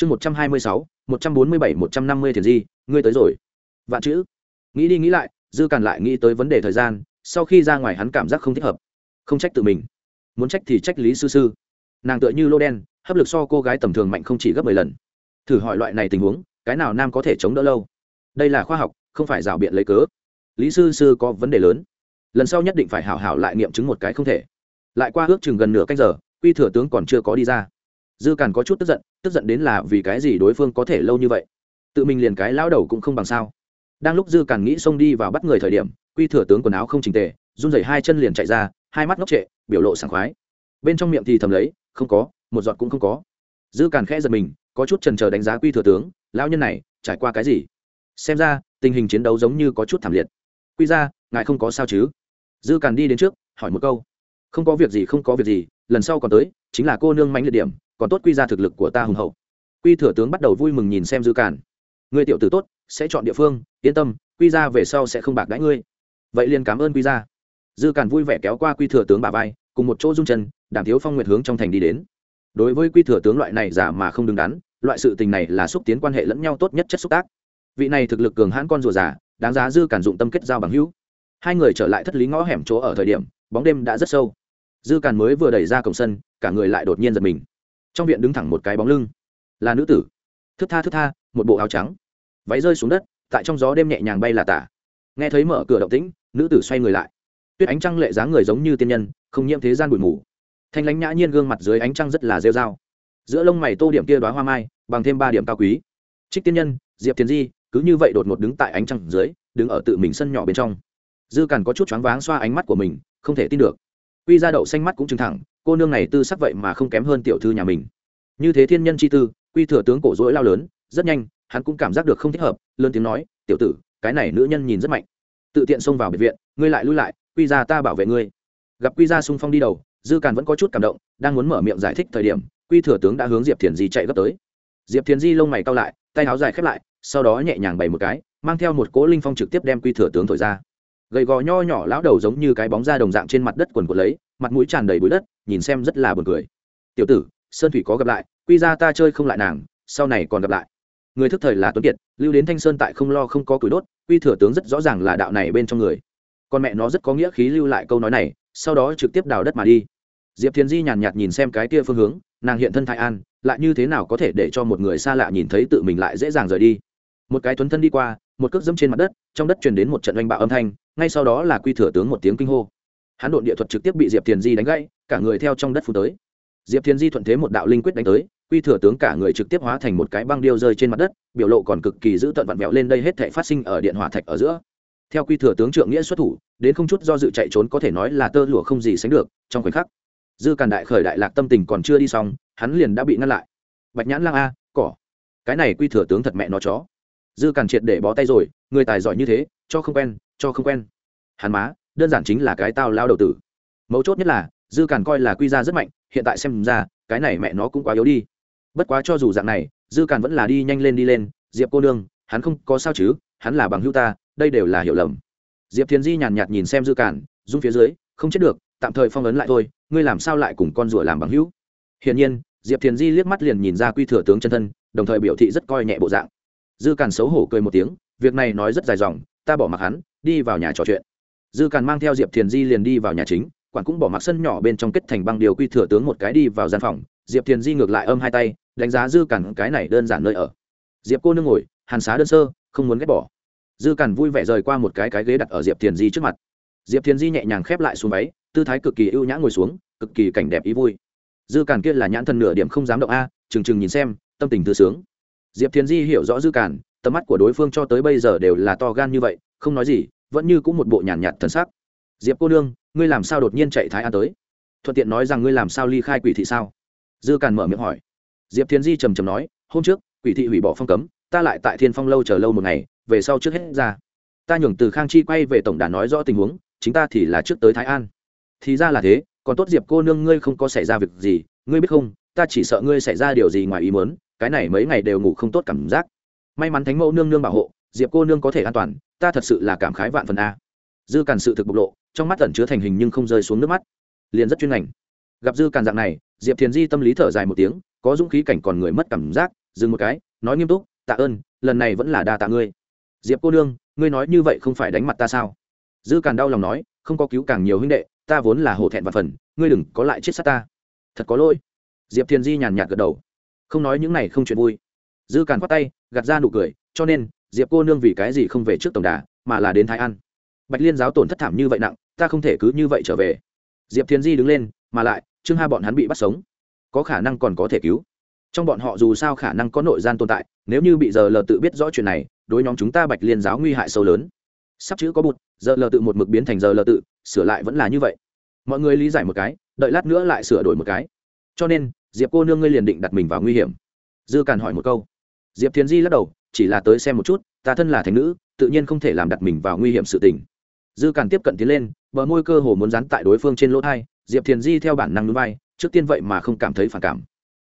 chương một trăm hai mươi sáu, một trăm bốn mươi bảy, một trăm năm mươi thiền di, ngươi tới rồi. Vạn chữ. Nghĩ đi nghĩ lại, dư càn lại nghĩ tới vấn đề thời gian, sau khi ra ngoài hắn cảm giác không thích hợp. Không trách tự mình. Muốn trách thì trách lý sư sư. Nàng tựa như lô đen, hấp lực so cô gái tầm thường mạnh không chỉ gấp mười lần. Thử hỏi loại này tình huống, cái nào nam có thể chống đỡ lâu? Đây là khoa học, không phải rào biện lấy cớ. Lý sư sư có vấn đề lớn. Lần sau nhất định phải hảo hảo lại nghiệm chứng một cái không thể. Lại qua ước chừng gần nửa canh giờ, quy thừa tướng còn chưa có đi ra dư càn có chút tức giận tức giận đến là vì cái gì đối phương có thể lâu như vậy? Tự mình liền cái lao đầu cũng không bằng sao? Đang lúc dư càn nghĩ xông đi vào bắt người thời điểm, quy thừa tướng quần áo không trình tề, run rẩy hai chân liền chạy ra, hai mắt ngốc trệ, biểu lộ sảng khoái. Bên trong miệng thì thầm lấy, không có, một giọt cũng không có. Dư càn khẽ giật mình, có chút trần chờ đánh giá quy thừa tướng, lão nhân này, trải qua cái gì? Xem ra, tình hình chiến đấu giống như có chút thảm liệt. Quy ra ngài không có sao chứ? Dư càn đi đến trước, hỏi một câu. Không có việc gì, không có việc gì, lần sau còn tới, chính là cô nương mánh liệt điểm còn tốt quy ra thực lực của ta hùng hậu. Quy thừa tướng bắt đầu vui mừng nhìn xem dư cản. người tiểu tử tốt, sẽ chọn địa phương, yên tâm, quy ra về sau sẽ không bạc đãi ngươi. Vậy liền cảm ơn quy ra. Dư cản vui vẻ kéo qua quy thừa tướng bà vai, cùng một chỗ rung chân đảm thiếu phong nguyệt hướng trong thành đi đến. Đối với quy thừa tướng loại này giả mà không đứng đắn, loại sự tình này là xúc tiến quan hệ lẫn nhau tốt nhất chất xúc tác. Vị này thực lực cường hãn con rùa giả đáng giá dư cản dụng tâm kết giao bằng hữu. Hai người trở lại thất lý ngõ hẻm chỗ ở thời điểm, bóng đêm đã rất sâu. Dư càn mới vừa đẩy ra cổng sân, cả người lại đột nhiên giật mình trong viện đứng thẳng một cái bóng lưng. Là nữ tử. Thức tha thức tha, một bộ áo trắng. Váy rơi xuống đất, tại trong gió đêm nhẹ nhàng bay là tả. Nghe thấy mở cửa động tĩnh, nữ tử xoay người lại. Tuyết ánh trăng lệ dáng người giống như tiên nhân, không nhiễm thế gian bụi mù. Thanh lãnh nhã nhiên gương mặt dưới ánh trăng rất là rêu dao giữa lông mày tô điểm kia đoá hoa mai, bằng thêm ba điểm cao quý. Trích tiên nhân, diệp thiền di, cứ như vậy đột ngột đứng tại ánh trăng dưới, đứng ở tự mình sân nhỏ bên trong. Dư càn có chút choáng váng xoa ánh mắt của mình, không thể tin được. Quy ra đậu xanh mắt cũng trừng thẳng cô nương này tư sắc vậy mà không kém hơn tiểu thư nhà mình. Như thế thiên nhân chi tư, quy thừa tướng cổ dỗi lao lớn, rất nhanh, hắn cũng cảm giác được không thích hợp, lớn tiếng nói, tiểu tử, cái này nữ nhân nhìn rất mạnh. Tự tiện xông vào biệt viện, ngươi lại lui lại, quy ra ta bảo vệ ngươi. Gặp quy ra xung phong đi đầu, dư càn vẫn có chút cảm động, đang muốn mở miệng giải thích thời điểm, quy thừa tướng đã hướng diệp thiền di chạy gấp tới. Diệp thiền di lông mày cao lại, tay áo dài khép lại, sau đó nhẹ nhàng bày một cái, mang theo một cỗ linh phong trực tiếp đem quy thừa tướng thổi ra gầy gò nho nhỏ lão đầu giống như cái bóng da đồng dạng trên mặt đất quần của lấy, mặt mũi tràn đầy bụi đất, nhìn xem rất là buồn cười. Tiểu tử, sơn thủy có gặp lại, quy ra ta chơi không lại nàng, sau này còn gặp lại. Người thức thời là tuấn kiệt, lưu đến thanh sơn tại không lo không có cửi đốt, quy thừa tướng rất rõ ràng là đạo này bên trong người. Con mẹ nó rất có nghĩa khí lưu lại câu nói này, sau đó trực tiếp đào đất mà đi. Diệp thiền di nhàn nhạt nhìn xem cái tia phương hướng, nàng hiện thân thái an, lại như thế nào có thể để cho một người xa lạ nhìn thấy tự mình lại dễ dàng rời đi? Một cái tuấn thân đi qua một cước dẫm trên mặt đất, trong đất truyền đến một trận oanh bạo âm thanh, ngay sau đó là quy thừa tướng một tiếng kinh hô. Hắn độn địa thuật trực tiếp bị diệp thiền di đánh gãy, cả người theo trong đất phù tới. Diệp thiền di thuận thế một đạo linh quyết đánh tới, quy thừa tướng cả người trực tiếp hóa thành một cái băng điêu rơi trên mặt đất, biểu lộ còn cực kỳ giữ tận vặn vẹo lên đây hết thể phát sinh ở điện hỏa thạch ở giữa. Theo quy thừa tướng trượng nghĩa xuất thủ, đến không chút do dự chạy trốn có thể nói là tơ lụa không gì sánh được, trong khoảnh khắc, dư càn đại khởi đại lạc tâm tình còn chưa đi xong, hắn liền đã bị ngăn lại. Bạch nhãn lang a, cỏ. Cái này quy thừa tướng thật mẹ nó chó dư càn triệt để bó tay rồi, người tài giỏi như thế, cho không quen, cho không quen. Hắn má, đơn giản chính là cái tao lao đầu tử. Mấu chốt nhất là, dư càn coi là quy ra rất mạnh, hiện tại xem ra, cái này mẹ nó cũng quá yếu đi. Bất quá cho dù dạng này, dư càn vẫn là đi nhanh lên đi lên, diệp cô nương, hắn không có sao chứ, hắn là bằng hữu ta, đây đều là hiểu lầm. Diệp thiền di nhàn nhạt nhìn xem dư càn dung phía dưới, không chết được, tạm thời phong ấn lại thôi, ngươi làm sao lại cùng con rùa làm bằng hữu? Hiển nhiên, diệp thiền di liếc mắt liền nhìn ra quy thừa tướng chân thân, đồng thời biểu thị rất coi nhẹ bộ dạng dư càn xấu hổ cười một tiếng, việc này nói rất dài dòng, ta bỏ mặc hắn, đi vào nhà trò chuyện. Dư càn mang theo diệp thiền di liền đi vào nhà chính, quản cũng bỏ mặc sân nhỏ bên trong kết thành băng điều quy thừa tướng một cái đi vào gian phòng. Diệp thiền di ngược lại âm hai tay, đánh giá dư càn cái này đơn giản nơi ở. Diệp cô nương ngồi, hàn xá đơn sơ, không muốn ghét bỏ. Dư càn vui vẻ rời qua một cái cái ghế đặt ở diệp thiền di trước mặt. Diệp thiền di nhẹ nhàng khép lại xuống váy, tư thái cực kỳ ưu nhã ngồi xuống, cực kỳ cảnh đẹp ý vui. Dư càn kia là nhãn thân nửa điểm không dám động a, trừng trừng nhìn xem, tâm tình thư sướng diệp thiền di hiểu rõ dư càn tầm mắt của đối phương cho tới bây giờ đều là to gan như vậy không nói gì vẫn như cũng một bộ nhàn nhạt, nhạt thần sắc. Diệp cô nương ngươi làm sao đột nhiên chạy thái an tới? Thuận tiện nói rằng ngươi làm sao ly khai quỷ thị sao? Dư càn mở miệng hỏi. Diệp thiền di trầm trầm nói hôm trước quỷ thị hủy bỏ phong cấm ta lại tại thiên phong lâu chờ lâu một ngày về sau trước hết ra. Ta nhường từ khang chi quay về tổng đà nói rõ tình huống chính ta thì là trước tới thái an. Thì ra là thế còn tốt diệp cô nương ngươi không có xảy ra việc gì ngươi biết không ta chỉ sợ ngươi xảy ra điều gì ngoài ý mớn cái này mấy ngày đều ngủ không tốt cảm giác. May mắn thánh mẫu nương nương bảo hộ, diệp cô nương có thể an toàn, ta thật sự là cảm khái vạn phần a. Dư càn sự thực bộc lộ, trong mắt ẩn chứa thành hình nhưng không rơi xuống nước mắt. Liền rất chuyên ngành. Gặp dư càn dạng này, diệp thiền di tâm lý thở dài một tiếng, có dũng khí cảnh còn người mất cảm giác, dừng một cái, nói nghiêm túc, tạ ơn, lần này vẫn là đa tạ ngươi. Diệp cô nương, ngươi nói như vậy không phải đánh mặt ta sao? Dư càn đau lòng nói, không có cứu càng nhiều huynh đệ, ta vốn là hổ thẹn và phần, ngươi đừng có lại chết sát ta. Thật có lỗi. Diệp thiền di nhàn nhạt gật đầu không nói những này không chuyện vui. Dư càn khoát tay, gạt ra nụ cười, cho nên, diệp cô nương vì cái gì không về trước tổng đà, mà là đến thái an. Bạch liên giáo tổn thất thảm như vậy nặng, ta không thể cứ như vậy trở về. Diệp thiền di đứng lên, mà lại, trương hai bọn hắn bị bắt sống. Có khả năng còn có thể cứu. Trong bọn họ dù sao khả năng có nội gian tồn tại, nếu như bị giờ lờ tự biết rõ chuyện này, đối nhóm chúng ta bạch liên giáo nguy hại sâu lớn. Sắp chữ có bụt, giờ lờ tự một mực biến thành giờ lờ tự, sửa lại vẫn là như vậy. Mọi người lý giải một cái, đợi lát nữa lại sửa đổi một cái. Cho nên diệp cô nương ngươi liền định đặt mình vào nguy hiểm. Dư càn hỏi một câu. Diệp thiến di lắc đầu, chỉ là tới xem một chút, ta thân là thành nữ, tự nhiên không thể làm đặt mình vào nguy hiểm sự tình. Dư càn tiếp cận tiến lên, bờ môi cơ hồ muốn dán tại đối phương trên lỗ thai, diệp thiền di theo bản năng núi vai, trước tiên vậy mà không cảm thấy phản cảm.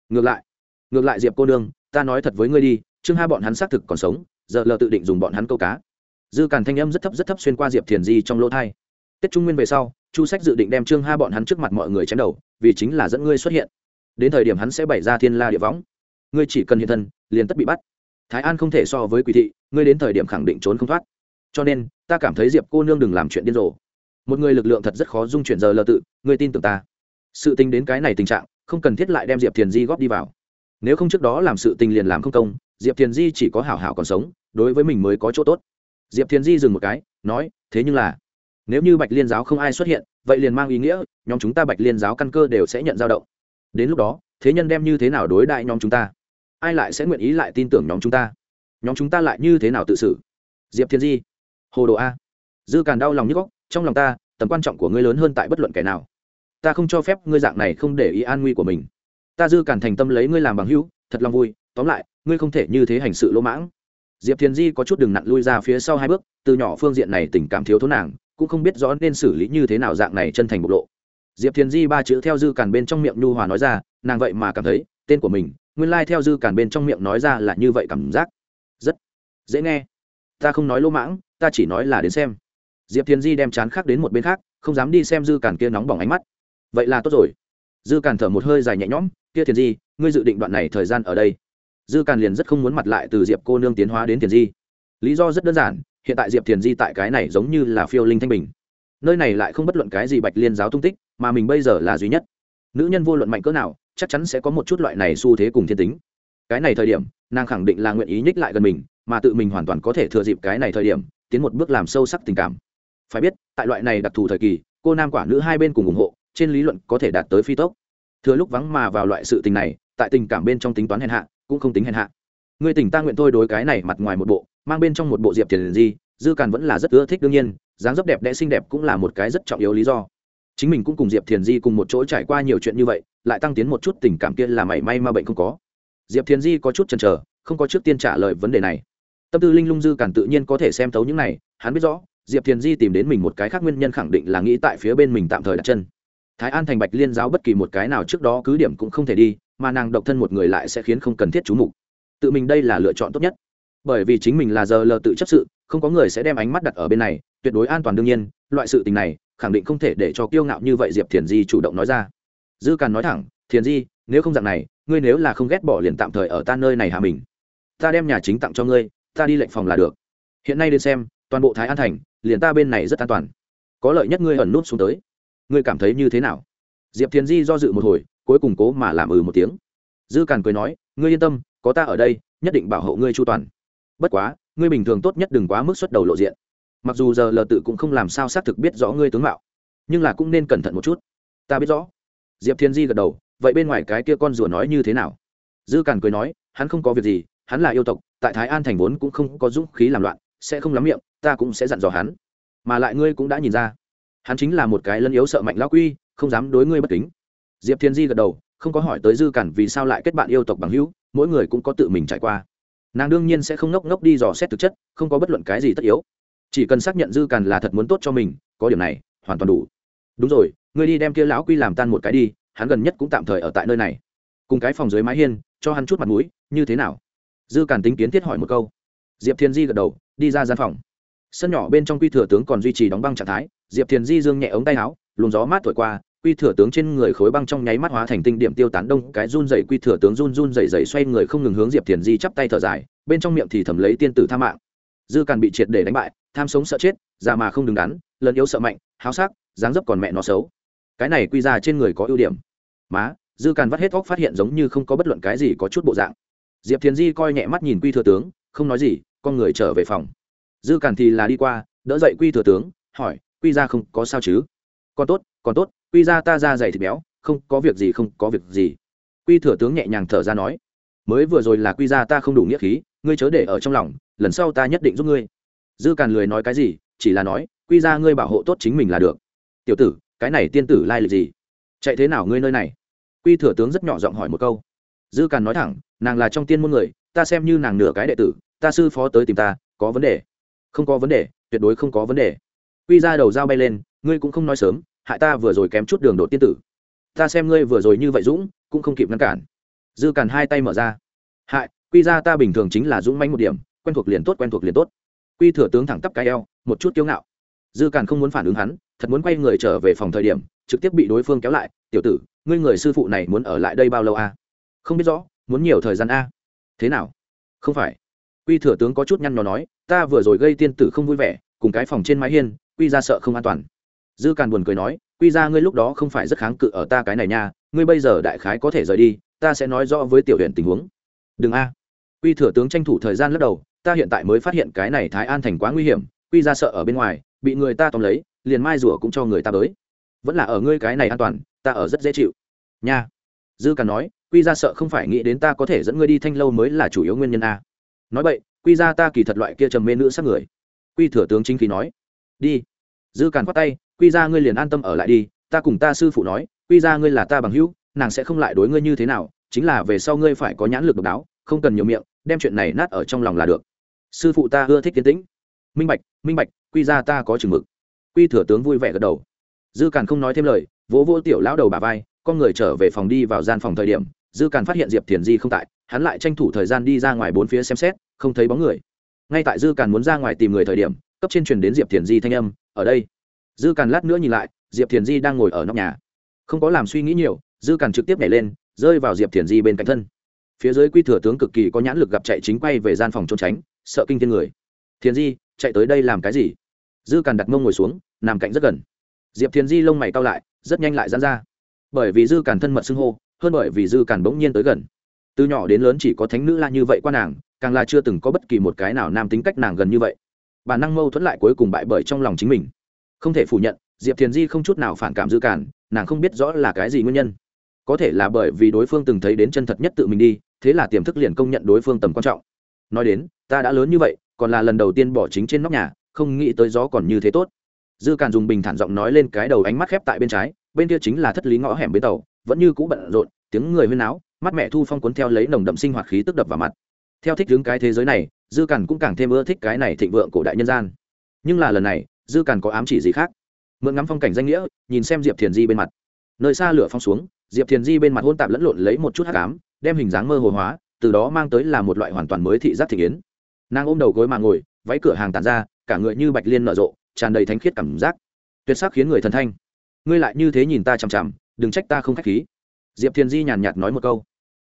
Ngược lại ngược lại diệp cô nương, ta nói thật với ngươi đi chương hai bọn hắn xác thực còn sống, giờ lờ tự định dùng bọn hắn câu cá. Dư càn thanh âm rất thấp rất thấp xuyên qua diệp thiền di trong lỗ thai. Tết trung nguyên về sau, chu sách dự định đem trương hai bọn hắn trước mặt mọi người chém đầu, vì chính là dẫn ngươi xuất hiện đến thời điểm hắn sẽ bày ra thiên la địa võng. Ngươi chỉ cần hiện thân, liền tất bị bắt. Thái an không thể so với quỷ thị, ngươi đến thời điểm khẳng định trốn không thoát. Cho nên, ta cảm thấy diệp cô nương đừng làm chuyện điên rồ. Một người lực lượng thật rất khó dung chuyển giờ lờ tự, ngươi tin tưởng ta. Sự tình đến cái này tình trạng, không cần thiết lại đem diệp thiền di góp đi vào. Nếu không trước đó làm sự tình liền làm không công, diệp thiền di chỉ có hảo hảo còn sống, đối với mình mới có chỗ tốt. Diệp thiền di dừng một cái, nói, thế nhưng là, nếu như bạch liên giáo không ai xuất hiện, vậy liền mang ý nghĩa, nhóm chúng ta bạch liên giáo căn cơ đều sẽ nhận dao động đến lúc đó, thế nhân đem như thế nào đối đại nhóm chúng ta? Ai lại sẽ nguyện ý lại tin tưởng nhóm chúng ta? Nhóm chúng ta lại như thế nào tự xử? Diệp thiên di, hồ đồ a. Dư càn đau lòng như góc trong lòng ta, tầm quan trọng của ngươi lớn hơn tại bất luận kẻ nào. Ta không cho phép ngươi dạng này không để ý an nguy của mình. Ta dư càn thành tâm lấy ngươi làm bằng hữu, thật lòng vui. Tóm lại, ngươi không thể như thế hành sự lỗ mãng. Diệp thiên di có chút đường nặn lui ra phía sau hai bước, từ nhỏ phương diện này tình cảm thiếu thốn nàng, cũng không biết rõ nên xử lý như thế nào dạng này chân thành bộc lộ diệp thiên di ba chữ theo dư càn bên trong miệng nhu hòa nói ra, nàng vậy mà cảm thấy, tên của mình, nguyên lai theo dư càn bên trong miệng nói ra là như vậy cảm giác. Rất dễ nghe. Ta không nói lỗ mãng, ta chỉ nói là đến xem. Diệp thiên di đem chán khác đến một bên khác, không dám đi xem dư càn kia nóng bỏng ánh mắt. Vậy là tốt rồi. Dư càn thở một hơi dài nhẹ nhõm, kia thiền di, ngươi dự định đoạn này thời gian ở đây? Dư càn liền rất không muốn mặt lại từ diệp cô nương tiến hóa đến thiền di. Lý do rất đơn giản, hiện tại diệp thiền di tại cái này giống như là phiêu linh thanh bình. Nơi này lại không bất luận cái gì bạch liên giáo tung tích mà mình bây giờ là duy nhất. Nữ nhân vô luận mạnh cỡ nào, chắc chắn sẽ có một chút loại này xu thế cùng thiên tính. Cái này thời điểm, nàng khẳng định là nguyện ý nhích lại gần mình, mà tự mình hoàn toàn có thể thừa dịp cái này thời điểm, tiến một bước làm sâu sắc tình cảm. Phải biết, tại loại này đặc thù thời kỳ, cô nam quả nữ hai bên cùng ủng hộ, trên lý luận có thể đạt tới phi tốc. Thừa lúc vắng mà vào loại sự tình này, tại tình cảm bên trong tính toán hèn hạ, cũng không tính hèn hạ. Người tỉnh ta nguyện thôi đối cái này mặt ngoài một bộ, mang bên trong một bộ diệp tiền di, dư càn vẫn là rất ưa thích đương nhiên, dáng dấp đẹp đẽ xinh đẹp cũng là một cái rất trọng yếu lý do chính mình cũng cùng diệp thiền di cùng một chỗ trải qua nhiều chuyện như vậy, lại tăng tiến một chút tình cảm kia là mảy may mà bệnh không có. Diệp thiền di có chút chần chờ, không có trước tiên trả lời vấn đề này. Tâm tư linh lung dư cản tự nhiên có thể xem thấu những này, hắn biết rõ, diệp thiền di tìm đến mình một cái khác nguyên nhân khẳng định là nghĩ tại phía bên mình tạm thời đặt chân. Thái an thành bạch liên giáo bất kỳ một cái nào trước đó cứ điểm cũng không thể đi, mà nàng độc thân một người lại sẽ khiến không cần thiết chú mục. Tự mình đây là lựa chọn tốt nhất. Bởi vì chính mình là giờ lờ tự chấp sự, không có người sẽ đem ánh mắt đặt ở bên này, tuyệt đối an toàn đương nhiên, loại sự tình này khẳng định không thể để cho kiêu ngạo như vậy diệp thiền di chủ động nói ra. Dư càn nói thẳng, thiền di, nếu không dạng này, ngươi nếu là không ghét bỏ liền tạm thời ở ta nơi này hạ mình. Ta đem nhà chính tặng cho ngươi, ta đi lệnh phòng là được. Hiện nay đến xem, toàn bộ thái an thành, liền ta bên này rất an toàn. Có lợi nhất ngươi ẩn nút xuống tới. Ngươi cảm thấy như thế nào? Diệp thiền di do dự một hồi, cuối cùng cố mà làm ừ một tiếng. Dư càn cười nói, ngươi yên tâm, có ta ở đây, nhất định bảo hộ ngươi chu toàn. Bất quá, ngươi bình thường tốt nhất đừng quá mức xuất đầu lộ diện mặc dù giờ lờ tự cũng không làm sao xác thực biết rõ ngươi tướng mạo, nhưng là cũng nên cẩn thận một chút. Ta biết rõ. Diệp thiên di gật đầu, vậy bên ngoài cái kia con rùa nói như thế nào? Dư càn cười nói, hắn không có việc gì, hắn là yêu tộc, tại thái an thành vốn cũng không có dũng khí làm loạn, sẽ không lắm miệng, ta cũng sẽ dặn dò hắn. Mà lại ngươi cũng đã nhìn ra, hắn chính là một cái lân yếu sợ mạnh lao quy, không dám đối ngươi bất kính. Diệp thiên di gật đầu, không có hỏi tới dư cản vì sao lại kết bạn yêu tộc bằng hữu, mỗi người cũng có tự mình trải qua. Nàng đương nhiên sẽ không ngốc ngốc đi dò xét thực chất, không có bất luận cái gì tất yếu chỉ cần xác nhận dư càn là thật muốn tốt cho mình, có điểm này, hoàn toàn đủ. Đúng rồi, ngươi đi đem kia lão quy làm tan một cái đi, hắn gần nhất cũng tạm thời ở tại nơi này. Cùng cái phòng dưới mái hiên, cho hắn chút mặt mũi, như thế nào? Dư càn tính kiến thiết hỏi một câu. Diệp thiên di gật đầu, đi ra gian phòng. Sân nhỏ bên trong quy thừa tướng còn duy trì đóng băng trạng thái, diệp thiền di dương nhẹ ống tay áo, luồng gió mát thổi qua, quy thừa tướng trên người khối băng trong nháy mắt hóa thành tinh điểm tiêu tán đông, cái run dày quy thừa tướng run run dày dày xoay người không ngừng hướng diệp thiền di chắp tay thở dài, bên trong miệng thì thầm lấy tiên tử tha mạng dư càn bị triệt để đánh bại, tham sống sợ chết, già mà không đứng đắn lấn yếu sợ mạnh, háo sắc, dáng dấp còn mẹ nó xấu. Cái này quy ra trên người có ưu điểm. Má, dư càn vắt hết óc phát hiện giống như không có bất luận cái gì có chút bộ dạng. Diệp thiền di coi nhẹ mắt nhìn quy thừa tướng, không nói gì, con người trở về phòng. Dư càn thì là đi qua, đỡ dậy quy thừa tướng, hỏi, quy ra không có sao chứ? Còn tốt còn tốt, quy ra ta ra dày thịt béo, không có việc gì, không có việc gì. Quy thừa tướng nhẹ nhàng thở ra nói, mới vừa rồi là quy ra ta không đủ nghĩa khí, ngươi chớ để ở trong lòng lần sau ta nhất định giúp ngươi. Dư càn lười nói cái gì, chỉ là nói, quy ra ngươi bảo hộ tốt chính mình là được. Tiểu tử, cái này tiên tử lai lịch gì? Chạy thế nào ngươi nơi này? Quy thừa tướng rất nhỏ giọng hỏi một câu. Dư càn nói thẳng, nàng là trong tiên môn người, ta xem như nàng nửa cái đệ tử, ta sư phó tới tìm ta, có vấn đề. Không có vấn đề, tuyệt đối không có vấn đề. Quy ra đầu dao bay lên, ngươi cũng không nói sớm, hại ta vừa rồi kém chút đường đột tiên tử. Ta xem ngươi vừa rồi như vậy dũng, cũng không kịp ngăn cản. Dư càn hai tay mở ra. Hại, quy ra ta bình thường chính là dũng manh một điểm quen thuộc liền tốt, quen thuộc liền tốt. Quy thừa tướng thẳng tắp cái eo, một chút kiêu ngạo. Dư càn không muốn phản ứng hắn, thật muốn quay người trở về phòng thời điểm, trực tiếp bị đối phương kéo lại, tiểu tử, ngươi người sư phụ này muốn ở lại đây bao lâu a? Không biết rõ, muốn nhiều thời gian a. Thế nào? Không phải. Quy thừa tướng có chút nhăn nhò nói, ta vừa rồi gây tiên tử không vui vẻ, cùng cái phòng trên mái hiên, quy ra sợ không an toàn. Dư càn buồn cười nói, quy ra ngươi lúc đó không phải rất kháng cự ở ta cái này nha, ngươi bây giờ đại khái có thể rời đi, ta sẽ nói rõ với tiểu huyện tình huống. Đừng a. Quy thừa tướng tranh thủ thời gian lắc đầu ta hiện tại mới phát hiện cái này thái an thành quá nguy hiểm, quy ra sợ ở bên ngoài, bị người ta tóm lấy, liền mai rủa cũng cho người ta tới. vẫn là ở ngươi cái này an toàn, ta ở rất dễ chịu. Nha. Dư càn nói, quy ra sợ không phải nghĩ đến ta có thể dẫn ngươi đi thanh lâu mới là chủ yếu nguyên nhân a. Nói vậy quy ra ta kỳ thật loại kia trầm mê nữ sắc người. Quy thừa tướng chính khí nói, đi. Dư càn khoát tay, quy ra ngươi liền an tâm ở lại đi, ta cùng ta sư phụ nói, quy ra ngươi là ta bằng hữu, nàng sẽ không lại đối ngươi như thế nào, chính là về sau ngươi phải có nhãn lực độc đáo, không cần nhiều miệng, đem chuyện này nát ở trong lòng là được sư phụ ta ưa thích kiến tĩnh. Minh bạch minh bạch, quy ra ta có chừng mực. Quy thừa tướng vui vẻ gật đầu. Dư càn không nói thêm lời, vỗ vỗ tiểu lão đầu bà vai, con người trở về phòng đi vào gian phòng thời điểm, dư càn phát hiện diệp thiền di không tại, hắn lại tranh thủ thời gian đi ra ngoài bốn phía xem xét, không thấy bóng người. Ngay tại dư càn muốn ra ngoài tìm người thời điểm, cấp trên truyền đến diệp thiền di thanh âm, ở đây. Dư càn lát nữa nhìn lại, diệp thiền di đang ngồi ở nóc nhà. Không có làm suy nghĩ nhiều, dư càn trực tiếp nhảy lên, rơi vào diệp thiền di bên cạnh thân. Phía dưới quy thừa tướng cực kỳ có nhãn lực gặp chạy chính quay về gian phòng trốn tránh sợ kinh thiên người. Thiền di chạy tới đây làm cái gì? Dư càn đặt mông ngồi xuống nằm cạnh rất gần. Diệp thiền di lông mày cao lại rất nhanh lại dán ra. Bởi vì dư càn thân mật xưng hô hơn bởi vì dư càn bỗng nhiên tới gần. Từ nhỏ đến lớn chỉ có thánh nữ la như vậy qua nàng càng là chưa từng có bất kỳ một cái nào nam tính cách nàng gần như vậy. Bản năng mâu thuẫn lại cuối cùng bại bởi trong lòng chính mình. Không thể phủ nhận diệp thiền di không chút nào phản cảm dư Càn, nàng không biết rõ là cái gì nguyên nhân. Có thể là bởi vì đối phương từng thấy đến chân thật nhất tự mình đi thế là tiềm thức liền công nhận đối phương tầm quan trọng nói đến, ta đã lớn như vậy, còn là lần đầu tiên bỏ chính trên nóc nhà, không nghĩ tới gió còn như thế tốt. Dư càn dùng bình thản giọng nói lên cái đầu ánh mắt khép tại bên trái, bên kia chính là thất lý ngõ hẻm bến tàu, vẫn như cũ bận rộn, tiếng người huyên náo, mắt mẹ thu phong cuốn theo lấy nồng đậm sinh hoạt khí tức đập vào mặt. Theo thích hướng cái thế giới này, dư càn cũng càng thêm ưa thích cái này thịnh vượng cổ đại nhân gian. Nhưng là lần này, dư càn có ám chỉ gì khác? Mượn ngắm phong cảnh danh nghĩa, nhìn xem diệp thiền di bên mặt. Nơi xa lửa phong xuống, diệp thiền di bên mặt hôn tạp lẫn lộn lấy một chút hát cám đem hình dáng mơ hồ hóa từ đó mang tới là một loại hoàn toàn mới thị giác thị kiến nàng ôm đầu gối mà ngồi, váy cửa hàng tàn ra, cả người như bạch liên nở rộ, tràn đầy thánh khiết cảm giác. Tuyệt sắc khiến người thần thanh. Ngươi lại như thế nhìn ta chằm chằm, đừng trách ta không k h á c h khí. Diệp thiền di nhàn nhạt nói một câu.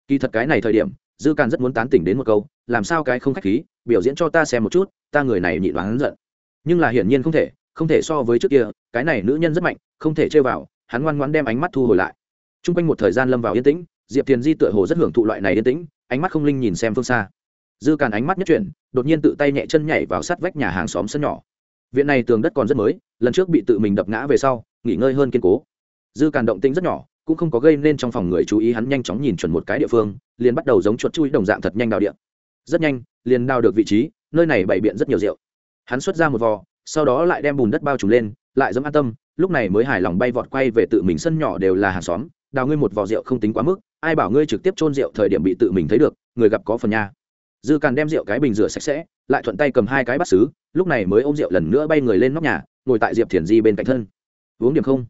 Kỳ thật cái này thời điểm, dư càn rất muốn tán tỉnh đến một câu, làm sao cái không k h á c h khí, biểu diễn cho ta xem một chút, ta người này nhịn đoán giận. Nhưng là hiển nhiên không thể không thể so với trước kia, cái này nữ nhân rất mạnh, không thể chơi vào, hắn ngoan ngoan đem ánh mắt thu hồi lại. T r u n g quanh một thời gian lâm vào yên tĩnh, diệp thiền di tựa hồ rất hưởng thụ loại này yên tĩnh ánh mắt không linh nhìn xem phương xa. Dư càn ánh mắt nhất chuyển, đột nhiên tự tay nhẹ chân nhảy vào sát vách nhà hàng xóm sân nhỏ. Viện này tường đất còn rất mới, lần trước bị tự mình đập ngã về sau, nghỉ ngơi hơn kiên cố. Dư càn động tĩnh rất nhỏ, cũng không có gây nên trong phòng người chú ý, hắn nhanh chóng nhìn chuẩn một cái địa phương, liền bắt đầu giống chuột chui đồng dạng thật nhanh đào điện rất nhanh, liền đào được vị trí, nơi này bày biện rất nhiều rượu. Hắn xuất ra một vò, sau đó lại đem bùn đất bao trùm lên, lại dẫm an tâm, lúc này mới hài lòng bay vọt quay về tự mình sân nhỏ đều là hàng xóm đào ngươi một vò rượu không tính quá mức, ai bảo ngươi trực tiếp chôn rượu thời điểm bị tự mình thấy được, người gặp có phần nha. Dư càn đem rượu cái bình rửa sạch sẽ, lại thuận tay cầm hai cái bát xứ lúc này mới ôm rượu lần nữa bay người lên nóc nhà, ngồi tại diệp thiền di bên cạnh thân. Uống điểm không?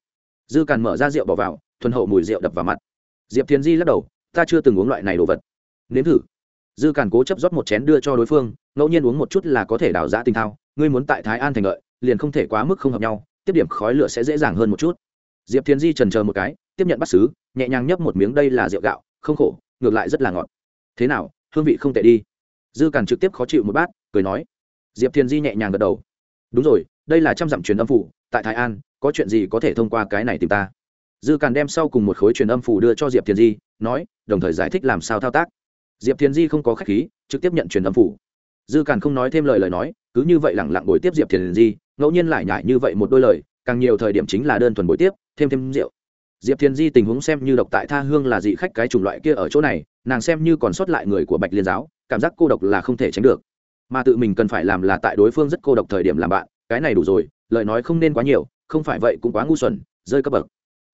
Dư càn mở ra rượu bỏ vào, thuần hậu mùi rượu đập vào mặt. Diệp thiền di lắc đầu, ta chưa từng uống loại này đồ vật. Nếm thử. Dư càn cố chấp rót một chén đưa cho đối phương, ngẫu nhiên uống một chút là có thể đào giã tinh thao, ngươi muốn tại thái an thành lợi, liền không thể quá mức không hợp nhau, tiếp điểm khói lửa sẽ dễ dàng hơn một chút. Diệp thiền di trần chờ một cái tiếp nhận bắt xứ, nhẹ nhàng nhấp một miếng đây là rượu gạo, không khổ, ngược lại rất là ngọt. Thế nào, hương vị không tệ đi. Dư càn trực tiếp khó chịu một bát, cười nói. Diệp thiền di nhẹ nhàng gật đầu. Đúng rồi, đây là trăm dặm truyền âm phủ, tại thái an, có chuyện gì có thể thông qua cái này tìm ta? Dư càn đem sau cùng một khối truyền âm phủ đưa cho diệp thiền di, nói, đồng thời giải thích làm sao thao tác. Diệp thiền di không có k h á c h khí, trực tiếp nhận truyền âm phủ. Dư càn không nói thêm lời lời nói, cứ như vậy lẳng lặng buổi tiếp diệp thiền di, ngẫu nhiên lại nhải như vậy một đôi lời, càng nhiều thời điểm chính là đơn thuần buổi tiếp, thêm thêm rượu diệp Thiên di tình huống xem như độc tại tha hương là dị khách cái chủng loại kia ở chỗ này, nàng xem như còn sót lại người của bạch liên giáo, cảm giác cô độc là không thể tránh được. Mà tự mình cần phải làm là tại đối phương rất cô độc thời điểm làm bạn, cái này đủ rồi, lời nói không nên quá nhiều, không phải vậy cũng quá ngu xuẩn, rơi cấp bậc.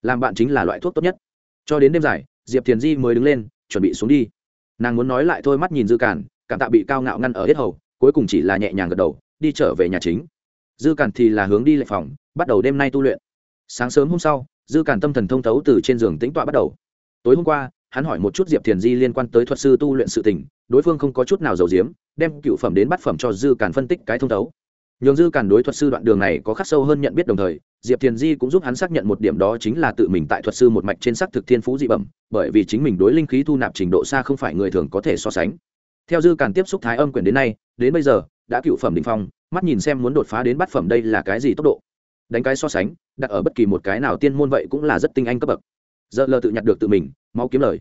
Làm bạn chính là loại thuốc tốt nhất. Cho đến đêm dài, diệp thiền di mới đứng lên, chuẩn bị xuống đi. Nàng muốn nói lại thôi mắt nhìn dư cản cảm tạ bị cao ngạo ngăn ở hết hầu, cuối cùng chỉ là nhẹ nhàng gật đầu, đi trở về nhà chính. Dư cản thì là hướng đi lệ phòng, bắt đầu đêm nay tu luyện sáng sớm hôm sau, dư cản tâm thần thông thấu từ trên giường tĩnh tọa bắt đầu. Tối hôm qua, hắn hỏi một chút diệp thiền di liên quan tới thuật sư tu luyện sự tình, đối phương không có chút nào giàu diếm đem cựu phẩm đến bát phẩm cho dư cản phân tích cái thông thấu. Nhường dư cản đối thuật sư đoạn đường này có khắc sâu hơn nhận biết đồng thời, diệp thiền di cũng giúp hắn xác nhận một điểm đó chính là tự mình tại thuật sư một mạch trên sắc thực thiên phú dị bẩm, bởi vì chính mình đối linh khí thu nạp trình độ xa không phải người thường có thể so sánh. Theo dư cản tiếp xúc thái âm quyền đến nay, đến bây giờ, đã cựu phẩm đỉnh phong, mắt nhìn xem muốn đột phá đến bát phẩm đây là cái gì tốc độ đánh cái so sánh, đặt ở bất kỳ một cái nào tiên môn vậy cũng là rất tinh anh cấp bậc. Giờ lờ tự nhặt được tự mình mau kiếm lời.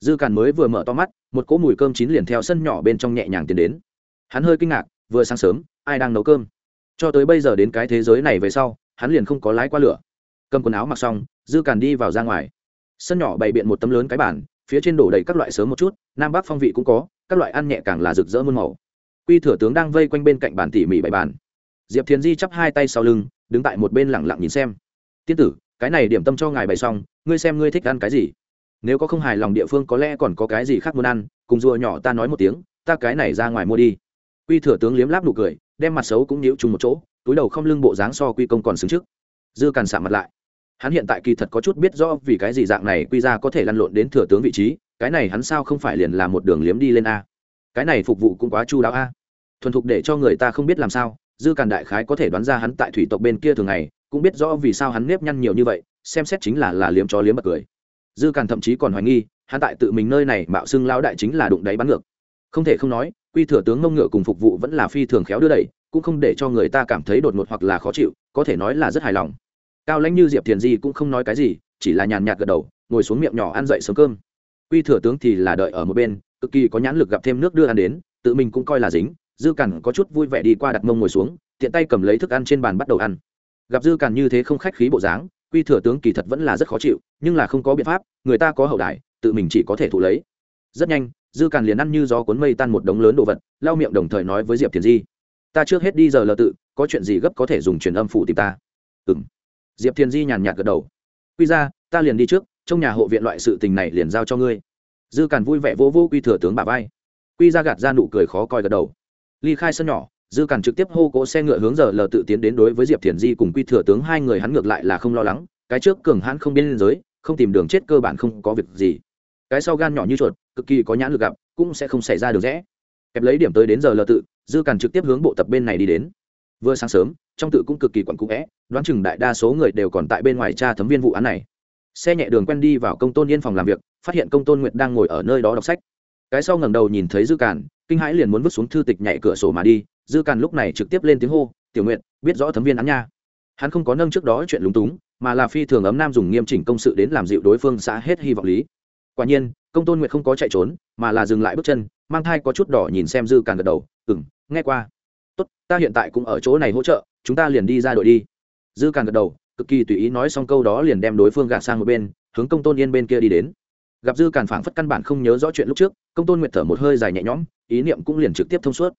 Dư càn mới vừa mở to mắt, một cỗ mùi cơm chín liền theo sân nhỏ bên trong nhẹ nhàng tiến đến. Hắn hơi kinh ngạc, vừa sáng sớm, ai đang nấu cơm? Cho tới bây giờ đến cái thế giới này về sau, hắn liền không có lái qua lửa. Cầm quần áo mặc xong, dư càn đi vào ra ngoài. Sân nhỏ bày biện một tấm lớn cái bản phía trên đổ đầy các loại sớm một chút, nam bắc phong vị cũng có, các loại ăn nhẹ càng là rực rỡ muôn màu. Quy thừa tướng đang vây quanh bên cạnh bàn tỉ mỉ bày bàn. Diệp thiền di chắp hai tay sau lưng đứng tại một bên lẳng lặng nhìn xem. Tiên tử, cái này điểm tâm cho ngài bày xong, ngươi xem ngươi thích ăn cái gì. Nếu có không hài lòng địa phương có lẽ còn có cái gì khác muốn ăn, cùng rùa nhỏ ta nói một tiếng, ta cái này ra ngoài mua đi. Quy thừa tướng liếm láp nụ cười, đem mặt xấu cũng nhíu chung một chỗ, túi đầu không lưng bộ dáng so quy công còn xứng trước. Dư càn sạm mặt lại. Hắn hiện tại kỳ thật có chút biết rõ vì cái gì dạng này quy ra có thể lăn lộn đến thừa tướng vị trí, cái này hắn sao không phải liền là một đường liếm đi lên a? Cái này phục vụ cũng quá chu đáo a. Thuần thục để cho người ta không biết làm sao dư càn đại khái có thể đoán ra hắn tại thủy tộc bên kia thường ngày, cũng biết rõ vì sao hắn nếp nhăn nhiều như vậy, xem xét chính là là liếm chó liếm bật cười. Dư càn thậm chí còn hoài nghi, hắn tại tự mình nơi này mạo xưng lao đại chính là đụng đáy bắn ngược. Không thể không nói, quy thừa tướng mông ngựa cùng phục vụ vẫn là phi thường khéo đưa đẩy, cũng không để cho người ta cảm thấy đột ngột hoặc là khó chịu, có thể nói là rất hài lòng. Cao lãnh như diệp thiền di cũng không nói cái gì, chỉ là nhàn nhạt gật đầu, ngồi xuống miệng nhỏ ăn dậy sớm cơm. Quy thừa tướng thì là đợi ở một bên, cực kỳ có nhãn lực gặp thêm nước đưa ăn đến, tự mình cũng coi là dính dư cằn có chút vui vẻ đi qua đặt mông ngồi xuống, tiện tay cầm lấy thức ăn trên bàn bắt đầu ăn. Gặp dư cằn như thế không khách khí bộ dáng, quy thừa tướng kỳ thật vẫn là rất khó chịu, nhưng là không có biện pháp, người ta có hậu đại tự mình chỉ có thể thụ lấy. Rất nhanh, dư càn liền ăn như gió cuốn mây tan một đống lớn đồ vật, lau miệng đồng thời nói với diệp thiền di, ta trước hết đi giờ lờ tự, có chuyện gì gấp có thể dùng truyền âm phủ tìm ta. Ừ m diệp thiền di nhàn nhạt gật đầu. Quy ra, ta liền đi trước, trong nhà hộ viện loại sự tình này liền giao cho ngươi. Dư càn vui vẻ vô vô quy thừa tướng bà vai. Quy ra gạt ra nụ cười khó coi gật đầu ly khai sân nhỏ, dư càn trực tiếp hô cỗ xe ngựa hướng giờ lờ tự tiến đến đối với diệp thiền di cùng quy thừa tướng hai người hắn ngược lại là không lo lắng, cái trước cường hãn không biên giới, không tìm đường chết cơ bản không có việc gì. Cái sau gan nhỏ như chuột, cực kỳ có nhãn lực gặp, cũng sẽ không xảy ra được rẽ. Kẹp lấy điểm tới đến giờ lờ tự, dư càn trực tiếp hướng bộ tập bên này đi đến. Vừa sáng sớm, trong tự cũng cực kỳ quặn cũ vẽ, đoán chừng đại đa số người đều còn tại bên ngoài tra thấm viên vụ án này. Xe nhẹ đường quen đi vào công tôn yên phòng làm việc, phát hiện công tôn nguyệt đang ngồi ở nơi đó đọc sách. Cái sau ngẩng đầu nhìn thấy dư càn kinh hãi liền muốn vứt xuống thư tịch nhảy cửa sổ mà đi, dư càn lúc này trực tiếp lên tiếng hô, tiểu nguyện biết rõ thấm viên án nha. Hắn không có nâng trước đó chuyện lúng túng, mà là phi thường ấm nam dùng nghiêm chỉnh công sự đến làm dịu đối phương xã hết hy vọng lý. Quả nhiên, công tôn nguyệt không có chạy trốn, mà là dừng lại bước chân, mang thai có chút đỏ nhìn xem dư càn gật đầu ừng nghe qua. Tốt, ta hiện tại cũng ở chỗ này hỗ trợ, chúng ta liền đi ra đội đi. Dư càn gật đầu, cực kỳ tùy ý nói xong câu đó liền đem đối phương gạt sang một bên, hướng công tôn yên bên kia đi đến. Gặp dư càn phảng phất căn bản không nhớ rõ chuyện lúc trước, công tôn nguyệt thở một hơi dài nhẹ nhõm ý niệm cũng liền trực tiếp thông suốt.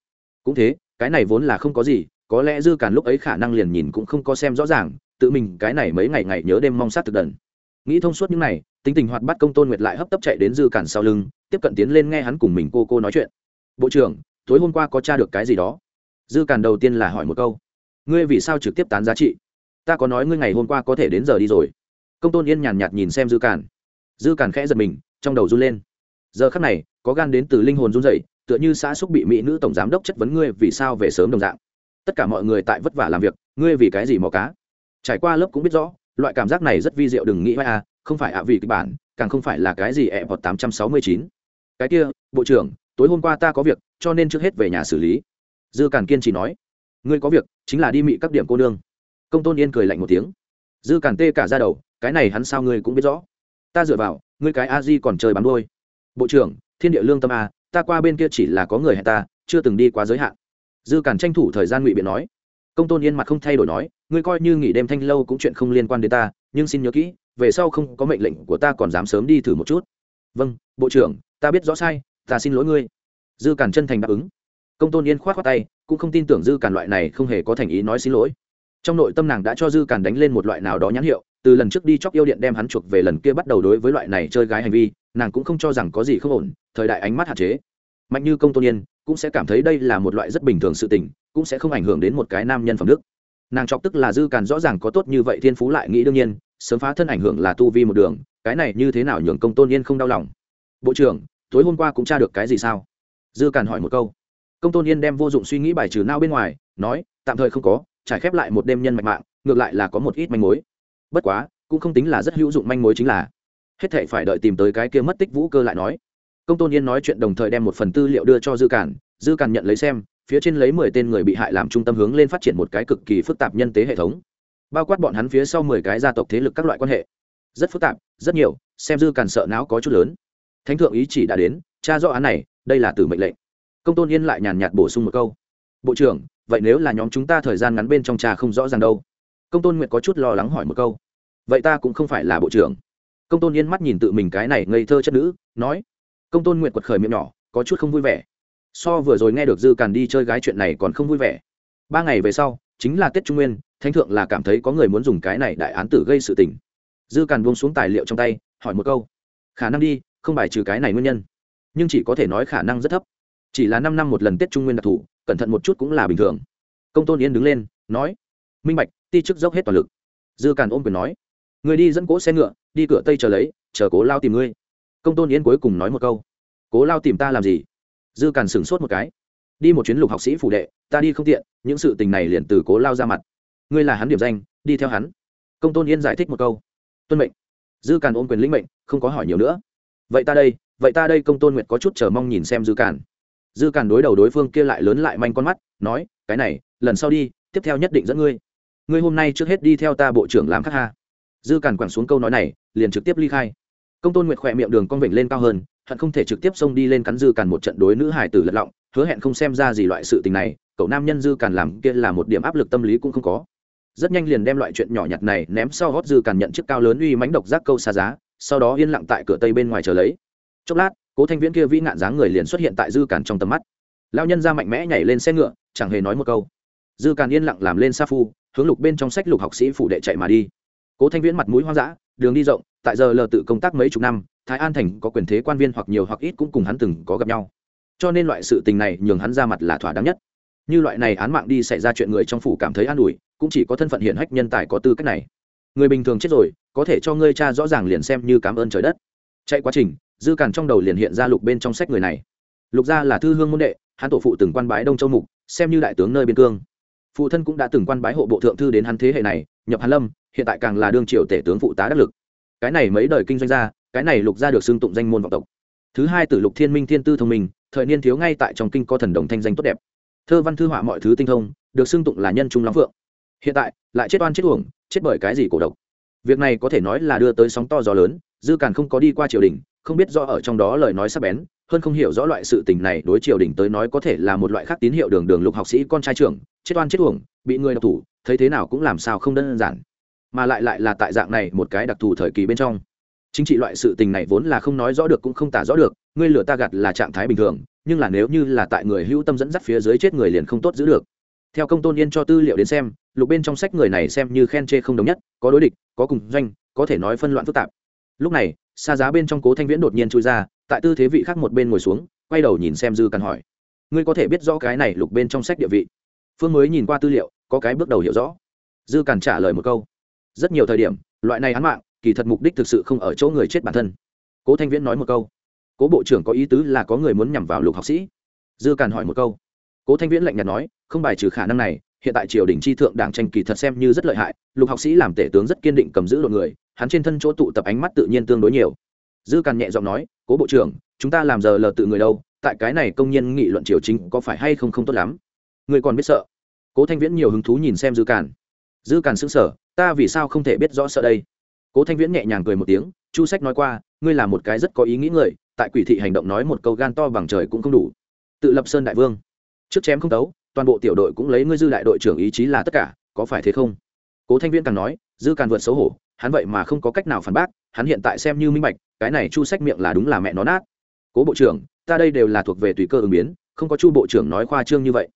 Cũng thế, cái này vốn là không có gì, có lẽ dư càn lúc ấy khả năng liền nhìn cũng không có xem rõ ràng, tự mình cái này mấy ngày ngày nhớ đêm mong sát thực đần. Nghĩ thông suốt những này, tính tình hoạt bắt công tôn nguyệt lại hấp tấp chạy đến dư càn sau lưng, tiếp cận tiến lên nghe hắn cùng mình cô cô nói chuyện. Bộ trưởng, tối hôm qua có tra được cái gì đó? Dư càn đầu tiên là hỏi một câu. Ngươi vì sao trực tiếp tán giá trị? Ta có nói ngươi ngày hôm qua có thể đến giờ đi rồi. Công tôn yên nhàn nhạt nhìn xem dư càn. Dư càn khẽ giật mình, trong đầu run lên. Giờ khắc này, có gan đến từ linh hồn run dậy tựa như xã xúc bị mỹ nữ tổng giám đốc chất vấn ngươi vì sao về sớm đồng dạng. Tất cả mọi người tại vất vả làm việc, ngươi vì cái gì mò cá? Trải qua lớp cũng biết rõ, loại cảm giác này rất vi diệu, đừng nghĩ vai à không phải ạ vì kịch bản, càng không phải là cái gì ẹ hoặc tám trăm sáu mươi chín. Cái kia, bộ trưởng, tối hôm qua ta có việc, cho nên trước hết về nhà xử lý. Dư càn kiên chỉ nói, ngươi có việc, chính là đi mị các điểm cô nương. Công tôn yên cười lạnh một tiếng. Dư càn tê cả ra đầu, cái này hắn sao ngươi cũng biết rõ. Ta dựa vào, ngươi cái a di còn trời bắn đôi bộ trưởng, thiên địa lương tâm a ta qua bên kia chỉ là có người hẹn ta, chưa từng đi quá giới hạn. Dư cản tranh thủ thời gian ngụy biện nói. Công tôn yên mặt không thay đổi nói, ngươi coi như nghỉ đêm thanh lâu cũng chuyện không liên quan đến ta, nhưng xin nhớ kỹ, về sau không có mệnh lệnh của ta còn dám sớm đi thử một chút. Vâng bộ trưởng, ta biết rõ sai, ta xin lỗi ngươi. Dư cản chân thành đáp ứng. Công tôn yên k h o á t khoác tay, cũng không tin tưởng dư cản loại này không hề có thành ý nói xin lỗi. Trong nội tâm nàng đã cho dư cản đánh lên một loại nào đó nhãn hiệu, từ lần trước đi chóc yêu điện đem hắn chuộc về lần kia bắt đầu đối với loại này chơi gái hành vi nàng cũng không cho rằng có gì không ổn, thời đại ánh mắt hạn chế. Mạnh như công tôn yên cũng sẽ cảm thấy đây là một loại rất bình thường sự tình, cũng sẽ không ảnh hưởng đến một cái nam nhân phẩm đức. Nàng chọc tức là dư càn rõ ràng có tốt như vậy thiên phú lại nghĩ đương nhiên, sớm phá thân ảnh hưởng là tu vi một đường, cái này như thế nào nhường công tôn yên không đau lòng? Bộ trưởng, tối hôm qua cũng tra được cái gì sao? Dư càn hỏi một câu. Công tôn yên đem vô dụng suy nghĩ bài trừ nao bên ngoài, nói, tạm thời không có, trải khép lại một đêm nhân mạch mạng, ngược lại là có một ít manh mối. Bất quá, cũng không tính là rất hữu dụng manh mối chính là hết thệ phải đợi tìm tới cái kia mất tích vũ cơ lại nói. Công tôn yên nói chuyện đồng thời đem một phần tư liệu đưa cho dư cản dư cản nhận lấy xem, phía trên lấy mười tên người bị hại làm trung tâm hướng lên phát triển một cái cực kỳ phức tạp nhân tế hệ thống. Bao quát bọn hắn phía sau mười cái gia tộc thế lực các loại quan hệ. Rất phức tạp, rất nhiều, xem dư cản sợ não có chút lớn. Thánh thượng ý chỉ đã đến cha rõ án này, đây là từ mệnh lệnh. Công tôn yên lại nhàn nhạt bổ sung một câu. Bộ trưởng, vậy nếu là nhóm chúng ta thời gian ngắn bên trong trà không rõ ràng đâu? Công tôn nguyệt có chút lo lắng hỏi một câu. Vậy ta cũng không phải là bộ trưởng công tôn yên mắt nhìn tự mình cái này ngây thơ chất nữ, nói, công tôn nguyệt quật khởi miệng nhỏ, có chút không vui vẻ. So vừa rồi nghe được dư càn đi chơi gái chuyện này còn không vui vẻ. Ba ngày về sau, chính là tết trung nguyên, thánh thượng là cảm thấy có người muốn dùng cái này đại án tử gây sự tình. Dư càn buông xuống tài liệu trong tay, hỏi một câu, khả năng đi, không bài trừ cái này nguyên nhân. Nhưng chỉ có thể nói khả năng rất thấp. Chỉ là năm năm một lần tết trung nguyên đặc thù, cẩn thận một chút cũng là bình thường. Công tôn yên đứng lên, nói, minh bạch, ti chức dốc hết toàn lực. Dư càn ôm quyền nói, người đi dẫn cỗ xe ngựa đi cửa tây chờ lấy, chờ cố lao tìm ngươi. Công tôn yên cuối cùng nói một câu. Cố lao tìm ta làm gì? Dư càn sửng sốt một cái. Đi một chuyến lục học sĩ phủ đệ, ta đi không tiện, những sự tình này liền từ cố lao ra mặt. Ngươi là hắn điểm danh, đi theo hắn. Công tôn yên giải thích một câu. Tuân mệnh. Dư càn ôm quyền lĩnh mệnh, không có hỏi nhiều nữa. Vậy ta đây, vậy ta đây, công tôn nguyệt có chút chờ mong nhìn xem dư càn. Dư càn đối đầu đối phương kia lại lớn lại manh con mắt, nói, cái này, lần sau đi, tiếp theo nhất định dẫn ngươi. Ngươi hôm nay trước hết đi theo ta bộ trưởng làm khắc ha dư càn quẳng xuống câu nói này, liền trực tiếp ly khai. Công tôn nguyệt khỏe miệng đường con vịnh lên cao hơn, hận không thể trực tiếp xông đi lên cắn dư càn một trận đối nữ hải tử lật lọng, hứa hẹn không xem ra gì loại sự tình này, cậu nam nhân dư càn làm kia là một điểm áp lực tâm lý cũng không có. Rất nhanh liền đem loại chuyện nhỏ nhặt này ném sau hót dư càn nhận chiếc cao lớn uy mánh độc giác câu xa giá, sau đó yên lặng tại cửa tây bên ngoài chờ lấy. Chốc lát, cố thanh viễn kia vĩ nạn dáng người liền xuất hiện tại dư càn trong tầm mắt. Lao nhân ra mạnh mẽ nhảy lên xe ngựa, chẳng hề nói một câu. Dư càn yên lặng làm lên sa phu, hướng lục bên trong sách lục học sĩ phủ đệ chạy mà đi cố thanh viễn mặt mũi hoang dã, đường đi rộng, tại giờ lờ tự công tác mấy chục năm, thái an thành có quyền thế quan viên hoặc nhiều hoặc ít cũng cùng hắn từng có gặp nhau. Cho nên loại sự tình này nhường hắn ra mặt là thỏa đáng nhất. Như loại này án mạng đi xảy ra chuyện người trong phủ cảm thấy an ủi, cũng chỉ có thân phận hiển hách nhân tài có tư cách này. Người bình thường chết rồi, có thể cho ngươi cha rõ ràng liền xem như cảm ơn trời đất. Chạy quá trình, dư càn trong đầu liền hiện ra lục bên trong sách người này. Lục gia là thư hương môn đệ, hắn tổ phụ từng quan bái đông châu mục, xem như đại tướng nơi biên cương. Phụ thân cũng đã từng quan bái hộ bộ thượng thư đến hắn thế hệ này, nhập hàn lâm hiện tại càng là đương triều tể tướng phụ tá đắc lực. Cái này mấy đời kinh doanh gia, cái này lục gia được xưng tụng danh môn vọng tộc. Thứ hai tử lục thiên minh thiên tư thông minh, thời niên thiếu ngay tại trong kinh có thần đồng thanh danh tốt đẹp. Thơ văn thư họa mọi thứ tinh thông, được xưng tụng là nhân trung lắm phượng. Hiện tại, lại chết oan chết uổng, chết bởi cái gì cổ độc. Việc này có thể nói là đưa tới sóng to gió lớn, dư càn không có đi qua triều đình, không biết do ở trong đó lời nói sắp bén, hơn không hiểu rõ loại sự tình này đối triều đình tới nói có thể là một loại khác tín hiệu đường đường lục học sĩ con trai trưởng, chết oan chết uổng, bị người độc thủ, thấy thế nào cũng làm sao không đơn giản mà lại lại là tại dạng này một cái đặc thù thời kỳ bên trong. Chính trị loại sự tình này vốn là không nói rõ được cũng không tả rõ được, ngươi lửa ta gạt là trạng thái bình thường, nhưng là nếu như là tại người hữu tâm dẫn dắt phía dưới chết người liền không tốt giữ được. Theo công tôn yên cho tư liệu đến xem, lục bên trong sách người này xem như khen chê không đồng nhất, có đối địch, có cùng doanh, có thể nói phân loạn phức tạp. Lúc này, xa giá bên trong cố thanh viễn đột nhiên chui ra, tại tư thế vị khác một bên ngồi xuống, quay đầu nhìn xem dư càn hỏi. Ngươi có thể biết rõ cái này lục bên trong sách địa vị? Phương mới nhìn qua tư liệu, có cái bước đầu hiểu rõ. Dư càn trả lời một câu rất nhiều thời điểm, loại này án mạng, kỳ thật mục đích thực sự không ở chỗ người chết bản thân. Cố thanh viễn nói một câu. Cố bộ trưởng có ý tứ là có người muốn nhằm vào lục học sĩ. Dư càn hỏi một câu. Cố thanh viễn lạnh nhạt nói, không bài trừ khả năng này, hiện tại triều đình chi thượng đảng tranh kỳ thật xem như rất lợi hại, lục học sĩ làm tể tướng rất kiên định cầm giữ đội người, hắn trên thân chỗ tụ tập ánh mắt tự nhiên tương đối nhiều. Dư càn nhẹ giọng nói, cố bộ trưởng, chúng ta làm giờ lờ tự người đâu, tại cái này công nhân nghị luận triều chính có phải hay không không tốt lắm? Người còn biết sợ. Cố thanh viễn nhiều hứng thú nhìn xem dư càn. Dư càn xứng sở ta vì sao không thể biết rõ sợ đây? Cố thanh viễn nhẹ nhàng cười một tiếng, chu sách nói qua, ngươi là một cái rất có ý nghĩ người, tại quỷ thị hành động nói một câu gan to bằng trời cũng không đủ. Tự lập sơn đại vương. Trước chém không tấu, toàn bộ tiểu đội cũng lấy ngươi dư đại đội trưởng ý chí là tất cả, có phải thế không? Cố thanh viễn càng nói, dư càng vượt xấu hổ, hắn vậy mà không có cách nào phản bác, hắn hiện tại xem như minh bạch, cái này chu sách miệng là đúng là mẹ nó nát. Cố bộ trưởng, ta đây đều là thuộc về tùy cơ ứng biến, không có chu bộ trưởng nói khoa trương như vậy.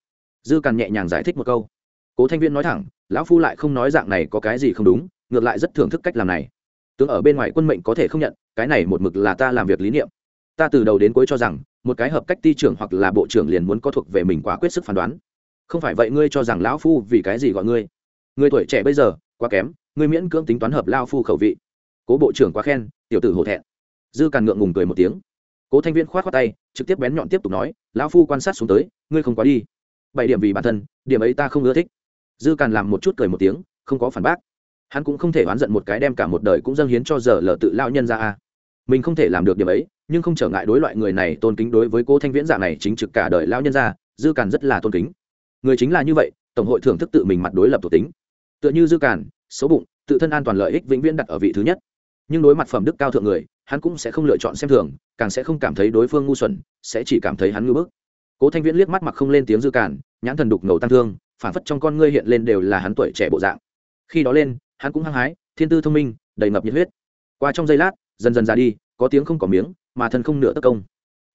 Dư càng nhẹ nhàng giải thích một câu. Cố thanh Viễn nói thẳng lão phu lại không nói dạng này có cái gì không đúng, ngược lại rất thưởng thức cách làm này. Tướng ở bên ngoài quân mệnh có thể không nhận, cái này một mực là ta làm việc lý niệm. Ta từ đầu đến cuối cho rằng, một cái hợp cách ty trưởng hoặc là bộ trưởng liền muốn có thuộc về mình quá quyết sức phán đoán. Không phải vậy ngươi cho rằng lão phu vì cái gì gọi ngươi? Người tuổi trẻ bây giờ, quá kém, ngươi miễn cưỡng tính toán hợp lao phu khẩu vị. Cố bộ trưởng quá khen, tiểu tử hổ thẹn. Dư càn ngượng ngùng cười một tiếng. Cố thanh viên k h o á t tay, trực tiếp bén nhọn tiếp tục nói, lão phu quan sát xuống tới, ngươi không quá đi. Bảy điểm vì bản thân, điểm ấy ta không ưa thích dư càn làm một chút cười một tiếng, không có phản bác. Hắn cũng không thể oán giận một cái đem cả một đời cũng dâng hiến cho giờ lờ tự lao nhân ra a. Mình không thể làm được điểm ấy, nhưng không trở ngại đối loại người này tôn kính đối với cô thanh viễn dạ này chính trực cả đời lao nhân ra, dư càn rất là tôn kính. Người chính là như vậy, tổng hội thưởng thức tự mình mặt đối lập thuộc tính. Tựa như dư càn, xấu bụng, tự thân an toàn lợi ích vĩnh viễn đặt ở vị thứ nhất. Nhưng đối mặt phẩm đức cao thượng người, hắn cũng sẽ không lựa chọn xem thường, càng sẽ không cảm thấy đối phương ngu xuẩn, sẽ chỉ cảm thấy hắn ngưỡng bức. Cố thanh viễn liếc mắt mặc không lên tiếng dư cản nhãn thần đục ngầu tăng thương phản phất trong con ngươi hiện lên đều là hắn tuổi trẻ bộ dạng. Khi đó lên, hắn cũng hăng hái, thiên tư thông minh, đầy ngập nhiệt huyết. Qua trong giây lát, dần dần ra đi, có tiếng không có miếng, mà thân không nửa tất công.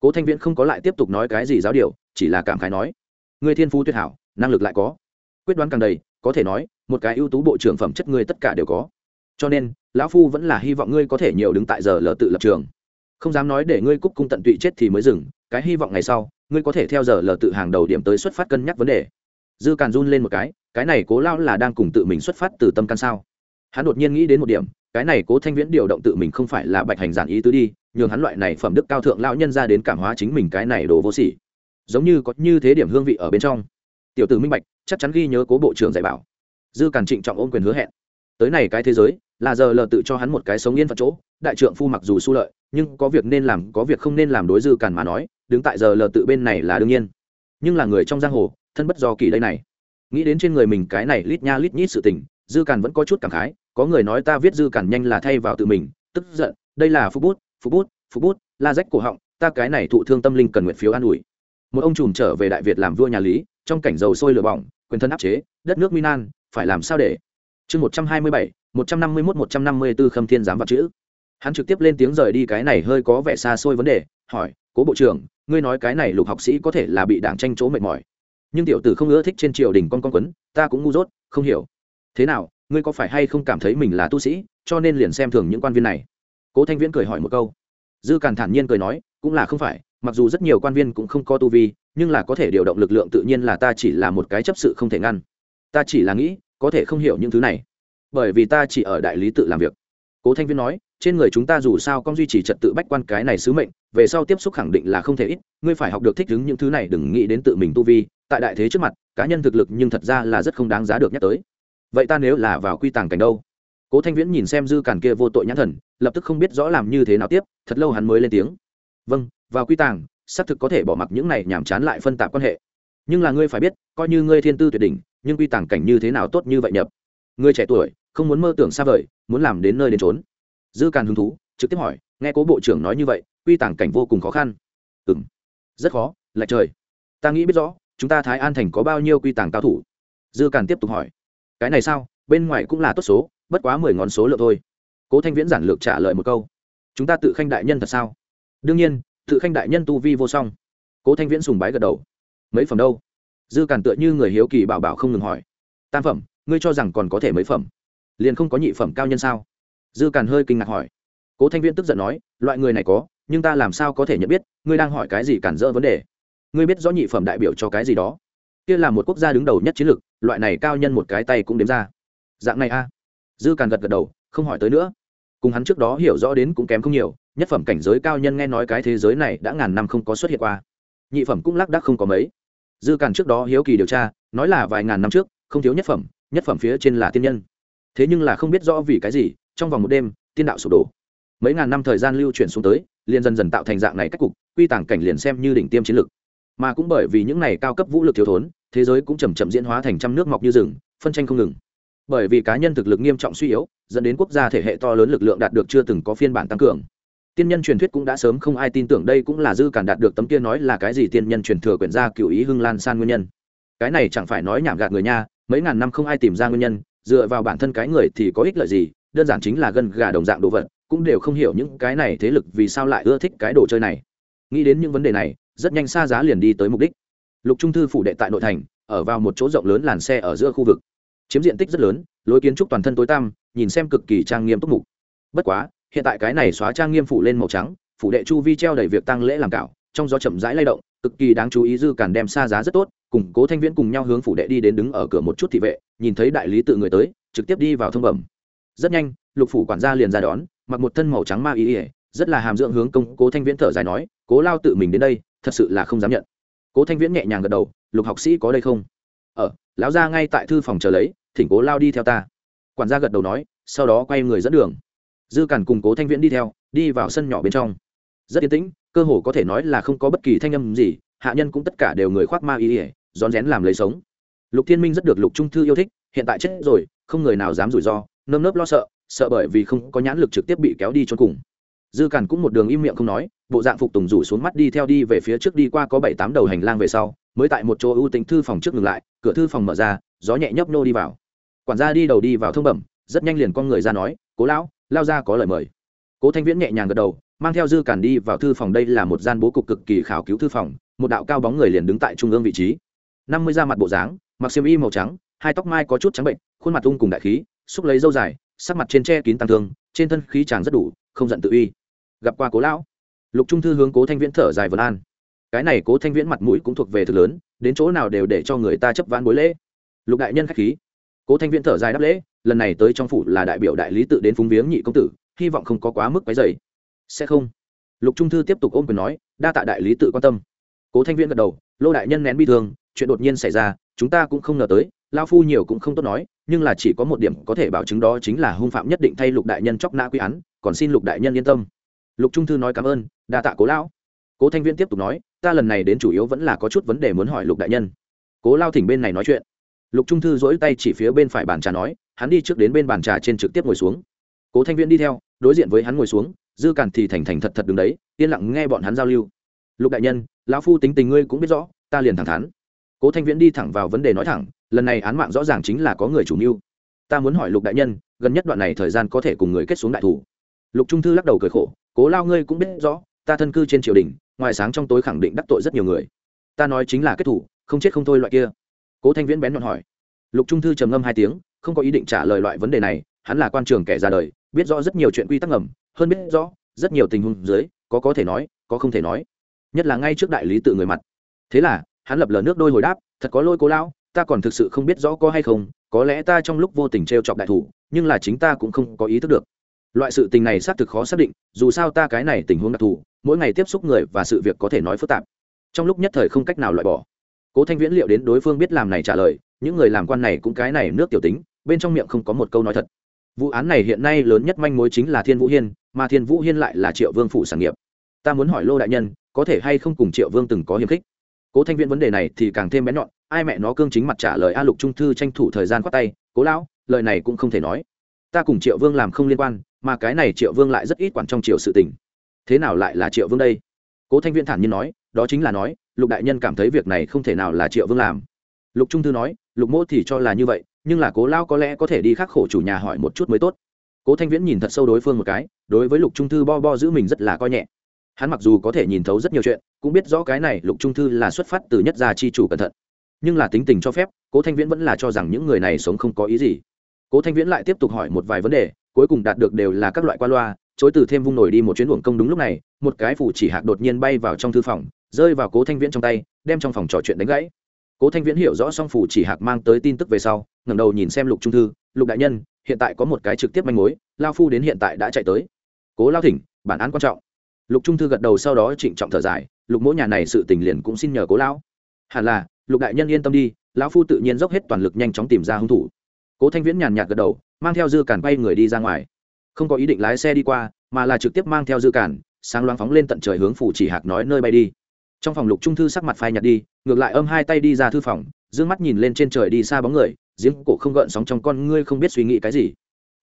Cố thanh viễn không có lại tiếp tục nói cái gì giáo điều, chỉ là cảm khái nói người thiên phú tuyệt hảo, năng lực lại có. Quyết đoán càng đầy, có thể nói, một cái ưu tú bộ trưởng phẩm chất ngươi tất cả đều có. Cho nên, lão phu vẫn là hy vọng ngươi có thể nhiều đứng tại giờ lờ tự lập trường. Không dám nói để ngươi cúc cung tận tụy chết thì mới dừng, cái hy vọng ngày sau, ngươi có thể theo giờ lờ tự hàng đầu điểm tới xuất phát cân nhắc vấn đề dư càn run lên một cái cái này cố lao là đang cùng tự mình xuất phát từ tâm can sao? Hắn đột nhiên nghĩ đến một điểm, cái này cố thanh viễn điều động tự mình không phải là bạch hành giản ý tứ đi, nhường hắn loại này phẩm đức cao thượng lão nhân ra đến cảm hóa chính mình cái này đồ vô sỉ. Giống như có như thế điểm hương vị ở bên trong. Tiểu tử minh bạch, chắc chắn ghi nhớ cố bộ trưởng dạy bảo. Dư càn trịnh trọng ôm quyền hứa hẹn. Tới này cái thế giới, là giờ lờ tự cho hắn một cái sống yên phận chỗ, đại trượng phu mặc dù su lợi, nhưng có việc nên làm, có việc không nên làm đối dư càn mà nói, đứng tại giờ lờ tự bên này là đương nhiên. Nhưng là người trong giang hồ thân bất do kỳ đây này. Nghĩ đến trên người mình cái này lít nha lít nhít sự tình, dư càn vẫn có chút cảm khái, có người nói ta viết dư càn nhanh là thay vào tự mình, tức giận, đây là phú bút phú bút phú bút, la rách cổ họng, ta cái này thụ thương tâm linh cần nguyện phiếu an ủi. Một ông trùm trở về đại việt làm vua nhà lý, trong cảnh dầu sôi lửa bỏng, quyền thân áp chế, đất nước minan phải làm sao để? Chương một trăm hai mươi bảy, một trăm năm mươi mốt, một trăm năm mươi b ố khâm thiên giám vật chữ. Hắn trực tiếp lên tiếng rời đi cái này hơi có vẻ xa xôi vấn đề, hỏi, cố bộ trưởng, ngươi nói cái này lục học sĩ có thể là bị đảng tranh chỗ mệt mỏi? Nhưng tiểu tử không ưa thích trên triều đình con con quấn, ta cũng ngu dốt, không hiểu. Thế nào, ngươi có phải hay không cảm thấy mình là tu sĩ, cho nên liền xem thường những quan viên này? Cố thanh viễn cười hỏi một câu. Dư càn thản nhiên cười nói, cũng là không phải, mặc dù rất nhiều quan viên cũng không có tu vi, nhưng là có thể điều động lực lượng tự nhiên là ta chỉ là một cái chấp sự không thể ngăn. Ta chỉ là nghĩ, có thể không hiểu những thứ này. Bởi vì ta chỉ ở đại lý tự làm việc. Cố thanh Viễn nói, trên người chúng ta dù sao con duy trì trật tự bách quan cái này sứ mệnh, về sau tiếp xúc khẳng định là không thể ít, ngươi phải học được thích ứng những thứ này, đừng nghĩ đến tự mình tu vi tại đại thế trước mặt, cá nhân thực lực nhưng thật ra là rất không đáng giá được nhắc tới. Vậy ta nếu là vào quy tàng cảnh đâu? Cố thanh viễn nhìn xem dư càn kia vô tội nhãn thần, lập tức không biết rõ làm như thế nào tiếp, thật lâu hắn mới lên tiếng. Vâng vào quy tàng, xác thực có thể bỏ mặc những này nhàm chán lại phân tạp quan hệ. Nhưng là ngươi phải biết, coi như ngươi thiên tư tuyệt đỉnh, nhưng quy tàng cảnh như thế nào tốt như vậy nhập Ngươi trẻ tuổi, không muốn mơ tưởng xa vời, muốn làm đến nơi đến trốn dư càn hứng thú, trực tiếp hỏi, nghe cố bộ trưởng nói như vậy, quy tàng cảnh vô cùng khó khăn. Ừ m rất khó lạch trời. Ta nghĩ biết rõ chúng ta thái an thành có bao nhiêu quy tàng cao thủ? Dư càn tiếp tục hỏi. Cái này sao? Bên ngoài cũng là tốt số, bất quá mười ngón số lượng thôi. Cố thanh viễn giản lược trả lời một câu. Chúng ta tự khanh đại nhân thật sao? Đương nhiên, tự khanh đại nhân tu vi vô song. Cố thanh viễn sùng bái gật đầu. Mấy phẩm đâu? Dư càn tựa như người hiếu kỳ bảo bảo không ngừng hỏi. Tam phẩm, ngươi cho rằng còn có thể mấy phẩm? Liền không có nhị phẩm cao nhân sao? Dư càn hơi kinh ngạc hỏi. Cố thanh viễn tức giận nói, loại người này có, nhưng ta làm sao có thể nhận biết, ngươi đang hỏi cái gì cản dỡ vấn đề? Ngươi biết rõ nhị phẩm đại biểu cho cái gì đó. Kia là một quốc gia đứng đầu nhất chiến lược, loại này cao nhân một cái tay cũng đếm ra. Dạng này a. Dư càn gật gật đầu, không hỏi tới nữa. Cùng hắn trước đó hiểu rõ đến cũng kém không nhiều, nhất phẩm cảnh giới cao nhân nghe nói cái thế giới này đã ngàn năm không có xuất hiện qua. Nhị phẩm cũng lác đác không có mấy. Dư càn trước đó hiếu kỳ điều tra, nói là vài ngàn năm trước, không thiếu nhất phẩm nhất phẩm phía trên là tiên nhân. Thế nhưng là không biết rõ vì cái gì, trong vòng một đêm, tiên đạo sụp đổ. Mấy ngàn năm thời gian lưu chuyển xuống tới, liền dần dần tạo thành dạng này cách cục, quy tàng cảnh liền xem như đỉnh tiêm chiến lược mà cũng bởi vì những này cao cấp vũ lực thiếu thốn, thế giới cũng chầm chậm diễn hóa thành trăm nước mọc như rừng, phân tranh không ngừng. Bởi vì cá nhân thực lực nghiêm trọng suy yếu, dẫn đến quốc gia thể hệ to lớn lực lượng đạt được chưa từng có phiên bản tăng cường. Tiên nhân truyền thuyết cũng đã sớm không ai tin tưởng đây cũng là dư cản đạt được tấm kia nói là cái gì tiên nhân truyền thừa quyển gia cựu ý hưng lan san nguyên nhân. Cái này chẳng phải nói nhảm gạt người nha, mấy ngàn năm không ai tìm ra nguyên nhân, dựa vào bản thân cái người thì có ích lợi gì, đơn giản chính là gân gà đồng dạng đồ vật, cũng đều không hiểu những cái này thế lực vì sao lại ưa thích cái đồ chơi này. Nghĩ đến những vấn đề này rất nhanh xa giá liền đi tới mục đích. Lục trung thư phủ đệ tại nội thành, ở vào một chỗ rộng lớn làn xe ở giữa khu vực. Chiếm diện tích rất lớn, lối kiến trúc toàn thân tối tăm, nhìn xem cực kỳ trang nghiêm túc mục. Bất quá, hiện tại cái này xóa trang nghiêm phủ lên màu trắng, phủ đệ chu vi treo đầy việc tăng lễ làm cạo trong gió chậm rãi lay động, cực kỳ đáng chú ý dư càn đem xa giá rất tốt, cùng cố thanh viễn cùng nhau hướng phủ đệ đi đến đứng ở cửa một chút thị vệ, nhìn thấy đại lý tự người tới, trực tiếp đi vào thông bẩm. Rất nhanh, lục phủ quản gia liền ra đón, mặc một thân màu trắng ma ý ỉa rất là hàm dưỡng hướng công cố thanh viễn thở dài nói, cố lao tự mình đến đây thật sự là không dám nhận. Cố thanh viễn nhẹ nhàng gật đầu, lục học sĩ có đây không? Ở lão ra ngay tại thư phòng chờ lấy, thỉnh cố lao đi theo ta. Quản gia gật đầu nói, sau đó quay người dẫn đường. Dư cản cùng cố thanh viễn đi theo, đi vào sân nhỏ bên trong. Rất yên tĩnh, cơ hồ có thể nói là không có bất kỳ thanh âm gì, hạ nhân cũng tất cả đều người khoác ma ý ỉa rón rén làm lấy sống. Lục thiên minh rất được lục trung thư yêu thích, hiện tại chết rồi, không người nào dám rủi ro, nơm nớp lo sợ sợ bởi vì không có nhãn lực trực tiếp bị kéo đi cho cùng dư càn cũng một đường im miệng không nói, bộ dạng phục tùng rủ xuống mắt đi theo đi về phía trước đi qua có bảy tám đầu hành lang về sau, mới tại một chỗ ưu tính thư phòng trước ngừng lại, cửa thư phòng mở ra, gió nhẹ nhấp nô đi vào. Quản gia đi đầu đi vào thông bẩm, rất nhanh liền con người ra nói, cố lão, lao ra có lời mời. Cố thanh viễn nhẹ nhàng gật đầu, mang theo dư càn đi vào thư phòng đây là một gian bố cục cực kỳ khảo cứu thư phòng, một đạo cao bóng người liền đứng tại trung ương vị trí. Năm mươi da mặt bộ dáng, mặc xiêm y màu trắng, hai tóc mai có chút trắng bệnh, khuôn mặt ung cùng đại khí, xúc lấy dâu dài, sắc mặt trên tre kín tăng thương, trên thân khí chàng rất đủ, không giận tự uy gặp qua cố lão. Lục trung thư hướng cố thanh viễn thở dài vân an. Cái này cố thanh viễn mặt mũi cũng thuộc về thực lớn, đến chỗ nào đều để cho người ta chấp ván bối lễ. Lục đại nhân k h á c h khí. Cố thanh viễn thở dài đáp lễ, lần này tới trong phủ là đại biểu đại lý tự đến phúng viếng nhị công tử, hy vọng không có quá mức váy dày sẽ không. Lục trung thư tiếp tục ôm quyền nói, đa tạ đại lý tự quan tâm. Cố thanh viễn gật đầu, lô đại nhân nén bi thương, chuyện đột nhiên xảy ra, chúng ta cũng không ngờ tới lao phu nhiều cũng không tốt nói, nhưng là chỉ có một điểm có thể bảo chứng đó chính là hung phạm nhất định thay lục đại nhân chóc nã quy án, còn xin lục đại nhân yên tâm lục trung thư nói cảm ơn, đa tạ cố lão. Cố thanh viễn tiếp tục nói, ta lần này đến chủ yếu vẫn là có chút vấn đề muốn hỏi lục đại nhân. Cố lao thỉnh bên này nói chuyện. Lục trung thư dỗi tay chỉ phía bên phải bàn trà nói, hắn đi trước đến bên bàn trà trên trực tiếp ngồi xuống. Cố thanh viễn đi theo, đối diện với hắn ngồi xuống, dư cản thì thành thành thật thật đứng đấy, yên lặng nghe bọn hắn giao lưu. Lục đại nhân, lão phu tính tình ngươi cũng biết rõ, ta liền thẳng thắn. Cố thanh viễn đi thẳng vào vấn đề nói thẳng, lần này án mạng rõ ràng chính là có người chủ mưu. Ta muốn hỏi lục đại nhân, gần nhất đoạn này thời gian có thể cùng người kết xuống đại thủ. Lục trung thư lắc đầu cười khổ cố lao ngươi cũng biết rõ, ta thân cư trên triều đình, ngoài sáng trong tối khẳng định đắc tội rất nhiều người. Ta nói chính là kết thủ, không chết không thôi loại kia. Cố thanh viễn bén nhọn hỏi. Lục trung thư trầm ngâm hai tiếng, không có ý định trả lời loại vấn đề này, hắn là quan trường kẻ ra đời, biết rõ rất nhiều chuyện quy tắc ngầm, hơn biết rõ, rất nhiều tình huống dưới, có có thể nói, có không thể nói. Nhất là ngay trước đại lý tự người mặt. Thế là, hắn lập lờ nước đôi hồi đáp, thật có lôi cố lão ta còn thực sự không biết rõ có hay không, có lẽ ta trong lúc vô tình t r e o chọc đại thủ, nhưng là chính ta cũng không có ý thức được loại sự tình này xác thực khó xác định, dù sao ta cái này tình huống đặc thù, mỗi ngày tiếp xúc người và sự việc có thể nói phức tạp. Trong lúc nhất thời không cách nào loại bỏ. Cố thanh viễn liệu đến đối phương biết làm này trả lời, những người làm quan này cũng cái này nước tiểu tính, bên trong miệng không có một câu nói thật. Vụ án này hiện nay lớn nhất manh mối chính là thiên vũ hiên, mà thiên vũ hiên lại là triệu vương phủ sản nghiệp. Ta muốn hỏi lô đại nhân, có thể hay không cùng triệu vương từng có hiềm khích? Cố thanh viễn vấn đề này thì càng thêm bén nhọn, ai mẹ nó cương chính mặt trả lời a lục trung thư tranh thủ thời gian khoát tay, cố lão, lời này cũng không thể nói. Ta cùng triệu vương làm không liên quan mà cái này triệu vương lại rất ít quản trong triều sự tình. Thế nào lại là triệu vương đây? Cố thanh viễn thản nhiên nói, đó chính là nói, lục đại nhân cảm thấy việc này không thể nào là triệu vương làm. Lục trung thư nói, lục mỗ thì cho là như vậy, nhưng là cố lao có lẽ có thể đi khắc khổ chủ nhà hỏi một chút mới tốt. Cố thanh viễn nhìn thật sâu đối phương một cái, đối với lục trung thư bo bo giữ mình rất là coi nhẹ. Hắn mặc dù có thể nhìn thấu rất nhiều chuyện, cũng biết rõ cái này lục trung thư là xuất phát từ nhất gia chi chủ cẩn thận. Nhưng là tính tình cho phép, cố thanh viễn vẫn là cho rằng những người này sống không có ý gì. Cố thanh viễn lại tiếp tục hỏi một vài vấn đề cuối cùng đạt được đều là các loại qua loa, chối từ thêm vung nổi đi một chuyến uổng công đúng lúc này, một cái phủ chỉ hạc đột nhiên bay vào trong thư phòng, rơi vào cố thanh viễn trong tay, đem trong phòng trò chuyện đánh gãy. Cố thanh viễn hiểu rõ Song phủ chỉ hạc mang tới tin tức về sau, ngẩng đầu nhìn xem lục trung thư, lục đại nhân, hiện tại có một cái trực tiếp manh mối lao phu đến hiện tại đã chạy tới. Cố lao thỉnh, bản án quan trọng. Lục trung thư gật đầu sau đó trịnh trọng thở dài, lục mỗi nhà này sự tình liền cũng xin nhờ cố lão. Hẳn là, lục đại nhân yên tâm đi, lão phu tự nhiên dốc hết toàn lực nhanh chóng tìm ra hung thủ cố thanh viễn nhàn nhạt gật đầu, mang theo dư cản bay người đi ra ngoài. Không có ý định lái xe đi qua, mà là trực tiếp mang theo dư cản, sáng loáng phóng lên tận trời hướng phủ chỉ hạc nói nơi bay đi. Trong phòng lục trung thư sắc mặt phai nhạt đi, ngược lại âm hai tay đi ra thư phòng d mắt nhìn lên trên trời đi xa bóng người, giếng cổ không gợn sóng trong con ngươi không biết suy nghĩ cái gì.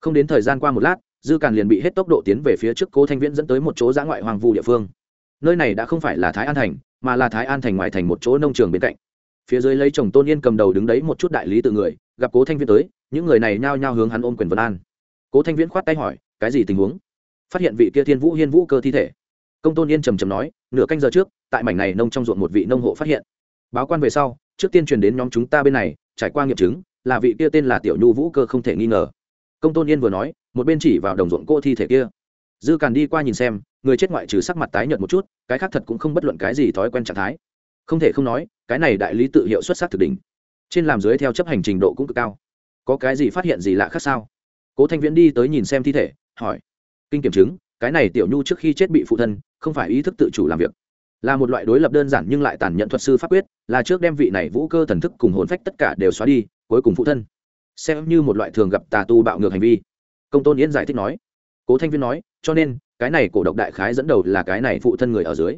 Không đến thời gian qua một lát, dư càn liền bị hết tốc độ tiến về phía trước cố thanh viễn dẫn tới một chỗ giã ngoại hoàng vu địa phương. Nơi này đã không phải là thái an thành, mà là thái an thành ngoài thành một chỗ nông trường bên cạnh. Phía dưới lấy chồng tôn yên cầm đầu đứng đấy một chút đại lý tự người, gặp cố thanh viễn tới những người này nhao nhao hướng hắn ôm quyền vân an. Cố thanh viễn khoát tay hỏi, cái gì tình huống? Phát hiện vị kia thiên vũ hiên vũ cơ thi thể. Công tôn yên trầm trầm nói, nửa canh giờ trước, tại mảnh này nông trong ruộng một vị nông hộ phát hiện. Báo quan về sau, trước tiên truyền đến nhóm chúng ta bên này, trải qua nghiệm chứng, là vị kia tên là tiểu nhu vũ cơ không thể nghi ngờ. Công tôn yên vừa nói, một bên chỉ vào đồng ruộng cô thi thể kia. Dư càn đi qua nhìn xem, người chết ngoại trừ sắc mặt tái nhợt một chút, cái khác thật cũng không bất luận cái gì thói quen trạng thái. Không thể không nói, cái này đại lý tự hiệu xuất sắc thực đỉnh. Trên làm dưới theo chấp hành trình độ cũng cực cao có cái gì phát hiện gì lạ khác sao? Cố thanh viễn đi tới nhìn xem thi thể, hỏi. Kinh kiểm chứng, cái này tiểu nhu trước khi chết bị phụ thân, không phải ý thức tự chủ làm việc. Là một loại đối lập đơn giản nhưng lại tàn nhẫn thuật sư pháp quyết, là trước đem vị này vũ cơ thần thức cùng hồn phách tất cả đều xóa đi, cuối cùng phụ thân. Xem như một loại thường gặp tà tu bạo ngược hành vi. Công tôn yến giải thích nói. Cố thanh viên nói, cho nên, cái này cổ độc đại khái dẫn đầu là cái này phụ thân người ở dưới.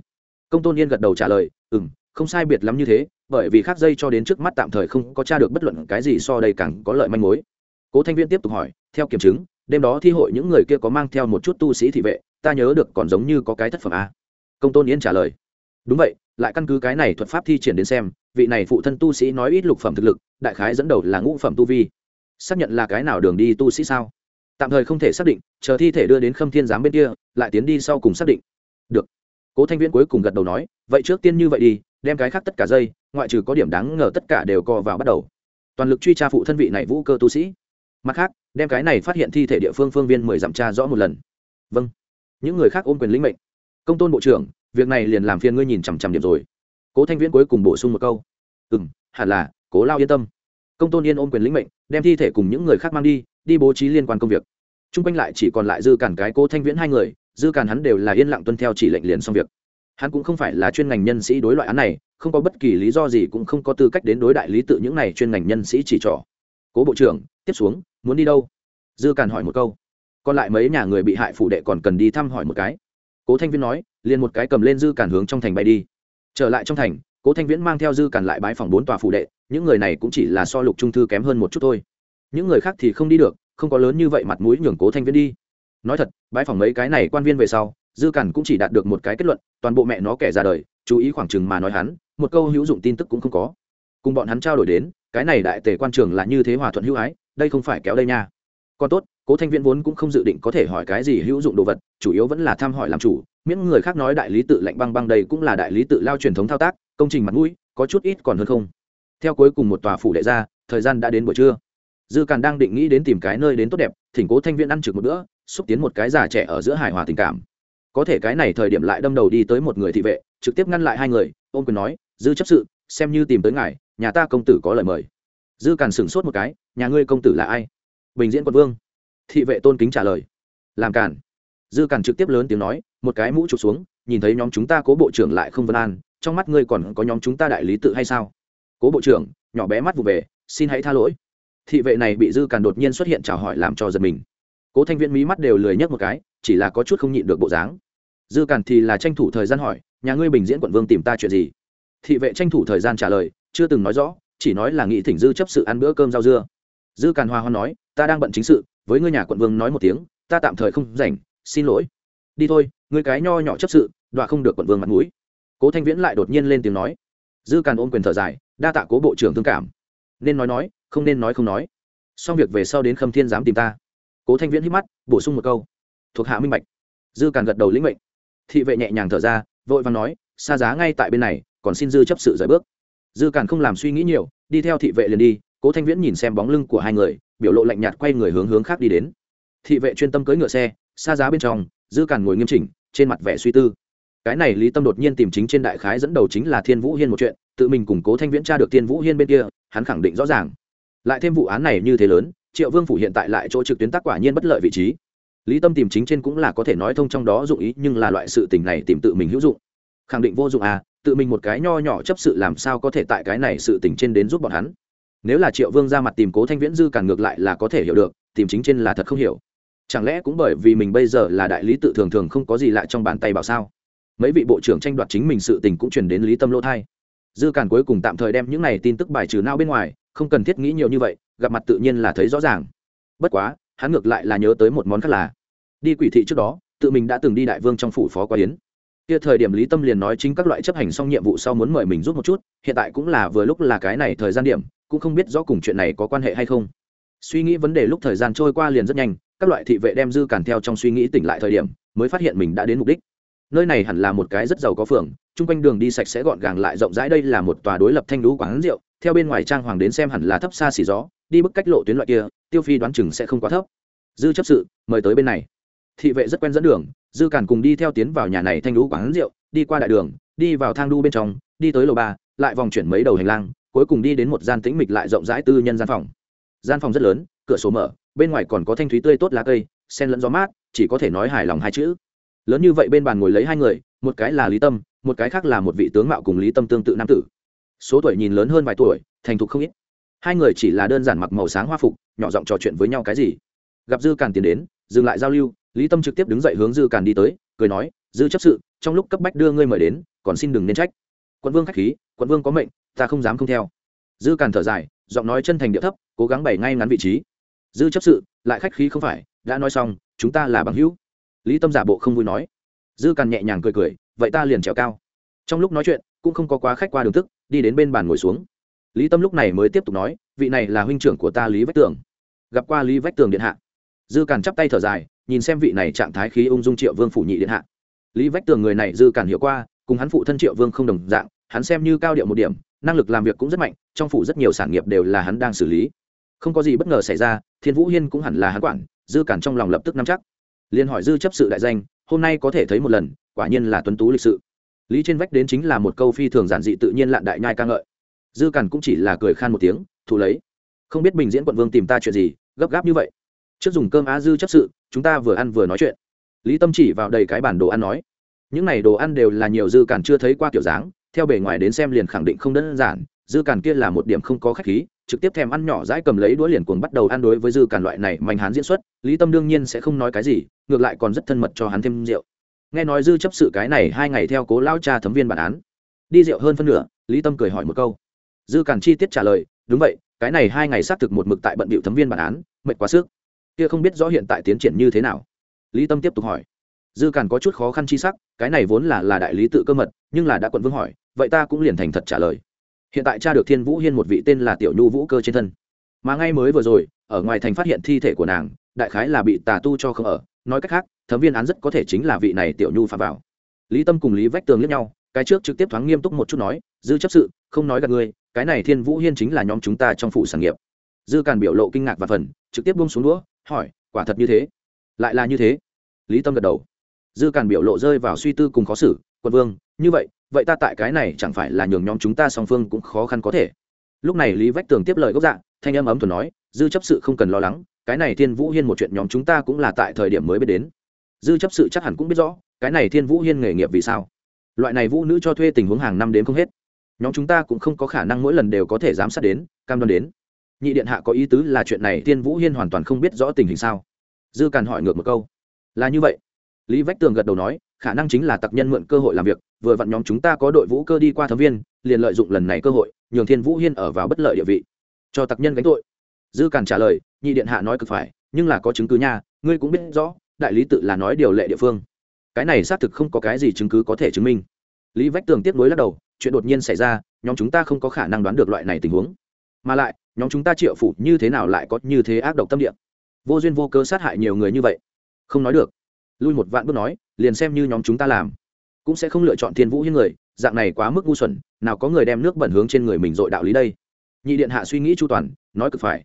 Công tôn yên gật đầu trả lời ừ m không sai biệt lắm như thế bởi vì khác dây cho đến trước mắt tạm thời không có tra được bất luận cái gì so đây càng có lợi manh mối. Cố thanh viên tiếp tục hỏi, theo kiểm chứng, đêm đó thi hội những người kia có mang theo một chút tu sĩ thị vệ, ta nhớ được còn giống như có cái thất phẩm a. Công tôn yên trả lời, đúng vậy, lại căn cứ cái này thuật pháp thi triển đến xem, vị này phụ thân tu sĩ nói ít lục phẩm thực lực, đại khái dẫn đầu là ngũ phẩm tu vi. Xác nhận là cái nào đường đi tu sĩ sao? Tạm thời không thể xác định, chờ thi thể đưa đến khâm thiên giám bên kia, lại tiến đi sau cùng xác định. Được. Cố thanh viễn cuối cùng gật đầu nói, vậy trước tiên như vậy đi đem cái khác tất cả dây, ngoại trừ có điểm đáng ngờ tất cả đều co vào bắt đầu. Toàn lực truy tra phụ thân vị này vũ cơ tu sĩ. Mặt khác, đem cái này phát hiện thi thể địa phương phương viên mười dặm tra rõ một lần. Vâng. Những người khác ôm quyền lĩnh mệnh. Công tôn bộ trưởng, việc này liền làm phiền ngươi nhìn chằm chằm điểm rồi. Cố thanh viễn cuối cùng bổ sung một câu. Ừ m hẳn là, cố lao yên tâm. Công tôn yên ôm quyền lĩnh mệnh, đem thi thể cùng những người khác mang đi đi bố trí liên quan công việc. T r u n g quanh lại chỉ còn lại dư cản cái cố thanh viễn hai người, dư cản hắn đều là yên lặng tuân theo chỉ lệnh liền xong việc hắn cũng không phải là chuyên ngành nhân sĩ đối loại án này, không có bất kỳ lý do gì cũng không có tư cách đến đối đại lý tự những này chuyên ngành nhân sĩ chỉ trỏ. Cố bộ trưởng, tiếp xuống, muốn đi đâu? Dư cản hỏi một câu. Còn lại mấy nhà người bị hại phụ đệ còn cần đi thăm hỏi một cái. Cố thanh viễn nói, liền một cái cầm lên dư cản hướng trong thành bay đi. Trở lại trong thành, cố thanh viễn mang theo dư cản lại bãi phòng bốn tòa phụ đệ, những người này cũng chỉ là so lục trung thư kém hơn một chút thôi. Những người khác thì không đi được, không có lớn như vậy mặt mũi nhường cố thanh viễn đi. Nói thật bãi phòng mấy cái này quan viên về sau dư cản cũng chỉ đạt được một cái kết luận, toàn bộ mẹ nó kẻ ra đời, chú ý khoảng chừng mà nói hắn, một câu hữu dụng tin tức cũng không có. Cùng bọn hắn trao đổi đến, cái này đại tề quan trường là như thế hòa thuận hữu ái, đây không phải kéo đây nha. Còn tốt, cố thanh viễn vốn cũng không dự định có thể hỏi cái gì hữu dụng đồ vật, chủ yếu vẫn là thăm hỏi làm chủ, miễn người khác nói đại lý tự lạnh băng băng đây cũng là đại lý tự lao truyền thống thao tác, công trình mặt mũi, có chút ít còn hơn không. Theo cuối cùng một tòa phủ đệ ra, thời gian đã đến buổi trưa. Dư càn đang định nghĩ đến tìm cái nơi đến tốt đẹp, thỉnh cố thanh viễn ăn trực một bữa, xúc tiến một cái già trẻ ở giữa hài hòa tình cảm có thể cái này thời điểm lại đâm đầu đi tới một người thị vệ, trực tiếp ngăn lại hai người, ôm quyền nói, dư chấp sự, xem như tìm tới ngài, nhà ta công tử có lời mời. Dư càn sửng sốt một cái, nhà ngươi công tử là ai? Bình diễn quận vương. Thị vệ tôn kính trả lời. Làm càn. Dư càn trực tiếp lớn tiếng nói, một cái mũ trục xuống, nhìn thấy nhóm chúng ta cố bộ trưởng lại không vân an, trong mắt ngươi còn có nhóm chúng ta đại lý tự hay sao? Cố bộ trưởng, nhỏ bé mắt vụ về, xin hãy tha lỗi. Thị vệ này bị dư càn đột nhiên xuất hiện chào hỏi làm cho giật mình. Cố thanh viễn mí mắt đều lười nhấc một cái, chỉ là có chút không nhịn được bộ dáng dư càn thì là tranh thủ thời gian hỏi, nhà ngươi bình diễn quận vương tìm ta chuyện gì? Thị vệ tranh thủ thời gian trả lời, chưa từng nói rõ, chỉ nói là nghị thỉnh dư chấp sự ăn bữa cơm rau dưa. Dư càn hoa hoa nói, ta đang bận chính sự, với ngươi nhà quận vương nói một tiếng, ta tạm thời không rảnh, xin lỗi. Đi thôi, ngươi cái nho nhỏ chấp sự, đọa không được quận vương mặt mũi. Cố thanh viễn lại đột nhiên lên tiếng nói. Dư càn ôm quyền thở dài, đa tạ cố bộ trưởng thương cảm. Nên nói nói, không nên nói không nói. Xong việc về sau đến khâm thiên dám tìm ta. Cố thanh viễn hít mắt, bổ sung một câu. Thuộc hạ minh bạch. Dư càn gật đầu lĩnh mệnh thị vệ nhẹ nhàng thở ra, vội vàng nói, xa giá ngay tại bên này, còn xin dư chấp sự rời bước. Dư càn không làm suy nghĩ nhiều, đi theo thị vệ liền đi, cố thanh viễn nhìn xem bóng lưng của hai người, biểu lộ lạnh nhạt quay người hướng hướng khác đi đến. Thị vệ chuyên tâm cưỡi ngựa xe, xa giá bên trong, dư càn ngồi nghiêm chỉnh, trên mặt vẻ suy tư. Cái này lý tâm đột nhiên tìm chính trên đại khái dẫn đầu chính là thiên vũ hiên một chuyện, tự mình củng cố thanh viễn tra được thiên vũ hiên bên kia, hắn khẳng định rõ ràng. Lại thêm vụ án này như thế lớn, triệu vương phủ hiện tại lại chỗ trực tuyến tác quả nhiên bất lợi vị trí lý tâm tìm chính trên cũng là có thể nói thông trong đó dụng ý, nhưng là loại sự tình này tìm tự mình hữu dụng. Khẳng định vô dụng à tự mình một cái nho nhỏ chấp sự làm sao có thể tại cái này sự tình trên đến giúp bọn hắn? Nếu là triệu vương ra mặt tìm cố thanh viễn dư càng ngược lại là có thể hiểu được, tìm chính trên là thật không hiểu. Chẳng lẽ cũng bởi vì mình bây giờ là đại lý tự thường thường không có gì lại trong bàn tay bảo sao? Mấy vị bộ trưởng tranh đoạt chính mình sự tình cũng truyền đến lý tâm lỗ thai. Dư càn cuối cùng tạm thời đem những này tin tức bài trừ nao bên ngoài, không cần thiết nghĩ nhiều như vậy, gặp mặt tự nhiên là thấy rõ ràng. Bất quá, hắn ngược lại là nhớ tới một món khác là đi quỷ thị trước đó, tự mình đã từng đi đại vương trong phủ phó quá yến. Kia thời điểm lý tâm liền nói chính các loại chấp hành xong nhiệm vụ sau muốn mời mình giúp một chút, hiện tại cũng là vừa lúc là cái này thời gian điểm, cũng không biết rõ cùng chuyện này có quan hệ hay không. Suy nghĩ vấn đề lúc thời gian trôi qua liền rất nhanh, các loại thị vệ đem dư càn theo trong suy nghĩ tỉnh lại thời điểm, mới phát hiện mình đã đến mục đích. Nơi này hẳn là một cái rất giàu có phường, chung quanh đường đi sạch sẽ gọn gàng lại rộng rãi, đây là một tòa đối lập thanh lũ quán rượu, theo bên ngoài trang hoàng đến xem hẳn là thấp xa xỉ gió, đi bức cách lộ tuyến loại kia, tiêu phi đoán chừng sẽ không quá thấp. Dư chấp sự, mời tới bên này thị vệ rất quen dẫn đường, dư cản cùng đi theo tiến vào nhà này thanh lũ quán rượu, đi qua đại đường, đi vào thang đu bên trong, đi tới lầu ba, lại vòng chuyển mấy đầu hành lang, cuối cùng đi đến một gian tĩnh mịch lại rộng rãi tư nhân gian phòng. Gian phòng rất lớn, cửa sổ mở, bên ngoài còn có thanh thúy tươi tốt lá cây, sen lẫn gió mát, chỉ có thể nói hài lòng hai chữ. Lớn như vậy bên bàn ngồi lấy hai người, một cái là lý tâm, một cái khác là một vị tướng mạo cùng lý tâm tương tự nam tử. Số tuổi nhìn lớn hơn vài tuổi, thành thục không ít. Hai người chỉ là đơn giản mặc màu sáng hoa phục, nhỏ giọng trò chuyện với nhau cái gì. Gặp dư càn tiến đến, dừng lại giao lưu lý tâm trực tiếp đứng dậy hướng dư càn đi tới, cười nói, dư chấp sự, trong lúc cấp bách đưa ngươi mời đến, còn xin đừng nên trách. Quận vương k h á c h khí, quận vương có mệnh, ta không dám không theo. Dư càn thở dài, giọng nói chân thành địa thấp, cố gắng bày ngay ngắn vị trí. Dư chấp sự, lại khách khí không phải, đã nói xong, chúng ta là bằng hữu. Lý tâm giả bộ không vui nói. Dư càn nhẹ nhàng cười cười, vậy ta liền trèo cao. Trong lúc nói chuyện, cũng không có quá khách qua đường tức đi đến bên bàn ngồi xuống. Lý tâm lúc này mới tiếp tục nói, vị này là huynh trưởng của ta lý vách tường. Gặp qua lý vách tường điện hạ, dư càn chắp tay thở dài nhìn xem vị này trạng thái khí ung dung triệu vương phủ nhị điện hạ. Lý vách tường người này dư cản hiểu qua, cùng hắn phụ thân triệu vương không đồng dạng, hắn xem như cao điệu một điểm, năng lực làm việc cũng rất mạnh, trong phủ rất nhiều sản nghiệp đều là hắn đang xử lý. Không có gì bất ngờ xảy ra, thiên vũ hiên cũng hẳn là hắn quản, dư cản trong lòng lập tức nắm chắc. Liền hỏi dư chấp sự đại danh, hôm nay có thể thấy một lần, quả nhiên là tuấn tú lịch sự. Lý trên vách đến chính là một câu phi thường giản dị tự nhiên lạn đại nhai ca ngợi. Dư cản cũng chỉ là cười khan một tiếng thụ lấy. Không biết bình diễn quận vương tìm ta chuyện gì, gấp gáp như vậy trước dùng cơm á dư chấp sự, chúng ta vừa ăn vừa nói chuyện. Lý tâm chỉ vào đầy cái bản đồ ăn nói, những này đồ ăn đều là nhiều dư cản chưa thấy qua kiểu dáng, theo bề ngoài đến xem liền khẳng định không đơn giản, dư cản kia là một điểm không có khách khí, trực tiếp thèm ăn nhỏ dãi cầm lấy đũa liền cuồng bắt đầu ăn đối với dư cản loại này mạnh hắn diễn xuất, lý tâm đương nhiên sẽ không nói cái gì, ngược lại còn rất thân mật cho hắn thêm rượu. Nghe nói dư chấp sự cái này hai ngày theo cố lao cha thấm viên bản án, đi rượu hơn phân nửa, lý tâm cười hỏi một câu. Dư cản chi tiết trả lời, đúng vậy, cái này hai ngày xác thực một mực tại bận bịu thấm viên bản án, mệt quá sức kia không biết rõ hiện tại tiến triển như thế nào. Lý tâm tiếp tục hỏi. Dư càn có chút khó khăn chi sắc, cái này vốn là là đại lý tự cơ mật, nhưng là đã quận vương hỏi, vậy ta cũng liền thành thật trả lời. Hiện tại cha được thiên vũ hiên một vị tên là tiểu nhu vũ cơ trên thân. Mà ngay mới vừa rồi, ở ngoài thành phát hiện thi thể của nàng, đại khái là bị tà tu cho không ở. Nói cách khác thấm viên án rất có thể chính là vị này tiểu nhu phạm vào. Lý tâm cùng lý vách tường lẫn nhau, cái trước trực tiếp thoáng nghiêm túc một chút nói, dư chấp sự, không nói gặp ngươi, cái này thiên vũ hiên chính là nhóm chúng ta trong phủ sản nghiệp. Dư càn biểu lộ kinh ngạc và phần, trực tiếp buông xuống đũa hỏi, quả thật như thế? Lại là như thế. Lý tâm gật đầu. Dư càn biểu lộ rơi vào suy tư cùng khó xử quân vương, như vậy vậy ta tại cái này chẳng phải là nhường nhóm chúng ta song phương cũng khó khăn có thể? Lúc này lý vách tường tiếp lời gốc dạ thanh âm ấm thuần nói, dư chấp sự không cần lo lắng, cái này thiên vũ hiên một chuyện nhóm chúng ta cũng là tại thời điểm mới biết đến. Dư chấp sự chắc hẳn cũng biết rõ, cái này thiên vũ hiên nghề nghiệp vì sao? Loại này vũ nữ cho thuê tình huống hàng năm đến không hết. Nhóm chúng ta cũng không có khả năng mỗi lần đều có thể giám sát đến, cam đoan đến nhị điện hạ có ý tứ là chuyện này thiên vũ hiên hoàn toàn không biết rõ tình hình sao? Dư càn hỏi ngược một câu. Là như vậy. Lý vách tường gật đầu nói, khả năng chính là tặc nhân mượn cơ hội làm việc, vừa vặn nhóm chúng ta có đội vũ cơ đi qua thấm viên, liền lợi dụng lần này cơ hội, nhường thiên vũ hiên ở vào bất lợi địa vị. Cho tặc nhân gánh tội. Dư càn trả lời, nhị điện hạ nói cực phải, nhưng là có chứng cứ nha, ngươi cũng biết rõ, đại lý tự là nói điều lệ địa phương. Cái này xác thực không có cái gì chứng cứ có thể chứng minh. Lý vách tường tiếp nối lắc đầu, chuyện đột nhiên xảy ra, nhóm chúng ta không có khả năng đoán được loại này tình huống. Mà lại nhóm chúng ta triệu phủ như thế nào lại có như thế ác độc tâm địa? Vô duyên vô cơ sát hại nhiều người như vậy. Không nói được. Lui một vạn bước nói, liền xem như nhóm chúng ta làm. Cũng sẽ không lựa chọn thiên vũ hiên người, dạng này quá mức ngu xuẩn, nào có người đem nước bẩn hướng trên người mình dội đạo lý đây. Nhị điện hạ suy nghĩ chu toàn, nói cực phải.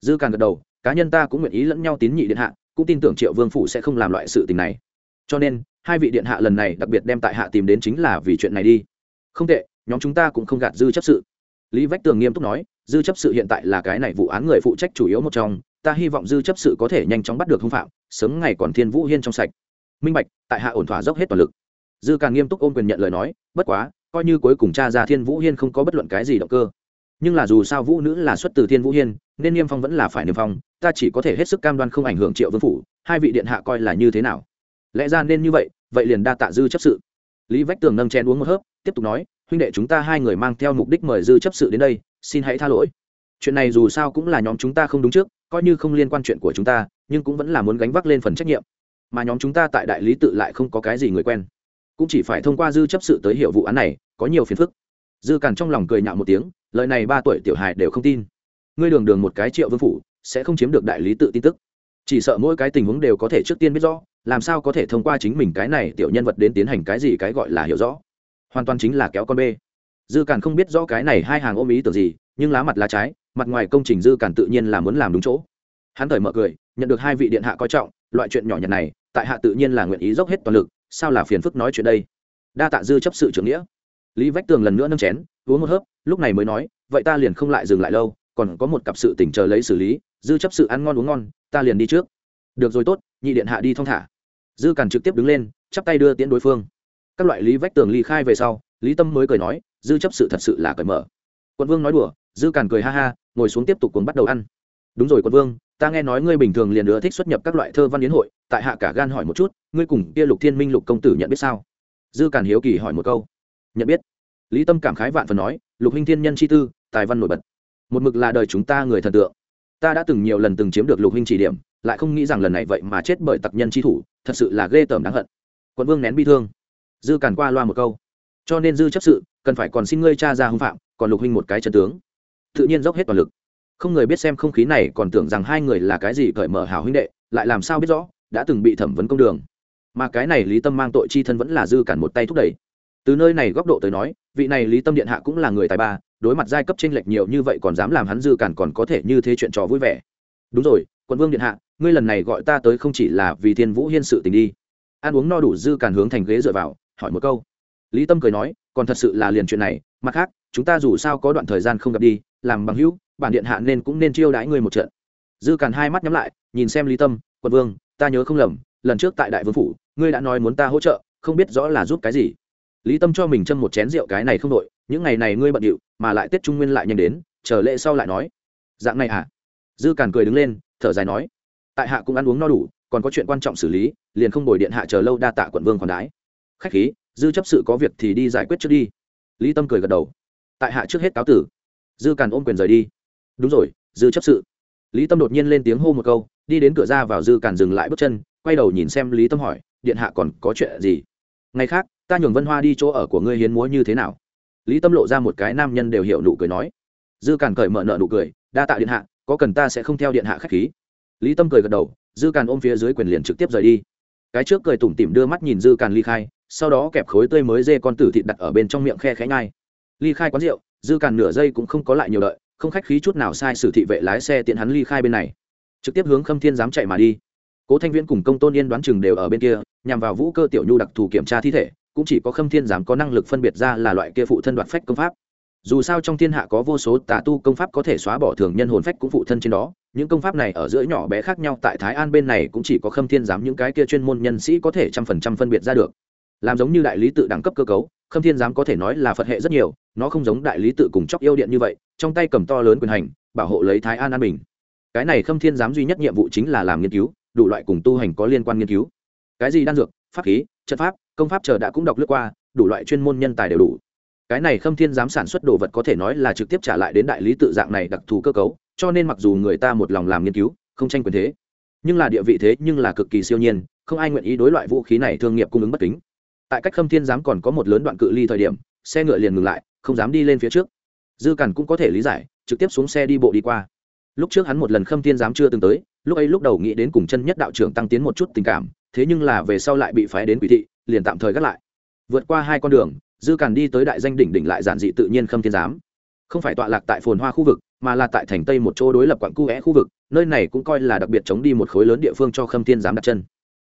Dư càng gật đầu, cá nhân ta cũng nguyện ý lẫn nhau tín nhị điện hạ, cũng tin tưởng triệu vương phủ sẽ không làm loại sự tình này. Cho nên, hai vị điện hạ lần này đặc biệt đem tại hạ tìm đến chính là vì chuyện này đi. Không tệ, nhóm chúng ta cũng không gạt dư chấp sự. Lý vách tường nghiêm túc nói dư chấp sự hiện tại là cái này vụ án người phụ trách chủ yếu một trong, ta hy vọng dư chấp sự có thể nhanh chóng bắt được hung phạm, sớm ngày còn thiên vũ hiên trong sạch. Minh bạch, tại hạ ổn thỏa dốc hết toàn lực. Dư càng nghiêm túc ôm quyền nhận lời nói, bất quá, coi như cuối cùng cha ra thiên vũ hiên không có bất luận cái gì động cơ. Nhưng là dù sao vũ nữ là xuất từ thiên vũ hiên, nên niêm phong vẫn là phải niêm phong, ta chỉ có thể hết sức cam đoan không ảnh hưởng triệu vương phủ, hai vị điện hạ coi là như thế nào. Lẽ ra nên như vậy vậy liền đa tạ dư chấp sự. Lý vách tường nâng chén uống một hớp, tiếp tục nói, huynh đệ chúng ta hai người mang theo mục đích mời dư chấp sự đến đây xin hãy tha lỗi. Chuyện này dù sao cũng là nhóm chúng ta không đúng trước, coi như không liên quan chuyện của chúng ta, nhưng cũng vẫn là muốn gánh vác lên phần trách nhiệm. Mà nhóm chúng ta tại đại lý tự lại không có cái gì người quen. Cũng chỉ phải thông qua dư chấp sự tới hiệu vụ án này, có nhiều phiền phức. Dư càn trong lòng cười nhạo một tiếng, lời này ba tuổi tiểu hài đều không tin. Ngươi đường đường một cái triệu vương phủ, sẽ không chiếm được đại lý tự tin tức. Chỉ sợ mỗi cái tình huống đều có thể trước tiên biết rõ, làm sao có thể thông qua chính mình cái này tiểu nhân vật đến tiến hành cái gì cái gọi là hiểu rõ. Hoàn toàn chính là kéo con bê dư càn không biết rõ cái này hai hàng ôm ý tưởng gì, nhưng lá mặt lá trái, mặt ngoài công trình dư càn tự nhiên là muốn làm đúng chỗ. Hắn thời mở cười, nhận được hai vị điện hạ coi trọng, loại chuyện nhỏ nhặt này, tại hạ tự nhiên là nguyện ý dốc hết toàn lực, sao là phiền phức nói chuyện đây? Đa tạ dư chấp sự trưởng nghĩa. Lý vách tường lần nữa nâng chén, uống một hớp, lúc này mới nói, vậy ta liền không lại dừng lại lâu, còn có một cặp sự tỉnh chờ lấy xử lý, dư chấp sự ăn ngon uống ngon, ta liền đi trước. Được rồi tốt, nhị điện hạ đi thong thả. Dư càn trực tiếp đứng lên, chắp tay đưa tiễn đối phương. Các loại lý vách tường ly khai về sau, lý tâm mới cười nói dư chấp sự thật sự là cởi mở. Quận vương nói đùa, dư càn cười ha ha, ngồi xuống tiếp tục cuốn bắt đầu ăn. Đúng rồi quận vương, ta nghe nói ngươi bình thường liền ưa thích xuất nhập các loại thơ văn yến hội, tại hạ cả gan hỏi một chút, ngươi cùng kia lục thiên minh lục công tử nhận biết sao? Dư càn hiếu kỳ hỏi một câu. Nhận biết. Lý tâm cảm khái vạn phần nói, lục huynh thiên nhân chi tư, tài văn nổi bật. Một mực là đời chúng ta người thần tượng. Ta đã từng nhiều lần từng chiếm được lục huynh chỉ điểm, lại không nghĩ rằng lần này vậy mà chết bởi tặc nhân chi thủ, thật sự là ghê tởm đáng hận. Quận vương nén bi thương. Dư càn qua loa một câu cho nên dư chấp sự, cần phải còn xin ngươi cha ra hung phạm, còn lục huynh một cái chân tướng. Tự nhiên dốc hết toàn lực. Không người biết xem không khí này còn tưởng rằng hai người là cái gì cởi mở hảo huynh đệ, lại làm sao biết rõ, đã từng bị thẩm vấn công đường. Mà cái này lý tâm mang tội chi thân vẫn là dư cản một tay thúc đẩy. Từ nơi này góc độ tới nói, vị này lý tâm điện hạ cũng là người tài ba, đối mặt giai cấp tranh lệch nhiều như vậy còn dám làm hắn dư cản còn có thể như thế chuyện trò vui vẻ. Đúng rồi quân vương điện hạ, ngươi lần này gọi ta tới không chỉ là vì thiên vũ hiên sự tình đi. Ăn uống no đủ dư cản hướng thành ghế dựa vào, hỏi một câu lý tâm cười nói, còn thật sự là liền chuyện này, mặt khác, chúng ta dù sao có đoạn thời gian không gặp đi, làm bằng hữu, bản điện hạ nên cũng nên chiêu đãi ngươi một trận. Dư càn hai mắt nhắm lại, nhìn xem lý tâm, quận vương, ta nhớ không lầm, lần trước tại đại vương phủ, ngươi đã nói muốn ta hỗ trợ, không biết rõ là giúp cái gì. Lý tâm cho mình châm một chén rượu cái này không đội, những ngày này ngươi bận điệu, mà lại tết trung nguyên lại nhanh đến, chờ lễ sau lại nói. Dạng này à? Dư càn cười đứng lên, thở dài nói, tại hạ cũng ăn uống no đủ, còn có chuyện quan trọng xử lý, liền không bồi điện hạ chờ lâu đa tạ quận vương còn đái khách khí dư chấp sự có việc thì đi giải quyết trước đi. Lý tâm cười gật đầu. Tại hạ trước hết cáo tử. Dư càn ôm quyền rời đi. Đúng rồi, dư chấp sự. Lý tâm đột nhiên lên tiếng hô một câu, đi đến cửa ra vào dư càn dừng lại bước chân, quay đầu nhìn xem lý tâm hỏi, điện hạ còn có chuyện gì? Ngày khác, ta nhường vân hoa đi chỗ ở của ngươi hiến múa như thế nào? Lý tâm lộ ra một cái nam nhân đều hiểu nụ cười nói. Dư càn cởi mở nợ nụ cười, đa tạ điện hạ, có cần ta sẽ không theo điện hạ k h á c h khí. Lý tâm cười gật đầu, dư càn ôm phía dưới quyền liền trực tiếp rời đi. Cái trước cười tủm tỉm đưa mắt nhìn dư càn ly khai sau đó kẹp khối tươi mới dê con tử thịt đặt ở bên trong miệng khe khẽ nhai. Ly khai quán rượu, dư càn nửa giây cũng không có lại nhiều đợi, không khách khí chút nào sai sử thị vệ lái xe tiện hắn ly khai bên này. Trực tiếp hướng khâm thiên dám chạy mà đi. Cố thanh viễn cùng công tôn yên đoán chừng đều ở bên kia, nhằm vào vũ cơ tiểu nhu đặc thù kiểm tra thi thể, cũng chỉ có khâm thiên dám có năng lực phân biệt ra là loại kia phụ thân đoạt phách công pháp. Dù sao trong thiên hạ có vô số tà tu công pháp có thể xóa bỏ thường nhân hồn phách cũng phụ thân trên đó, những công pháp này ở giữa nhỏ bé khác nhau, tại thái an bên này cũng chỉ có khâm thiên giám những cái kia chuyên môn nhân sĩ có thể trăm phần trăm phân biệt ra được làm giống như đại lý tự đẳng cấp cơ cấu, khâm thiên giám có thể nói là phật hệ rất nhiều, nó không giống đại lý tự cùng chóc yêu điện như vậy, trong tay cầm to lớn quyền hành, bảo hộ lấy thái an an bình. Cái này khâm thiên giám duy nhất nhiệm vụ chính là làm nghiên cứu, đủ loại cùng tu hành có liên quan nghiên cứu. Cái gì đan dược, pháp khí, trận pháp, công pháp chờ đã cũng đọc lướt qua, đủ loại chuyên môn nhân tài đều đủ. Cái này khâm thiên giám sản xuất đồ vật có thể nói là trực tiếp trả lại đến đại lý tự dạng này đặc thù cơ cấu, cho nên mặc dù người ta một lòng làm nghiên cứu, không tranh quyền thế, nhưng là địa vị thế nhưng là cực kỳ siêu nhiên, không ai nguyện ý đối loại vũ khí này thương nghiệp cung ứng bất kính tại cách khâm thiên giám còn có một lớn đoạn cự ly thời điểm, xe ngựa liền ngừng lại, không dám đi lên phía trước. Dư cằn cũng có thể lý giải, trực tiếp xuống xe đi bộ đi qua. Lúc trước hắn một lần khâm thiên giám chưa từng tới, lúc ấy lúc đầu nghĩ đến cùng chân nhất đạo trưởng tăng tiến một chút tình cảm, thế nhưng là về sau lại bị phái đến quỷ thị, liền tạm thời gác lại. Vượt qua hai con đường, dư càn đi tới đại danh đỉnh đỉnh lại giản dị tự nhiên khâm thiên giám. Không phải tọa lạc tại phồn hoa khu vực, mà là tại thành tây một chỗ đối lập quặng cu é khu vực, nơi này cũng coi là đặc biệt chống đi một khối lớn địa phương cho khâm thiên giám đặt chân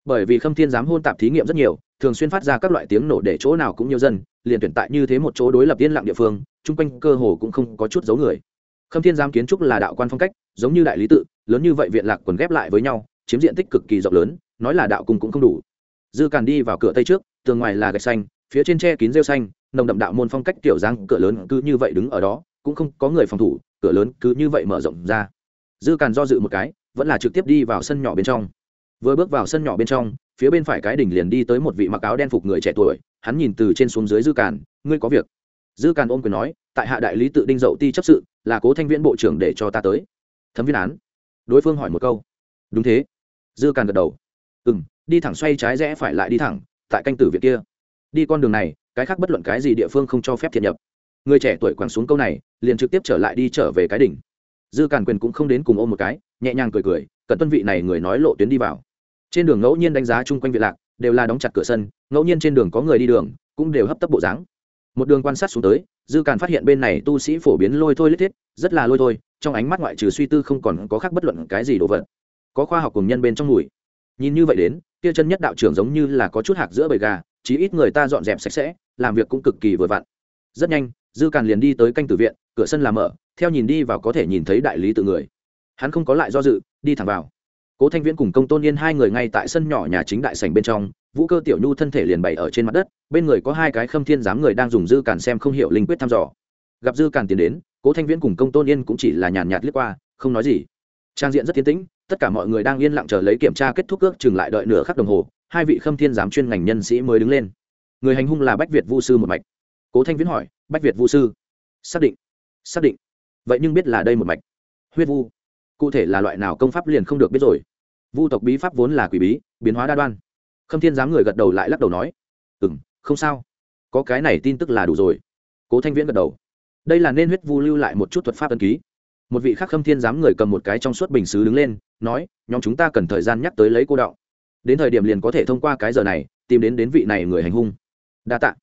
bởi vì khâm thiên giám hôn tạp thí nghiệm rất nhiều, thường xuyên phát ra các loại tiếng nổ để chỗ nào cũng nhiều dân, liền tuyển tại như thế một chỗ đối lập yên lặng địa phương, chung quanh cơ hồ cũng không có chút dấu người. Khâm thiên giám kiến trúc là đạo quan phong cách, giống như đại lý tự, lớn như vậy viện lạc quần ghép lại với nhau, chiếm diện tích cực kỳ rộng lớn, nói là đạo cung cũng không đủ. Dư càn đi vào cửa tây trước, tường ngoài là gạch xanh, phía trên tre kín rêu xanh, nồng đậm đạo môn phong cách tiểu giang cửa lớn cứ như vậy đứng ở đó, cũng không có người phòng thủ, cửa lớn cứ như vậy mở rộng ra. Dư càn do dự một cái, vẫn là trực tiếp đi vào sân nhỏ bên trong vừa bước vào sân nhỏ bên trong, phía bên phải cái đỉnh liền đi tới một vị mặc áo đen phục người trẻ tuổi, hắn nhìn từ trên xuống dưới dư càn, ngươi có việc? Dư càn ôm quyền nói, tại hạ đại lý tự đinh dậu ti chấp sự, là cố thanh viễn bộ trưởng để cho ta tới. Thấm viên án. Đối phương hỏi một câu. Đúng thế. Dư càn gật đầu. Ừ m đi thẳng xoay trái rẽ phải lại đi thẳng, tại canh tử viện kia. Đi con đường này, cái khác bất luận cái gì địa phương không cho phép thiện nhập. Người trẻ tuổi quẳng xuống câu này, liền trực tiếp trở lại đi trở về cái đỉnh. Dư càn quyền cũng không đến cùng ôm một cái, nhẹ nhàng cười cười cần tuân vị này người nói lộ tuyến đi vào trên đường ngẫu nhiên đánh giá chung quanh viện lạc, đều là đóng chặt cửa sân, ngẫu nhiên trên đường có người đi đường, cũng đều hấp tấp bộ dáng. Một đường quan sát xuống tới, dư càn phát hiện bên này tu sĩ phổ biến lôi thôi lít thiết, rất là lôi thôi, trong ánh mắt ngoại trừ suy tư không còn có khác bất luận cái gì đồ vật. Có khoa học cùng nhân bên trong mùi. Nhìn như vậy đến, kia chân nhất đạo trưởng giống như là có chút hạc giữa bầy gà, chí ít người ta dọn dẹp sạch sẽ, làm việc cũng cực kỳ vừa vặn. Rất nhanh, dư càn liền đi tới canh tử viện, cửa sân làm mở, theo nhìn đi vào có thể nhìn thấy đại lý tự người. Hắn không có lại do dự, đi thẳng vào cố thanh viễn cùng công tôn yên hai người ngay tại sân nhỏ nhà chính đại sành bên trong, vũ cơ tiểu nhu thân thể liền bày ở trên mặt đất, bên người có hai cái khâm thiên giám người đang dùng dư càn xem không hiểu linh quyết thăm dò. Gặp dư càn tiến đến, cố thanh viễn cùng công tôn yên cũng chỉ là nhàn nhạt liếc qua, không nói gì. Trang diện rất tiến tĩnh, tất cả mọi người đang yên lặng chờ lấy kiểm tra kết thúc ước chừng lại đợi nửa khắc đồng hồ, hai vị khâm thiên giám chuyên ngành nhân sĩ mới đứng lên. Người hành hung là bách việt vu sư một mạch. Cố thanh viễn hỏi, bách việt vu sư? Xác định xác định. Vậy nhưng biết là đây một mạch. Huyết vu cụ thể là loại nào công pháp liền không được biết rồi. Vu tộc bí pháp vốn là quỷ bí, biến hóa đa đoan. Khâm thiên giám người gật đầu lại lắc đầu nói ừ m không sao. Có cái này tin tức là đủ rồi. Cố thanh viễn gật đầu. Đây là nên huyết vu lưu lại một chút thuật pháp ân ký. Một vị khác khâm thiên giám người cầm một cái trong suốt bình xứ đứng lên, nói, nhóm chúng ta cần thời gian nhắc tới lấy cô đạo. Đến thời điểm liền có thể thông qua cái giờ này, tìm đến đến vị này người hành hung. Đa t ạ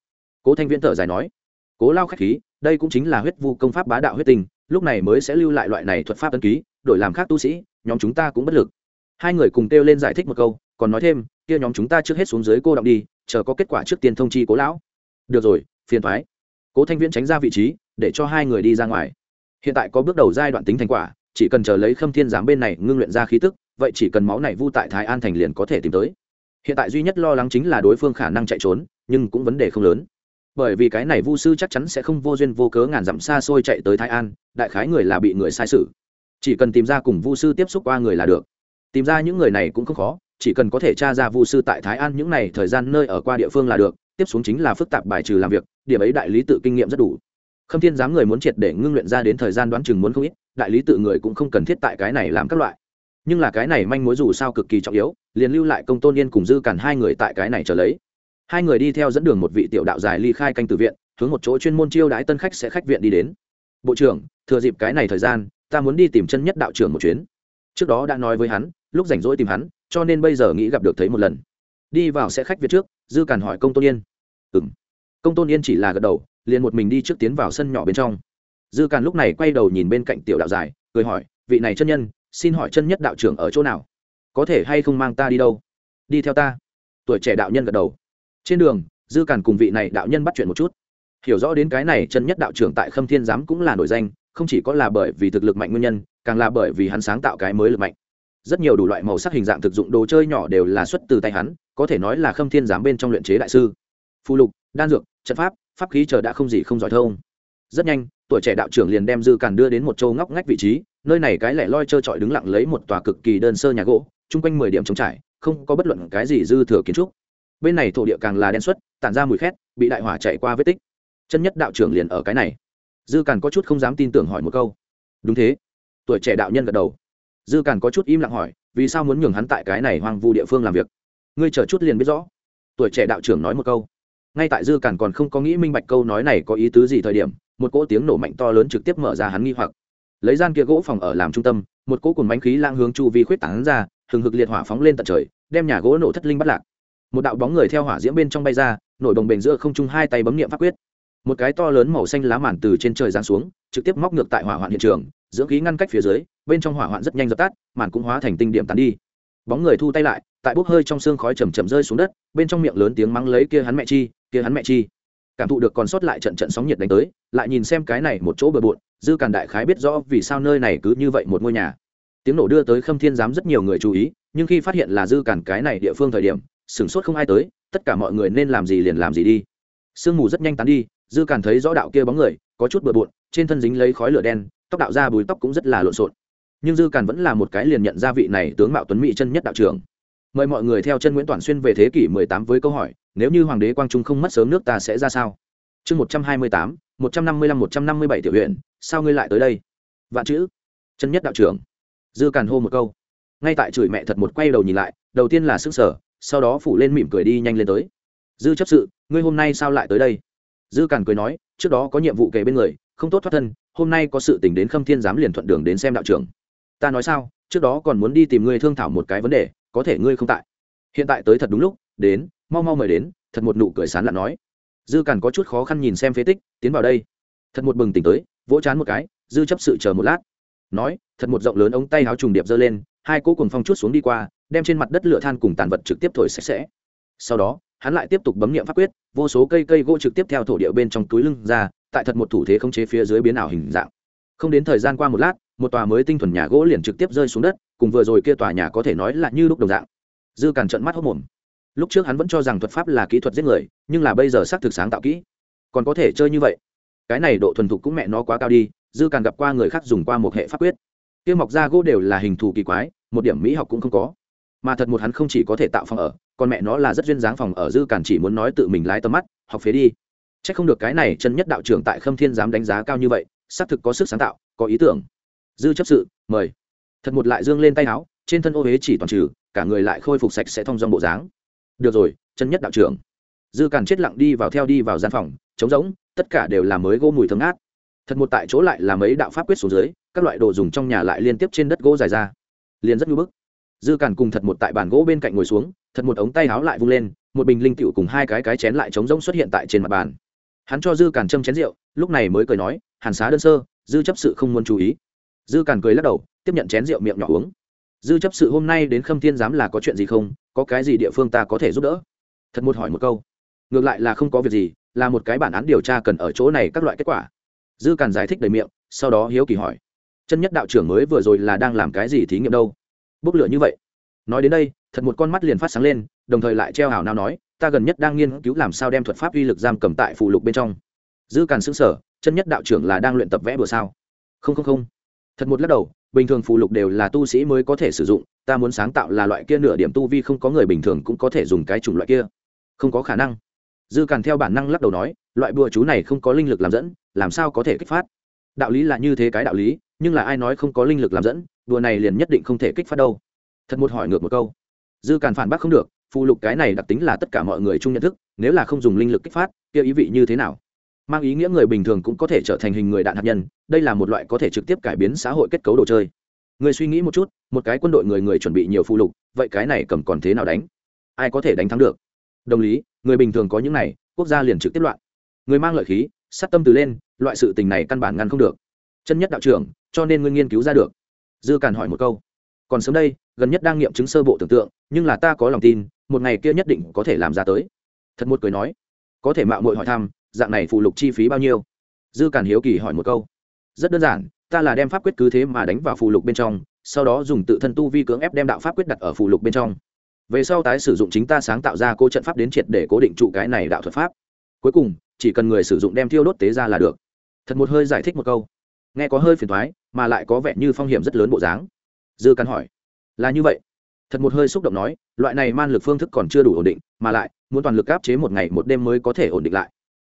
cố thanh viễn thở dài nói, cố lao k h á c h khí, đây cũng chính là huyết vu công pháp bá đạo huyết tình lúc này mới sẽ lưu lại loại này thuật pháp ân ký đổi làm khác tu sĩ, nhóm chúng ta cũng bất lực. Hai người cùng kêu lên giải thích một câu, còn nói thêm, kia nhóm chúng ta trước hết xuống dưới cô động đi, chờ có kết quả trước tiên thông chi cố lão. Được rồi, phiền thoái. Cố thanh viễn tránh ra vị trí, để cho hai người đi ra ngoài. Hiện tại có bước đầu giai đoạn tính thành quả, chỉ cần chờ lấy khâm thiên giám bên này ngưng luyện ra khí tức, vậy chỉ cần máu này vu tại thái an thành liền có thể tìm tới. Hiện tại duy nhất lo lắng chính là đối phương khả năng chạy trốn, nhưng cũng vấn đề không lớn. Bởi vì cái này vu sư chắc chắn sẽ không vô duyên vô cớ ngàn dặm xa xôi chạy tới thái an, đại khái người là bị người sai sự chỉ cần tìm ra cùng vu sư tiếp xúc qua người là được. Tìm ra những người này cũng không khó, chỉ cần có thể tra ra vu sư tại thái an những n à y thời gian nơi ở qua địa phương là được, tiếp xuống chính là phức tạp bài trừ làm việc, điểm ấy đại lý tự kinh nghiệm rất đủ. Khâm thiên giám người muốn triệt để ngưng luyện ra đến thời gian đoán chừng muốn không ít, đại lý tự người cũng không cần thiết tại cái này làm các loại. Nhưng là cái này manh mối dù sao cực kỳ trọng yếu, liền lưu lại công tôn yên cùng dư cản hai người tại cái này trở lấy. Hai người đi theo dẫn đường một vị tiểu đạo dài ly khai canh từ viện, hướng một chỗ chuyên môn chiêu đãi tân khách sẽ khách viện đi đến. Bộ trưởng, thừa dịp cái này thời gian ta muốn đi tìm chân nhất đạo trưởng một chuyến. Trước đó đã nói với hắn, lúc rảnh rỗi tìm hắn, cho nên bây giờ nghĩ gặp được thấy một lần. Đi vào sẽ khách việt trước, dư càn hỏi công tôn yên. Ừng công tôn yên chỉ là gật đầu, liền một mình đi trước tiến vào sân nhỏ bên trong. Dư càn lúc này quay đầu nhìn bên cạnh tiểu đạo dài cười hỏi, vị này chân nhân, xin hỏi chân nhất đạo trưởng ở chỗ nào? Có thể hay không mang ta đi đâu? Đi theo ta. Tuổi trẻ đạo nhân gật đầu. Trên đường, dư càn cùng vị này đạo nhân bắt chuyện một chút. Hiểu rõ đến cái này chân nhất đạo trưởng tại khâm thiên giám cũng là nổi danh không chỉ có là bởi vì thực lực mạnh nguyên nhân, càng là bởi vì hắn sáng tạo cái mới lực mạnh. Rất nhiều đủ loại màu sắc hình dạng thực dụng đồ chơi nhỏ đều là xuất từ tay hắn, có thể nói là khâm thiên giám bên trong luyện chế đại sư. Phù lục, đan dược, trận pháp pháp khí chờ đã không gì không giỏi thông. Rất nhanh, tuổi trẻ đạo trưởng liền đem dư càn đưa đến một châu ngóc ngách vị trí, nơi này cái lẻ loi trơ trọi đứng lặng lấy một tòa cực kỳ đơn sơ nhà gỗ, chung quanh mười điểm trống trải, không có bất luận cái gì dư thừa kiến trúc. Bên này thổ địa càng là đen xuất, tản ra mùi khét, bị đại hỏa chạy qua vết tích. Chân nhất đạo trưởng liền ở cái này dư càn có chút không dám tin tưởng hỏi một câu. Đúng thế. Tuổi trẻ đạo nhân gật đầu. Dư càn có chút im lặng hỏi, vì sao muốn nhường hắn tại cái này hoang vu địa phương làm việc? Ngươi chờ chút liền biết rõ. Tuổi trẻ đạo trưởng nói một câu. Ngay tại dư càn còn không có nghĩ minh bạch câu nói này có ý tứ gì thời điểm, một cỗ tiếng nổ mạnh to lớn trực tiếp mở ra hắn nghi hoặc. Lấy gian kia gỗ phòng ở làm trung tâm, một cỗ cùng bánh khí lang hướng chu vi khuyết tán ra, hừng hực liệt hỏa phóng lên tận trời, đem nhà gỗ nổ thất linh bắt lạc. Một đạo bóng người theo hỏa diễm bên trong bay ra, nổi đồng bền giữa không trung hai tay bấm nghiệm pháp quyết một cái to lớn màu xanh lá màn từ trên trời giáng xuống, trực tiếp móc ngược tại hỏa hoạn hiện trường, dưỡng khí ngăn cách phía dưới, bên trong hỏa hoạn rất nhanh dập tắt, màn cũng hóa thành tinh điểm tán đi. Bóng người thu tay lại, tại bốc hơi trong xương khói chầm chậm rơi xuống đất, bên trong miệng lớn tiếng mắng lấy kia hắn mẹ chi, kia hắn mẹ chi. Cảm thụ được còn sót lại trận trận sóng nhiệt đánh tới, lại nhìn xem cái này một chỗ bừa bộn, dư càn đại khái biết rõ vì sao nơi này cứ như vậy một ngôi nhà. Tiếng nổ đưa tới khâm thiên giám rất nhiều người chú ý, nhưng khi phát hiện là dư càn cái này địa phương thời điểm, sửng sốt không ai tới, tất cả mọi người nên làm gì liền làm gì đi. Sương mù rất nhanh tán đi dư càn thấy rõ đạo kia bóng người có chút bừa bộn trên thân dính lấy khói lửa đen tóc đạo ra bùi tóc cũng rất là lộn xộn. Nhưng dư càn vẫn là một cái liền nhận ra vị này tướng mạo tuấn mỹ chân nhất đạo trưởng. Mời mọi người theo chân nguyễn toàn xuyên về thế kỷ 18 với câu hỏi nếu như hoàng đế quang trung không mất sớm nước ta sẽ ra sao? Chương 128, 155 157 tiểu huyện sao ngươi lại tới đây? Vạn chữ. Chân nhất đạo trưởng. Dư càn hô một câu. Ngay tại chửi mẹ thật một quay đầu nhìn lại đầu tiên là sức sở sau đó phủ lên mỉm cười đi nhanh lên tới. Dư chấp sự ngươi hôm nay sao lại tới đây? Dư càn cười nói, trước đó có nhiệm vụ kề bên người, không tốt thoát thân, hôm nay có sự tình đến khâm thiên giám liền thuận đường đến xem đạo trưởng. Ta nói sao, trước đó còn muốn đi tìm ngươi thương thảo một cái vấn đề, có thể ngươi không tại. Hiện tại tới thật đúng lúc, đến, mau mau mời đến, thật một nụ cười sán lặn nói. Dư càn có chút khó khăn nhìn xem phế tích, tiến vào đây. Thật một bừng tỉnh tới, vỗ chán một cái, dư chấp sự chờ một lát. Nói, thật một rộng lớn ống tay áo trùng điệp giơ lên, hai cỗ cùng phong chút xuống đi qua, đem trên mặt đất lửa than cùng tàn vật trực tiếp thổi sạch sẽ. Sau đó hắn lại tiếp tục bấm nghiệm pháp quyết, vô số cây cây gỗ trực tiếp theo thổ địa bên trong túi lưng ra, tại thật một thủ thế không chế phía dưới biến ảo hình dạng. Không đến thời gian qua một lát, một tòa mới tinh thuần nhà gỗ liền trực tiếp rơi xuống đất, cùng vừa rồi kia tòa nhà có thể nói là như lúc đồng dạng. Dư càn trận mắt hốc mồm. Lúc trước hắn vẫn cho rằng thuật pháp là kỹ thuật giết người, nhưng là bây giờ xác thực sáng tạo kỹ. Còn có thể chơi như vậy? Cái này độ thuần thục cũng mẹ nó quá cao đi, dư càn gặp qua người khác dùng qua một hệ pháp quyết. Kia mọc ra gỗ đều là hình thù kỳ quái, một điểm mỹ học cũng không có mà thật một hắn không chỉ có thể tạo phòng ở, còn mẹ nó là rất duyên dáng phòng ở dư cản chỉ muốn nói tự mình lái tầm mắt, học phế đi. C h ắ c không được cái này chân nhất đạo trưởng tại khâm thiên dám đánh giá cao như vậy, xác thực có sức sáng tạo, có ý tưởng. Dư chấp sự, mời. Thật một lại dương lên tay áo, trên thân ô huế chỉ toàn trừ, cả người lại khôi phục sạch sẽ thông dong bộ dáng. Được rồi, chân nhất đạo trưởng. Dư càn chết lặng đi vào theo đi vào gian phòng, trống rỗng, tất cả đều là mới gỗ mùi thơm ngát. Thật một tại chỗ lại là mấy đạo pháp quyết xuống dưới, các loại đồ dùng trong nhà lại liên tiếp trên đất gỗ dài ra. Liền rất ngưỡng bức dư càn cùng thật một tại bàn gỗ bên cạnh ngồi xuống, thật một ống tay háo lại vung lên, một bình linh tiểu cùng hai cái cái chén lại trống rỗng xuất hiện tại trên mặt bàn. Hắn cho dư càn châm chén rượu, lúc này mới cười nói, hàn xá đơn sơ, dư chấp sự không muốn chú ý. Dư càn cười lắc đầu, tiếp nhận chén rượu miệng nhỏ uống. Dư chấp sự hôm nay đến khâm thiên giám là có chuyện gì không? Có cái gì địa phương ta có thể giúp đỡ? Thật một hỏi một câu. Ngược lại là không có việc gì, là một cái bản án điều tra cần ở chỗ này các loại kết quả. Dư càn giải thích đầy miệng, sau đó hiếu kỳ hỏi, chân nhất đạo trưởng mới vừa rồi là đang làm cái gì thí nghiệm đâu? Bốc lửa như vậy. Nói đến đây, thật một con mắt liền phát sáng lên, đồng thời lại treo hào nào nói, ta gần nhất đang nghiên cứu làm sao đem thuật pháp uy lực giam cầm tại phụ lục bên trong. Dư càn xứng sở chân nhất đạo trưởng là đang luyện tập vẽ bừa sao? Không không không. Thật một lắc đầu, bình thường phụ lục đều là tu sĩ mới có thể sử dụng, ta muốn sáng tạo là loại kia nửa điểm tu vi không có người bình thường cũng có thể dùng cái chủng loại kia. Không có khả năng. Dư càn theo bản năng lắc đầu nói, loại bùa chú này không có linh lực làm dẫn, làm sao có thể kích phát? Đạo lý là như thế cái đạo lý, nhưng là ai nói không có linh lực làm dẫn đùa này liền nhất định không thể kích phát đâu. Thật một hỏi ngược một câu. Dư càn phản bác không được phụ lục cái này đặc tính là tất cả mọi người chung nhận thức, nếu là không dùng linh lực kích phát, kia ý vị như thế nào? Mang ý nghĩa người bình thường cũng có thể trở thành hình người đạn hạt nhân, đây là một loại có thể trực tiếp cải biến xã hội kết cấu đồ chơi. Người suy nghĩ một chút, một cái quân đội người người chuẩn bị nhiều phụ lục, vậy cái này cầm còn thế nào đánh? Ai có thể đánh thắng được? Đồng lý, người bình thường có những này, quốc gia liền trực tiếp loạn. Người mang lợi khí, sát tâm từ lên, loại sự tình này căn bản ngăn không được. Chân nhất đạo trưởng, cho nên ngươi nghiên cứu ra được dư càn hỏi một câu. Còn sớm đây, gần nhất đang nghiệm chứng sơ bộ tưởng tượng, nhưng là ta có lòng tin, một ngày kia nhất định có thể làm ra tới. Thật một cười nói. Có thể mạo mội hỏi thăm, dạng này phụ lục chi phí bao nhiêu? Dư càn hiếu kỳ hỏi một câu. Rất đơn giản, ta là đem pháp quyết cứ thế mà đánh vào phụ lục bên trong, sau đó dùng tự thân tu vi cưỡng ép đem đạo pháp quyết đặt ở phụ lục bên trong. Về sau tái sử dụng chính ta sáng tạo ra cô trận pháp đến triệt để cố định trụ cái này đạo thuật pháp. Cuối cùng, chỉ cần người sử dụng đem thiêu đốt tế ra là được. Thật một hơi giải thích một câu nghe có hơi phiền thoái, mà lại có vẻ như phong hiểm rất lớn bộ dáng. Dư căn hỏi, là như vậy? Thật một hơi xúc động nói, loại này man lực phương thức còn chưa đủ ổn định, mà lại, muốn toàn lực áp chế một ngày một đêm mới có thể ổn định lại.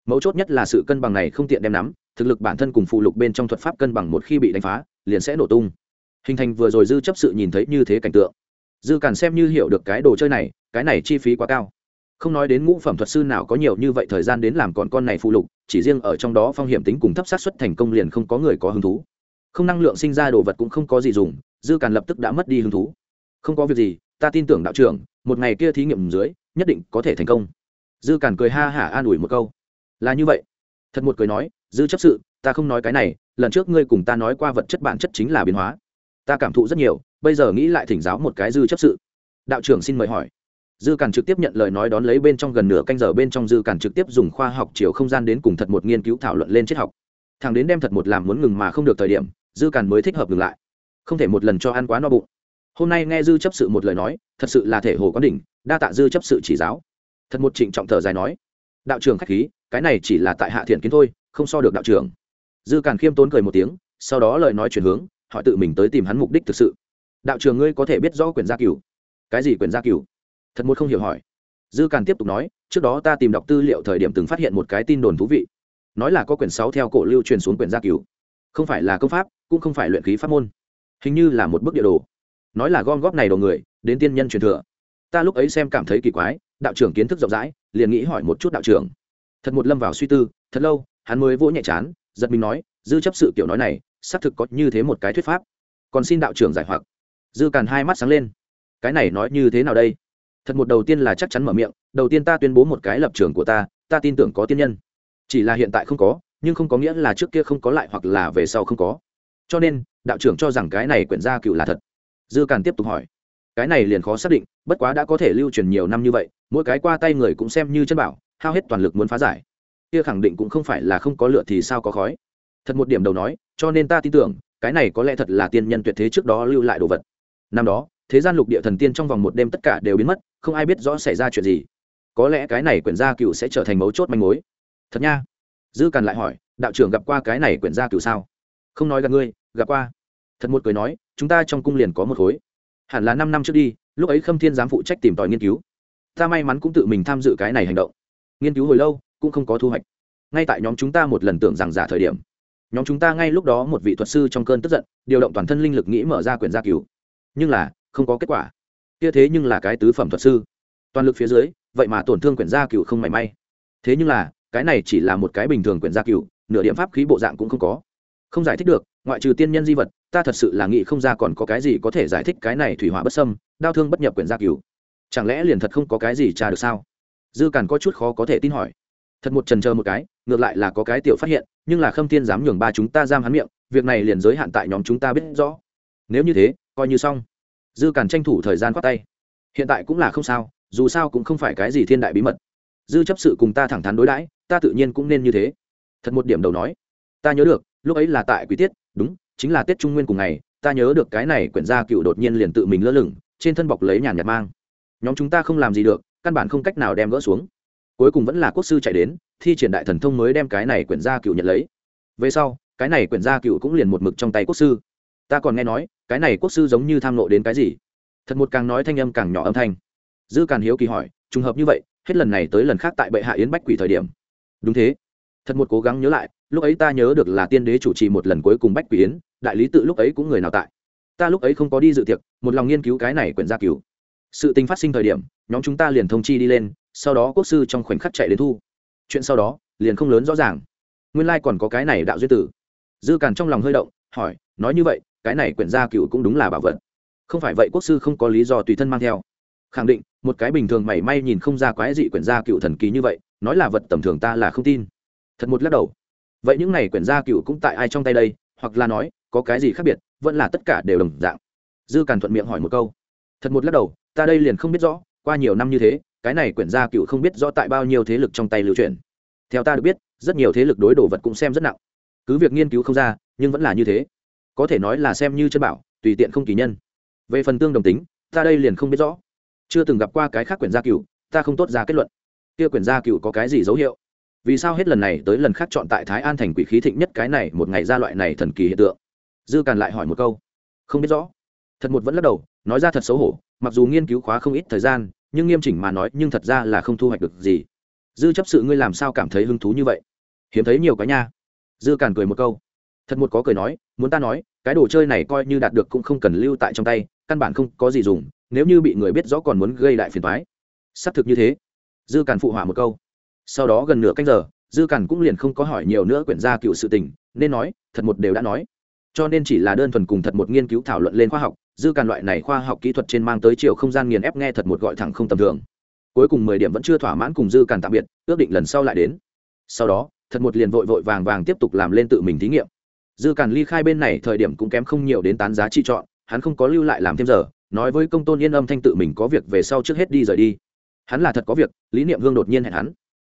Mấu chốt nhất là sự cân bằng này không tiện đem nắm, thực lực bản thân cùng phụ lục bên trong thuật pháp cân bằng một khi bị đánh phá, liền sẽ nổ tung. Hình thành vừa rồi dư chấp sự nhìn thấy như thế cảnh tượng. Dư càn xem như hiểu được cái đồ chơi này, cái này chi phí quá cao không nói đến ngũ phẩm thuật sư nào có nhiều như vậy thời gian đến làm còn con này phụ lục, chỉ riêng ở trong đó phong hiểm tính cùng thấp sát xuất thành công liền không có người có hứng thú. Không năng lượng sinh ra đồ vật cũng không có gì dùng, dư càn lập tức đã mất đi hứng thú. Không có việc gì, ta tin tưởng đạo trưởng, một ngày kia thí nghiệm dưới, nhất định có thể thành công. Dư càn cười ha hả an ủi một câu. Là như vậy. Thật một cười nói, dư chấp sự, ta không nói cái này, lần trước ngươi cùng ta nói qua vật chất bản chất chính là biến hóa. Ta cảm thụ rất nhiều, bây giờ nghĩ lại thỉnh giáo một cái dư chấp sự. Đạo trưởng xin mời hỏi dư càn trực tiếp nhận lời nói đón lấy bên trong gần nửa canh giờ, bên trong dư càn trực tiếp dùng khoa học chiều không gian đến cùng thật một nghiên cứu thảo luận lên triết học. Thằng đến đem thật một làm muốn ngừng mà không được thời điểm, dư càn mới thích hợp ngừng lại. Không thể một lần cho ăn quá no bụng. Hôm nay nghe dư chấp sự một lời nói, thật sự là thể hồ có đỉnh, đa tạ dư chấp sự chỉ giáo. Thật một trịnh trọng thở dài nói, đạo trưởng khách khí, cái này chỉ là tại hạ thiện kiến thôi, không so được đạo trưởng. Dư càn khiêm tốn cười một tiếng, sau đó lời nói chuyển hướng họ tự mình tới tìm hắn mục đích thực sự. Đạo trường ngươi có thể biết rõ quyền gia cửu? Cái gì quyền gia cửu? Thật một không hiểu hỏi. Dư càn tiếp tục nói trước đó ta tìm đọc tư liệu thời điểm từng phát hiện một cái tin đồn thú vị. Nói là có quyển sáu theo cổ lưu truyền xuống quyển gia cứu, không phải là công pháp cũng không phải luyện khí pháp môn. Hình như là một bức địa đồ. Nói là gom góp này đồ người đến tiên nhân truyền thừa. Ta lúc ấy xem cảm thấy kỳ quái đạo trưởng kiến thức rộng rãi liền nghĩ hỏi một chút đạo trưởng. Thật một lâm vào suy tư thật lâu hắn mới vỗ nhẹ chán giật mình nói dư chấp sự kiểu nói này xác thực có như thế một cái thuyết pháp. Còn xin đạo trưởng giải hoặc. Dư càn hai mắt sáng lên. Cái này nói như thế nào đây? Thật một đầu tiên là chắc chắn mở miệng, đầu tiên ta tuyên bố một cái lập trường của ta ta tin tưởng có tiên nhân. Chỉ là hiện tại không có, nhưng không có nghĩa là trước kia không có lại hoặc là về sau không có. Cho nên, đạo trưởng cho rằng cái này quyển gia cựu là thật. Dư càn tiếp tục hỏi. Cái này liền khó xác định, bất quá đã có thể lưu truyền nhiều năm như vậy, mỗi cái qua tay người cũng xem như chân bảo, hao hết toàn lực muốn phá giải. Kia khẳng định cũng không phải là không có lựa thì sao có khói. Thật một điểm đầu nói, cho nên ta tin tưởng, cái này có lẽ thật là tiên nhân tuyệt thế trước đó lưu lại đồ vật. Năm đó thế gian lục địa thần tiên trong vòng một đêm tất cả đều biến mất, không ai biết rõ xảy ra chuyện gì. Có lẽ cái này quyển gia cựu sẽ trở thành mấu chốt manh mối. Thật nha. Dư càn lại hỏi, đạo trưởng gặp qua cái này quyển gia cựu sao? Không nói gặp ngươi, gặp qua. Thật một cười nói, chúng ta trong cung liền có một khối. Hẳn là năm năm trước đi, lúc ấy khâm thiên giám phụ trách tìm tòi nghiên cứu. Ta may mắn cũng tự mình tham dự cái này hành động. Nghiên cứu hồi lâu, cũng không có thu hoạch. Ngay tại nhóm chúng ta một lần tưởng rằng giả thời điểm, nhóm chúng ta ngay lúc đó một vị thuật sư trong cơn tức giận, điều động toàn thân linh lực nghĩ mở ra quyển gia cứu nhưng là không có kết quả. Kia thế nhưng là cái tứ phẩm thuật sư. Toàn lực phía dưới, vậy mà tổn thương quyển gia cựu không mảy may. Thế nhưng là, cái này chỉ là một cái bình thường quyển gia cựu nửa điểm pháp khí bộ dạng cũng không có. Không giải thích được, ngoại trừ tiên nhân di vật, ta thật sự là nghĩ không ra còn có cái gì có thể giải thích cái này thủy hỏa bất sâm đau thương bất nhập quyển gia cửu. Chẳng lẽ liền thật không có cái gì tra được sao? Dư càn có chút khó có thể tin hỏi. Thật một trần chờ một cái, ngược lại là có cái tiểu phát hiện, nhưng là khâm thiên dám nhường ba chúng ta giam hắn miệng, việc này liền giới hạn tại nhóm chúng ta biết rõ. Nếu như thế, coi như xong dư càn tranh thủ thời gian khoát tay. Hiện tại cũng là không sao, dù sao cũng không phải cái gì thiên đại bí mật. Dư chấp sự cùng ta thẳng thắn đối đãi, ta tự nhiên cũng nên như thế. Thật một điểm đầu nói. Ta nhớ được, lúc ấy là tại quý tiết, đúng, chính là tết trung nguyên cùng ngày, ta nhớ được cái này quyển gia cựu đột nhiên liền tự mình lơ lửng, trên thân bọc lấy nhàn nhạt mang. Nhóm chúng ta không làm gì được, căn bản không cách nào đem gỡ xuống. Cuối cùng vẫn là quốc sư chạy đến, thi triển đại thần thông mới đem cái này quyển gia cựu nhận lấy. Về sau, cái này quyển gia cựu cũng liền một mực trong tay quốc sư. Ta còn nghe nói cái này quốc sư giống như tham nộ đến cái gì? Thật một càng nói thanh âm càng nhỏ âm thanh. Dư càn hiếu kỳ hỏi, trùng hợp như vậy, hết lần này tới lần khác tại bệ hạ yến bách quỷ thời điểm. Đúng thế. Thật một cố gắng nhớ lại, lúc ấy ta nhớ được là tiên đế chủ trì một lần cuối cùng bách quỷ yến, đại lý tự lúc ấy cũng người nào tại. Ta lúc ấy không có đi dự tiệc, một lòng nghiên cứu cái này quyển gia cứu sự tình phát sinh thời điểm, nhóm chúng ta liền thông chi đi lên, sau đó quốc sư trong khoảnh khắc chạy đến thu. Chuyện sau đó, liền không lớn rõ ràng. Nguyên lai còn có cái này đạo duyên tử. Dư càn trong lòng hơi động, hỏi, nói như vậy cái này quyển gia cựu cũng đúng là bảo vật. Không phải vậy quốc sư không có lý do tùy thân mang theo. Khẳng định, một cái bình thường mảy may nhìn không ra quái dị quyển gia cựu thần kỳ như vậy, nói là vật tầm thường ta là không tin. Thật một lắc đầu. Vậy những này quyển gia cựu cũng tại ai trong tay đây, hoặc là nói, có cái gì khác biệt, vẫn là tất cả đều đồng dạng. Dư càn thuận miệng hỏi một câu. Thật một lắc đầu, ta đây liền không biết rõ, qua nhiều năm như thế, cái này quyển gia cựu không biết rõ tại bao nhiêu thế lực trong tay lưu truyền. Theo ta được biết, rất nhiều thế lực đối đồ vật cũng xem rất nặng. Cứ việc nghiên cứu không ra, nhưng vẫn là như thế có thể nói là xem như chân bảo, tùy tiện không kỳ nhân. Về phần tương đồng tính, ta đây liền không biết rõ. Chưa từng gặp qua cái khác quyển gia cựu ta không tốt ra kết luận. Kia quyển gia cựu có cái gì dấu hiệu? Vì sao hết lần này tới lần khác chọn tại thái an thành quỷ khí thịnh nhất cái này một ngày ra loại này thần kỳ hiện tượng? Dư càn lại hỏi một câu. Không biết rõ. Thật một vẫn lắc đầu, nói ra thật xấu hổ, mặc dù nghiên cứu khóa không ít thời gian, nhưng nghiêm chỉnh mà nói, nhưng thật ra là không thu hoạch được gì. Dư chấp sự ngươi làm sao cảm thấy hứng thú như vậy? Hiếm thấy nhiều cái nha. Dư càn cười một câu thật một có cười nói, muốn ta nói, cái đồ chơi này coi như đạt được cũng không cần lưu tại trong tay, căn bản không có gì dùng, nếu như bị người biết rõ còn muốn gây lại phiền thoái xác thực như thế. Dư càn phụ họa một câu. Sau đó gần nửa canh giờ, dư càn cũng liền không có hỏi nhiều nữa quyển gia cựu sự tình, nên nói, thật một đều đã nói. Cho nên chỉ là đơn thuần cùng thật một nghiên cứu thảo luận lên khoa học, dư càn loại này khoa học kỹ thuật trên mang tới chiều không gian nghiền ép nghe thật một gọi thẳng không tầm thường. Cuối cùng mười điểm vẫn chưa thỏa mãn cùng dư càn tạm biệt, ước định lần sau lại đến. Sau đó, thật một liền vội vội vàng vàng tiếp tục làm lên tự mình thí nghiệm dư càn ly khai bên này thời điểm cũng kém không nhiều đến tán giá trị chọn hắn không có lưu lại làm thêm giờ, nói với công tôn yên âm thanh tự mình có việc về sau trước hết đi rời đi. Hắn là thật có việc, lý niệm hương đột nhiên hẹn hắn.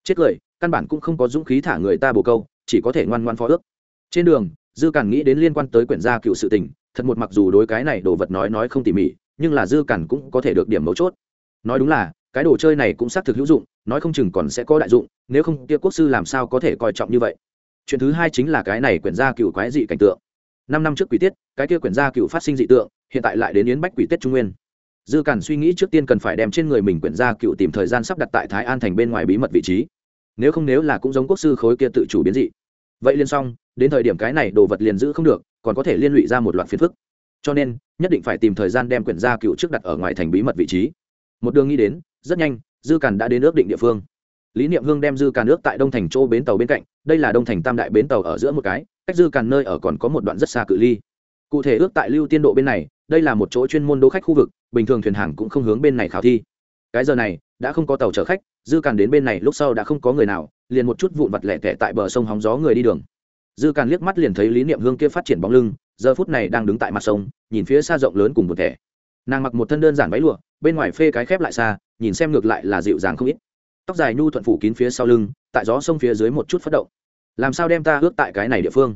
Chết cười, căn bản cũng không có dũng khí thả người ta bồ câu, chỉ có thể ngoan ngoan phó ước. Trên đường, dư càn nghĩ đến liên quan tới quyển gia cựu sự tình, thật một mặc dù đối cái này đồ vật nói nói không tỉ mỉ, nhưng là dư càn cũng có thể được điểm mấu chốt. Nói đúng là, cái đồ chơi này cũng xác thực hữu dụng, nói không chừng còn sẽ có đại dụng, nếu không kia quốc sư làm sao có thể coi trọng như vậy? Chuyện thứ hai chính là cái này quyển gia cựu quái dị cảnh tượng. Năm năm trước quỷ tiết, cái kia quyển gia cựu phát sinh dị tượng, hiện tại lại đến yến bách quỷ tiết trung nguyên. Dư cản suy nghĩ trước tiên cần phải đem trên người mình quyển gia cựu tìm thời gian sắp đặt tại thái an thành bên ngoài bí mật vị trí. Nếu không nếu là cũng giống quốc sư khối kia tự chủ biến dị. Vậy liên xong, đến thời điểm cái này đồ vật liền giữ không được, còn có thể liên lụy ra một loạt phiền phức. Cho nên, nhất định phải tìm thời gian đem quyển gia cựu trước đặt ở ngoài thành bí mật vị trí. Một đường nghĩ đến, rất nhanh, dư cản đã đến ước định địa phương lý niệm hương đem dư càn nước tại đông thành chỗ bến tàu bên cạnh, đây là đông thành tam đại bến tàu ở giữa một cái, cách dư càn nơi ở còn có một đoạn rất xa cự ly. Cụ thể ước tại lưu tiên độ bên này, đây là một chỗ chuyên môn đỗ khách khu vực, bình thường thuyền hàng cũng không hướng bên này khảo thi. Cái giờ này, đã không có tàu chở khách, dư càn đến bên này lúc sau đã không có người nào, liền một chút vụn vặt lẻ tẻ tại bờ sông hóng gió người đi đường. Dư càn liếc mắt liền thấy lý niệm hương kia phát triển bóng lưng, giờ phút này đang đứng tại mặt sông, nhìn phía xa rộng lớn cùng một thẻ nàng mặc một thân đơn giản váy lụa, bên ngoài phê cái khép lại xa, nhìn xem ngược lại là dịu dàng không ít tóc dài nhu thuận phủ kín phía sau lưng, tại gió sông phía dưới một chút phất động. Làm sao đem ta ước tại cái này địa phương?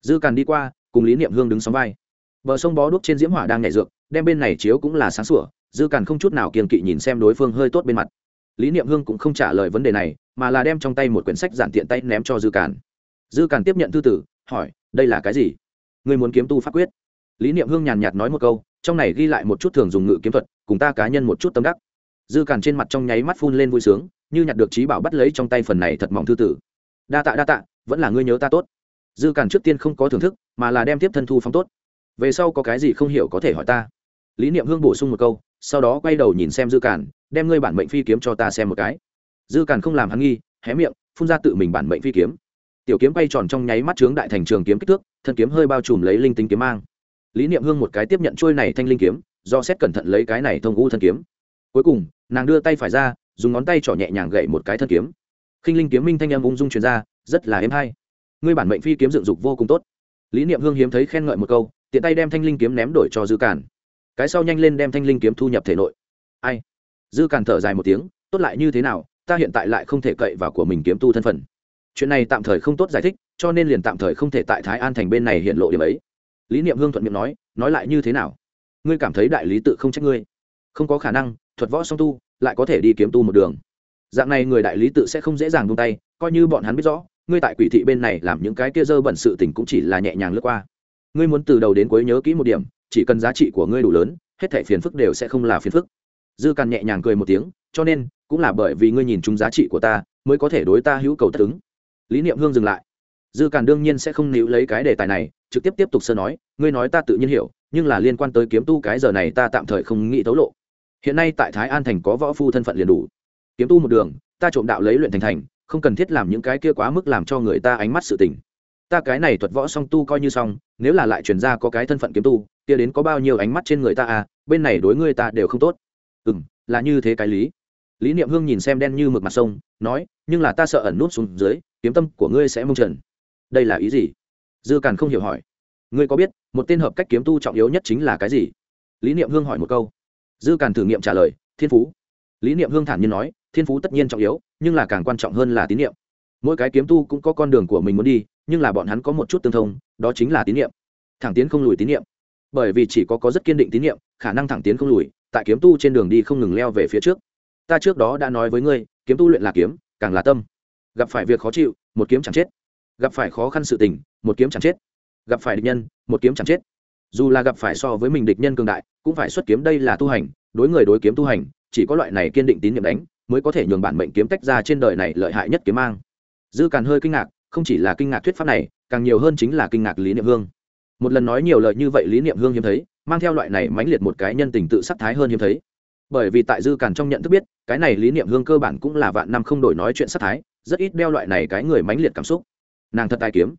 Dư càn đi qua, cùng lý niệm hương đứng sóng vai. Bờ sông bó đuốc trên diễm hỏa đang nhảy dược, đem bên này chiếu cũng là sáng sủa, dư càn không chút nào kiềm kỵ nhìn xem đối phương hơi tốt bên mặt. Lý niệm hương cũng không trả lời vấn đề này, mà là đem trong tay một quyển sách giản tiện tay ném cho dư càn. Dư càn tiếp nhận thư tử, hỏi, đây là cái gì? Người muốn kiếm tu pháp quyết? Lý niệm hương nhàn nhạt nói một câu, trong này ghi lại một chút thường dùng ngự kiếm thuật, cùng ta cá nhân một chút tâm đắc. Dư càn trên mặt trong nháy mắt phun lên vui sướng như nhặt được trí bảo bắt lấy trong tay phần này thật mỏng thư tử. Đa tạ đa tạ, vẫn là ngươi nhớ ta tốt. Dư càn trước tiên không có thưởng thức, mà là đem tiếp thân thu phóng tốt. Về sau có cái gì không hiểu có thể hỏi ta. Lý niệm hương bổ sung một câu, sau đó quay đầu nhìn xem dư càn, đem ngươi bản mệnh phi kiếm cho ta xem một cái. Dư càn không làm hắn nghi, hé miệng, phun ra tự mình bản mệnh phi kiếm. Tiểu kiếm quay tròn trong nháy mắt trướng đại thành trường kiếm kích thước, thân kiếm hơi bao trùm lấy linh tính kiếm mang. Lý niệm hương một cái tiếp nhận trôi này thanh linh kiếm, do xét cẩn thận lấy cái này thông u thân kiếm. Cuối cùng, nàng đưa tay phải ra dùng ngón tay trỏ nhẹ nhàng gậy một cái thân kiếm. Khinh linh kiếm minh thanh em ung dung truyền ra, rất là êm hay. Ngươi bản mệnh phi kiếm dựng dục vô cùng tốt. Lý niệm hương hiếm thấy khen ngợi một câu, tiện tay đem thanh linh kiếm ném đổi cho dư cản. Cái sau nhanh lên đem thanh linh kiếm thu nhập thể nội. Ai? Dư cản thở dài một tiếng, tốt lại như thế nào, ta hiện tại lại không thể cậy vào của mình kiếm tu thân phận. Chuyện này tạm thời không tốt giải thích, cho nên liền tạm thời không thể tại thái an thành bên này hiện lộ điểm ấy. Lý niệm hương thuận miệng nói nói lại như thế nào? Ngươi cảm thấy đại lý tự không trách ngươi. Không có khả năng, thuật võ song tu lại có thể đi kiếm tu một đường. Dạng này người đại lý tự sẽ không dễ dàng buông tay, coi như bọn hắn biết rõ, ngươi tại quỷ thị bên này làm những cái kia dơ bẩn sự tình cũng chỉ là nhẹ nhàng lướt qua. Ngươi muốn từ đầu đến cuối nhớ kỹ một điểm, chỉ cần giá trị của ngươi đủ lớn, hết thảy phiền phức đều sẽ không là phiền phức. Dư càn nhẹ nhàng cười một tiếng, cho nên, cũng là bởi vì ngươi nhìn chúng giá trị của ta, mới có thể đối ta hữu cầu tất ứng. Lý niệm hương dừng lại. Dư càn đương nhiên sẽ không níu lấy cái đề tài này, trực tiếp tiếp tục sơ nói, ngươi nói ta tự nhiên hiểu, nhưng là liên quan tới kiếm tu cái giờ này ta tạm thời không nghĩ thấu lộ hiện nay tại thái an thành có võ phu thân phận liền đủ. Kiếm tu một đường, ta trộm đạo lấy luyện thành thành, không cần thiết làm những cái kia quá mức làm cho người ta ánh mắt sự tình. Ta cái này thuật võ song tu coi như xong, nếu là lại chuyển ra có cái thân phận kiếm tu, kia đến có bao nhiêu ánh mắt trên người ta à bên này đối người ta đều không tốt. Ừ m là như thế cái lý. Lý niệm hương nhìn xem đen như mực mặt sông, nói, nhưng là ta sợ ẩn nút xuống dưới, kiếm tâm của ngươi sẽ mông trần. Đây là ý gì? Dư càn không hiểu hỏi. Ngươi có biết, một tên hợp cách kiếm tu trọng yếu nhất chính là cái gì? Lý niệm hương hỏi một câu dư càn thử nghiệm trả lời, thiên phú. Lý niệm hương thản nhiên nói, thiên phú tất nhiên trọng yếu, nhưng là càng quan trọng hơn là tín niệm. Mỗi cái kiếm tu cũng có con đường của mình muốn đi, nhưng là bọn hắn có một chút tương thông, đó chính là tín niệm. Thẳng tiến không lùi tín niệm. Bởi vì chỉ có có rất kiên định tín niệm, khả năng thẳng tiến không lùi, tại kiếm tu trên đường đi không ngừng leo về phía trước. Ta trước đó đã nói với ngươi, kiếm tu luyện là kiếm, càng là tâm. Gặp phải việc khó chịu, một kiếm chẳng chết. Gặp phải khó khăn sự tình, một kiếm chẳng chết. Gặp phải địch nhân, một kiếm chẳng chết. Dù là gặp phải so với mình địch nhân cường đại, cũng phải xuất kiếm, đây là tu hành đối người đối kiếm tu hành, chỉ có loại này kiên định tín nhiệm đánh, mới có thể nhường bản mệnh kiếm tách ra trên đời này lợi hại nhất kiếm mang. Dư càn hơi kinh ngạc, không chỉ là kinh ngạc thuyết pháp này, càng nhiều hơn chính là kinh ngạc lý niệm hương. Một lần nói nhiều lời như vậy lý niệm hương hiếm thấy, mang theo loại này mãnh liệt một cái nhân tình tự sắc thái hơn hiếm thấy. Bởi vì tại dư càn trong nhận thức biết, cái này lý niệm hương cơ bản cũng là vạn năm không đổi nói chuyện sắc thái, rất ít đeo loại này cái người mãnh liệt cảm xúc. Nàng thật tài kiếm.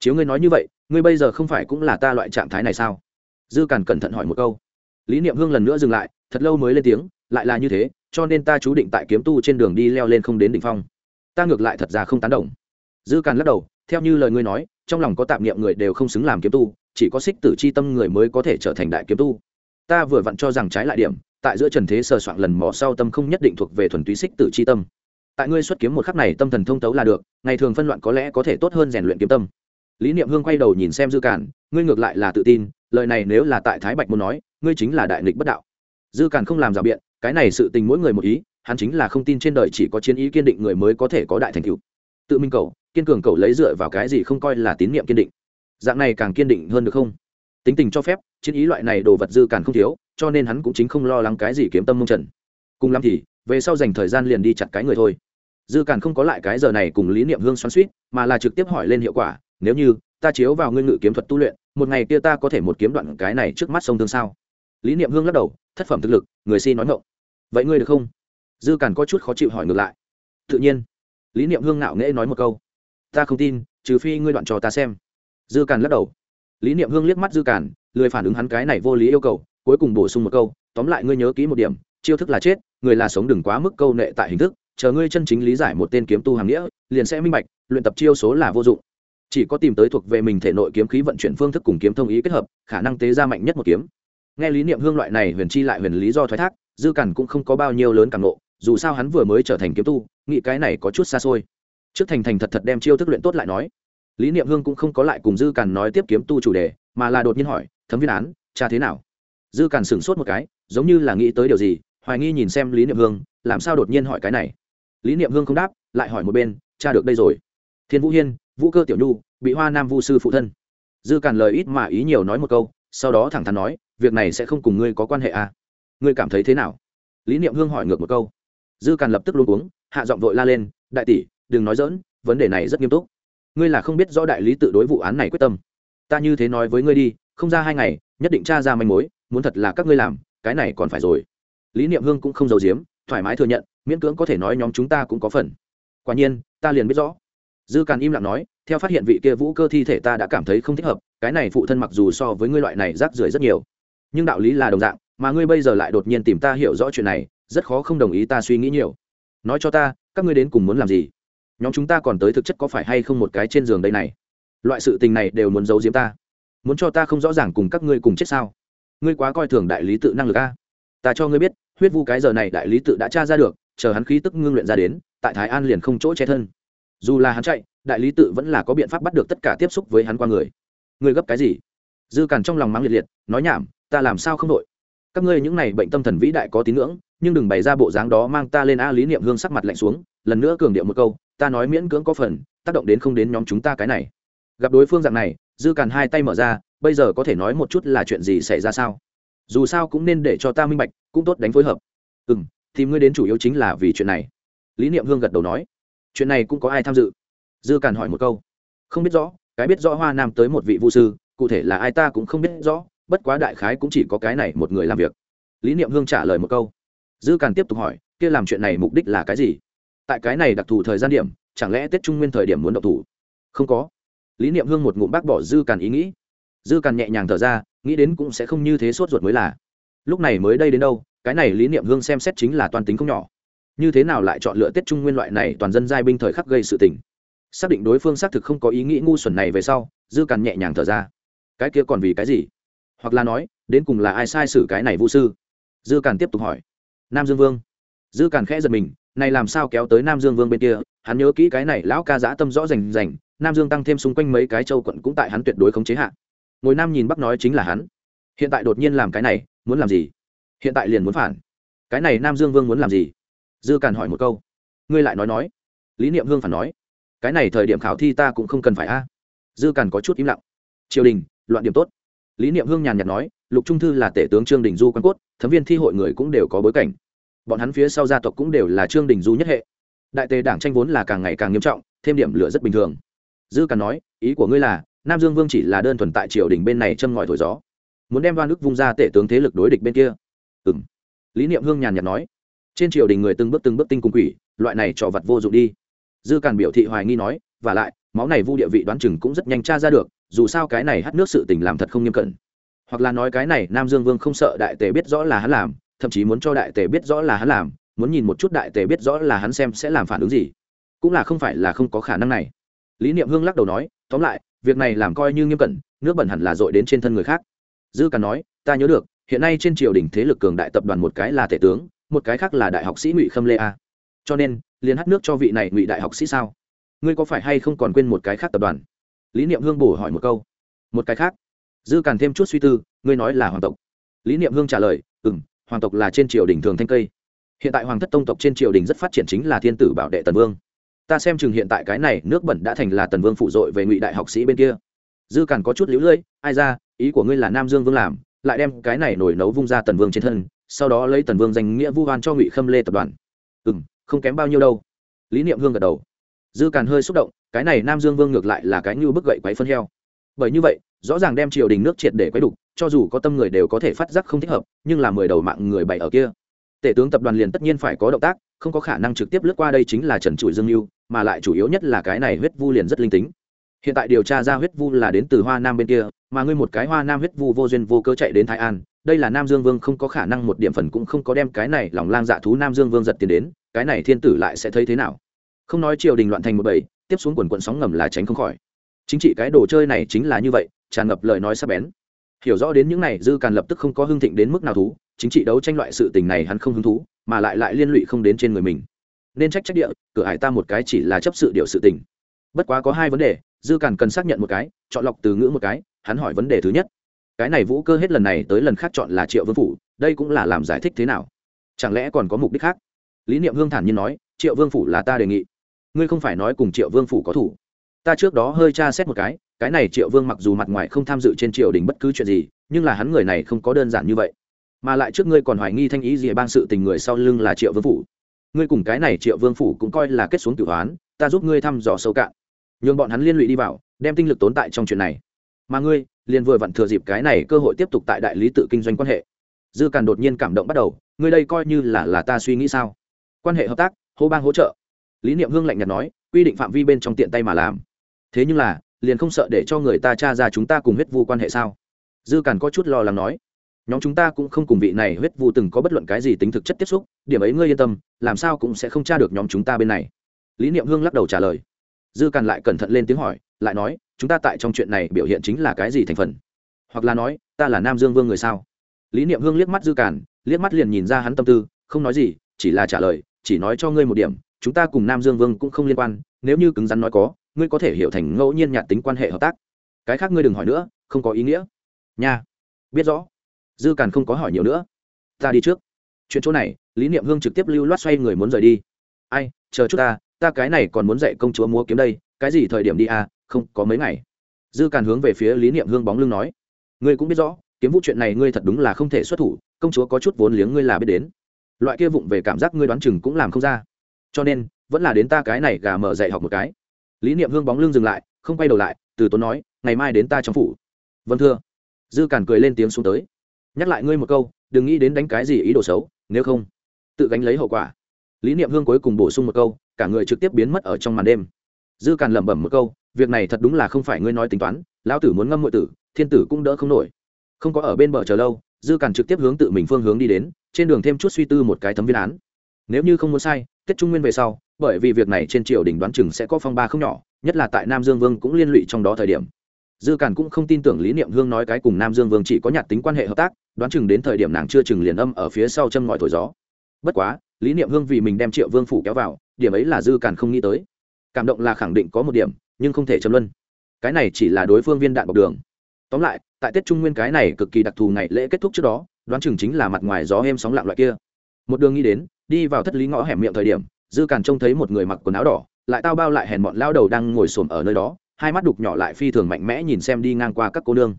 Chiếu ngươi nói như vậy, ngươi bây giờ không phải cũng là ta loại trạng thái này sao? Dư càn cẩn thận hỏi một câu. Lý niệm hương lần nữa dừng lại thật lâu mới lên tiếng, lại là như thế, cho nên ta chú định tại kiếm tu trên đường đi leo lên không đến đỉnh phong. Ta ngược lại thật ra không tán đồng. Dư càn lắc đầu, theo như lời ngươi nói, trong lòng có tạp niệm người đều không xứng làm kiếm tu, chỉ có xích tử c h i tâm người mới có thể trở thành đại kiếm tu. Ta vừa vặn cho rằng trái lại điểm, tại giữa trần thế sờ soạn lần mỏ sau tâm không nhất định thuộc về thuần túy xích tử c h i tâm. Tại ngươi xuất kiếm một khắc này tâm thần thông tấu là được, ngày thường phân loạn có lẽ có thể tốt hơn rèn luyện kiếm tâm. Lý niệm hương quay đầu nhìn xem dư cản ngươi ngược lại là tự tin, lời này nếu là tại thái bạch muốn nói, ngươi chính là đại nghịch bất đạo dư Càn không làm rào biện, cái này sự tình mỗi người một ý, hắn chính là không tin trên đời chỉ có chiến ý kiên định người mới có thể có đại thành tựu. Tự minh cầu kiên cường cầu lấy dựa vào cái gì không coi là tín nhiệm kiên định. Dạng này càng kiên định hơn được không? Tính tình cho phép, chiến ý loại này đồ vật dư càng không thiếu, cho nên hắn cũng chính không lo lắng cái gì kiếm tâm mông trần. Cùng lắm thì, về sau dành thời gian liền đi chặt cái người thôi. Dư càn không có lại cái giờ này cùng lý niệm hương xoắn suýt mà là trực tiếp hỏi lên hiệu quả, nếu như ta chiếu vào ngươi ngự kiếm thuật tu luyện, một ngày kia ta có thể một kiếm đoạn cái này trước mắt sông thương sao? Lý niệm hương lắc đầu thất phẩm thực lực, người si nói ngộng vậy ngươi được không? Dư càn có chút khó chịu hỏi ngược lại. Tự nhiên. Lý niệm hương ngạo nghễ nói một câu. Ta không tin, trừ phi ngươi đoạn trò ta xem. Dư càn lắc đầu. Lý niệm hương liếc mắt dư càn, lười phản ứng hắn cái này vô lý yêu cầu, cuối cùng bổ sung một câu, tóm lại ngươi nhớ kỹ một điểm, chiêu thức là chết, người là sống đừng quá mức câu nệ tại hình thức, chờ ngươi chân chính lý giải một tên kiếm tu hàng nghĩa, liền sẽ minh bạch, luyện tập chiêu số là vô dụng. Chỉ có tìm tới thuộc về mình thể nội kiếm khí vận chuyển phương thức cùng kiếm thông ý kết hợp, khả năng tế ra mạnh nhất một kiếm nghe lý niệm hương loại này huyền chi lại huyền lý do thoái thác, dư cản cũng không có bao nhiêu lớn càng nộ dù sao hắn vừa mới trở thành kiếm tu, nghĩ cái này có chút xa xôi. Trước thành thành thật thật đem chiêu thức luyện tốt lại nói. Lý niệm hương cũng không có lại cùng dư cản nói tiếp kiếm tu chủ đề, mà là đột nhiên hỏi, thấm viên án, cha thế nào? Dư cản sửng sốt một cái, giống như là nghĩ tới điều gì, hoài nghi nhìn xem lý niệm hương, làm sao đột nhiên hỏi cái này. Lý niệm hương không đáp, lại hỏi một bên, cha được đây rồi. Thiên vũ hiên, vũ cơ tiểu nhu, bị hoa nam vu sư phụ thân. Dư cản lời ít mà ý nhiều nói một câu, sau đó thẳng thắn nói việc này sẽ không cùng ngươi có quan hệ à? Ngươi cảm thấy thế nào? Lý niệm hương hỏi ngược một câu. Dư càn lập tức luôn uống hạ giọng vội la lên, đại tỷ, đừng nói dỡn vấn đề này rất nghiêm túc. Ngươi là không biết rõ đại lý tự đối vụ án này quyết tâm. Ta như thế nói với ngươi đi, không ra hai ngày, nhất định tra ra manh mối, muốn thật là các ngươi làm, cái này còn phải rồi. Lý niệm hương cũng không giàu giếm, thoải mái thừa nhận, miễn cưỡng có thể nói nhóm chúng ta cũng có phần. Quả nhiên, ta liền biết rõ. Dư càn im lặng nói, theo phát hiện vị kia vũ cơ thi thể ta đã cảm thấy không thích hợp, cái này phụ thân mặc dù so với ngươi loại này rác rưởi rất nhiều nhưng đạo lý là đồng dạng, mà ngươi bây giờ lại đột nhiên tìm ta hiểu rõ chuyện này, rất khó không đồng ý ta suy nghĩ nhiều. Nói cho ta, các ngươi đến cùng muốn làm gì? Nhóm chúng ta còn tới thực chất có phải hay không một cái trên giường đây này? Loại sự tình này đều muốn giấu giếm ta. Muốn cho ta không rõ ràng cùng các ngươi cùng chết sao? Ngươi quá coi thường đại lý tự năng lực a. Ta cho ngươi biết, huyết vu cái giờ này đại lý tự đã tra ra được, chờ hắn khí tức ngưng luyện ra đến, tại thái an liền không chỗ che thân. Dù là hắn chạy, đại lý tự vẫn là có biện pháp bắt được tất cả tiếp xúc với hắn qua người. Ngươi gấp cái gì? Dư càn trong lòng mắng liệt liệt, nói nhảm ta làm sao không đội? Các ngươi những này bệnh tâm thần vĩ đại có tín ngưỡng, nhưng đừng bày ra bộ dáng đó mang ta lên a lý niệm hương sắc mặt lạnh xuống, lần nữa cường điệu một câu, ta nói miễn cưỡng có phần, tác động đến không đến nhóm chúng ta cái này. Gặp đối phương dạng này, dư càn hai tay mở ra, bây giờ có thể nói một chút là chuyện gì xảy ra sao? Dù sao cũng nên để cho ta minh bạch, cũng tốt đánh phối hợp. Ừ m thì ngươi đến chủ yếu chính là vì chuyện này. Lý niệm hương gật đầu nói. Chuyện này cũng có ai tham dự? Dư càn hỏi một câu. Không biết rõ, cái biết rõ hoa nam tới một vị vũ sư, cụ thể là ai ta cũng không biết rõ bất quá đại khái cũng chỉ có cái này một người làm việc. Lý niệm hương trả lời một câu. Dư càn tiếp tục hỏi, kia làm chuyện này mục đích là cái gì? Tại cái này đặc thù thời gian điểm, chẳng lẽ tết trung nguyên thời điểm muốn độc thủ? Không có. Lý niệm hương một ngụm bác bỏ dư càn ý nghĩ. Dư càn nhẹ nhàng thở ra, nghĩ đến cũng sẽ không như thế sốt ruột mới là. Lúc này mới đây đến đâu, cái này lý niệm hương xem xét chính là toàn tính không nhỏ. Như thế nào lại chọn lựa tết trung nguyên loại này toàn dân giai binh thời khắc gây sự tình? Xác định đối phương xác thực không có ý nghĩ ngu xuẩn này về sau, dư càn nhẹ nhàng thở ra. Cái kia còn vì cái gì? Hoặc là nói, đến cùng là ai sai sử cái này vũ sư? Dư càn tiếp tục hỏi. Nam dương vương. Dư càn khẽ giật mình, này làm sao kéo tới nam dương vương bên kia? Hắn nhớ kỹ cái này lão ca giã tâm rõ rành rành, nam dương tăng thêm xung quanh mấy cái châu quận cũng tại hắn tuyệt đối không chế hạn ngồi nam nhìn bắc nói chính là hắn. Hiện tại đột nhiên làm cái này, muốn làm gì? Hiện tại liền muốn phản. Cái này nam dương vương muốn làm gì? Dư càn hỏi một câu. Ngươi lại nói nói. Lý niệm hương phản nói. Cái này thời điểm khảo thi ta cũng không cần phải a. Dư càn có chút im lặng. Triều đình, loạn điểm tốt lý niệm hương nhàn nhạt nói, lục trung thư là tể tướng trương đình du quan cốt, thấm viên thi hội người cũng đều có bối cảnh. Bọn hắn phía sau gia tộc cũng đều là trương đình du nhất hệ. Đại tề đảng tranh vốn là càng ngày càng nghiêm trọng, thêm điểm lửa rất bình thường. Dư càn nói, ý của ngươi là, nam dương vương chỉ là đơn thuần tại triều đình bên này châm ngòi thổi gió, muốn đem đoan ức vung ra tể tướng thế lực đối địch bên kia. Ừ m lý niệm hương nhàn nhạt nói, trên triều đình người từng bước từng bước tinh cùng quỷ, loại này trò vật vô dụng đi. Dư càn biểu thị hoài nghi nói và lại máu này vu địa vị đoán chừng cũng rất nhanh tra ra được, dù sao cái này hát nước sự tình làm thật không nghiêm cẩn. Hoặc là nói cái này, nam dương vương không sợ đại tề biết rõ là hắn làm, thậm chí muốn cho đại tề biết rõ là hắn làm, muốn nhìn một chút đại tề biết rõ là hắn xem sẽ làm phản ứng gì. Cũng là không phải là không có khả năng này. Lý niệm hương lắc đầu nói, tóm lại, việc này làm coi như nghiêm cẩn, nước bẩn hẳn là dội đến trên thân người khác. Dư càn nói, ta nhớ được, hiện nay trên triều đình thế lực cường đại tập đoàn một cái là tể tướng, một cái khác là đại học sĩ ngụy khâm lê a. Cho nên, liền hát nước cho vị này ngụy đại học sĩ sao? Ngươi có phải hay không còn quên một cái khác tập đoàn? Lý niệm hương bổ hỏi một câu. Một cái khác. Dư càn thêm chút suy tư, ngươi nói là hoàng tộc. Lý niệm hương trả lời ừ m hoàng tộc là trên triều đình thường thanh cây. Hiện tại hoàng thất tông tộc trên triều đình rất phát triển chính là thiên tử bảo đệ tần vương. Ta xem chừng hiện tại cái này nước bẩn đã thành là tần vương phụ dội về ngụy đại học sĩ bên kia. Dư càn có chút lũ lưỡi, ai ra, ý của ngươi là nam dương vương làm, lại đem cái này nổi nấu vung ra tần vương trên thân, sau đó lấy tần vương danh nghĩa vu hoan cho ngụy khâm lê tập đoàn. Ừ m không kém bao nhiêu đâu. Lý niệm hương gật đầu dư càn hơi xúc động, cái này nam dương vương ngược lại là cái như bức gậy quấy phân heo. Bởi như vậy, rõ ràng đem triều đình nước triệt để quấy đục, cho dù có tâm người đều có thể phát giác không thích hợp, nhưng là mười đầu mạng người bày ở kia. Tể tướng tập đoàn liền tất nhiên phải có động tác, không có khả năng trực tiếp lướt qua đây chính là trần trụi dương mưu mà lại chủ yếu nhất là cái này huyết vu liền rất linh tính. Hiện tại điều tra ra huyết vu là đến từ hoa nam bên kia, mà ngươi một cái hoa nam huyết vu vô duyên vô cớ chạy đến thái an, đây là nam dương vương không có khả năng một điểm phần cũng không có đem cái này lòng lang dạ thú nam dương vương giật tiền đến, cái này thiên tử lại sẽ thấy thế nào? Không nói triều đình loạn thành một bầy, tiếp xuống quần quận sóng ngầm là tránh không khỏi. Chính trị cái đồ chơi này chính là như vậy, tràn ngập lời nói sắp bén. Hiểu rõ đến những này, dư càn lập tức không có hưng thịnh đến mức nào thú, chính trị đấu tranh loại sự tình này hắn không hứng thú, mà lại lại liên lụy không đến trên người mình. Nên trách trách địa, cửa hải ta một cái chỉ là chấp sự điều sự tình. Bất quá có hai vấn đề, dư càn cần xác nhận một cái, chọn lọc từ ngữ một cái, hắn hỏi vấn đề thứ nhất. Cái này vũ cơ hết lần này tới lần khác chọn là triệu vương phủ, đây cũng là làm giải thích thế nào? Chẳng lẽ còn có mục đích khác? Lý niệm hương thản nhiên nói, triệu vương phủ là ta đề nghị ngươi không phải nói cùng triệu vương phủ có thủ. Ta trước đó hơi tra xét một cái cái này triệu vương mặc dù mặt ngoài không tham dự trên triều đình bất cứ chuyện gì, nhưng là hắn người này không có đơn giản như vậy. Mà lại trước ngươi còn hoài nghi thanh ý gì bang sự tình người sau lưng là triệu vương phủ. Ngươi cùng cái này triệu vương phủ cũng coi là kết xuống cửu hoán, ta giúp ngươi thăm dò sâu cạn. Nhường bọn hắn liên lụy đi vào, đem tinh lực tốn tại trong chuyện này. Mà ngươi, liền vừa vặn thừa dịp cái này cơ hội tiếp tục tại đại lý tự kinh doanh quan hệ. Dư càn đột nhiên cảm động bắt đầu, ngươi đây coi như là là ta suy nghĩ sao? Quan hệ hợp tác, hô bang hỗ trợ lý niệm hương lạnh nhạt nói, quy định phạm vi bên trong tiện tay mà làm. Thế nhưng là, liền không sợ để cho người ta tra ra chúng ta cùng huyết vu quan hệ sao? Dư càn có chút lo lắng nói. Nhóm chúng ta cũng không cùng vị này huyết vu từng có bất luận cái gì tính thực chất tiếp xúc, điểm ấy ngươi yên tâm, làm sao cũng sẽ không tra được nhóm chúng ta bên này. Lý niệm hương lắc đầu trả lời. Dư càn lại cẩn thận lên tiếng hỏi, lại nói, chúng ta tại trong chuyện này biểu hiện chính là cái gì thành phần? Hoặc là nói, ta là nam dương vương người sao? Lý niệm hương liếc mắt dư càn, liếc mắt liền nhìn ra hắn tâm tư, không nói gì, chỉ là trả lời, chỉ nói cho ngươi một điểm chúng ta cùng nam dương vương cũng không liên quan, nếu như cứng rắn nói có, ngươi có thể hiểu thành ngẫu nhiên nhạt tính quan hệ hợp tác. Cái khác ngươi đừng hỏi nữa, không có ý nghĩa. Nha. Biết rõ. Dư càn không có hỏi nhiều nữa. Ta đi trước. Chuyện chỗ này, lý niệm hương trực tiếp lưu loát xoay người muốn rời đi. Ai, chờ chút ta ta cái này còn muốn dạy công chúa múa kiếm đây, cái gì thời điểm đi à không, có mấy ngày. Dư càn hướng về phía lý niệm hương bóng lưng nói. Ngươi cũng biết rõ, kiếm vụ chuyện này ngươi thật đúng là không thể xuất thủ, công chúa có chút vốn liếng ngươi là biết đến. Loại kia vụng về cảm giác ngươi đoán chừng cũng làm không ra cho nên, vẫn là đến ta cái này gà mở dạy học một cái. Lý niệm hương bóng lưng dừng lại, không quay đầu lại, từ tốn nói, ngày mai đến ta trong phủ. Vâng thưa. Dư càn cười lên tiếng xuống tới. Nhắc lại ngươi một câu, đừng nghĩ đến đánh cái gì ý đồ xấu, nếu không, tự gánh lấy hậu quả. Lý niệm hương cuối cùng bổ sung một câu, cả người trực tiếp biến mất ở trong màn đêm. Dư càn lẩm bẩm một câu, việc này thật đúng là không phải ngươi nói tính toán, lão tử muốn ngâm ngụy tử, thiên tử cũng đỡ không nổi. Không có ở bên bờ chờ lâu, dư càn trực tiếp hướng tự mình phương hướng đi đến, trên đường thêm chút suy tư một cái tấm viên án nếu như không muốn sai tết trung nguyên về sau, bởi vì việc này trên triều đình đoán chừng sẽ có phong ba không nhỏ, nhất là tại nam dương vương cũng liên lụy trong đó thời điểm. Dư cản cũng không tin tưởng lý niệm hương nói cái cùng nam dương vương chỉ có nhạt tính quan hệ hợp tác, đoán chừng đến thời điểm nàng chưa chừng liền âm ở phía sau chân ngòi thổi gió. Bất quá, lý niệm hương vì mình đem triệu vương phủ kéo vào, điểm ấy là dư cản không nghĩ tới. Cảm động là khẳng định có một điểm, nhưng không thể chấm luân. Cái này chỉ là đối phương viên đạn bọc đường. Tóm lại, tại tết trung nguyên cái này cực kỳ đặc thù ngày lễ kết thúc trước đó, đoán chừng chính là mặt ngoài gió êm sóng lặng loại kia. Một đường nghĩ đến đi vào thất lý ngõ hẻm miệng thời điểm, dư càn trông thấy một người mặc quần áo đỏ, lại tao bao lại hèn bọn lao đầu đang ngồi xổm ở nơi đó, hai mắt đục nhỏ lại phi thường mạnh mẽ nhìn xem đi ngang qua các cô nương.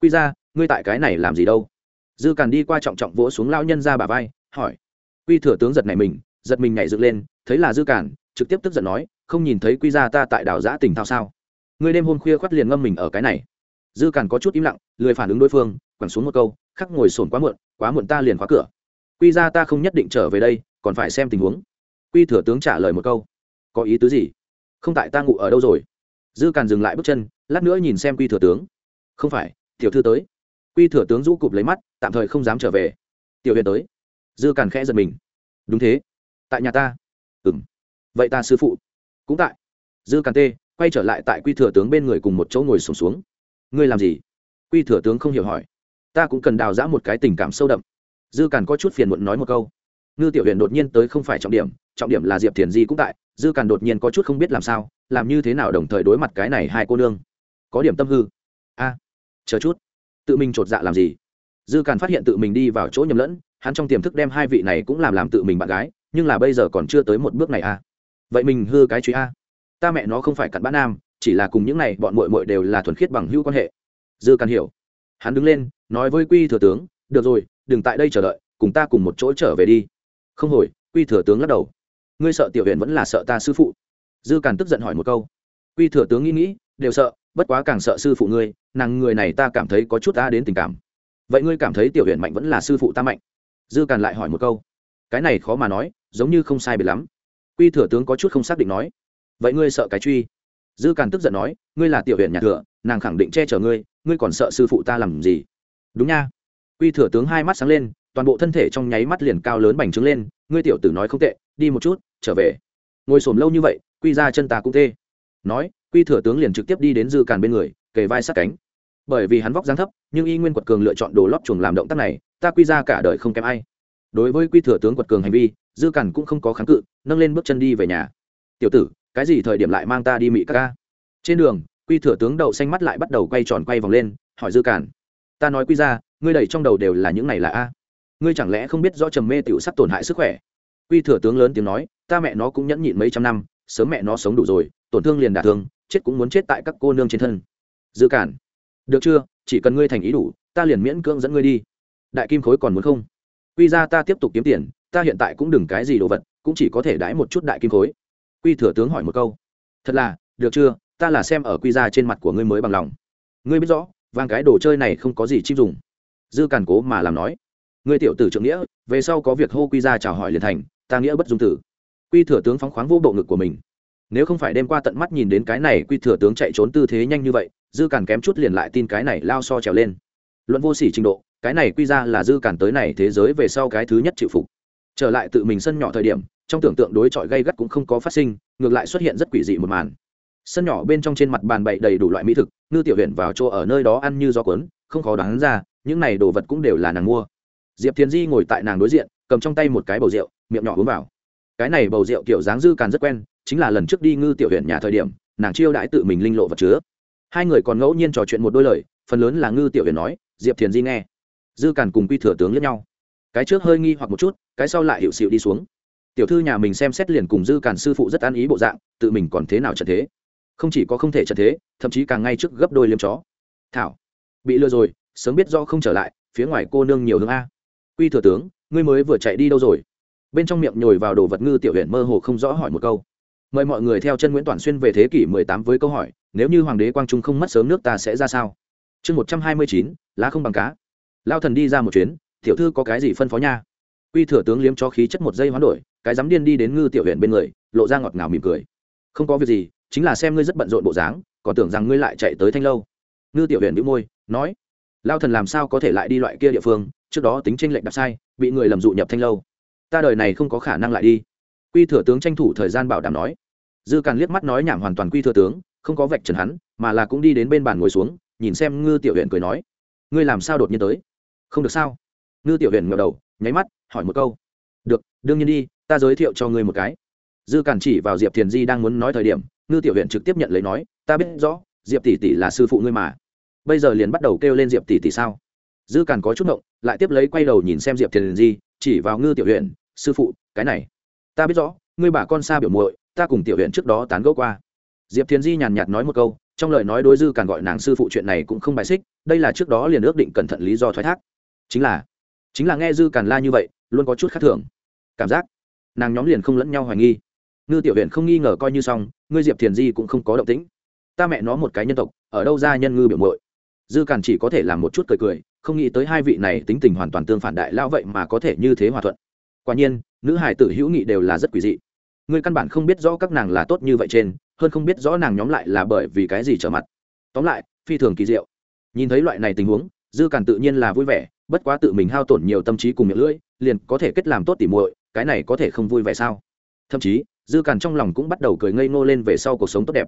Quy ra ngươi tại cái này làm gì đâu? Dư càn đi qua trọng trọng vỗ xuống lao nhân ra bà vai, hỏi. Quy thừa tướng giật này mình, giật mình nhảy dựng lên, thấy là dư càn, trực tiếp tức giận nói, không nhìn thấy quy ra ta tại đảo giã tỉnh thao sao? Ngươi đêm hôm khuya khoắt liền ngâm mình ở cái này. Dư càn có chút im lặng, lười phản ứng đối phương, quẳng xuống một câu, khắc ngồi sồn quá muộn quá muộn ta liền khóa cửa. Quy ra ta không nhất định trở về đây còn phải xem tình huống. Quy thừa tướng trả lời một câu. Có ý tứ gì? Không tại ta ngủ ở đâu rồi? Dư càn dừng lại bước chân lát nữa nhìn xem quy thừa tướng. Không phải tiểu thư tới. Quy thừa tướng rũ cụp lấy mắt tạm thời không dám trở về. Tiểu huyền tới. Dư càn khẽ giật mình. Đúng thế. Tại nhà ta. Ừ m vậy ta sư phụ. Cũng tại. Dư càn tê quay trở lại tại quy thừa tướng bên người cùng một chỗ ngồi sùng xuống, xuống ngươi làm gì? Quy thừa tướng không hiểu hỏi. Ta cũng cần đào giã một cái tình cảm sâu đậm. Dư càn có chút phiền muộn nói một câu ngư tiểu huyền đột nhiên tới không phải trọng điểm trọng điểm là diệp thiền di cũng tại, dư càn đột nhiên có chút không biết làm sao, làm như thế nào đồng thời đối mặt cái này hai cô nương. Có điểm tâm hư. A, chờ chút. Tự mình chột dạ làm gì? Dư càn phát hiện tự mình đi vào chỗ nhầm lẫn, hắn trong tiềm thức đem hai vị này cũng làm làm tự mình bạn gái, nhưng là bây giờ còn chưa tới một bước này a vậy mình hư cái truy a. Ta mẹ nó không phải cặn bã nam, chỉ là cùng những này bọn mội mội đều là thuần khiết bằng hữu quan hệ. Dư càn hiểu. Hắn đứng lên, nói với quy thừa tướng, được rồi, đừng tại đây chờ đợi, cùng ta cùng một chỗ trở về đi không hồi, quy thừa tướng lắc đầu. Ngươi sợ tiểu huyện vẫn là sợ ta sư phụ? Dư càn tức giận hỏi một câu. Quy thừa tướng nghĩ nghĩ, đều sợ, bất quá càng sợ sư phụ ngươi, nàng người này ta cảm thấy có chút ta đến tình cảm. Vậy ngươi cảm thấy tiểu huyện mạnh vẫn là sư phụ ta mạnh? Dư càn lại hỏi một câu. Cái này khó mà nói, giống như không sai biệt lắm. Quy thừa tướng có chút không xác định nói. Vậy ngươi sợ cái truy? Dư càn tức giận nói, ngươi là tiểu huyện nhà thừa, nàng khẳng định che chở ngươi ngươi còn sợ sư phụ ta làm gì? Đúng nha. Quy thừa tướng hai mắt sáng lên toàn bộ thân thể trong nháy mắt liền cao lớn bành trướng lên, ngươi tiểu tử nói không tệ, đi một chút, trở về. Ngồi xổm lâu như vậy, quy ra chân ta cũng tê nói, quy thừa tướng liền trực tiếp đi đến dư càn bên người, kề vai sát cánh. Bởi vì hắn vóc dáng thấp, nhưng y nguyên quật cường lựa chọn đồ lót chuồng làm động tác này, ta quy ra cả đời không kém ai. Đối với quy thừa tướng quật cường hành vi, dư càn cũng không có kháng cự, nâng lên bước chân đi về nhà. Tiểu tử, cái gì thời điểm lại mang ta đi mỹ ca ca? Trên đường, quy thừa tướng đậu xanh mắt lại bắt đầu quay tròn quay vòng lên, hỏi dư càn. Ta nói quy ra, ngươi đầy trong đầu đều là những này là a ngươi chẳng lẽ không biết rõ trầm mê tiểu sắc tổn hại sức khỏe? Quy thừa tướng lớn tiếng nói, ta mẹ nó cũng nhẫn nhịn mấy trăm năm, sớm mẹ nó sống đủ rồi, tổn thương liền đả thương, chết cũng muốn chết tại các cô nương trên thân. Dư cản, được chưa? Chỉ cần ngươi thành ý đủ, ta liền miễn cưỡng dẫn ngươi đi. Đại kim khối còn muốn không? Quy ra ta tiếp tục kiếm tiền, ta hiện tại cũng đừng cái gì đồ vật, cũng chỉ có thể đãi một chút đại kim khối. Quy thừa tướng hỏi một câu. Thật là, được chưa? Ta là xem ở quy ra trên mặt của ngươi mới bằng lòng. Ngươi biết rõ, vàng cái đồ chơi này không có gì chim dùng. Dư càn cố mà làm nói ngươi tiểu tử trưởng nghĩa, về sau có việc hô quy ra chào hỏi liền thành, ta nghĩa bất dung tử. Quy thừa tướng phóng khoáng vô bộ ngực của mình. Nếu không phải đêm qua tận mắt nhìn đến cái này, quy thừa tướng chạy trốn tư thế nhanh như vậy, dư càn kém chút liền lại tin cái này lao so trèo lên. Luận vô sỉ trình độ, cái này quy ra là dư càn tới này thế giới về sau cái thứ nhất chịu phục. Trở lại tự mình sân nhỏ thời điểm, trong tưởng tượng đối chọi gây gắt cũng không có phát sinh, ngược lại xuất hiện rất quỷ dị một màn. Sân nhỏ bên trong trên mặt bàn bậy đầy đủ loại mỹ thực, ngư tiểu huyện vào chỗ ở nơi đó ăn như gió cuốn, không khó đoán ra, những này đồ vật cũng đều là nàng mua diệp thiền di ngồi tại nàng đối diện, cầm trong tay một cái bầu rượu, miệng nhỏ uống vào. Cái này bầu rượu kiểu dáng dư càn rất quen, chính là lần trước đi ngư tiểu huyện nhà thời điểm, nàng chiêu đãi tự mình linh lộ vật chứa. Hai người còn ngẫu nhiên trò chuyện một đôi lời, phần lớn là ngư tiểu huyện nói, diệp thiền di nghe. Dư càn cùng quy thừa tướng lẫn nhau. Cái trước hơi nghi hoặc một chút, cái sau lại hiệu xịu đi xuống. Tiểu thư nhà mình xem xét liền cùng dư càn sư phụ rất an ý bộ dạng, tự mình còn thế nào trận thế? Không chỉ có không thể trận thế, thậm chí càng ngay trước gấp đôi liêm chó. Thảo, bị lừa rồi, sớm biết do không trở lại, phía ngoài cô nương nhiều hướng a quy thừa tướng ngươi mới vừa chạy đi đâu rồi? Bên trong miệng nhồi vào đồ vật ngư tiểu huyện mơ hồ không rõ hỏi một câu. Mời mọi người theo chân nguyễn toàn xuyên về thế kỷ 18 với câu hỏi nếu như hoàng đế quang trung không mất sớm nước ta sẽ ra sao? Chương 129, lá không bằng cá. Lao thần đi ra một chuyến tiểu thư có cái gì phân phó nha? Quy thừa tướng liếm cho khí chất một giây hoán đổi cái dám điên đi đến ngư tiểu huyện bên người lộ ra ngọt ngào mỉm cười. Không có việc gì chính là xem ngươi rất bận rộn bộ dáng còn tưởng rằng ngươi lại chạy tới thanh lâu. Ngư tiểu huyện đĩu môi nói lao thần làm sao có thể lại đi loại kia địa phương trước đó tính tranh lệch đặt sai, bị người lầm dụ nhập thanh lâu. Ta đời này không có khả năng lại đi. Quy thừa tướng tranh thủ thời gian bảo đảm nói. Dư càn liếc mắt nói nhảm hoàn toàn quy thừa tướng, không có vạch trần hắn, mà là cũng đi đến bên bàn ngồi xuống, nhìn xem ngư tiểu huyện cười nói. Ngươi làm sao đột nhiên tới? Không được sao? Ngư tiểu huyện ngờ đầu, nháy mắt, hỏi một câu. Được, đương nhiên đi, ta giới thiệu cho ngươi một cái. Dư càn chỉ vào diệp thiền di đang muốn nói thời điểm, ngư tiểu huyện trực tiếp nhận lấy nói, ta biết rõ, diệp tỷ tỷ là sư phụ ngươi mà. Bây giờ liền bắt đầu kêu lên diệp tỷ tỷ sao? Dư càn có chút động lại tiếp lấy quay đầu nhìn xem diệp thiền di, chỉ vào ngư tiểu huyện sư phụ, cái này, ta biết rõ, ngươi bà con xa biểu muội, ta cùng tiểu huyện trước đó tán gẫu qua. Diệp thiền di nhàn nhạt nói một câu, trong lời nói đối dư càn gọi nàng sư phụ chuyện này cũng không bài xích, đây là trước đó liền ước định cẩn thận lý do thoái thác. Chính là chính là nghe dư càn la như vậy, luôn có chút khác thường. Cảm giác, nàng nhóm liền không lẫn nhau hoài nghi. Ngư tiểu huyện không nghi ngờ coi như xong, ngươi diệp thiền di cũng không có động tĩnh. Ta mẹ nó một cái nhân tộc, ở đâu ra nhân ngư biểu muội? Dư càn chỉ có thể làm một chút cười cười, không nghĩ tới hai vị này tính tình hoàn toàn tương phản đại lao vậy mà có thể như thế hòa thuận. Quả nhiên, nữ hải tử hữu nghị đều là rất quỷ dị. Ngươi căn bản không biết rõ các nàng là tốt như vậy trên, hơn không biết rõ nàng nhóm lại là bởi vì cái gì trở mặt. Tóm lại, phi thường kỳ diệu. Nhìn thấy loại này tình huống, dư càn tự nhiên là vui vẻ, bất quá tự mình hao tổn nhiều tâm trí cùng miệng lưỡi, liền có thể kết làm tốt tỉ muội, cái này có thể không vui vẻ sao? Thậm chí, dư càn trong lòng cũng bắt đầu cười ngây ngô lên về sau cuộc sống tốt đẹp.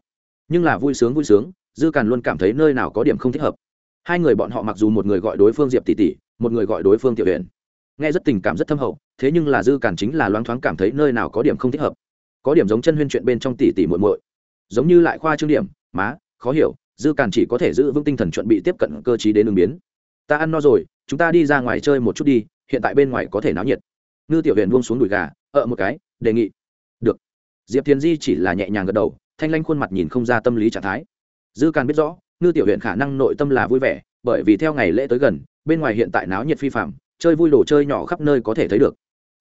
Nhưng là vui sướng vui sướng, dư càn luôn cảm thấy nơi nào có điểm không thích hợp hai người bọn họ mặc dù một người gọi đối phương diệp tỷ tỷ, một người gọi đối phương tiểu huyện nghe rất tình cảm rất thâm hậu, thế nhưng là dư càn chính là loáng thoáng cảm thấy nơi nào có điểm không thích hợp. Có điểm giống chân huyên chuyện bên trong tỷ tỷ muội muội. Giống như lại khoa trương điểm, má, khó hiểu, dư càn chỉ có thể giữ vững tinh thần chuẩn bị tiếp cận cơ chí đến ứng biến. Ta ăn no rồi, chúng ta đi ra ngoài chơi một chút đi, hiện tại bên ngoài có thể náo nhiệt. Ngư tiểu huyện buông xuống đùi gà, ợ một cái, đề nghị. Được. Diệp thiền di chỉ là nhẹ nhàng gật đầu, thanh lanh khuôn mặt nhìn không ra tâm lý trạng thái. Dư càn biết rõ ngư tiểu huyện khả năng nội tâm là vui vẻ, bởi vì theo ngày lễ tới gần, bên ngoài hiện tại náo nhiệt phi phạm chơi vui đồ chơi nhỏ khắp nơi có thể thấy được.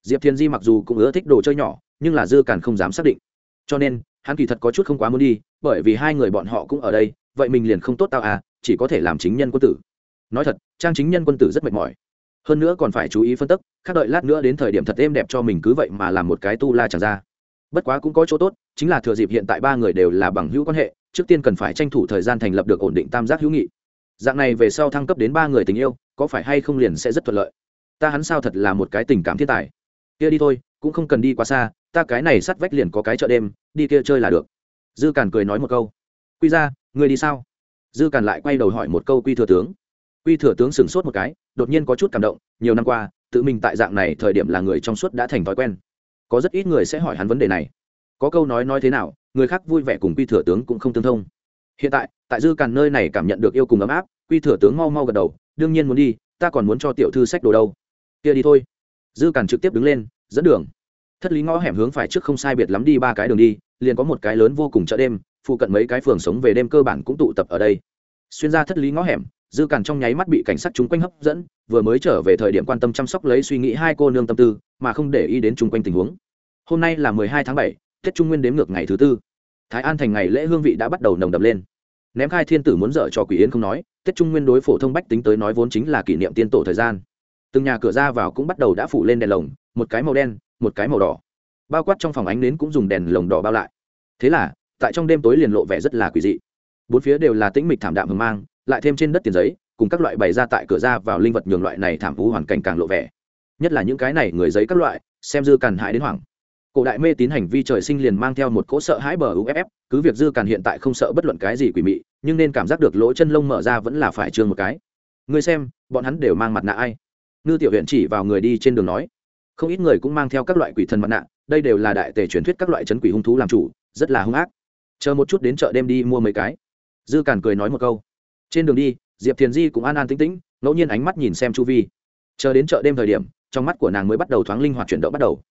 Diệp thiên di mặc dù cũng ưa thích đồ chơi nhỏ, nhưng là dư càn không dám xác định. Cho nên, hắn kỳ thật có chút không quá muốn đi, bởi vì hai người bọn họ cũng ở đây, vậy mình liền không tốt tao à chỉ có thể làm chính nhân quân tử. Nói thật, trang chính nhân quân tử rất mệt mỏi. Hơn nữa còn phải chú ý phân tích khác đợi lát nữa đến thời điểm thật êm đẹp cho mình cứ vậy mà làm một cái tu la chẳng ra bất quá cũng có chỗ tốt, chính là thừa dịp hiện tại ba người đều là bằng hữu quan hệ, trước tiên cần phải tranh thủ thời gian thành lập được ổn định tam giác hữu nghị. Dạng này về sau thăng cấp đến ba người tình yêu, có phải hay không liền sẽ rất thuận lợi? Ta hắn sao thật là một cái tình cảm thiên tài? Kia đi thôi, cũng không cần đi quá xa, ta cái này sắt vách liền có cái chợ đêm, đi kia chơi là được. Dư càn cười nói một câu. Quy ra người đi sao? Dư càn lại quay đầu hỏi một câu quy thừa tướng. Quy thừa tướng sửng sốt một cái, đột nhiên có chút cảm động, nhiều năm qua, tự mình tại dạng này thời điểm là người trong suốt đã thành thói quen có rất ít người sẽ hỏi hắn vấn đề này. Có câu nói nói thế nào, người khác vui vẻ cùng quy thừa tướng cũng không tương thông. Hiện tại tại dư càn nơi này cảm nhận được yêu cùng ấm áp, quy thừa tướng mau mau gật đầu, đương nhiên muốn đi, ta còn muốn cho tiểu thư sách đồ đâu. Kia đi thôi. Dư càn trực tiếp đứng lên, dẫn đường. Thất lý ngõ hẻm hướng phải trước không sai biệt lắm đi ba cái đường đi, liền có một cái lớn vô cùng chợ đêm, phụ cận mấy cái phường sống về đêm cơ bản cũng tụ tập ở đây. Xuyên ra thất lý ngõ hẻm dư càn trong nháy mắt bị cảnh sát chung quanh hấp dẫn, vừa mới trở về thời điểm quan tâm chăm sóc lấy suy nghĩ hai cô nương tâm tư, mà không để ý đến chung quanh tình huống. Hôm nay là mười hai tháng bảy, tết trung nguyên đếm ngược ngày thứ tư. Thái an thành ngày lễ hương vị đã bắt đầu nồng đập lên. Ném khai thiên tử muốn dở cho quỷ yên không nói, tết trung nguyên đối phổ thông bách tính tới nói vốn chính là kỷ niệm tiên tổ thời gian. Từng nhà cửa ra vào cũng bắt đầu đã phủ lên đèn lồng, một cái màu đen, một cái màu đỏ. Bao quát trong phòng ánh nến cũng dùng đèn lồng đỏ bao lại. Thế là, tại trong đêm tối liền lộ vẻ rất là quỷ dị. Bốn phía đều là tĩnh mịch thảm đạm hương mang lại thêm trên đất tiền giấy, cùng các loại bày ra tại cửa ra vào linh vật nhường loại này thảm vũ hoàn cảnh càng lộ vẻ. Nhất là những cái này người giấy các loại, xem dư càn hại đến hoảng. Cổ đại mê tín hành vi trời sinh liền mang theo một cỗ sợ hãi bờ uff cứ việc dư càn hiện tại không sợ bất luận cái gì quỷ mị, nhưng nên cảm giác được lỗ chân lông mở ra vẫn là phải trương một cái. Ngươi xem, bọn hắn đều mang mặt nạ ai? Ngư tiểu huyện chỉ vào người đi trên đường nói. Không ít người cũng mang theo các loại quỷ thần mặt nạ, đây đều là đại tề truyền thuyết các loại chấn quỷ hung thú làm chủ, rất là hung ác. Chờ một chút đến chợ đêm đi mua mấy cái. Dư càn cười nói một câu trên đường đi, diệp thiền di cũng an an tĩnh tĩnh, ngẫu nhiên ánh mắt nhìn xem chu vi. Chờ đến chợ đêm thời điểm, trong mắt của nàng mới bắt đầu thoáng linh hoạt chuyển động bắt đầu.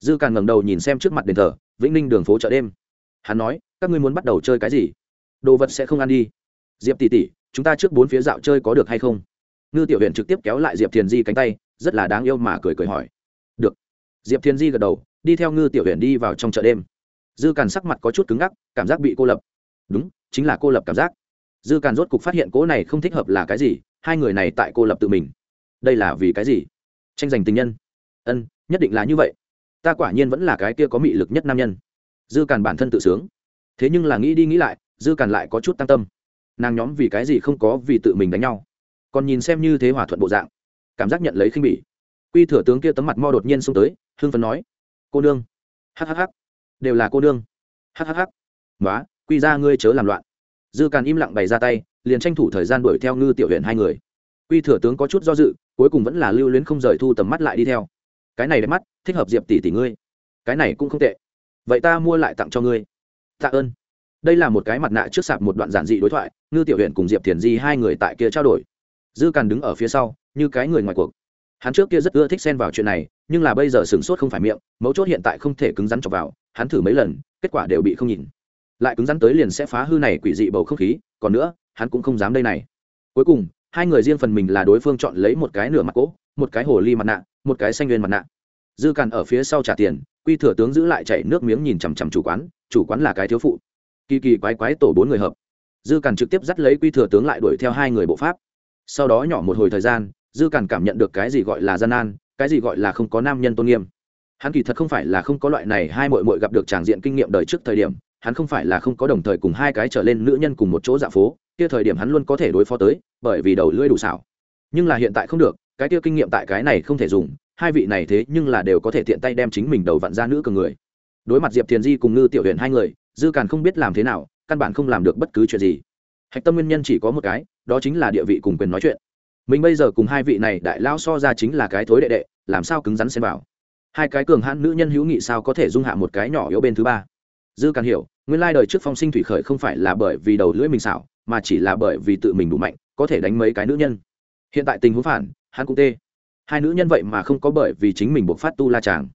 Dư càn ngẩng đầu nhìn xem trước mặt đền thờ, vĩnh ninh đường phố chợ đêm. Hắn nói, các ngươi muốn bắt đầu chơi cái gì? Đồ vật sẽ không ăn đi. Diệp tỷ tỷ, chúng ta trước bốn phía dạo chơi có được hay không? Ngư tiểu huyện trực tiếp kéo lại diệp thiền di cánh tay, rất là đáng yêu mà cười cười hỏi. Được. Diệp thiền di gật đầu, đi theo ngư tiểu huyện đi vào trong chợ đêm. Dư càn sắc mặt có chút cứng ngắc, cảm giác bị cô lập. Đúng, chính là cô lập cảm giác dư càn rốt cục phát hiện cỗ này không thích hợp là cái gì, hai người này tại cô lập tự mình. Đây là vì cái gì? Tranh giành tình nhân. Ân, nhất định là như vậy. Ta quả nhiên vẫn là cái kia có mị lực nhất nam nhân. Dư càn bản thân tự sướng. Thế nhưng là nghĩ đi nghĩ lại, dư càn lại có chút tăng tâm. Nàng nhóm vì cái gì không có vì tự mình đánh nhau? Còn nhìn xem như thế hòa thuận bộ dạng. Cảm giác nhận lấy khinh bỉ. Quy thừa tướng kia tấm mặt mo đột nhiên xông tới hương phấn nói, cô nương. Hhh đều là cô nương. Hhh nói quy ra ngươi chớ làm loạn dư càn im lặng bày ra tay, liền tranh thủ thời gian đuổi theo ngư tiểu huyện hai người. Quy thừa tướng có chút do dự, cuối cùng vẫn là lưu luyến không rời thu tầm mắt lại đi theo. Cái này đẹp mắt, thích hợp diệp tỷ tỷ ngươi. Cái này cũng không tệ. Vậy ta mua lại tặng cho ngươi. Tạ ơn. Đây là một cái mặt nạ trước sạp một đoạn giản dị đối thoại, ngư tiểu huyện cùng diệp thiền di hai người tại kia trao đổi. Dư càn đứng ở phía sau, như cái người ngoài cuộc. Hắn trước kia rất ưa thích xen vào chuyện này, nhưng là bây giờ sửng sốt không phải miệng, mấu chốt hiện tại không thể cứng rắn chọc vào, hắn thử mấy lần, kết quả đều bị không nhìn lại cứng rắn tới liền sẽ phá hư này quỷ dị bầu không khí, còn nữa, hắn cũng không dám đây này. Cuối cùng, hai người riêng phần mình là đối phương chọn lấy một cái nửa mặt cỗ, một cái hồ ly mặt nạ, một cái xanh nguyên mặt nạ. Dư càn ở phía sau trả tiền, quy thừa tướng giữ lại chảy nước miếng nhìn chằm chằm chủ quán chủ quán là cái thiếu phụ. Kỳ kỳ quái quái tổ bốn người hợp. Dư càn trực tiếp dắt lấy quy thừa tướng lại đuổi theo hai người bộ pháp. Sau đó nhỏ một hồi thời gian, dư càn cảm nhận được cái gì gọi là gian nan, cái gì gọi là không có nam nhân tôn nghiêm. Hắn kỳ thật không phải là không có loại này hai mội mội gặp được tràng diện kinh nghiệm đời trước thời điểm hắn không phải là không có đồng thời cùng hai cái trở lên nữ nhân cùng một chỗ dạ phố, kia thời điểm hắn luôn có thể đối phó tới, bởi vì đầu lưỡi đủ xảo. Nhưng là hiện tại không được, cái kia kinh nghiệm tại cái này không thể dùng, hai vị này thế nhưng là đều có thể tiện tay đem chính mình đầu vặn ra nữ cường người. Đối mặt diệp thiền di cùng ngư tiểu huyền hai người, dư càn không biết làm thế nào, căn bản không làm được bất cứ chuyện gì. Hạch tâm nguyên nhân chỉ có một cái, đó chính là địa vị cùng quyền nói chuyện. Mình bây giờ cùng hai vị này đại lao so ra chính là cái thối đệ đệ, làm sao cứng rắn xem vào? Hai cái cường hãn nữ nhân hữu nghị sao có thể dung hạ một cái nhỏ yếu bên thứ ba? Dư càng hiểu, nguyên lai đời trước phong sinh thủy khởi không phải là bởi vì đầu lưỡi mình xảo, mà chỉ là bởi vì tự mình đủ mạnh, có thể đánh mấy cái nữ nhân. Hiện tại tình huống phản, hắn cũng tê. Hai nữ nhân vậy mà không có bởi vì chính mình buộc phát tu la tràng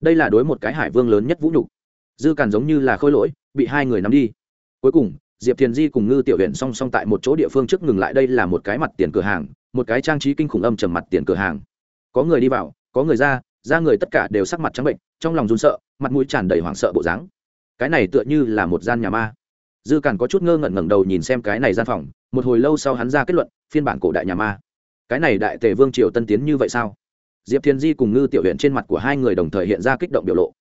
đây là đối một cái hải vương lớn nhất vũ nhục. Dư càn giống như là khôi lỗi, bị hai người nắm đi. Cuối cùng, diệp thiền di cùng ngư tiểu huyện song song tại một chỗ địa phương trước ngừng lại đây là một cái mặt tiền cửa hàng, một cái trang trí kinh khủng âm trầm mặt tiền cửa hàng. Có người đi vào, có người ra ra người tất cả đều sắc mặt trắng bệnh, trong lòng run sợ, mặt mũi tràn đầy hoảng sợ bộ dáng cái này tựa như là một gian nhà ma. Dư càn có chút ngơ ngẩn ngẩng đầu nhìn xem cái này gian phòng, một hồi lâu sau hắn ra kết luận, phiên bản cổ đại nhà ma. Cái này đại tề vương triều tân tiến như vậy sao? Diệp thiên di cùng ngư tiểu huyện trên mặt của hai người đồng thời hiện ra kích động biểu lộ.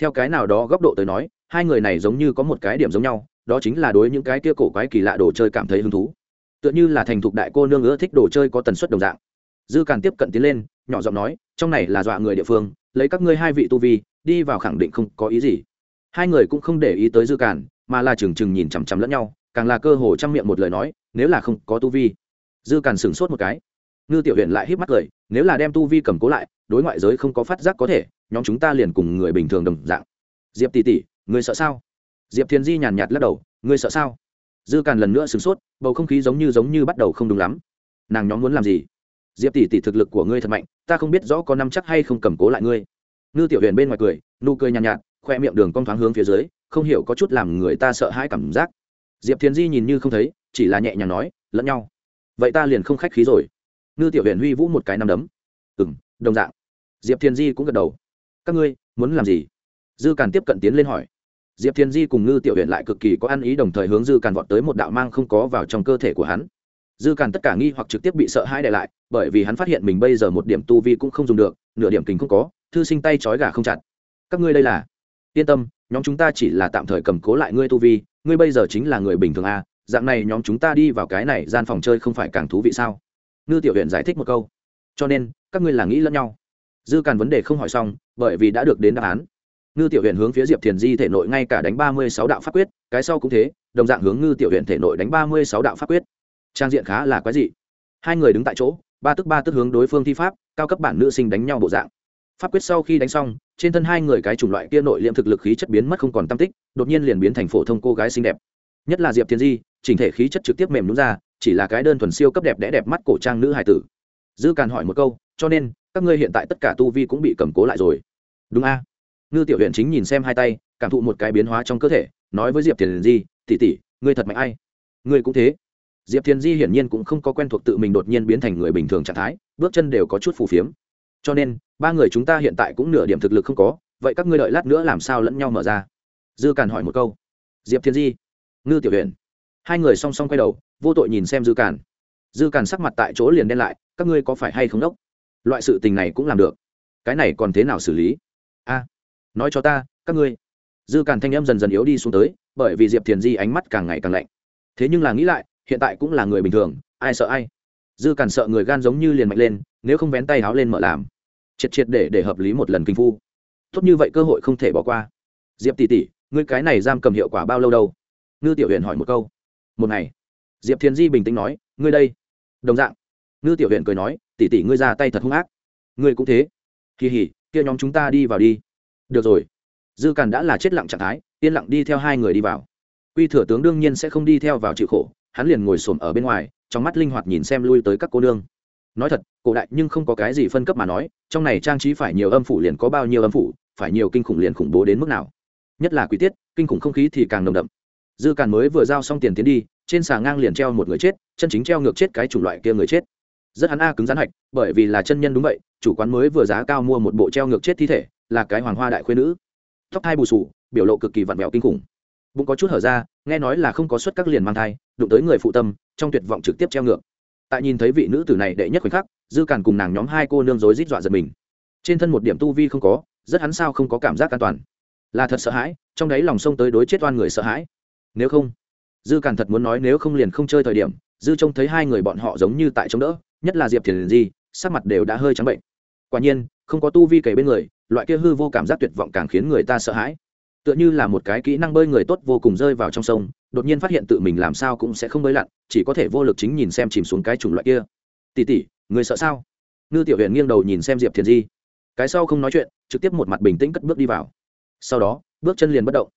Theo cái nào đó góc độ tới nói, hai người này giống như có một cái điểm giống nhau, đó chính là đối những cái kia cổ quái kỳ lạ đồ chơi cảm thấy hứng thú. Tựa như là thành thục đại cô nương ưa thích đồ chơi có tần suất đồng dạng. Dư càn tiếp cận tiến lên, nhỏ giọng nói, trong này là dọa người địa phương, lấy các ngươi hai vị tu vi, đi vào khẳng định không có ý gì hai người cũng không để ý tới dư cản mà là chừng chừng nhìn chằm chằm lẫn nhau càng là cơ hồ chăm miệng một lời nói nếu là không có tu vi. Dư cản sửng sốt một cái. Ngư tiểu huyện lại híp mắt cười nếu là đem tu vi cầm cố lại đối ngoại giới không có phát giác có thể nhóm chúng ta liền cùng người bình thường đồng dạng. Diệp tỷ tỷ người sợ sao? Diệp thiên di nhàn nhạt lắc đầu người sợ sao? Dư càn lần nữa sửng sốt bầu không khí giống như giống như bắt đầu không đúng lắm. Nàng nhóm muốn làm gì? Diệp tỷ tỷ thực lực của ngươi thật mạnh ta không biết rõ có năm chắc hay không cầm cố lại ngươi. Ngư tiểu huyền bên ngoài cười nụ cười nhàn nhạt, nhạt khoe miệng đường cong thoáng hướng phía dưới, không hiểu có chút làm người ta sợ hãi cảm giác. Diệp thiên di nhìn như không thấy, chỉ là nhẹ nhàng nói, lẫn nhau. Vậy ta liền không khách khí rồi. Ngư tiểu huyền huy vũ một cái nằm đấm. Ừ m đồng dạng. Diệp thiên di cũng gật đầu. Các ngươi muốn làm gì? Dư càn tiếp cận tiến lên hỏi. Diệp thiên di cùng ngư tiểu huyện lại cực kỳ có ăn ý đồng thời hướng dư càn vọt tới một đạo mang không có vào trong cơ thể của hắn. Dư càn tất cả nghi hoặc trực tiếp bị sợ hãi đại lại, bởi vì hắn phát hiện mình bây giờ một điểm tu vi cũng không dùng được, nửa điểm kính không có, thư sinh tay trói gà không chặt. Các ngươi đây là yên tâm, nhóm chúng ta chỉ là tạm thời cầm cố lại ngươi tu vi, ngươi bây giờ chính là người bình thường à dạng này nhóm chúng ta đi vào cái này gian phòng chơi không phải càng thú vị sao? Ngư tiểu huyện giải thích một câu. Cho nên, các ngươi là nghĩ lẫn nhau. Dư càn vấn đề không hỏi xong, bởi vì đã được đến đáp án. Ngư tiểu huyện hướng phía diệp thiền di thể nội ngay cả đánh ba mươi sáu đạo pháp quyết, cái sau cũng thế, đồng dạng hướng ngư tiểu huyện thể nội đánh ba mươi sáu đạo pháp quyết. Trang diện khá là quái dị. Hai người đứng tại chỗ, ba tức ba tức hướng đối phương thi pháp, cao cấp bản nữ sinh đánh nhau bộ dạng pháp quyết sau khi đánh xong, trên thân hai người cái chủng loại kia nội liệm thực lực khí chất biến mất không còn tam tích, đột nhiên liền biến thành phổ thông cô gái xinh đẹp. Nhất là diệp thiên di, chỉnh thể khí chất trực tiếp mềm nhún ra, chỉ là cái đơn thuần siêu cấp đẹp đẽ đẹp mắt cổ trang nữ hài tử. Dư càn hỏi một câu, cho nên, các ngươi hiện tại tất cả tu vi cũng bị cầm cố lại rồi. Đúng a. Ngư tiểu huyện chính nhìn xem hai tay, cảm thụ một cái biến hóa trong cơ thể, nói với diệp Thiên di tỉ tỉ ngươi thật mạnh ai? Ngươi cũng thế. Diệp Thiên di hiển nhiên cũng không có quen thuộc tự mình đột nhiên biến thành người bình thường trạng thái, bước chân đều có chút phù phiếm cho nên, ba người chúng ta hiện tại cũng nửa điểm thực lực không có, vậy các ngươi đợi lát nữa làm sao lẫn nhau mở ra? Dư càn hỏi một câu. Diệp thiên di, ngư tiểu huyền. Hai người song song quay đầu, vô tội nhìn xem dư càn. Dư càn sắc mặt tại chỗ liền đen lại, các ngươi có phải hay không đốc? Loại sự tình này cũng làm được. Cái này còn thế nào xử lý? A, nói cho ta, các ngươi. Dư càn thanh em dần dần yếu đi xuống tới, bởi vì diệp thiền di ánh mắt càng ngày càng lạnh. Thế nhưng là nghĩ lại, hiện tại cũng là người bình thường, ai sợ ai? Dư càn sợ người gan giống như liền mạnh lên, nếu không vén tay háo lên mở làm triệt triệt để để hợp lý một lần kinh phu. Tốt như vậy cơ hội không thể bỏ qua. Diệp tỷ tỷ, ngươi cái này giam cầm hiệu quả bao lâu đâu? Ngư tiểu huyện hỏi một câu. Một ngày. Diệp thiền di bình tĩnh nói, ngươi đây. Đồng dạng. Ngư tiểu huyện cười nói, tỷ tỷ ngươi ra tay thật hung ác. Ngươi cũng thế. Kỳ hỉ, kia nhóm chúng ta đi vào đi. Được rồi. Dư càn đã là chết lặng trạng thái, yên lặng đi theo hai người đi vào. Quy thừa tướng đương nhiên sẽ không đi theo vào chịu khổ, hắn liền ngồi xổm ở bên ngoài, trong mắt linh hoạt nhìn xem lui tới các cô nương nói thật, cổ đại nhưng không có cái gì phân cấp mà nói, trong này trang trí phải nhiều âm phủ liền có bao nhiêu âm phủ, phải nhiều kinh khủng liền khủng bố đến mức nào. Nhất là quý tiết, kinh khủng không khí thì càng nồng đậm. Dư càn mới vừa giao xong tiền tiến đi, trên xà ngang liền treo một người chết, chân chính treo ngược chết cái chủng loại kia người chết. Rất hắn a cứng rắn hạch, bởi vì là chân nhân đúng vậy, chủ quán mới vừa giá cao mua một bộ treo ngược chết thi thể, là cái hoàng hoa đại khuyên nữ. Tóc thai bù sù, biểu lộ cực kỳ vặn vẹo kinh khủng. Bụng có chút hở ra, nghe nói là không có suất các liền mang thai, đụng tới người phụ tâm, trong tuyệt vọng trực tiếp treo ngược tại nhìn thấy vị nữ tử này đệ nhất khoảnh khắc, dư càn cùng nàng nhóm hai cô nương rối rít dọa giật mình. Trên thân một điểm tu vi không có, rất hắn sao không có cảm giác an toàn. Là thật sợ hãi, trong đấy lòng sông tới đối chết oan người sợ hãi. Nếu không, dư càn thật muốn nói nếu không liền không chơi thời điểm, dư trông thấy hai người bọn họ giống như tại chống đỡ, nhất là diệp thiền di, sắc mặt đều đã hơi trắng bệnh. Quả nhiên, không có tu vi kể bên người, loại kia hư vô cảm giác tuyệt vọng càng khiến người ta sợ hãi tựa như là một cái kỹ năng bơi người tốt vô cùng rơi vào trong sông, đột nhiên phát hiện tự mình làm sao cũng sẽ không bơi lặn, chỉ có thể vô lực chính nhìn xem chìm xuống cái chủng loại kia. Tỉ tỉ người sợ sao? Ngư tiểu huyện nghiêng đầu nhìn xem diệp thiền di. Cái sau không nói chuyện, trực tiếp một mặt bình tĩnh cất bước đi vào. Sau đó, bước chân liền bất động.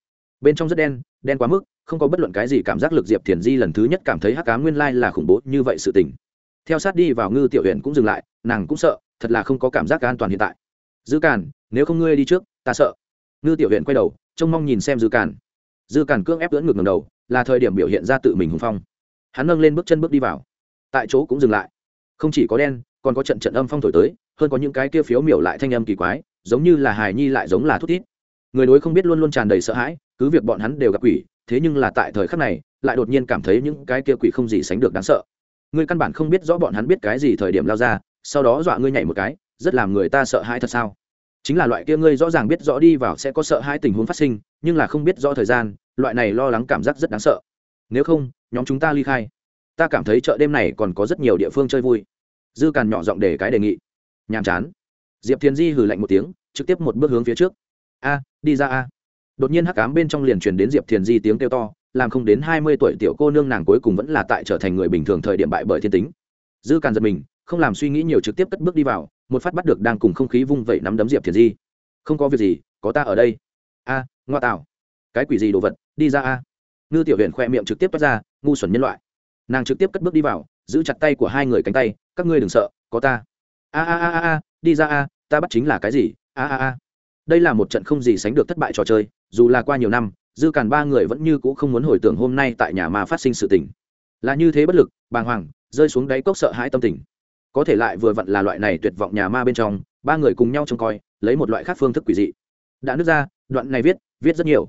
Bên trong rất đen đen quá mức, không có bất luận cái gì cảm giác lực diệp thiền di lần thứ nhất cảm thấy hắc cá nguyên lai là khủng bố như vậy sự tình. Theo sát đi vào ngư tiểu huyện cũng dừng lại, nàng cũng sợ, thật là không có cảm giác an toàn hiện tại. Dữ càn, nếu không ngươi đi trước, ta sợ ngư tiểu huyện quay đầu, trông mong nhìn xem dư càn. Dư càn cưỡng ép lưỡn ngược ngầm đầu, là thời điểm biểu hiện ra tự mình hùng phong. Hắn nâng lên bước chân bước đi vào. Tại chỗ cũng dừng lại. Không chỉ có đen, còn có trận trận âm phong thổi tới, hơn có những cái kia phiếu miểu lại thanh âm kỳ quái, giống như là hài nhi lại giống là thút thít. Người đối không biết luôn luôn tràn đầy sợ hãi, cứ việc bọn hắn đều gặp quỷ, thế nhưng là tại thời khắc này, lại đột nhiên cảm thấy những cái kia quỷ không gì sánh được đáng sợ. Ngươi căn bản không biết rõ bọn hắn biết cái gì thời điểm lao ra, sau đó dọa ngươi nhảy một cái, rất làm người ta sợ hãi thật sao? Chính là loại kia ngươi rõ ràng biết rõ đi vào sẽ có sợ hai tình huống phát sinh, nhưng là không biết rõ thời gian, loại này lo lắng cảm giác rất đáng sợ. Nếu không, nhóm chúng ta ly khai. Ta cảm thấy chợ đêm này còn có rất nhiều địa phương chơi vui. Dư càn nhỏ giọng để cái đề nghị. Nhàm chán. Diệp thiền di hừ lạnh một tiếng, trực tiếp một bước hướng phía trước. A, đi ra a. Đột nhiên hắc cám bên trong liền truyền đến diệp thiền di tiếng kêu to, làm không đến hai mươi tuổi tiểu cô nương nàng cuối cùng vẫn là tại trở thành người bình thường thời điểm bại bởi thiên tính. Dư càn giật mình, không làm suy nghĩ nhiều trực tiếp cất bước đi vào một phát bắt được đang cùng không khí vung vẩy nắm đấm diệp thiền di. Không có việc gì, có ta ở đây. A, ngoa tạo. Cái quỷ gì đồ vật, đi ra a. Ngư tiểu huyện khoe miệng trực tiếp toát ra, ngu xuẩn nhân loại. Nàng trực tiếp cất bước đi vào, giữ chặt tay của hai người cánh tay, các ngươi đừng sợ, có ta. A a a a đi ra a, ta bắt chính là cái gì? A a a. Đây là một trận không gì sánh được thất bại trò chơi, dù là qua nhiều năm, dư càn ba người vẫn như c ũ không muốn hồi tưởng hôm nay tại nhà mà phát sinh sự tình. Là như thế bất lực, bàng hoàng, rơi xuống đáy cốc sợ hãi tâm tình có thể lại vừa vặn là loại này tuyệt vọng nhà ma bên trong, ba người cùng nhau trông coi, lấy một loại khác phương thức quỷ dị. Đã nứt ra, đoạn này viết viết rất nhiều.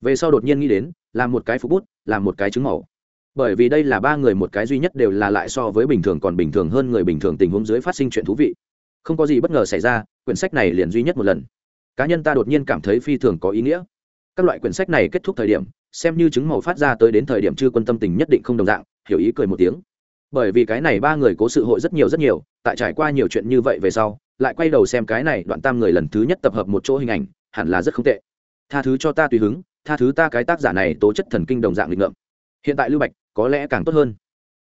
Về sau đột nhiên nghĩ đến làm một cái phục bút làm một cái trứng màu. Bởi vì đây là ba người một cái duy nhất đều là lại so với bình thường còn bình thường hơn người bình thường tình huống dưới phát sinh chuyện thú vị. Không có gì bất ngờ xảy ra, quyển sách này liền duy nhất một lần. Cá nhân ta đột nhiên cảm thấy phi thường có ý nghĩa. Các loại quyển sách này kết thúc thời điểm, xem như chứng màu phát ra tới đến thời điểm chưa quân tâm tình nhất định không đồng dạng, hiểu ý cười một tiếng bởi vì cái này ba người cố sự hội rất nhiều rất nhiều, tại trải qua nhiều chuyện như vậy về sau, lại quay đầu xem cái này đoạn tam người lần thứ nhất tập hợp một chỗ hình ảnh, hẳn là rất không tệ. Tha thứ cho ta tùy hứng, tha thứ ta cái tác giả này tố chất thần kinh đồng dạng lịch ngợm. Hiện tại lưu bạch, có lẽ càng tốt hơn.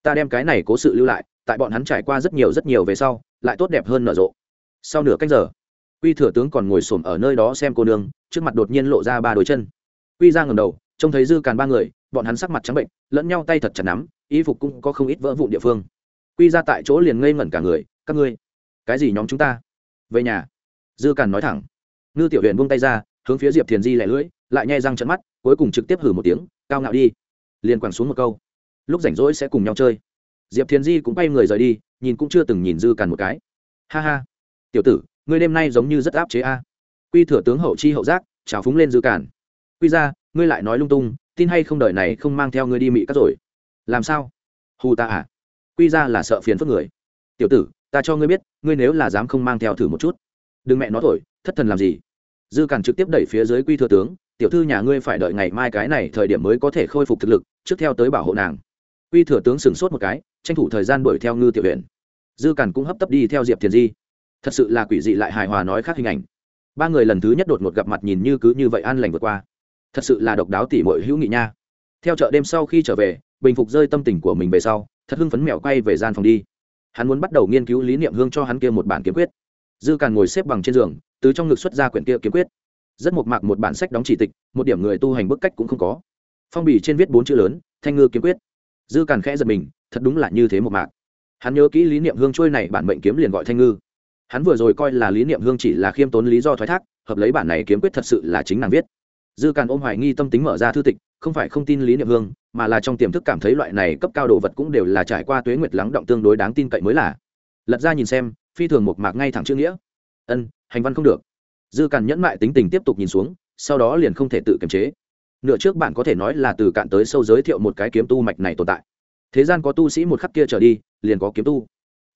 Ta đem cái này cố sự lưu lại, tại bọn hắn trải qua rất nhiều rất nhiều về sau, lại tốt đẹp hơn nở rộ. Sau nửa cách giờ, quy thừa tướng còn ngồi xổm ở nơi đó xem cô nương, trước mặt đột nhiên lộ ra ba đôi chân. Quy ra ngầm đầu, trông thấy dư càn ba người, bọn hắn sắc mặt trắng bệnh, lẫn nhau tay thật chặt nắm y phục cũng có không ít vỡ vụn địa phương. Quy ra tại chỗ liền ngây ngẩn cả người, các ngươi, cái gì nhóm chúng ta? Về nhà. Dư càn nói thẳng. Ngư tiểu huyền buông tay ra, hướng phía diệp thiền di lẻ lưỡi, lại nhai răng trận mắt, cuối cùng trực tiếp hử một tiếng, cao ngạo đi. Liền quẳng xuống một câu. Lúc rảnh rỗi sẽ cùng nhau chơi. Diệp thiền di cũng bay người rời đi, nhìn cũng chưa từng nhìn dư càn một cái. Ha ha, tiểu tử, ngươi đêm nay giống như rất áp chế a. Quy thừa tướng hậu chi hậu giác, trào phúng lên dư càn. Quy ra, ngươi lại nói lung tung, tin hay không đợi này không mang theo ngươi đi mị cắt rồi? Làm sao? Hù ta à? Quy ra là sợ phiền phức người. Tiểu tử, ta cho ngươi biết, ngươi nếu là dám không mang theo thử một chút. Đừng mẹ nó thổi, thất thần làm gì? Dư càn trực tiếp đẩy phía dưới quy thừa tướng, tiểu thư nhà ngươi phải đợi ngày mai cái này thời điểm mới có thể khôi phục thực lực, trước theo tới bảo hộ nàng. Quy thừa tướng sửng sốt một cái, tranh thủ thời gian đuổi theo ngư tiểu huyện dư càn cũng hấp tấp đi theo diệp thiền di. Thật sự là quỷ dị lại hài hòa nói khác hình ảnh. Ba người lần thứ nhất đột ngột gặp mặt nhìn như cứ như vậy an lành vượt qua. Thật sự là độc đáo tỉ mội hữu nghị nha. Theo chợ đêm sau khi trở về bình phục rơi tâm tình của mình về sau, thật hưng phấn mẹo quay về gian phòng đi. Hắn muốn bắt đầu nghiên cứu lý niệm hương cho hắn kia một bản kiếm quyết. Dư càn ngồi xếp bằng trên giường, từ trong ngực xuất ra quyển kia kiếm quyết. Rất một mạc một bản sách đóng chỉ tịch, một điểm người tu hành bức cách cũng không có. Phong bì trên viết bốn chữ lớn, thanh ngư kiếm quyết. Dư càn khẽ giật mình, thật đúng là như thế một mạc. Hắn nhớ kỹ lý niệm hương trôi này bản mệnh kiếm liền gọi thanh ngư. Hắn vừa rồi coi là lý niệm hương chỉ là khiêm tốn lý do thoái thác, hợp lấy bản này kiếm quyết thật sự là chính nàng viết. Dư càn ôm hoài nghi tâm tính mở ra thư tịch không phải không tin lý niệm hương, mà là trong tiềm thức cảm thấy loại này cấp cao đồ vật cũng đều là trải qua tuế nguyệt lắng động tương đối đáng tin cậy mới là. Lật ra nhìn xem, phi thường một mạc ngay thẳng chữ nghĩa. Ân, hành văn không được. Dư càn nhẫn mại tính tình tiếp tục nhìn xuống, sau đó liền không thể tự kiềm chế. Nửa trước bạn có thể nói là từ cạn tới sâu giới thiệu một cái kiếm tu mạch này tồn tại. Thế gian có tu sĩ một khắc kia trở đi, liền có kiếm tu.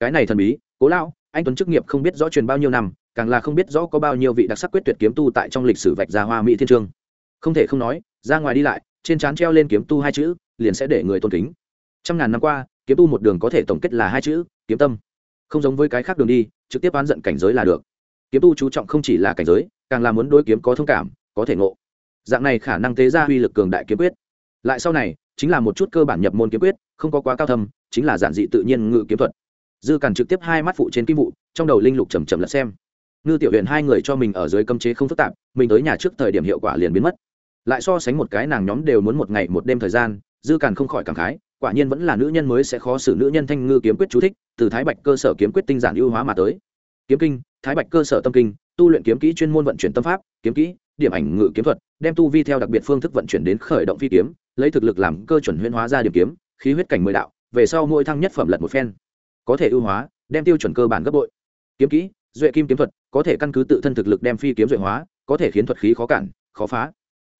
Cái này thần bí, cố lão, anh tuấn chức nghiệp không biết rõ truyền bao nhiêu năm, càng là không biết rõ có bao nhiêu vị đặc sắc quyết tuyệt kiếm tu tại trong lịch sử vạch ra hoa mỹ thiên trương. Không thể không nói, ra ngoài đi lại trên trán treo lên kiếm tu hai chữ, liền sẽ để người tôn kính. Trăm ngàn năm qua, kiếm tu một đường có thể tổng kết là hai chữ, kiếm tâm. Không giống với cái khác đường đi, trực tiếp oán giận cảnh giới là được. Kiếm tu chú trọng không chỉ là cảnh giới, càng là muốn đối kiếm có thông cảm, có thể ngộ. Dạng này khả năng tế ra uy lực cường đại kiếm quyết. Lại sau này, chính là một chút cơ bản nhập môn kiếm quyết, không có quá cao thâm, chính là giản dị tự nhiên ngự kiếm thuật. Dư càn trực tiếp hai mắt phụ trên kim vụ, trong đầu linh lục chầm chầm lật xem. Ngư tiểu huyện hai người cho mình ở dưới cấm chế không phức tạp, mình tới nhà trước thời điểm hiệu quả liền biến mất lại so sánh một cái nàng nhóm đều muốn một ngày một đêm thời gian, dư càn không khỏi cảm khái, quả nhiên vẫn là nữ nhân mới sẽ khó xử nữ nhân thanh ngư kiếm quyết chú thích, từ thái bạch cơ sở kiếm quyết tinh giản ưu hóa mà tới. Kiếm kinh, thái bạch cơ sở tâm kinh, tu luyện kiếm kỹ chuyên môn vận chuyển tâm pháp, kiếm kỹ, điểm ảnh ngự kiếm thuật, đem tu vi theo đặc biệt phương thức vận chuyển đến khởi động phi kiếm, lấy thực lực làm cơ chuẩn huyễn hóa ra điểm kiếm, khí huyết cảnh mười đạo, về sau mỗi thăng nhất phẩm lật một phen. Có thể ưu hóa, đem tiêu chuẩn cơ bản gấp bội. Kiếm kỹ, duệ kim kiếm thuật, có thể căn cứ tự thân thực lực đem phi kiếm duệ hóa, có thể khiến thuật khí khó cản, khó phá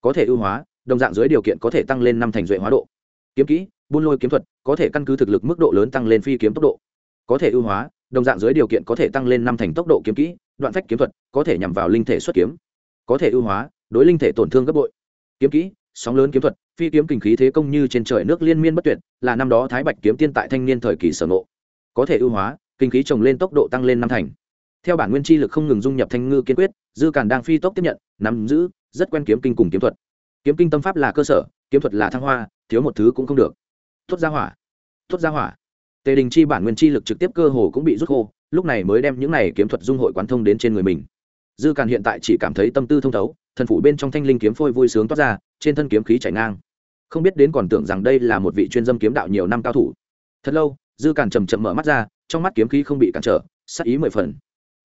có thể ưu hóa, đồng dạng dưới điều kiện có thể tăng lên năm thành duệ hóa độ. Kiếm kỹ, buôn lôi kiếm thuật, có thể căn cứ thực lực mức độ lớn tăng lên phi kiếm tốc độ. Có thể ưu hóa, đồng dạng dưới điều kiện có thể tăng lên năm thành tốc độ kiếm kỹ, đoạn phách kiếm thuật, có thể nhằm vào linh thể xuất kiếm. Có thể ưu hóa, đối linh thể tổn thương gấp bội. Kiếm kỹ, sóng lớn kiếm thuật, phi kiếm kinh khí thế công như trên trời nước liên miên bất tuyệt, là năm đó thái bạch kiếm tiên tại thanh niên thời kỳ sở nộ có thể ưu hóa, kinh khí trồng lên tốc độ tăng lên năm thành. Theo bản nguyên chi lực không ngừng dung nhập thanh ngư kiên quyết, dư càn đang phi tốc tiếp nhận, nắm giữ rất quen kiếm kinh cùng kiếm thuật. Kiếm kinh tâm pháp là cơ sở, kiếm thuật là thăng hoa, thiếu một thứ cũng không được. Tuốt ra hỏa. Tuốt ra hỏa. Tề đình chi bản nguyên chi lực trực tiếp cơ hồ cũng bị rút khô, lúc này mới đem những này kiếm thuật dung hội quán thông đến trên người mình. Dư càn hiện tại chỉ cảm thấy tâm tư thông thấu, thần phủ bên trong thanh linh kiếm phôi vui sướng toát ra, trên thân kiếm khí chảy ngang. Không biết đến còn tưởng rằng đây là một vị chuyên dâm kiếm đạo nhiều năm cao thủ. Thật lâu, dư càn chầm chậm mở mắt ra, trong mắt kiếm khí không bị cản trở, sắc ý mười phần.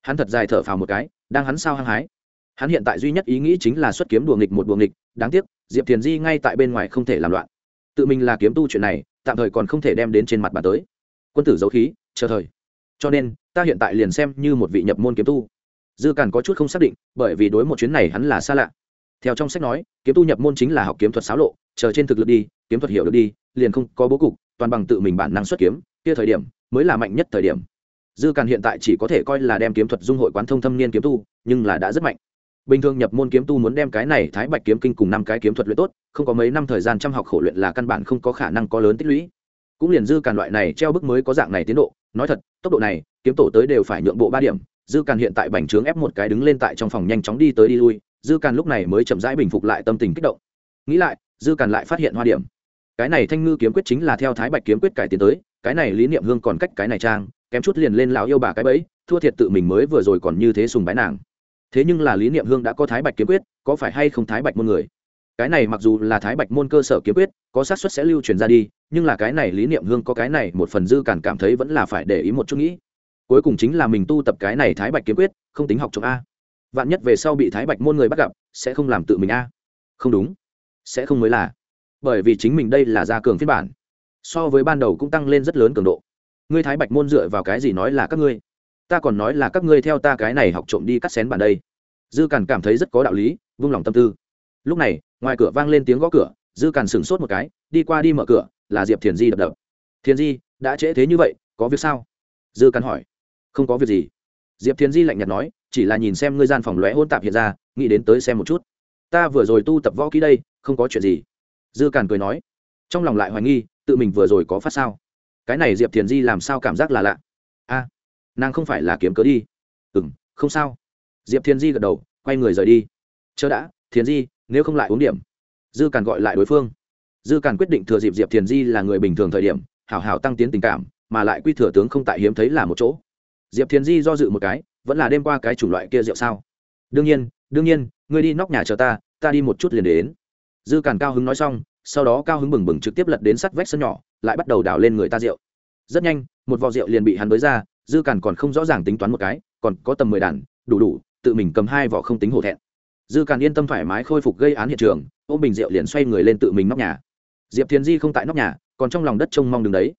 Hắn thật dài thở phào một cái, đang hắn sao hăng hái hắn hiện tại duy nhất ý nghĩ chính là xuất kiếm đùa nghịch một đùa nghịch, đáng tiếc, diệp thiền di ngay tại bên ngoài không thể làm loạn. Tự mình là kiếm tu chuyện này, tạm thời còn không thể đem đến trên mặt bàn tới. Quân tử giấu khí, chờ thời. Cho nên, ta hiện tại liền xem như một vị nhập môn kiếm tu. Dư càn có chút không xác định, bởi vì đối một chuyến này hắn là xa lạ. Theo trong sách nói, kiếm tu nhập môn chính là học kiếm thuật xáo lộ, chờ trên thực lực đi, kiếm thuật hiểu được đi, liền không có bố cục, toàn bằng tự mình bản năng xuất kiếm, kia thời điểm, mới là mạnh nhất thời điểm. Dư càn hiện tại chỉ có thể coi là đem kiếm thuật dung hội quán thông thâm niên kiếm tu, nhưng là đã rất mạnh bình thường nhập môn kiếm tu muốn đem cái này thái bạch kiếm kinh cùng năm cái kiếm thuật luyện tốt, không có mấy năm thời gian chăm học khổ luyện là căn bản không có khả năng có lớn tích lũy. Cũng liền dư càn loại này treo bức mới có dạng này tiến độ. Nói thật, tốc độ này, kiếm tổ tới đều phải nhượng bộ ba điểm. Dư càn hiện tại bành trướng ép một cái đứng lên tại trong phòng nhanh chóng đi tới đi lui, dư càn lúc này mới chậm rãi bình phục lại tâm tình kích động. Nghĩ lại, dư càn lại phát hiện hoa điểm. Cái này thanh ngư kiếm quyết chính là theo thái bạch kiếm quyết cải tiến tới, cái này lý niệm hương còn cách cái này trang, kém chút liền lên lão yêu bà cái bẫy, thua thiệt tự mình mới vừa rồi còn như thế sùng bái nàng thế nhưng là lý niệm hương đã có thái bạch kiếm quyết, có phải hay không thái bạch môn người? Cái này mặc dù là thái bạch môn cơ sở kiếm quyết, có xác suất sẽ lưu truyền ra đi, nhưng là cái này lý niệm hương có cái này một phần dư cản cảm thấy vẫn là phải để ý một chút nghĩ. Cuối cùng chính là mình tu tập cái này thái bạch kiếm quyết, không tính học trộm a. Vạn nhất về sau bị thái bạch môn người bắt gặp, sẽ không làm tự mình a. Không đúng. Sẽ không mới là. Bởi vì chính mình đây là gia cường phiên bản. So với ban đầu cũng tăng lên rất lớn cường độ. Ngươi thái bạch môn dựa vào cái gì nói là các ngươi? Ta còn nói là các ngươi theo ta cái này học trộm đi cắt xén bản đây. Dư càn cảm thấy rất có đạo lý, vung lòng tâm tư. Lúc này, ngoài cửa vang lên tiếng gõ cửa, dư càn sửng sốt một cái, đi qua đi mở cửa, là diệp thiền di đập đập. Thiền di, đã trễ thế như vậy, có việc sao? Dư càn hỏi. Không có việc gì. Diệp thiền di lạnh nhạt nói, chỉ là nhìn xem ngươi gian phòng lóe hôn tạp hiện ra, nghĩ đến tới xem một chút. Ta vừa rồi tu tập võ kỹ đây, không có chuyện gì. Dư càn cười nói. Trong lòng lại hoài nghi, tự mình vừa rồi có phát sao? Cái này diệp thiền di làm sao cảm giác là lạ? A nàng không phải là kiếm cớ đi. Ừ m không sao. Diệp thiền di gật đầu, quay người rời đi. Chớ đã, thiền di, nếu không lại uống điểm. Dư càn gọi lại đối phương. Dư càn quyết định thừa dịp diệp thiền di là người bình thường thời điểm, hảo hảo tăng tiến tình cảm, mà lại quy thừa tướng không tại hiếm thấy là một chỗ. Diệp thiền di do dự một cái, vẫn là đêm qua cái chủng loại kia rượu sao? Đương nhiên đương nhiên, ngươi đi nóc nhà chờ ta ta đi một chút liền đến. Dư càn cao hứng nói xong, sau đó cao hứng bừng bừng trực tiếp lật đến sắt vách sân nhỏ, lại bắt đầu đào lên người ta rượu. Rất nhanh, một vò rượu liền bị hắn bới ra dư càn còn không rõ ràng tính toán một cái, còn có tầm mười đàn, đủ đủ, tự mình cầm hai vỏ không tính hổ thẹn. Dư càn yên tâm thoải mái khôi phục gây án hiện trường, ôm bình rượu liền xoay người lên tự mình nóc nhà. Diệp thiền di không tại nóc nhà, còn trong lòng đất trông mong đứng đấy.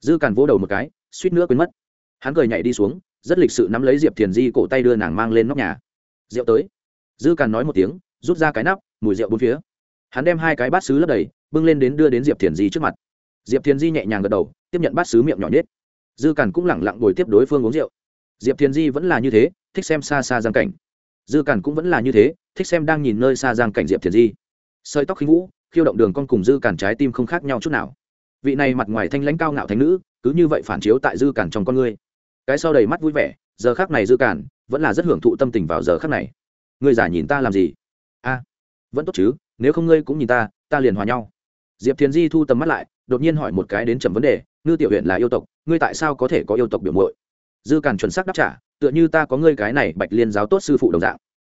Dư càn vỗ đầu một cái, suýt nữa quên mất. Hắn cười nhảy đi xuống, rất lịch sự nắm lấy diệp thiền di cổ tay đưa nàng mang lên nóc nhà. Rượu tới. Dư càn nói một tiếng, rút ra cái nắp, mùi rượu bốn phía. Hắn đem hai cái bát xứ lấp đầy, bưng lên đến đưa đến diệp thiền di trước mặt. Diệp thiền di nhẹ nhàng gật đầu, tiếp nhận bát xứ miệng nhỏ nhất dư cản cũng lẳng lặng ngồi tiếp đối phương uống rượu. Diệp thiền di vẫn là như thế, thích xem xa xa giang cảnh. Dư cản cũng vẫn là như thế, thích xem đang nhìn nơi xa giang cảnh diệp thiền di. Sợi tóc khinh vũ, khiêu động đường con cùng dư cản trái tim không khác nhau chút nào. Vị này mặt ngoài thanh lãnh cao ngạo thánh nữ, cứ như vậy phản chiếu tại dư cản trong con ngươi. Cái sau đầy mắt vui vẻ, giờ khác này dư cản vẫn là rất hưởng thụ tâm tình vào giờ khác này. Ngươi giả nhìn ta làm gì? A, vẫn tốt chứ, nếu không ngươi cũng nhìn ta ta liền hòa nhau. Diệp thiền di thu tầm mắt lại, đột nhiên hỏi một cái đến trầm vấn đề ngư tiểu huyện là yêu tộc, ngươi tại sao có thể có yêu tộc biểu mội dư càn chuẩn xác đáp trả, tựa như ta có ngươi cái này bạch liên giáo tốt sư phụ đồng dạng.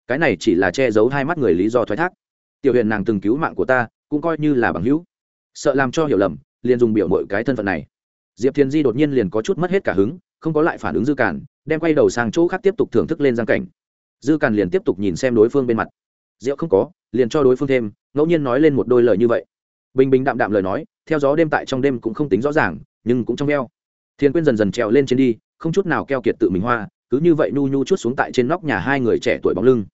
Cái này chỉ là che giấu hai mắt người lý do thoái thác. Tiểu huyện nàng từng cứu mạng của ta, cũng coi như là bằng hữu. Sợ làm cho hiểu lầm, liền dùng biểu mội cái thân phận này. Diệp thiền di đột nhiên liền có chút mất hết cả hứng, không có lại phản ứng dư càn, đem quay đầu sang chỗ khác tiếp tục thưởng thức lên giang cảnh. Dư càn liền tiếp tục nhìn xem đối phương bên mặt. Rượu không có, liền cho đối phương thêm, ngẫu nhiên nói lên một đôi lời như vậy. Bình bình đạm đạm lời nói, theo gió đêm tại trong đêm cũng không tính rõ ràng nhưng cũng trong veo. Thiên quyên dần dần trèo lên trên đi, không chút nào keo kiệt tự mình hoa, cứ như vậy nhu nhu chút xuống tại trên nóc nhà hai người trẻ tuổi bóng lưng.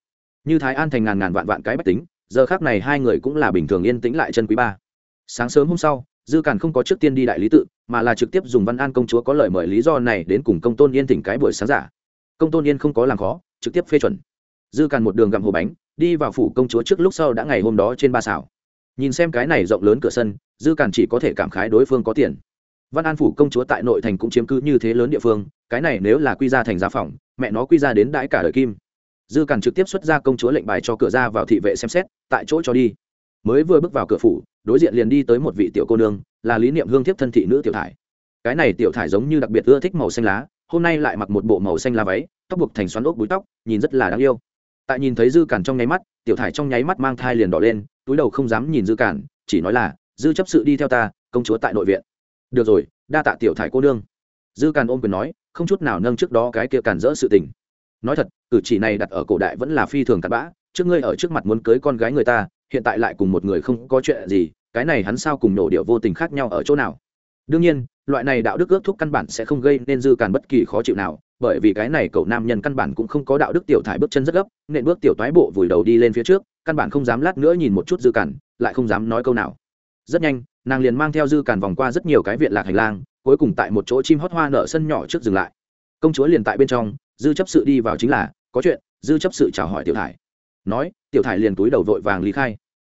Như thái an thành ngàn ngàn vạn vạn cái bách tính, giờ khác này hai người cũng là bình thường yên tĩnh lại chân quý ba. Sáng sớm hôm sau, dư càn không có trước tiên đi đại lý tự, mà là trực tiếp dùng văn an công chúa có lời mời lý do này đến cùng công tôn yên thỉnh cái buổi sáng giả. Công tôn yên không có làm khó, trực tiếp phê chuẩn. Dư càn một đường gặm hồ bánh, đi vào phủ công chúa trước lúc sau đã ngày hôm đó trên ba xảo. Nhìn xem cái này rộng lớn cửa sân, dư càn chỉ có thể cảm khái đối phương có tiền văn an phủ công chúa tại nội thành cũng chiếm cứ như thế lớn địa phương, cái này nếu là quy ra thành giá phòng, mẹ nó quy ra đến đãi cả đời kim. Dư càn trực tiếp xuất ra công chúa lệnh bài cho cửa ra vào thị vệ xem xét, tại chỗ cho đi. Mới vừa bước vào cửa phủ, đối diện liền đi tới một vị tiểu cô nương, là lý niệm hương thiếp thân thị nữ tiểu thải. Cái này tiểu thải giống như đặc biệt ưa thích màu xanh lá, hôm nay lại mặc một bộ màu xanh lá váy, tóc buộc thành xoắn ốc búi tóc, nhìn rất là đáng yêu. Tại nhìn thấy dư cản trong nháy mắt, tiểu thải trong nháy mắt mang thai liền đỏ lên, túi đầu không dám nhìn dư cản, chỉ nói là, dư chấp sự đi theo ta, công chúa tại nội viện được rồi, đa tạ tiểu thải cô nương. Dư càn ôm quyền nói, không chút nào nâng trước đó cái kia càn rỡ sự tình. Nói thật, cử chỉ này đặt ở cổ đại vẫn là phi thường cặn bã, trước ngươi ở trước mặt muốn cưới con gái người ta, hiện tại lại cùng một người không có chuyện gì, cái này hắn sao cùng nổ điệu vô tình khác nhau ở chỗ nào? Đương nhiên, loại này đạo đức ước thúc căn bản sẽ không gây nên dư càn bất kỳ khó chịu nào, bởi vì cái này cậu nam nhân căn bản cũng không có đạo đức tiểu thải bước chân rất gấp, nên bước tiểu toái bộ vùi đầu đi lên phía trước, căn bản không dám lát nữa nhìn một chút dư càn, lại không dám nói câu nào rất nhanh, nàng liền mang theo dư càn vòng qua rất nhiều cái viện lạc hành lang, cuối cùng tại một chỗ chim hót hoa nở sân nhỏ trước dừng lại. Công chúa liền tại bên trong, dư chấp sự đi vào chính là, có chuyện, dư chấp sự chào hỏi tiểu thải. Nói, tiểu thải liền túi đầu vội vàng lý khai.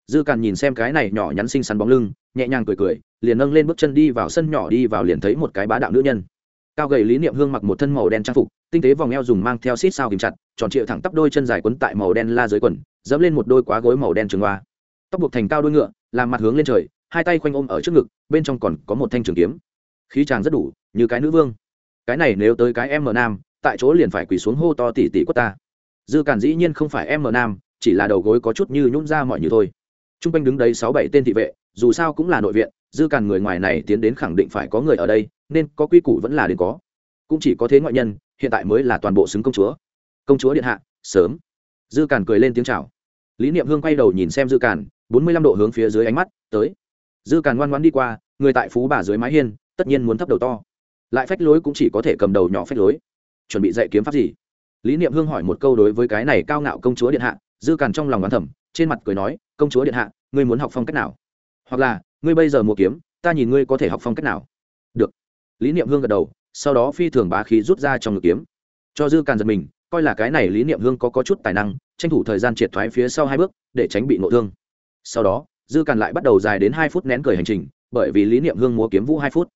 Dư càn nhìn xem cái này nhỏ nhắn xinh xắn bóng lưng, nhẹ nhàng cười cười, liền nâng lên bước chân đi vào sân nhỏ đi vào liền thấy một cái bá đạo nữ nhân. Cao gầy lý niệm hương mặc một thân màu đen trang phục, tinh tế vòng eo dùng mang theo xít sao kìm chặt, tròn trịa thẳng tắp đôi chân dài quấn tại màu đen la dưới quần, dẫm lên một đôi quá gối màu đen trường hoa. Tóc buộc thành cao đôi ngựa làm mặt hướng lên trời, hai tay khoanh ôm ở trước ngực, bên trong còn có một thanh trường kiếm. Khí chàng rất đủ, như cái nữ vương. Cái này nếu tới cái em m nam, tại chỗ liền phải quỳ xuống hô to tỉ tỉ quất ta. Dư cản dĩ nhiên không phải em m nam, chỉ là đầu gối có chút như nhún ra mọi như thôi. T r u n g quanh đứng đấy sáu bảy tên thị vệ, dù sao cũng là nội viện, dư cản người ngoài này tiến đến khẳng định phải có người ở đây, nên có quy củ vẫn là đến có. Cũng chỉ có thế ngoại nhân, hiện tại mới là toàn bộ xứng công chúa. Công chúa điện hạ, sớm. Dư cản cười lên tiếng chào. Lý niệm hương quay đầu nhìn xem dư cản bốn mươi lăm độ hướng phía dưới ánh mắt tới. Dư càn ngoan ngoan đi qua người tại phú bà dưới mái hiên tất nhiên muốn thấp đầu to. Lại phách lối cũng chỉ có thể cầm đầu nhỏ phách lối. Chuẩn bị dạy kiếm pháp gì? Lý niệm hương hỏi một câu đối với cái này cao ngạo công chúa điện hạ dư càn trong lòng đoán thẩm trên mặt cười nói công chúa điện hạ ngươi muốn học phong cách nào? Hoặc là ngươi bây giờ mua kiếm ta nhìn ngươi có thể học phong cách nào? Được. Lý niệm hương gật đầu sau đó phi thường bá khí rút ra trong ngực kiếm. Cho dư càn giật mình coi là cái này lý niệm hương có, có chút tài năng tranh thủ thời gian triệt thoái phía sau hai bước để tránh bị ngộ thương sau đó, dư càn lại bắt đầu dài đến hai phút nén cười hành trình, bởi vì lý niệm hương múa kiếm vũ hai phút.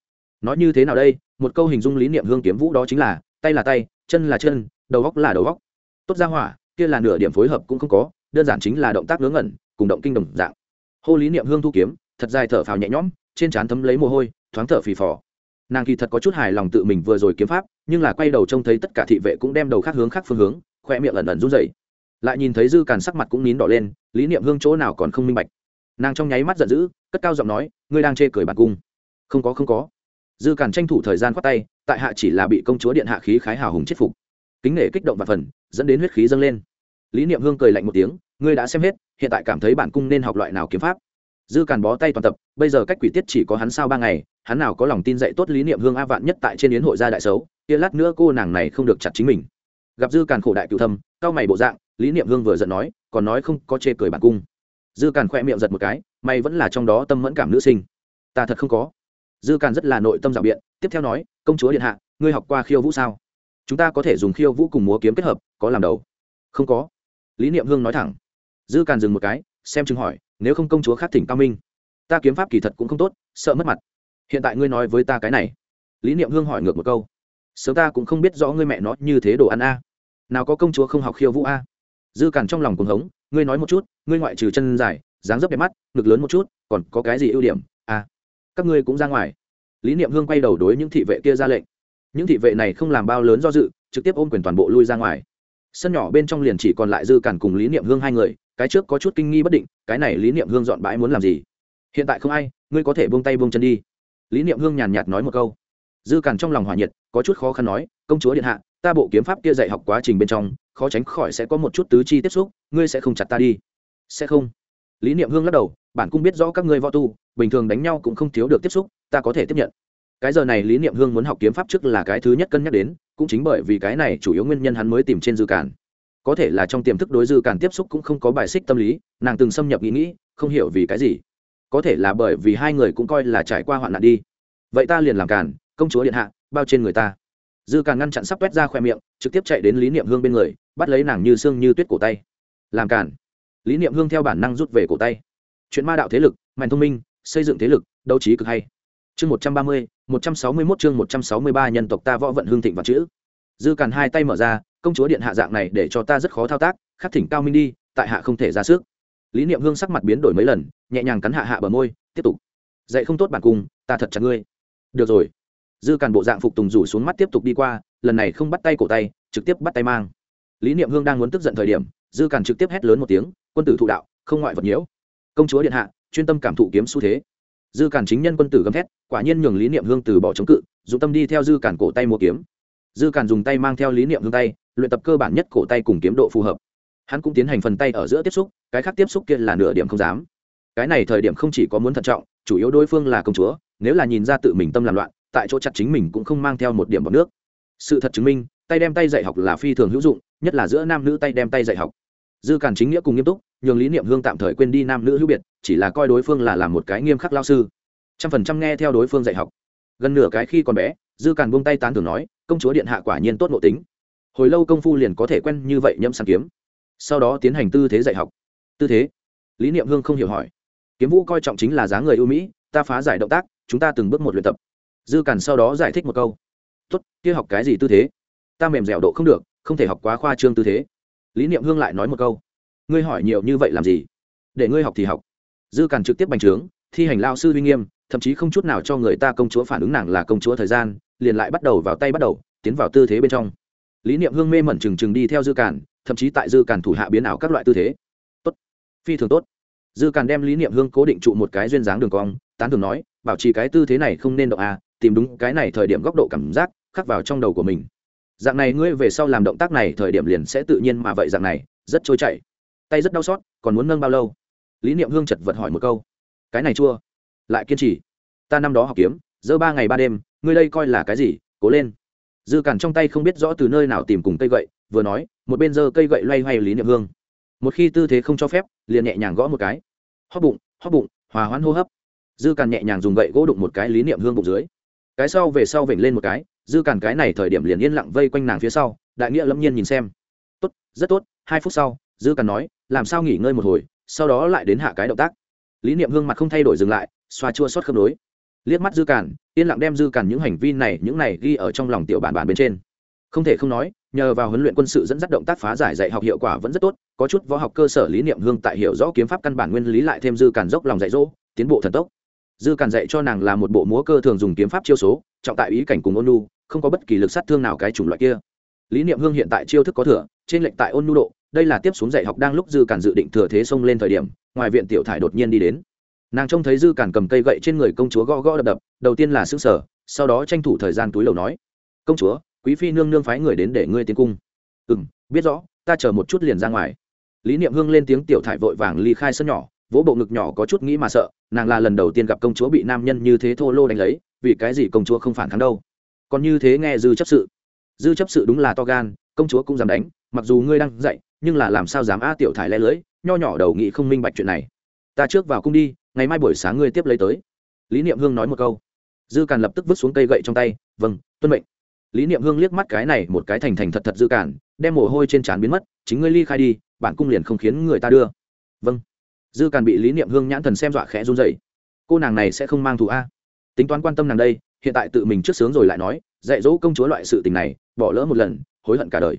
Nói như thế nào đây? Một câu hình dung lý niệm hương kiếm vũ đó chính là, tay là tay, chân là chân, đầu góc là đầu góc. Tốt ra hỏa, kia là nửa điểm phối hợp cũng không có, đơn giản chính là động tác ngớ ngẩn, cùng động kinh đồng dạng. Hô lý niệm hương thu kiếm, thật dài thở phào nhẹ nhõm, trên trán thấm lấy mồ hôi, thoáng thở phì phò. Nàng kỳ thật có chút hài lòng tự mình vừa rồi kiếm pháp, nhưng là quay đầu trông thấy tất cả thị vệ cũng đem đầu khác hướng khác phương hướng, khoe miệng ẩn ẩn run rẩy lại nhìn thấy dư càn sắc mặt cũng nín đỏ lên, lý niệm hương chỗ nào còn không minh bạch. Nàng trong nháy mắt giận dữ, cất cao giọng nói, ngươi đang chê cười bản cung. Không có không có. Dư càn tranh thủ thời gian khoát tay, tại hạ chỉ là bị công chúa điện hạ khí khái hào hùng chết phục. Kính nể kích động và phần, dẫn đến huyết khí dâng lên. Lý niệm hương cười lạnh một tiếng, ngươi đã xem hết, hiện tại cảm thấy bản cung nên học loại nào kiếm pháp? Dư càn bó tay toàn tập, bây giờ cách quỷ tiết chỉ có hắn sao ba ngày, hắn nào có lòng tin dạy tốt lý niệm hương a vạn nhất tại trên yến hội gia đại xấu, kia lát nữa cô nàng này không được chặt chính mình. Gặp dư càn khổ đại cựu thâm cao mày bộ dạng lý niệm hương vừa giận nói, còn nói không, có chê cười bản cung. Dư càn khoe miệng giật một cái mày vẫn là trong đó tâm mẫn cảm nữ sinh. Ta thật không có. Dư càn rất là nội tâm rào biện, tiếp theo nói, công chúa điện hạ, ngươi học qua khiêu vũ sao? Chúng ta có thể dùng khiêu vũ cùng múa kiếm kết hợp, có làm đầu? Không có. Lý niệm hương nói thẳng. Dư càn dừng một cái, xem chừng hỏi, nếu không công chúa khác thỉnh cao minh. Ta kiếm pháp kỳ thật cũng không tốt, sợ mất mặt. Hiện tại ngươi nói với ta cái này. Lý niệm hương hỏi ngược một câu. Sớm ta cũng không biết rõ ngươi mẹ nó như thế đồ ăn a. Nào có công chúa không học khiêu vũ a? Dư càn trong lòng cuồng hống ngươi nói một chút ngươi ngoại trừ chân dài dáng dấp đẹp mắt ngực lớn một chút còn có cái gì ưu điểm? À, các ngươi cũng ra ngoài. Lý niệm hương quay đầu đối những thị vệ kia ra lệnh. Những thị vệ này không làm bao lớn do dự trực tiếp ôm quyền toàn bộ lui ra ngoài. Sân nhỏ bên trong liền chỉ còn lại dư cản cùng lý niệm hương hai người cái trước có chút kinh nghi bất định cái này lý niệm hương dọn bãi muốn làm gì? Hiện tại không ai ngươi có thể buông tay buông chân đi. Lý niệm hương nhàn nhạt nói một câu. Dư cản trong lòng hòa nhiệt có chút khó khăn nói công chúa điện hạ ta bộ kiếm pháp kia dạy học quá trình bên trong khó tránh khỏi sẽ có một chút tứ chi tiếp xúc, ngươi sẽ không chặt ta đi. Sẽ không. Lý niệm hương lắc đầu, bản cung biết rõ các ngươi võ tu, bình thường đánh nhau cũng không thiếu được tiếp xúc, ta có thể tiếp nhận. Cái giờ này lý niệm hương muốn học kiếm pháp trước là cái thứ nhất cân nhắc đến, cũng chính bởi vì cái này chủ yếu nguyên nhân hắn mới tìm trên dư cản. Có thể là trong tiềm thức đối dư cản tiếp xúc cũng không có bài xích tâm lý, nàng từng xâm nhập nghĩ nghĩ, không hiểu vì cái gì. Có thể là bởi vì hai người cũng coi là trải qua hoạn nạn đi. Vậy ta liền làm cản, công chúa điện hạ, bao trên người ta dư Càn ngăn chặn sắp quét ra khoe miệng, trực tiếp chạy đến lý niệm hương bên người, bắt lấy nàng như xương như tuyết cổ tay. Làm cản lý niệm hương theo bản năng rút về cổ tay. Chuyện ma đạo thế lực, mạnh thông minh, xây dựng thế lực, đấu trí cực hay. Chương một trăm ba mươi, một trăm sáu mươi mốt chương một trăm sáu mươi ba nhân tộc ta võ vận hương thịnh và chữ. Dư càn hai tay mở ra, công chúa điện hạ dạng này để cho ta rất khó thao tác, khắc thỉnh cao minh đi, tại hạ không thể ra sức. Lý niệm hương sắc mặt biến đổi mấy lần, nhẹ nhàng cắn hạ hạ bờ môi, tiếp tục. Dạy không tốt bản cung, ta thật chặt ngươi. Được rồi dư càn bộ dạng phục tùng rủ xuống mắt tiếp tục đi qua, lần này không bắt tay cổ tay, trực tiếp bắt tay mang. Lý niệm hương đang muốn tức giận thời điểm, dư càn trực tiếp hét lớn một tiếng, quân tử thụ đạo, không ngoại vật nhiễu. Công chúa điện hạ, chuyên tâm cảm thụ kiếm xu thế. Dư cản chính nhân quân tử gầm thét, quả nhiên nhường lý niệm hương từ bỏ chống cự dùng tâm đi theo dư cản cổ tay mua kiếm. Dư cản dùng tay mang theo lý niệm hương tay, luyện tập cơ bản nhất cổ tay cùng kiếm độ phù hợp. Hắn cũng tiến hành phần tay ở giữa tiếp xúc, cái khác tiếp xúc kia là nửa điểm không dám. Cái này thời điểm không chỉ có muốn thận trọng, chủ yếu đối phương là công chúa, nếu là nhìn ra tự mình tâm làm loạn tại chỗ chặt chính mình cũng không mang theo một điểm bọc nước. Sự thật chứng minh, tay đem tay dạy học là phi thường hữu dụng, nhất là giữa nam nữ tay đem tay dạy học. Dư cản chính nghĩa cùng nghiêm túc, nhường lý niệm hương tạm thời quên đi nam nữ hữu biệt, chỉ là coi đối phương là làm một cái nghiêm khắc lao sư. Trăm phần trăm nghe theo đối phương dạy học. Gần nửa cái khi còn bé, dư càn buông tay tán thường nói, công chúa điện hạ quả nhiên tốt nội tính. Hồi lâu công phu liền có thể quen như vậy nhâm sàn kiếm. Sau đó tiến hành tư thế dạy học. Tư thế? Lý niệm hương không hiểu hỏi. Kiếm vũ coi trọng chính là giá người ưu mỹ, ta phá giải động tác, chúng ta từng bước một luyện tập dư cản sau đó giải thích một câu. Tốt, kia học cái gì tư thế? Ta mềm dẻo độ không được, không thể học quá khoa trương tư thế. Lý niệm hương lại nói một câu. Ngươi hỏi nhiều như vậy làm gì? Để ngươi học thì học. Dư cản trực tiếp bành trướng, thi hành lao sư uy nghiêm, thậm chí không chút nào cho người ta công chúa phản ứng nàng là công chúa thời gian, liền lại bắt đầu vào tay bắt đầu, tiến vào tư thế bên trong. Lý niệm hương mê mẩn trừng trừng đi theo dư cản thậm chí tại dư cản thủ hạ biến ảo các loại tư thế. Tốt, phi thường tốt. Dư cản đem lý niệm hương cố định trụ một cái duyên dáng đường cong, tán thường nói, bảo trì cái tư thế này không nên động à tìm đúng cái này thời điểm góc độ cảm giác, khắc vào trong đầu của mình. Dạng này ngươi về sau làm động tác này thời điểm liền sẽ tự nhiên mà vậy dạng này, rất trôi chảy. Tay rất đau xót, còn muốn nâng bao lâu? Lý niệm hương chật vật hỏi một câu. Cái này chua. Lại kiên trì. Ta năm đó học kiếm giơ ba ngày ba đêm, ngươi đây coi là cái gì? Cố lên. Dư cản trong tay không biết rõ từ nơi nào tìm cùng cây gậy, vừa nói, một bên giơ cây gậy loay hoay lý niệm hương. Một khi tư thế không cho phép, liền nhẹ nhàng gõ một cái. Hóp bụng hóp bụng, hòa hoãn hô hấp. Dư cản nhẹ nhàng dùng gậy gỗ đụng một cái lý niệm hương bụng dưới cái sau về sau vểnh lên một cái, dư cản cái này thời điểm liền yên lặng vây quanh nàng phía sau, đại nghĩa lâm nhiên nhìn xem. Tốt, rất tốt, hai phút sau, dư cản nói, làm sao nghỉ ngơi một hồi, sau đó lại đến hạ cái động tác. Lý niệm hương mặt không thay đổi dừng lại, xoa chua xót khớp nối. Liếc mắt dư cản, yên lặng đem dư cản những hành vi này, những này ghi ở trong lòng tiểu bản bản bên trên. Không thể không nói, nhờ vào huấn luyện quân sự dẫn dắt động tác phá giải dạy học hiệu quả vẫn rất tốt, có chút võ học cơ sở lý niệm hương tại hiểu rõ kiếm pháp căn bản nguyên lý lại thêm dư cản dốc lòng dạy dỗ, tiến bộ thần tốc dư Càn dạy cho nàng là một bộ múa cơ thường dùng kiếm pháp chiêu số, trọng tại ý cảnh cùng ôn nu không có bất kỳ lực sát thương nào cái chủng loại kia. Lý niệm hương hiện tại chiêu thức có thừa, trên lệnh tại ôn nu độ, đây là tiếp xuống dạy học đang lúc dư Càn dự định thừa thế xông lên thời điểm, ngoài viện tiểu thải đột nhiên đi đến. Nàng trông thấy dư Càn cầm cây gậy trên người công chúa gõ gõ đập đập, đầu tiên là xứ sở sau đó tranh thủ thời gian túi lầu nói, công chúa, quý phi nương nương phái người đến để ngươi tiến cung. Ừ m biết rõ, ta chờ một chút liền ra ngoài. Lý niệm hương lên tiếng tiểu thải vội vàng ly khai sân nhỏ vỗ bộ ngực nhỏ có chút nghĩ mà sợ, nàng là lần đầu tiên gặp công chúa bị nam nhân như thế thô lô đánh lấy, vì cái gì công chúa không phản kháng đâu? Còn như thế nghe dư chấp sự. Dư chấp sự đúng là to gan, công chúa cũng dám đánh, mặc dù ngươi đang dạy, nhưng là làm sao dám a tiểu thải lẽ lưới, nho nhỏ đầu nghĩ không minh bạch chuyện này. Ta trước vào cung đi, ngày mai buổi sáng ngươi tiếp lấy tới. Lý niệm hương nói một câu. Dư càn lập tức vứt xuống cây gậy trong tay vâng tuân mệnh. Lý niệm hương liếc mắt cái này một cái thành thành thật thật dư càn, đem mồ hôi trên trán biến mất, chính ngươi ly khai đi, bản cung liền không khiến người ta đưa. Vâng dư càn bị lý niệm hương nhãn thần xem dọa khẽ run dậy cô nàng này sẽ không mang thù a. Tính toán quan tâm nàng đây, hiện tại tự mình trước sướng rồi lại nói, dạy dỗ công chúa loại sự tình này, bỏ lỡ một lần, hối hận cả đời.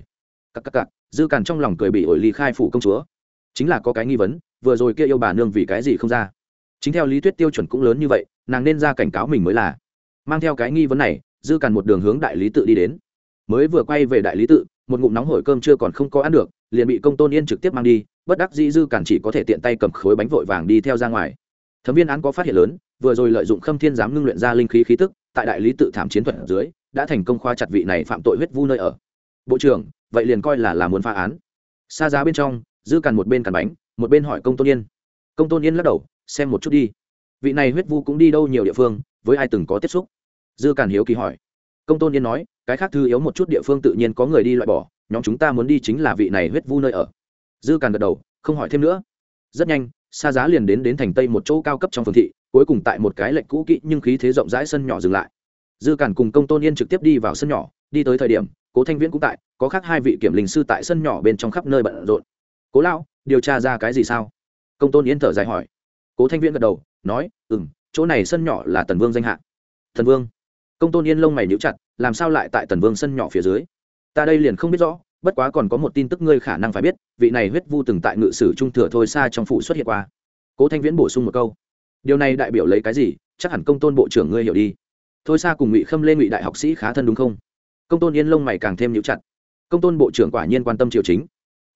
Cặp cặp cặp dư càn trong lòng cười bị ổi ly khai phủ công chúa. Chính là có cái nghi vấn, vừa rồi kia yêu bà nương vì cái gì không ra? Chính theo lý thuyết tiêu chuẩn cũng lớn như vậy, nàng nên ra cảnh cáo mình mới là. Mang theo cái nghi vấn này, dư càn một đường hướng đại lý tự đi đến. Mới vừa quay về đại lý tự, một ngụm nóng hổi cơm chưa còn không có ăn được, liền bị công tôn yên trực tiếp mang đi bất đắc dĩ dư cản chỉ có thể tiện tay cầm khối bánh vội vàng đi theo ra ngoài. Thẩm viên án có phát hiện lớn, vừa rồi lợi dụng khâm thiên giám ngưng luyện ra linh khí khí tức, tại đại lý tự thảm chiến thuật ở dưới, đã thành công khoa chặt vị này phạm tội huyết vu nơi ở. Bộ trưởng, vậy liền coi là là muốn phá án. Xa giá bên trong, dư càn một bên càn bánh, một bên hỏi công tôn yên. Công tôn yên lắc đầu, xem một chút đi. Vị này huyết vu cũng đi đâu nhiều địa phương, với ai từng có tiếp xúc? Dư càn hiếu kỳ hỏi. Công tôn yên nói, cái khác thư yếu một chút địa phương tự nhiên có người đi loại bỏ, nhóm chúng ta muốn đi chính là vị này huyết vu nơi ở dư càn gật đầu, không hỏi thêm nữa. Rất nhanh xa giá liền đến đến thành tây một chỗ cao cấp trong phường thị, cuối cùng tại một cái lệnh cũ kỹ nhưng khí thế rộng rãi sân nhỏ dừng lại. Dư càn cùng công tôn yên trực tiếp đi vào sân nhỏ, đi tới thời điểm, cố thanh viễn cũng tại, có khác hai vị kiểm linh sư tại sân nhỏ bên trong khắp nơi bận rộn. Cố lão, điều tra ra cái gì sao? Công tôn yên thở dài hỏi. Cố thanh viễn gật đầu, nói ừ m chỗ này sân nhỏ là tần vương danh hạ. Thần vương? Công tôn yên lông mày níu chặt, làm sao lại tại tần vương sân nhỏ phía dưới? Ta đây liền không biết rõ bất quá còn có một tin tức ngươi khả năng phải biết, vị này huyết vu từng tại ngự sử trung thừa thôi xa trong phủ xuất hiện qua. Cố thanh viễn bổ sung một câu. Điều này đại biểu lấy cái gì? Chắc hẳn công tôn bộ trưởng ngươi hiểu đi. Thôi xa cùng ngụy khâm lên ngụy đại học sĩ khá thân đúng không? Công tôn yên lông mày càng thêm nhũ chặt. Công tôn bộ trưởng quả nhiên quan tâm triều chính.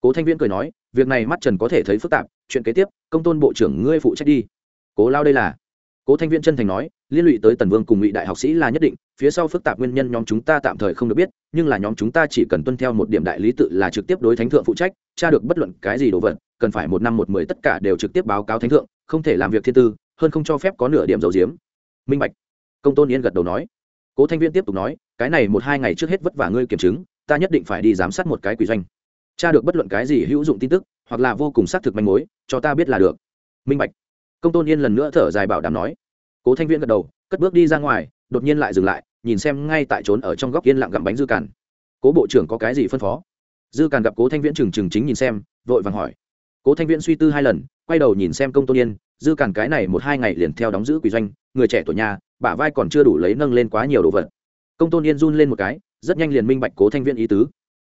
Cố thanh viễn cười nói, việc này mắt trần có thể thấy phức tạp, chuyện kế tiếp, công tôn bộ trưởng ngươi phụ trách đi. Cố lao đây là cố thanh viễn chân thành nói, liên lụy tới tần vương cùng ngụy đại học sĩ là nhất định, phía sau phức tạp nguyên nhân nhóm chúng ta tạm thời không được biết, nhưng là nhóm chúng ta chỉ cần tuân theo một điểm đại lý tự là trực tiếp đối thánh thượng phụ trách, tra được bất luận cái gì đồ vật, cần phải một năm một mười tất cả đều trực tiếp báo cáo thánh thượng, không thể làm việc thiên tư, hơn không cho phép có nửa điểm dầu diếm. Minh bạch. Công tôn yên gật đầu nói. Cố thanh viễn tiếp tục nói, cái này một hai ngày trước hết vất vả ngươi kiểm chứng, ta nhất định phải đi giám sát một cái quỷ doanh. Tra được bất luận cái gì hữu dụng tin tức, hoặc là vô cùng xác thực manh mối, cho ta biết là được. Minh bạch công tôn yên lần nữa thở dài bảo đảm nói. Cố thanh viễn gật đầu, cất bước đi ra ngoài, đột nhiên lại dừng lại, nhìn xem ngay tại trốn ở trong góc yên lặng gặm bánh dư càn. Cố bộ trưởng có cái gì phân phó? Dư càn gặp cố thanh viễn trừng trừng chính nhìn xem, vội vàng hỏi. Cố thanh viễn suy tư hai lần, quay đầu nhìn xem công tôn yên, dư càn cái này một hai ngày liền theo đóng giữ quỷ doanh, người trẻ tuổi nhà, bả vai còn chưa đủ lấy nâng lên quá nhiều đồ vật. Công tôn yên run lên một cái, rất nhanh liền minh bạch cố thanh viễn ý tứ.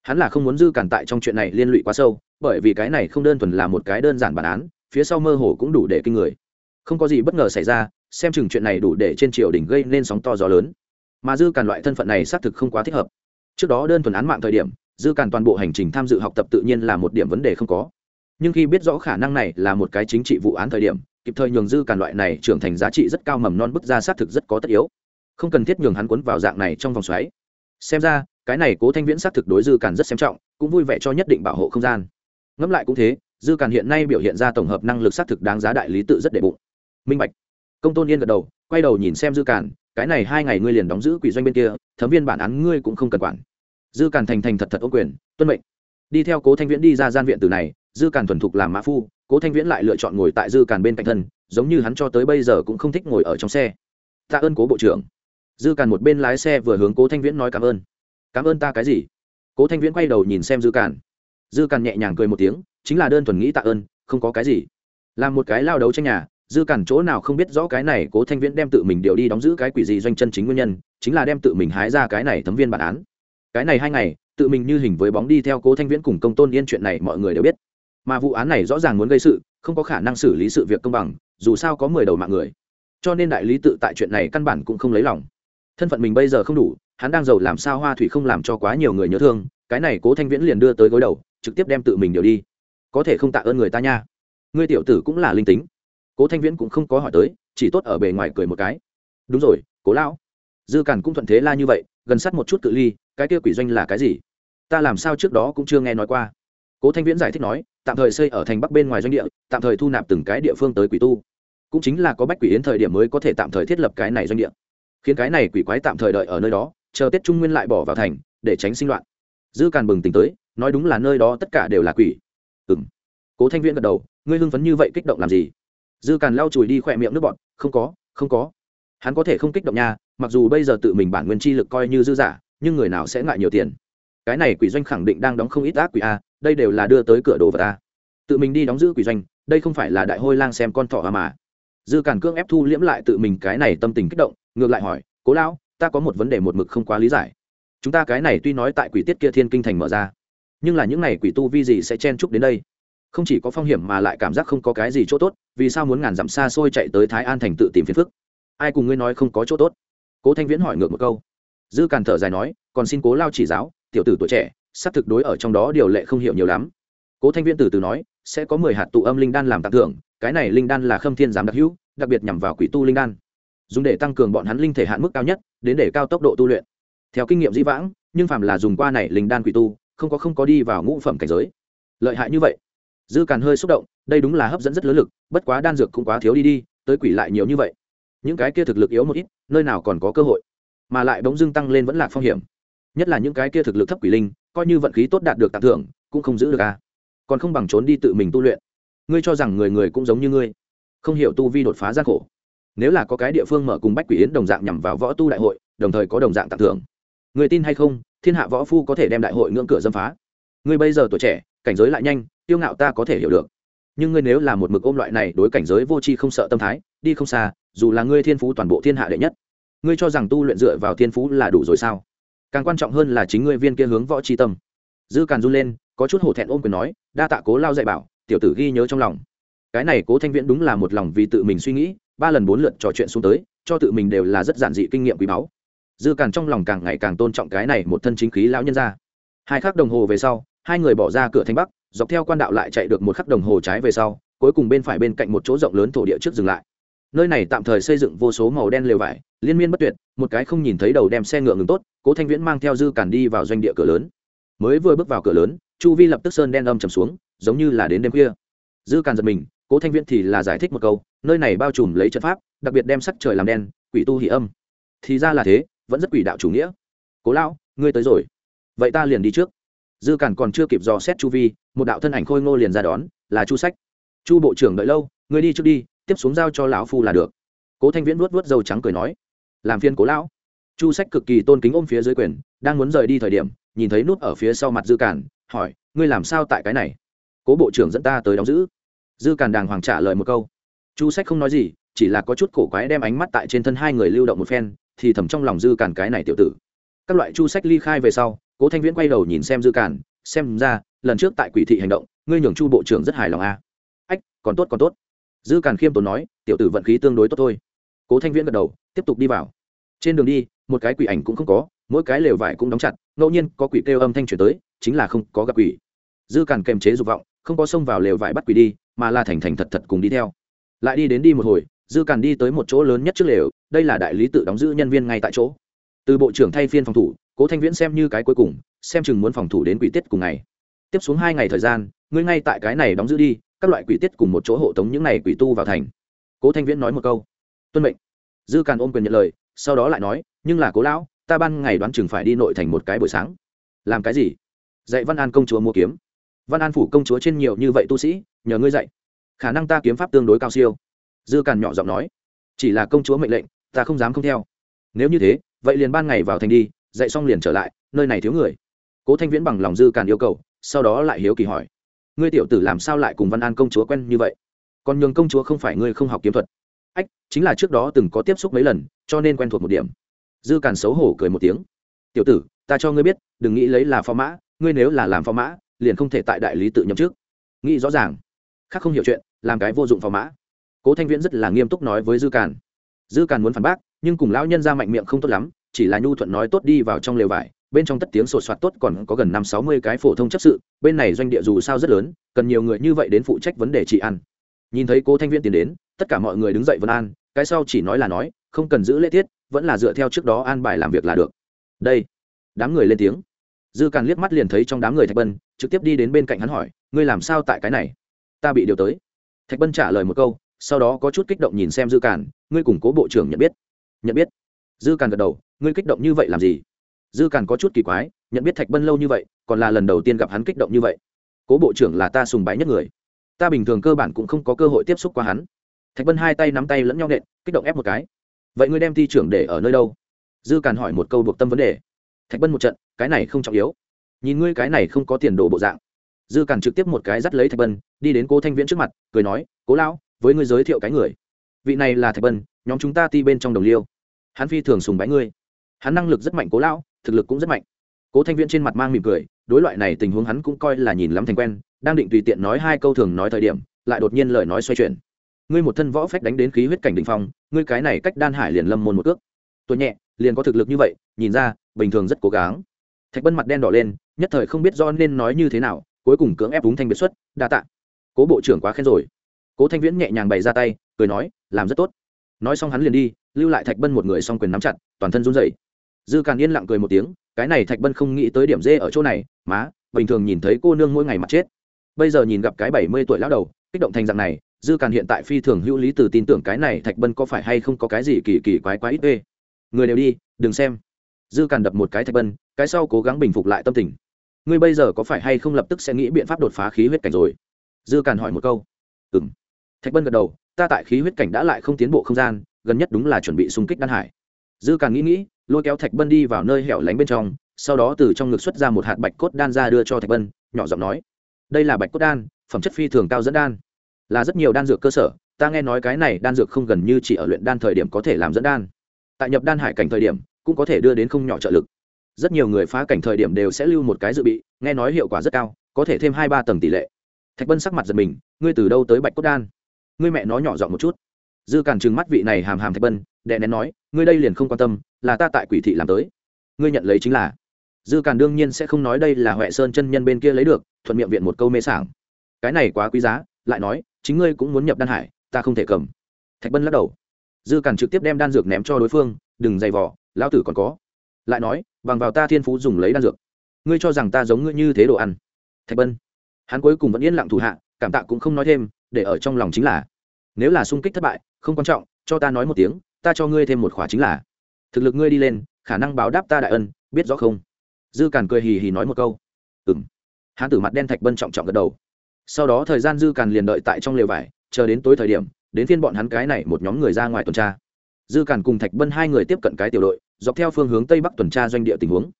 Hắn là không muốn dư càn tại trong chuyện này liên lụy quá sâu, bởi vì cái này không đơn thuần là một cái đơn giản bản án phía sau mơ hồ cũng đủ để kinh người. Không có gì bất ngờ xảy ra, xem chừng chuyện này đủ để trên triều đình gây nên sóng to gió lớn. Mà dư càn loại thân phận này xác thực không quá thích hợp. Trước đó đơn thuần án mạng thời điểm, dư càn toàn bộ hành trình tham dự học tập tự nhiên là một điểm vấn đề không có. Nhưng khi biết rõ khả năng này là một cái chính trị vụ án thời điểm, kịp thời nhường dư càn loại này trưởng thành giá trị rất cao mầm non bức ra xác thực rất có tất yếu. Không cần thiết nhường hắn quấn vào dạng này trong vòng xoáy. Xem ra, cái này cố thanh viễn xác thực đối dư càn rất xem trọng, cũng vui vẻ cho nhất định bảo hộ không gian. Ngẫm lại cũng thế dư càn hiện nay biểu hiện ra tổng hợp năng lực xác thực đáng giá đại lý tự rất đệ bụng. Minh bạch. Công tôn yên gật đầu, quay đầu nhìn xem dư càn, cái này hai ngày ngươi liền đóng giữ quỷ doanh bên kia, thấm viên bản án ngươi cũng không cần quản. Dư càn thành thành thật thật ô quyền, tuân mệnh. Đi theo cố thanh viễn đi ra gian viện từ này, dư càn thuần thục làm mã phu, cố thanh viễn lại lựa chọn ngồi tại dư càn bên cạnh thân, giống như hắn cho tới bây giờ cũng không thích ngồi ở trong xe. Tạ ơn cố bộ trưởng. Dư càn một bên lái xe vừa hướng cố thanh viễn nói cảm ơn. Cảm ơn ta cái gì? Cố thanh viễn quay đầu nhìn xem dư càn. Dư càn nhẹ nhàng cười một tiếng chính là đơn thuần nghĩ tạ ơn, không có cái gì. Làm một cái lao đấu tranh nhà, dư cản chỗ nào không biết rõ cái này cố thanh viễn đem tự mình điều đi đóng giữ cái quỷ gì doanh chân chính nguyên nhân, chính là đem tự mình hái ra cái này thấm viên bản án. Cái này hai ngày, tự mình như hình với bóng đi theo cố thanh viễn cùng công tôn yên chuyện này mọi người đều biết. Mà vụ án này rõ ràng muốn gây sự, không có khả năng xử lý sự việc công bằng, dù sao có mười đầu mạng người. Cho nên đại lý tự tại chuyện này căn bản cũng không lấy lòng. Thân phận mình bây giờ không đủ, hắn đang giàu làm sao hoa thủy không làm cho quá nhiều người nhớ thương, cái này cố thanh viễn liền đưa tới gối đầu, trực tiếp đem tự mình điều đi có thể không tạ ơn người ta nha. Ngươi tiểu tử cũng là linh tính. Cố thanh viễn cũng không có hỏi tới, chỉ tốt ở bề ngoài cười một cái. Đúng rồi, cố lão. Dư càn cũng thuận thế la như vậy, gần sát một chút cự ly, cái kia quỷ doanh là cái gì? Ta làm sao trước đó cũng chưa nghe nói qua. Cố thanh viễn giải thích nói, tạm thời xây ở thành bắc bên ngoài doanh địa, tạm thời thu nạp từng cái địa phương tới quỷ tu. Cũng chính là có bách quỷ yến thời điểm mới có thể tạm thời thiết lập cái này doanh địa. Khiến cái này quỷ quái tạm thời đợi ở nơi đó, chờ tết trung nguyên lại bỏ vào thành, để tránh sinh loạn. Dư càn bừng tỉnh tới, nói đúng là nơi đó tất cả đều là quỷ ừ m cố thanh viễn gật đầu ngươi hưng phấn như vậy kích động làm gì? Dư càn lau chùi đi khỏe miệng nước bọt, không có không có. Hắn có thể không kích động nha mặc dù bây giờ tự mình bản nguyên chi lực coi như dư giả nhưng người nào sẽ ngại nhiều tiền? Cái này quỷ doanh khẳng định đang đóng không ít ác quỷ a đây đều là đưa tới cửa đồ vật a. Tự mình đi đóng giữ quỷ doanh đây không phải là đại hôi lang xem con thỏ à mà. Dư càn cưỡng ép thu liễm lại tự mình cái này tâm tình kích động ngược lại hỏi cố lão ta có một vấn đề một mực không quá lý giải. Chúng ta cái này tuy nói tại quỷ tiết kia thiên kinh thành mở ra nhưng là những này quỷ tu vi gì sẽ chen chúc đến đây? Không chỉ có phong hiểm mà lại cảm giác không có cái gì chỗ tốt, vì sao muốn ngàn dặm xa xôi chạy tới thái an thành tự tìm phiền phức? Ai cùng ngươi nói không có chỗ tốt? Cố thanh viễn hỏi ngược một câu. Dư càn thở dài nói, còn xin cố lao chỉ giáo, tiểu tử tuổi trẻ, sắp thực đối ở trong đó điều lệ không hiểu nhiều lắm. Cố thanh viễn từ từ nói, sẽ có mười hạt tụ âm linh đan làm tặng thưởng, cái này linh đan là khâm thiên giám đặc hữu, đặc biệt nhằm vào quỷ tu linh đan. Dùng để tăng cường bọn hắn linh thể hạn mức cao nhất, đến để cao tốc độ tu luyện. Theo kinh nghiệm dĩ vãng, nhưng phạm là dùng qua này linh đan quỷ tu không có không có đi vào ngũ phẩm cảnh giới. Lợi hại như vậy? Dư càn hơi xúc động, đây đúng là hấp dẫn rất lớn lực, bất quá đan dược cũng quá thiếu đi đi, tới quỷ lại nhiều như vậy. Những cái kia thực lực yếu một ít, nơi nào còn có cơ hội. Mà lại bỗng dưng tăng lên vẫn là phong hiểm. Nhất là những cái kia thực lực thấp quỷ linh, coi như vận khí tốt đạt được tặng thưởng, cũng không giữ được a à. còn không bằng trốn đi tự mình tu luyện. Ngươi cho rằng người người cũng giống như ngươi. Không hiểu tu vi đột phá gian khổ. Nếu là có cái địa phương mở cùng bách quỷ yến đồng dạng nhằm vào võ tu đại hội, đồng thời có đồng dạng tặng thưởng. Người tin hay không? Thiên hạ võ phu có thể đem đại hội ngưỡng cửa dâm phá. Ngươi bây giờ tuổi trẻ, cảnh giới lại nhanh tiêu ngạo ta có thể hiểu được. Nhưng ngươi nếu là một mực ôm loại này đối cảnh giới vô tri không sợ tâm thái, đi không xa, dù là ngươi thiên phú toàn bộ thiên hạ đệ nhất, ngươi cho rằng tu luyện dựa vào thiên phú là đủ rồi sao? Càng quan trọng hơn là chính ngươi viên kia hướng võ tri tâm. Dư càn run lên, có chút hổ thẹn ôm quyền nói, đa tạ cố lao dạy bảo, tiểu tử ghi nhớ trong lòng. Cái này cố thanh viễn đúng là một lòng vì tự mình suy nghĩ, ba lần bốn lượt trò chuyện xuống tới, cho tự mình đều là rất giản dị kinh nghiệm quý báu dư càn trong lòng càng ngày càng tôn trọng cái này một thân chính khí lão nhân ra hai khắc đồng hồ về sau, hai người bỏ ra cửa thanh bắc, dọc theo quan đạo lại chạy được một khắc đồng hồ trái về sau, cuối cùng bên phải bên cạnh một chỗ rộng lớn thổ địa trước dừng lại. Nơi này tạm thời xây dựng vô số màu đen lều vải, liên miên bất tuyệt, một cái không nhìn thấy đầu đem xe ngựa ngừng tốt, cố thanh viễn mang theo dư càn đi vào doanh địa cửa lớn. Mới vừa bước vào cửa lớn, chu vi lập tức sơn đen âm trầm xuống, giống như là đến đêm khuya. Dư càn giật mình, cố thanh viễn thì là giải thích một câu, nơi này bao trùm lấy trận pháp, đặc biệt đem sắc trời làm đen, quỷ tu hỉ âm. Thì ra là thế vẫn rất quỷ đạo chủ nghĩa. Cố lão ngươi tới rồi. Vậy ta liền đi trước. Dư cản còn chưa kịp dò xét chu vi một đạo thân ảnh khôi ngô liền ra đón là chu sách. Chu bộ trưởng đợi lâu ngươi đi trước đi tiếp xuống giao cho lão phu là được. Cố thanh viễn vuốt vuốt dầu trắng cười nói làm phiên cố lão. Chu sách cực kỳ tôn kính ôm phía dưới quyền đang muốn rời đi thời điểm nhìn thấy nút ở phía sau mặt dư cản, hỏi ngươi làm sao tại cái này? Cố bộ trưởng dẫn ta tới đóng giữ. Dư cản đàng hoàng trả lời một câu. Chu sách không nói gì chỉ là có chút cổ quái đem ánh mắt tại trên thân hai người lưu động một phen thì thầm trong lòng dư cản cái này tiểu tử. Các loại chu sách ly khai về sau cố thanh viễn quay đầu nhìn xem dư cản, xem ra lần trước tại quỷ thị hành động ngươi nhường chu bộ trưởng rất hài lòng a à. ách còn tốt còn tốt. Dư cản khiêm tốn nói tiểu tử vận khí tương đối tốt thôi. Cố thanh viễn gật đầu tiếp tục đi vào. Trên đường đi một cái quỷ ảnh cũng không có mỗi cái lều vải cũng đóng chặt ngẫu nhiên có quỷ kêu âm thanh chuyển tới chính là không có gặp quỷ. Dư càn kềm chế dục vọng không có xông vào lều vải bắt quỷ đi mà là thành thành thật thật cùng đi theo. Lại đi đến đi một hồi dư càn đi tới một chỗ lớn nhất trước lều đây là đại lý tự đóng giữ nhân viên ngay tại chỗ. Từ bộ trưởng thay phiên phòng thủ, cố thanh viễn xem như cái cuối cùng, xem chừng muốn phòng thủ đến quỷ tiết cùng ngày. Tiếp xuống hai ngày thời gian, ngươi ngay tại cái này đóng giữ đi, các loại quỷ tiết cùng một chỗ hộ tống những này quỷ tu vào thành. Cố thanh viễn nói một câu. Tuân mệnh. Dư càn ôm quyền nhận lời, sau đó lại nói, nhưng là cố lão, ta ban ngày đoán chừng phải đi nội thành một cái buổi sáng. Làm cái gì? Dạy văn an công chúa mua kiếm. Văn an phủ công chúa trên nhiều như vậy tu sĩ, nhờ ngươi dạy. Khả năng ta kiếm pháp tương đối cao siêu. Dư càn nhỏ giọng nói. Chỉ là công chúa mệnh lệnh ta không dám không theo. Nếu như thế, vậy liền ban ngày vào thành đi dạy xong liền trở lại, nơi này thiếu người. Cố thanh viễn bằng lòng dư càn yêu cầu, sau đó lại hiếu kỳ hỏi. Ngươi tiểu tử làm sao lại cùng văn an công chúa quen như vậy? Còn nhường công chúa không phải ngươi không học kiếm thuật. Ách, chính là trước đó từng có tiếp xúc mấy lần, cho nên quen thuộc một điểm. Dư càn xấu hổ cười một tiếng. Tiểu tử, ta cho ngươi biết, đừng nghĩ lấy là phó mã, ngươi nếu là làm phó mã, liền không thể tại đại lý tự nhậm trước nghĩ rõ ràng. Khác không hiểu chuyện, làm cái vô dụng phó mã. Cố thanh viễn rất là nghiêm túc nói với dư càn dư càn muốn phản bác, nhưng cùng lão nhân ra mạnh miệng không tốt lắm, chỉ là nhu thuận nói tốt đi vào trong lều vải, bên trong tất tiếng sột soạt tốt còn có gần năm sáu mươi cái phổ thông chấp sự, bên này doanh địa dù sao rất lớn, cần nhiều người như vậy đến phụ trách vấn đề trị ăn nhìn thấy cố thanh viên tiến đến, tất cả mọi người đứng dậy vân an, cái sau chỉ nói là nói, không cần giữ lễ tiết, vẫn là dựa theo trước đó an bài làm việc là được. Đây, đám người lên tiếng. Dư càn liếc mắt liền thấy trong đám người thạch bân, trực tiếp đi đến bên cạnh hắn hỏi, ngươi làm sao tại cái này? Ta bị điều tới. Thạch bân trả lời một câu sau đó có chút kích động nhìn xem dư càn, ngươi củng cố bộ trưởng nhận biết. Nhận biết? Dư càn gật đầu, ngươi kích động như vậy làm gì? Dư càn có chút kỳ quái, nhận biết thạch bân lâu như vậy, còn là lần đầu tiên gặp hắn kích động như vậy. Cố bộ trưởng là ta sùng bái nhất người. Ta bình thường cơ bản cũng không có cơ hội tiếp xúc qua hắn. Thạch bân hai tay nắm tay lẫn nhau nện, kích động ép một cái. Vậy ngươi đem thi trưởng để ở nơi đâu? Dư càn hỏi một câu buộc tâm vấn đề. Thạch bân một trận, cái này không trọng yếu. Nhìn ngươi cái này không có tiền đồ bộ dạng. Dư càn trực tiếp một cái dắt lấy thạch bân, đi đến cố thanh viễn trước mặt, cười nói, cố lão với ngươi giới thiệu cái người. Vị này là thạch bân, nhóm chúng ta ti bên trong đồng liêu. Hắn phi thường sùng bái ngươi. Hắn năng lực rất mạnh cố lão, thực lực cũng rất mạnh. Cố thanh viễn trên mặt mang mỉm cười, đối loại này tình huống hắn cũng coi là nhìn lắm thành quen, đang định tùy tiện nói hai câu thường nói thời điểm, lại đột nhiên lời nói xoay chuyển. Ngươi một thân võ phách đánh đến khí huyết cảnh đình phong, ngươi cái này cách đan hải liền lâm môn một cước. Tuổi nhẹ, liền có thực lực như vậy, nhìn ra, bình thường rất cố gắng. Thạch bân mặt đen đỏ lên, nhất thời không biết do nên nói như thế nào, cuối cùng cưỡng ép đúng thanh biệt xuất, đa tạ. Cố bộ trưởng quá khen rồi cố thanh viễn nhẹ nhàng bày ra tay, cười nói, làm rất tốt. Nói xong hắn liền đi, lưu lại thạch bân một người s quyền nắm chặt, toàn thân run rẩy. Dư càn yên lặng cười một tiếng, cái này thạch bân không nghĩ tới điểm dê ở chỗ này, má, bình thường nhìn thấy cô nương mỗi ngày mặt chết. Bây giờ nhìn gặp cái bảy mươi tuổi lão đầu, kích động thành dạng này, dư càn hiện tại phi thường hữu lý từ tin tưởng cái này thạch bân có phải hay không có cái gì kỳ kỳ quái quái ít ê. Người đều đi, đừng xem. Dư càn đập một cái thạch bân, cái sau cố gắng bình phục lại tâm tình. Ngươi bây giờ có phải hay không lập tức sẽ nghĩ biện pháp đột phá khí huyết cảnh rồi? Dư càn hỏi một câu. Ừng thạch bân gật đầu, ta tại khí huyết cảnh đã lại không tiến bộ không gian, gần nhất đúng là chuẩn bị xung kích đan hải. Dư càng nghĩ nghĩ, lôi kéo thạch bân đi vào nơi hẻo lánh bên trong, sau đó từ trong ngực xuất ra một hạt bạch cốt đan ra đưa cho thạch bân, nhỏ giọng nói, đây là bạch cốt đan, phẩm chất phi thường cao dẫn đan. Là rất nhiều đan dược cơ sở, ta nghe nói cái này đan dược không gần như chỉ ở luyện đan thời điểm có thể làm dẫn đan. Tại nhập đan hải cảnh thời điểm, cũng có thể đưa đến không nhỏ trợ lực. Rất nhiều người phá cảnh thời điểm đều sẽ lưu một cái dự bị, nghe nói hiệu quả rất cao, có thể thêm hai ba tầng tỷ lệ. Thạch bân sắc mặt giật mình, ngươi từ đâu tới bạch cốt đan? Ngươi mẹ nó nhỏ giọng một chút. Dư càn trừng mắt vị này hàm hàm thạch bân đệ nén nói, ngươi đây liền không quan tâm, là ta tại quỷ thị làm tới. Ngươi nhận lấy chính là. Dư càn đương nhiên sẽ không nói đây là huệ sơn chân nhân bên kia lấy được, thuận miệng viện một câu mê sảng. Cái này quá quý giá, lại nói, chính ngươi cũng muốn nhập đan hải, ta không thể cầm. Thạch bân lắc đầu. Dư càn trực tiếp đem đan dược ném cho đối phương, đừng dày vỏ lão tử còn có. Lại nói, bằng vào ta thiên phú dùng lấy đan dược, ngươi cho rằng ta giống ngươi như thế đồ ăn. Thạch bân. Hắn cuối cùng vẫn yên lặng thủ hạ, cảm tạ cũng không nói thêm để ở trong lòng chính là. Nếu là sung kích thất bại, không quan trọng, cho ta nói một tiếng, ta cho ngươi thêm một khóa chính là. Thực lực ngươi đi lên, khả năng báo đáp ta đại ân, biết rõ không? Dư càn cười hì hì nói một câu. Ừng hắn tử mặt đen thạch bân trọng trọng gật đầu. Sau đó thời gian dư càn liền đợi tại trong lều vải, chờ đến tối thời điểm, đến phiên bọn hắn cái này một nhóm người ra ngoài tuần tra. Dư càn cùng thạch bân hai người tiếp cận cái tiểu đội, dọc theo phương hướng tây bắc tuần tra doanh địa tình huống.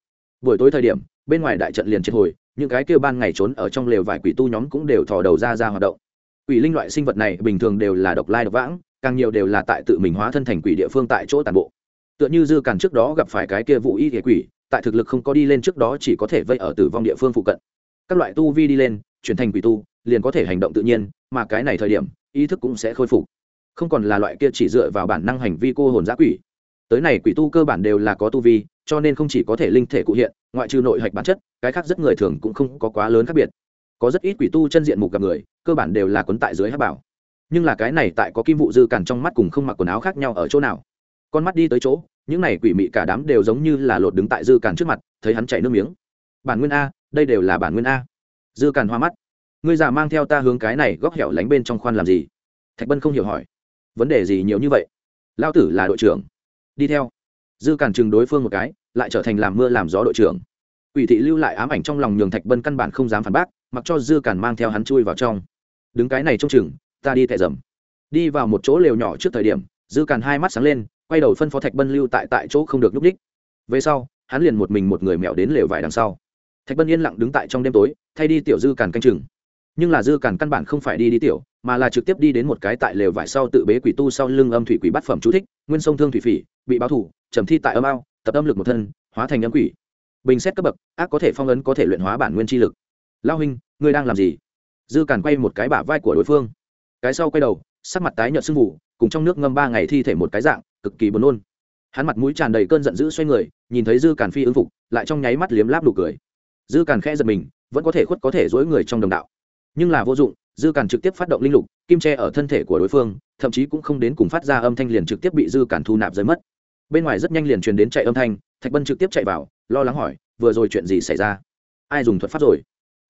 Buổi tối thời điểm, bên ngoài đại trận liền triệt hồi, những cái kêu ban ngày trốn ở trong lều vải quỷ tu nhóm cũng đều thò đầu ra ra hoạt động quỷ linh loại sinh vật này bình thường đều là độc lai độc vãng, càng nhiều đều là tại tự mình hóa thân thành quỷ địa phương tại chỗ tàn bộ. Tựa như dư càn trước đó gặp phải cái kia vụ y thể quỷ, tại thực lực không có đi lên trước đó chỉ có thể vây ở tử vong địa phương phụ cận. Các loại tu vi đi lên, chuyển thành quỷ tu, liền có thể hành động tự nhiên, mà cái này thời điểm, ý thức cũng sẽ khôi phục. Không còn là loại kia chỉ dựa vào bản năng hành vi cô hồn giã quỷ. Tới này quỷ tu cơ bản đều là có tu vi, cho nên không chỉ có thể linh thể cụ hiện, ngoại trừ nội hạch bản chất, cái khác rất người thường cũng không có quá lớn khác biệt có rất ít quỷ tu chân diện mục gặp người cơ bản đều là quấn tại dưới hát bảo. Nhưng là cái này tại có kim vụ dư cản trong mắt cùng không mặc quần áo khác nhau ở chỗ nào? Con mắt đi tới chỗ những này quỷ mị cả đám đều giống như là lột đứng tại dư cản trước mặt thấy hắn chảy nước miếng. Bản nguyên a đây đều là bản nguyên a. Dư cản hoa mắt. Ngươi già mang theo ta hướng cái này góc hẻo lánh bên trong khoan làm gì? Thạch bân không hiểu hỏi. Vấn đề gì nhiều như vậy? Lao tử là đội trưởng. Đi theo. Dư cản chừng đối phương một cái lại trở thành làm mưa làm gió đội trưởng. Quỷ thị lưu lại ám ảnh trong lòng nhường Thạch Bân căn bản không dám phản bác, mặc cho Dư Càn mang theo hắn chui vào trong. Đứng cái này trong chừng, ta đi thẹ dầm. Đi vào một chỗ lều nhỏ trước thời điểm, Dư Càn hai mắt sáng lên, quay đầu phân phó Thạch Bân lưu tại tại chỗ không được lúc đích. Về sau, hắn liền một mình một người mèo đến lều vải đằng sau. Thạch Bân yên lặng đứng tại trong đêm tối, thay đi tiểu Dư Càn canh chừng. Nhưng là Dư Càn căn bản không phải đi đi tiểu, mà là trực tiếp đi đến một cái tại lều vải sau tự bế quỷ tu sau lưng âm thủy quỷ bát phẩm chú thích, nguyên sông thương thủy phỉ, bị báo thủ, trầm thi tại âm ao, tập âm lực một thân, hóa thành âm quỷ bình xét cấp bậc ác có thể phong ấn có thể luyện hóa bản nguyên chi lực lao huynh ngươi đang làm gì? Dư càn quay một cái bả vai của đối phương. Cái sau quay đầu, sắc mặt tái nhợt sưng vụ, cùng trong nước ngâm ba ngày thi thể một cái dạng, cực kỳ buồn nôn. Hắn mặt mũi tràn đầy cơn giận dữ xoay người, nhìn thấy dư càn phi ứng phục, lại trong nháy mắt liếm láp nụ cười. Dư càn khẽ giật mình, vẫn có thể khuất có thể dối người trong đồng đạo. Nhưng là vô dụng, dư càn trực tiếp phát động linh lục, kim tre ở thân thể của đối phương, thậm chí cũng không đến cùng phát ra âm thanh liền trực tiếp bị dư càn thu nạp rơi mất. Bên ngoài rất nhanh liền truyền đến chạy âm thanh, thạch bân trực tiếp chạy vào, lo lắng hỏi, vừa rồi chuyện gì xảy ra? Ai dùng thuật pháp rồi?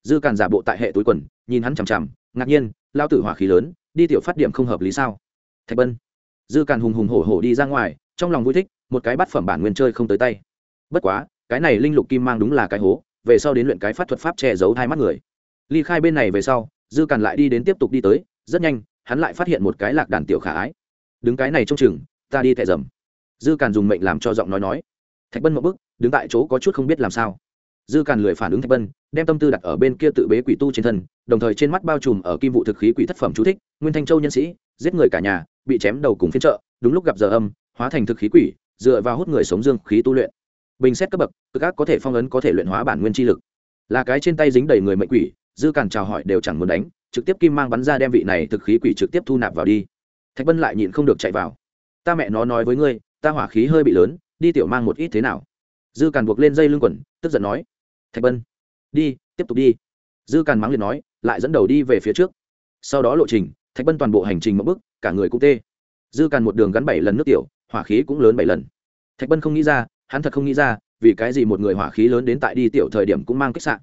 Dư càn giả bộ tại hệ túi quần, nhìn hắn chằm chằm, ngạc nhiên, lao tử hỏa khí lớn, đi tiểu phát điểm không hợp lý sao? Thạch bân. Dư càn hùng hùng hổ hổ đi ra ngoài, trong lòng vui thích, một cái bát phẩm bản nguyên chơi không tới tay. Bất quá, cái này linh lục kim mang đúng là cái hố, về sau đến luyện cái phát thuật pháp che giấu hai mắt người. Ly khai bên này về sau, dư càn lại đi đến tiếp tục đi tới, rất nhanh, hắn lại phát hiện một cái lạc đàn tiểu khả ái. Đứng cái này trong chừng, ta đi thẹ dầm. Dư càn dùng mệnh làm cho giọng nói nói. Thạch bân một bức, đứng tại chỗ có chút không biết làm sao dư càn lười phản ứng thạch bân đem tâm tư đặt ở bên kia tự bế quỷ tu trên thân, đồng thời trên mắt bao trùm ở kim vụ thực khí quỷ thất phẩm chú thích, nguyên thanh châu nhân sĩ, giết người cả nhà, bị chém đầu cùng phiên trợ, đúng lúc gặp giờ âm, hóa thành thực khí quỷ, dựa vào hút người sống dương khí tu luyện. Bình xét cấp bậc, cực ác có thể phong ấn có thể luyện hóa bản nguyên chi lực. Là cái trên tay dính đầy người mệnh quỷ, dư càn chào hỏi đều chẳng muốn đánh, trực tiếp kim mang bắn ra đem vị này thực khí quỷ trực tiếp thu nạp vào đi. Thạch bân lại nhịn không được chạy vào. Ta mẹ nó nói với ngươi, ta hỏa khí hơi bị lớn, đi tiểu mang một ít thế nào? Dư càn buộc lên dây lưng quần, tức giận nói thạch bân. Đi, tiếp tục đi. Dư càn mắng liền nói, lại dẫn đầu đi về phía trước. Sau đó lộ trình, thạch bân toàn bộ hành trình mẫu bước, cả người cũng tê. Dư càn một đường gắn bảy lần nước tiểu, hỏa khí cũng lớn bảy lần. Thạch bân không nghĩ ra, hắn thật không nghĩ ra, vì cái gì một người hỏa khí lớn đến tại đi tiểu thời điểm cũng mang kích sạn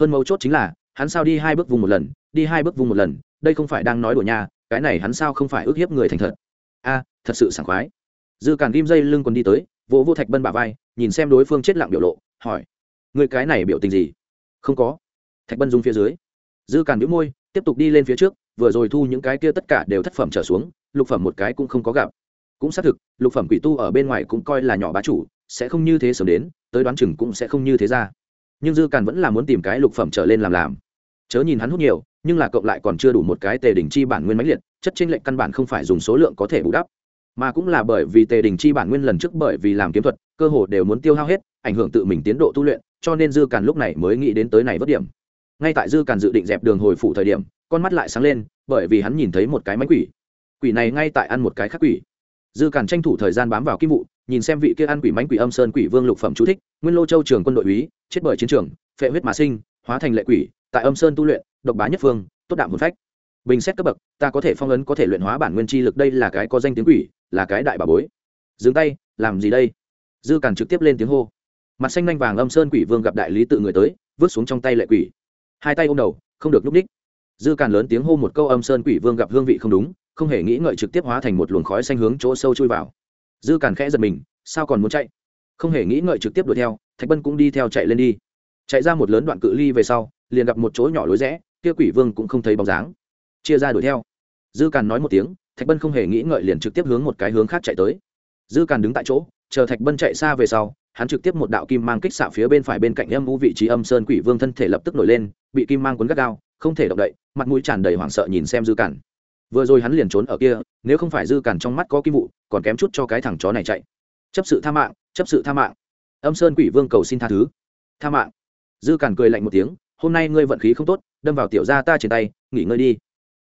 hơn mấu chốt chính là, hắn sao đi hai bước vùng một lần, đi hai bước vung một lần, đây không phải đang nói đùa nhà cái này hắn sao không phải ức hiếp người thành thật. A, thật sự sảng khoái. Dư càn ghim dây lưng còn đi tới, vỗ vô thạch bân bà vai, nhìn xem đối phương chết lặng biểu lộ, hỏi người cái này biểu tình gì? Không có. Thạch bân dung phía dưới. Dư càn nhũ môi, tiếp tục đi lên phía trước, vừa rồi thu những cái kia tất cả đều thất phẩm trở xuống, lục phẩm một cái cũng không có gặp. Cũng xác thực, lục phẩm quỷ tu ở bên ngoài cũng coi là nhỏ bá chủ, sẽ không như thế sớm đến, tới đoán chừng cũng sẽ không như thế ra. Nhưng dư càn vẫn là muốn tìm cái lục phẩm trở lên làm làm. Chớ nhìn hắn hút nhiều, nhưng là cộng lại còn chưa đủ một cái tề đình chi bản nguyên mãnh liệt, chất trên lệnh căn bản không phải dùng số lượng có thể bù đắp. Mà cũng là bởi vì tề đình chi bản nguyên lần trước bởi vì làm kiếm thuật, cơ hồ đều muốn tiêu hao hết, ảnh hưởng tự mình tiến độ tu luyện cho nên dư càn lúc này mới nghĩ đến tới này vất điểm. Ngay tại dư càn dự định dẹp đường hồi phủ thời điểm, con mắt lại sáng lên, bởi vì hắn nhìn thấy một cái máy quỷ. Quỷ này ngay tại ăn một cái khác quỷ. Dư càn tranh thủ thời gian bám vào kim vụ nhìn xem vị kia ăn quỷ mánh quỷ âm sơn quỷ vương lục phẩm chú thích, nguyên lô châu trường quân đội úy, chết bởi chiến trường, phệ huyết mà sinh, hóa thành lệ quỷ, tại âm sơn tu luyện, độc bá nhất phương, tốt đạm một phách. Bình xét cấp bậc, ta có thể phong ấn có thể luyện hóa bản nguyên chi lực đây là cái có danh tiếng quỷ, là cái đại bà bối. Dừng tay, làm gì đây? Dư càn trực tiếp lên tiếng hô mặt xanh nhanh vàng âm sơn quỷ vương gặp đại lý tự người tới, vứt xuống trong tay lệ quỷ. Hai tay ôm đầu, không được núp ních dư càn lớn tiếng hô một câu âm sơn quỷ vương gặp hương vị không đúng, không hề nghĩ ngợi trực tiếp hóa thành một luồng khói xanh hướng chỗ sâu chui vào. Dư càn khẽ giật mình, sao còn muốn chạy? Không hề nghĩ ngợi trực tiếp đuổi theo, thạch bân cũng đi theo chạy lên đi. Chạy ra một lớn đoạn cự ly về sau, liền gặp một chỗ nhỏ lối rẽ, kia quỷ vương cũng không thấy bóng dáng. Chia ra đuổi theo. Dư càn nói một tiếng, thạch bân không hề nghĩ ngợi liền trực tiếp hướng một cái hướng khác chạy tới. Dư càn đứng tại chỗ, chờ thạch bân chạy xa về sau hắn trực tiếp một đạo kim mang kích xạ phía bên phải bên cạnh âm u vị trí âm sơn quỷ vương thân thể lập tức nổi lên, bị kim mang cuốn gắt gao, không thể động đậy, mặt mũi tràn đầy hoảng sợ nhìn xem dư cản. Vừa rồi hắn liền trốn ở kia, nếu không phải dư cản trong mắt có kim vụ, còn kém chút cho cái thằng chó này chạy. Chấp sự tha mạng, chấp sự tha mạng. Âm sơn quỷ vương cầu xin tha thứ. Tha mạng. Dư cản cười lạnh một tiếng, hôm nay ngươi vận khí không tốt, đâm vào tiểu gia ta trên tay, nghỉ ngơi đi.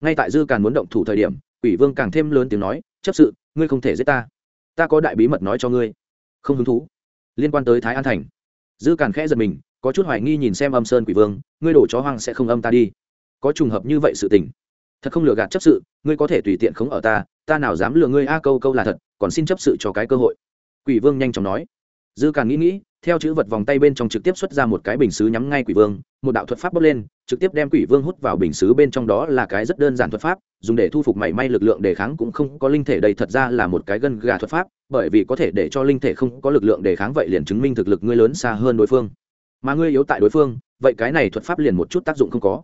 Ngay tại dư cản muốn động thủ thời điểm, quỷ vương càng thêm lớn tiếng nói, chấp sự, ngươi không thể giết ta. Ta có đại bí mật nói cho ngươi. Không hứng thú liên quan tới thái an thành dư càn khẽ giật mình có chút hoài nghi nhìn xem âm sơn quỷ vương ngươi đổ chó hoang sẽ không âm ta đi có trùng hợp như vậy sự tình thật không lừa gạt chấp sự ngươi có thể tùy tiện khống ở ta ta nào dám lừa ngươi a câu câu là thật còn xin chấp sự cho cái cơ hội quỷ vương nhanh chóng nói dư càn nghĩ nghĩ theo chữ vật vòng tay bên trong trực tiếp xuất ra một cái bình xứ nhắm ngay quỷ vương, một đạo thuật pháp bốc lên, trực tiếp đem quỷ vương hút vào bình xứ bên trong đó là cái rất đơn giản thuật pháp, dùng để thu phục mảy may lực lượng đề kháng cũng không có linh thể đây thật ra là một cái gân gà thuật pháp, bởi vì có thể để cho linh thể không có lực lượng đề kháng vậy liền chứng minh thực lực ngươi lớn xa hơn đối phương. Mà ngươi yếu tại đối phương, vậy cái này thuật pháp liền một chút tác dụng không có.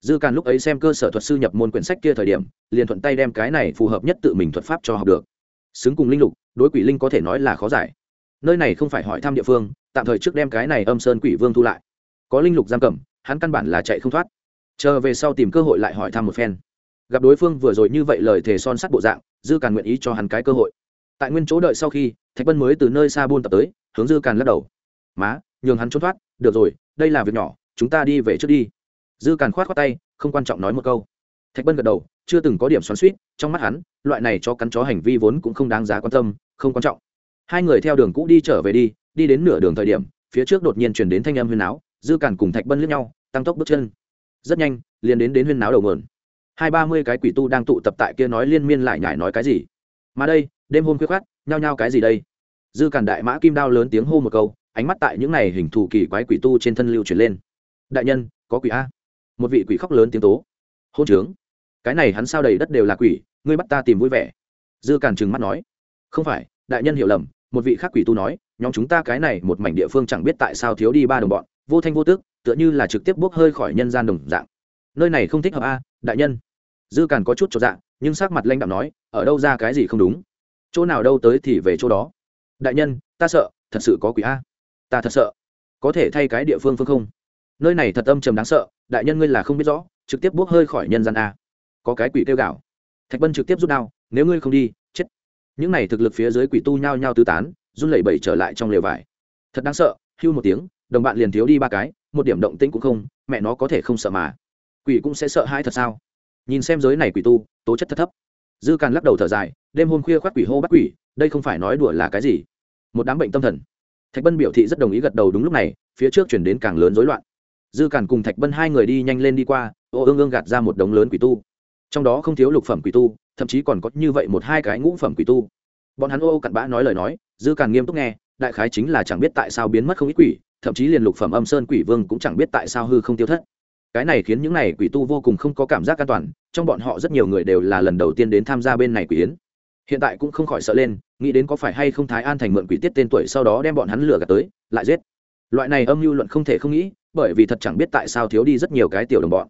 Dư càn lúc ấy xem cơ sở thuật sư nhập môn quyển sách kia thời điểm, liền thuận tay đem cái này phù hợp nhất tự mình thuật pháp cho học được. Xứng cùng linh lục, đối quỷ linh có thể nói là khó giải nơi này không phải hỏi thăm địa phương, tạm thời trước đem cái này âm sơn quỷ vương thu lại. Có linh lục giam cầm, hắn căn bản là chạy không thoát. Chờ về sau tìm cơ hội lại hỏi thăm một phen. Gặp đối phương vừa rồi như vậy lời thề son sắt bộ dạng, dư càn nguyện ý cho hắn cái cơ hội. Tại nguyên chỗ đợi sau khi, thạch bân mới từ nơi xa buôn tập tới, hướng dư càn lắc đầu. Má, nhường hắn trốn thoát, được rồi, đây là việc nhỏ, chúng ta đi về trước đi. Dư càn khoát khoát tay, không quan trọng nói một câu. Thạch bân gật đầu, chưa từng có điểm xoắn suýt trong mắt hắn, loại này cho cắn chó hành vi vốn cũng không đáng giá quan tâm, không quan trọng hai người theo đường cũ đi trở về đi đi đến nửa đường thời điểm, phía trước đột nhiên chuyển đến thanh âm huyên áo dư cản cùng thạch bân lướt nhau, tăng tốc bước chân. Rất nhanh, liền đến đến huyên náo đầu mườn hai ba mươi cái quỷ tu đang tụ tập tại kia nói liên miên lại nhải nói cái gì? Mà đây, đêm hôm khuya khát nhao nhao cái gì đây? Dư cản đại mã kim đao lớn tiếng hô một câu, ánh mắt tại những này hình thù kỳ quái quỷ tu trên thân lưu chuyển lên. Đại nhân, có quỷ a? Một vị quỷ khóc lớn tiếng tố. Hôn trướng. Cái này hắn sao đầy đất đều là quỷ, ngươi bắt ta tìm vui vẻ. Dư cản trừng mắt nói. Không phải đại nhân hiểu lầm một vị khác quỷ tu nói nhóm chúng ta cái này một mảnh địa phương chẳng biết tại sao thiếu đi ba đồng bọn vô thanh vô tức, tựa như là trực tiếp bốc hơi khỏi nhân gian đồng dạng. Nơi này không thích hợp a đại nhân. Dư càn có chút cho dạng nhưng sắc mặt lanh đạo nói ở đâu ra cái gì không đúng? Chỗ nào đâu tới thì về chỗ đó. Đại nhân ta sợ thật sự có quỷ a. Ta thật sợ. Có thể thay cái địa phương phương không? Nơi này thật âm trầm đáng sợ đại nhân ngươi là không biết rõ trực tiếp bốc hơi khỏi nhân gian a. Có cái quỷ kêu gạo. Thạch bân trực tiếp rút đao nếu ngươi không đi những này thực lực phía dưới quỷ tu nhao nhao tứ tán, run lẩy bẩy trở lại trong lều vải. Thật đáng sợ, hưu một tiếng, đồng bạn liền thiếu đi ba cái, một điểm động tĩnh cũng không, mẹ nó có thể không sợ mà. Quỷ cũng sẽ sợ hãi thật sao? Nhìn xem giới này quỷ tu, tố chất thất thấp. Dư càn lắc đầu thở dài, đêm hôm khuya khoác quỷ hô bắt quỷ, đây không phải nói đùa là cái gì? Một đám bệnh tâm thần. Thạch bân biểu thị rất đồng ý gật đầu đúng lúc này, phía trước chuyển đến càng lớn rối loạn. Dư càn cùng thạch bân hai người đi nhanh lên đi qua, ô ương ương gạt ra một đống lớn quỷ tu. Trong đó không thiếu lục phẩm quỷ tu thậm chí còn có như vậy một hai cái ngũ phẩm quỷ tu. Bọn hắn ô ô cặn bã nói lời nói, dư càng nghiêm túc nghe, đại khái chính là chẳng biết tại sao biến mất không ít quỷ, thậm chí liền lục phẩm âm sơn quỷ vương cũng chẳng biết tại sao hư không tiêu thất. Cái này khiến những này quỷ tu vô cùng không có cảm giác an toàn, trong bọn họ rất nhiều người đều là lần đầu tiên đến tham gia bên này quỷ yến. Hiện tại cũng không khỏi sợ lên, nghĩ đến có phải hay không thái an thành mượn quỷ tiết tên tuổi sau đó đem bọn hắn lừa gạt tới, lại giết. Loại này âm mưu luận không thể không nghĩ, bởi vì thật chẳng biết tại sao thiếu đi rất nhiều cái tiểu đồng bọn.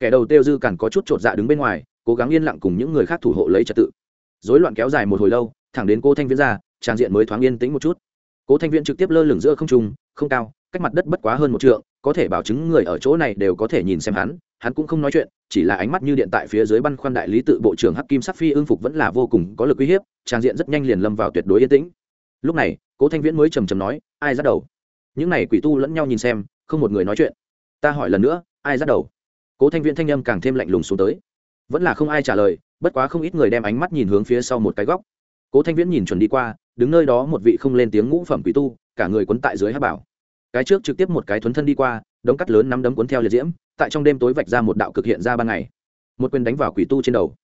Kẻ đầu tiêu dư cản có chút chột dạ đứng bên ngoài cố gắng yên lặng cùng những người khác thủ hộ lấy trật tự. Dối loạn kéo dài một hồi lâu, thẳng đến cô thanh viễn ra, trang diện mới thoáng yên tĩnh một chút. Cố thanh viễn trực tiếp lơ lửng giữa không trung, không cao, cách mặt đất bất quá hơn một trượng, có thể bảo chứng người ở chỗ này đều có thể nhìn xem hắn hắn cũng không nói chuyện, chỉ là ánh mắt như điện tại phía dưới băn khoăn đại lý tự bộ trưởng hắc kim sắc phi ương phục vẫn là vô cùng có lực uy hiếp, trang diện rất nhanh liền lâm vào tuyệt đối yên tĩnh. Lúc này, cố thanh viễn mới trầm trầm nói, ai dắt đầu? Những này quỷ tu lẫn nhau nhìn xem, không một người nói chuyện. Ta hỏi lần nữa, ai dắt đầu? Cố thanh viễn thanh âm càng thêm lạnh lùng xuống tới vẫn là không ai trả lời, bất quá không ít người đem ánh mắt nhìn hướng phía sau một cái góc. Cố thanh viễn nhìn chuẩn đi qua, đứng nơi đó một vị không lên tiếng ngũ phẩm quỷ tu, cả người quấn tại dưới hát bảo. Cái trước trực tiếp một cái thuấn thân đi qua, đống cắt lớn nắm đấm cuốn theo liệt diễm, tại trong đêm tối vạch ra một đạo cực hiện ra ban ngày. Một quyền đánh vào quỷ tu trên đầu.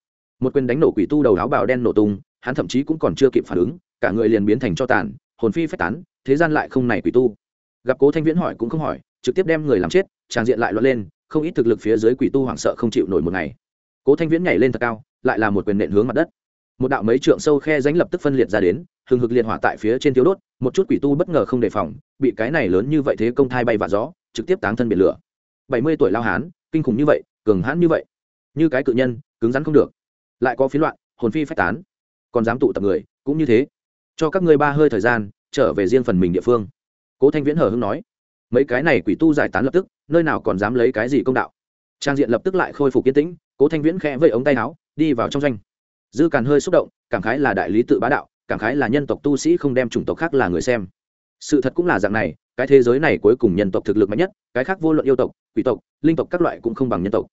Một quyền đánh nổ quỷ tu đầu áo bào đen nổ tung, hắn thậm chí cũng còn chưa kịp phản ứng, cả người liền biến thành cho tàn, hồn phi phách tán, thế gian lại không này quỷ tu. Gặp cố thanh viễn hỏi cũng không hỏi, trực tiếp đem người làm chết, tràng diện lại luận lên, không ít thực lực phía dưới quỷ tu hoảng sợ không chịu nổi một ngày cố thanh viễn nhảy lên thật cao, lại là một quyền nện hướng mặt đất. Một đạo mấy trượng sâu khe ránh lập tức phân liệt ra đến, hừng hực liệt hỏa tại phía trên thiếu đốt, một chút quỷ tu bất ngờ không đề phòng, bị cái này lớn như vậy thế công thai bay và gió, trực tiếp táng thân biển lửa. Bảy mươi tuổi lao hán, kinh khủng như vậy, cường hãn như vậy, như cái cự nhân, cứng rắn không được. Lại có phiến loạn, hồn phi phách tán. Còn dám tụ tập người, cũng như thế. Cho các ngươi ba hơi thời gian, trở về riêng phần mình địa phương. Cố thanh viễn hờ hưng nói. Mấy cái này quỷ tu giải tán lập tức, nơi nào còn dám lấy cái gì công đạo? Trang diện lập tức lại khôi phục yên tĩnh cố thanh viễn khẽ vây ống tay áo, đi vào trong doanh. Dư càn hơi xúc động, cảm khái là đại lý tự bá đạo, cảm khái là nhân tộc tu sĩ không đem chủng tộc khác là người xem. Sự thật cũng là dạng này, cái thế giới này cuối cùng nhân tộc thực lực mạnh nhất, cái khác vô luận yêu tộc, quỷ tộc, linh tộc các loại cũng không bằng nhân tộc.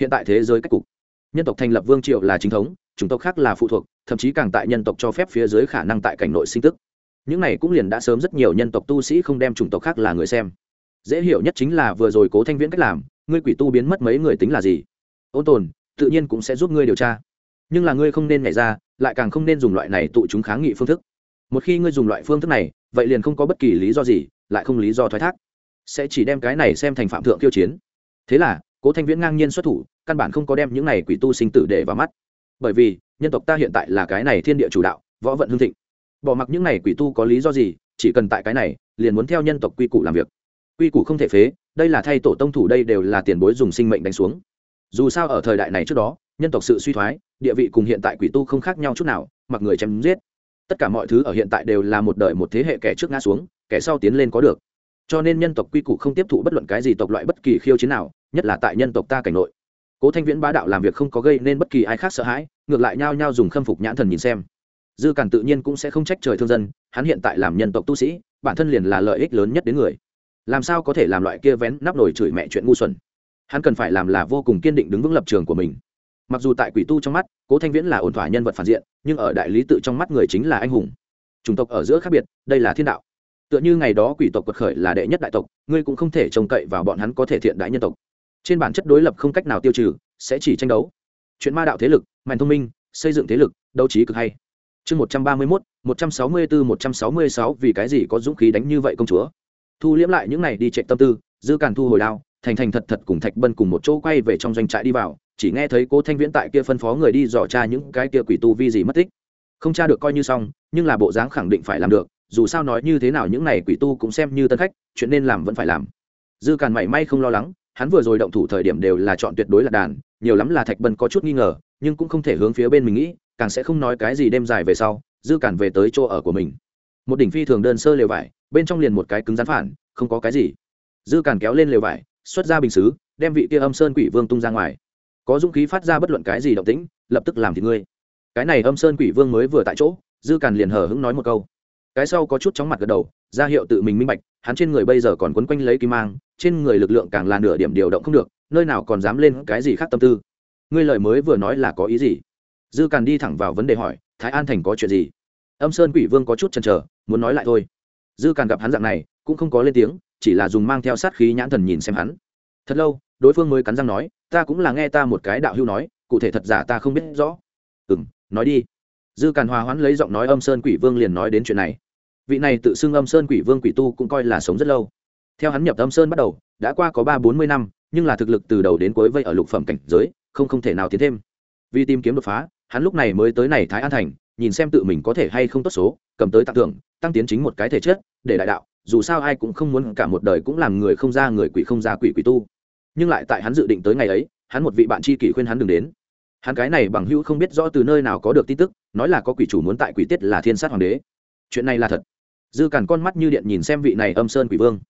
Hiện tại thế giới cách cục, nhân tộc thành lập vương triệu là chính thống, chủng tộc khác là phụ thuộc, thậm chí càng tại nhân tộc cho phép phía dưới khả năng tại cảnh nội sinh tức. Những này cũng liền đã sớm rất nhiều nhân tộc tu sĩ không đem chủng tộc khác là người xem. Dễ hiểu nhất chính là vừa rồi cố thanh viễn cách làm, ngươi quỷ tu biến mất mấy người tính là gì? Ôn tồn, tự nhiên cũng sẽ giúp ngươi điều tra. Nhưng là ngươi không nên nhảy ra, lại càng không nên dùng loại này tụ chúng kháng nghị phương thức. Một khi ngươi dùng loại phương thức này, vậy liền không có bất kỳ lý do gì, lại không lý do thoái thác. Sẽ chỉ đem cái này xem thành phạm thượng kiêu chiến. Thế là, cố thanh viễn ngang nhiên xuất thủ, căn bản không có đem những này quỷ tu sinh tử để vào mắt. Bởi vì, nhân tộc ta hiện tại là cái này thiên địa chủ đạo, võ vận hương thịnh. Bỏ mặc những này quỷ tu có lý do gì, chỉ cần tại cái này, liền muốn theo nhân tộc quy củ làm việc. Quy củ không thể phế, đây là thay tổ tông thủ, đây đều là tiền bối dùng sinh mệnh đánh xuống dù sao ở thời đại này trước đó, nhân tộc sự suy thoái, địa vị cùng hiện tại quỷ tu không khác nhau chút nào, mặc người chém giết. Tất cả mọi thứ ở hiện tại đều là một đời một thế hệ kẻ trước ngã xuống, kẻ sau tiến lên có được. Cho nên nhân tộc quy củ không tiếp thụ bất luận cái gì tộc loại bất kỳ khiêu chiến nào, nhất là tại nhân tộc ta cảnh nội. Cố thanh viễn bá đạo làm việc không có gây nên bất kỳ ai khác sợ hãi, ngược lại nhao nhao dùng khâm phục nhãn thần nhìn xem. Dư càn tự nhiên cũng sẽ không trách trời thương dân, hắn hiện tại làm nhân tộc tu sĩ, bản thân liền là lợi ích lớn nhất đến người. Làm sao có thể làm loại kia vén nắp nổi chửi mẹ chuyện ngu xuẩn? Hắn cần phải làm là vô cùng kiên định đứng vững lập trường của mình. Mặc dù tại quỷ tu trong mắt, cố thanh viễn là ổn thỏa nhân vật phản diện, nhưng ở đại lý tự trong mắt người chính là anh hùng. Chủng tộc ở giữa khác biệt, đây là thiên đạo. Tựa như ngày đó quỷ tộc quật khởi là đệ nhất đại tộc, ngươi cũng không thể trông cậy vào bọn hắn có thể thiện đại nhân tộc. Trên bản chất đối lập không cách nào tiêu trừ, sẽ chỉ tranh đấu. Chuyện ma đạo thế lực, mạnh thông minh, xây dựng thế lực, đấu trí cực hay. Chương một trăm ba mươi mốt, một trăm sáu mươi bốn một trăm sáu mươi sáu, vì cái gì có dũng khí đánh như vậy công chúa? Thu liễm lại những này đi chạy tâm tư, dư càn thu hồi đao thành thành thật thật cùng thạch bân cùng một chỗ quay về trong doanh trại đi vào, chỉ nghe thấy cố thanh viễn tại kia phân phó người đi dò tra những cái kia quỷ tu vi gì mất tích. Không tra được coi như xong, nhưng là bộ dáng khẳng định phải làm được, dù sao nói như thế nào những này quỷ tu cũng xem như tân khách, chuyện nên làm vẫn phải làm. Dư càn mảy may không lo lắng, hắn vừa rồi động thủ thời điểm đều là chọn tuyệt đối là đàn, nhiều lắm là thạch bân có chút nghi ngờ, nhưng cũng không thể hướng phía bên mình nghĩ, càng sẽ không nói cái gì đêm dài về sau, dư càn về tới chỗ ở của mình. Một đỉnh phi thường đơn sơ lều vải, bên trong liền một cái cứng rắn phản, không có cái gì. Dư càn kéo lên lều vải xuất ra bình xứ, đem vị kia âm sơn quỷ vương tung ra ngoài. Có dũng khí phát ra bất luận cái gì động tĩnh, lập tức làm thì ngươi. Cái này âm sơn quỷ vương mới vừa tại chỗ, dư càn liền hờ hững nói một câu. Cái sau có chút chóng mặt gật đầu, ra hiệu tự mình minh bạch, hắn trên người bây giờ còn quấn quanh lấy kim mang, trên người lực lượng càng là nửa điểm điều động không được, nơi nào còn dám lên cái gì khác tâm tư. Ngươi lời mới vừa nói là có ý gì? Dư càn đi thẳng vào vấn đề hỏi, thái an thành có chuyện gì? Âm sơn quỷ vương có chút chần chờ, muốn nói lại thôi. Dư càn gặp hắn dạng này, cũng không có lên tiếng chỉ là dùng mang theo sát khí nhãn thần nhìn xem hắn. Thật lâu, đối phương mới cắn răng nói, ta cũng là nghe ta một cái đạo hưu nói, cụ thể thật giả ta không biết rõ. Ừ m nói đi. Dư càn hòa hoãn lấy giọng nói âm sơn quỷ vương liền nói đến chuyện này. Vị này tự xưng âm sơn quỷ vương quỷ tu cũng coi là sống rất lâu. Theo hắn nhập âm sơn bắt đầu, đã qua có ba bốn mươi năm, nhưng là thực lực từ đầu đến cuối vây ở lục phẩm cảnh giới, không không thể nào tiến thêm. Vì tìm kiếm đột phá, hắn lúc này mới tới này thái an thành, nhìn xem tự mình có thể hay không tốt số, cầm tới tặng thưởng, tăng tiến chính một cái thể chất, để đại đạo dù sao ai cũng không muốn cả một đời cũng làm người không ra người quỷ không ra quỷ quỷ tu. Nhưng lại tại hắn dự định tới ngày ấy, hắn một vị bạn tri kỷ khuyên hắn đừng đến. Hắn cái này bằng hữu không biết rõ từ nơi nào có được tin tức, nói là có quỷ chủ muốn tại quỷ tiết là thiên sát hoàng đế. Chuyện này là thật. Dư càn con mắt như điện nhìn xem vị này âm sơn quỷ vương.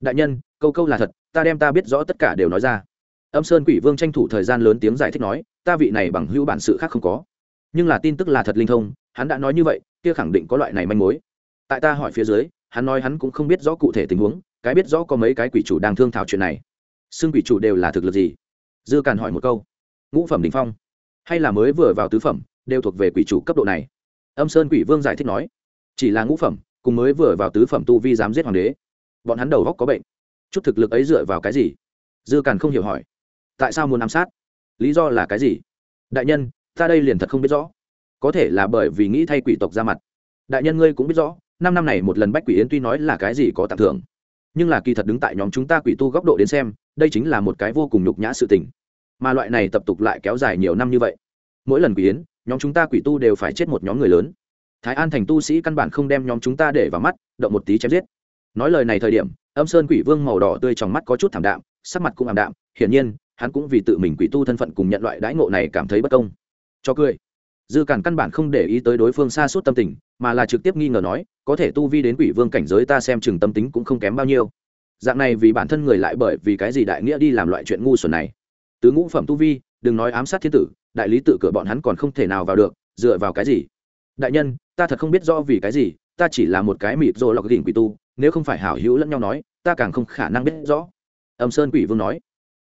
Đại nhân, câu câu là thật, ta đem ta biết rõ tất cả đều nói ra. Âm sơn quỷ vương tranh thủ thời gian lớn tiếng giải thích nói, ta vị này bằng hữu bản sự khác không có. Nhưng là tin tức là thật linh thông, hắn đã nói như vậy, kia khẳng định có loại này manh mối. Tại ta hỏi phía dưới hắn nói hắn cũng không biết rõ cụ thể tình huống, cái biết rõ có mấy cái quỷ chủ đang thương thảo chuyện này. Xương quỷ chủ đều là thực lực gì? Dư càn hỏi một câu. Ngũ phẩm đình phong. Hay là mới vừa vào tứ phẩm, đều thuộc về quỷ chủ cấp độ này? Âm sơn quỷ vương giải thích nói. Chỉ là ngũ phẩm, cùng mới vừa vào tứ phẩm tu vi dám giết hoàng đế. Bọn hắn đầu góc có bệnh. Chút thực lực ấy dựa vào cái gì? Dư càn không hiểu hỏi. Tại sao muốn ám sát? Lý do là cái gì? Đại nhân, ta đây liền thật không biết rõ. Có thể là bởi vì nghĩ thay quỷ tộc ra mặt. Đại nhân ngươi cũng biết rõ năm năm này một lần bách quỷ yến tuy nói là cái gì có tặng thưởng, nhưng là kỳ thật đứng tại nhóm chúng ta quỷ tu góc độ đến xem, đây chính là một cái vô cùng nhục nhã sự tình. Mà loại này tập tục lại kéo dài nhiều năm như vậy. Mỗi lần quỷ yến, nhóm chúng ta quỷ tu đều phải chết một nhóm người lớn. Thái an thành tu sĩ căn bản không đem nhóm chúng ta để vào mắt, động một tí chém giết. Nói lời này thời điểm, âm sơn quỷ vương màu đỏ tươi trong mắt có chút thảm đạm, sắc mặt cũng ảm đạm, hiển nhiên, hắn cũng vì tự mình quỷ tu thân phận cùng nhận loại đãi ngộ này cảm thấy bất công. Cho cười. Dư cản căn bản không để ý tới đối phương xa suốt tâm tình, mà là trực tiếp nghi ngờ nói có thể tu vi đến quỷ vương cảnh giới ta xem chừng tâm tính cũng không kém bao nhiêu. Dạng này vì bản thân người lại bởi vì cái gì đại nghĩa đi làm loại chuyện ngu xuẩn này? Tứ ngũ phẩm tu vi, đừng nói ám sát thiên tử, đại lý tự cửa bọn hắn còn không thể nào vào được, dựa vào cái gì? Đại nhân, ta thật không biết do vì cái gì, ta chỉ là một cái mịt rồi lọc đỉnh quỷ tu, nếu không phải hảo hữu lẫn nhau nói, ta càng không khả năng biết rõ. Âm sơn quỷ vương nói.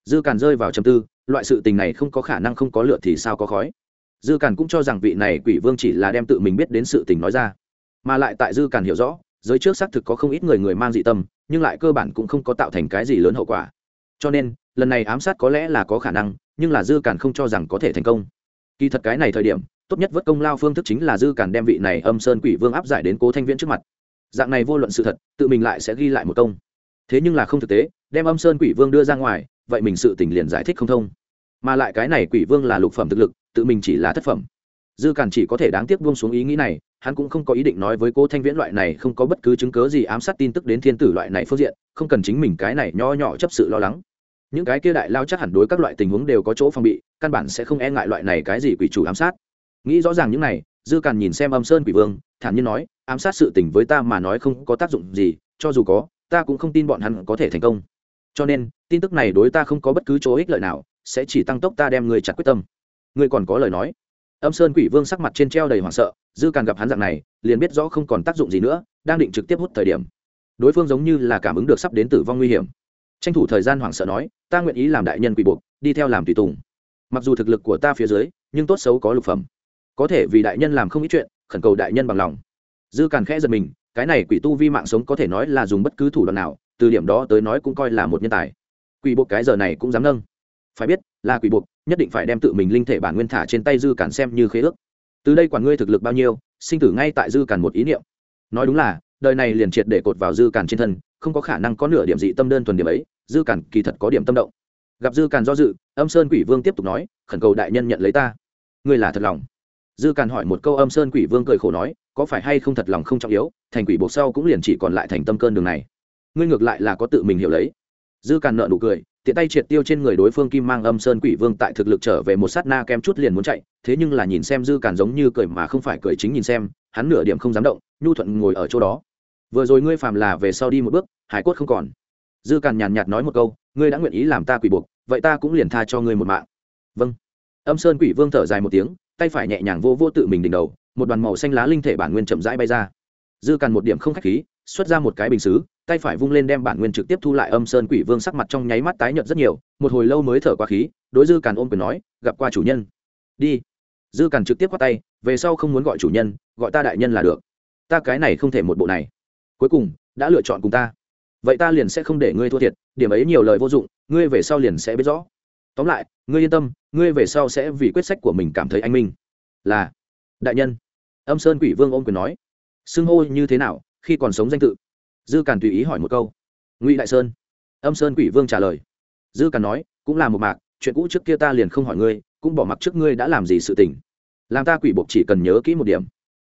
Dư càn rơi vào trầm tư, loại sự tình này không có khả năng không có lựa thì sao có khói? Dư càn cũng cho rằng vị này quỷ vương chỉ là đem tự mình biết đến sự tình nói ra mà lại tại dư càn hiểu rõ, giới trước xác thực có không ít người người mang dị tâm, nhưng lại cơ bản cũng không có tạo thành cái gì lớn hậu quả. Cho nên, lần này ám sát có lẽ là có khả năng, nhưng là dư càn không cho rằng có thể thành công. Kỳ thật cái này thời điểm, tốt nhất vớt công lao phương thức chính là dư càn đem vị này âm sơn quỷ vương áp giải đến cố thanh viễn trước mặt. Dạng này vô luận sự thật, tự mình lại sẽ ghi lại một công. Thế nhưng là không thực tế, đem âm sơn quỷ vương đưa ra ngoài, vậy mình sự tình liền giải thích không thông. Mà lại cái này quỷ vương là lục phẩm thực lực, tự mình chỉ là thất phẩm dư càn chỉ có thể đáng tiếc buông xuống ý nghĩ này, hắn cũng không có ý định nói với cô thanh viễn loại này không có bất cứ chứng cớ gì ám sát tin tức đến thiên tử loại này phương diện, không cần chính mình cái này nho nhỏ chấp sự lo lắng. Những cái kia đại lao chắc hẳn đối các loại tình huống đều có chỗ phòng bị, căn bản sẽ không e ngại loại này cái gì quỷ chủ ám sát. Nghĩ rõ ràng những này, dư càn nhìn xem âm sơn quỷ vương, thản nhiên nói, ám sát sự tình với ta mà nói không có tác dụng gì, cho dù có, ta cũng không tin bọn hắn có thể thành công. Cho nên, tin tức này đối ta không có bất cứ chỗ ích lợi nào, sẽ chỉ tăng tốc ta đem người chặt quyết tâm. Ngươi còn có lời nói âm sơn quỷ vương sắc mặt trên treo đầy hoảng sợ, dư càng gặp hắn dạng này, liền biết rõ không còn tác dụng gì nữa, đang định trực tiếp hút thời điểm. Đối phương giống như là cảm ứng được sắp đến tử vong nguy hiểm. Tranh thủ thời gian hoảng sợ nói, ta nguyện ý làm đại nhân quỷ buộc, đi theo làm tùy tùng. Mặc dù thực lực của ta phía dưới, nhưng tốt xấu có lục phẩm. Có thể vì đại nhân làm không ít chuyện, khẩn cầu đại nhân bằng lòng. Dư càn khẽ giật mình, cái này quỷ tu vi mạng sống có thể nói là dùng bất cứ thủ đoạn nào, từ điểm đó tới nói cũng coi là một nhân tài. Quỷ buộc cái giờ này cũng dám nâng. Phải biết là quỷ buộc, nhất định phải đem tự mình linh thể bản nguyên thả trên tay dư cản xem như khế ước. Từ đây quản ngươi thực lực bao nhiêu, sinh tử ngay tại dư cản một ý niệm. Nói đúng là, đời này liền triệt để cột vào dư cản trên thân, không có khả năng có nửa điểm dị tâm đơn thuần điểm ấy, dư cản kỳ thật có điểm tâm động. Gặp dư cản do dự, âm sơn quỷ vương tiếp tục nói, khẩn cầu đại nhân nhận lấy ta. Ngươi là thật lòng? Dư cản hỏi một câu, âm sơn quỷ vương cười khổ nói, có phải hay không thật lòng không trọng yếu, thành quỷ buộc sau cũng liền chỉ còn lại thành tâm cơn đường này. Ngươi ngược lại là có tự mình hiểu lấy. Dư cản nợ nụ cười tiện tay triệt tiêu trên người đối phương kim mang âm sơn quỷ vương tại thực lực trở về một sát na kem chút liền muốn chạy, thế nhưng là nhìn xem dư càn giống như cười mà không phải cười chính nhìn xem, hắn nửa điểm không dám động, nhu thuận ngồi ở chỗ đó. Vừa rồi ngươi phàm là về sau đi một bước, hải cốt không còn. Dư càn nhàn nhạt nói một câu, ngươi đã nguyện ý làm ta quỷ buộc, vậy ta cũng liền tha cho ngươi một mạng. Vâng. Âm sơn quỷ vương thở dài một tiếng, tay phải nhẹ nhàng vô vô tự mình đỉnh đầu, một đoàn màu xanh lá linh thể bản nguyên chậm rãi bay ra. Dư càn một điểm không khách khí, xuất ra một cái bình xứ tay phải vung lên đem bản nguyên trực tiếp thu lại âm sơn quỷ vương sắc mặt trong nháy mắt tái nhợt rất nhiều, một hồi lâu mới thở qua khí, đối dư càn ôm quyền nói, gặp qua chủ nhân. Đi. Dư càn trực tiếp qua tay, về sau không muốn gọi chủ nhân, gọi ta đại nhân là được. Ta cái này không thể một bộ này. Cuối cùng, đã lựa chọn cùng ta. Vậy ta liền sẽ không để ngươi thua thiệt, điểm ấy nhiều lời vô dụng, ngươi về sau liền sẽ biết rõ. Tóm lại, ngươi yên tâm, ngươi về sau sẽ vì quyết sách của mình cảm thấy anh minh. Là. Đại nhân. Âm sơn quỷ vương ôm quyền nói. Xưng hô như thế nào, khi còn sống danh tự dư càn tùy ý hỏi một câu. Ngụy đại sơn. Âm sơn quỷ vương trả lời. Dư càn nói, cũng là một mạc, chuyện cũ trước kia ta liền không hỏi ngươi, cũng bỏ mặc trước ngươi đã làm gì sự tình. Làm ta quỷ buộc chỉ cần nhớ kỹ một điểm.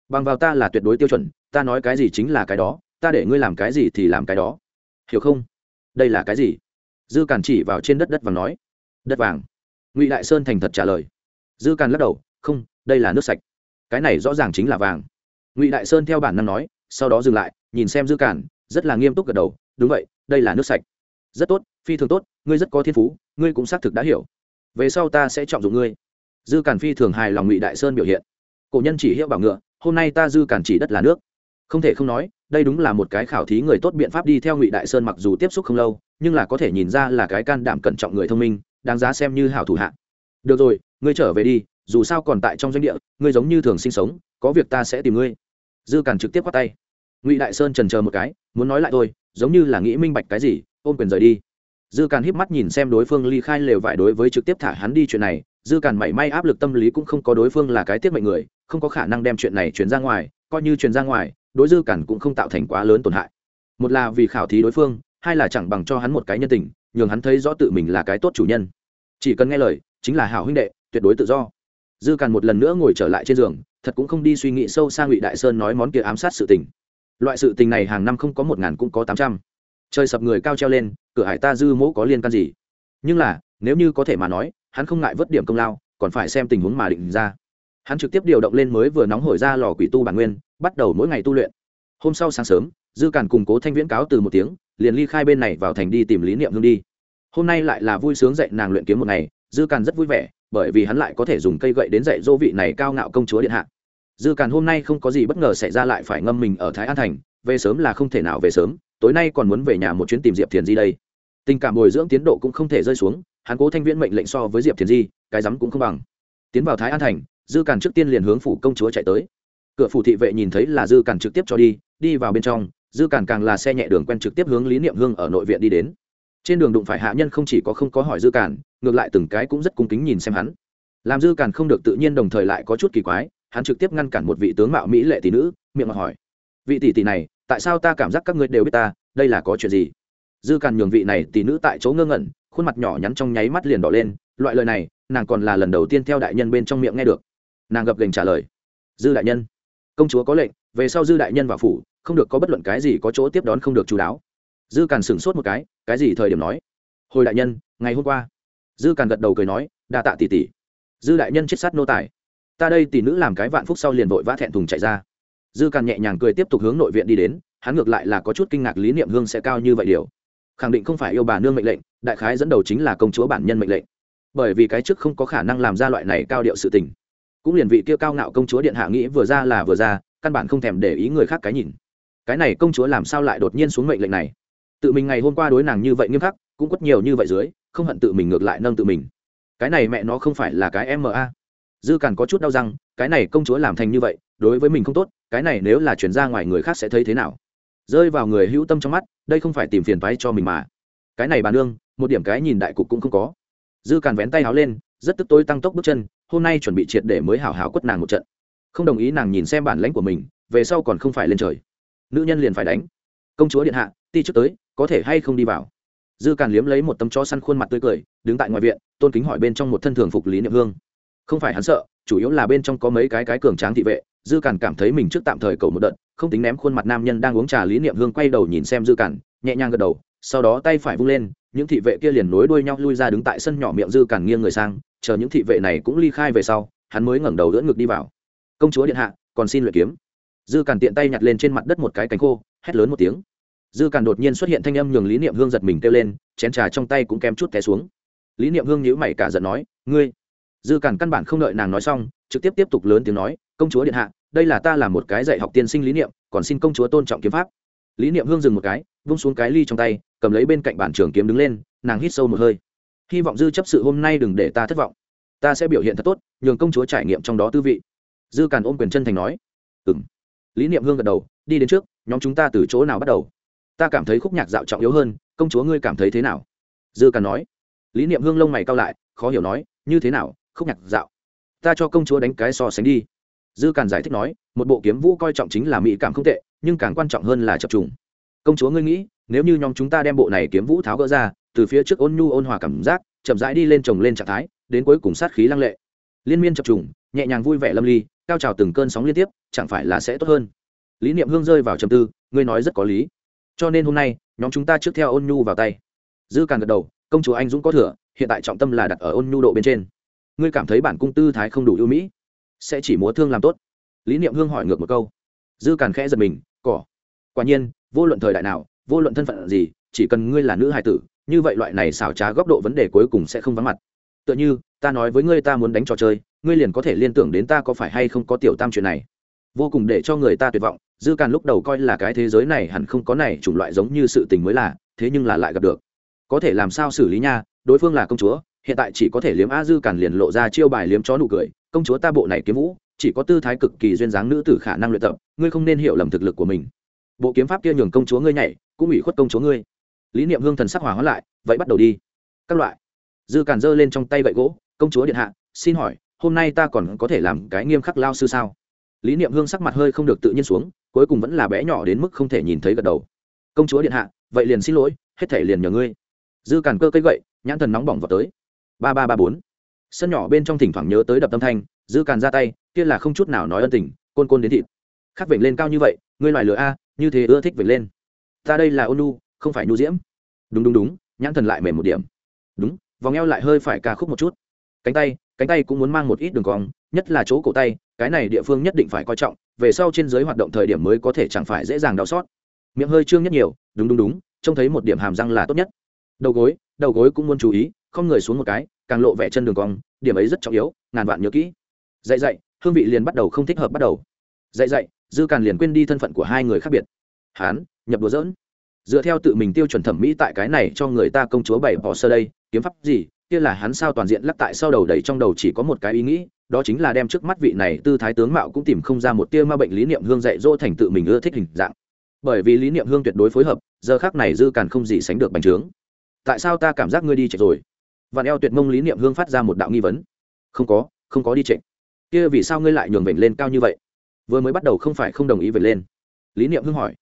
Bằng vào ta là tuyệt đối tiêu chuẩn, ta nói cái gì chính là cái đó, ta để ngươi làm cái gì thì làm cái đó. Hiểu không? Đây là cái gì? Dư càn chỉ vào trên đất đất vàng nói. Đất vàng. Ngụy đại sơn thành thật trả lời. Dư càn lắc đầu, không, đây là nước sạch. Cái này rõ ràng chính là vàng. Ngụy đại sơn theo bản năng nói, sau đó dừng lại, nhìn xem dư càn rất là nghiêm túc gật đầu, đúng vậy, đây là nước sạch. Rất tốt, phi thường tốt, ngươi rất có thiên phú, ngươi cũng xác thực đã hiểu. Về sau ta sẽ trọng dụng ngươi. Dư càn phi thường hài lòng ngụy đại sơn biểu hiện. Cổ nhân chỉ hiệu bảo ngựa, hôm nay ta dư càn chỉ đất là nước. Không thể không nói, đây đúng là một cái khảo thí người tốt biện pháp đi theo ngụy đại sơn mặc dù tiếp xúc không lâu, nhưng là có thể nhìn ra là cái can đảm cẩn trọng người thông minh, đáng giá xem như hảo thủ hạ. Được rồi, ngươi trở về đi, dù sao còn tại trong doanh địa, ngươi giống như thường sinh sống, có việc ta sẽ tìm ngươi. Dư càn trực tiếp bắt tay ngụy đại sơn trần chờ một cái muốn nói lại thôi giống như là nghĩ minh bạch cái gì ôm quyền rời đi dư càn híp mắt nhìn xem đối phương ly khai lều vải đối với trực tiếp thả hắn đi chuyện này dư càn mảy may áp lực tâm lý cũng không có đối phương là cái tiết mệnh người không có khả năng đem chuyện này chuyển ra ngoài coi như chuyển ra ngoài đối dư càn cũng không tạo thành quá lớn tổn hại một là vì khảo thí đối phương hai là chẳng bằng cho hắn một cái nhân tình nhường hắn thấy rõ tự mình là cái tốt chủ nhân chỉ cần nghe lời chính là hảo huynh đệ tuyệt đối tự do dư càn một lần nữa ngồi trở lại trên giường thật cũng không đi suy nghĩ sâu xa ngụy đại sơn nói món kia ám sát sự tình loại sự tình này hàng năm không có một ngàn cũng có tám trăm. Trời sập người cao treo lên, cửa hải ta dư mẫu có liên can gì? Nhưng là, nếu như có thể mà nói, hắn không ngại vớt điểm công lao, còn phải xem tình huống mà định ra. Hắn trực tiếp điều động lên mới vừa nóng hổi ra lò quỷ tu bản nguyên, bắt đầu mỗi ngày tu luyện. Hôm sau sáng sớm, dư càn củng cố thanh viễn cáo từ một tiếng, liền ly khai bên này vào thành đi tìm lý niệm hương đi. Hôm nay lại là vui sướng dạy nàng luyện kiếm một ngày, dư càn rất vui vẻ, bởi vì hắn lại có thể dùng cây gậy đến dạy dỗ vị này cao ngạo công chúa điện hạ dư càn hôm nay không có gì bất ngờ xảy ra lại phải ngâm mình ở thái an thành, về sớm là không thể nào về sớm, tối nay còn muốn về nhà một chuyến tìm diệp thiền di đây. Tình cảm bồi dưỡng tiến độ cũng không thể rơi xuống, hắn cố thanh viễn mệnh lệnh so với diệp thiền di, cái rắm cũng không bằng. Tiến vào thái an thành, dư càn trước tiên liền hướng phủ công chúa chạy tới. Cửa phủ thị vệ nhìn thấy là dư càn trực tiếp cho đi đi vào bên trong, dư càn càng là xe nhẹ đường quen trực tiếp hướng lý niệm hương ở nội viện đi đến. Trên đường đụng phải hạ nhân không chỉ có không có hỏi dư càn, ngược lại từng cái cũng rất cung kính nhìn xem hắn. Làm dư càn không được tự nhiên đồng thời lại có chút kỳ quái hắn trực tiếp ngăn cản một vị tướng mạo mỹ lệ tỷ nữ, miệng mà hỏi. Vị tỷ tỷ này, tại sao ta cảm giác các ngươi đều biết ta? Đây là có chuyện gì? Dư càn nhường vị này tỷ nữ tại chỗ ngơ ngẩn, khuôn mặt nhỏ nhắn trong nháy mắt liền đỏ lên, loại lời này, nàng còn là lần đầu tiên theo đại nhân bên trong miệng nghe được. Nàng gập gành trả lời. Dư đại nhân, công chúa có lệnh, về sau dư đại nhân vào phủ, không được có bất luận cái gì có chỗ tiếp đón không được chú đáo. Dư càn sửng sốt một cái cái gì thời điểm nói? Hồi đại nhân, ngày hôm qua. Dư càn gật đầu cười nói, đa tạ tỷ tỷ. Dư đại nhân chết sát nô tài ta đây tỷ nữ làm cái vạn phúc sau liền vội vã thẹn thùng chạy ra. Dư càn nhẹ nhàng cười tiếp tục hướng nội viện đi đến, hắn ngược lại là có chút kinh ngạc lý niệm hương sẽ cao như vậy điều. Khẳng định không phải yêu bà nương mệnh lệnh, đại khái dẫn đầu chính là công chúa bản nhân mệnh lệnh. Bởi vì cái trước không có khả năng làm ra loại này cao điệu sự tình. Cũng liền vị kia cao ngạo công chúa điện hạ nghĩ vừa ra là vừa ra, căn bản không thèm để ý người khác cái nhìn. Cái này công chúa làm sao lại đột nhiên xuống mệnh lệnh này? Tự mình ngày hôm qua đối nàng như vậy nghiêm khắc, cũng quất nhiều như vậy dưới, không hận tự mình ngược lại nâng tự mình. Cái này mẹ nó không phải là cái ma dư càn có chút đau răng, cái này công chúa làm thành như vậy, đối với mình không tốt, cái này nếu là chuyển ra ngoài người khác sẽ thấy thế nào? Rơi vào người hữu tâm trong mắt, đây không phải tìm phiền toái cho mình mà. Cái này bà nương, một điểm cái nhìn đại cục cũng không có. Dư càn vén tay áo lên, rất tức tối tăng tốc bước chân, hôm nay chuẩn bị triệt để mới hảo hảo quất nàng một trận. Không đồng ý nàng nhìn xem bản lãnh của mình, về sau còn không phải lên trời. Nữ nhân liền phải đánh. Công chúa điện hạ, ti trước tới, có thể hay không đi vào? Dư càn liếm lấy một tấm chó săn khuôn mặt tươi cười, đứng tại ngoài viện, tôn kính hỏi bên trong một thân thường phục lý niệm hương không phải hắn sợ, chủ yếu là bên trong có mấy cái cái cường tráng thị vệ, dư cản cảm thấy mình trước tạm thời cầu một đợt, không tính ném khuôn mặt nam nhân đang uống trà lý niệm hương quay đầu nhìn xem dư cản, nhẹ nhàng gật đầu, sau đó tay phải vung lên, những thị vệ kia liền nối đuôi nhau lui ra đứng tại sân nhỏ miệng dư cản nghiêng người sang, chờ những thị vệ này cũng ly khai về sau, hắn mới ngẩng đầu đỡ ngực đi vào. Công chúa điện hạ, còn xin luyện kiếm. Dư cản tiện tay nhặt lên trên mặt đất một cái cánh khô, hét lớn một tiếng. Dư cản đột nhiên xuất hiện thanh âm nhường lý niệm hương giật mình kêu lên, chén trà trong tay cũng kém chút té xuống. Lý niệm hương nhíu mày cả giận nói, ngươi dư cản căn bản không đợi nàng nói xong, trực tiếp tiếp tục lớn tiếng nói, công chúa điện hạ, đây là ta làm một cái dạy học tiên sinh lý niệm, còn xin công chúa tôn trọng kiếm pháp. Lý niệm hương dừng một cái, vung xuống cái ly trong tay, cầm lấy bên cạnh bản trường kiếm đứng lên, nàng hít sâu một hơi. Hy vọng dư chấp sự hôm nay đừng để ta thất vọng. Ta sẽ biểu hiện thật tốt, nhường công chúa trải nghiệm trong đó tư vị. Dư càn ôm quyền chân thành nói. Ừm. lý niệm hương gật đầu, đi đến trước, nhóm chúng ta từ chỗ nào bắt đầu? Ta cảm thấy khúc nhạc dạo trọng yếu hơn, công chúa ngươi cảm thấy thế nào? Dư càn nói. Lý niệm hương lông mày cao lại, khó hiểu nói, như thế nào khúc nhạc dạo. Ta cho công chúa đánh cái so sánh đi. Dư càn giải thích nói, một bộ kiếm vũ coi trọng chính là mỹ cảm không tệ, nhưng càng quan trọng hơn là chập trùng. Công chúa ngươi nghĩ, nếu như nhóm chúng ta đem bộ này kiếm vũ tháo gỡ ra, từ phía trước ôn nhu ôn hòa cảm giác, chậm rãi đi lên trồng lên trạng thái, đến cuối cùng sát khí lăng lệ. Liên miên chập trùng, nhẹ nhàng vui vẻ lâm ly, cao trào từng cơn sóng liên tiếp, chẳng phải là sẽ tốt hơn. Lý niệm hương rơi vào trầm tư, ngươi nói rất có lý. Cho nên hôm nay, nhóm chúng ta trước theo ôn nhu vào tay. Dư càng gật đầu, công chúa anh dũng có thừa, hiện tại trọng tâm là đặt ở ôn nhu độ bên trên ngươi cảm thấy bản cung tư thái không đủ ưu mỹ, sẽ chỉ múa thương làm tốt. Lý niệm hương hỏi ngược một câu. Dư càn khẽ giật mình, cỏ, quả nhiên, vô luận thời đại nào, vô luận thân phận gì, chỉ cần ngươi là nữ hài tử, như vậy loại này xảo trá góc độ vấn đề cuối cùng sẽ không vắng mặt. Tựa như, ta nói với ngươi ta muốn đánh trò chơi, ngươi liền có thể liên tưởng đến ta có phải hay không có tiểu tam chuyện này. Vô cùng để cho người ta tuyệt vọng, dư càn lúc đầu coi là cái thế giới này hẳn không có này chủng loại giống như sự tình mới là, thế nhưng là lại gặp được. Có thể làm sao xử lý nha, đối phương là công chúa hiện tại chỉ có thể liếm a dư càn liền lộ ra chiêu bài liếm chó nụ cười, công chúa ta bộ này kiếm vũ, chỉ có tư thái cực kỳ duyên dáng nữ tử khả năng luyện tập, ngươi không nên hiểu lầm thực lực của mình. Bộ kiếm pháp kia nhường công chúa ngươi nhảy, cũng ủy khuất công chúa ngươi. Lý niệm hương thần sắc hỏa hóa lại, vậy bắt đầu đi. Các loại. Dư càn giơ lên trong tay gậy gỗ, công chúa điện hạ, xin hỏi, hôm nay ta còn có thể làm cái nghiêm khắc lao sư sao? Lý niệm hương sắc mặt hơi không được tự nhiên xuống, cuối cùng vẫn là bé nhỏ đến mức không thể nhìn thấy gật đầu. Công chúa điện hạ, vậy liền xin lỗi, hết thể liền nhờ ngươi. Dư càn cơ cây gậy, nhãn thần nóng bỏng vào tới ba ba ba bốn. Sân nhỏ bên trong thỉnh thoảng nhớ tới đập tâm thanh dư càn ra tay, kia là không chút nào nói ân tình, côn côn đến thịt. Khắc vểnh lên cao như vậy, ngươi loài lửa a, như thế ưa thích vểnh lên. Ta đây là ôn nu không phải nhu diễm. Đúng đúng đúng, nhãn thần lại mềm một điểm. Đúng, vòng eo lại hơi phải ca khúc một chút. Cánh tay cánh tay cũng muốn mang một ít đường cong, nhất là chỗ cổ tay, cái này địa phương nhất định phải coi trọng, về sau trên giới hoạt động thời điểm mới có thể chẳng phải dễ dàng đau xót. Miệng hơi trương nhất nhiều, đúng đúng đúng, trông thấy một điểm hàm răng là tốt nhất. Đầu gối đầu gối cũng muốn chú ý, không người xuống một cái càng lộ vẻ chân đường cong, điểm ấy rất trọng yếu, ngàn vạn nhớ kỹ. Dạy dạy, hương vị liền bắt đầu không thích hợp bắt đầu. Dạy dạy, dư càn liền quên đi thân phận của hai người khác biệt. Hán, nhập đùa dỡn dựa theo tự mình tiêu chuẩn thẩm mỹ tại cái này cho người ta công chúa bảy bỏ sơ đây, kiếm pháp gì, kia là hắn sao toàn diện lắc tại sau đầu đầy trong đầu chỉ có một cái ý nghĩ, đó chính là đem trước mắt vị này tư thái tướng mạo cũng tìm không ra một tia ma bệnh lý niệm hương dạy dỗ thành tự mình ưa thích hình dạng. Bởi vì lý niệm hương tuyệt đối phối hợp, giờ khác này dư càn không gì sánh được bành trướng. Tại sao ta cảm giác ngươi đi chạy rồi? Vạn eo tuyệt mông lý niệm hương phát ra một đạo nghi vấn. Không có không có đi trịnh. kia vì sao ngươi lại nhường vểnh lên cao như vậy? Vừa mới bắt đầu không phải không đồng ý vểnh lên. Lý niệm hương hỏi.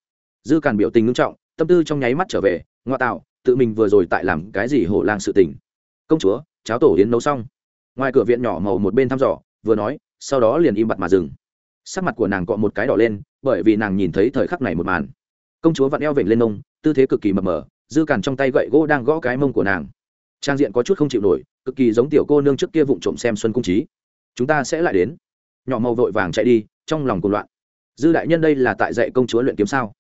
Dư càn biểu tình ngưng trọng, tâm tư trong nháy mắt trở về ngoa tạo, tự mình vừa rồi tại làm cái gì hổ lang sự tình. Công chúa, cháo tổ yến nấu xong. Ngoài cửa viện nhỏ màu một bên thăm dò, vừa nói, sau đó liền im bặt mà dừng. Sắc mặt của nàng cọ một cái đỏ lên, bởi vì nàng nhìn thấy thời khắc này một màn. Công chúa vặn eo vểnh lên nông tư thế cực kỳ mập mờ, dư càn trong tay gậy gỗ đang gõ cái mông của nàng trang diện có chút không chịu nổi, cực kỳ giống tiểu cô nương trước kia vụng trộm xem xuân cung trí chúng ta sẽ lại đến. Nhỏ màu vội vàng chạy đi, trong lòng cuồng loạn. Dư đại nhân đây là tại dạy công chúa luyện kiếm sao?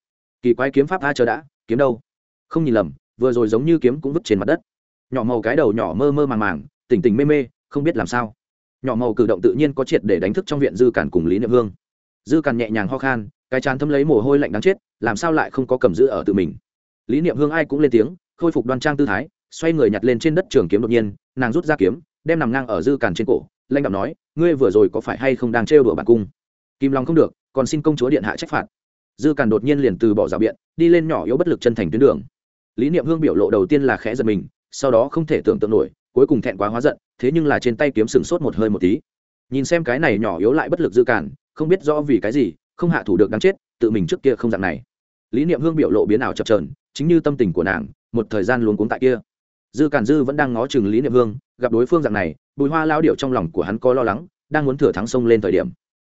Kỳ quái kiếm pháp a chờ đã, kiếm đâu? Không nhìn lầm, vừa rồi giống như kiếm cũng vứt trên mặt đất. Nhỏ màu cái đầu nhỏ mơ mơ màng màng, tỉnh tỉnh mê mê, không biết làm sao. Nhỏ màu cử động tự nhiên có triệt để đánh thức trong viện dư càn cùng lý niệm hương dư càn nhẹ nhàng ho khan, cái chán thấm lấy mồ hôi lạnh đáng chết, làm sao lại không có cầm giữ ở tự mình? Lý niệm hương ai cũng lên tiếng, khôi phục đoan trang tư thái xoay người nhặt lên trên đất trường kiếm đột nhiên, nàng rút ra kiếm, đem nằm ngang ở dư càn trên cổ lanh đạo nói, ngươi vừa rồi có phải hay không đang trêu đùa bản cung? Kim long không được, còn xin công chúa điện hạ trách phạt. Dư càn đột nhiên liền từ bỏ rào biện, đi lên nhỏ yếu bất lực chân thành tuyến đường. Lý niệm hương biểu lộ đầu tiên là khẽ giật mình, sau đó không thể tưởng tượng nổi, cuối cùng thẹn quá hóa giận, thế nhưng là trên tay kiếm sừng sốt một hơi một tí. Nhìn xem cái này nhỏ yếu lại bất lực dư càn, không biết rõ vì cái gì, không hạ thủ được đáng chết, tự mình trước kia không dạng này. Lý niệm hương biểu lộ biến ảo chập trờn chính như tâm tình của nàng, một thời gian luống cuống tại kia dư càn dư vẫn đang ngó chừng lý niệm hương, gặp đối phương dạng này, bùi hoa lao điệu trong lòng của hắn có lo lắng, đang muốn thừa thắng sông lên thời điểm.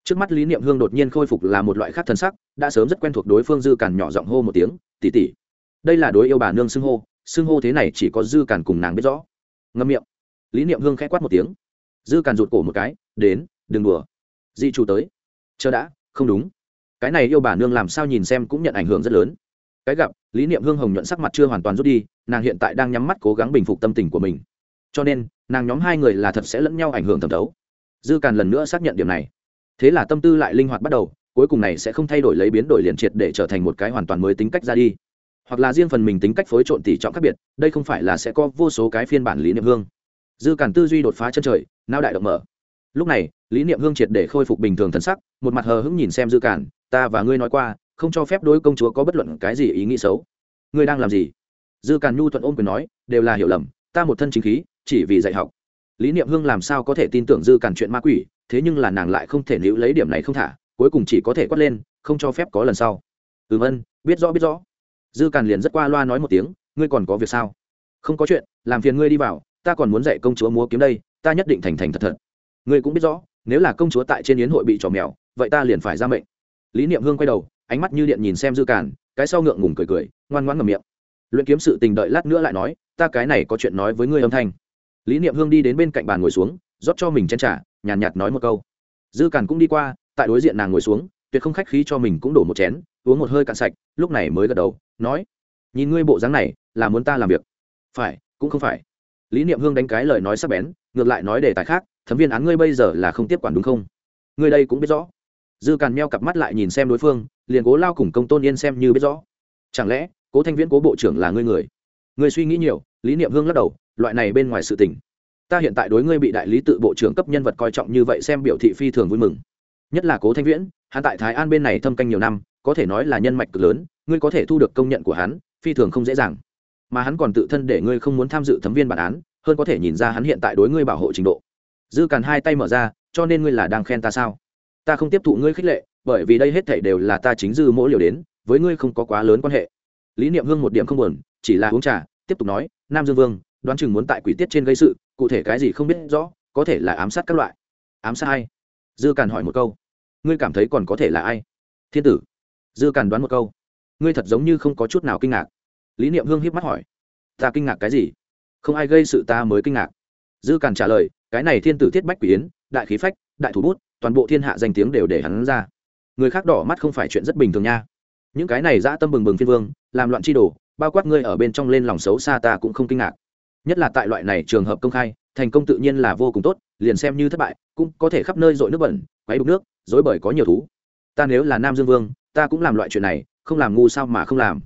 Trước mắt lý niệm hương đột nhiên khôi phục là một loại khác thân sắc, đã sớm rất quen thuộc đối phương dư càn nhỏ giọng hô một tiếng tỉ tỉ đây là đối yêu bà nương xưng hô xưng hô thế này chỉ có dư càn cùng nàng biết rõ. Ngâm miệng. Lý niệm hương khẽ quát một tiếng. Dư càn rụt cổ một cái, đến, đừng đùa. Di chủ tới. Chờ đã, không đúng. Cái này yêu bà nương làm sao nhìn xem cũng nhận ảnh hưởng rất lớn cái gặp, lý niệm hương hồng nhuận sắc mặt chưa hoàn toàn rút đi, nàng hiện tại đang nhắm mắt cố gắng bình phục tâm tình của mình. Cho nên, nàng nhóm hai người là thật sẽ lẫn nhau ảnh hưởng thẩm thấu. Dư càn lần nữa xác nhận điểm này. Thế là tâm tư lại linh hoạt bắt đầu, cuối cùng này sẽ không thay đổi lấy biến đổi liền triệt để trở thành một cái hoàn toàn mới tính cách ra đi. Hoặc là riêng phần mình tính cách phối trộn tỉ trọng khác biệt, đây không phải là sẽ có vô số cái phiên bản lý niệm hương. Dư cản tư duy đột phá chân trời nao đại động mở. Lúc này, lý niệm hương triệt để khôi phục bình thường thân sắc, một mặt hờ hững nhìn xem dư cản ta và ngươi nói qua không cho phép đối công chúa có bất luận cái gì ý nghĩ xấu. Ngươi đang làm gì? Dư càn nhu thuận ôm quyền nói, đều là hiểu lầm, ta một thân chính khí, chỉ vì dạy học. Lý niệm hương làm sao có thể tin tưởng dư càn chuyện ma quỷ, thế nhưng là nàng lại không thể níu lấy điểm này không thả, cuối cùng chỉ có thể quát lên, không cho phép có lần sau. Ừ vân biết rõ biết rõ. Dư càn liền rất qua loa nói một tiếng, ngươi còn có việc sao? Không có chuyện, làm phiền ngươi đi vào, ta còn muốn dạy công chúa múa kiếm đây, ta nhất định thành thành thật thật. Ngươi cũng biết rõ, nếu là công chúa tại trên yến hội bị trò mèo, vậy ta liền phải ra mệnh. Lý niệm hương quay đầu ánh mắt như điện nhìn xem dư càn cái sau ngượng ngùng cười cười ngoan ngoãn ngầm miệng. Luyện kiếm sự tình đợi lát nữa lại nói ta cái này có chuyện nói với ngươi âm thanh. Lý niệm hương đi đến bên cạnh bàn ngồi xuống rót cho mình chen trả nhàn nhạt, nhạt nói một câu. Dư càn cũng đi qua tại đối diện nàng ngồi xuống tuyệt không khách khí cho mình cũng đổ một chén uống một hơi cạn sạch lúc này mới gật đầu nói nhìn ngươi bộ dáng này là muốn ta làm việc. Phải cũng không phải. Lý niệm hương đánh cái lời nói sắc bén ngược lại nói đề tài khác thấm viên án ngươi bây giờ là không tiếp quản đúng không? Ngươi đây cũng biết rõ dư càn meo cặp mắt lại nhìn xem đối phương, liền cố lao cùng công tôn yên xem như biết rõ. Chẳng lẽ, cố thanh viễn, cố bộ trưởng là ngươi người? Ngươi suy nghĩ nhiều, lý niệm hương lắc đầu, loại này bên ngoài sự tình. Ta hiện tại đối ngươi bị đại lý tự bộ trưởng cấp nhân vật coi trọng như vậy xem biểu thị phi thường vui mừng. Nhất là cố thanh viễn, hắn tại thái an bên này thâm canh nhiều năm, có thể nói là nhân mạch cực lớn, ngươi có thể thu được công nhận của hắn, phi thường không dễ dàng. Mà hắn còn tự thân để ngươi không muốn tham dự thấm viên bản án, hơn có thể nhìn ra hắn hiện tại đối ngươi bảo hộ trình độ. Dư càn hai tay mở ra, cho nên ngươi là đang khen ta sao? Ta không tiếp thụ ngươi khích lệ, bởi vì đây hết thảy đều là ta chính dư mỗi liều đến, với ngươi không có quá lớn quan hệ. Lý niệm hương một điểm không buồn, chỉ là uống trà, tiếp tục nói, nam dương vương, đoán chừng muốn tại quỷ tiết trên gây sự, cụ thể cái gì không biết rõ, có thể là ám sát các loại. Ám sát hay dư càn hỏi một câu. Ngươi cảm thấy còn có thể là ai? Thiên tử. Dư càn đoán một câu. Ngươi thật giống như không có chút nào kinh ngạc. Lý niệm hương hiếp mắt hỏi. Ta kinh ngạc cái gì? Không ai gây sự ta mới kinh ngạc. Dư càn trả lời, cái này thiên tử thiết bách quỷ yến, đại khí phách, đại thủ bút toàn bộ thiên hạ danh tiếng đều để hắn ra. Người khác đỏ mắt không phải chuyện rất bình thường nha. Những cái này dã tâm bừng bừng phiên vương, làm loạn chi đồ, bao quát ngươi ở bên trong lên lòng xấu xa ta cũng không kinh ngạc. Nhất là tại loại này trường hợp công khai, thành công tự nhiên là vô cùng tốt, liền xem như thất bại, cũng có thể khắp nơi dội nước bẩn, quấy đục nước, dối bởi có nhiều thú. Ta nếu là nam dương vương, ta cũng làm loại chuyện này, không làm ngu sao mà không làm.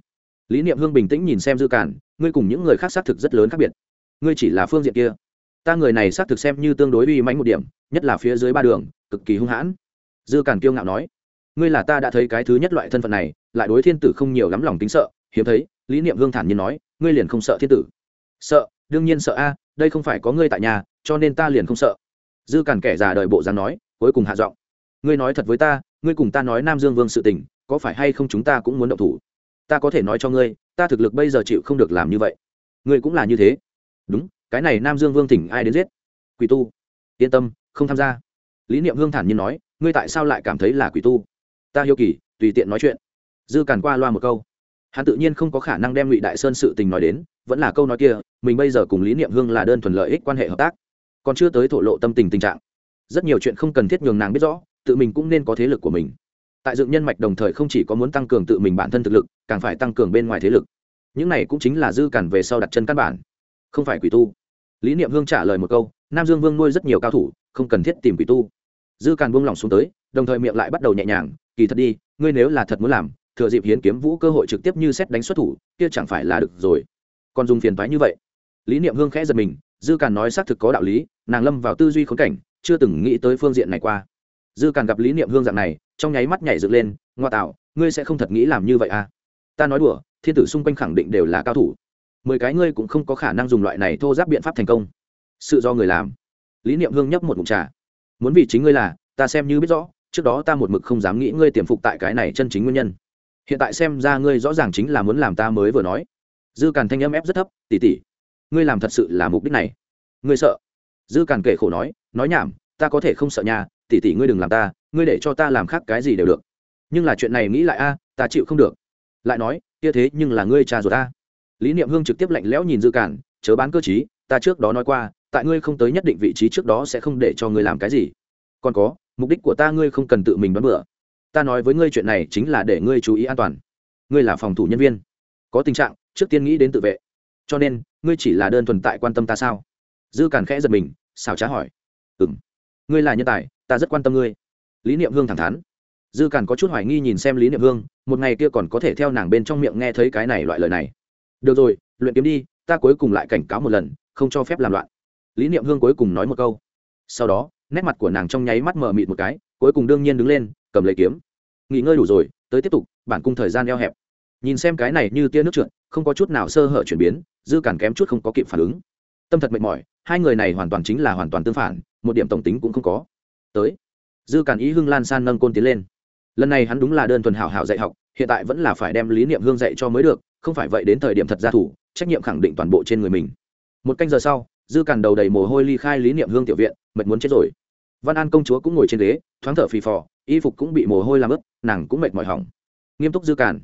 Lý niệm hương bình tĩnh nhìn xem dư cản, ngươi cùng những người khác xác thực rất lớn khác biệt. Ngươi chỉ là phương diện kia. Ta người này xác thực xem như tương đối uy mãnh một điểm, nhất là phía dưới ba đường cực kỳ hung hãn. Dư cản kiêu ngạo nói, ngươi là ta đã thấy cái thứ nhất loại thân phận này, lại đối thiên tử không nhiều lắm lòng tính sợ, hiếm thấy. Lý niệm hương thản nhiên nói, ngươi liền không sợ thiên tử? Sợ, đương nhiên sợ a, đây không phải có ngươi tại nhà, cho nên ta liền không sợ. Dư cản kẻ già đời bộ dáng nói, cuối cùng hạ giọng, ngươi nói thật với ta, ngươi cùng ta nói nam dương vương sự tình, có phải hay không chúng ta cũng muốn động thủ? Ta có thể nói cho ngươi, ta thực lực bây giờ chịu không được làm như vậy. Ngươi cũng là như thế. Đúng, cái này nam dương vương thỉnh ai đến giết? Quỷ tu. Yên tâm, không tham gia lý niệm hương thản nhiên nói, ngươi tại sao lại cảm thấy là quỷ tu? Ta hiếu kỳ, tùy tiện nói chuyện. Dư càn qua loa một câu. Hắn tự nhiên không có khả năng đem ngụy đại sơn sự tình nói đến, vẫn là câu nói kia, mình bây giờ cùng lý niệm hương là đơn thuần lợi ích quan hệ hợp tác. Còn chưa tới thổ lộ tâm tình tình trạng. Rất nhiều chuyện không cần thiết nhường nàng biết rõ, tự mình cũng nên có thế lực của mình. Tại dựng nhân mạch đồng thời không chỉ có muốn tăng cường tự mình bản thân thực lực, càng phải tăng cường bên ngoài thế lực. Những này cũng chính là dư cản về sau đặt chân căn bản. Không phải quỷ tu. Lý niệm hương trả lời một câu, nam dương vương nuôi rất nhiều cao thủ, không cần thiết tìm quỷ tu dư càn buông lòng xuống tới, đồng thời miệng lại bắt đầu nhẹ nhàng, kỳ thật đi, ngươi nếu là thật muốn làm, thừa dịp hiến kiếm vũ cơ hội trực tiếp như xét đánh xuất thủ, kia chẳng phải là được rồi. Còn dùng phiền thoái như vậy. Lý niệm hương khẽ giật mình, dư càn nói xác thực có đạo lý, nàng lâm vào tư duy khốn cảnh, chưa từng nghĩ tới phương diện này qua. Dư càn gặp lý niệm hương dạng này, trong nháy mắt nhảy dựng lên, ngoa tạo, ngươi sẽ không thật nghĩ làm như vậy à? Ta nói đùa, thiên tử xung quanh khẳng định đều là cao thủ. Mười cái ngươi cũng không có khả năng dùng loại này thô giáp biện pháp thành công. Sự do người làm. Lý niệm hương nhấp một mụn trà muốn vì chính ngươi là, ta xem như biết rõ, trước đó ta một mực không dám nghĩ ngươi tiềm phục tại cái này chân chính nguyên nhân. Hiện tại xem ra ngươi rõ ràng chính là muốn làm ta mới vừa nói. Dư càn thanh âm ép rất thấp tỉ tỉ ngươi làm thật sự là mục đích này. Ngươi sợ? Dư càn kể khổ nói nói nhảm, ta có thể không sợ nhà tỉ tỉ ngươi đừng làm ta, ngươi để cho ta làm khác cái gì đều được. Nhưng là chuyện này nghĩ lại a, ta chịu không được. Lại nói, kia thế nhưng là ngươi cha ruột ta. Lý niệm hương trực tiếp lạnh lẽo nhìn dư cản chớ bán cơ chí, ta trước đó nói qua tại ngươi không tới nhất định vị trí trước đó sẽ không để cho ngươi làm cái gì. Còn có, mục đích của ta ngươi không cần tự mình đoán bựa ta nói với ngươi chuyện này chính là để ngươi chú ý an toàn. Ngươi là phòng thủ nhân viên. Có tình trạng, trước tiên nghĩ đến tự vệ. Cho nên, ngươi chỉ là đơn thuần tại quan tâm ta sao? Dư càn khẽ giật mình xào trá hỏi. Ừ m ngươi là nhân tài, ta rất quan tâm ngươi. Lý niệm hương thẳng thắn. Dư càn có chút hoài nghi nhìn xem lý niệm hương, một ngày kia còn có thể theo nàng bên trong miệng nghe thấy cái này loại lời này. Được rồi, luyện kiếm đi, ta cuối cùng lại cảnh cáo một lần, không cho phép làm loạn lý niệm hương cuối cùng nói một câu sau đó nét mặt của nàng trong nháy mắt mở mịt một cái cuối cùng đương nhiên đứng lên cầm lấy kiếm nghỉ ngơi đủ rồi tới tiếp tục bản cung thời gian eo hẹp nhìn xem cái này như tia nước trượt không có chút nào sơ hở chuyển biến dư cản kém chút không có kịp phản ứng tâm thật mệt mỏi hai người này hoàn toàn chính là hoàn toàn tương phản một điểm tổng tính cũng không có tới dư cản ý hưng lan san nâng côn tiến lên lần này hắn đúng là đơn thuần hảo hảo dạy học hiện tại vẫn là phải đem lý niệm hương dạy cho mới được không phải vậy đến thời điểm thật ra thủ trách nhiệm khẳng định toàn bộ trên người mình một canh giờ sau dư càn đầu đầy mồ hôi ly khai lý niệm hương tiểu viện, mệt muốn chết rồi. Văn an công chúa cũng ngồi trên ghế, thoáng thở phì phò, y phục cũng bị mồ hôi làm ướt, nàng cũng mệt mỏi hỏng. Nghiêm túc dư càn.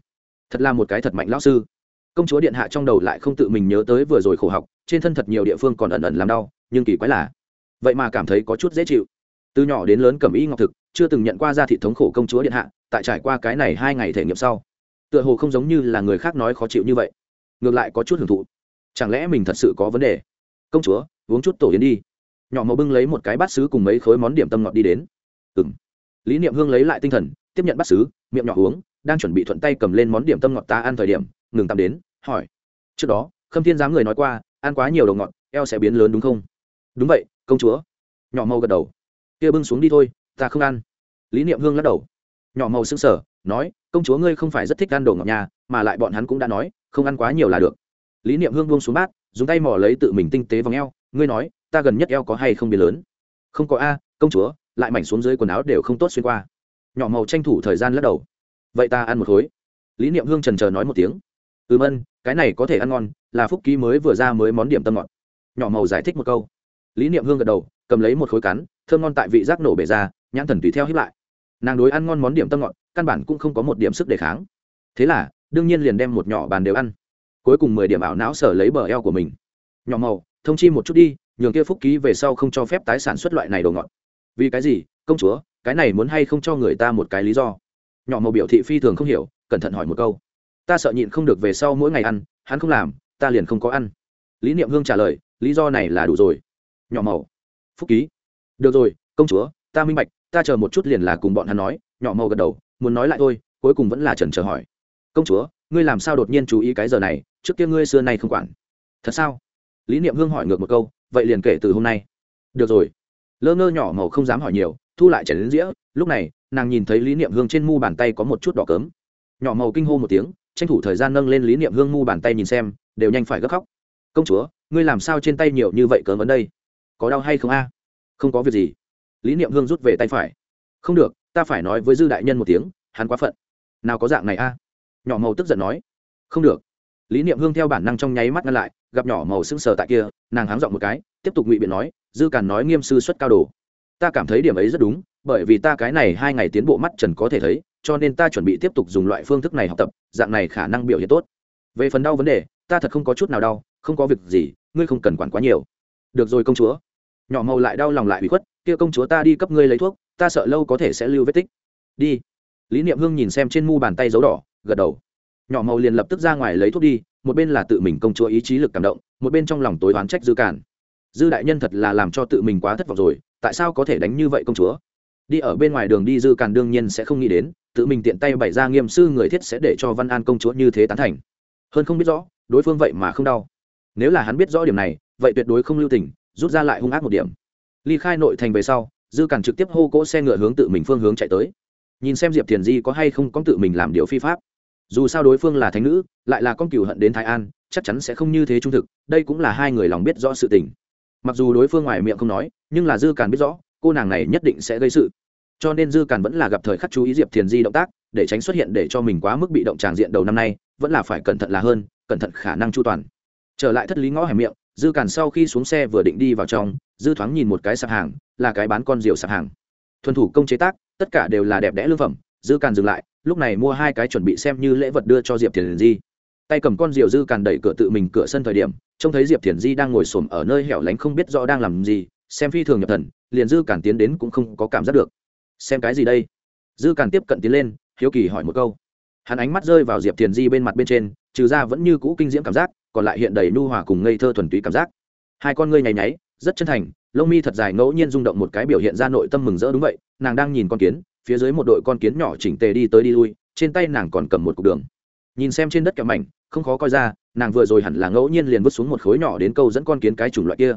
Thật là một cái thật mạnh lão sư. Công chúa điện hạ trong đầu lại không tự mình nhớ tới vừa rồi khổ học, trên thân thật nhiều địa phương còn ẩn ẩn làm đau, nhưng kỳ quái là, vậy mà cảm thấy có chút dễ chịu. Từ nhỏ đến lớn cầm y ngọc thực, chưa từng nhận qua ra thị thống khổ công chúa điện hạ, tại trải qua cái này hai ngày thể nghiệm sau, tựa hồ không giống như là người khác nói khó chịu như vậy. Ngược lại có chút hưởng thụ. Chẳng lẽ mình thật sự có vấn đề? Công chúa, uống chút tổ yến đi. Nhỏ màu bưng lấy một cái bát xứ cùng mấy khối món điểm tâm ngọt đi đến. Ừng lý niệm hương lấy lại tinh thần, tiếp nhận bát xứ miệng nhỏ uống, đang chuẩn bị thuận tay cầm lên món điểm tâm ngọt ta ăn thời điểm, ngừng tạm đến, hỏi. Trước đó, khâm thiên giám người nói qua, ăn quá nhiều đồ ngọt, eo sẽ biến lớn đúng không? Đúng vậy, công chúa. Nhỏ màu gật đầu. Kia bưng xuống đi thôi, ta không ăn. Lý niệm hương lắc đầu. Nhỏ màu sững sờ, nói, công chúa ngươi không phải rất thích ăn đồ ngọt nhà, mà lại bọn hắn cũng đã nói, không ăn quá nhiều là được. Lý niệm hương buông xuống bát dùng tay mỏ lấy tự mình tinh tế vòng eo, ngươi nói, ta gần nhất eo có hay không biến lớn? Không có a, công chúa, lại mảnh xuống dưới quần áo đều không tốt xuyên qua. Nhỏ màu tranh thủ thời gian lắc đầu. Vậy ta ăn một khối. Lý niệm hương trần chờ nói một tiếng. Ừm ân, cái này có thể ăn ngon, là phúc ký mới vừa ra mới món điểm tâm ngọt. Nhỏ màu giải thích một câu. Lý niệm hương gật đầu, cầm lấy một khối cắn, thơm ngon tại vị giác nổ bể ra, nhãn thần tùy theo hiếp lại. Nàng đối ăn ngon món điểm tâm ngọt, căn bản cũng không có một điểm sức đề kháng. Thế là, đương nhiên liền đem một nhỏ bàn đều ăn cuối cùng mười điểm ảo não sở lấy bờ eo của mình. Nhỏ màu, thông chi một chút đi, nhường kia phúc ký về sau không cho phép tái sản xuất loại này đồ ngọt. Vì cái gì? Công chúa, cái này muốn hay không cho người ta một cái lý do? Nhỏ màu biểu thị phi thường không hiểu, cẩn thận hỏi một câu. Ta sợ nhịn không được về sau mỗi ngày ăn, hắn không làm, ta liền không có ăn. Lý niệm hương trả lời, lý do này là đủ rồi. Nhỏ màu, phúc ký. Được rồi, công chúa, ta minh bạch, ta chờ một chút liền là cùng bọn hắn nói. Nhỏ màu gật đầu, muốn nói lại thôi, cuối cùng vẫn là trần chờ hỏi. Công chúa ngươi làm sao đột nhiên chú ý cái giờ này, trước kia ngươi xưa nay không quản. Thật sao? Lý niệm hương hỏi ngược một câu, vậy liền kể từ hôm nay. Được rồi. Lơ ngơ nhỏ màu không dám hỏi nhiều, thu lại chảy đến dĩa lúc này, nàng nhìn thấy lý niệm hương trên mu bàn tay có một chút đỏ cớm nhỏ màu kinh hô một tiếng, tranh thủ thời gian nâng lên lý niệm hương mu bàn tay nhìn xem, đều nhanh phải gấp khóc. Công chúa, ngươi làm sao trên tay nhiều như vậy cớm ấn đây? Có đau hay không a? Không có việc gì. Lý niệm hương rút về tay phải. Không được, ta phải nói với dư đại nhân một tiếng, hắn quá phận. Nào có dạng này a? Nhỏ màu tức giận nói, không được. Lý niệm hương theo bản năng trong nháy mắt ngăn lại, gặp nhỏ màu sững sờ tại kia, nàng háng dọn một cái, tiếp tục ngụy biện nói, dư càn nói nghiêm sư xuất cao đồ. Ta cảm thấy điểm ấy rất đúng, bởi vì ta cái này hai ngày tiến bộ mắt trần có thể thấy, cho nên ta chuẩn bị tiếp tục dùng loại phương thức này học tập, dạng này khả năng biểu hiện tốt. Về phần đau vấn đề, ta thật không có chút nào đau, không có việc gì, ngươi không cần quản quá nhiều. Được rồi công chúa. Nhỏ màu lại đau lòng lại bị khuất, kia công chúa ta đi cấp ngươi lấy thuốc, ta sợ lâu có thể sẽ lưu vết tích. Đi. Lý niệm hương nhìn xem trên mu bàn tay dấu đỏ gật đầu. Nhỏ màu liền lập tức ra ngoài lấy thuốc đi, một bên là tự mình công chúa ý chí lực cảm động, một bên trong lòng tối oán trách dư cản dư đại nhân thật là làm cho tự mình quá thất vọng rồi, tại sao có thể đánh như vậy công chúa? Đi ở bên ngoài đường đi dư cản đương nhiên sẽ không nghĩ đến, tự mình tiện tay bày ra nghiêm sư người thiết sẽ để cho văn an công chúa như thế tán thành. Hơn không biết rõ, đối phương vậy mà không đau. Nếu là hắn biết rõ điểm này, vậy tuyệt đối không lưu tình, rút ra lại hung ác một điểm. Ly khai nội thành về sau, dư cản trực tiếp hô cỗ xe ngựa hướng tự mình phương hướng chạy tới. Nhìn xem diệp thiền di có hay không có tự mình làm điều phi pháp dù sao đối phương là thánh nữ, lại là con cừu hận đến thái an, chắc chắn sẽ không như thế trung thực, đây cũng là hai người lòng biết rõ sự tình. Mặc dù đối phương ngoài miệng không nói, nhưng là dư càn biết rõ, cô nàng này nhất định sẽ gây sự. Cho nên dư càn vẫn là gặp thời khắc chú ý diệp thiền di động tác, để tránh xuất hiện để cho mình quá mức bị động tràng diện đầu năm nay, vẫn là phải cẩn thận là hơn, cẩn thận khả năng chu toàn. Trở lại thất lý ngõ hẻm miệng, dư càn sau khi xuống xe vừa định đi vào trong, dư thoáng nhìn một cái sạp hàng, là cái bán con rượu sạp hàng. Thuần thủ công chế tác, tất cả đều là đẹp đẽ lương phẩm, dư càn dừng lại lúc này mua hai cái chuẩn bị xem như lễ vật đưa cho diệp thiền di. Tay cầm con rượu dư càn đẩy cửa tự mình cửa sân thời điểm, trông thấy diệp thiền di đang ngồi xổm ở nơi hẻo lánh không biết rõ đang làm gì, xem phi thường nhập thần, liền dư càn tiến đến cũng không có cảm giác được. Xem cái gì đây? Dư càn tiếp cận tiến lên, hiếu kỳ hỏi một câu. Hắn ánh mắt rơi vào diệp thiền di bên mặt bên trên, trừ ra vẫn như cũ kinh diễm cảm giác, còn lại hiện đầy nu hòa cùng ngây thơ thuần túy cảm giác. Hai con ngươi nháy nháy, rất chân thành, lông mi thật dài ngẫu nhiên rung động một cái biểu hiện ra nội tâm mừng rỡ đúng vậy, nàng đang nhìn con kiến phía dưới một đội con kiến nhỏ chỉnh tề đi tới đi lui, trên tay nàng còn cầm một cục đường. Nhìn xem trên đất kẹo mảnh, không khó coi ra, nàng vừa rồi hẳn là ngẫu nhiên liền vứt xuống một khối nhỏ đến câu dẫn con kiến cái chủng loại kia.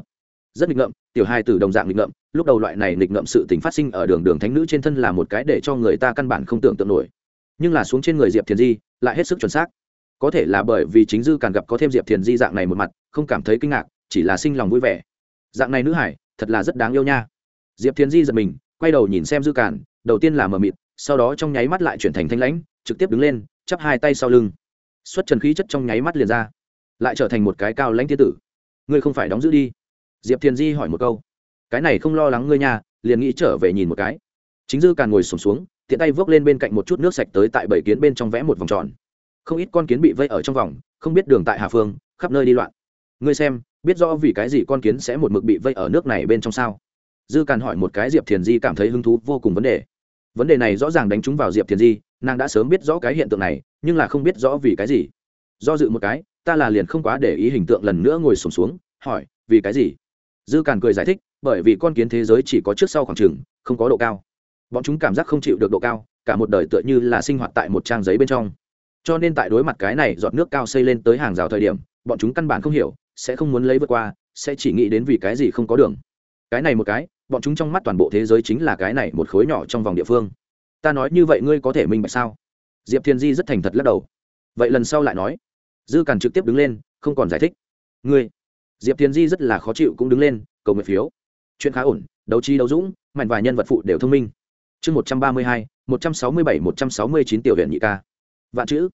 Rất nghịch ngợm, tiểu hai từ đồng dạng nghịch ngợm, lúc đầu loại này nghịch ngợm sự tình phát sinh ở đường đường thánh nữ trên thân là một cái để cho người ta căn bản không tưởng tượng nổi. Nhưng là xuống trên người diệp thiền di, lại hết sức chuẩn xác. Có thể là bởi vì chính dư càng gặp có thêm diệp thiền di dạng này một mặt, không cảm thấy kinh ngạc, chỉ là sinh lòng vui vẻ. Dạng này nữ hải, thật là rất đáng yêu nha. Diệp thiền di giật mình, quay đầu nhìn xem dư càn đầu tiên là mờ mịt sau đó trong nháy mắt lại chuyển thành thanh lãnh trực tiếp đứng lên chắp hai tay sau lưng. Xuất trần khí chất trong nháy mắt liền ra lại trở thành một cái cao lãnh thiên tử. Ngươi không phải đóng giữ đi. Diệp thiền di hỏi một câu. Cái này không lo lắng ngươi nha liền nghĩ trở về nhìn một cái. Chính dư càn ngồi sùng xuống, xuống tiện tay vớt lên bên cạnh một chút nước sạch tới tại bảy kiến bên trong vẽ một vòng tròn. Không ít con kiến bị vây ở trong vòng không biết đường tại hà phương khắp nơi đi loạn. Ngươi xem biết rõ vì cái gì con kiến sẽ một mực bị vây ở nước này bên trong sao? Dư càn hỏi một cái diệp thiền di cảm thấy hứng thú vô cùng vấn đề vấn đề này rõ ràng đánh trúng vào diệp thiền di nàng đã sớm biết rõ cái hiện tượng này nhưng là không biết rõ vì cái gì. Do dự một cái ta là liền không quá để ý hình tượng lần nữa ngồi sùng xuống, xuống hỏi vì cái gì? Dư càn cười giải thích bởi vì con kiến thế giới chỉ có trước sau khoảng trừng không có độ cao. Bọn chúng cảm giác không chịu được độ cao cả một đời tựa như là sinh hoạt tại một trang giấy bên trong. Cho nên tại đối mặt cái này giọt nước cao xây lên tới hàng rào thời điểm bọn chúng căn bản không hiểu sẽ không muốn lấy vượt qua sẽ chỉ nghĩ đến vì cái gì không có đường. Cái này một cái bọn chúng trong mắt toàn bộ thế giới chính là cái này một khối nhỏ trong vòng địa phương. Ta nói như vậy ngươi có thể minh bạch sao? Diệp thiên di rất thành thật lắc đầu. Vậy lần sau lại nói. Dư càn trực tiếp đứng lên, không còn giải thích. Ngươi. Diệp thiên di rất là khó chịu cũng đứng lên, cầu nguyện phiếu. Chuyện khá ổn, đấu trí đấu dũng, mạnh vài nhân vật phụ đều thông minh. Chương một trăm ba mươi hai, một trăm sáu mươi bảy, một trăm sáu mươi chín tiểu huyện nhị ca. Vạn chữ.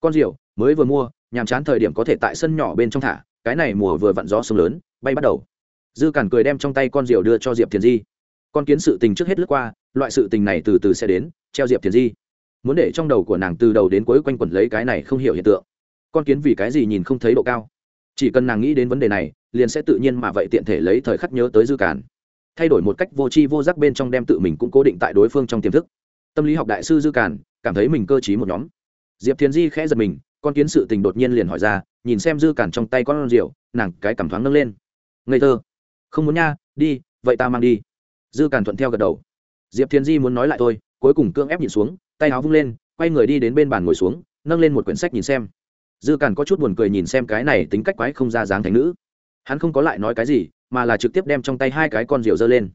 Con rượu mới vừa mua, nhàm chán thời điểm có thể tại sân nhỏ bên trong thả, cái này mùa vừa vặn gió sông lớn, bay bắt đầu dư cản cười đem trong tay con rượu đưa cho diệp thiền di. Con kiến sự tình trước hết lướt qua, loại sự tình này từ từ sẽ đến, treo diệp thiền di. Muốn để trong đầu của nàng từ đầu đến cuối quanh quẩn lấy cái này không hiểu hiện tượng. Con kiến vì cái gì nhìn không thấy độ cao? Chỉ cần nàng nghĩ đến vấn đề này, liền sẽ tự nhiên mà vậy tiện thể lấy thời khắc nhớ tới dư cản. Thay đổi một cách vô tri vô giác bên trong đem tự mình cũng cố định tại đối phương trong tiềm thức. Tâm lý học đại sư dư cản cảm thấy mình cơ t một nhóm. Diệp thiền di khẽ giật mình, con kiến sự tình đột nhiên liền hỏi ra, nhìn xem dư cản trong tay con rượu nàng cái cảm thoáng nâng lên. Ngây thơ không muốn nha, đi, vậy ta mang đi. Dư cản thuận theo gật đầu. Diệp Thiên di muốn nói lại thôi, cuối cùng cưỡng ép nhìn xuống, tay áo vung lên, quay người đi đến bên bàn ngồi xuống, nâng lên một quyển sách nhìn xem. Dư cản có chút buồn cười nhìn xem cái này tính cách quái không ra dáng thành nữ. Hắn không có lại nói cái gì, mà là trực tiếp đem trong tay hai cái con rượu dơ lên.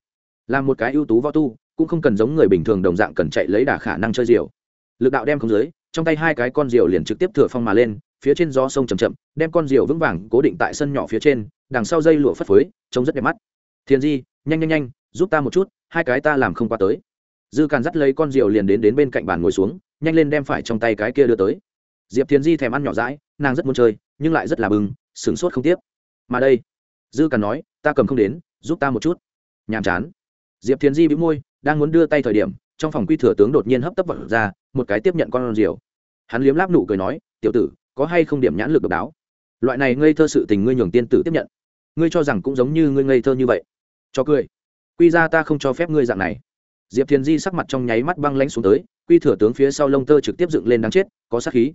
Làm một cái ưu tú võ tu, cũng không cần giống người bình thường đồng dạng cần chạy lấy đà khả năng chơi rượu lực đạo đem không dưới, trong tay hai cái con rượu liền trực tiếp thừa phong mà lên phía trên gió sông chầm chậm, đem con diều vững vàng cố định tại sân nhỏ phía trên, đằng sau dây lụa phất phới, trông rất đẹp mắt. Thiền di, nhanh nhanh nhanh, giúp ta một chút, hai cái ta làm không qua tới. Dư càn dắt lấy con diều liền đến đến bên cạnh bàn ngồi xuống, nhanh lên đem phải trong tay cái kia đưa tới. Diệp thiền di thèm ăn nhỏ rãi nàng rất muốn chơi, nhưng lại rất là bừng, sửng sốt không tiếp. Mà đây, dư càn nói, ta cầm không đến, giúp ta một chút. Nhàm chán. Diệp thiền di bị môi, đang muốn đưa tay thời điểm, trong phòng quy thừa tướng đột nhiên hấp tấp vật ra, một cái tiếp nhận con rìu hắn liếm láp nụ cười nói, tiểu tử có hay không điểm nhãn lực độc đáo? Loại này ngây thơ sự tình ngươi nhường tiên tử tiếp nhận. Ngươi cho rằng cũng giống như ngươi ngây thơ như vậy. Cho cười. Quy ra ta không cho phép ngươi dạng này. Diệp thiền di sắc mặt trong nháy mắt băng lanh xuống tới, quy thừa tướng phía sau lông tơ trực tiếp dựng lên đáng chết, có sát khí.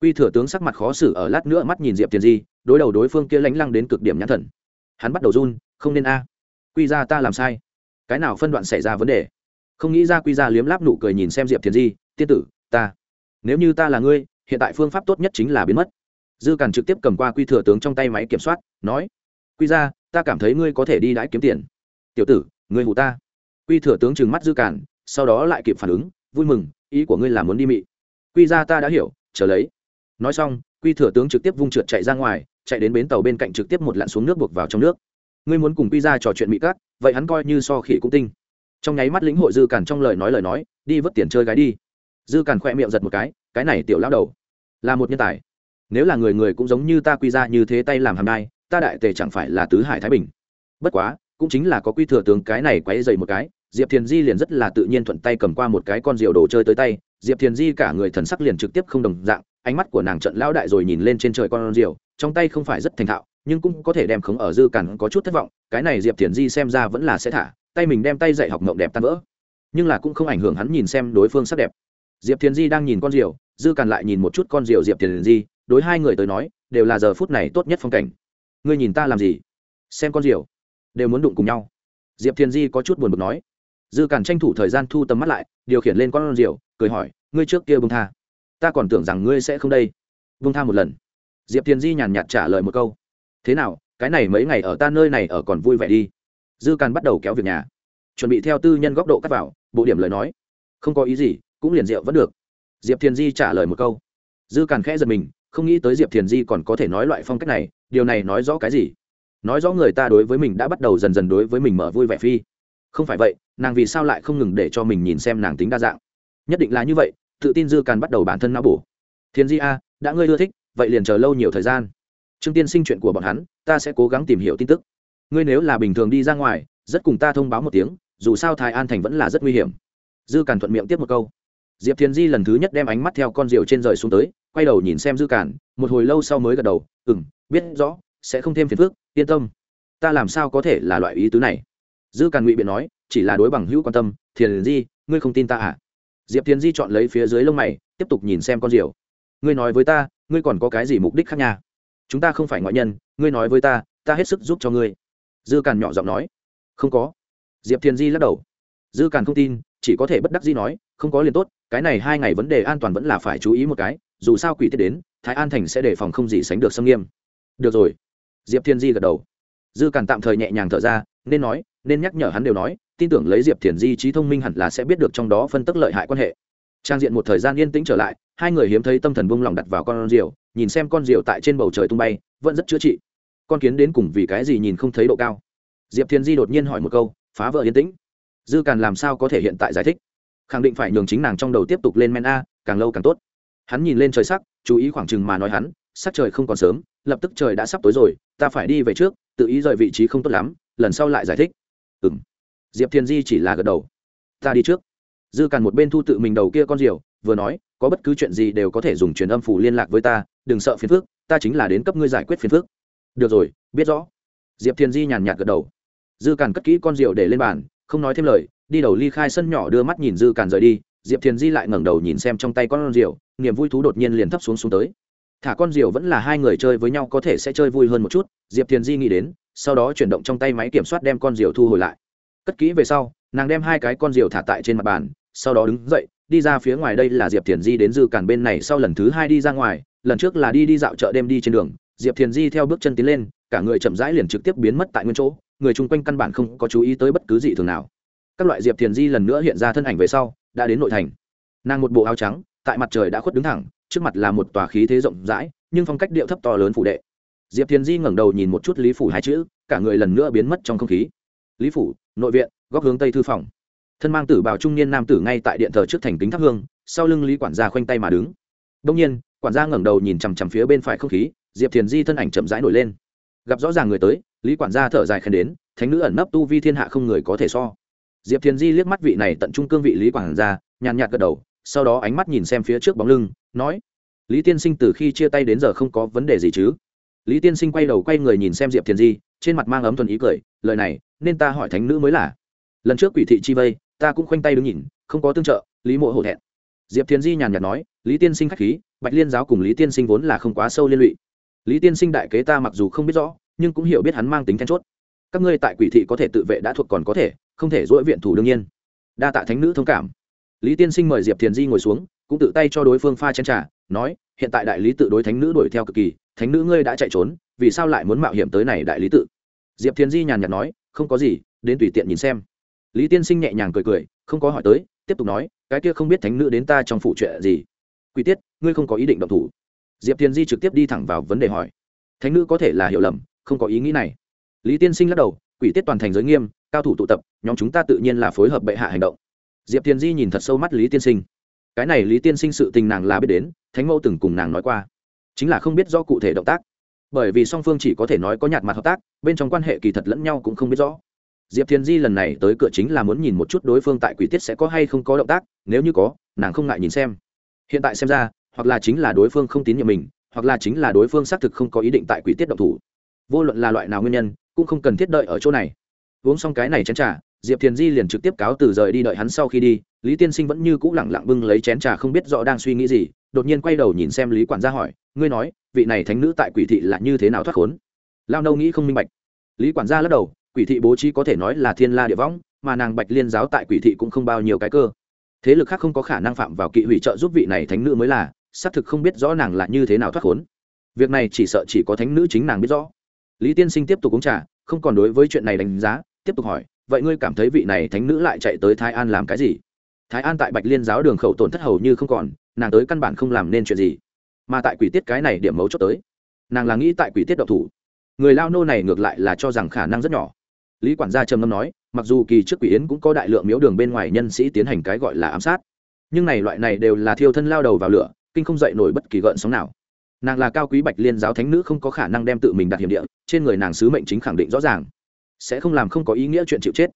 Quy thừa tướng sắc mặt khó xử ở lát nữa mắt nhìn diệp thiền di, đối đầu đối phương kia lánh lăng đến cực điểm nhãn thần. Hắn bắt đầu run, không nên a. Quy ra ta làm sai. Cái nào phân đoạn xảy ra vấn đề? Không nghĩ ra quy ra liếm láp nụ cười nhìn xem diệp thiền di, tiên tử, ta, nếu như ta là ngươi hiện tại phương pháp tốt nhất chính là biến mất. Dư càn trực tiếp cầm qua quy thừa tướng trong tay máy kiểm soát, nói, quy ra ta cảm thấy ngươi có thể đi đãi kiếm tiền. Tiểu tử, ngươi hụ ta. Quy thừa tướng trừng mắt dư càn, sau đó lại kịp phản ứng, vui mừng, ý của ngươi là muốn đi mị. Quy ra ta đã hiểu, chờ lấy. Nói xong, quy thừa tướng trực tiếp vung trượt chạy ra ngoài, chạy đến bến tàu bên cạnh trực tiếp một lặn xuống nước buộc vào trong nước. Ngươi muốn cùng quy ra trò chuyện mỹ cắt vậy hắn coi như so khỉ cũng tinh. Trong nháy mắt lĩnh hội dư càn trong lời nói lời nói, đi vứt tiền chơi gái đi. Dư càn khoe miệng giật một cái cái này tiểu lão đầu là một nhân tài. Nếu là người người cũng giống như ta quy ra như thế tay làm hàm đai ta đại tề chẳng phải là tứ hải thái bình. Bất quá, cũng chính là có quy thừa tướng cái này quấy dày một cái, diệp thiền di liền rất là tự nhiên thuận tay cầm qua một cái con rượu đồ chơi tới tay, diệp thiền di cả người thần sắc liền trực tiếp không đồng dạng, ánh mắt của nàng trận lão đại rồi nhìn lên trên trời con rượu trong tay không phải rất thành thạo, nhưng cũng có thể đem khống ở dư cằn có chút thất vọng, cái này diệp thiền di xem ra vẫn là sẽ thả, tay mình đem tay dạy học mộng đẹp tan vỡ. Nhưng là cũng không ảnh hưởng hắn nhìn xem đối phương sắc đẹp diệp thiền di đang nhìn con rượu dư càn lại nhìn một chút con rượu diệp thiền di, đối hai người tới nói, đều là giờ phút này tốt nhất phong cảnh. Ngươi nhìn ta làm gì? Xem con rượu đều muốn đụng cùng nhau. Diệp thiền di có chút buồn bực nói. Dư càn tranh thủ thời gian thu tầm mắt lại, điều khiển lên con rượu cười hỏi, ngươi trước kia bông tha. Ta còn tưởng rằng ngươi sẽ không đây. Bông tha một lần. Diệp thiền di nhàn nhạt trả lời một câu. Thế nào, cái này mấy ngày ở ta nơi này ở còn vui vẻ đi. Dư càn bắt đầu kéo việc nhà. Chuẩn bị theo tư nhân góc độ cắt vào, bộ điểm lời nói. Không có ý gì cũng liền rượu vẫn được. Diệp thiền di trả lời một câu. Dư càn khẽ giật mình, không nghĩ tới diệp thiền di còn có thể nói loại phong cách này, điều này nói rõ cái gì? Nói rõ người ta đối với mình đã bắt đầu dần dần đối với mình mở vui vẻ phi. Không phải vậy, nàng vì sao lại không ngừng để cho mình nhìn xem nàng tính đa dạng? Nhất định là như vậy, tự tin dư càn bắt đầu bản thân não bổ. Thiền di a, đã ngươi ưa thích, vậy liền chờ lâu nhiều thời gian. Trương tiên sinh chuyện của bọn hắn, ta sẽ cố gắng tìm hiểu tin tức. Ngươi nếu là bình thường đi ra ngoài, rất cùng ta thông báo một tiếng, dù sao thái an thành vẫn là rất nguy hiểm. Dư càn thuận miệng tiếp một câu diệp thiền di lần thứ nhất đem ánh mắt theo con rượu trên rời xuống tới, quay đầu nhìn xem dư càn một hồi lâu sau mới gật đầu ừ m biết rõ, sẽ không thêm phiền phức, yên tâm. Ta làm sao có thể là loại ý tứ này? Dư càn ngụy biện nói, chỉ là đối bằng hữu quan tâm thiền di, ngươi không tin ta à? Diệp thiền di chọn lấy phía dưới lông mày, tiếp tục nhìn xem con rượu ngươi nói với ta, ngươi còn có cái gì mục đích khác nhà chúng ta không phải ngoại nhân, ngươi nói với ta ta hết sức giúp cho ngươi. Dư càn nhỏ giọng nói. Không có. Diệp thiền di lắc đầu. Dư càn không tin chỉ có thể bất đắc dĩ nói không có liền tốt cái này hai ngày vấn đề an toàn vẫn là phải chú ý một cái dù sao quỷ tiết đến thái an thành sẽ đề phòng không gì sánh được xâm nghiêm. Được rồi. Diệp thiên di gật đầu. Dư càn tạm thời nhẹ nhàng thở ra nên nói nên nhắc nhở hắn đều nói tin tưởng lấy diệp thiền di trí thông minh hẳn là sẽ biết được trong đó phân tức lợi hại quan hệ. Trang diện một thời gian yên tĩnh trở lại hai người hiếm thấy tâm thần bung lòng đặt vào con diều, nhìn xem con diều tại trên bầu trời tung bay vẫn rất chữa trị. Con kiến đến cùng vì cái gì nhìn không thấy độ cao? Diệp thiền di đột nhiên hỏi một câu phá vỡ yên tĩnh dư càn làm sao có thể hiện tại giải thích? Khẳng định phải nhường chính nàng trong đầu tiếp tục lên men a, càng lâu càng tốt. Hắn nhìn lên trời sắc, chú ý khoảng chừng mà nói hắn, sắc trời không còn sớm, lập tức trời đã sắp tối rồi, ta phải đi về trước, tự ý rời vị trí không tốt lắm, lần sau lại giải thích. Ừ m diệp thiên di chỉ là gật đầu. Ta đi trước. Dư càn một bên thu tự mình đầu kia con rìu, vừa nói, có bất cứ chuyện gì đều có thể dùng truyền âm phủ liên lạc với ta, đừng sợ phiền phước ta chính là đến cấp ngươi giải quyết phiền phước được rồi, biết rõ. Diệp thiên di nhàn nhạt gật đầu. Dư càn cất kỹ con rượu để lên bàn không nói thêm lời, đi đầu ly khai sân nhỏ đưa mắt nhìn dư càn rời đi, diệp thiền di lại ngẩng đầu nhìn xem trong tay con rượu niềm vui thú đột nhiên liền thấp xuống xuống tới. Thả con rượu vẫn là hai người chơi với nhau có thể sẽ chơi vui hơn một chút, diệp thiền di nghĩ đến, sau đó chuyển động trong tay máy kiểm soát đem con rượu thu hồi lại. Cất kỹ về sau, nàng đem hai cái con rượu thả tại trên mặt bàn, sau đó đứng dậy, đi ra phía ngoài đây là diệp thiền di đến dư càn bên này sau lần thứ hai đi ra ngoài, lần trước là đi đi dạo chợ đêm đi trên đường, diệp thiền di theo bước chân tiến lên, cả người chậm rãi liền trực tiếp biến mất tại nguyên chỗ người chung quanh căn bản không có chú ý tới bất cứ gì thường nào. Các loại diệp thiền di lần nữa hiện ra thân ảnh về sau, đã đến nội thành. Nàng một bộ áo trắng, tại mặt trời đã khuất đứng thẳng, trước mặt là một tòa khí thế rộng rãi, nhưng phong cách điệu thấp to lớn phủ đệ. Diệp thiền di ngẩng đầu nhìn một chút lý phủ hai chữ, cả người lần nữa biến mất trong không khí. Lý phủ, nội viện, góc hướng tây thư phòng. Thân mang tử bào trung niên nam tử ngay tại điện thờ trước thành kính thắp hương, sau lưng lý quản gia khoanh tay mà đứng. Đông nhiên, quản gia ngẩng đầu nhìn chằm chằm phía bên phải không khí, diệp thiền di thân ảnh chậm rãi nổi lên. Gặp rõ ràng người tới lý quản gia thở dài khen đến, thánh nữ ẩn nấp tu vi thiên hạ không người có thể so. Diệp thiền di liếc mắt vị này tận trung cương vị lý quản gia, nhàn nhạt gật đầu, sau đó ánh mắt nhìn xem phía trước bóng lưng, nói, lý tiên sinh từ khi chia tay đến giờ không có vấn đề gì chứ? Lý tiên sinh quay đầu quay người nhìn xem diệp thiền di, trên mặt mang ấm thuần ý cười, lời này, nên ta hỏi thánh nữ mới là. Lần trước quỷ thị chi vây, ta cũng khoanh tay đứng nhìn, không có tương trợ, lý mộ hổ thẹn. Diệp thiền di nhàn nhạt nói, lý tiên sinh k h á c h khí, bạch liên giáo cùng lý tiên sinh vốn là không quá sâu liên lụy. Lý tiên sinh đại kế ta mặc dù không biết rõ nhưng cũng hiểu biết hắn mang tính then chốt. Các ngươi tại quỷ thị có thể tự vệ đã thuộc còn có thể, không thể dỗi viện thủ đương nhiên. Đa tạ thánh nữ thông cảm. Lý tiên sinh mời diệp thiền di ngồi xuống, cũng tự tay cho đối phương pha chén t r à nói, hiện tại đại lý tự đối thánh nữ đuổi theo cực kỳ, thánh nữ ngươi đã chạy trốn, vì sao lại muốn mạo hiểm tới này đại lý tự? Diệp thiền di nhàn nhạt nói, không có gì, đến tùy tiện nhìn xem. Lý tiên sinh nhẹ nhàng cười cười, không có hỏi tới, tiếp tục nói, cái kia không biết thánh nữ đến ta trong phụ chuyện gì? Quy tiết, ngươi không có ý định động thủ. Diệp thiền di trực tiếp đi thẳng vào vấn đề hỏi. Thánh nữ có thể là hiểu lầm không có ý nghĩ này. Lý tiên sinh lắc đầu, quỷ tiết toàn thành giới nghiêm, cao thủ tụ tập, nhóm chúng ta tự nhiên là phối hợp bệ hạ hành động. Diệp thiền di nhìn thật sâu mắt lý tiên sinh. Cái này lý tiên sinh sự tình nàng là biết đến, thánh mẫu từng cùng nàng nói qua. Chính là không biết do cụ thể động tác. Bởi vì song phương chỉ có thể nói có nhạt mặt hợp tác, bên trong quan hệ kỳ thật lẫn nhau cũng không biết rõ. Diệp thiền di lần này tới cửa chính là muốn nhìn một chút đối phương tại quỷ tiết sẽ có hay không có động tác, nếu như có, nàng không ngại nhìn xem. Hiện tại xem ra, hoặc là chính là đối phương không tín nhiệm mình, hoặc là chính là đối phương xác thực không có ý định tại quỷ tiết động thủ vô luận là loại nào nguyên nhân, cũng không cần thiết đợi ở chỗ này. Uống xong cái này chén trà, diệp thiền di liền trực tiếp cáo từ rời đi đợi hắn sau khi đi, lý tiên sinh vẫn như c ũ lẳng lặng bưng lấy chén trà không biết rõ đang suy nghĩ gì, đột nhiên quay đầu nhìn xem lý quản gia hỏi, ngươi nói, vị này thánh nữ tại quỷ thị là như thế nào thoát khốn? Lao nâu nghĩ không minh bạch. Lý quản gia lắc đầu, quỷ thị bố trí có thể nói là thiên la địa võng, mà nàng bạch liên giáo tại quỷ thị cũng không bao nhiêu cái cơ. Thế lực khác không có khả năng phạm vào kỵ hủy trợ giúp vị này thánh nữ mới là, xác thực không biết rõ nàng là như thế nào thoát khốn. Việc này chỉ sợ chỉ có thánh nữ chính nàng biết rõ lý tiên sinh tiếp tục uống trà, không còn đối với chuyện này đánh giá, tiếp tục hỏi, vậy ngươi cảm thấy vị này thánh nữ lại chạy tới thái an làm cái gì? Thái an tại bạch liên giáo đường khẩu tổn thất hầu như không còn, nàng tới căn bản không làm nên chuyện gì. Mà tại quỷ tiết cái này điểm mấu chốt tới, nàng là nghĩ tại quỷ tiết độc thủ. Người lao nô này ngược lại là cho rằng khả năng rất nhỏ. Lý quản gia trầm ngâm nói, mặc dù kỳ trước quỷ yến cũng có đại lượng miếu đường bên ngoài nhân sĩ tiến hành cái gọi là ám sát, nhưng này loại này đều là thiêu thân lao đầu vào lửa, kinh không dậy nổi bất kỳ gợn sóng nào nàng là cao quý bạch liên giáo thánh nữ không có khả năng đem tự mình đặt hiểm địa, trên người nàng sứ mệnh chính khẳng định rõ ràng. Sẽ không làm không có ý nghĩa chuyện chịu chết.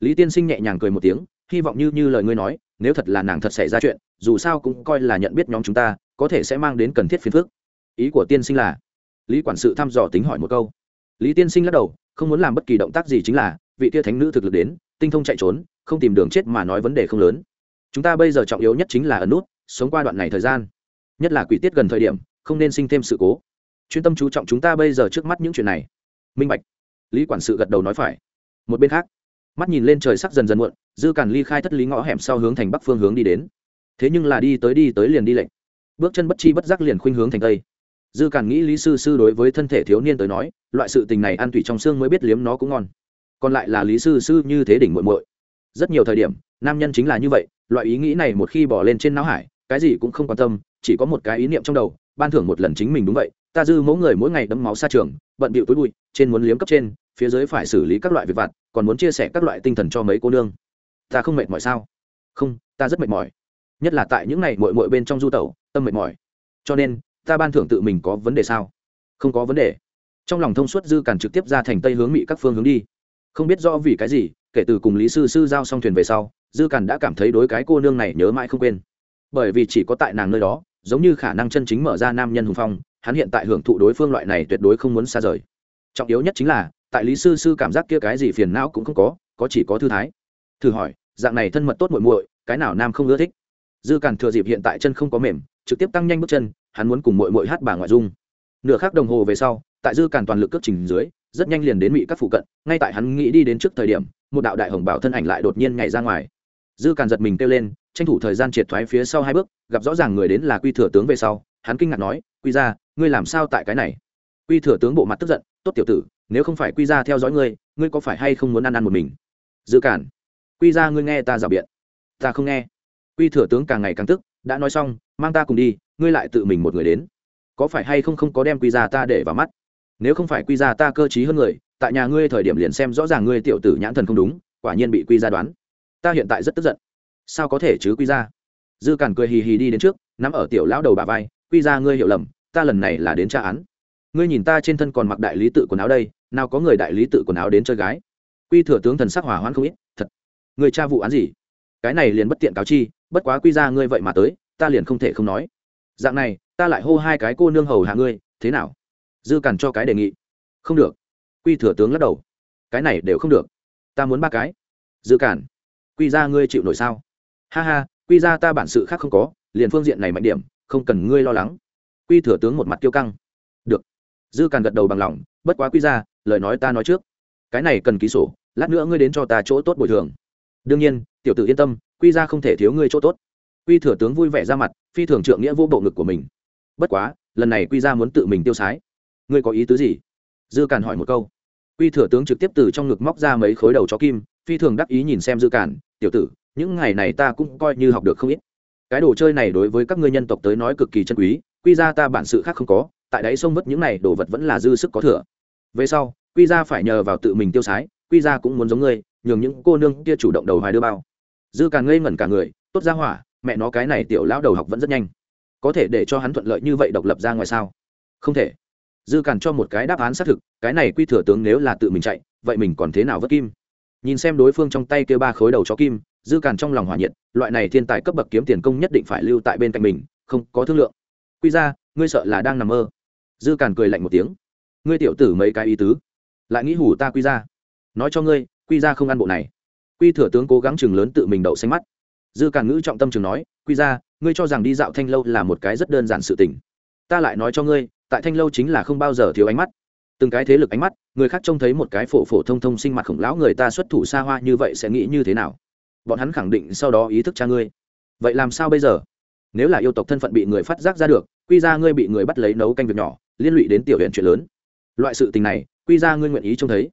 Lý tiên sinh nhẹ nhàng cười một tiếng, hy vọng như như lời ngươi nói, nếu thật là nàng thật xảy ra chuyện, dù sao cũng coi là nhận biết nhóm chúng ta, có thể sẽ mang đến cần thiết phiền phức. Ý của tiên sinh là, lý quản sự thăm dò tính hỏi một câu. Lý tiên sinh lắc đầu, không muốn làm bất kỳ động tác gì chính là, vị tia thánh nữ thực lực đến, tinh thông chạy trốn, không tìm đường chết mà nói vấn đề không lớn. Chúng ta bây giờ trọng yếu nhất chính là ẩn nút, sống qua đoạn này thời gian. Nhất là quỷ tiết gần thời điểm không nên sinh thêm sự cố. Chuyên tâm chú trọng chúng ta bây giờ trước mắt những chuyện này. Minh bạch. Lý quản sự gật đầu nói phải. Một bên khác, mắt nhìn lên trời sắc dần dần muộn, dư càn ly khai thất lý ngõ hẻm sau hướng thành bắc phương hướng đi đến. Thế nhưng là đi tới đi tới liền đi lệnh bước chân bất chi bất giác liền khuynh hướng thành tây. Dư càn nghĩ lý sư sư đối với thân thể thiếu niên tới nói, loại sự tình này ăn thủy trong xương mới biết liếm nó cũng ngon. Còn lại là lý sư sư như thế đỉnh muội muội. Rất nhiều thời điểm, nam nhân chính là như vậy, loại ý nghĩ này một khi bỏ lên trên não hải, cái gì cũng không quan tâm chỉ có một cái ý niệm trong đầu, ban thưởng một lần chính mình đúng vậy, ta dư mẫu người mỗi ngày đấm máu xa trường, bận bịu túi bụi, trên muốn liếm cấp trên, phía dưới phải xử lý các loại việc vặt, còn muốn chia sẻ các loại tinh thần cho mấy cô nương. Ta không mệt mỏi sao? Không, ta rất mệt mỏi. Nhất là tại những ngày mội mội bên trong du tẩu, tâm mệt mỏi. Cho nên, ta ban thưởng tự mình có vấn đề sao? Không có vấn đề. Trong lòng thông suốt dư càn trực tiếp ra thành tây hướng mỹ các phương hướng đi. Không biết rõ vì cái gì, kể từ cùng lý sư sư giao xong thuyền về sau, dư càn đã cảm thấy đối cái cô nương này nhớ mãi không quên. Bởi vì chỉ có tại nàng nơi đó giống như khả năng chân chính mở ra nam nhân hùng phong, hắn hiện tại hưởng thụ đối phương loại này tuyệt đối không muốn xa rời. Trọng yếu nhất chính là, tại lý sư sư cảm giác kia cái gì phiền não cũng không có có chỉ có thư thái. Thử hỏi, dạng này thân mật tốt muội muội, cái nào nam không ưa thích? Dư càn thừa dịp hiện tại chân không có mềm, trực tiếp tăng nhanh bước chân, hắn muốn cùng muội muội hát bà ngoại dung. Nửa khắc đồng hồ về sau, tại dư càn toàn lực cước trình dưới, rất nhanh liền đến mỹ các phụ cận, ngay tại hắn nghĩ đi đến trước thời điểm, một đạo đại hồng bảo thân ảnh lại đột nhiên nhảy ra ngoài. Dư càn giật mình kêu lên tranh thủ thời gian triệt thoái phía sau hai bước, gặp rõ ràng người đến là quy thừa tướng về sau, hắn kinh ngạc nói, quy ra ngươi làm sao tại cái này? Quy thừa tướng bộ mặt tức giận, tốt tiểu tử, nếu không phải quy ra theo dõi ngươi ngươi có phải hay không muốn ăn ăn một mình? Dự cản, quy ra ngươi nghe ta rào biện. Ta không nghe. Quy thừa tướng càng ngày càng tức, đã nói xong, mang ta cùng đi, ngươi lại tự mình một người đến. Có phải hay không không có đem quy ra ta để vào mắt? Nếu không phải quy ra ta cơ t hơn người, tại nhà ngươi thời điểm liền xem rõ ràng ngươi tiểu tử nhãn thần không đúng, quả nhiên bị quy ra đoán. Ta hiện tại rất tức giận sao có thể chứ quy ra? Dư cản cười hì hì đi đến trước, nắm ở tiểu lão đầu bà vai, quy ra ngươi hiểu lầm, ta lần này là đến tra án. Ngươi nhìn ta trên thân còn mặc đại lý tự quần áo đây, nào có người đại lý tự quần áo đến chơi gái? Quy thừa tướng thần sắc hỏa hoãn không ít, thật người tra vụ án gì? Cái này liền bất tiện cáo chi, bất quá quy ra ngươi vậy mà tới, ta liền không thể không nói. Dạng này, ta lại hô hai cái cô nương hầu hạ ngươi, thế nào? Dư cản cho cái đề nghị. Không được. Quy thừa tướng lắc đầu. Cái này đều không được. Ta muốn ba cái. Dư cản, quy ra ngươi chịu nổi sao? Ha ha, quy ra ta bản sự khác không có, liền phương diện này mạnh điểm, không cần ngươi lo lắng. Quy thừa tướng một mặt kiêu căng. Được. Dư càn gật đầu bằng lòng, bất quá quy ra, lời nói ta nói trước. Cái này cần ký sổ, lát nữa ngươi đến cho ta chỗ tốt bồi thường. Đương nhiên, tiểu tử yên tâm, quy ra không thể thiếu ngươi chỗ tốt. Quy thừa tướng vui vẻ ra mặt, phi thường trượng nghĩa vô bộ ngực của mình. Bất quá, lần này quy ra muốn tự mình tiêu sái. Ngươi có ý tứ gì? Dư càn hỏi một câu. Quy thừa tướng trực tiếp từ trong ngực móc ra mấy khối đầu chó kim, phi thường đắc ý nhìn xem dư càn, tiểu tử những ngày này ta cũng coi như học được không ít. Cái đồ chơi này đối với các ngươi nhân tộc tới nói cực kỳ chân quý, quy ra ta bản sự khác không có, tại đáy sông vất những này đồ vật vẫn là dư sức có thừa. Về sau, quy ra phải nhờ vào tự mình tiêu sái, quy ra cũng muốn giống ngươi, nhường những cô nương kia chủ động đầu hoài đưa bao. Dư càng ngây ngẩn cả người, tốt ra hỏa, mẹ nó cái này tiểu lão đầu học vẫn rất nhanh. Có thể để cho hắn thuận lợi như vậy độc lập ra ngoài sao? Không thể. Dư càn cho một cái đáp án xác thực, cái này quy thừa tướng nếu là tự mình chạy, vậy mình còn thế nào vất kim? Nhìn xem đối phương trong tay kêu ba khối đầu chó kim dư càn trong lòng hòa nhiệt, loại này thiên tài cấp bậc kiếm tiền công nhất định phải lưu tại bên cạnh mình, không có thương lượng. Quy ra, ngươi sợ là đang nằm mơ. Dư càn cười lạnh một tiếng. Ngươi tiểu tử mấy cái ý tứ. Lại nghĩ hủ ta quy ra. Nói cho ngươi, quy ra không ăn bộ này. Quy thừa tướng cố gắng chừng lớn tự mình đậu xanh mắt. Dư càn ngữ trọng tâm chừng nói, quy ra, ngươi cho rằng đi dạo thanh lâu là một cái rất đơn giản sự tình. Ta lại nói cho ngươi, tại thanh lâu chính là không bao giờ thiếu ánh mắt. Từng cái thế lực ánh mắt, người khác trông thấy một cái phổ phổ thông thông sinh mặt khổng lão người ta xuất thủ xa hoa như vậy sẽ nghĩ như thế nào? Bọn hắn khẳng định sau đó ý thức cha ngươi. Vậy làm sao bây giờ? Nếu là yêu tộc thân phận bị người phát giác ra được, quy ra ngươi bị người bắt lấy nấu canh việc nhỏ, liên lụy đến tiểu huyện chuyện lớn. Loại sự tình này, quy ra ngươi nguyện ý trông thấy.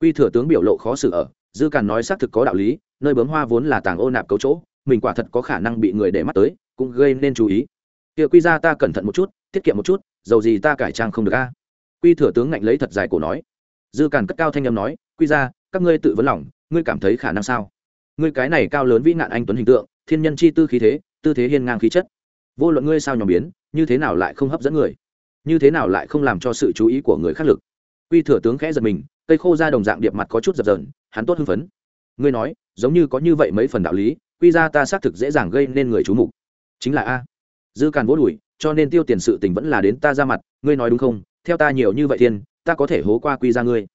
Quy thừa tướng biểu lộ khó xử ở, dư càn nói xác thực có đạo lý, nơi bướm hoa vốn là tàng ô nạp cấu chỗ, mình quả thật có khả năng bị người để mắt tới, cũng gây nên chú ý. Kia quy ra ta cẩn thận một chút, tiết kiệm một chút, dầu gì ta cải trang không được a? Quy thừa tướng ngạnh lấy thật dài cổ nói. Dư càn cất cao thanh âm nói, quy ra, các ngươi tự vấn lòng, ngươi cảm thấy khả năng sao? Ngươi cái này cao lớn vĩ nạn anh tuấn hình tượng, thiên nhân chi tư khí thế, tư thế hiên ngang khí chất. Vô luận ngươi sao nhỏ biến, như thế nào lại không hấp dẫn người? Như thế nào lại không làm cho sự chú ý của người khác lực? Quy thừa tướng khẽ giật mình, cây khô ra đồng dạng điệp mặt có chút dập dờn, hắn tốt hưng phấn. Ngươi nói, giống như có như vậy mấy phần đạo lý, quy ra ta xác thực dễ dàng gây nên người chú mục. Chính là a. Dư càn vỗ đùi, cho nên tiêu tiền sự tình vẫn là đến ta ra mặt, ngươi nói đúng không? Theo ta nhiều như vậy tiền, ta có thể hố qua quy ra ngươi.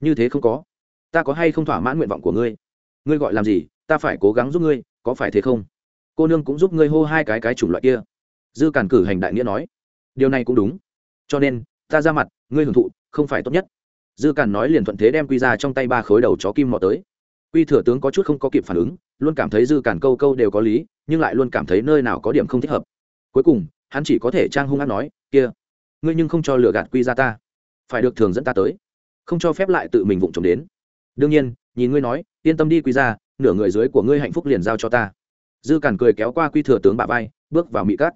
Như thế không có. Ta có hay không thỏa mãn nguyện vọng của ngươi? Ngươi gọi làm gì? Ta phải cố gắng giúp ngươi, có phải thế không? Cô nương cũng giúp ngươi hô hai cái cái chủng loại kia. Dư càn cử hành đại nghĩa nói. Điều này cũng đúng. Cho nên, ta ra mặt, ngươi hưởng thụ, không phải tốt nhất. Dư càn nói liền thuận thế đem quy ra trong tay ba khối đầu chó kim mò tới. Quy thừa tướng có chút không có kịp phản ứng, luôn cảm thấy dư càn câu câu đều có lý, nhưng lại luôn cảm thấy nơi nào có điểm không thích hợp. Cuối cùng, hắn chỉ có thể trang hung hát nói, kia, ngươi nhưng không cho lựa gạt quy ra ta. Phải được thường dẫn ta tới. Không cho phép lại tự mình vụng trộm đến. Đương nhiên, nhìn ngươi nói, yên tâm đi quy ra nửa người dưới của ngươi hạnh phúc liền giao cho ta. Dư càn cười kéo qua quy thừa tướng bà vai, bước vào mỹ cát.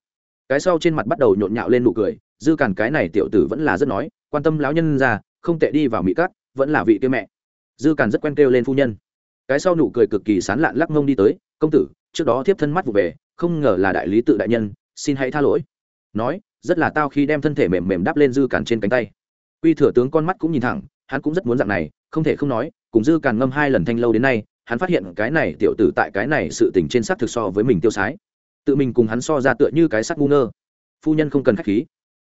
Cái sau trên mặt bắt đầu nhộn nhạo lên nụ cười, dư càn cái này tiểu tử vẫn là rất nói, quan tâm lão nhân ra, không tệ đi vào mỹ cát, vẫn là vị kia mẹ. Dư càn rất quen kêu lên phu nhân. Cái sau nụ cười cực kỳ sán lạn lắc mông đi tới, công tử, trước đó tiếp thân mắt vụ về, không ngờ là đại lý tự đại nhân, xin hãy tha lỗi. Nói, rất là tao khi đem thân thể mềm mềm đáp lên dư càn trên cánh tay. Quy thừa tướng con mắt cũng nhìn thẳng, hắn cũng rất muốn dạng này, không thể không nói, cùng dư càn ngâm hai lần thanh lâu đến nay hắn phát hiện cái này tiểu tử tại cái này sự tình trên sắc thực so với mình tiêu sái. Tự mình cùng hắn so ra tựa như cái sắc ngu ngơ. Phu nhân không cần khách khí.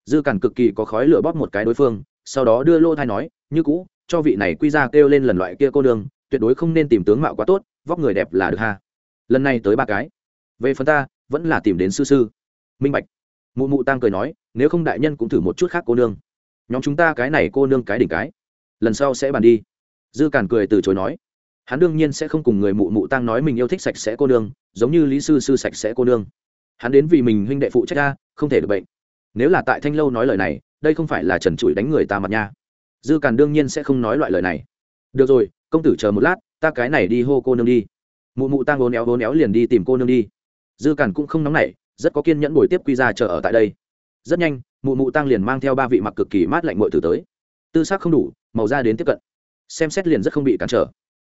Dư càn cực kỳ có khói lửa bóp một cái đối phương, sau đó đưa lô thai nói, như cũ, cho vị này quy ra kêu lên lần loại kia cô đường, tuyệt đối không nên tìm tướng mạo quá tốt, vóc người đẹp là được ha. Lần này tới ba cái. Về phần ta, vẫn là tìm đến sư sư. Minh bạch. Mụ mụ tăng cười nói, nếu không đại nhân cũng thử một chút khác cô nương. Nhóm chúng ta cái này cô nương cái đỉnh cái. Lần sau sẽ bàn đi. Dư càn cười từ chối nói hắn đương nhiên sẽ không cùng người mụ mụ tăng nói mình yêu thích sạch sẽ cô nương, giống như lý sư sư sạch sẽ cô nương. Hắn đến vì mình huynh đệ phụ trách ra không thể được bệnh. Nếu là tại thanh lâu nói lời này, đây không phải là trần trụi đánh người ta mặt nha. Dư càn đương nhiên sẽ không nói loại lời này. Được rồi, công tử chờ một lát, ta cái này đi hô cô nương đi. Mụ mụ tăng ố néo ố néo liền đi tìm cô nương đi. Dư càn cũng không nóng nảy, rất có kiên nhẫn bồi tiếp quy ra chờ ở tại đây. Rất nhanh, mụ mụ tăng liền mang theo ba vị mặc cực kỳ mát lạnh mọi từ tới. Tư xác không đủ, màu da đến tiếp cận. Xem xét liền rất không bị cản trở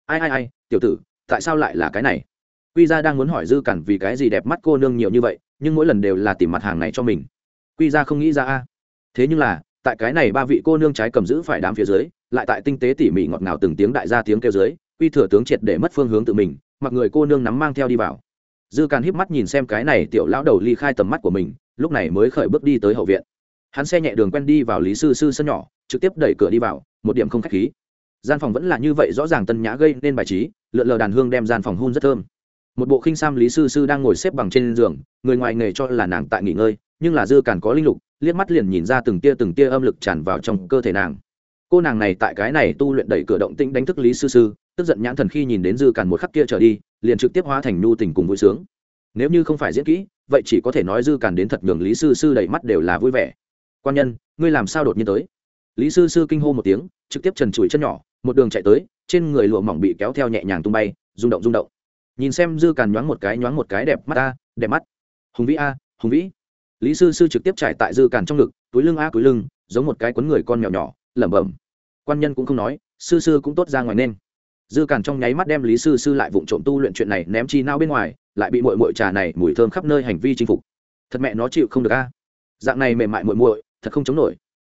ai ai ai, tiểu tử, tại sao lại là cái này? Quy ra đang muốn hỏi dư cản vì cái gì đẹp mắt cô nương nhiều như vậy, nhưng mỗi lần đều là tìm mặt hàng này cho mình. Quy ra không nghĩ ra a. À. Thế nhưng là, tại cái này ba vị cô nương trái cầm giữ phải đám phía dưới, lại tại tinh tế tỉ mỉ ngọt ngào từng tiếng đại gia tiếng kêu dưới, quy thừa tướng triệt để mất phương hướng tự mình, mặc người cô nương nắm mang theo đi vào. Dư càn híp mắt nhìn xem cái này tiểu lão đầu ly khai tầm mắt của mình, lúc này mới khởi bước đi tới hậu viện. Hắn xe nhẹ đường quen đi vào lý sư sư sân nhỏ, trực tiếp đẩy cửa đi vào, một điểm không khách khí gian phòng vẫn là như vậy rõ ràng tân nhã gây nên bài trí, lượn lờ đàn hương đem gian phòng hun rất thơm. Một bộ khinh sam lý sư sư đang ngồi xếp bằng trên giường, người ngoài nghề cho là nàng tại nghỉ ngơi, nhưng là dư càn có linh lục, liếc mắt liền nhìn ra từng tia từng tia âm lực tràn vào trong cơ thể nàng. Cô nàng này tại cái này tu luyện đẩy cửa động tĩnh đánh thức lý sư sư, tức giận nhãn thần khi nhìn đến dư càn một khắc kia trở đi, liền trực tiếp hóa thành nhu tình cùng vui sướng. Nếu như không phải diễn kỹ, vậy chỉ có thể nói dư càn đến thật nhường lý sư sư đầy mắt đều là vui vẻ. Quan nhân, ngươi làm sao đột nhiên tới? Lý sư sư kinh hô một tiếng, trực tiếp trần trụi chân nhỏ một đường chạy tới, trên người lụa mỏng bị kéo theo nhẹ nhàng tung bay, rung động rung động. Nhìn xem dư càn nhoáng một cái, nhoáng một cái đẹp mắt a, đẹp mắt. Hùng vĩ a, hùng vĩ. Lý sư sư trực tiếp trải tại dư càn trong ngực, túi lưng a, túi lưng, giống một cái quấn người con mèo nhỏ, lẩm bẩm. Quan nhân cũng không nói, sư sư cũng tốt ra ngoài nên. Dư càn trong nháy mắt đem lý sư sư lại vụng trộm tu luyện chuyện này ném chi nao bên ngoài, lại bị mội mội trà này mùi thơm khắp nơi hành vi chinh phục. Thật mẹ nó chịu không được a. Dạng này mềm mại mội mội thật không chống nổi.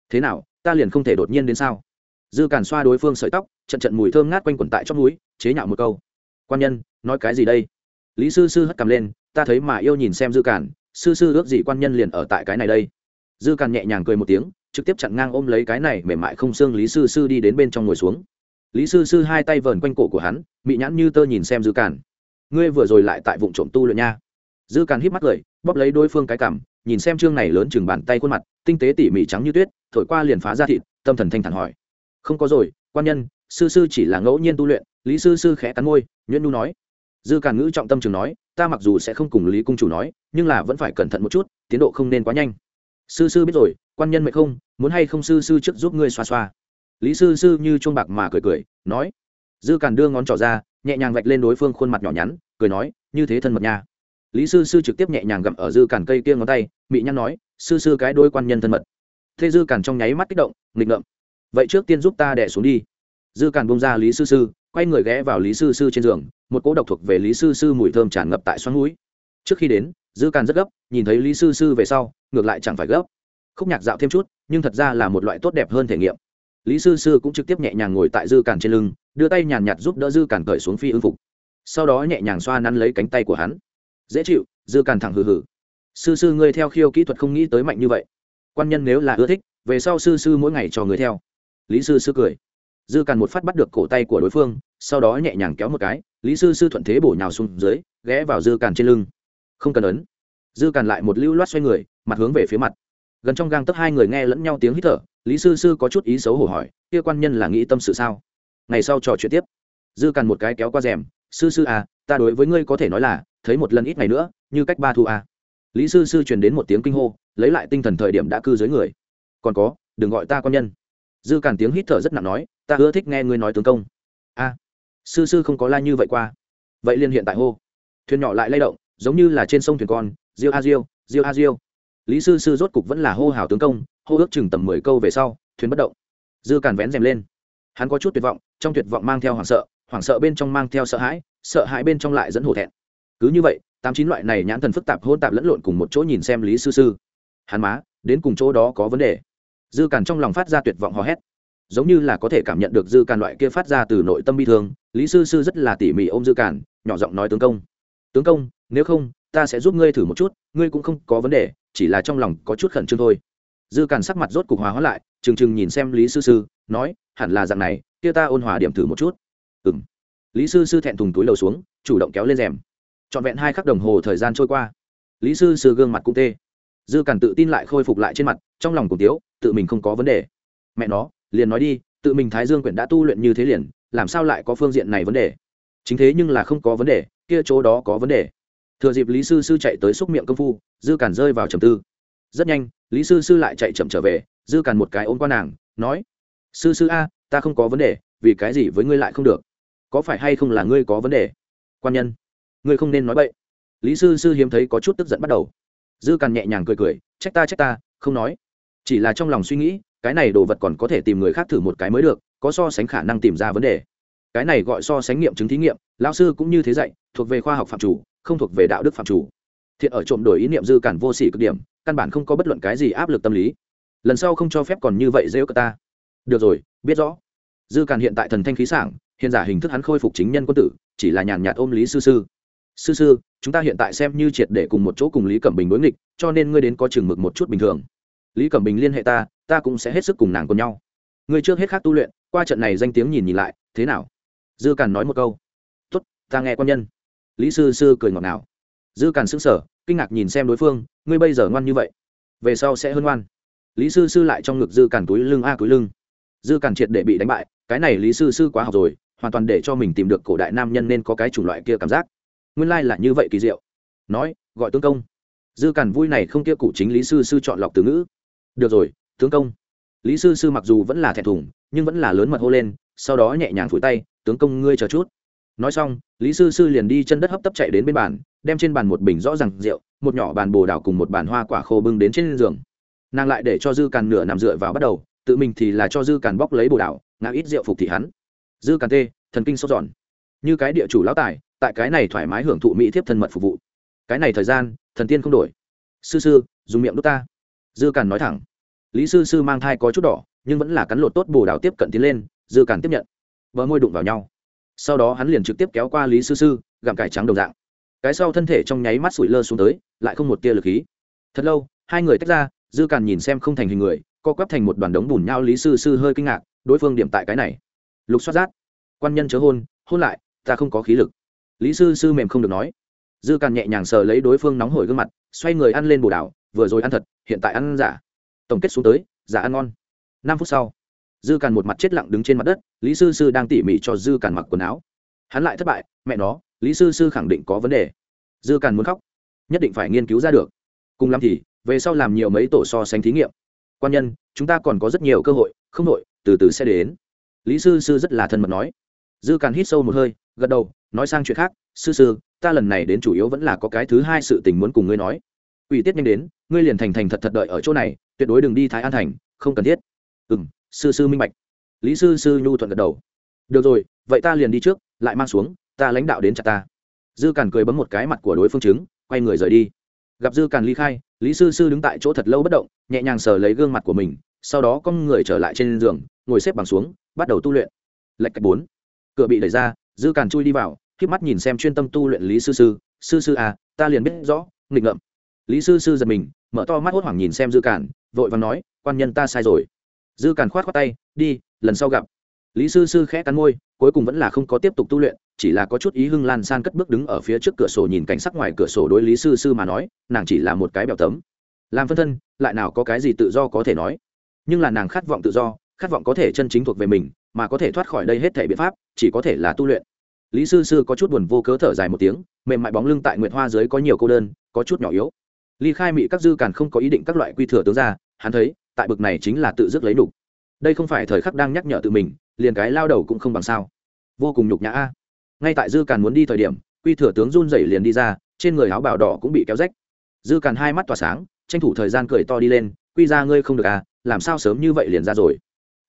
Thế nào, ta liền không thể đột nhiên đến sao? Dư càn xoa đối phương sợi tóc, trận trận mùi thơm ngát quanh quẩn tại trong núi chế nhạo một câu. Quan nhân, nói cái gì đây? Lý sư sư hất cầm lên, ta thấy mà yêu nhìn xem dư càn, sư sư ước gì quan nhân liền ở tại cái này đây. Dư càn nhẹ nhàng cười một tiếng, trực tiếp chặn ngang ôm lấy cái này mềm mại không xương lý sư sư đi đến bên trong ngồi xuống. Lý sư sư hai tay vờn quanh cổ của hắn, mị nhãn như tơ nhìn xem dư càn. Ngươi vừa rồi lại tại vụ trộm tu luyện nha. Dư càn híp mắt cười, bóp lấy đối phương cái cảm nhìn xem chương này lớn chừng bàn tay khuôn mặt, tinh tế tỉ mỉ trắng như tuyết, thổi qua liền phá ra thịt, tâm thần thanh thản hỏi không có rồi, quan nhân, sư sư chỉ là ngẫu nhiên tu luyện, lý sư sư khẽ cắn môi nhuyễn nu nói. Dư càn ngữ trọng tâm trường nói, ta mặc dù sẽ không cùng lý cung chủ nói, nhưng là vẫn phải cẩn thận một chút, tiến độ không nên quá nhanh. Sư sư biết rồi, quan nhân mệnh không, muốn hay không sư sư trước giúp ngươi xoa xoa. Lý sư sư như chuông bạc mà cười cười, nói. Dư càn đưa ngón trỏ ra, nhẹ nhàng vạch lên đối phương khuôn mặt nhỏ nhắn, cười nói, như thế thân mật nha. Lý sư sư trực tiếp nhẹ nhàng gặm ở dư càn cây kia ngón tay, mị nhăn nói, sư sư cái đôi quan nhân thân mật. Thế dư càn trong nháy mắt kích động, nghịch ngợm vậy trước tiên giúp ta đẻ xuống đi. Dư càn bông ra lý sư sư, quay người ghé vào lý sư sư trên giường, một cỗ độc thuộc về lý sư sư mùi thơm tràn ngập tại xoắn mũi. Trước khi đến, dư càn rất gấp, nhìn thấy lý sư sư về sau, ngược lại chẳng phải gấp. Khúc nhạc dạo thêm chút, nhưng thật ra là một loại tốt đẹp hơn thể nghiệm. Lý sư sư cũng trực tiếp nhẹ nhàng ngồi tại dư càn trên lưng, đưa tay nhàn nhạt giúp đỡ dư càn cởi xuống phi ưng phục. Sau đó nhẹ nhàng xoa nắn lấy cánh tay của hắn. Dễ chịu, dư càn thẳng hừ hừ. Sư sư ngươi theo khiêu kỹ thuật không nghĩ tới mạnh như vậy. Quan nhân nếu là ưa thích, về sau sư sư mỗi ngày cho người theo lý sư sư cười. Dư càn một phát bắt được cổ tay của đối phương, sau đó nhẹ nhàng kéo một cái, lý sư sư thuận thế bổ nhào xuống dưới, ghé vào dư càn trên lưng. Không cần ấn. Dư càn lại một lưu loát xoay người, mặt hướng về phía mặt. Gần trong gang tấc hai người nghe lẫn nhau tiếng hít thở, lý sư sư có chút ý xấu hổ hỏi, kia quan nhân là nghĩ tâm sự sao? Ngày sau trò chuyện tiếp. Dư càn một cái kéo qua rèm, sư sư à ta đối với ngươi có thể nói là, thấy một lần ít ngày nữa, như cách ba thu à. lý sư sư truyền đến một tiếng kinh hô, lấy lại tinh thần thời điểm đã cư dưới người. Còn có, đừng gọi ta quan nhân dư càn tiếng hít thở rất nặng nói, ta ưa thích nghe ngươi nói tướng công. A, sư sư không có la như vậy qua. Vậy liên hiện tại hô. Thuyền nhỏ lại lay động, giống như là trên sông thuyền con, diêu a diêu diêu a diêu. Lý sư sư rốt cục vẫn là hô hào tướng công, hô ước chừng tầm mười câu về sau, thuyền bất động. Dư càn vén rèm lên. Hắn có chút tuyệt vọng, trong tuyệt vọng mang theo hoảng sợ hoảng sợ bên trong mang theo sợ hãi sợ hãi bên trong lại dẫn hổ thẹn. Cứ như vậy, tám chín loại này nhãn thần phức tạp hôn tạp lẫn lộn cùng một chỗ nhìn xem lý sư sư. Hắn má, đến cùng chỗ đó có vấn đề dư càn trong lòng phát ra tuyệt vọng hò hét. Giống như là có thể cảm nhận được dư càn loại kia phát ra từ nội tâm bi thương, lý sư sư rất là tỉ mỉ ôm dư càn, nhỏ giọng nói tướng công. Tướng công, nếu không, ta sẽ giúp ngươi thử một chút, ngươi cũng không có vấn đề, chỉ là trong lòng có chút khẩn trương thôi. Dư càn sắc mặt rốt cục hòa hóa lại, trừng trừng nhìn xem lý sư sư, nói, hẳn là dạng này, kia ta ôn hòa điểm thử một chút. Ừ m lý sư sư thẹn thùng túi đầu xuống, chủ động kéo lên rèm. Trọn vẹn hai khắc đồng hồ thời gian trôi qua, lý sư sư gương mặt cũng tê dư càn tự tin lại khôi phục lại trên mặt, trong lòng cùng tiếu, tự mình không có vấn đề. Mẹ nó, liền nói đi, tự mình thái dương quyển đã tu luyện như thế liền, làm sao lại có phương diện này vấn đề? Chính thế nhưng là không có vấn đề, kia chỗ đó có vấn đề. Thừa dịp lý sư sư chạy tới xúc miệng công phu, dư càn rơi vào trầm tư. Rất nhanh, lý sư sư lại chạy chậm trở về, dư càn một cái ôm qua nàng, nói, sư sư a, ta không có vấn đề, vì cái gì với ngươi lại không được? Có phải hay không là ngươi có vấn đề? Quan nhân, ngươi không nên nói vậy lý sư sư hiếm thấy có chút tức giận bắt đầu dư càn nhẹ nhàng cười cười, trách ta trách ta, không nói. Chỉ là trong lòng suy nghĩ, cái này đồ vật còn có thể tìm người khác thử một cái mới được, có so sánh khả năng tìm ra vấn đề. Cái này gọi so sánh nghiệm chứng thí nghiệm lao sư cũng như thế dạy, thuộc về khoa học phạm chủ, không thuộc về đạo đức phạm chủ. Thiện ở trộm đổi ý niệm dư cản vô sỉ cực điểm, căn bản không có bất luận cái gì áp lực tâm lý. Lần sau không cho phép còn như vậy dễ ước ta. Được rồi, biết rõ. Dư cản hiện tại thần thanh khí sảng, hiện giả hình thức hắn khôi phục chính nhân quân tử, chỉ là nhàn nhạt ôm lý sư sư sư sư, chúng ta hiện tại xem như triệt để cùng một chỗ cùng lý cẩm bình đối nghịch, cho nên ngươi đến có chừng mực một chút bình thường. Lý cẩm bình liên hệ ta ta cũng sẽ hết sức cùng nàng cùng nhau. Ngươi trước hết khác tu luyện, qua trận này danh tiếng nhìn nhìn lại, thế nào? Dư càn nói một câu. Tốt, ta nghe quan nhân. Lý sư sư cười ngọt ngào. Dư càn sững sờ, kinh ngạc nhìn xem đối phương, ngươi bây giờ ngoan như vậy. Về sau sẽ hơn ngoan. Lý sư sư lại trong ngực dư càn túi lưng a à túi lưng. Dư càn triệt để bị đánh bại, cái này lý sư sư quá học rồi, hoàn toàn để cho mình tìm được cổ đại nam nhân nên có cái chủng loại kia cảm giác nguyên lai là như vậy kỳ diệu. Nói, gọi tướng công. Dư càn vui này không kia cụ chính lý sư sư chọn lọc từ ngữ. Được rồi, tướng công. Lý sư sư mặc dù vẫn là thẹn thùng, nhưng vẫn là lớn mật hô lên, sau đó nhẹ nhàng phủi tay, tướng công ngươi chờ chút. Nói xong, lý sư sư liền đi chân đất hấp tấp chạy đến bên bàn, đem trên bàn một bình rõ ràng rượu, một nhỏ bàn bồ đào cùng một bàn hoa quả khô bưng đến trên giường. Nàng lại để cho dư càn nửa nằm dựa vào bắt đầu, tự mình thì là cho dư càn bóc lấy bồ đào, ngã ít rượu phục thị hắn. Dư càn tê, thần kinh sốt giòn như cái địa chủ lão tài tại cái này thoải mái hưởng thụ mỹ thiếp thân mật phục vụ. Cái này thời gian, thần tiên không đổi. Sư sư, dùng miệng đốt ta. Dư càn nói thẳng. Lý sư sư mang thai có chút đỏ, nhưng vẫn là cắn lột tốt bồ đào tiếp cận tiến lên, dư càn tiếp nhận. Vỡ môi đụng vào nhau. Sau đó hắn liền trực tiếp kéo qua lý sư sư, gặm cải trắng đồng dạng. Cái sau thân thể trong nháy mắt sủi lơ xuống tới, lại không một tia lực khí. Thật lâu, hai người tách ra, dư càn nhìn xem không thành hình người, co quắp thành một đoàn đống bùn nhau lý sư sư hơi kinh ngạc, đối phương điểm tại cái này. Lục xoát rát. Quan nhân chớ hôn hôn lại, ta không có khí lực lý sư sư mềm không được nói. Dư càn nhẹ nhàng sờ lấy đối phương nóng hổi gương mặt, xoay người ăn lên bồ đảo, vừa rồi ăn thật, hiện tại ăn giả. Tổng kết xuống tới, giả ăn ngon. Năm phút sau, dư càn một mặt chết lặng đứng trên mặt đất, lý sư sư đang tỉ mỉ cho dư càn mặc quần áo. Hắn lại thất bại, mẹ nó, lý sư sư khẳng định có vấn đề. Dư càn muốn khóc, nhất định phải nghiên cứu ra được. Cùng lắm thì, về sau làm nhiều mấy tổ so sánh thí nghiệm. Quan nhân, chúng ta còn có rất nhiều cơ hội, không đội, từ từ sẽ đến. Lý sư sư rất là thân mật nói. Dư càn hít sâu một hơi gật đầu, nói sang chuyện khác, sư sư, ta lần này đến chủ yếu vẫn là có cái thứ hai sự tình muốn cùng ngươi nói. Ủy tiết nhanh đến, ngươi liền thành thành thật thật đợi ở chỗ này, tuyệt đối đừng đi thái an thành, không cần thiết. Ừ m sư sư minh bạch. Lý sư sư nhu thuận gật đầu. Được rồi, vậy ta liền đi trước, lại mang xuống, ta lãnh đạo đến chặt ta. Dư càn cười bấm một cái mặt của đối phương chứng quay người rời đi. Gặp dư càn ly khai, lý sư sư đứng tại chỗ thật lâu bất động, nhẹ nhàng sờ lấy gương mặt của mình, sau đó con người trở lại trên giường, ngồi xếp bằng xuống, bắt đầu tu luyện. Lệch cách bốn. Cửa bị đẩy ra dư càn chui đi vào k mắt nhìn xem chuyên tâm tu luyện lý sư sư. Sư sư à ta liền biết rõ, nghịch ngợm. Lý sư sư giật mình, mở to mắt hốt hoảng nhìn xem dư càn, vội và nói, quan nhân ta sai rồi. Dư càn khoát khoát tay, đi, lần sau gặp. Lý sư sư khẽ cắn môi, cuối cùng vẫn là không có tiếp tục tu luyện, chỉ là có chút ý hưng lan san cất bước đứng ở phía trước cửa sổ nhìn cảnh sắc ngoài cửa sổ đối lý sư sư mà nói, nàng chỉ là một cái bèo tấm. Làm phân thân, lại nào có cái gì tự do có thể nói. Nhưng là nàng khát vọng tự do khát vọng có thể chân chính thuộc về mình, mà có thể thoát khỏi đây hết thể biện pháp, chỉ có thể là tu luyện. Lý sư sư có chút buồn vô cớ thở dài một tiếng, mềm mại bóng lưng tại nguyệt hoa dưới có nhiều cô đơn, có chút nhỏ yếu. Ly khai mị các dư càn không có ý định các loại quy thừa tướng ra, hắn thấy, tại bực này chính là tự dứt lấy đủ. đây không phải thời khắc đang nhắc nhở tự mình, liền cái lao đầu cũng không bằng sao. Vô cùng nhục nhã a. Ngay tại dư càn muốn đi thời điểm, quy thừa tướng run rẩy liền đi ra, trên người áo bào đỏ cũng bị kéo rách. Dư càn hai mắt tỏa sáng, tranh thủ thời gian cười to đi lên, quy ra ngươi không được à làm sao sớm như vậy liền ra rồi?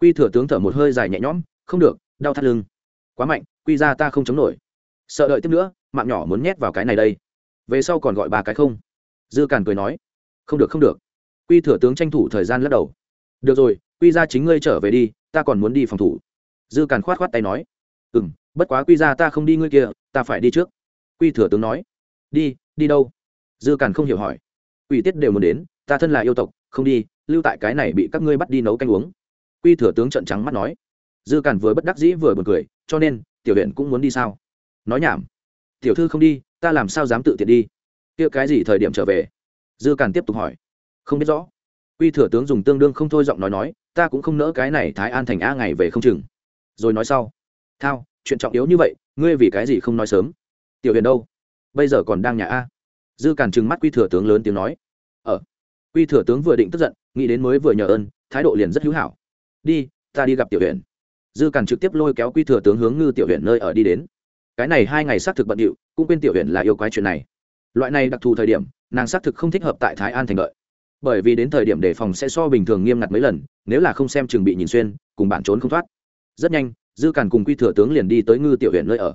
Quy thừa tướng thở một hơi dài nhẹ nhõm, không được, đau thắt lưng. Quá mạnh, quy ra ta không chống nổi. Sợ đợi tiếp nữa, mạng nhỏ muốn nhét vào cái này đây. Về sau còn gọi ba cái không? Dư càn cười nói, không được không được. Quy thừa tướng tranh thủ thời gian lắc đầu, được rồi, quy ra chính ngươi trở về đi, ta còn muốn đi phòng thủ. Dư càn khoát khoát tay nói ừ m bất quá quy ra ta không đi ngươi kia, ta phải đi trước. Quy thừa tướng nói, đi đi đâu? Dư càn không hiểu hỏi, Quỷ tiết đều muốn đến, ta thân là yêu tộc, không đi, lưu tại cái này bị các ngươi bắt đi nấu canh uống quy thừa tướng trận trắng mắt nói. Dư cản vừa bất đắc dĩ vừa b u ồ n cười, cho nên, tiểu huyện cũng muốn đi sao? Nói nhảm. Tiểu thư không đi, ta làm sao dám tự tiện đi? Kia cái gì thời điểm trở về? Dư cản tiếp tục hỏi. Không biết rõ. Quy thừa tướng dùng tương đương không thôi giọng nói nói, ta cũng không nỡ cái này thái an thành a ngày về không chừng. Rồi nói sau. Thao, chuyện trọng yếu như vậy, ngươi vì cái gì không nói sớm? Tiểu huyền đâu? Bây giờ còn đang nhà a. Dư càn trừng mắt quy thừa tướng lớn tiếng nói. Ở quy thừa tướng vừa định tức giận, nghĩ đến mới vừa nhờ ơn, thái độ liền rất hữu hảo đi, ta đi gặp tiểu huyện dư càn trực tiếp lôi kéo quy thừa tướng hướng ngư tiểu huyện nơi ở đi đến. Cái này hai ngày xác thực bận điệu, cũng quên tiểu huyện là yêu quái chuyện này. Loại này đặc thù thời điểm, nàng xác thực không thích hợp tại thái an thành lợi bởi vì đến thời điểm đề phòng sẽ so bình thường nghiêm ngặt mấy lần, nếu là không xem chừng bị nhìn xuyên, cùng bạn trốn không thoát. Rất nhanh, dư càn cùng quy thừa tướng liền đi tới ngư tiểu huyện nơi ở.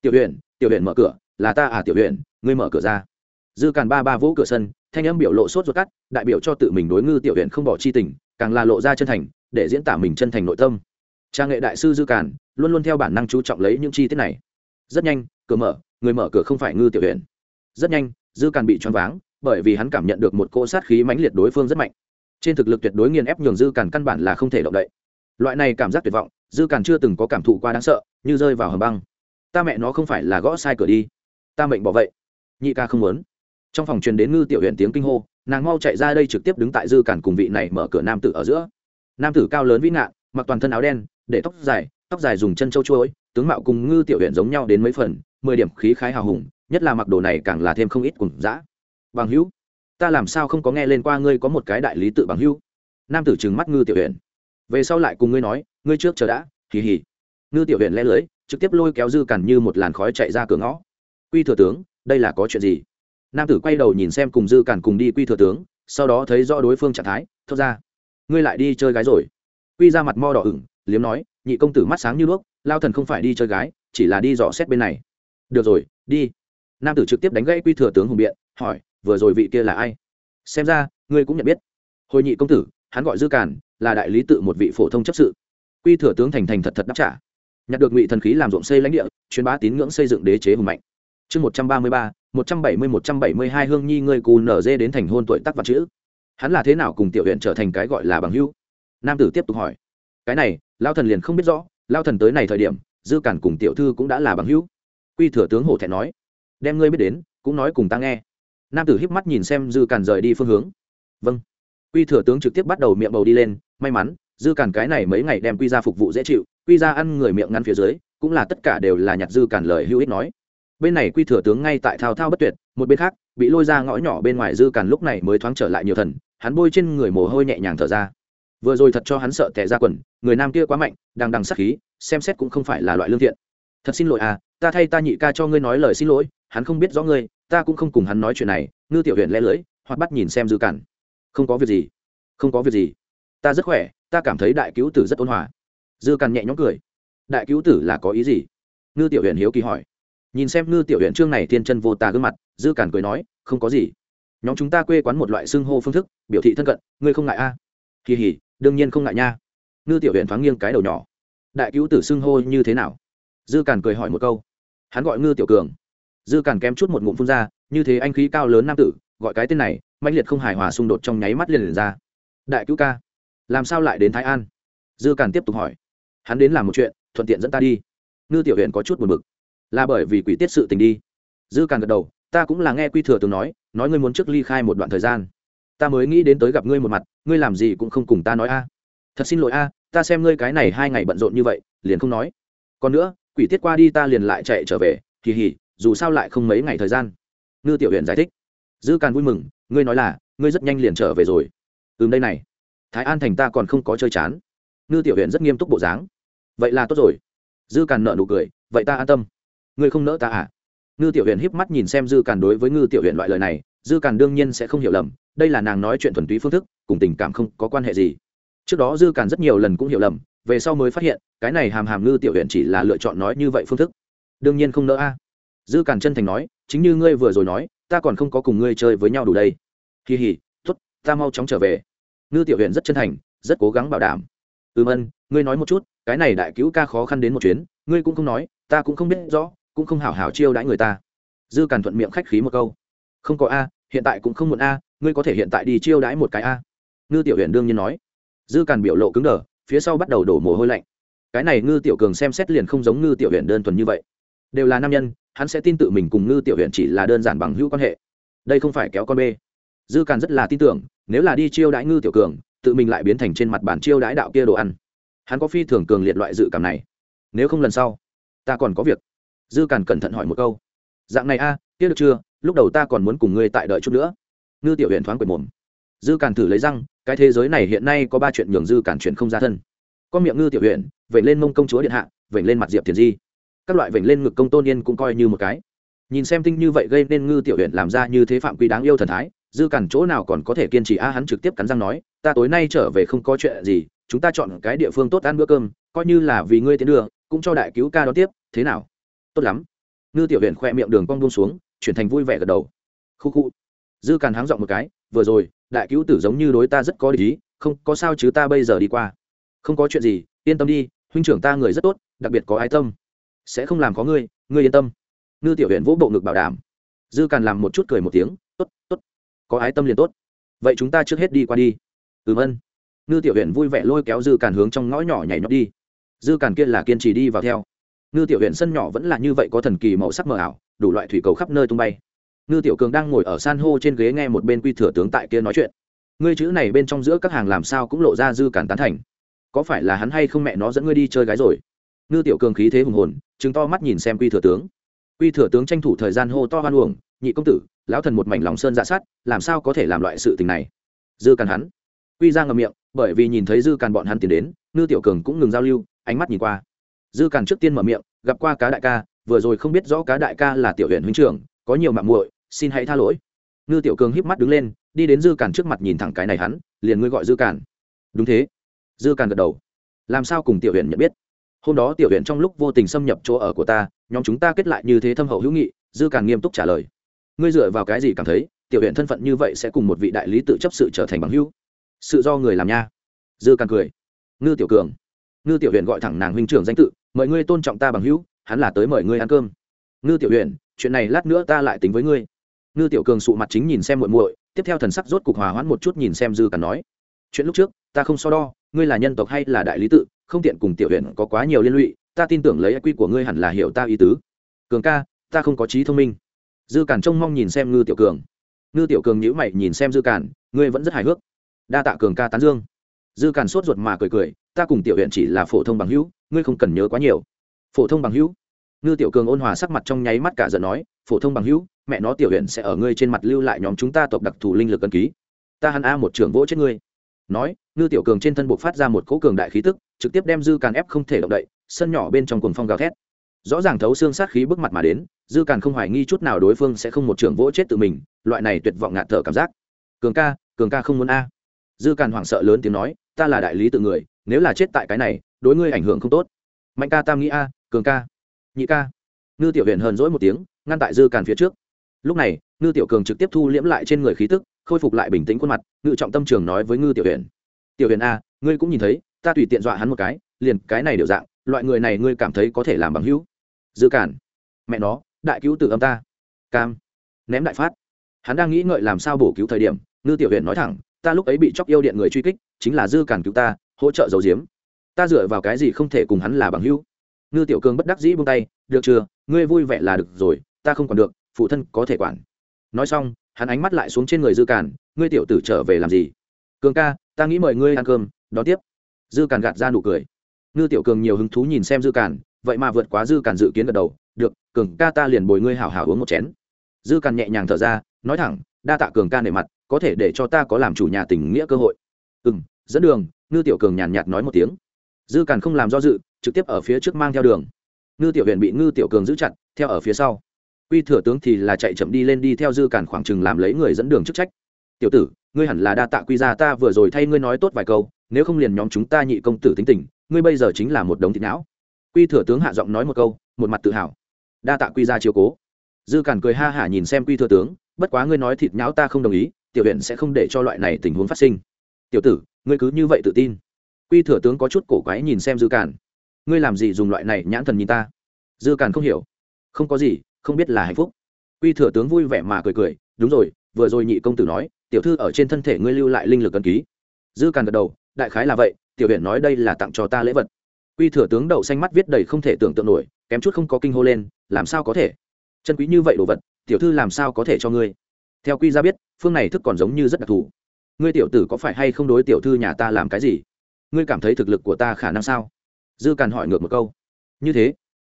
Tiểu huyện tiểu huyện mở cửa, là ta à tiểu huyện ngươi mở cửa ra. Dư càn ba ba vỗ cửa sân, thanh âm biểu lộ sốt ruột cắt, đại biểu cho tự mình đối ngư tiểu huyện không bỏ chi tình, càng là lộ ra chân thành để diễn tả mình chân thành nội tâm. Trang nghệ đại sư dư càn luôn luôn theo bản năng chú trọng lấy những chi tiết này. Rất nhanh, cửa mở, người mở cửa không phải ngư tiểu huyền. Rất nhanh, dư càn bị choáng váng, bởi vì hắn cảm nhận được một cỗ sát khí mãnh liệt đối phương rất mạnh. Trên thực lực tuyệt đối nghiền ép nhường dư càn căn bản là không thể động đậy. Loại này cảm giác tuyệt vọng, dư càn chưa từng có cảm thụ qua đáng sợ, như rơi vào hầm băng. Ta mẹ nó không phải là gõ sai cửa đi. Ta mệnh bỏ vậy. Nhị ca không muốn. Trong phòng truyền đến ngư tiểu huyện tiếng kinh hô, nàng mau chạy ra đây trực tiếp đứng tại dư cản cùng vị này mở cửa nam tử ở giữa nam tử cao lớn vĩ ngạn, mặc toàn thân áo đen, để tóc dài tóc dài dùng chân châu chuối, tướng mạo cùng ngư tiểu huyện giống nhau đến mấy phần, mười điểm khí khái hào hùng, nhất là mặc đồ này càng là thêm không ít cùng dã. Bằng hữu, ta làm sao không có nghe lên qua ngươi có một cái đại lý tự bằng hữu? Nam tử trừng mắt ngư tiểu huyện về sau lại cùng ngươi nói, ngươi trước chờ đã, hì hỉ ngư tiểu huyện lẽ lưới, trực tiếp lôi kéo dư cằn như một làn khói chạy ra cửa ngõ. Quy thừa tướng, đây là có chuyện gì? Nam tử quay đầu nhìn xem cùng dư cằn cùng đi quy thừa tướng, sau đó thấy rõ đối phương trạng thái, thốt ra ngươi lại đi chơi gái rồi. Quy ra mặt mo đỏ ửng, liếm nói, nhị công tử mắt sáng như đuốc, lao thần không phải đi chơi gái, chỉ là đi dò xét bên này. Được rồi, đi. Nam tử trực tiếp đánh gãy quy thừa tướng hùng biện, hỏi, vừa rồi vị kia là ai? Xem ra, ngươi cũng nhận biết. Hồi nhị công tử, hắn gọi dư cản là đại lý tự một vị phổ thông chấp sự. Quy thừa tướng thành thành thật thật đáp trả. Nhặt được ngụy thần khí làm ruộng xây lãnh địa, truyền bá tín ngưỡng xây dựng đế chế hùng mạnh. Chương một trăm ba mươi ba, một trăm bảy mươi, một trăm bảy mươi hai hương nhi ngươi cù nở dê đến thành hôn tuổi tắc vật chữ hắn là thế nào cùng tiểu huyện trở thành cái gọi là bằng hữu? Nam tử tiếp tục hỏi. Cái này, lao thần liền không biết rõ, lao thần tới này thời điểm, dư cản cùng tiểu thư cũng đã là bằng hữu. Quy thừa tướng hổ thẹn nói. Đem ngươi biết đến, cũng nói cùng ta nghe. Nam tử híp mắt nhìn xem dư cản rời đi phương hướng. Vâng. Quy thừa tướng trực tiếp bắt đầu miệng bầu đi lên, may mắn, dư cản cái này mấy ngày đem quy ra phục vụ dễ chịu, quy ra ăn người miệng ngăn phía dưới, cũng là tất cả đều là nhặt dư cản lời hữu ích nói. Bên này quy thừa tướng ngay tại thao thao bất tuyệt một bên khác, bị lôi ra ngõ nhỏ bên ngoài dư càn lúc này mới thoáng trở lại nhiều thần, hắn bôi trên người mồ hôi nhẹ nhàng thở ra. Vừa rồi thật cho hắn sợ tẻ ra quần, người nam kia quá mạnh, đang đằng sắc khí, xem xét cũng không phải là loại lương thiện. Thật xin lỗi à ta thay ta nhị ca cho ngươi nói lời xin lỗi, hắn không biết rõ ngươi, ta cũng không cùng hắn nói chuyện này, ngư tiểu huyện lẽ lưỡi hoặc bắt nhìn xem dư cản không có việc gì, không có việc gì. Ta rất khỏe, ta cảm thấy đại cứu tử rất ôn hòa. Dư cản nhẹ nhõm cười. Đại cứu tử là có ý gì? Ngư tiểu huyện hiếu kỳ hỏi nhìn xem ngư tiểu huyện trương này thiên chân vô tà gương mặt, dư cản cười nói, không có gì. Nhóm chúng ta quê quán một loại xưng hô phương thức, biểu thị thân cận, ngươi không ngại a? À? kỳ hỉ đương nhiên không ngại nha. Ngư tiểu huyện thoáng nghiêng cái đầu nhỏ. Đại cứu tử xưng hô như thế nào? Dư càn cười hỏi một câu. Hắn gọi ngư tiểu cường. Dư càn kém chút một ngụm phun ra, như thế anh khí cao lớn nam tử, gọi cái tên này mạnh liệt không hài hòa xung đột trong nháy mắt liền liền ra. Đại cứu ca, làm sao lại đến thái an? Dư càn tiếp tục hỏi. Hắn đến làm một chuyện, thuận tiện dẫn ta đi. Ngư tiểu huyện có chút buồn bực là bởi vì quỷ tiết sự tình đi. Dư càng gật đầu, ta cũng là nghe quy thừa tướng nói nói ngươi muốn trước ly khai một đoạn thời gian. Ta mới nghĩ đến tới gặp ngươi một mặt, ngươi làm gì cũng không cùng ta nói a. Thật xin lỗi a, ta xem ngươi cái này hai ngày bận rộn như vậy, liền không nói. Còn nữa, quỷ tiết qua đi ta liền lại chạy trở về, kỳ hỉ, dù sao lại không mấy ngày thời gian. Ngư tiểu huyện giải thích. Dư càn vui mừng, ngươi nói là, ngươi rất nhanh liền trở về rồi. Ừm, đây này. Thái an thành ta còn không có chơi chán. Ngư tiểu huyện rất nghiêm túc bộ dáng. Vậy là tốt rồi. Dư càn nợ nụ cười, vậy ta an tâm ngươi không nỡ ta à? Ngư tiểu huyện híp mắt nhìn xem dư càn đối với ngư tiểu huyện loại lời này, dư càn đương nhiên sẽ không hiểu lầm, đây là nàng nói chuyện thuần túy phương thức, cùng tình cảm không có quan hệ gì. Trước đó dư càn rất nhiều lần cũng hiểu lầm, về sau mới phát hiện, cái này hàm hàm ngư tiểu huyện chỉ là lựa chọn nói như vậy phương thức. Đương nhiên không nỡ a. Dư càn chân thành nói, chính như ngươi vừa rồi nói, ta còn không có cùng ngươi chơi với nhau đủ đây. Kỳ hỉ t ố t ta mau chóng trở về. Ngư tiểu huyện rất chân thành, rất cố gắng bảo đảm. Ừm ân, ngươi nói một chút, cái này đại cứu ca khó khăn đến một chuyến, ngươi cũng không nói, ta cũng không biết rõ cũng không hảo hảo chiêu đãi người ta. Dư càn thuận miệng khách khí một câu. Không có a, hiện tại cũng không muốn a, ngươi có thể hiện tại đi chiêu đãi một cái a. Ngư tiểu huyện đương nhiên nói. Dư càn biểu lộ cứng đờ, phía sau bắt đầu đổ mồ hôi lạnh. Cái này ngư tiểu cường xem xét liền không giống ngư tiểu huyện đơn thuần như vậy. Đều là nam nhân, hắn sẽ tin tự mình cùng ngư tiểu huyện chỉ là đơn giản bằng hữu quan hệ. Đây không phải kéo con bê dư càn rất là tin tưởng, nếu là đi chiêu đãi ngư tiểu cường, tự mình lại biến thành trên mặt bản chiêu đãi đạo kia đồ ăn. Hắn có phi thường cường liệt loại dự cảm này. Nếu không lần sau, ta còn có việc dư càn cẩn thận hỏi một câu. Dạng này a, kia được chưa? Lúc đầu ta còn muốn cùng ngươi tại đợi chút nữa. Ngư tiểu huyện thoáng quệt mồm. Dư càn thử lấy răng, cái thế giới này hiện nay có ba chuyện nhường dư càn chuyện không ra thân. Có miệng ngư tiểu huyện vậy lên mông công chúa điện hạ vậy lên mặt diệp thiền di. Các loại vểnh lên ngực công tôn yên cũng coi như một cái. Nhìn xem tinh như vậy gây nên ngư tiểu huyện làm ra như thế phạm quy đáng yêu thần thái, dư cản chỗ nào còn có thể kiên trì a? Hắn trực tiếp cắn răng nói, ta tối nay trở về không có chuyện gì, chúng ta chọn cái địa phương tốt ăn bữa cơm, coi như là vì ngươi tiến đường cũng cho đại cứu ca đón tiếp, thế nào? Tốt lắm. Ngư tiểu huyện khoe miệng đường cong buông xuống, chuyển thành vui vẻ gật đầu. Khu khu. Dư càn háng giọng một cái, vừa rồi, đại cứu tử giống như đối ta rất có lý không, có sao chứ ta bây giờ đi qua. Không có chuyện gì, yên tâm đi, huynh trưởng ta người rất tốt, đặc biệt có ái tâm. Sẽ không làm có ngươi ngươi yên tâm. Ngư tiểu huyện vỗ bộ ngực bảo đảm. Dư càn làm một chút cười một tiếng, tốt tốt. Có ái tâm liền tốt. Vậy chúng ta trước hết đi qua đi. Ừm ân. Ngư tiểu huyện vui vẻ lôi kéo dư càn hướng trong ngõ nhỏ nhảy nhót đi. Dư càn kia là kiên trì đi vào theo ngư tiểu huyện sân nhỏ vẫn là như vậy có thần kỳ màu sắc mờ ảo, đủ loại thủy cầu khắp nơi tung bay. Ngư tiểu cường đang ngồi ở san hô trên ghế nghe một bên quy thừa tướng tại kia nói chuyện. Ngươi chữ này bên trong giữa các hàng làm sao cũng lộ ra dư càn tán thành. Có phải là hắn hay không mẹ nó dẫn ngươi đi chơi gái rồi? Ngư tiểu cường khí thế hùng hồn chứng to mắt nhìn xem quy thừa tướng. Quy thừa tướng tranh thủ thời gian hô to hoan uổng, nhị công tử, lão thần một mảnh lòng sơn dạ sát, làm sao có thể làm loại sự tình này? Dư càn hắn. Quy ra ngầm miệng, bởi vì nhìn thấy dư càn bọn hắn tiến đến, ngư tiểu cường cũng ngừng giao lưu, ánh mắt nhìn qua dư càn trước tiên mở miệng, gặp qua cá đại ca, vừa rồi không biết rõ cá đại ca là tiểu huyện huynh trưởng, có nhiều mạng muội, xin hãy tha lỗi. Ngư tiểu cường híp mắt đứng lên, đi đến dư càn trước mặt nhìn thẳng cái này hắn, liền ngươi gọi dư càn. Đúng thế. Dư càn gật đầu. Làm sao cùng tiểu huyện nhận biết? Hôm đó tiểu huyện trong lúc vô tình xâm nhập chỗ ở của ta, nhóm chúng ta kết lại như thế thâm hậu hữu nghị, dư Càn nghiêm túc trả lời. Ngươi dựa vào cái gì cảm thấy, tiểu huyện thân phận như vậy sẽ cùng một vị đại lý tự chấp sự trở thành bằng hữu? Sự do người làm nha. Dư Càn cười. Ngư tiểu cường ngư tiểu huyện gọi thẳng nàng huynh trưởng danh tự, mời ngươi tôn trọng ta bằng hữu, hắn là tới mời ngươi ăn cơm. Ngư tiểu huyện chuyện này lát nữa ta lại tính với ngươi. Ngư tiểu cường sụ mặt chính nhìn xem muội muội, tiếp theo thần sắc rốt cục hòa hoãn một chút nhìn xem dư càng nói, chuyện lúc trước, ta không so đo, ngươi là nhân tộc hay là đại lý tự, không tiện cùng tiểu huyện có quá nhiều liên lụy, ta tin tưởng lấy quy của ngươi hẳn là hiểu ta ý tứ. Cường ca, ta không có trí thông minh. Dư cản trông mong nhìn xem ngư tiểu cường. Ngư tiểu cường nhữ mày nhìn xem dư cản ngươi vẫn rất hài hước. Đa tạ cường ca tán dương dư Càn sốt ruột mà cười cười, ta cùng tiểu huyện chỉ là phổ thông bằng hữu, ngươi không cần nhớ quá nhiều. Phổ thông bằng hữu? Ngư tiểu cường ôn hòa sắc mặt trong nháy mắt cả giận nói, phổ thông bằng hữu, mẹ nó tiểu huyện sẽ ở ngươi trên mặt lưu lại nhóm chúng ta tộc đặc thù linh lực cần ký. Ta hắn a một trưởng vỗ chết ngươi. Nói, ngư tiểu cường trên thân buộc phát ra một cỗ cường đại khí tức, trực tiếp đem dư càn ép không thể động đậy, sân nhỏ bên trong cuồng phong gào thét. Rõ ràng thấu xương sát khí bước mặt mà đến, dư càn không hoài nghi chút nào đối phương sẽ không một trưởng vỗ chết tự mình, loại này tuyệt vọng ngạt thở cảm giác. Cường ca cường ca không muốn a dư càn hoảng sợ lớn tiếng nói, ta là đại lý tự người, nếu là chết tại cái này, đối ngươi ảnh hưởng không tốt. Mạnh ca, tam nghĩ a, cường ca, nhị ca. Ngư tiểu huyện hờn dỗi một tiếng, ngăn tại dư càn phía trước. Lúc này, ngư tiểu cường trực tiếp thu liễm lại trên người khí tức, khôi phục lại bình tĩnh khuôn mặt, ngự trọng tâm trường nói với ngư tiểu huyện tiểu huyện a, ngươi cũng nhìn thấy, ta tùy tiện dọa hắn một cái, liền cái này đều dạng, loại người này ngươi cảm thấy có thể làm bằng hữu. Dư cản mẹ nó, đại cứu tử âm ta. Cam, ném đại phát. Hắn đang nghĩ ngợi làm sao bổ cứu thời điểm, ngư tiểu huyện nói thẳng ta lúc ấy bị chóc yêu điện người truy kích, chính là dư cản cứu ta, hỗ trợ dầu diếm ta dựa vào cái gì không thể cùng hắn là bằng hữu? Ngư tiểu cường bất đắc dĩ buông tay, được chưa? Ngươi vui vẻ là được rồi, ta không còn được, phụ thân có thể quản. Nói xong, hắn ánh mắt lại xuống trên người dư cản ngươi tiểu tử trở về làm gì? Cường ca, ta nghĩ mời ngươi ăn cơm, đón tiếp. Dư cản gạt ra nụ cười. Ngư tiểu cường nhiều hứng thú nhìn xem dư cản vậy mà vượt quá dư cản dự kiến gật đầu, được, cường ca ta liền bồi ngươi hảo hảo uống một chén. Dư cản nhẹ nhàng thở ra, nói thẳng, đa tạ cường ca nể mặt có thể để cho ta có làm chủ nhà tình nghĩa cơ hội. Ừ m dẫn đường, ngư tiểu cường nhàn nhạt nói một tiếng. Dư cản không làm do dự, trực tiếp ở phía trước mang theo đường. Ngư tiểu huyện bị ngư tiểu cường giữ chặt, theo ở phía sau. Quy thừa tướng thì là chạy chậm đi lên đi theo dư cản khoảng chừng làm lấy người dẫn đường chức trách. Tiểu tử, ngươi hẳn là đa tạ quy gia ta vừa rồi thay ngươi nói tốt vài câu, nếu không liền nhóm chúng ta nhị công tử tính tình, ngươi bây giờ chính là một đống thịt não. Quy thừa tướng hạ giọng nói một câu, một mặt tự hào. Đa tạ quy gia chiếu cố. Dư cản cười ha hả nhìn xem quy thừa tướng, bất quá ngươi nói thịt nhão ta không đồng ý tiểu huyện sẽ không để cho loại này tình huống phát sinh. Tiểu tử, ngươi cứ như vậy tự tin. Quy thừa tướng có chút cổ quái nhìn xem dư cản ngươi làm gì dùng loại này nhãn thần nhìn ta? Dư cản không hiểu. Không có gì, không biết là hạnh phúc. Quy thừa tướng vui vẻ mà cười cười, đúng rồi, vừa rồi nhị công tử nói, tiểu thư ở trên thân thể ngươi lưu lại linh lực ấn ký. Dư cản gật đầu, đại khái là vậy, tiểu huyện nói đây là tặng cho ta lễ vật. Quy thừa tướng đậu xanh mắt viết đầy không thể tưởng tượng nổi, kém chút không có kinh hô lên, làm sao có thể? Chân quý như vậy đồ vật, tiểu thư làm sao có thể cho ngươi? Theo quy ra biết, phương này thức còn giống như rất đặc thù. Ngươi tiểu tử có phải hay không đối tiểu thư nhà ta làm cái gì? Ngươi cảm thấy thực lực của ta khả năng sao? Dư càn hỏi ngược một câu. Như thế.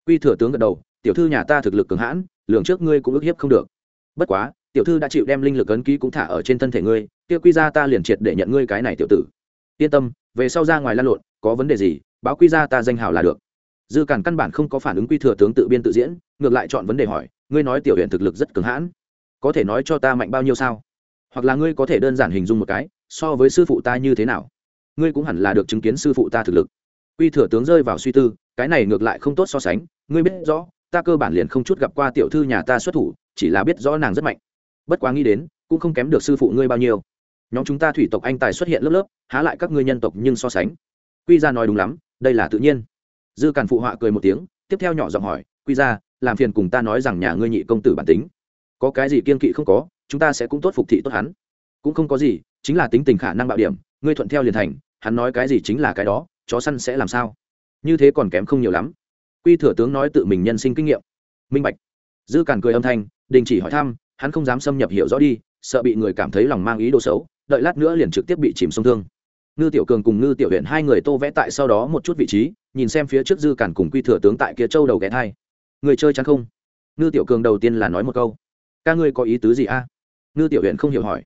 Quy thừa tướng gật đầu, tiểu thư nhà ta thực lực cường hãn, lường trước ngươi cũng ức hiếp không được. Bất quá, tiểu thư đã chịu đem linh lực ấn ký cũng thả ở trên thân thể ngươi, kia quy ra ta liền triệt để nhận ngươi cái này tiểu tử. Yên tâm, về sau ra ngoài lan lộn, có vấn đề gì, báo quy ra ta danh hào là được. Dư càn căn bản không có phản ứng quy thừa tướng tự biên tự diễn, ngược lại chọn vấn đề hỏi, ngươi nói tiểu huyện thực lực rất cường hãn có thể nói cho ta mạnh bao nhiêu sao? Hoặc là ngươi có thể đơn giản hình dung một cái, so với sư phụ ta như thế nào? Ngươi cũng hẳn là được chứng kiến sư phụ ta thực lực. Quy thừa tướng rơi vào suy tư, cái này ngược lại không tốt so sánh, ngươi biết rõ, ta cơ bản liền không chút gặp qua tiểu thư nhà ta xuất thủ, chỉ là biết rõ nàng rất mạnh. Bất quá nghĩ đến, cũng không kém được sư phụ ngươi bao nhiêu. Nhóm chúng ta thủy tộc anh tài xuất hiện lớp lớp, há lại các ngươi nhân tộc nhưng so sánh. Quy ra nói đúng lắm, đây là tự nhiên. Dư càn phụ họa cười một tiếng, tiếp theo nhỏ giọng hỏi, quy ra làm phiền cùng ta nói rằng nhà ngươi nhị công tử bản tính có cái gì kiên kỵ không có, chúng ta sẽ cũng tốt phục thị tốt hắn. Cũng không có gì, chính là tính tình khả năng bạo điểm, ngươi thuận theo liền thành, hắn nói cái gì chính là cái đó, chó săn sẽ làm sao? Như thế còn kém không nhiều lắm. Quy thừa tướng nói tự mình nhân sinh kinh nghiệm. Minh bạch. Dư càn cười âm thanh, đình chỉ hỏi thăm, hắn không dám xâm nhập hiểu rõ đi, sợ bị người cảm thấy lòng mang ý đồ xấu, đợi lát nữa liền trực tiếp bị chìm sông thương. Ngư tiểu cường cùng ngư tiểu huyện hai người tô vẽ tại sau đó một chút vị trí, nhìn xem phía trước dư cản cùng quy thừa tướng tại kia châu đầu ghé thai. Người chơi chắn không? Ngư tiểu cường đầu tiên là nói một câu ca ngươi có ý tứ gì a? Ngư tiểu huyện không hiểu hỏi.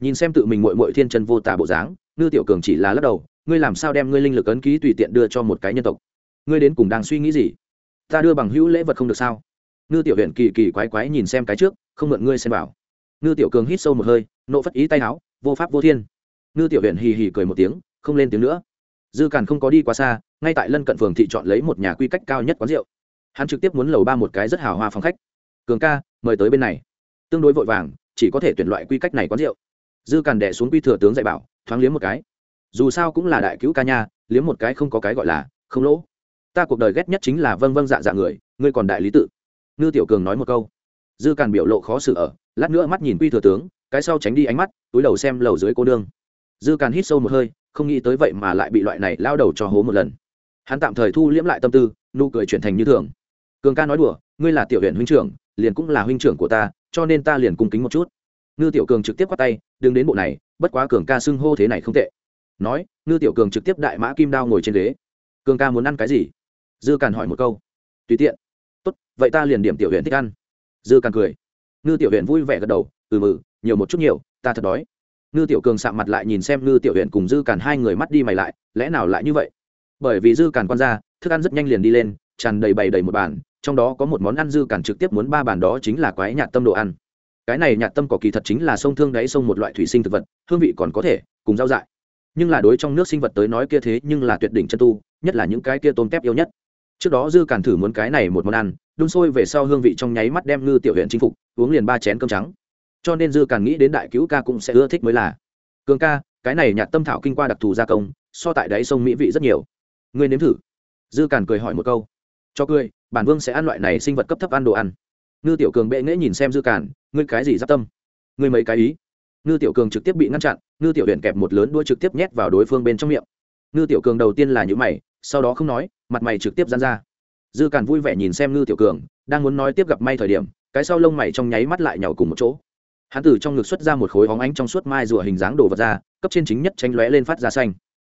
Nhìn xem tự mình mội mội thiên chân vô tà bộ dáng, ngư tiểu cường chỉ là lắc đầu, ngươi làm sao đem ngươi linh lực ấn ký tùy tiện đưa cho một cái nhân tộc? Ngươi đến cùng đang suy nghĩ gì? Ta đưa bằng hữu lễ vật không được sao? Ngư tiểu huyện kỳ kỳ quái quái nhìn xem cái trước, không mượn ngươi xem bảo ngư tiểu cường hít sâu một hơi, nộ phất ý tay áo vô pháp vô thiên. Ngư tiểu huyện hì hì cười một tiếng, không lên tiếng nữa. Dư càn không có đi quá xa, ngay tại lân cận phường thị chọn lấy một nhà quy cách cao nhất quán rượu. Hắn trực tiếp muốn lầu ba một cái rất hào hoa phòng khách. Cường ca, mời tới bên này tương đối vội vàng, chỉ có thể tuyển loại quy cách này quán rượu. Dư càn đẻ xuống quy thừa tướng dạy bảo, thoáng liếm một cái. Dù sao cũng là đại cứu ca nha, liếm một cái không có cái gọi là, không lỗ. Ta cuộc đời ghét nhất chính là vâng vâng dạ dạ người, ngươi còn đại lý tự. Ngư tiểu cường nói một câu. Dư càn biểu lộ khó xử ở, lát nữa mắt nhìn quy thừa tướng, cái sau tránh đi ánh mắt, túi đầu xem lầu dưới cô nương. Dư càn hít sâu một hơi, không nghĩ tới vậy mà lại bị loại này lao đầu cho hố một lần. Hắn tạm thời thu liễm lại tâm tư, nụ cười chuyển thành như thường. Cường ca nói đùa, ngươi là tiểu huyện huynh trưởng, liền cũng là huynh trưởng của ta cho nên ta liền cung kính một chút. Ngư tiểu cường trực tiếp qua tay, đừng đến bộ này, bất quá cường ca xưng hô thế này không tệ. Nói, ngư tiểu cường trực tiếp đại mã kim đao ngồi trên ghế. Cường ca muốn ăn cái gì? Dư càn hỏi một câu. Tùy tiện. Tốt, vậy ta liền điểm tiểu huyện thích ăn. Dư càn cười. Ngư tiểu huyện vui vẻ gật đầu ừ mừ, nhiều một chút nhiều, ta thật đói. Ngư tiểu cường sạm mặt lại nhìn xem ngư tiểu huyện cùng dư càn hai người mắt đi mày lại, lẽ nào lại như vậy? Bởi vì dư càn quan ra thức ăn rất nhanh liền đi lên, tràn đầy bày đầy một bàn trong đó có một món ăn dư cản trực tiếp muốn ba bàn đó chính là quái nhạt tâm đồ ăn. Cái này nhạt tâm cỏ kỳ thật chính là sông thương đáy sông một loại thủy sinh thực vật, hương vị còn có thể, cùng rau dại. Nhưng là đối trong nước sinh vật tới nói kia thế nhưng là tuyệt đỉnh chân tu, nhất là những cái kia tôm tép yêu nhất. Trước đó dư cản thử muốn cái này một món ăn, đun sôi về sau hương vị trong nháy mắt đem ngư tiểu huyện chinh phục, uống liền ba chén cơm trắng. Cho nên dư cản nghĩ đến đại cứu ca cũng sẽ ưa thích mới là. Cường ca, cái này nhạt tâm thảo kinh qua đặc thù gia công, so tại đáy sông mỹ vị rất nhiều. Ngươi nếm thử. Dư cản cười hỏi một câu. Cho cười bản vương sẽ ăn loại này sinh vật cấp thấp ăn đồ ăn. Ngư tiểu cường bệ nghễ nhìn xem dư càn, ngươi cái gì giáp tâm? Ngươi mấy cái ý? Ngư tiểu cường trực tiếp bị ngăn chặn, ngư tiểu huyện kẹp một lớn đuôi trực tiếp nhét vào đối phương bên trong miệng. Ngư tiểu cường đầu tiên là những mày, sau đó không nói, mặt mày trực tiếp dán ra. Dư càn vui vẻ nhìn xem ngư tiểu cường, đang muốn nói tiếp gặp may thời điểm, cái sau lông mày trong nháy mắt lại nhàu cùng một chỗ. Hắn từ trong ngực xuất ra một khối hóng ánh trong suốt mai rùa hình dáng đồ vật ra, cấp trên chính nhất tranh lóe lên phát ra xanh.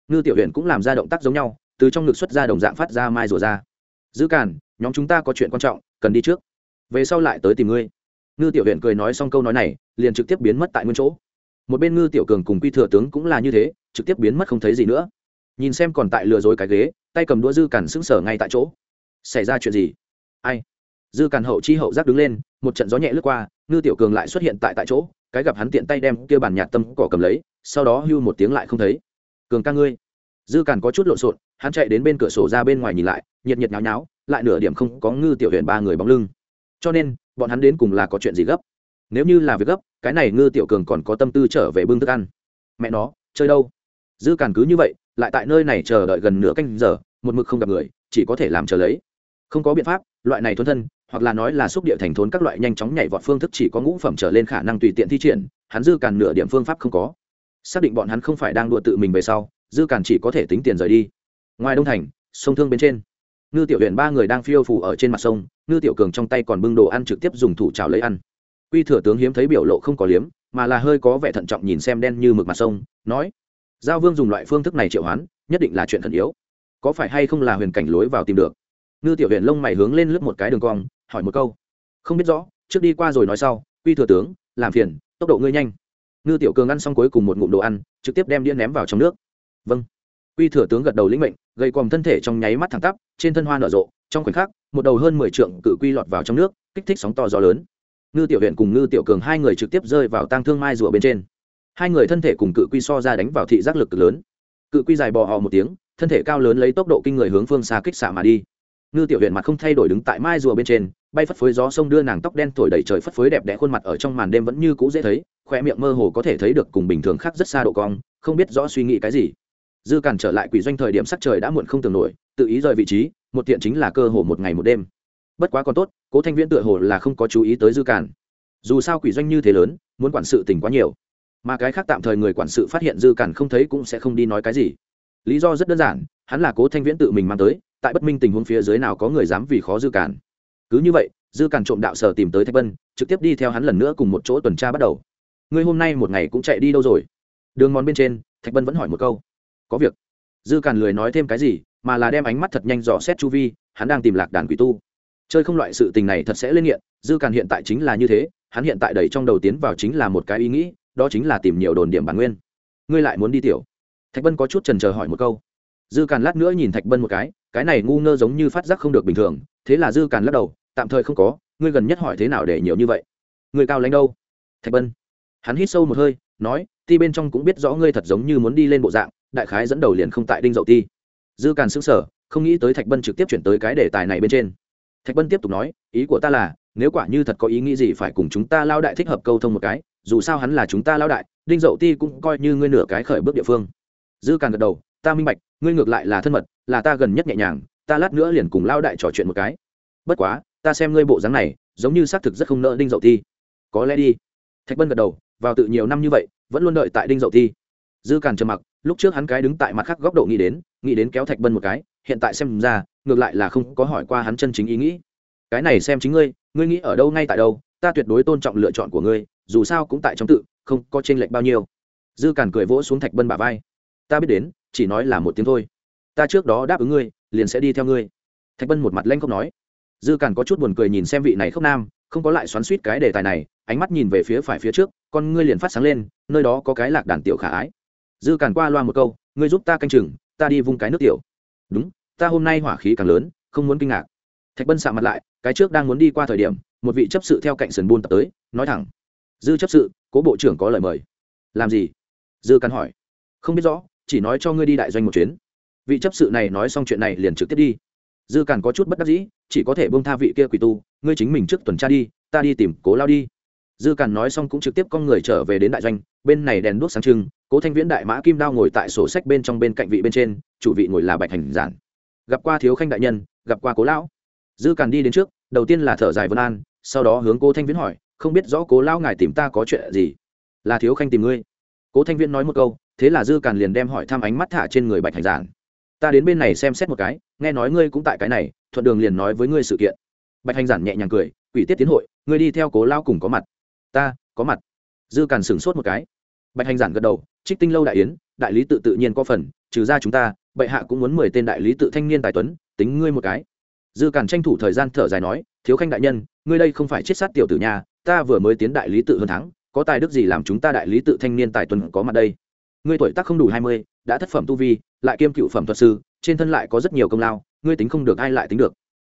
Ngư tiểu huyện cũng làm ra động tác giống nhau, từ trong ngực xuất ra đồng dạng phát ra mai rùa ra. Dư càn nhóm chúng ta có chuyện quan trọng, cần đi trước. Về sau lại tới tìm ngươi. Ngư tiểu huyện cười nói xong câu nói này, liền trực tiếp biến mất tại nguyên chỗ. Một bên ngư tiểu cường cùng quy thừa tướng cũng là như thế, trực tiếp biến mất không thấy gì nữa. Nhìn xem còn tại lừa dối cái ghế, tay cầm đũa dư cản sững sờ ngay tại chỗ. Xảy ra chuyện gì? Ai? Dư cản hậu chi hậu giác đứng lên, một trận gió nhẹ lướt qua, ngư tiểu cường lại xuất hiện tại tại chỗ, cái gặp hắn tiện tay đem kia bàn nhạt tâm cỏ cầm lấy, sau đó hưu một tiếng lại không thấy. Cường ca ngươi. Dư cản có chút lộn xộn hắn chạy đến bên cửa sổ ra bên ngoài nhìn lại, nhiệt nhiệt nháo nháo, lại nửa điểm không có ngư tiểu huyện ba người bóng lưng. Cho nên, bọn hắn đến cùng là có chuyện gì gấp? Nếu như là việc gấp, cái này ngư tiểu cường còn có tâm tư trở về bưng thức ăn. Mẹ nó, chơi đâu? Dư càn cứ như vậy, lại tại nơi này chờ đợi gần nửa canh giờ, một mực không gặp người, chỉ có thể làm chờ lấy. Không có biện pháp, loại này thuần thân, hoặc là nói là xúc địa thành thốn các loại nhanh chóng nhảy vọt phương thức chỉ có ngũ phẩm trở lên khả năng tùy tiện thi triển, hắn dư càn nửa điểm phương pháp không có. Xác định bọn hắn không phải đang đùa tự mình về sau, dư càn chỉ có thể tính tiền rời đi ngoài đông thành, sông thương bên trên. Ngư tiểu huyện ba người đang phiêu phủ ở trên mặt sông, ngư tiểu cường trong tay còn bưng đồ ăn trực tiếp dùng thủ trào lấy ăn. Quy thừa tướng hiếm thấy biểu lộ không có liếm, mà là hơi có vẻ thận trọng nhìn xem đen như mực mặt sông, nói, giao vương dùng loại phương thức này triệu hoán, nhất định là chuyện thần yếu. Có phải hay không là huyền cảnh lối vào tìm được? Ngư tiểu huyện lông mày hướng lên lướt một cái đường cong, hỏi một câu, không biết rõ, trước đi qua rồi nói sau, quy thừa tướng, làm phiền, tốc độ ngươi nhanh. Ngư tiểu cường ăn xong cuối cùng một ngụm đồ ăn, trực tiếp đem đĩa ném vào trong nước. Vâng quy thừa tướng gật đầu lĩnh mệnh gầy quòm thân thể trong nháy mắt thẳng tắp, trên thân hoa nở rộ, trong khoảnh khắc, một đầu hơn mười trượng cự quy lọt vào trong nước, kích thích sóng to gió lớn. Ngư tiểu Huyền cùng ngư tiểu cường hai người trực tiếp rơi vào tang thương mai rùa bên trên. Hai người thân thể cùng cự quy so ra đánh vào thị giác lực cực lớn. Cự quy dài bò hò một tiếng, thân thể cao lớn lấy tốc độ kinh người hướng phương xa kích xạ mà đi. Ngư tiểu Huyền mặt không thay đổi đứng tại mai rùa bên trên, bay phất phới gió sông đưa nàng tóc đen thổi đầy trời phất phới đẹp đẽ khuôn mặt ở trong màn đêm vẫn như cũ dễ thấy, khoe miệng mơ hồ có thể thấy được cùng bình thường khác rất xa độ cong, không biết rõ suy nghĩ cái gì dư Cản trở lại quỷ doanh thời điểm sắc trời đã muộn không tưởng nổi, tự ý rời vị trí, một tiện chính là cơ hồ một ngày một đêm. Bất quá còn tốt, cố thanh viễn tựa hồ là không có chú ý tới dư Cản. dù sao quỷ doanh như thế lớn, muốn quản sự tình quá nhiều. Mà cái khác tạm thời người quản sự phát hiện dư Cản không thấy cũng sẽ không đi nói cái gì. Lý do rất đơn giản, hắn là cố thanh viễn tự mình mang tới, tại bất minh tình huống phía dưới nào có người dám vì khó dư Cản. cứ như vậy, dư Cản trộm đạo sở tìm tới thạch bân trực tiếp đi theo hắn lần nữa cùng một chỗ tuần tra bắt đầu. Ngươi hôm nay một ngày cũng chạy đi đâu rồi? Đường mòn bên trên, thạch bân vẫn hỏi một câu có việc. Dư càn lười nói thêm cái gì, mà là đem ánh mắt thật nhanh dò xét chu vi, hắn đang tìm lạc đàn quỷ tu. Chơi không loại sự tình này thật sẽ lên nghiện, dư càn hiện tại chính là như thế, hắn hiện tại đầy trong đầu tiến vào chính là một cái ý nghĩ, đó chính là tìm nhiều đồn điểm bản nguyên. Ngươi lại muốn đi tiểu. Thạch bân có chút trần chờ hỏi một câu. Dư càn lát nữa nhìn thạch bân một cái cái này ngu ngơ giống như phát giác không được bình thường, thế là dư càn lắc đầu, tạm thời không có, ngươi gần nhất hỏi thế nào để nhiều như vậy? Người cao lãnh đâu? Thạch bân. Hắn hít sâu một hơi, nói, ti bên trong cũng biết rõ ngươi thật giống như muốn đi lên bộ dạng đại khái dẫn đầu liền không tại đinh dậu ti. Dư càn xứng sở không nghĩ tới thạch bân trực tiếp chuyển tới cái đề tài này bên trên. Thạch bân tiếp tục nói, ý của ta là, nếu quả như thật có ý nghĩ gì phải cùng chúng ta lao đại thích hợp câu thông một cái, dù sao hắn là chúng ta lao đại, đinh dậu ti cũng coi như ngươi nửa cái khởi bước địa phương. Dư càn gật đầu, ta minh bạch, ngươi ngược lại là thân mật, là ta gần nhất nhẹ nhàng, ta lát nữa liền cùng lao đại trò chuyện một cái. Bất quá, ta xem ngươi bộ dáng này, giống như xác thực rất không nợ đinh dậu ti. Có lẽ đi. Thạch bân gật đầu, vào tự nhiều năm như vậy, vẫn luôn đợi tại đinh dậu ti dư càn trầm mặc, lúc trước hắn cái đứng tại mặt khác góc độ nghĩ đến nghĩ đến kéo thạch bân một cái, hiện tại xem ra, ngược lại là không có hỏi qua hắn chân chính ý nghĩ. Cái này xem chính ngươi ngươi nghĩ ở đâu ngay tại đâu, ta tuyệt đối tôn trọng lựa chọn của ngươi, dù sao cũng tại trong tự, không có t r ê n lệch bao nhiêu. Dư càn cười vỗ xuống thạch bân bà vai. Ta biết đến, chỉ nói là một tiếng thôi. Ta trước đó đáp ứng ngươi, liền sẽ đi theo ngươi. Thạch bân một mặt lanh không nói. Dư càn có chút buồn cười nhìn xem vị này khốc nam, không có lại xoắn suýt cái đề tài này, ánh mắt nhìn về phía phải phía trước, con ngươi liền phát sáng lên, nơi đó có cái lạc đàn tiểu khả ái dư càn qua loa một câu, ngươi giúp ta canh chừng, ta đi vung cái nước tiểu. Đúng, ta hôm nay hỏa khí càng lớn, không muốn kinh ngạc. Thạch bân sạ mặt lại, cái trước đang muốn đi qua thời điểm, một vị chấp sự theo cạnh sườn buôn tập tới, nói thẳng, dư chấp sự, cố bộ trưởng có lời mời. Làm gì? Dư càn hỏi. Không biết rõ, chỉ nói cho ngươi đi đại doanh một chuyến. Vị chấp sự này nói xong chuyện này liền trực tiếp đi. Dư càn có chút bất đắc dĩ, chỉ có thể bông tha vị kia quỷ tu, ngươi chính mình trước tuần tra đi, ta đi tìm cố lao đi. Dư càn nói xong cũng trực tiếp con người trở về đến đại doanh, bên này đèn đuốc sáng trưng cố thanh viễn đại mã kim đao ngồi tại sổ sách bên trong bên cạnh vị bên trên, chủ vị ngồi là bạch hành giản. Gặp qua thiếu khanh đại nhân, gặp qua cố lão. Dư càn đi đến trước, đầu tiên là thở dài vân an, sau đó hướng cố thanh viễn hỏi, không biết rõ cố lão ngài tìm ta có chuyện gì? Là thiếu khanh tìm ngươi. Cố thanh viễn nói một câu, thế là dư càn liền đem hỏi thăm ánh mắt thả trên người bạch hành giản. Ta đến bên này xem xét một cái, nghe nói ngươi cũng tại cái này, thuận đường liền nói với ngươi sự kiện. Bạch hành giản nhẹ nhàng cười, quỷ tiết tiến hội, ngươi đi theo cố lao cùng có mặt. Ta, có mặt. Dư càn sửng sốt một cái bạch hành giản gật đầu, trích tinh lâu đại yến, đại lý tự tự nhiên có phần, trừ ra chúng ta, bệ hạ cũng muốn mười tên đại lý tự thanh niên tài tuấn, tính ngươi một cái. Dư càn tranh thủ thời gian thở dài nói, thiếu khanh đại nhân, ngươi đây không phải chết sát tiểu tử nhà, ta vừa mới tiến đại lý tự hơn tháng, có tài đức gì làm chúng ta đại lý tự thanh niên tài tuấn có mặt đây? Ngươi tuổi tác không đủ hai mươi, đã thất phẩm tu vi, lại kiêm cựu phẩm thuật sư, trên thân lại có rất nhiều công lao, ngươi tính không được ai lại tính được.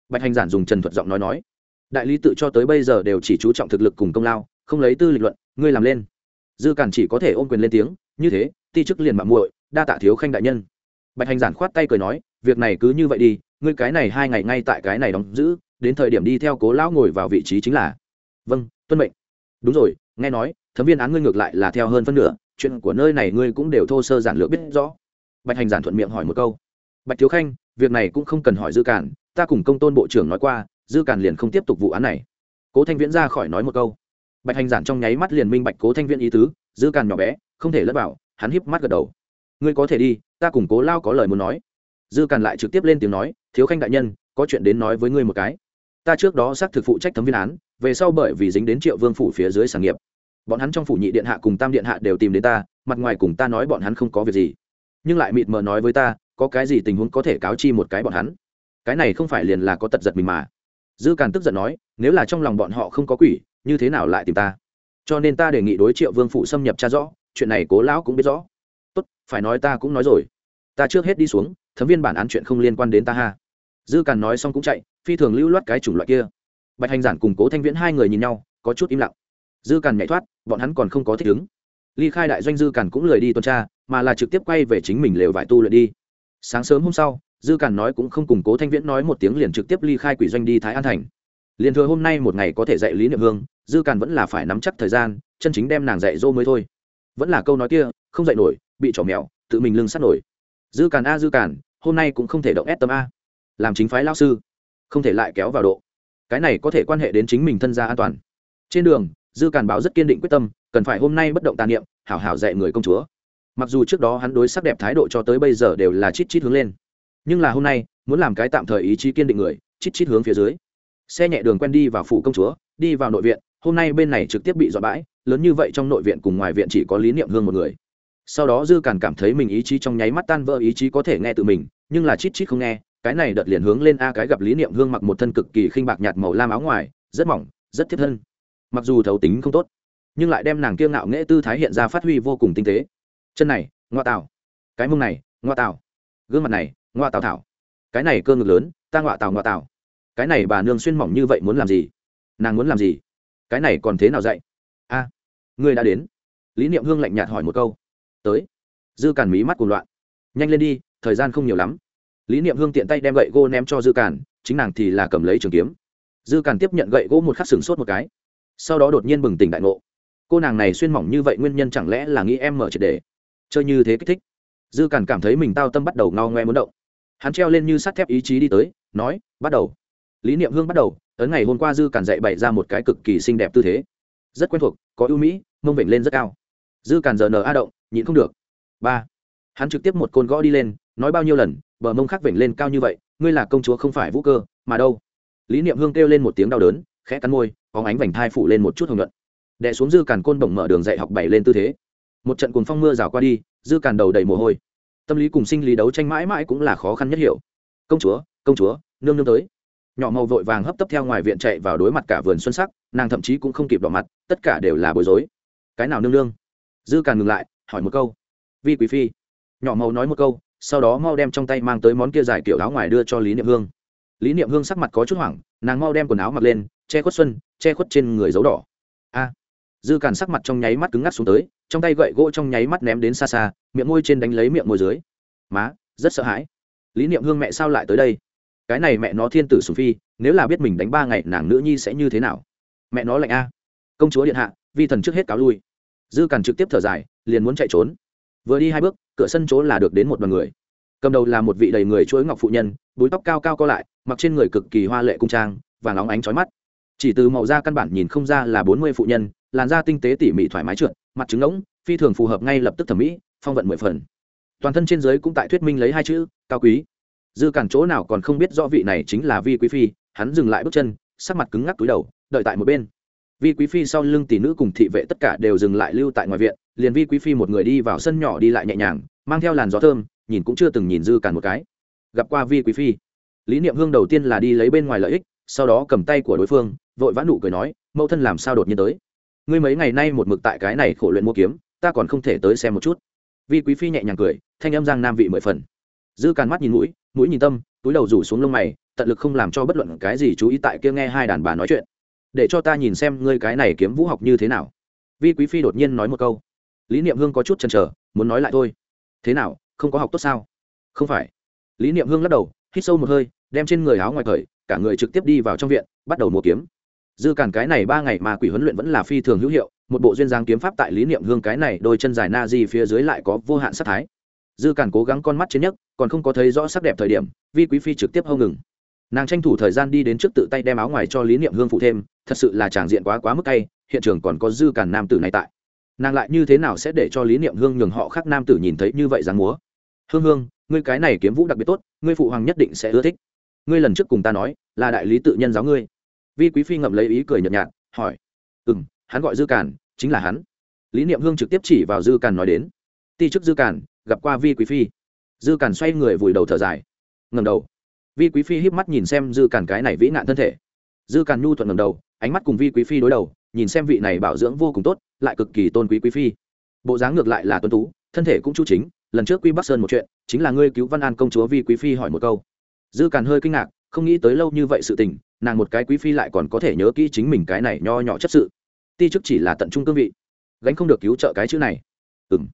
Bạch hành giản dùng trần thuật giọng nói nói, đại lý tự cho tới bây giờ đều chỉ chú trọng thực lực cùng công lao, không lấy tư lịch luận, ngươi làm lên dư cản chỉ có thể ôm quyền lên tiếng, như thế, ti chức liền mạng muội, đa tạ thiếu khanh đại nhân. Bạch hành giản khoát tay cười nói, việc này cứ như vậy đi, ngươi cái này hai ngày ngay tại cái này đóng giữ, đến thời điểm đi theo cố lão ngồi vào vị trí chính là vâng tuân mệnh. Đúng rồi, nghe nói, thấm viên án ngươi ngược lại là theo hơn phân nửa, chuyện của nơi này ngươi cũng đều thô sơ giản lược biết rõ. Bạch hành giản thuận miệng hỏi một câu. Bạch thiếu khanh, việc này cũng không cần hỏi dư cản, ta cùng công tôn bộ trưởng nói qua, dư cản liền không tiếp tục vụ án này. Cố thanh viễn ra khỏi nói một câu bạch hành giản trong nháy mắt liền minh bạch cố thanh viên ý tứ, dư càn nhỏ bé, không thể lất vào, hắn híp mắt gật đầu. Ngươi có thể đi, ta cùng cố lao có lời muốn nói. Dư càn lại trực tiếp lên tiếng nói, thiếu khanh đại nhân, có chuyện đến nói với ngươi một cái. Ta trước đó xác thực phụ trách thấm viên án, về sau bởi vì dính đến triệu vương phủ phía dưới sản nghiệp. Bọn hắn trong phủ nhị điện hạ cùng tam điện hạ đều tìm đến ta, mặt ngoài cùng ta nói bọn hắn không có việc gì. Nhưng lại mịt mờ nói với ta, có cái gì tình huống có thể cáo chi một cái bọn hắn? Cái này không phải liền là có tật giật mình mà. Dư càn tức giận nói, nếu là trong lòng bọn họ không có quỷ như thế nào lại tìm ta? Cho nên ta đề nghị đối triệu vương phụ xâm nhập cha rõ, chuyện này cố lão cũng biết rõ. Tốt, phải nói ta cũng nói rồi. Ta trước hết đi xuống, thấm viên bản án chuyện không liên quan đến ta ha. Dư càn nói xong cũng chạy, phi thường lưu loát cái chủng loại kia. Bạch hành giản cùng cố thanh viễn hai người nhìn nhau, có chút im lặng. Dư càn nhảy thoát, bọn hắn còn không có thích ứng. Ly khai đại doanh dư càn cũng lười đi tuần tra, mà là trực tiếp quay về chính mình lều vải tu luyện đi. Sáng sớm hôm sau, dư càn nói cũng không cùng cố thanh viễn nói một tiếng liền trực tiếp ly khai quỷ doanh đi thái an thành liền thừa hôm nay một ngày có thể dạy lý niệm hương, dư càn vẫn là phải nắm chắc thời gian, chân chính đem nàng dạy dỗ mới thôi. Vẫn là câu nói kia, không dạy nổi, bị trỏ mèo, tự mình lưng sắt nổi. Dư càn a, dư càn, hôm nay cũng không thể động ép tâm a. Làm chính phái lao sư, không thể lại kéo vào độ. Cái này có thể quan hệ đến chính mình thân gia an toàn. Trên đường, dư càn báo rất kiên định quyết tâm, cần phải hôm nay bất động tàn niệm, hảo hảo dạy người công chúa. Mặc dù trước đó hắn đối sắc đẹp thái độ cho tới bây giờ đều là chít chít hướng lên. Nhưng là hôm nay, muốn làm cái tạm thời ý chí kiên định người, chít chít hướng phía dưới xe nhẹ đường quen đi vào phủ công chúa, đi vào nội viện, hôm nay bên này trực tiếp bị dọn bãi, lớn như vậy trong nội viện cùng ngoài viện chỉ có lý niệm hương một người. Sau đó dư càn cảm thấy mình ý chí trong nháy mắt tan vỡ, ý chí có thể nghe tự mình, nhưng là chít chít không nghe, cái này đợt liền hướng lên a cái gặp lý niệm hương mặc một thân cực kỳ khinh bạc nhạt màu lam áo ngoài, rất mỏng, rất thiết thân. Mặc dù thấu tính không tốt, nhưng lại đem nàng kiêng ngạo nghệ tư thái hiện ra phát huy vô cùng tinh tế. Chân này, ngoa tào cái mông này, ngoa tào gương mặt này, ngoa tào thảo. Cái này cơ ngực lớn, ta ngoa tào ngoa tào cái này bà nương xuyên mỏng như vậy muốn làm gì? Nàng muốn làm gì? Cái này còn thế nào dạy? A à, ngươi đã đến. Lý niệm hương lạnh nhạt hỏi một câu. Tới. Dư càn mí mắt cuồng loạn. Nhanh lên đi thời gian không nhiều lắm. Lý niệm hương tiện tay đem gậy gỗ ném cho dư càn chính nàng thì là cầm lấy trường kiếm. Dư càn tiếp nhận gậy gỗ một khắc sừng sốt một cái. Sau đó đột nhiên bừng tỉnh đại ngộ. Cô nàng này xuyên mỏng như vậy nguyên nhân chẳng lẽ là nghĩ em mở triệt đề chơi như thế kích thích. Dư càn cảm thấy mình tao tâm bắt đầu ngao ngoe muốn động. Hắn treo lên như sắt thép ý chí đi tới nói bắt đầu lý niệm hương bắt đầu, ấn ngày hôm qua dư càn dạy bày ra một cái cực kỳ xinh đẹp tư thế. Rất quen thuộc, có ưu mỹ, mông vểnh lên rất cao. Dư càn giờ nở a động, nhịn không được. Ba. Hắn trực tiếp một côn gõ đi lên, nói bao nhiêu lần, bờ mông khắc vểnh lên cao như vậy, ngươi là công chúa không phải vũ cơ, mà đâu? Lý niệm hương kêu lên một tiếng đau đớn, khẽ cắn môi có ánh vành thai phủ lên một chút hồng nhuận. Đè xuống dư càn côn bổng mở đường dạy học bảy lên tư thế. Một trận cuồng phong mưa rào qua đi, dư càn đầu đầy mồ hôi. Tâm lý cùng sinh lý đấu tranh mãi mãi cũng là khó khăn nhất hiểu. Công chúa công chúa, nương nương tới nhỏ màu vội vàng hấp tấp theo ngoài viện chạy vào đối mặt cả vườn xuân sắc, nàng thậm chí cũng không kịp đỏ mặt, tất cả đều là bối rối. Cái nào nương nương? Dư càn ngừng lại, hỏi một câu. Vi quý phi. Nhỏ màu nói một câu, sau đó mau đem trong tay mang tới món kia dài kiểu áo ngoài đưa cho lý niệm hương. Lý niệm hương sắc mặt có chút hoảng, nàng mau đem quần áo mặc lên, che khuất xuân, che khuất trên người dấu đỏ. A. Dư càn sắc mặt trong nháy mắt cứng ngắc xuống tới, trong tay gậy gỗ trong nháy mắt ném đến xa xa, miệng môi trên đánh lấy miệng môi dưới. Má, rất sợ hãi. Lý niệm hương mẹ sao lại tới đây? Cái này mẹ nó thiên tử sùng phi, nếu là biết mình đánh ba ngày, nàng nữ nhi sẽ như thế nào? Mẹ nó lạnh a. Công chúa điện hạ, vi thần trước hết cáo lui. Dư càn trực tiếp thở dài, liền muốn chạy trốn. Vừa đi hai bước, cửa sân chỗ là được đến một đoàn người. Cầm đầu là một vị đầy người chuỗi ngọc phụ nhân, búi tóc cao cao co lại, mặc trên người cực kỳ hoa lệ cung trang và nóng ánh trói mắt. Chỉ từ màu da căn bản nhìn không ra là bốn mươi phụ nhân, làn da tinh tế tỉ mỉ thoải mái trượt, mặt trứng ngỗng phi thường phù hợp ngay lập tức thẩm mỹ, phong vận mười phần. Toàn thân trên giới cũng tại thuyết minh lấy hai chữ, cao quý dư cản chỗ nào còn không biết rõ vị này chính là vi quý phi, hắn dừng lại bước chân, sắc mặt cứng ngắc túi đầu, đợi tại một bên. Vi quý phi sau lưng tỷ nữ cùng thị vệ tất cả đều dừng lại lưu tại ngoài viện, liền vi quý phi một người đi vào sân nhỏ đi lại nhẹ nhàng, mang theo làn gió thơm, nhìn cũng chưa từng nhìn dư cản một cái. Gặp qua vi quý phi, lý niệm hương đầu tiên là đi lấy bên ngoài lợi ích, sau đó cầm tay của đối phương, vội vã nụ cười nói, mẫu thân làm sao đột nhiên tới? Ngươi mấy ngày nay một mực tại cái này khổ luyện mua kiếm, ta còn không thể tới xem một chút. Vi quý phi nhẹ nhàng cười, thanh âm giang nam vị mười phần. Dư càn mắt nhìn mũi mũi nhìn tâm, túi đầu rủ xuống lông mày, tận lực không làm cho bất luận cái gì chú ý tại kia nghe hai đàn bà nói chuyện. Để cho ta nhìn xem ngươi cái này kiếm vũ học như thế nào. Vi quý phi đột nhiên nói một câu. Lý niệm hương có chút chần chờ, muốn nói lại thôi. Thế nào, không có học tốt sao? Không phải. Lý niệm hương lắc đầu, hít sâu một hơi, đem trên người áo ngoài cởi, cả người trực tiếp đi vào trong viện, bắt đầu mua kiếm. Dư cản cái này ba ngày mà quỷ huấn luyện vẫn là phi thường hữu hiệu, một bộ duyên dáng kiếm pháp tại lý niệm hương cái này đôi chân dài na di phía dưới lại có vô hạn sát thái. Dư cản cố gắng con mắt trên nhất còn không có thấy rõ sắc đẹp thời điểm vi quý phi trực tiếp hâu ngừng. Nàng tranh thủ thời gian đi đến trước tự tay đem áo ngoài cho lý niệm hương phụ thêm thật sự là tràng diện quá quá mức cay hiện trường còn có dư cản nam tử này tại. Nàng lại như thế nào sẽ để cho lý niệm hương nhường họ khác nam tử nhìn thấy như vậy dáng múa? Hương hương ngươi cái này kiếm vũ đặc biệt tốt ngươi phụ hoàng nhất định sẽ ưa thích. Ngươi lần trước cùng ta nói là đại lý tự nhân giáo ngươi. Vi quý phi ngậm lấy ý cười nhợt nhạt hỏi. Ừ m hắn gọi dư cản, chính là hắn. Lý niệm hương trực tiếp chỉ vào dư cản nói đến. Ti chức dư cản gặp qua vi quý phi dư càn xoay người vùi đầu thở dài. Ngầm đầu. Vi quý phi híp mắt nhìn xem dư càn cái này vĩ nạn thân thể. Dư càn nhu thuận ngầm đầu, ánh mắt cùng vi quý phi đối đầu, nhìn xem vị này bảo dưỡng vô cùng tốt, lại cực kỳ tôn quý quý phi. Bộ dáng ngược lại là tuân tú, thân thể cũng chu chính, lần trước quy bắc sơn một chuyện, chính là ngươi cứu văn an công chúa vi quý phi hỏi một câu. Dư càn hơi kinh ngạc, không nghĩ tới lâu như vậy sự tình, nàng một cái quý phi lại còn có thể nhớ kỹ chính mình cái này nho nhỏ chất sự. Ti chức chỉ là tận trung cương vị, gánh không được cứu trợ cái chữ này. Ừ m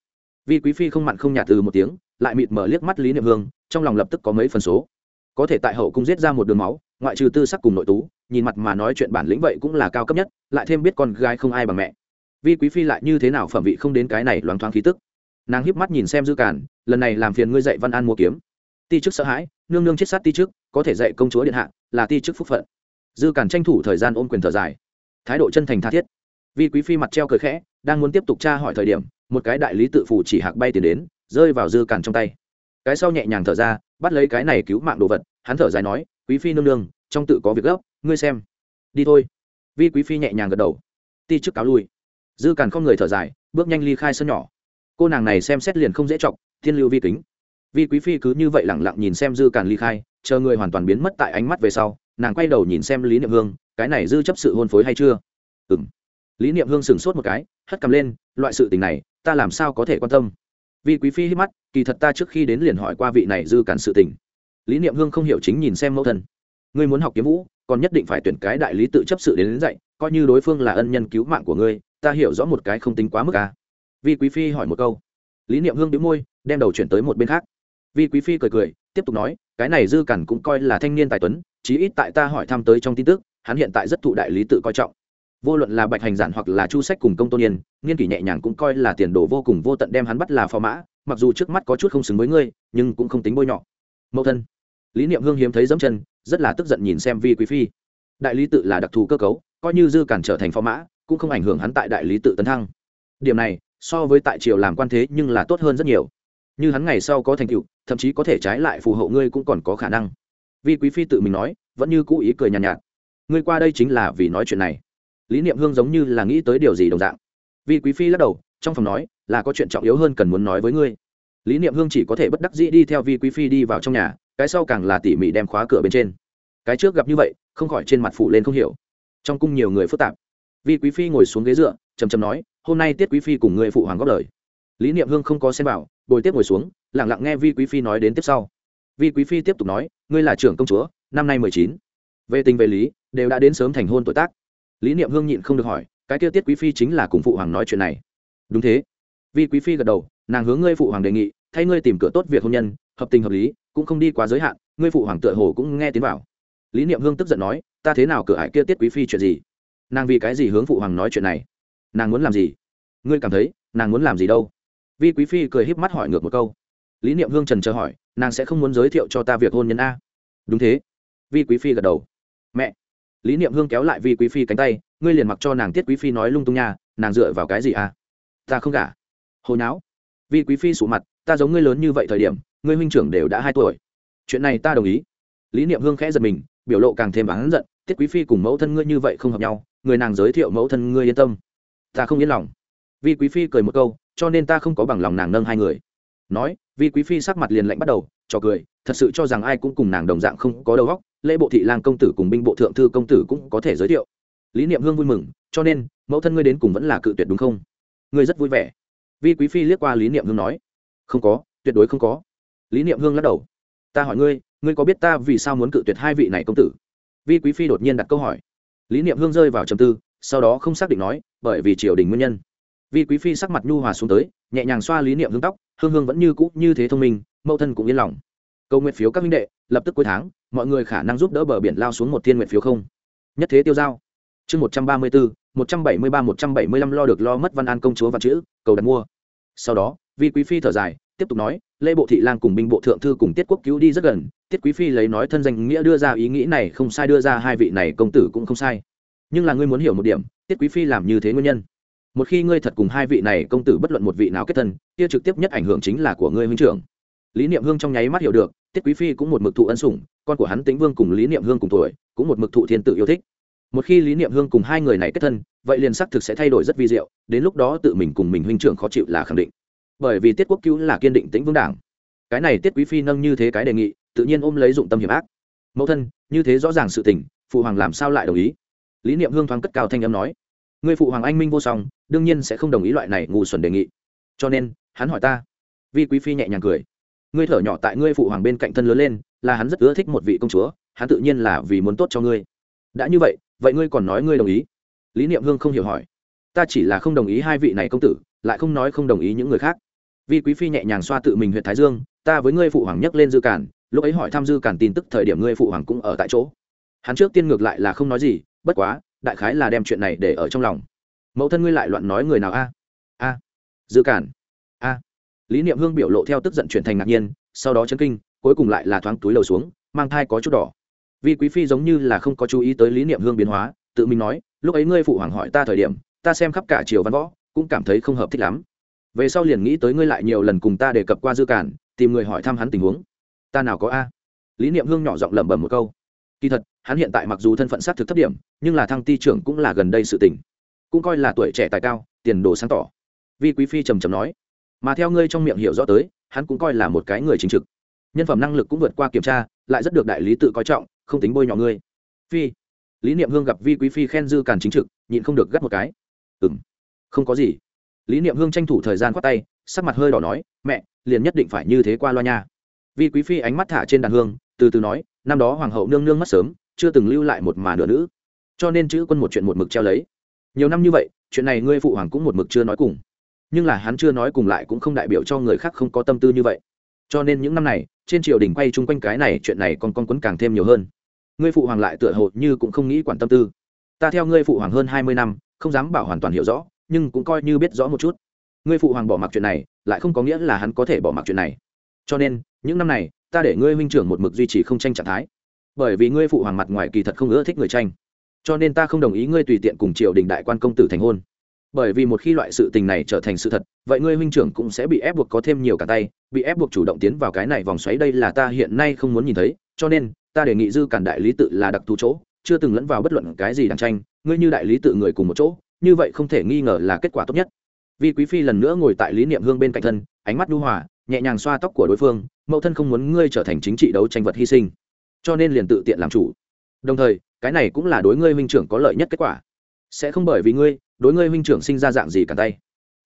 vi quý phi không mặn không nhạt từ một tiếng lại mịt mở liếc mắt lý niệm hương, trong lòng lập tức có mấy phần số. Có thể tại hậu cung giết ra một đường máu, ngoại trừ tư sắc cùng nội tú, nhìn mặt mà nói chuyện bản lĩnh vậy cũng là cao cấp nhất, lại thêm biết con gái không ai bằng mẹ. Vi quý phi lại như thế nào phẩm vị không đến cái này loáng thoáng khí tức. Nàng híp mắt nhìn xem dư cản lần này làm phiền ngươi dạy văn an mua kiếm. Ti chức sợ hãi, nương nương chết sát ti chức, có thể dạy công chúa điện hạ, là ti chức phúc phận. Dư cản tranh thủ thời gian ôm quyền thở dài. Thái độ chân thành tha thiết. Vi quý phi mặt treo cười khẽ, đang muốn tiếp tục tra hỏi thời điểm một cái đại lý tự phủ chỉ hạc bay tiền đến, rơi vào dư cản trong tay. Cái sau nhẹ nhàng thở ra, bắt lấy cái này cứu mạng đồ vật, hắn thở dài nói, quý phi nương nương, trong tự có việc gấp, ngươi xem. Đi thôi. Vi quý phi nhẹ nhàng gật đầu. Ti chức cáo lui. Dư cản không người thở dài, bước nhanh ly khai sân nhỏ. Cô nàng này xem xét liền không dễ chọc, thiên lưu vi kính. Vi quý phi cứ như vậy lẳng lặng nhìn xem dư càn ly khai, chờ người hoàn toàn biến mất tại ánh mắt về sau, nàng quay đầu nhìn xem lý niệm hương, cái này dư chấp sự hôn phối hay chưa? Ừ m lý niệm hương sửng sốt một cái, hất cầm lên, loại sự tình này ta làm sao có thể quan tâm? Vi quý phi hít mắt kỳ thật ta trước khi đến liền hỏi qua vị này dư cản sự tình. Lý niệm hương không hiểu chính nhìn xem mẫu thân. Ngươi muốn học kiếm vũ còn nhất định phải tuyển cái đại lý tự chấp sự đến, đến dạy coi như đối phương là ân nhân cứu mạng của ngươi ta hiểu rõ một cái không tính quá mức à. vi quý phi hỏi một câu. Lý niệm hương đĩu môi đem đầu chuyển tới một bên khác. Vi quý phi cười cười tiếp tục nói cái này dư cản cũng coi là thanh niên tài tuấn chí ít tại ta hỏi thăm tới trong tin tức hắn hiện tại rất thụ đại lý tự coi trọng vô luận là bạch hành giản hoặc là chu sách cùng công tôn yên nghiên kỷ nhẹ nhàng cũng coi là tiền đồ vô cùng vô tận đem hắn bắt là phò mã mặc dù trước mắt có chút không xứng với ngươi nhưng cũng không tính bôi nhọ. Mẫu thân lý niệm hương hiếm thấy dẫm chân rất là tức giận nhìn xem vi quý phi. Đại lý tự là đặc thù cơ cấu coi như dư cản trở thành phò mã cũng không ảnh hưởng hắn tại đại lý tự tấn thăng. Điểm này so với tại triều làm quan thế nhưng là tốt hơn rất nhiều. Như hắn ngày sau có thành tựu thậm chí có thể trái lại phù hộ ngươi cũng còn có khả năng. Vi quý phi tự mình nói vẫn như cũ ý cười nhàn nhạt, nhạt. Ngươi qua đây chính là vì nói chuyện này lý niệm hương giống như là nghĩ tới điều gì đồng dạng. Vi quý phi lắc đầu, trong phòng nói, là có chuyện trọng yếu hơn cần muốn nói với ngươi. Lý niệm hương chỉ có thể bất đắc dĩ đi theo vi quý phi đi vào trong nhà, cái sau càng là tỉ mỉ đem khóa cửa bên trên. Cái trước gặp như vậy, không khỏi trên mặt phụ lên không hiểu. Trong cung nhiều người phức tạp. Vi quý phi ngồi xuống ghế dựa chầm chầm nói, hôm nay tiết quý phi cùng người phụ hoàng góp lời. Lý niệm hương không có xem bảo bồi tiếp ngồi xuống lẳng lặng nghe vi quý phi nói đến tiếp sau. Vi quý phi tiếp tục nói, ngươi là trưởng công chúa, năm nay mười chín. Về tình về lý, đều đã đến sớm thành hôn tuổi tác lý niệm hương nhịn không được hỏi, cái kia tiết quý phi chính là cùng phụ hoàng nói chuyện này? Đúng thế. Vi quý phi gật đầu, nàng hướng ngươi phụ hoàng đề nghị, thay ngươi tìm cửa tốt việc hôn nhân, hợp tình hợp lý, cũng không đi quá giới hạn, ngươi phụ hoàng tựa hồ cũng nghe tiếng vào. Lý niệm hương tức giận nói, ta thế nào cửa hải kia tiết quý phi chuyện gì? Nàng vì cái gì hướng phụ hoàng nói chuyện này? Nàng muốn làm gì? Ngươi cảm thấy, nàng muốn làm gì đâu? Vi quý phi cười híp mắt hỏi ngược một câu. Lý niệm hương trần chờ hỏi, nàng sẽ không muốn giới thiệu cho ta việc hôn nhân a? Đúng thế. Vi quý phi gật đầu. Mẹ lý niệm hương kéo lại vi quý phi cánh tay, ngươi liền mặc cho nàng tiết quý phi nói lung tung nha, nàng dựa vào cái gì à? ta không cả hồi não vi quý phi sụ mặt, ta giống ngươi lớn như vậy thời điểm, ngươi huynh trưởng đều đã hai tuổi. Chuyện này ta đồng ý. Lý niệm hương khẽ giật mình, biểu lộ càng thêm bán giận, tiết quý phi cùng mẫu thân ngươi như vậy không hợp nhau, người nàng giới thiệu mẫu thân ngươi yên tâm. Ta không yên lòng. Vi quý phi cười một câu, cho nên ta không có bằng lòng nàng nâng hai người. Nói, vi quý phi sắc mặt liền lạnh bắt đầu cho cười, thật sự cho rằng ai cũng cùng nàng đồng dạng không có đầu óc lễ bộ thị lang công tử cùng binh bộ thượng thư công tử cũng có thể giới thiệu. Lý niệm hương vui mừng, cho nên, mẫu thân ngươi đến cùng vẫn là cự tuyệt đúng không? Ngươi rất vui vẻ. Vi quý phi liếc qua lý niệm hương nói. Không có, tuyệt đối không có. Lý niệm hương lắc đầu. Ta hỏi ngươi ngươi có biết ta vì sao muốn cự tuyệt hai vị này công tử? Vi quý phi đột nhiên đặt câu hỏi. Lý niệm hương rơi vào trầm tư, sau đó không xác định nói, bởi vì triều đình nguyên nhân. Vi quý phi sắc mặt nhu hòa xuống tới, nhẹ nhàng xoa lý niệm hương tóc, hương hương vẫn như cũ, như thế thông minh, mẫu thân cũng yên lòng câu nguyện phiếu các minh đệ, lập tức cuối tháng, mọi người khả năng giúp đỡ bờ biển lao xuống một thiên nguyện phiếu không? Nhất thế tiêu giao. Chương một trăm ba mươi bốn, một trăm bảy mươi ba, một trăm bảy mươi lăm lo được lo mất văn an công chúa văn chữ, cầu đặt mua. Sau đó vi quý phi thở dài, tiếp tục nói lễ bộ thị lang cùng binh bộ thượng thư cùng tiết quốc cứu đi rất gần, tiết quý phi lấy nói thân danh nghĩa đưa ra ý nghĩ này không sai, đưa ra hai vị này công tử cũng không sai. Nhưng là ngươi muốn hiểu một điểm, tiết quý phi làm như thế nguyên nhân? Một khi ngươi thật cùng hai vị này công tử bất luận một vị nào kết thân, kia trực tiếp nhất ảnh hưởng chính là của ngươi huynh trưởng lý niệm hương trong nháy mắt hiểu được, tiết quý phi cũng một mực thụ ân sủng, con của hắn tĩnh vương cùng lý niệm hương cùng tuổi, cũng một mực thụ thiên tự yêu thích. Một khi lý niệm hương cùng hai người này kết thân, vậy liền xác thực sẽ thay đổi rất vi diệu, đến lúc đó tự mình cùng mình huynh trưởng khó chịu là khẳng định. Bởi vì tiết quốc cứu là kiên định tĩnh vương đảng. Cái này tiết quý phi nâng như thế cái đề nghị, tự nhiên ôm lấy dụng tâm hiểm ác. Mẫu thân, như thế rõ ràng sự tình, phụ hoàng làm sao lại đồng ý? Lý niệm hương thoáng cất cao thanh âm nói. Người phụ hoàng anh minh vô song, đương nhiên sẽ không đồng ý loại này ngu xuẩn đề nghị. Cho nên, hắn hỏi ta. Vi quý phi nhẹ nhàng cười ngươi thở nhỏ tại ngươi phụ hoàng bên cạnh thân lớn lên, là hắn rất ưa thích một vị công chúa, hắn tự nhiên là vì muốn tốt cho ngươi. Đã như vậy vậy ngươi còn nói ngươi đồng ý? Lý niệm hương không hiểu hỏi. Ta chỉ là không đồng ý hai vị này công tử, lại không nói không đồng ý những người khác. Vi quý phi nhẹ nhàng xoa tự mình huyện thái dương, ta với ngươi phụ hoàng nhắc lên dư cản, lúc ấy hỏi thăm dư cản tin tức thời điểm ngươi phụ hoàng cũng ở tại chỗ. Hắn trước tiên ngược lại là không nói gì, bất quá, đại khái là đem chuyện này để ở trong lòng. Mẫu thân ngươi lại loạn nói người nào a? A. Dư cản lý niệm hương biểu lộ theo tức giận chuyển thành ngạc nhiên, sau đó chấn kinh, cuối cùng lại là thoáng túi lầu xuống, mang thai có chút đỏ. Vi quý phi giống như là không có chú ý tới lý niệm hương biến hóa, tự mình nói, lúc ấy ngươi phụ hoàng hỏi ta thời điểm, ta xem khắp cả triều văn võ, cũng cảm thấy không hợp thích lắm. Về sau liền nghĩ tới ngươi lại nhiều lần cùng ta đề cập qua dư cản, tìm người hỏi thăm hắn tình huống. Ta nào có a? Lý niệm hương nhỏ giọng lẩm bẩm một câu. Kỳ thật, hắn hiện tại mặc dù thân phận sát thực thấp điểm, nhưng là thăng ti trưởng cũng là gần đây sự tình. Cũng coi là tuổi trẻ tài cao, tiền đồ sáng tỏ. Vi quý phi trầm trầm nói mà theo ngươi trong miệng hiểu rõ tới, hắn cũng coi là một cái người chính trực. Nhân phẩm năng lực cũng vượt qua kiểm tra, lại rất được đại lý tự coi trọng, không tính bôi nhọ ngươi. Phi. Lý niệm hương gặp vi quý phi khen dư càn chính trực, nhịn không được gắt một cái. Ừ m không có gì. Lý niệm hương tranh thủ thời gian khoát tay, sắc mặt hơi đỏ nói, mẹ, liền nhất định phải như thế qua loa nha. Vi quý phi ánh mắt thả trên đàn hương, từ từ nói, năm đó hoàng hậu nương nương mất sớm, chưa từng lưu lại một mà nửa nữ. Cho nên chữ quân một chuyện một mực treo lấy. Nhiều năm như vậy, chuyện này ngươi phụ hoàng cũng một mực chưa nói cùng nhưng là hắn chưa nói cùng lại cũng không đại biểu cho người khác không có tâm tư như vậy. Cho nên những năm này, trên triều đình quay chung quanh cái này, chuyện này còn con quấn càng thêm nhiều hơn. Ngươi phụ hoàng lại tựa hồ như cũng không nghĩ quản tâm tư. Ta theo ngươi phụ hoàng hơn hai mươi năm, không dám bảo hoàn toàn hiểu rõ, nhưng cũng coi như biết rõ một chút. Ngươi phụ hoàng bỏ mặc chuyện này, lại không có nghĩa là hắn có thể bỏ mặc chuyện này. Cho nên, những năm này, ta để ngươi huynh trưởng một mực duy trì không tranh trạng thái. Bởi vì ngươi phụ hoàng mặt ngoài kỳ thật không ưa thích người tranh. Cho nên ta không đồng ý ngươi tùy tiện cùng triều đình đại quan công tử thành hôn bởi vì một khi loại sự tình này trở thành sự thật, vậy ngươi huynh trưởng cũng sẽ bị ép buộc có thêm nhiều cả tay, bị ép buộc chủ động tiến vào cái này vòng xoáy đây là ta hiện nay không muốn nhìn thấy, cho nên, ta đề nghị dư cản đại lý tự là đặc thù chỗ, chưa từng lẫn vào bất luận cái gì đàn tranh, ngươi như đại lý tự người cùng một chỗ, như vậy không thể nghi ngờ là kết quả tốt nhất. Vi quý phi lần nữa ngồi tại lý niệm hương bên cạnh thân, ánh mắt nhu hòa, nhẹ nhàng xoa tóc của đối phương, mẫu thân không muốn ngươi trở thành chính trị đấu tranh vật hy sinh, cho nên liền tự tiện làm chủ. Đồng thời, cái này cũng là đối ngươi huynh trưởng có lợi nhất kết quả. Sẽ không bởi vì ngươi đối ngươi huynh trưởng sinh ra dạng gì cả tay?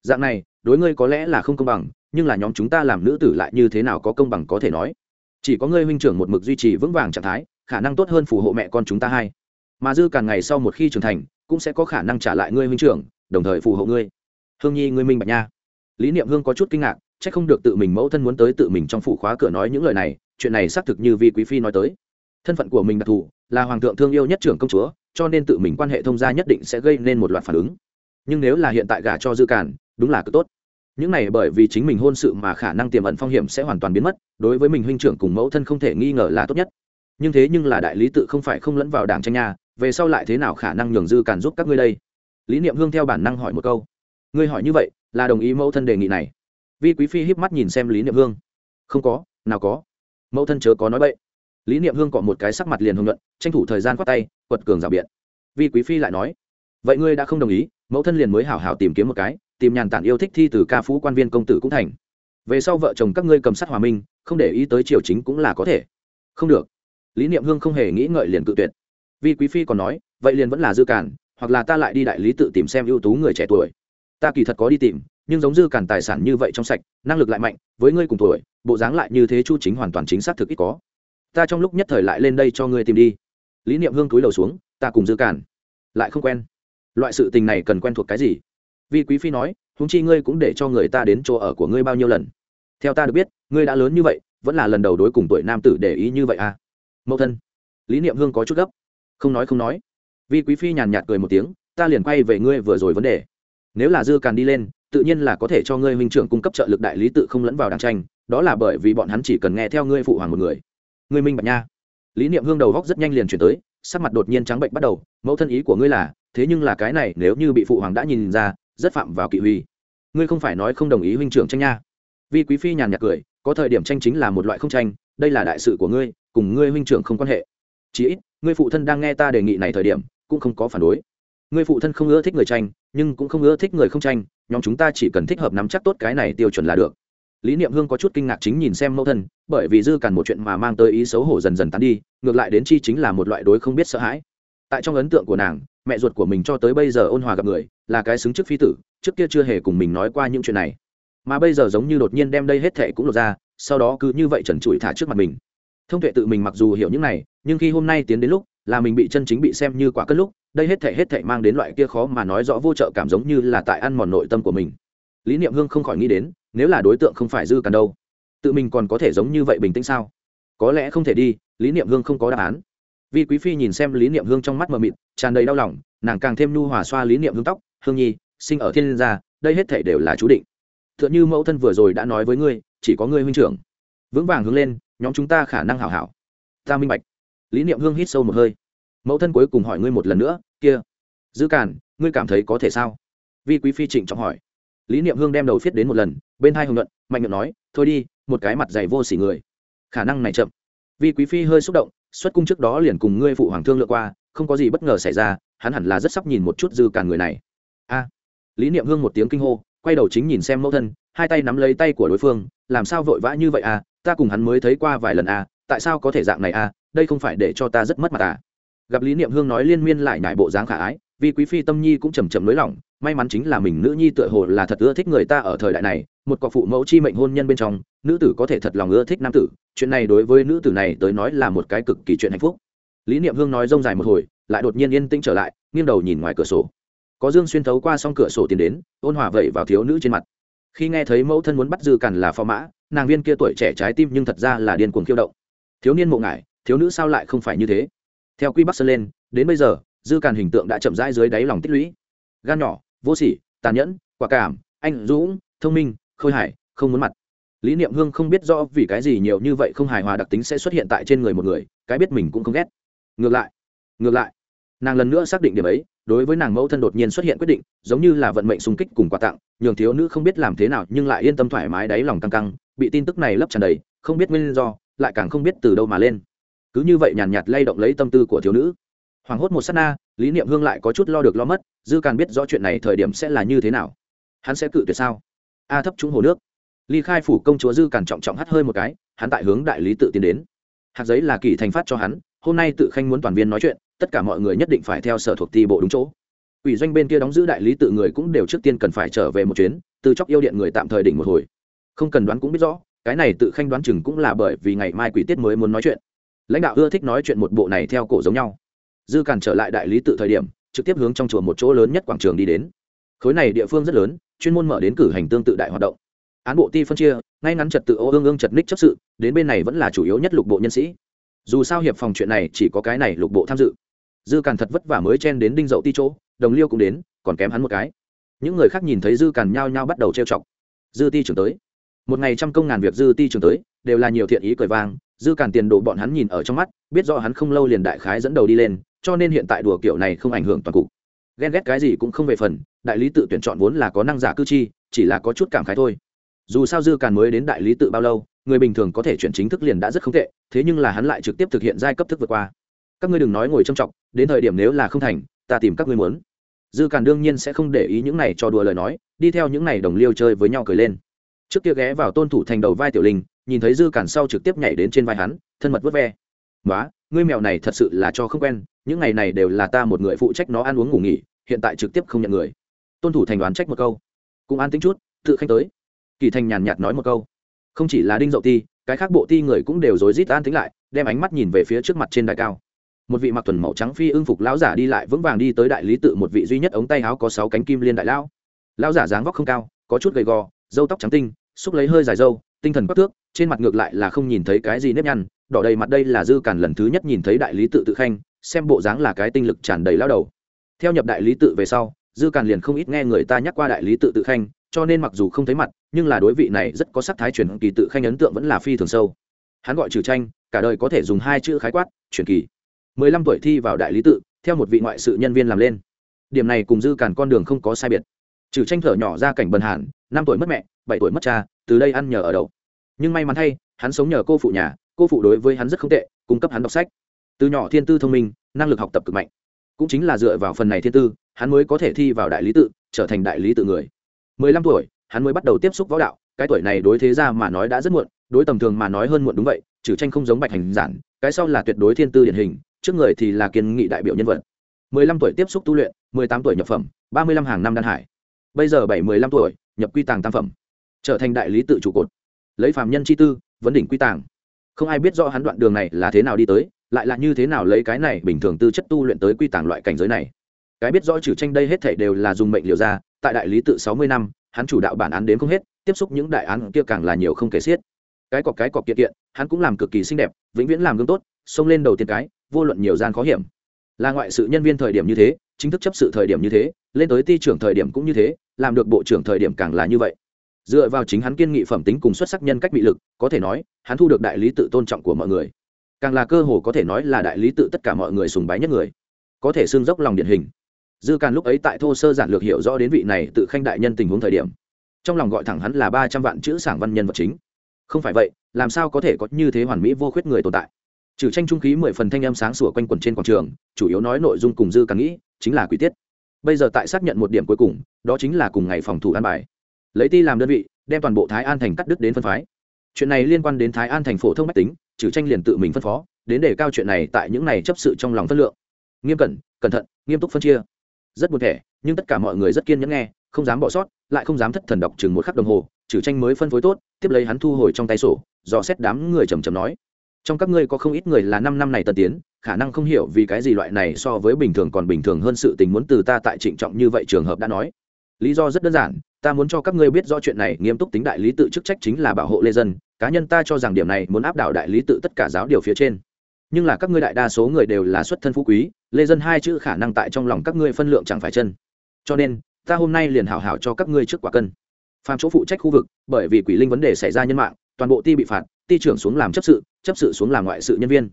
Dạng này, đối ngươi có lẽ là không công bằng, nhưng là nhóm chúng ta làm nữ tử lại như thế nào có công bằng có thể nói? Chỉ có ngươi huynh trưởng một mực duy trì vững vàng trạng thái, khả năng tốt hơn phù hộ mẹ con chúng ta hai. Mà dư càng ngày sau một khi trưởng thành, cũng sẽ có khả năng trả lại ngươi huynh trưởng, đồng thời phù hộ ngươi. Hương nhi, ngươi minh bạch nha. Lý niệm hương có chút kinh ngạc c h ắ c không được tự mình mẫu thân muốn tới tự mình trong phủ khóa cửa nói những lời này, chuyện này xác thực như vi quý phi nói tới. Thân phận của mình đặc thù là hoàng thượng thương yêu nhất trưởng công chúa, cho nên tự mình quan hệ thông gia nhất định sẽ gây nên một loạt phản ứng. Nhưng nếu là hiện tại gả cho dư cản đúng là cực tốt. Những này bởi vì chính mình hôn sự mà khả năng tiềm ẩn phong hiểm sẽ hoàn toàn biến mất, đối với mình huynh trưởng cùng mẫu thân không thể nghi ngờ là tốt nhất. Nhưng thế nhưng là đại lý tự không phải không lẫn vào đảng tranh nhà về sau lại thế nào khả năng nhường dư cản giúp các ngươi đây? Lý niệm hương theo bản năng hỏi một câu. Ngươi hỏi như vậy, là đồng ý mẫu thân đề nghị này. Vi quý phi híp mắt nhìn xem lý niệm hương. Không có, nào có. Mẫu thân chớ có nói vậy lý niệm hương cọ một cái sắc mặt liền hưng luận tranh thủ thời gian khoát tay, quật cường rào biện. Vi quý phi lại nói, vậy ngươi đã không đồng ý, mẫu thân liền mới hảo hảo tìm kiếm một cái, tìm nhàn tản yêu thích thi từ ca phú quan viên công tử cũng thành. Về sau vợ chồng các ngươi cầm sát hòa minh, không để ý tới triều chính cũng là có thể. Không được. Lý niệm hương không hề nghĩ ngợi liền cự tuyệt. Vi quý phi còn nói, vậy liền vẫn là dư cản, hoặc là ta lại đi đại lý tự tìm xem ưu tú người trẻ tuổi. Ta kỳ thật có đi tìm, nhưng giống dư cản tài sản như vậy trong sạch, năng lực lại mạnh, với ngươi cùng tuổi, bộ dáng lại như thế chu chính hoàn toàn chính xác thực ít có ta trong lúc nhất thời lại lên đây cho ngươi tìm đi. Lý niệm hương túi đầu xuống, ta cùng dư cản. Lại không quen. Loại sự tình này cần quen thuộc cái gì? Vì quý phi nói húng chi ngươi cũng để cho người ta đến chỗ ở của ngươi bao nhiêu lần. Theo ta được biết, ngươi đã lớn như vậy, vẫn là lần đầu đối cùng tuổi nam tử để ý như vậy à? Mẫu thân. Lý niệm hương có chút gấp. Không nói không nói. Vì quý phi nhàn nhạt cười một tiếng, ta liền quay về ngươi vừa rồi vấn đề. Nếu là dư càn đi lên, tự nhiên là có thể cho ngươi huynh trưởng cung cấp trợ lực đại lý tự không lẫn vào đảng tranh, đó là bởi vì bọn hắn chỉ cần nghe theo ngươi phụ hoàng một người ngươi minh bạch nha. Lý niệm hương đầu góc rất nhanh liền chuyển tới, sắc mặt đột nhiên trắng bệnh bắt đầu, mẫu thân ý của ngươi là, thế nhưng là cái này nếu như bị phụ hoàng đã nhìn ra, rất phạm vào kỵ huy. Ngươi không phải nói không đồng ý huynh trưởng tranh nha. Vì quý phi nhàn nhạt cười, có thời điểm tranh chính là một loại không tranh, đây là đại sự của ngươi, cùng ngươi huynh trưởng không quan hệ. Chí ít, ngươi phụ thân đang nghe ta đề nghị này thời điểm, cũng không có phản đối. Ngươi phụ thân không ưa thích người tranh, nhưng cũng không ưa thích người không tranh, nhóm chúng ta chỉ cần thích hợp nắm chắc tốt cái này tiêu chuẩn là được lý niệm hương có chút kinh ngạc chính nhìn xem mẫu thân, bởi vì dư càn một chuyện mà mang tới ý xấu hổ dần dần tán đi, ngược lại đến chi chính là một loại đối không biết sợ hãi. Tại trong ấn tượng của nàng, mẹ ruột của mình cho tới bây giờ ôn hòa gặp người, là cái xứng trước phi tử, trước kia chưa hề cùng mình nói qua những chuyện này. Mà bây giờ giống như đột nhiên đem đây hết thệ cũng lột ra, sau đó cứ như vậy trần trụi thả trước mặt mình. Thông tuệ tự mình mặc dù hiểu những này, nhưng khi hôm nay tiến đến lúc, là mình bị chân chính bị xem như quả cất lúc, đây hết thệ hết thệ mang đến loại kia khó mà nói rõ vô trợ cảm giống như là tại ăn mòn nội tâm của mình. Lý niệm hương không khỏi nghĩ đến nếu là đối tượng không phải dư càn đâu, tự mình còn có thể giống như vậy bình tĩnh sao? Có lẽ không thể đi, lý niệm hương không có đáp án. Vì quý phi nhìn xem lý niệm hương trong mắt mờ mịt, tràn đầy đau lòng, nàng càng thêm nhu hòa xoa lý niệm hương tóc. Hương nhi, sinh ở thiên gia, đây hết thể đều là chú định. T h ư ợ n h ư mẫu thân vừa rồi đã nói với ngươi, chỉ có ngươi huynh trưởng. Vững vàng hướng lên, nhóm chúng ta khả năng hảo hảo. Ta minh bạch. Lý niệm hương hít sâu một hơi. Mẫu thân cuối cùng hỏi ngươi một lần nữa, kia, dư cản ngươi cảm thấy có thể sao? Vi quý phi trịnh trọng hỏi lý niệm hương đem đầu viết đến một lần, bên hai hồng luận mạnh miệng nói, thôi đi, một cái mặt dày vô s ỉ người. Khả năng này chậm. Vi quý phi hơi xúc động, xuất cung trước đó liền cùng ngươi phụ hoàng thương lựa qua, không có gì bất ngờ xảy ra, hắn hẳn là rất sắp nhìn một chút dư càn người này. A. Lý niệm hương một tiếng kinh hô, quay đầu chính nhìn xem mẫu thân, hai tay nắm lấy tay của đối phương, làm sao vội vã như vậy à? Ta cùng hắn mới thấy qua vài lần à tại sao có thể dạng này à? Đây không phải để cho ta rất mất mặt à? Gặp lý niệm hương nói liên miên lại nhải bộ dáng khả ái vì quý phi tâm nhi cũng chầm chậm nới lỏng may mắn chính là mình nữ nhi tựa hồ là thật ưa thích người ta ở thời đại này, một cọc phụ mẫu chi mệnh hôn nhân bên trong, nữ tử có thể thật lòng ưa thích nam tử. Chuyện này đối với nữ tử này tới nói là một cái cực kỳ chuyện hạnh phúc. Lý niệm hương nói rông dài một hồi, lại đột nhiên yên tĩnh trở lại, nghiêng đầu nhìn ngoài cửa sổ. Có dương xuyên thấu qua s cửa sổ tiến đến, ôn hòa vẩy vào thiếu nữ trên mặt. Khi nghe thấy mẫu thân muốn bắt dư cằn là phò mã, nàng viên kia tuổi trẻ trái tim nhưng thật ra là điên cuồng khiêu động. Thiếu niên mộ ngại thiếu nữ sao lại không phải như thế? Theo quy bắc sơn lên, đến bây giờ, dư càn hình tượng đã chậm rãi dưới đáy lòng tích lũy. Gan nhỏ vô sỉ tàn nhẫn quả cảm anh dũng thông minh khôi hài không muốn mặt. Lý niệm hương không biết rõ vì cái gì nhiều như vậy không hài hòa đặc tính sẽ xuất hiện tại trên người một người cái biết mình cũng không ghét. Ngược lại ngược lại nàng lần nữa xác định điểm ấy đối với nàng mẫu thân đột nhiên xuất hiện quyết định giống như là vận mệnh xung kích cùng quà tặng nhường thiếu nữ không biết làm thế nào nhưng lại yên tâm thoải mái đáy lòng căng căng bị tin tức này lấp tràn đầy không biết nguyên do lại càng không biết từ đâu mà lên. Cứ như vậy nhàn nhạt, nhạt lay động lấy tâm tư của thiếu nữ hoảng hốt một s á t na, lý niệm hương lại có chút lo được lo mất, dư càng biết rõ chuyện này thời điểm sẽ là như thế nào. Hắn sẽ cự tuyệt sao? A thấp trúng hồ nước. Ly khai phủ công chúa dư càn trọng trọng hắt hơi một cái, hắn tại hướng đại lý tự tiến đến. Hạt giấy là kỳ thành phát cho hắn, hôm nay tự khanh muốn toàn viên nói chuyện, tất cả mọi người nhất định phải theo sở thuộc ti bộ đúng chỗ. Ủy doanh bên kia đóng giữ đại lý tự người cũng đều trước tiên cần phải trở về một chuyến, từ chóc yêu điện người tạm thời đỉnh một hồi. Không cần đoán cũng biết rõ, cái này tự khanh đoán chừng cũng là bởi vì ngày mai quỷ tiết mới muốn nói chuyện. Lãnh đạo ưa thích nói chuyện một bộ này theo cổ giống nhau dư càn trở lại đại lý tự thời điểm, trực tiếp hướng trong chùa một chỗ lớn nhất quảng trường đi đến. Khối này địa phương rất lớn, chuyên môn mở đến cử hành tương tự đại hoạt động. Án bộ ti phân chia, ngay ngắn trật tự ô ương ương trật ních chấp sự, đến bên này vẫn là chủ yếu nhất lục bộ nhân sĩ. Dù sao hiệp phòng chuyện này chỉ có cái này lục bộ tham dự. Dư càn thật vất vả mới chen đến đinh dậu ti chỗ, đồng liêu cũng đến, còn kém hắn một cái. Những người khác nhìn thấy dư càn nhao nhao bắt đầu trêu chọc. Dư ti trưởng tới. Một ngày trăm công ngàn việc dư ti trưởng tới đều là nhiều thiện ý cười vang, dư càn tiền đồ bọn hắn nhìn ở trong mắt, biết rõ hắn không lâu liền đại khái dẫn đầu đi lên, cho nên hiện tại đùa kiểu này không ảnh hưởng toàn cục. Ghen ghét cái gì cũng không về phần, đại lý tự tuyển chọn vốn là có năng giả cư chi, chỉ là có chút cảm khái thôi. Dù sao dư càn mới đến đại lý tự bao lâu, người bình thường có thể chuyển chính thức liền đã rất không tệ, thế nhưng là hắn lại trực tiếp thực hiện giai cấp thức vượt qua. Các ngươi đừng nói ngồi trông trọng đến thời điểm nếu là không thành, ta tìm các ngươi muốn. Dư càn đương nhiên sẽ không để ý những này cho đùa lời nói, đi theo những này đồng liêu chơi với nhau cười lên. Trước kia ghé vào tôn thủ thành đầu vai tiểu linh nhìn thấy dư cản sau trực tiếp nhảy đến trên vai hắn, thân mật vớt ve. Nói ngươi mèo này thật sự là cho không quen, những ngày này đều là ta một người phụ trách nó ăn uống ngủ nghỉ, hiện tại trực tiếp không nhận người. Tôn thủ thành đoán trách một câu. Cũng an tính chút, tự khanh tới. Kỳ thành nhàn nhạt nói một câu. Không chỉ là đinh dậu ti, cái khác bộ ti người cũng đều rối rít an tính lại, đem ánh mắt nhìn về phía trước mặt trên đài cao. Một vị mặc tuần màu trắng phi ưng phục lão giả đi lại vững vàng đi tới đại lý tự một vị duy nhất ống tay áo có sáu cánh kim liên đại lão. Lão giả dáng vóc không cao, có chút gầy gò, râu tóc trắng tinh, xúc lấy hơi dài râu tinh thần quắc thước, trên mặt ngược lại là không nhìn thấy cái gì nếp nhăn, đỏ đầy mặt đây là dư cản lần thứ nhất nhìn thấy đại lý tự tự khanh, xem bộ dáng là cái tinh lực tràn đầy lao đầu. Theo nhập đại lý tự về sau, dư cản liền không ít nghe người ta nhắc qua đại lý tự tự khanh, cho nên mặc dù không thấy mặt, nhưng là đối vị này rất có sắc thái truyền kỳ tự khanh ấn tượng vẫn là phi thường sâu. Hắn gọi trừ tranh, cả đời có thể dùng hai chữ khái quát truyền kỳ. Mười lăm tuổi thi vào đại lý tự, theo một vị ngoại sự nhân viên làm lên. Điểm này cùng dư cản con đường không có sai biệt. Trừ tranh thở nhỏ ra cảnh bần hàn, năm tuổi mất mẹ, bảy tuổi mất cha từ đây ăn nhờ ở đậu nhưng may mắn thay, hắn sống nhờ cô phụ nhà, cô phụ đối với hắn rất không tệ, cung cấp hắn đọc sách. Từ nhỏ thiên tư thông minh, năng lực học tập cực mạnh. Cũng chính là dựa vào phần này thiên tư, hắn mới có thể thi vào đại lý tự, trở thành đại lý tự người. Mười lăm tuổi, hắn mới bắt đầu tiếp xúc võ đạo, cái tuổi này đối thế ra mà nói đã rất muộn, đối tầm thường mà nói hơn muộn đúng vậy, trừ tranh không giống bạch hành giản, cái sau là tuyệt đối thiên tư điển hình, trước người thì là kiên nghị đại biểu nhân vật. Mười lăm tuổi tiếp xúc tu luyện, mười tám tuổi nhập phẩm, ba mươi lăm hàng năm đan hải. Bây giờ bảy mười lăm tuổi, nhập quy tàng tam phẩm trở thành đại lý tự trụ cột. Lấy phàm nhân chi tư, vấn đỉnh quy tàng. Không ai biết rõ hắn đoạn đường này là thế nào đi tới, lại là như thế nào lấy cái này bình thường tư chất tu luyện tới quy tàng loại cảnh giới này. Cái biết rõ trừ tranh đây hết thể đều là dùng mệnh liệu ra, tại đại lý tự sáu mươi năm, hắn chủ đạo bản án đến không hết, tiếp xúc những đại án kia càng là nhiều không kể xiết. Cái cọc cái cọc kiện kiện, hắn cũng làm cực kỳ xinh đẹp, vĩnh viễn làm gương tốt, xông lên đầu tiên cái, vô luận nhiều gian khó hiểm. Là ngoại sự nhân viên thời điểm như thế, chính thức chấp sự thời điểm như thế, lên tới ti trưởng thời điểm cũng như thế, làm được bộ trưởng thời điểm càng là như vậy dựa vào chính hắn kiên nghị phẩm tính cùng xuất sắc nhân cách bị lực, có thể nói, hắn thu được đại lý tự tôn trọng của mọi người. Càng là cơ hồ có thể nói là đại lý tự tất cả mọi người sùng bái nhất người. Có thể xương dốc lòng điển hình. Dư càn lúc ấy tại thô sơ giản lược hiểu rõ đến vị này tự khanh đại nhân tình huống thời điểm, trong lòng gọi thẳng hắn là ba trăm vạn chữ sảng văn nhân vật chính. Không phải vậy, làm sao có thể có như thế hoàn mỹ vô khuyết người tồn tại? Trừ tranh trung khí mười phần thanh âm sáng sủa quanh quần trên quảng trường, chủ yếu nói nội dung cùng dư càng nghĩ, chính là quỷ tiết. Bây giờ tại xác nhận một điểm cuối cùng, đó chính là cùng ngày phòng thủ an bài lấy ti làm đơn vị, đem toàn bộ thái an thành cắt đứt đến phân phái. Chuyện này liên quan đến thái an thành phổ thông mách tính, trừ tranh liền tự mình phân phó, đến để cao chuyện này tại những này chấp sự trong lòng phân lượng. Nghiêm cẩn cẩn thận, nghiêm túc phân chia. Rất buồn thẻ, nhưng tất cả mọi người rất kiên nhẫn nghe, không dám bỏ sót, lại không dám thất thần đọc chừng một khắc đồng hồ, trừ tranh mới phân phối tốt, tiếp lấy hắn thu hồi trong tay sổ, dò xét đám người trầm trầm nói. Trong các ngươi có không ít người là năm năm này tân tiến, khả năng không hiểu vì cái gì loại này so với bình thường còn bình thường hơn sự tình muốn từ ta tại trịnh trọng như vậy trường hợp đã nói. Lý do rất đơn giản ta muốn cho các ngươi biết rõ chuyện này, nghiêm túc tính đại lý tự chức trách chính là bảo hộ lê dân. Cá nhân ta cho rằng điểm này muốn áp đảo đại lý tự tất cả giáo điều phía trên. Nhưng là các ngươi đại đa số người đều là xuất thân phú quý, lê dân hai chữ khả năng tại trong lòng các ngươi phân lượng chẳng phải chân. Cho nên, ta hôm nay liền hảo hảo cho các ngươi trước quả cân. Phàm chỗ phụ trách khu vực, bởi vì quỷ linh vấn đề xảy ra nhân mạng, toàn bộ ti bị phạt, ti trưởng xuống làm chấp sự chấp sự xuống làm ngoại sự nhân viên.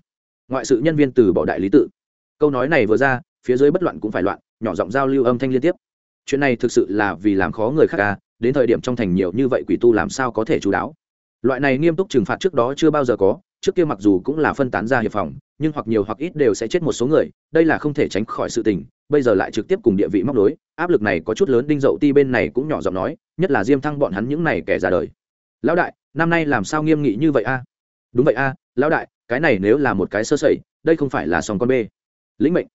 Ngoại sự nhân viên từ bỏ đại lý tự. Câu nói này vừa ra, phía dưới bất loạn cũng phải loạn, nhỏ giọng giao lưu âm thanh liên tiếp chuyện này thực sự là vì làm khó người khác à đến thời điểm trong thành nhiều như vậy quỷ tu làm sao có thể chú đáo. Loại này nghiêm túc trừng phạt trước đó chưa bao giờ có, trước kia mặc dù cũng là phân tán ra hiệp phòng, nhưng hoặc nhiều hoặc ít đều sẽ chết một số người, đây là không thể tránh khỏi sự tình, bây giờ lại trực tiếp cùng địa vị móc đối áp lực này có chút lớn, đinh dậu ti bên này cũng nhỏ giọng nói, nhất là diêm thăng bọn hắn những này kẻ ra đời. Lão đại, năm nay làm sao nghiêm nghị như vậy a? Đúng vậy a, lão đại, cái này nếu là một cái sơ sẩy, đây không phải là sòng con bê. Lĩnh mệnh.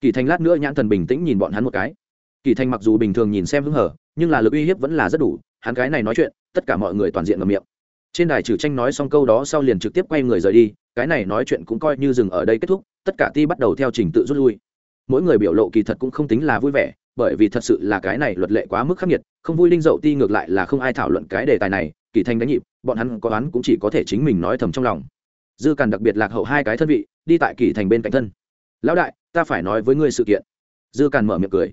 Kỳ thành lát nữa nhãn thần bình tĩnh nhìn bọn hắn một cái kỳ thành mặc dù bình thường nhìn xem hứng hở, nhưng là lực uy hiếp vẫn là rất đủ, hắn cái này nói chuyện, tất cả mọi người toàn diện ngầm miệng. Trên đài trừ tranh nói xong câu đó sau liền trực tiếp quay người rời đi, cái này nói chuyện cũng coi như dừng ở đây kết thúc, tất cả ti bắt đầu theo trình tự rút lui. Mỗi người biểu lộ kỳ thật cũng không tính là vui vẻ, bởi vì thật sự là cái này luật lệ quá mức khắc nghiệt, không vui linh dậu ti ngược lại là không ai thảo luận cái đề tài này, kỳ Thanh đánh nhịp, bọn hắn có đoán cũng chỉ có thể chính mình nói thầm trong lòng. Dư càn đặc biệt lạc hậu hai cái thân vị, đi tại kỳ thành bên cạnh thân. Lão đại, ta phải nói với ngươi sự kiện. Dư càn mở miệng cười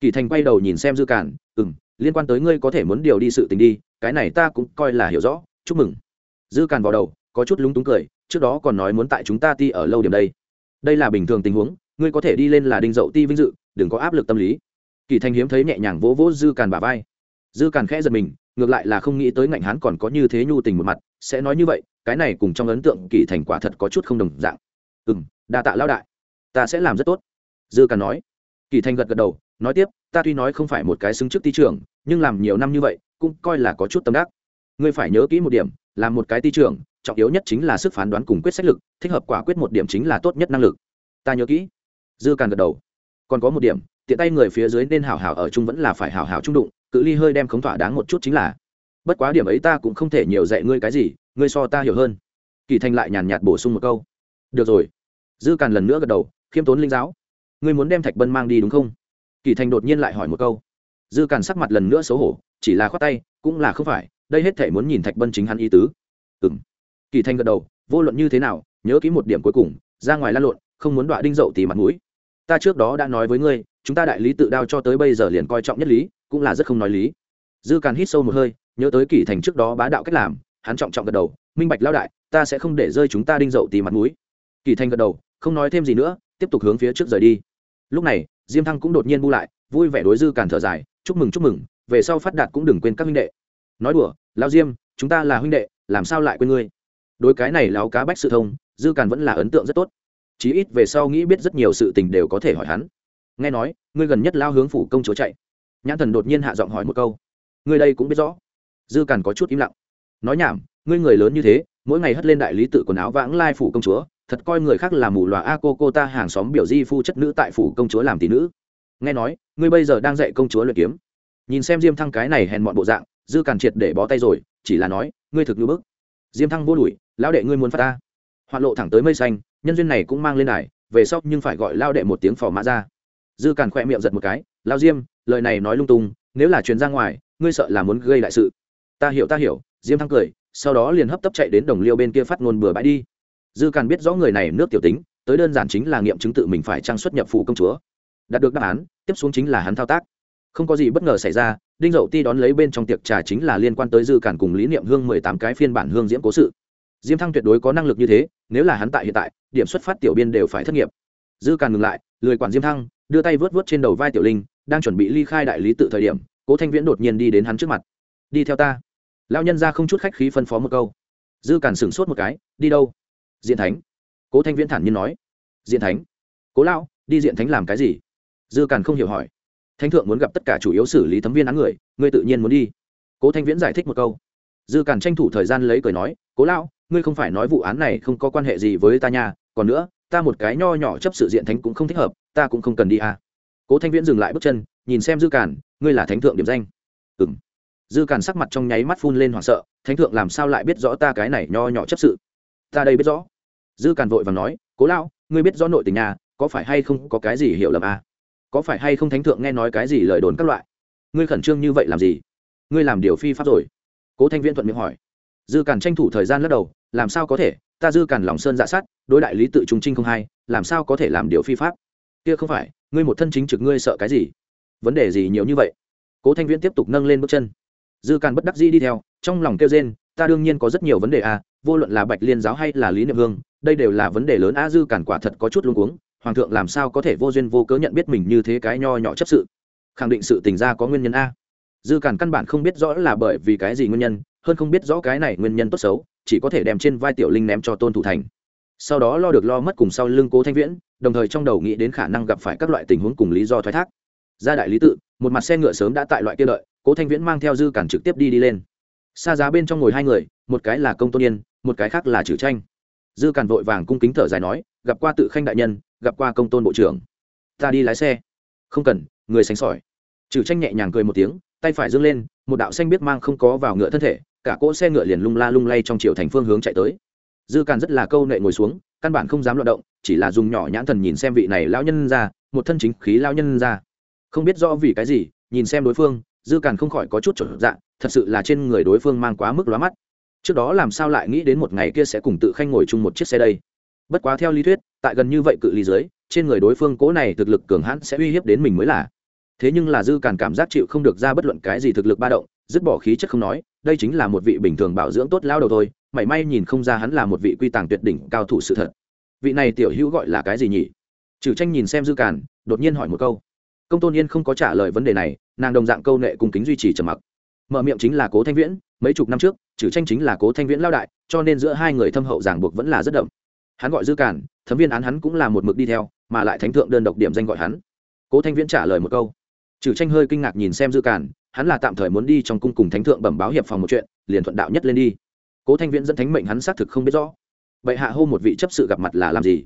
kỳ thành quay đầu nhìn xem dư càn ừ m liên quan tới ngươi có thể muốn điều đi sự tình đi, cái này ta cũng coi là hiểu rõ, chúc mừng. Dư càn vào đầu, có chút lúng túng cười, trước đó còn nói muốn tại chúng ta ti ở lâu điểm đây. Đây là bình thường tình huống, ngươi có thể đi lên là đinh dậu ti vinh dự, đừng có áp lực tâm lý. Kỳ thành hiếm thấy nhẹ nhàng vỗ vỗ dư càn bà vai. Dư càn khẽ giật mình, ngược lại là không nghĩ tới ngạnh hán còn có như thế nhu tình một mặt, sẽ nói như vậy, cái này cùng trong ấn tượng kỳ thành quả thật có chút không đồng dạng. Ừ m đa tạ lao đại, ta sẽ làm rất tốt. Dư càn nói. Kỳ thành gật gật đầu nói tiếp, ta tuy nói không phải một cái xứng trước ty trưởng, nhưng làm nhiều năm như vậy, cũng coi là có chút tâm đắc. Ngươi phải nhớ kỹ một điểm, làm một cái ty trưởng, trọng yếu nhất chính là sức phán đoán cùng quyết sách lực, thích hợp quả quyết một điểm chính là tốt nhất năng lực. Ta nhớ kỹ. Dư càn gật đầu. Còn có một điểm, tiện tay người phía dưới nên hảo hảo ở chung vẫn là phải hảo hảo trung đụng, cự ly hơi đem khống thỏa đáng một chút chính là. Bất quá điểm ấy ta cũng không thể nhiều dạy ngươi cái gì, ngươi so ta hiểu hơn. Kỳ thanh lại nhàn nhạt bổ sung một câu. Được rồi. Dư càn lần nữa gật đầu, khiêm tốn linh giáo. Ngươi muốn đem thạch bân mang đi đúng không? Kỳ thanh đột nhiên lại hỏi một câu. Dư càn sắc mặt lần nữa xấu hổ, chỉ là khoát tay, cũng là không phải, đây hết thể muốn nhìn thạch bân chính hắn ý tứ. Ừng kỳ thanh gật đầu, vô luận như thế nào, nhớ kỹ một điểm cuối cùng, ra ngoài lan lộn, không muốn đọa đinh dậu tì mặt mũi. Ta trước đó đã nói với ngươi, chúng ta đại lý tự đao cho tới bây giờ liền coi trọng nhất lý, cũng là rất không nói lý. Dư càn hít sâu một hơi, nhớ tới Kỳ thành trước đó bá đạo cách làm, hắn trọng trọng gật đầu, minh bạch lao đại, ta sẽ không để rơi chúng ta đinh dậu tì mặt mũi. Kỳ thành gật đầu, không nói thêm gì nữa, tiếp tục hướng phía trước rời đi. Lúc này diêm thăng cũng đột nhiên bu lại, vui vẻ đối dư càn thở dài, chúc mừng chúc mừng, về sau phát đạt cũng đừng quên các huynh đệ. Nói đùa lao diêm, chúng ta là huynh đệ, làm sao lại quên ngươi? Đối cái này láo cá bách sự thông, dư càn vẫn là ấn tượng rất tốt. Chí ít về sau nghĩ biết rất nhiều sự tình đều có thể hỏi hắn. Nghe nói, ngươi gần nhất lao hướng phủ công chúa chạy. Nhãn thần đột nhiên hạ giọng hỏi một câu. Ngươi đây cũng biết rõ. Dư càn có chút im lặng. Nói nhảm, ngươi người lớn như thế, mỗi ngày hất lên đại lý tự quần áo vãng lai phủ công chúa thật coi người khác là mù loà a, cô cô ta hàng xóm biểu di phu chất nữ tại phủ công chúa làm tỷ nữ. Nghe nói, ngươi bây giờ đang dạy công chúa luyện kiếm. Nhìn xem diêm thăng cái này hèn mọn bộ dạng, dư càn triệt để bó tay rồi, chỉ là nói, ngươi thực như bức. Diêm thăng vô đùi lão đệ ngươi muốn phát ta? Hoạn lộ thẳng tới mây xanh, nhân duyên này cũng mang lên đài, về sau nhưng phải gọi lao đệ một tiếng phò mã ra. Dư càn khỏe miệng giật một cái lao diêm, lời này nói lung tung, nếu là chuyến ra ngoài, ngươi sợ là muốn gây đại sự. Ta hiểu ta hiểu, diêm thăng cười, sau đó liền hấp tấp chạy đến đồng liêu bên kia phát ngôn bừa bãi đi dư càn biết rõ người này nước tiểu tính, tới đơn giản chính là nghiệm chứng tự mình phải trang xuất nhập phủ công chúa. Đạt được đáp án, tiếp xuống chính là hắn thao tác. Không có gì bất ngờ xảy ra, đinh dậu ti đón lấy bên trong tiệc trà chính là liên quan tới dư cản cùng lý niệm hương mười tám cái phiên bản hương diễm cố sự. Diêm thăng tuyệt đối có năng lực như thế, nếu là hắn tại hiện tại, điểm xuất phát tiểu biên đều phải thất nghiệp. Dư càn ngừng lại, lười quản diêm thăng, đưa tay vớt vớt trên đầu vai tiểu linh, đang chuẩn bị ly khai đại lý tự thời điểm, cố thanh viễn đột nhiên đi đến hắn trước mặt. Đi theo ta. Lao nhân ra không chút khách khí phân phó một câu. Dư càn sửng sốt một cái, đi đâu? Diện thánh. Cố thanh viễn thản nhiên nói. Diện thánh. Cố lao đi diện thánh làm cái gì? Dư càn không hiểu hỏi. Thánh thượng muốn gặp tất cả chủ yếu xử lý thấm viên án người, ngươi tự nhiên muốn đi. Cố thanh viễn giải thích một câu. Dư càn tranh thủ thời gian lấy cười nói, cố lao ngươi không phải nói vụ án này không có quan hệ gì với ta nha, còn nữa, ta một cái nho nhỏ chấp sự diện thánh cũng không thích hợp, ta cũng không cần đi à. cố thanh viễn dừng lại bước chân, nhìn xem dư càn, ngươi là thánh thượng điểm danh. Ừ m dư càn sắc mặt trong nháy mắt phun lên hoảng sợ, thánh thượng làm sao lại biết rõ ta cái này nho nhỏ chấp sự? Ta đây biết rõ. Dư càn vội và nói, cố lão, ngươi biết rõ nội tình nhà có phải hay không có cái gì hiểu lầm à? có phải hay không thánh thượng nghe nói cái gì lời đồn các loại? Ngươi khẩn trương như vậy làm gì? Ngươi làm điều phi pháp rồi. Cố thanh viễn thuận miệng hỏi. Dư càn tranh thủ thời gian lắc đầu, làm sao có thể? Ta dư càn lòng sơn dạ sát, đối đại lý tự trung trinh không hay, làm sao có thể làm điều phi pháp? Kia không phải, ngươi một thân chính trực ngươi sợ cái gì? Vấn đề gì nhiều như vậy? Cố thanh viễn tiếp tục nâng lên bước chân. Dư càn bất đắc dĩ đi theo, trong lòng kêu rên, ta đương nhiên có rất nhiều vấn đề à vô luận là bạch liên giáo hay là lý niệm hương, đây đều là vấn đề lớn. A dư cản quả thật có chút luống cuống, hoàng thượng làm sao có thể vô duyên vô cớ nhận biết mình như thế cái nho nhỏ chấp sự? Khẳng định sự tình ra có nguyên nhân a. Dư cản căn bản không biết rõ là bởi vì cái gì nguyên nhân, hơn không biết rõ cái này nguyên nhân tốt xấu, chỉ có thể đem trên vai tiểu linh ném cho tôn thủ thành. Sau đó lo được lo mất cùng sau lưng cố thanh viễn, đồng thời trong đầu nghĩ đến khả năng gặp phải các loại tình huống cùng lý do thoái thác. Ra đại lý tự, một mặt xe ngựa sớm đã tại loại kia đợi, cố thanh viễn mang theo dư cản trực tiếp đi đi lên. Xa giá bên trong ngồi hai người, một cái là công tôn yên một cái khác là trừ tranh. Dư càn vội vàng cung kính thở dài nói, gặp qua tự khanh đại nhân, gặp qua công tôn bộ trưởng. Ta đi lái xe. Không cần, người sánh sỏi. Trừ tranh nhẹ nhàng cười một tiếng, tay phải dâng lên, một đạo xanh biết mang không có vào ngựa thân thể, cả cỗ xe ngựa liền lung la lung lay trong chiều thành phương hướng chạy tới. Dư càn rất là câu nệ ngồi xuống, căn bản không dám loạt động, chỉ là dùng nhỏ nhãn thần nhìn xem vị này lão nhân ra, một thân chính khí lão nhân ra. Không biết rõ vì cái gì, nhìn xem đối phương, dư càn không khỏi có chút trở dạ thật sự là trên người đối phương mang quá mức lóa mắt trước đó làm sao lại nghĩ đến một ngày kia sẽ cùng tự khanh ngồi chung một chiếc xe đây? Bất quá theo lý thuyết, tại gần như vậy cự ly dưới, trên người đối phương cố này thực lực cường hãn sẽ uy hiếp đến mình mới là. Thế nhưng là dư càn cảm giác chịu không được ra bất luận cái gì thực lực ba động, dứt bỏ khí chất không nói, đây chính là một vị bình thường bảo dưỡng tốt lao đầu thôi, mảy may nhìn không ra hắn là một vị quy tàng tuyệt đỉnh cao thủ sự thật. Vị này tiểu hữu gọi là cái gì nhỉ? Trừ tranh nhìn xem dư càn, đột nhiên hỏi một câu. Công tôn yên không có trả lời vấn đề này, nàng đồng dạng câu nệ cung kính duy trì trầm mặc. Mở miệng chính là cố thanh viễn mấy chục năm trước, trừ tranh chính là cố thanh viễn lao đại, cho nên giữa hai người thâm hậu giảng buộc vẫn là rất đậm. Hắn gọi dư càn thấm viên án hắn cũng là một mực đi theo, mà lại thánh thượng đơn độc điểm danh gọi hắn. Cố thanh viễn trả lời một câu. Trừ tranh hơi kinh ngạc nhìn xem dư càn hắn là tạm thời muốn đi trong cung cùng thánh thượng bẩm báo hiệp phòng một chuyện, liền thuận đạo nhất lên đi. Cố thanh viễn dẫn thánh mệnh hắn xác thực không biết rõ. Vậy hạ hô một vị chấp sự gặp mặt là làm gì?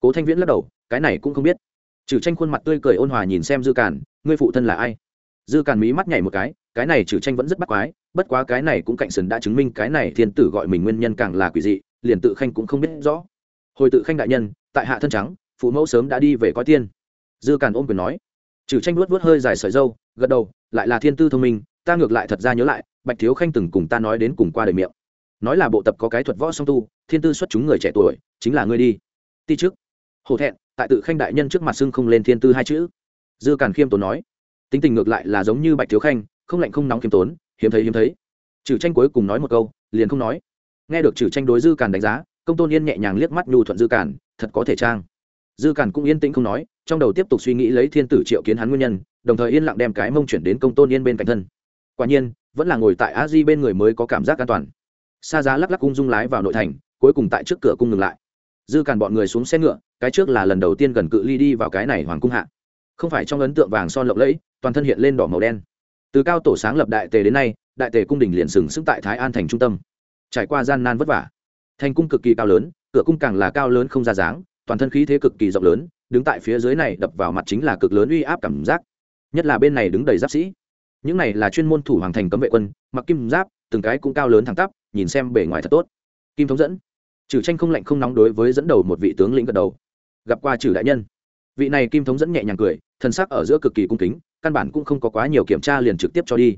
Cố thanh viễn lắc đầu, cái này cũng không biết. Trừ tranh khuôn mặt tươi cười ôn hòa nhìn xem dư càn ngươi phụ thân là ai? Dư càn mí mắt nhảy một cái cái này trừ tranh vẫn rất bắt quái bất quá cái này cũng cạnh sừng đã chứng minh cái này thiên tử gọi mình nguyên nhân càng là quỷ dị, liền tự khanh cũng không biết rõ. Hồi tự khanh đại nhân, tại hạ thân trắng, phụ mẫu sớm đã đi về coi tiên. Dư càn ôm quyền nói. Trừ tranh luốt vớt hơi dài sợi dâu, gật đầu, lại là thiên tư thông minh, ta ngược lại thật ra nhớ lại, bạch thiếu khanh từng cùng ta nói đến cùng qua đời miệng. Nói là bộ tập có cái thuật võ song tu, thiên tư xuất chúng người trẻ tuổi, chính là ngươi đi. Ti trước. Hổ thẹn, tại tự khanh đại nhân trước mặt xưng không lên thiên tư hai chữ. Dư càn khiêm tốn nói. Tính tình ngược lại là giống như bạch thiếu khanh, không lạnh không nóng khiêm tốn hiếm thấy hiếm thấy. Trừ tranh cuối cùng nói một câu, liền không nói. Nghe được trừ tranh đối dư càn đánh giá, công tôn yên nhẹ nhàng liếc mắt nhu thuận dư càn, thật có thể trang. Dư càn cũng yên tĩnh không nói, trong đầu tiếp tục suy nghĩ lấy thiên tử triệu kiến hắn nguyên nhân, đồng thời yên lặng đem cái mông chuyển đến công tôn yên bên cạnh thân. Quả nhiên, vẫn là ngồi tại a di bên người mới có cảm giác an toàn. Xa giá lắc lắc cung dung lái vào nội thành, cuối cùng tại trước cửa cung ngừng lại. Dư càn bọn người xuống xe ngựa, cái trước là lần đầu tiên gần cự ly đi vào cái này hoàng cung hạ. Không phải trong ấn tượng vàng son lộng lẫy, toàn thân hiện lên đỏ màu đen từ cao tổ sáng lập đại tề đến nay, đại tề cung đình liền sừng sững tại thái an thành trung tâm. Trải qua gian nan vất vả, thành cung cực kỳ cao lớn, cửa cung càng là cao lớn không ra dáng, toàn thân khí thế cực kỳ rộng lớn, đứng tại phía dưới này đập vào mặt chính là cực lớn uy áp cảm giác. Nhất là bên này đứng đầy giáp sĩ. Những này là chuyên môn thủ hoàng thành cấm vệ quân, mặc kim giáp, từng cái cũng cao lớn thẳng tắp, nhìn xem bề ngoài thật tốt. Kim thống dẫn. Trừ tranh không lạnh không nóng đối với dẫn đầu một vị tướng lĩnh gật đầu. Gặp qua trừ đại nhân. Vị này kim thống dẫn nhẹ nhàng cười thân sắc ở giữa cực kỳ cung kính căn bản cũng không có quá nhiều kiểm tra liền trực tiếp cho đi.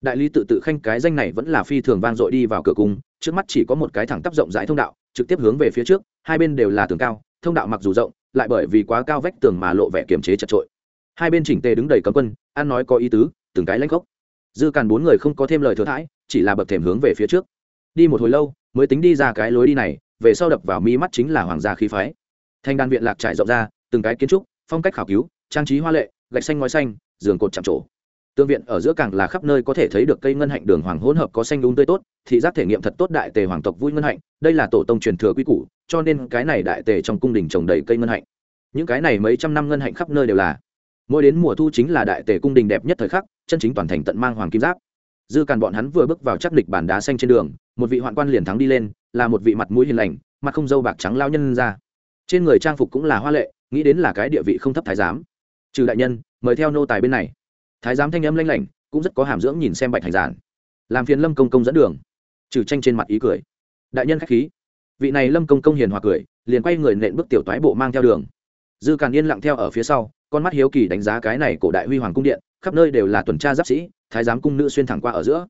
Đại lý tự tự khanh cái danh này vẫn là phi thường vang dội đi vào cửa cung, trước mắt chỉ có một cái thẳng tắp rộng rãi thông đạo, trực tiếp hướng về phía trước, hai bên đều là tường cao, thông đạo mặc dù rộng, lại bởi vì quá cao vách tường mà lộ vẻ kiềm chế chật trội. Hai bên chỉnh tề đứng đầy cấm quân, ăn nói có ý tứ, từng cái lãnh gốc dư càn bốn người không có thêm lời thừa thãi, chỉ là bậc thềm hướng về phía trước. Đi một hồi lâu, mới tính đi ra cái lối đi này, về sau đập vào mi mắt chính là hoàng gia khí phái. Thanh đan viện lạc trải rộng ra, từng cái kiến trúc, phong cách khảo cứu, trang trí hoa lệ gạch xanh ngói xanh, giường cột chạm trổ. Tương viện ở giữa càng là khắp nơi có thể thấy được cây ngân hạnh đường hoàng hỗn hợp có xanh đúng tươi tốt, thị giác thể nghiệm thật tốt đại tề hoàng tộc vui ngân hạnh, đây là tổ tông truyền thừa quy củ, cho nên cái này đại tề trong cung đình trồng đầy cây ngân hạnh. Những cái này mấy trăm năm ngân hạnh khắp nơi đều là. Mỗi đến mùa thu chính là đại tề cung đình đẹp nhất thời khắc, chân chính toàn thành tận mang hoàng kim giáp. Dư càn bọn hắn vừa bước vào chắc địch bàn đá xanh trên đường, một vị hoạn quan liền thắng đi lên, là một vị mặt mũi hiền lành, mặt không dâu bạc trắng lao nhân ra. Trên người trang phục cũng là hoa lệ, nghĩ đến là cái địa vị không thấp thái giám trừ đại nhân, mời theo nô tài bên này. Thái giám thanh âm lanh lảnh, cũng rất có hàm dưỡng nhìn xem bạch hành giản. Làm phiền lâm công công dẫn đường. Trừ tranh trên mặt ý cười. Đại nhân k h á c h khí. Vị này lâm công công hiền hòa cười, liền quay người nện bước tiểu toái bộ mang theo đường. Dư càn yên lặng theo ở phía sau, con mắt hiếu kỳ đánh giá cái này cổ đại huy hoàng cung điện, khắp nơi đều là tuần tra giáp sĩ, thái giám cung nữ xuyên thẳng qua ở giữa.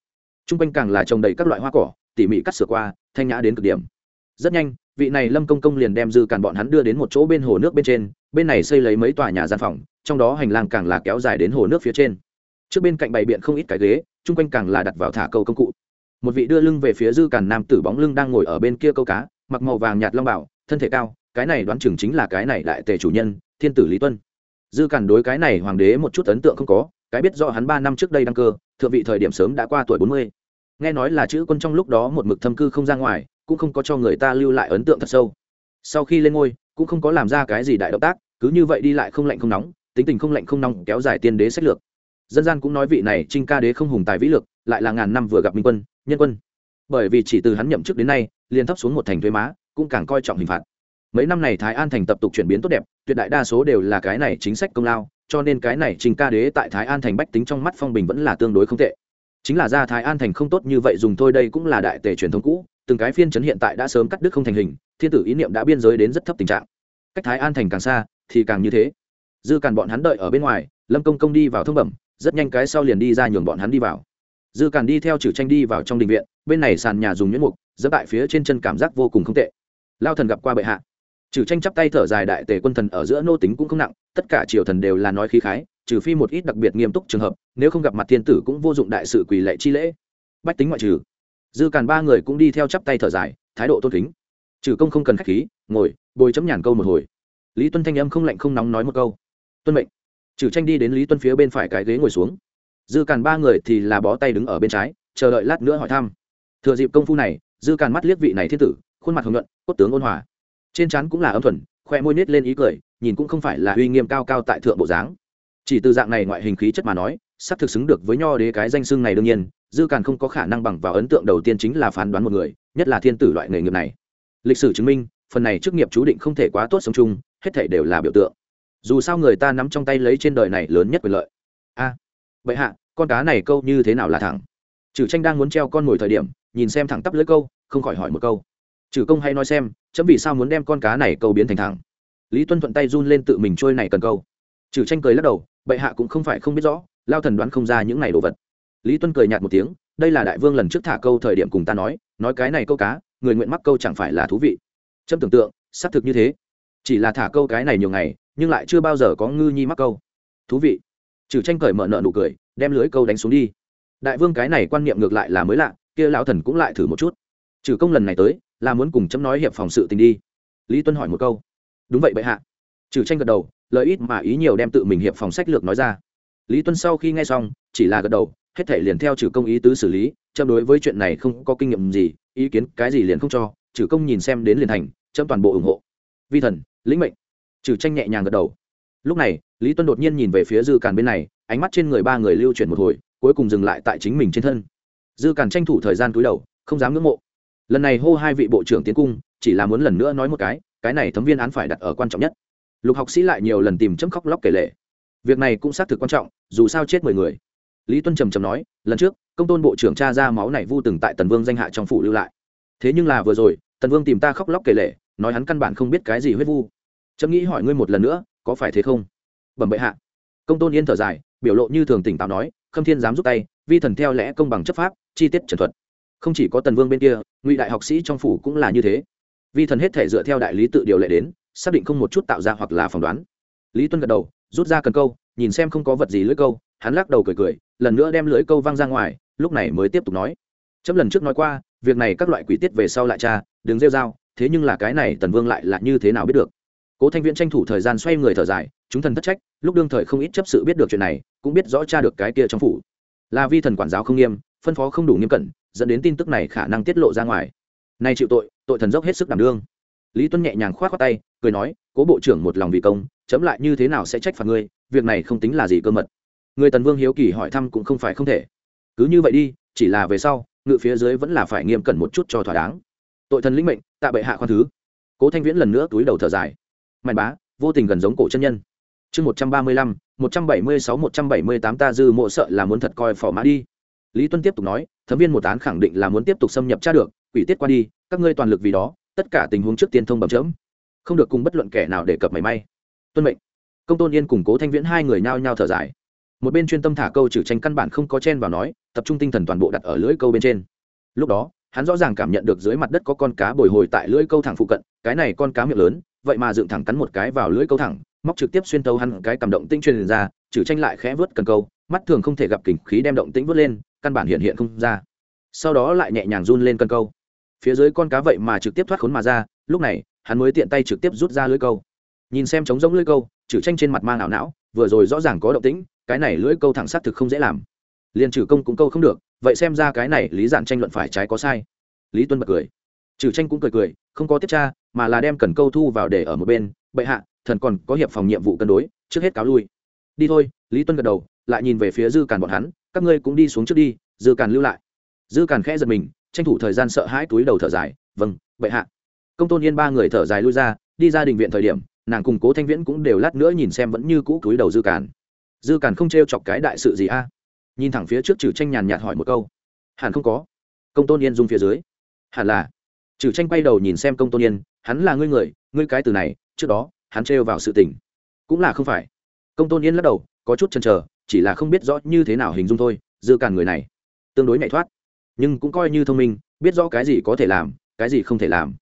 T r u n g quanh càng là trồng đầy các loại hoa cỏ, tỉ mỉ cắt sửa qua, thanh nhã đến cực điểm rất nhanh, vị này lâm công công liền đem dư càn bọn hắn đưa đến một chỗ bên hồ nước bên trên, bên này xây lấy mấy tòa nhà gian phòng, trong đó hành lang càng là kéo dài đến hồ nước phía trên. Trước bên cạnh bày biện không ít cái ghế, chung quanh càng là đặt vào thả câu công cụ. Một vị đưa lưng về phía dư càn nam tử bóng lưng đang ngồi ở bên kia câu cá, mặc màu vàng nhạt long bảo, thân thể cao, cái này đoán chừng chính là cái này đại tề chủ nhân, thiên tử lý tuân. Dư càn đối cái này hoàng đế một chút ấn tượng không có, cái biết rõ hắn ba năm trước đây đăng cơ, thượng vị thời điểm sớm đã qua tuổi bốn mươi. Nghe nói là chữ quân trong lúc đó một mực thâm cư không ra ngoài cũng không có cho người ta lưu lại ấn tượng thật sâu. Sau khi lên ngôi, cũng không có làm ra cái gì đại động tác, cứ như vậy đi lại không lạnh không nóng, tính tình không lạnh không nóng kéo dài tiên đế sách lược. Dân gian cũng nói vị này trinh ca đế không hùng tài vĩ lực, lại là ngàn năm vừa gặp minh quân, nhân quân. Bởi vì chỉ từ hắn nhậm chức đến nay, liền thấp xuống một thành thuế má, cũng càng coi trọng hình phạt. Mấy năm này thái an thành tập tục chuyển biến tốt đẹp, tuyệt đại đa số đều là cái này chính sách công lao, cho nên cái này trình ca đế tại thái an thành bách tính trong mắt phong bình vẫn là tương đối không tệ. Chính là ra thái an thành không tốt như vậy dùng thôi, đây cũng là đại tề truyền thống cũ từng cái phiên chấn hiện tại đã sớm cắt đứt không thành hình, thiên tử ý niệm đã biên giới đến rất thấp tình trạng. Cách thái an thành càng xa, thì càng như thế. Dư càn bọn hắn đợi ở bên ngoài, lâm công công đi vào thông bẩm, rất nhanh cái sau liền đi ra nhường bọn hắn đi vào. Dư càn đi theo trừ tranh đi vào trong đình viện, bên này sàn nhà dùng nhuyễn mục, dẫm tại phía trên chân cảm giác vô cùng không tệ. Lao thần gặp qua bệ hạ. Trừ tranh chắp tay thở dài đại tề quân thần ở giữa nô tính cũng không nặng, tất cả triều thần đều là nói khí khái, trừ phi một ít đặc biệt nghiêm túc trường hợp, nếu không gặp mặt thiên tử cũng vô dụng đại sự quỳ lệ chi lễ. Bách tính ngoại trừ dư càn ba người cũng đi theo chắp tay thở dài, thái độ tôn kính. Trừ công không cần khách khí, ngồi, bồi chấm nhàn câu một hồi. Lý tuân thanh âm không lạnh không nóng nói một câu. Tuân mệnh. Trừ tranh đi đến lý tuân phía bên phải cái ghế ngồi xuống. Dư càn ba người thì là bó tay đứng ở bên trái, chờ đợi lát nữa hỏi thăm. Thừa dịp công phu này, dư càn mắt liếc vị này thiên tử, khuôn mặt hồng nhuận, cốt tướng ôn hòa. Trên trán cũng là âm thuần, khoe môi nết lên ý cười, nhìn cũng không phải là uy nghiêm cao cao tại thượng bộ dáng. Chỉ từ dạng này ngoại hình khí chất mà nói, sắp thực xứng được với nho đế cái danh xưng này đương nhiên dư càn không có khả năng bằng vào ấn tượng đầu tiên chính là phán đoán một người, nhất là thiên tử loại nghề nghiệp này. Lịch sử chứng minh, phần này chức nghiệp chú định không thể quá tốt sống chung, hết thể đều là biểu tượng. Dù sao người ta nắm trong tay lấy trên đời này lớn nhất quyền lợi. A vậy hạ, con cá này câu như thế nào là thẳng? Trừ tranh đang muốn treo con mồi thời điểm, nhìn xem thẳng tắp lưỡi câu, không khỏi hỏi một câu. Trừ công hay nói xem, chấm vì sao muốn đem con cá này câu biến thành thẳng? Lý tuân thuận tay run lên tự mình trôi này cần câu. Trừ tranh cười lắc đầu, bệ hạ cũng không phải không biết rõ, lao thần đoán không ra những này đồ vật lý tuân cười nhạt một tiếng, đây là đại vương lần trước thả câu thời điểm cùng ta nói nói cái này câu cá, người nguyện mắc câu chẳng phải là thú vị. Trâm tưởng tượng, xác thực như thế. Chỉ là thả câu cái này nhiều ngày, nhưng lại chưa bao giờ có ngư nhi mắc câu. Thú vị. Trừ tranh cởi mở nợ nụ cười, đem lưới câu đánh xuống đi. Đại vương cái này quan niệm ngược lại là mới lạ, kia lão thần cũng lại thử một chút. Trừ công lần này tới, là muốn cùng chấm nói hiệp phòng sự tình đi. Lý tuân hỏi một câu. Đúng vậy bệ hạ. Trừ tranh gật đầu lợi ít mà ý nhiều đem tự mình hiệp phòng sách lược nói ra. Lý tuân sau khi nghe xong, chỉ là gật đầu hết thể liền theo trừ công ý tứ xử lý, chấm đối với chuyện này không có kinh nghiệm gì, ý kiến cái gì liền không cho, trừ công nhìn xem đến liền thành, chấm toàn bộ ủng hộ. Vi thần, lĩnh mệnh. Trừ tranh nhẹ nhàng gật đầu. Lúc này, lý tuân đột nhiên nhìn về phía dư càn bên này, ánh mắt trên người ba người lưu chuyển một hồi, cuối cùng dừng lại tại chính mình trên thân. Dư càn tranh thủ thời gian cúi đầu, không dám ngưỡng mộ. Lần này hô hai vị bộ trưởng tiến cung, chỉ là muốn lần nữa nói một cái cái này thấm viên án phải đặt ở quan trọng nhất. Lục học sĩ lại nhiều lần tìm chấm khóc lóc kể lệ việc này cũng xác thực quan trọng, dù sao chết mười người lý tuân trầm trầm nói, lần trước, công tôn bộ trưởng cha ra máu này vu từng tại tần vương danh hạ trong phủ lưu lại. Thế nhưng là vừa rồi, tần vương tìm ta khóc lóc kể lệ nói hắn căn bản không biết cái gì huyết vu. Trâm nghĩ hỏi ngươi một lần nữa, có phải thế không? Bẩm bệ hạ. Công tôn yên thở dài, biểu lộ như thường tỉnh táo nói, khâm thiên dám giúp tay, vi thần theo lẽ công bằng chấp pháp, chi tiết trần thuật. Không chỉ có tần vương bên kia, ngụy đại học sĩ trong phủ cũng là như thế. Vi thần hết thể dựa theo đại lý tự điều lệ đến, xác định không một chút tạo ra hoặc là phỏng đoán. Lý tuân gật đầu, rút ra cần câu, nhìn xem không có vật gì lưỡi câu, hắn lắc đầu cười cười lần nữa đem lưỡi câu văng ra ngoài, lúc này mới tiếp tục nói. Chấm lần trước nói qua, việc này các loại quỷ tiết về sau lại cha đừng rêu dao thế nhưng là cái này tần vương lại là như thế nào biết được? Cố thanh viễn tranh thủ thời gian xoay người thở dài, chúng thần thất trách, lúc đương thời không ít chấp sự biết được chuyện này, cũng biết rõ cha được cái kia trong phủ. Là vi thần quản giáo không nghiêm, phân phó không đủ nghiêm cẩn, dẫn đến tin tức này khả năng tiết lộ ra ngoài. Nay chịu tội tội thần dốc hết sức đảm đương. Lý tuân nhẹ nhàng k h o á t khoác tay, cười nói, cố bộ trưởng một lòng vì công, chấm lại như thế nào sẽ trách phạt ngươi, việc này không tính là gì cơ mật người tần vương hiếu kỳ hỏi thăm cũng không phải không thể. Cứ như vậy đi, chỉ là về sau, ngự phía dưới vẫn là phải nghiêm cẩn một chút cho thỏa đáng. Tội thần lĩnh mệnh, tạ bệ hạ khoan thứ. Cố thanh viễn lần nữa túi đầu thở dài. Mạnh bá, vô tình gần giống cổ chân nhân. Chương một trăm ba mươi lăm, một trăm bảy mươi sáu, một trăm bảy mươi tám ta dư mộ sợ là muốn thật coi phò mã đi. Lý tuân tiếp tục nói thấm viên một án khẳng định là muốn tiếp tục xâm nhập tra được, quỷ tiết qua đi, các ngươi toàn lực vì đó, tất cả tình huống trước tiên thông bẩm chớm không được cùng bất luận kẻ nào để cập mảy may. Tuân mệnh. Công tôn yên củng cố thanh viễn hai người nhao nhao thở dài một bên chuyên tâm thả câu trừ tranh căn bản không có chen vào nói, tập trung tinh thần toàn bộ đặt ở lưỡi câu bên trên. Lúc đó, hắn rõ ràng cảm nhận được dưới mặt đất có con cá bồi hồi tại lưỡi câu thẳng phụ cận, cái này con cá miệng lớn, vậy mà dựng thẳng cắn một cái vào lưỡi câu thẳng, móc trực tiếp xuyên tấu hắn cái cảm động tinh truyền ra, trừ tranh lại khẽ vớt cần câu, mắt thường không thể gặp kình khí đem động tĩnh vớt lên, căn bản hiện hiện không ra. Sau đó lại nhẹ nhàng run lên cần câu. Phía dưới con cá vậy mà trực tiếp thoát khốn mà ra, lúc này, hắn mới tiện tay trực tiếp rút ra lưỡi câu. Nhìn xem trống rỗng lưỡi câu, trừ tranh trên mặt mang ảo não, vừa rồi rõ ràng có động tĩnh cái này lưỡi câu thẳng sát thực không dễ làm. Liền trừ công cũng câu không được, vậy xem ra cái này lý giản tranh luận phải trái có sai. Lý tuân bật cười. Trừ tranh cũng cười cười, không có tiếp tra, mà là đem cần câu thu vào để ở một bên. Bệ hạ, thần còn có hiệp phòng nhiệm vụ cân đối, trước hết cáo lui. Đi thôi, lý tuân gật đầu, lại nhìn về phía dư càn bọn hắn, các ngươi cũng đi xuống trước đi, dư càn lưu lại. Dư càn khẽ giật mình, tranh thủ thời gian sợ hãi túi đầu thở dài. Vâng bệ hạ. Công tôn yên ba người thở dài lui ra, đi ra đình viện thời điểm, nàng cùng cố thanh viễn cũng đều lát nữa nhìn xem vẫn như cũ túi đầu dư càn dư càn không t r e o chọc cái đại sự gì a? Nhìn thẳng phía trước trừ tranh nhàn nhạt hỏi một câu. Hẳn không có. Công tôn yên dung phía dưới. Hẳn là. Trừ tranh quay đầu nhìn xem công tôn yên, hắn là ngươi người, ngươi cái từ này, trước đó, hắn trêu vào sự tình. Cũng là không phải. Công tôn yên lắc đầu, có chút chần chờ, chỉ là không biết rõ như thế nào hình dung thôi, dư càn người này. Tương đối nhạy thoát. Nhưng cũng coi như thông minh, biết rõ cái gì có thể làm, cái gì không thể làm.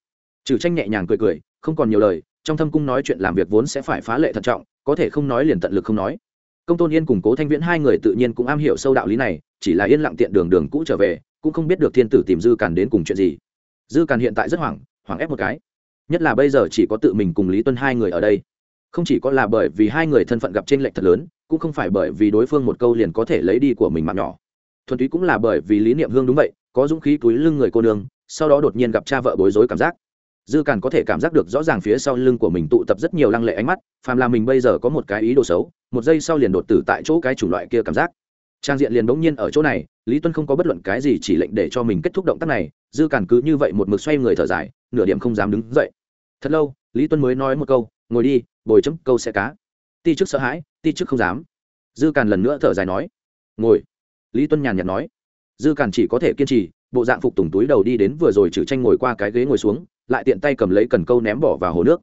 Trừ tranh nhẹ nhàng cười cười, không còn nhiều lời, trong thâm cung nói chuyện làm việc vốn sẽ phải phá lệ thận trọng, có thể không nói liền tận lực không nói công tôn yên cùng cố thanh viễn hai người tự nhiên cũng am hiểu sâu đạo lý này, chỉ là yên lặng tiện đường đường cũ trở về, cũng không biết được thiên tử tìm dư càn đến cùng chuyện gì. Dư càn hiện tại rất hoảng hoảng ép một cái. Nhất là bây giờ chỉ có tự mình cùng lý tuân hai người ở đây. Không chỉ có là bởi vì hai người thân phận gặp t r ê n lệch thật lớn, cũng không phải bởi vì đối phương một câu liền có thể lấy đi của mình mạng nhỏ. Thuần túy cũng là bởi vì lý niệm hương đúng vậy, có dũng khí túi lưng người cô nương, sau đó đột nhiên gặp cha vợ bối rối cảm giác dư càn có thể cảm giác được rõ ràng phía sau lưng của mình tụ tập rất nhiều lăng lệ ánh mắt, phàm là mình bây giờ có một cái ý đồ xấu, một giây sau liền đột tử tại chỗ cái chủ loại kia cảm giác. Trang diện liền bỗng nhiên ở chỗ này, lý tuân không có bất luận cái gì chỉ lệnh để cho mình kết thúc động tác này, dư càn cứ như vậy một mực xoay người thở dài, nửa điểm không dám đứng dậy. Thật lâu, lý tuân mới nói một câu, ngồi đi, bồi chấm, câu xe cá. Ti chức sợ hãi, ti chức không dám. Dư càn lần nữa thở dài nói, ngồi. Lý tuân nhàn nhạt nói, dư càn chỉ có thể kiên trì bộ dạng phục tùng túi đầu đi đến vừa rồi trừ tranh ngồi qua cái ghế ngồi xuống, lại tiện tay cầm lấy cần câu ném bỏ vào hồ nước.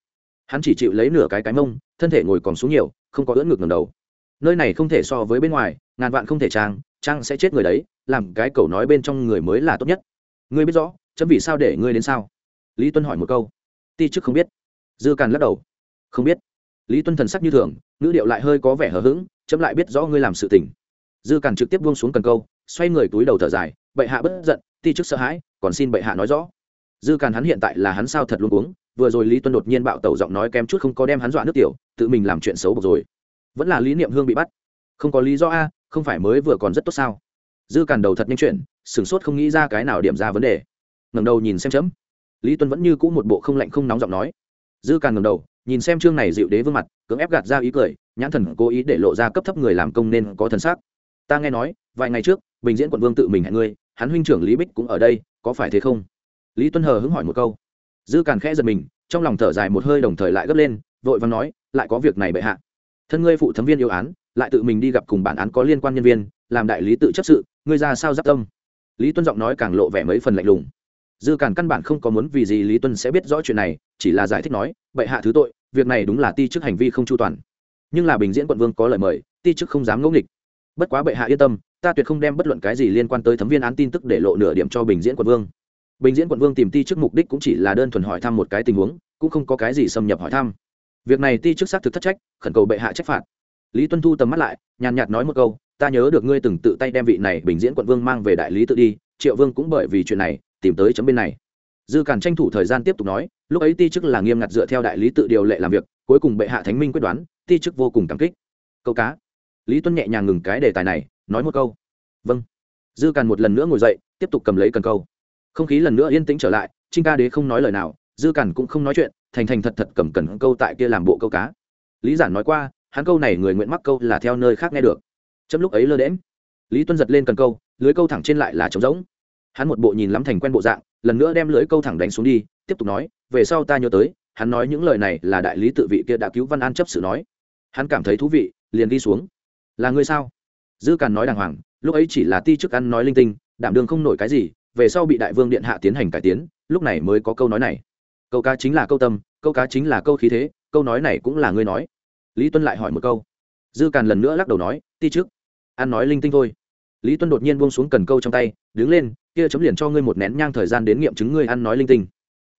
Hắn chỉ chịu lấy nửa cái cái mông, thân thể ngồi còn xuống nhiều, không có ưỡn ngực ngầm đầu. Nơi này không thể so với bên ngoài, ngàn vạn không thể trang trang sẽ chết người đấy, làm cái cầu nói bên trong người mới là tốt nhất. Ngươi biết rõ, chấm vì sao để ngươi đến sao? Lý tuân hỏi một câu. Ti chức không biết. Dư càn lắc đầu. Không biết. Lý tuân thần sắc như thường, ngữ điệu lại hơi có vẻ hờ hững, chấm lại biết rõ ngươi làm sự tình. Dư càn trực tiếp buông xuống cần câu, xoay người túi đầu thở dài, bệ hạ bất giận ti chức sợ hãi, còn xin bệ hạ nói rõ. Dư càn hắn hiện tại là hắn sao thật luôn uống, vừa rồi lý tuân đột nhiên bạo tẩu giọng nói kém chút không có đem hắn dọa nước tiểu, tự mình làm chuyện xấu bộc rồi. Vẫn là lý niệm hương bị bắt. Không có lý do a, không phải mới vừa còn rất tốt sao? Dư càn đầu thật nhanh chuyện sửng sốt không nghĩ ra cái nào điểm ra vấn đề. Ngẩng đầu nhìn xem chấm. Lý tuân vẫn như cũ một bộ không lạnh không nóng giọng nói. Dư càn ngẩng đầu, nhìn xem chương này dịu đế vương mặt, cưỡng ép gạt ra ý cười, nhãn thần cố ý để lộ ra cấp thấp người làm công nên có thần sắc. Ta nghe nói, vài ngày trước, bình diễn quận vương tự mình hẹn ngươi hắn huynh trưởng lý bích cũng ở đây, có phải thế không? Lý tuân hờ hứng hỏi một câu. Dư càn khẽ giật mình, trong lòng thở dài một hơi đồng thời lại gấp lên, vội vàng nói, lại có việc này bệ hạ. Thân ngươi phụ thẩm viên yêu án, lại tự mình đi gặp cùng bản án có liên quan nhân viên, làm đại lý tự chấp sự, ngươi ra sao giáp tâm? Lý tuân giọng nói càng lộ vẻ mấy phần lạnh lùng. Dư càn căn bản không có muốn vì gì lý tuân sẽ biết rõ chuyện này, chỉ là giải thích nói, bệ hạ thứ tội, việc này đúng là ti chức hành vi không chu toàn. Nhưng là bình diễn quận vương có lời mời, ti chức không dám ngẫu nghịch. Bất quá bệ hạ yên tâm ta tuyệt không đem bất luận cái gì liên quan tới thấm viên án tin tức để lộ nửa điểm cho bình diễn quận vương. Bình diễn quận vương tìm ti trước mục đích cũng chỉ là đơn thuần hỏi thăm một cái tình huống, cũng không có cái gì xâm nhập hỏi thăm. Việc này ti trước xác thực thất trách, khẩn cầu bệ hạ trách phạt. Lý tuân thu tầm mắt lại, nhàn nhạt nói một câu, ta nhớ được ngươi từng tự tay đem vị này bình diễn quận vương mang về đại lý tự đi, triệu vương cũng bởi vì chuyện này, tìm tới chấm bên này. Dư cản tranh thủ thời gian tiếp tục nói, lúc ấy ti chức là nghiêm ngặt dựa theo đại lý tự điều lệ làm việc, cuối cùng bệ hạ thánh minh quyết đoán, ti chức vô cùng cảm kích. Câu cá. Lý tuân nhẹ nhàng ngừng cái đề tài này nói một câu. Vâng. Dư càn một lần nữa ngồi dậy, tiếp tục cầm lấy cần câu. Không khí lần nữa yên tĩnh trở lại, trinh ca đế không nói lời nào, dư càn cũng không nói chuyện, thành thành thật thật cầm cần câu tại kia làm bộ câu cá. Lý giản nói qua, hắn câu này người nguyện mắc câu là theo nơi khác nghe được. Chấm lúc ấy lơ đễm lý tuân giật lên cần câu, lưới câu thẳng trên lại là trống rỗng. Hắn một bộ nhìn lắm thành quen bộ dạng, lần nữa đem lưới câu thẳng đánh xuống đi, tiếp tục nói, về sau ta nhớ tới, hắn nói những lời này là đại lý tự vị kia đã cứu văn an chấp sự nói. Hắn cảm thấy thú vị, liền đi xuống. Là ngươi sao? Dư càn nói đàng hoàng, lúc ấy chỉ là ti chức ăn nói linh tinh, đảm đương không nổi cái gì, về sau bị đại vương điện hạ tiến hành cải tiến, lúc này mới có câu nói này. Câu cá chính là câu tâm, câu cá chính là câu khí thế, câu nói này cũng là ngươi nói. Lý tuân lại hỏi một câu. Dư càn lần nữa lắc đầu nói, ti trước ăn nói linh tinh thôi. Lý tuân đột nhiên buông xuống cần câu trong tay, đứng lên, kia chấm liền cho ngươi một nén nhang thời gian đến nghiệm chứng ngươi ăn nói linh tinh.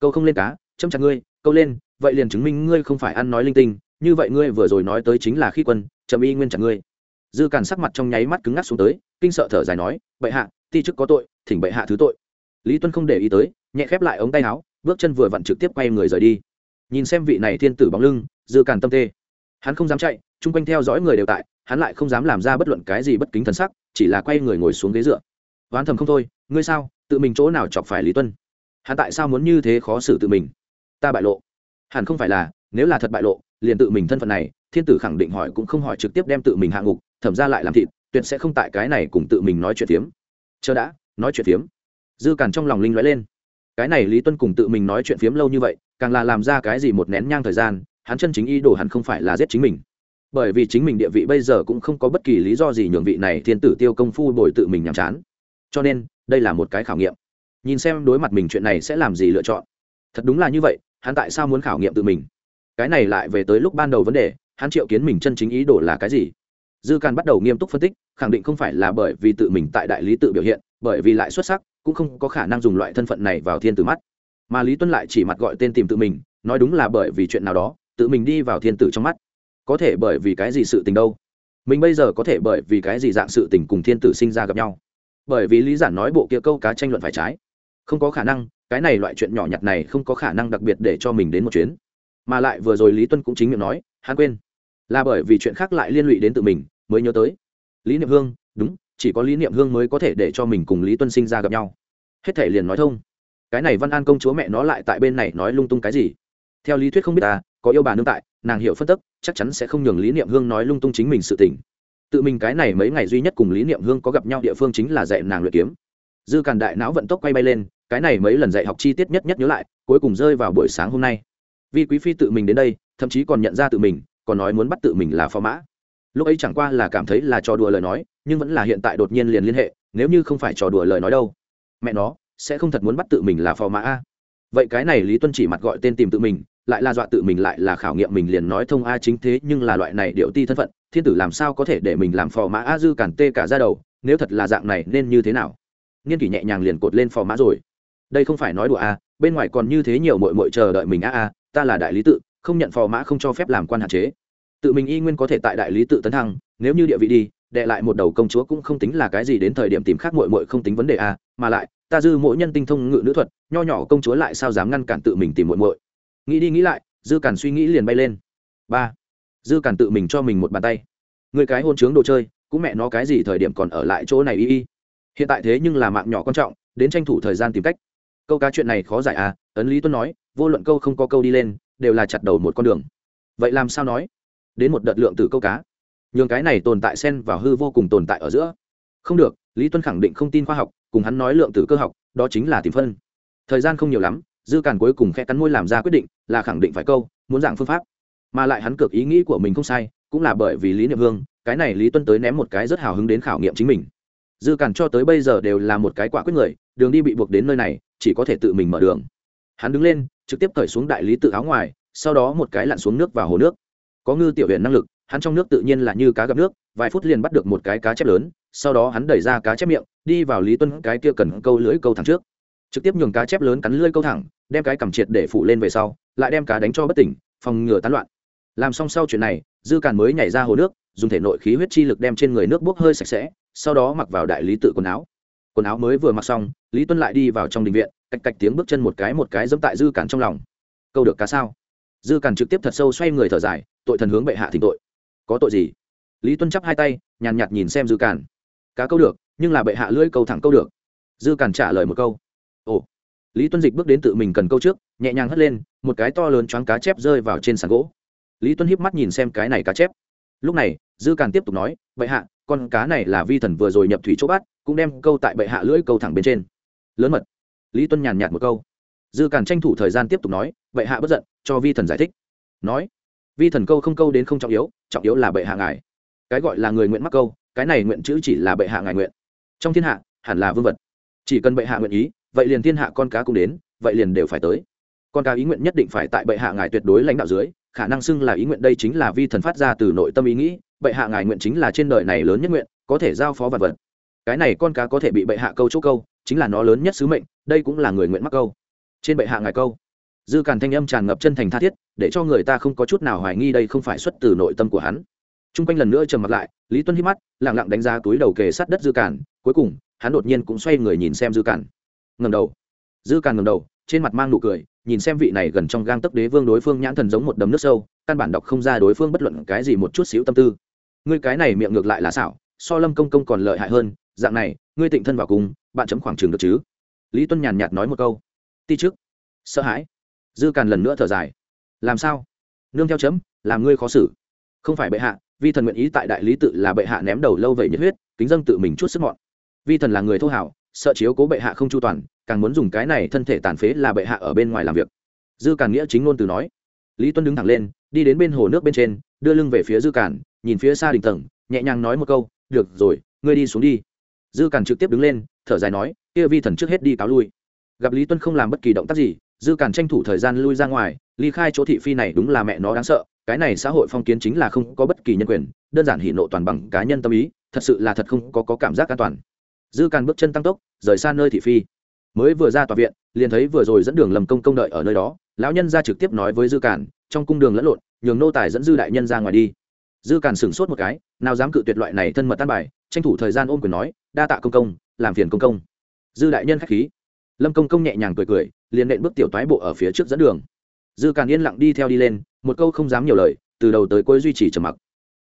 Câu không lên cá, chấm chặt ngươi, câu lên, vậy liền chứng minh ngươi không phải ăn nói linh tinh, như vậy ngươi vừa rồi nói tới chính là khi quân, chấm y nguyên chặt ngươi dư càn sắc mặt trong nháy mắt cứng ngắc xuống tới, kinh sợ thở dài nói, bệ hạ, ti chức có tội, thỉnh bệ hạ thứ tội. Lý tuân không để ý tới, nhẹ khép lại ống tay áo, bước chân vừa vặn trực tiếp quay người rời đi. Nhìn xem vị này thiên tử bóng lưng, dư càn tâm tê. Hắn không dám chạy, chung quanh theo dõi người đều tại, hắn lại không dám làm ra bất luận cái gì bất kính thần sắc, chỉ là quay người ngồi xuống ghế dựa. Oán thầm không thôi, ngươi sao, tự mình chỗ nào chọc phải lý tuân? Hắn tại sao muốn như thế khó xử tự mình? Ta bại lộ. Hẳn không phải là, nếu là thật bại lộ liền tự mình thân phận này, thiên tử khẳng định hỏi cũng không hỏi trực tiếp đem tự mình hạ ngục, thẩm ra lại làm thịt, tuyệt sẽ không tại cái này cùng tự mình nói chuyện phiếm. Chờ đã, nói chuyện phiếm. Dư càn trong lòng linh lóe lên. Cái này lý tuân cùng tự mình nói chuyện phiếm lâu như vậy, càng là làm ra cái gì một nén nhang thời gian, hắn chân chính ý đồ hắn không phải là giết chính mình. Bởi vì chính mình địa vị bây giờ cũng không có bất kỳ lý do gì nhường vị này thiên tử tiêu công phu bồi tự mình nhàm chán. Cho nên, đây là một cái khảo nghiệm. Nhìn xem đối mặt mình chuyện này sẽ làm gì lựa chọn. Thật đúng là như vậy, hắn tại sao muốn khảo nghiệm tự mình? Cái này lại về tới lúc ban đầu vấn đề, hắn triệu kiến mình chân chính ý đồ là cái gì? Dư càn bắt đầu nghiêm túc phân tích, khẳng định không phải là bởi vì tự mình tại đại lý tự biểu hiện, bởi vì lại xuất sắc, cũng không có khả năng dùng loại thân phận này vào thiên tử mắt. Mà lý tuân lại chỉ mặt gọi tên tìm tự mình, nói đúng là bởi vì chuyện nào đó, tự mình đi vào thiên tử trong mắt. Có thể bởi vì cái gì sự tình đâu? Mình bây giờ có thể bởi vì cái gì dạng sự tình cùng thiên tử sinh ra gặp nhau? Bởi vì lý giản nói bộ kia câu cá tranh luận phải trái. Không có khả năng, cái này loại chuyện nhỏ nhặt này không có khả năng đặc biệt để cho mình đến một chuyến mà lại vừa rồi lý tuân cũng chính miệng nói, hắn quên. Là bởi vì chuyện khác lại liên lụy đến tự mình, mới nhớ tới. Lý niệm hương, đúng, chỉ có lý niệm hương mới có thể để cho mình cùng lý tuân sinh ra gặp nhau. Hết thể liền nói thông. Cái này văn an công chúa mẹ nó lại tại bên này nói lung tung cái gì? Theo lý thuyết không biết ta có yêu bà nương tại, nàng hiểu phân tức, chắc chắn sẽ không nhường lý niệm hương nói lung tung chính mình sự tình. Tự mình cái này mấy ngày duy nhất cùng lý niệm hương có gặp nhau địa phương chính là dạy nàng luyện kiếm. Dư càn đại não vận tốc quay bay lên, cái này mấy lần dạy học chi tiết nhất nhất nhớ lại, cuối cùng rơi vào buổi sáng hôm nay vì quý phi tự mình đến đây, thậm chí còn nhận ra tự mình, còn nói muốn bắt tự mình là phò mã. Lúc ấy chẳng qua là cảm thấy là trò đùa lời nói, nhưng vẫn là hiện tại đột nhiên liền liên hệ, nếu như không phải trò đùa lời nói đâu. Mẹ nó, sẽ không thật muốn bắt tự mình là phò mã a. Vậy cái này lý tuân chỉ mặt gọi tên tìm tự mình, lại là dọa tự mình lại là khảo nghiệm mình liền nói thông a chính thế, nhưng là loại này điệu ti thân phận, thiên tử làm sao có thể để mình làm phò mã a dư cản tê cả ra đầu, nếu thật là dạng này nên như thế nào? Nghiên kỷ nhẹ nhàng liền cột lên phò mã rồi. Đây không phải nói đùa a, bên ngoài còn như thế nhiều mội mội chờ đợi mình a a ta là đại lý tự, không nhận phò mã không cho phép làm quan hạn chế. Tự mình y nguyên có thể tại đại lý tự tấn thăng, nếu như địa vị đi, đệ lại một đầu công chúa cũng không tính là cái gì đến thời điểm tìm khác mội mội không tính vấn đề à mà lại, ta dư mỗi nhân tinh thông ngự nữ thuật, nho nhỏ công chúa lại sao dám ngăn cản tự mình tìm mội mội nghĩ đi nghĩ lại, dư cản suy nghĩ liền bay lên. Ba, dư cản tự mình cho mình một bàn tay. Người cái hôn trướng đồ chơi, cũng mẹ nó cái gì thời điểm còn ở lại chỗ này y y. Hiện tại thế nhưng là mạng nhỏ quan trọng, đến tranh thủ thời gian tìm cách. Câu cá chuyện này khó giải à ấn lý tuân nói vô luận câu không có câu đi lên, đều là chặt đầu một con đường. Vậy làm sao nói? Đến một đợt lượng từ câu cá. Nhường cái này tồn tại xen vào hư vô cùng tồn tại ở giữa. Không được, lý tuân khẳng định không tin khoa học, cùng hắn nói lượng tử cơ học, đó chính là tìm phân. Thời gian không nhiều lắm, dư càn cuối cùng khẽ cắn môi làm ra quyết định, là khẳng định phải câu, muốn dạng phương pháp. Mà lại hắn cược ý nghĩ của mình không sai, cũng là bởi vì lý niệm hương cái này lý tuân tới ném một cái rất hào hứng đến khảo nghiệm chính mình. Dư càn cho tới bây giờ đều là một cái quả quyết người, đường đi bị buộc đến nơi này, chỉ có thể tự mình mở đường. Hắn đứng lên trực tiếp cởi xuống đại lý tự áo ngoài, sau đó một cái lặn xuống nước vào hồ nước. Có ngư tiểu huyện năng lực, hắn trong nước tự nhiên là như cá gặp nước, vài phút liền bắt được một cái cá chép lớn, sau đó hắn đẩy ra cá chép miệng, đi vào lý tuân cái kia cần câu lưỡi câu thẳng trước. Trực tiếp nhường cá chép lớn cắn lưỡi câu thẳng, đem cái cầm triệt để phủ lên về sau, lại đem cá đánh cho bất tỉnh, phòng ngừa tán loạn. Làm xong sau chuyện này, dư càn mới nhảy ra hồ nước, dùng thể nội khí huyết chi lực đem trên người nước bốc hơi sạch sẽ, sau đó mặc vào đại lý tự quần áo quần áo mới vừa mặc xong, lý tuân lại đi vào trong đình viện cạch cạch tiếng bước chân một cái một cái dẫm tại dư cản trong lòng. Câu được cá sao? Dư cản trực tiếp thật sâu xoay người thở dài, tội thần hướng bệ hạ thỉnh tội. Có tội gì? Lý tuân chắp hai tay, nhàn nhạt nhìn xem dư cản. Cá câu được, nhưng là bệ hạ lưỡi câu thẳng câu được. Dư cản trả lời một câu. Ồ. Lý tuân dịch bước đến tự mình cần câu trước, nhẹ nhàng hất lên, một cái to lớn choáng cá chép rơi vào trên sàn gỗ. Lý tuân hiếp mắt nhìn xem cái này cá chép. Lúc này, dư càn tiếp tục nói, bệ hạ con cá này là vi thần vừa rồi nhập thủy chỗ bắt, cũng đem câu tại bệ hạ lưỡi câu thẳng bên trên. Lớn mật. Lý tuân nhàn nhạt một câu. Dư càn tranh thủ thời gian tiếp tục nói, bệ hạ bất giận, cho vi thần giải thích. Nói, vi thần câu không câu đến không trọng yếu trọng yếu là bệ hạ ngài. Cái gọi là người nguyện mắc câu, cái này nguyện chữ chỉ là bệ hạ ngài nguyện. Trong thiên hạ, hẳn là vương vật. Chỉ cần bệ hạ nguyện ý, vậy liền thiên hạ con cá cũng đến, vậy liền đều phải tới. Con cá ý nguyện nhất định phải tại bệ hạ ngài tuyệt đối lãnh đạo dưới, khả năng xưng là ý nguyện đây chính là vi thần phát ra từ nội tâm ý nghĩ bệ hạ ngài nguyện chính là trên đời này lớn nhất nguyện, có thể giao phó vật vật. Cái này con cá có thể bị bệ hạ câu chỗ câu, chính là nó lớn nhất sứ mệnh, đây cũng là người nguyện mắc câu. Trên bệ hạ ngài câu. Dư càn thanh âm tràn ngập chân thành tha thiết, để cho người ta không có chút nào hoài nghi đây không phải xuất từ nội tâm của hắn. T r u n g quanh lần nữa trầm mặt lại, lý tuân hít mắt lẳng lặng đánh giá túi đầu kề sát đất dư càn, cuối cùng, hắn đột nhiên cũng xoay người nhìn xem dư càn. Ngầm đầu. Dư càn ngầm đầu, trên mặt mang nụ cười, nhìn xem vị này gần trong gang tấc đế vương đối phương nhãn thần giống một đấm nước sâu, căn bản đọc không ra đối phương bất luận cái gì một chút xíu tâm tư ngươi cái này miệng ngược lại là xảo, so lâm công công còn lợi hại hơn, dạng này, ngươi tịnh thân vào cùng, bạn chấm khoảng trường được chứ? Lý tuân nhàn nhạt nói một câu. Ti trước sợ hãi. Dư càn lần nữa thở dài. Làm sao? Nương theo chấm, làm ngươi khó xử. Không phải bệ hạ, vi thần nguyện ý tại đại lý tự là bệ hạ ném đầu lâu vậy nhiệt huyết, kính dân tự mình chút sức mọn. Vi thần là người thô hảo, sợ chiếu cố bệ hạ không chu toàn, càng muốn dùng cái này thân thể tàn phế là bệ hạ ở bên ngoài làm việc. Dư càn nghĩa chính ngôn từ nói. Lý tuân đứng thẳng lên đi đến bên hồ nước bên trên đưa lưng về phía dư cản, nhìn phía xa đỉnh tầng nhẹ nhàng nói một câu được rồi ngươi đi xuống đi. Dư cản trực tiếp đứng lên thở dài nói kia vi thần trước hết đi cáo lui. Gặp lý tuân không làm bất kỳ động tác gì dư cản tranh thủ thời gian lui ra ngoài ly khai chỗ thị phi này đúng là mẹ nó đáng sợ cái này xã hội phong kiến chính là không có bất kỳ nhân quyền đơn giản hỉ nộ toàn bằng cá nhân tâm ý thật sự là thật không có, có cảm giác an toàn. Dư càn bước chân tăng tốc rời xa nơi thị phi. Mới vừa ra tòa viện liền thấy vừa rồi dẫn đường lầm công công đợi ở nơi đó lão nhân ra trực tiếp nói với dư càn trong cung đường lẫn lộn, nhường nô tài dẫn dư đại nhân ra ngoài đi. Dư càn sửng sốt một cái, nào dám cự tuyệt loại này thân mật tan bài, tranh thủ thời gian ôm quyền nói, đa tạ công công, làm phiền công công. Dư đại nhân k h á c h khí. Lâm công công nhẹ nhàng cười cười, liền nện bước tiểu toái bộ ở phía trước dẫn đường. Dư càn yên lặng đi theo đi lên, một câu không dám nhiều lời, từ đầu tới cuối duy trì trầm mặc.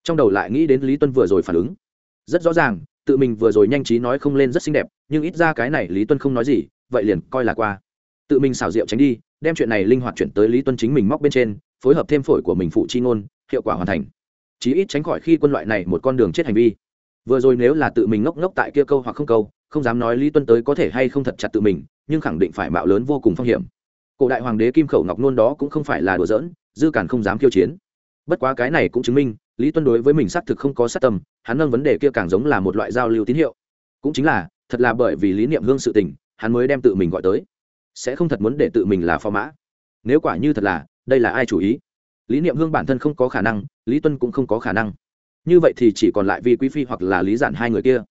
Trong đầu lại nghĩ đến lý tuân vừa rồi phản ứng. Rất rõ ràng, tự mình vừa rồi nhanh trí nói không lên rất xinh đẹp, nhưng ít ra cái này lý tuân không nói gì, vậy liền coi là qua. Tự mình xảo diệu tránh đi, đem chuyện này linh hoạt chuyển tới lý tuân chính mình móc bên trên phối hợp thêm phổi của mình phụ chi ngôn, hiệu quả hoàn thành. Chí ít tránh khỏi khi quân loại này một con đường chết hành vi. Vừa rồi nếu là tự mình ngốc ngốc tại kia câu hoặc không câu, không dám nói lý tuân tới có thể hay không thật chặt tự mình, nhưng khẳng định phải mạo lớn vô cùng phong hiểm. Cổ đại hoàng đế kim khẩu ngọc nôn đó cũng không phải là đùa giỡn, dư cản không dám khiêu chiến. Bất quá cái này cũng chứng minh, lý tuân đối với mình xác thực không có sát tâm, hắn nâng vấn đề kia càng giống là một loại giao lưu tín hiệu. Cũng chính là, thật là bởi vì lý niệm hương sự tình, hắn mới đem tự mình gọi tới. Sẽ không thật muốn để tự mình là phò mã. Nếu quả như thật là đây là ai chủ ý? Lý niệm hương bản thân không có khả năng, lý tuân cũng không có khả năng. Như vậy thì chỉ còn lại vi quý phi hoặc là lý giản hai người kia.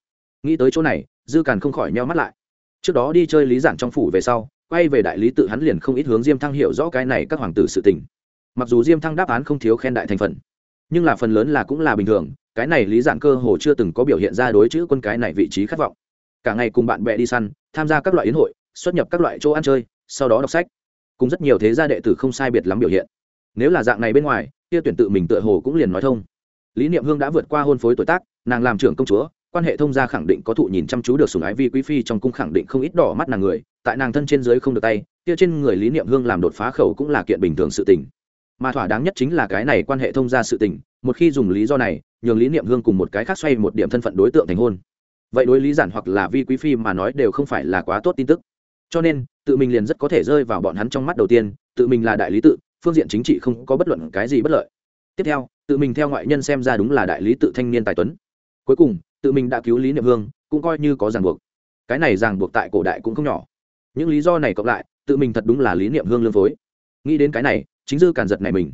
Nghĩ tới chỗ này, dư càn không khỏi meo mắt lại. Trước đó đi chơi lý giản trong phủ về sau, quay về đại lý tự hắn liền không ít hướng diêm thăng hiểu rõ cái này các hoàng tử sự tình. Mặc dù diêm thăng đáp án không thiếu khen đại thành phần, nhưng là phần lớn là cũng là bình thường, cái này lý giản cơ hồ chưa từng có biểu hiện ra đối chữ quân cái này vị trí khát vọng. Cả ngày cùng bạn bè đi săn, tham gia các loại yến hội, xuất nhập các loại chỗ ăn chơi, sau đó đọc sách cùng rất nhiều thế gia đệ tử không sai biệt lắm biểu hiện. Nếu là dạng này bên ngoài, kia tuyển tự mình tựa hồ cũng liền nói thông. Lý niệm hương đã vượt qua hôn phối tuổi tác, nàng làm trưởng công chúa, quan hệ thông gia khẳng định có thụ nhìn chăm chú được sùng ái vi quý phi trong cung khẳng định không ít đỏ mắt nàng người, tại nàng thân trên dưới không được tay, kia trên người lý niệm hương làm đột phá khẩu cũng là kiện bình thường sự tình. Mà thỏa đáng nhất chính là cái này quan hệ thông gia sự tình, một khi dùng lý do này, nhường lý niệm hương cùng một cái khác xoay một điểm thân phận đối tượng thành hôn. Vậy đối lý giản hoặc là vi quý phi mà nói đều không phải là quá tốt tin tức cho nên, tự mình liền rất có thể rơi vào bọn hắn trong mắt đầu tiên, tự mình là đại lý tự, phương diện chính trị không có bất luận cái gì bất lợi. Tiếp theo, tự mình theo ngoại nhân xem ra đúng là đại lý tự thanh niên tài tuấn. Cuối cùng, tự mình đã cứu lý niệm hương, cũng coi như có ràng buộc. Cái này ràng buộc tại cổ đại cũng không nhỏ. Những lý do này cộng lại, tự mình thật đúng là lý niệm hương lương phối. Nghĩ đến cái này, chính dư càn giật này mình.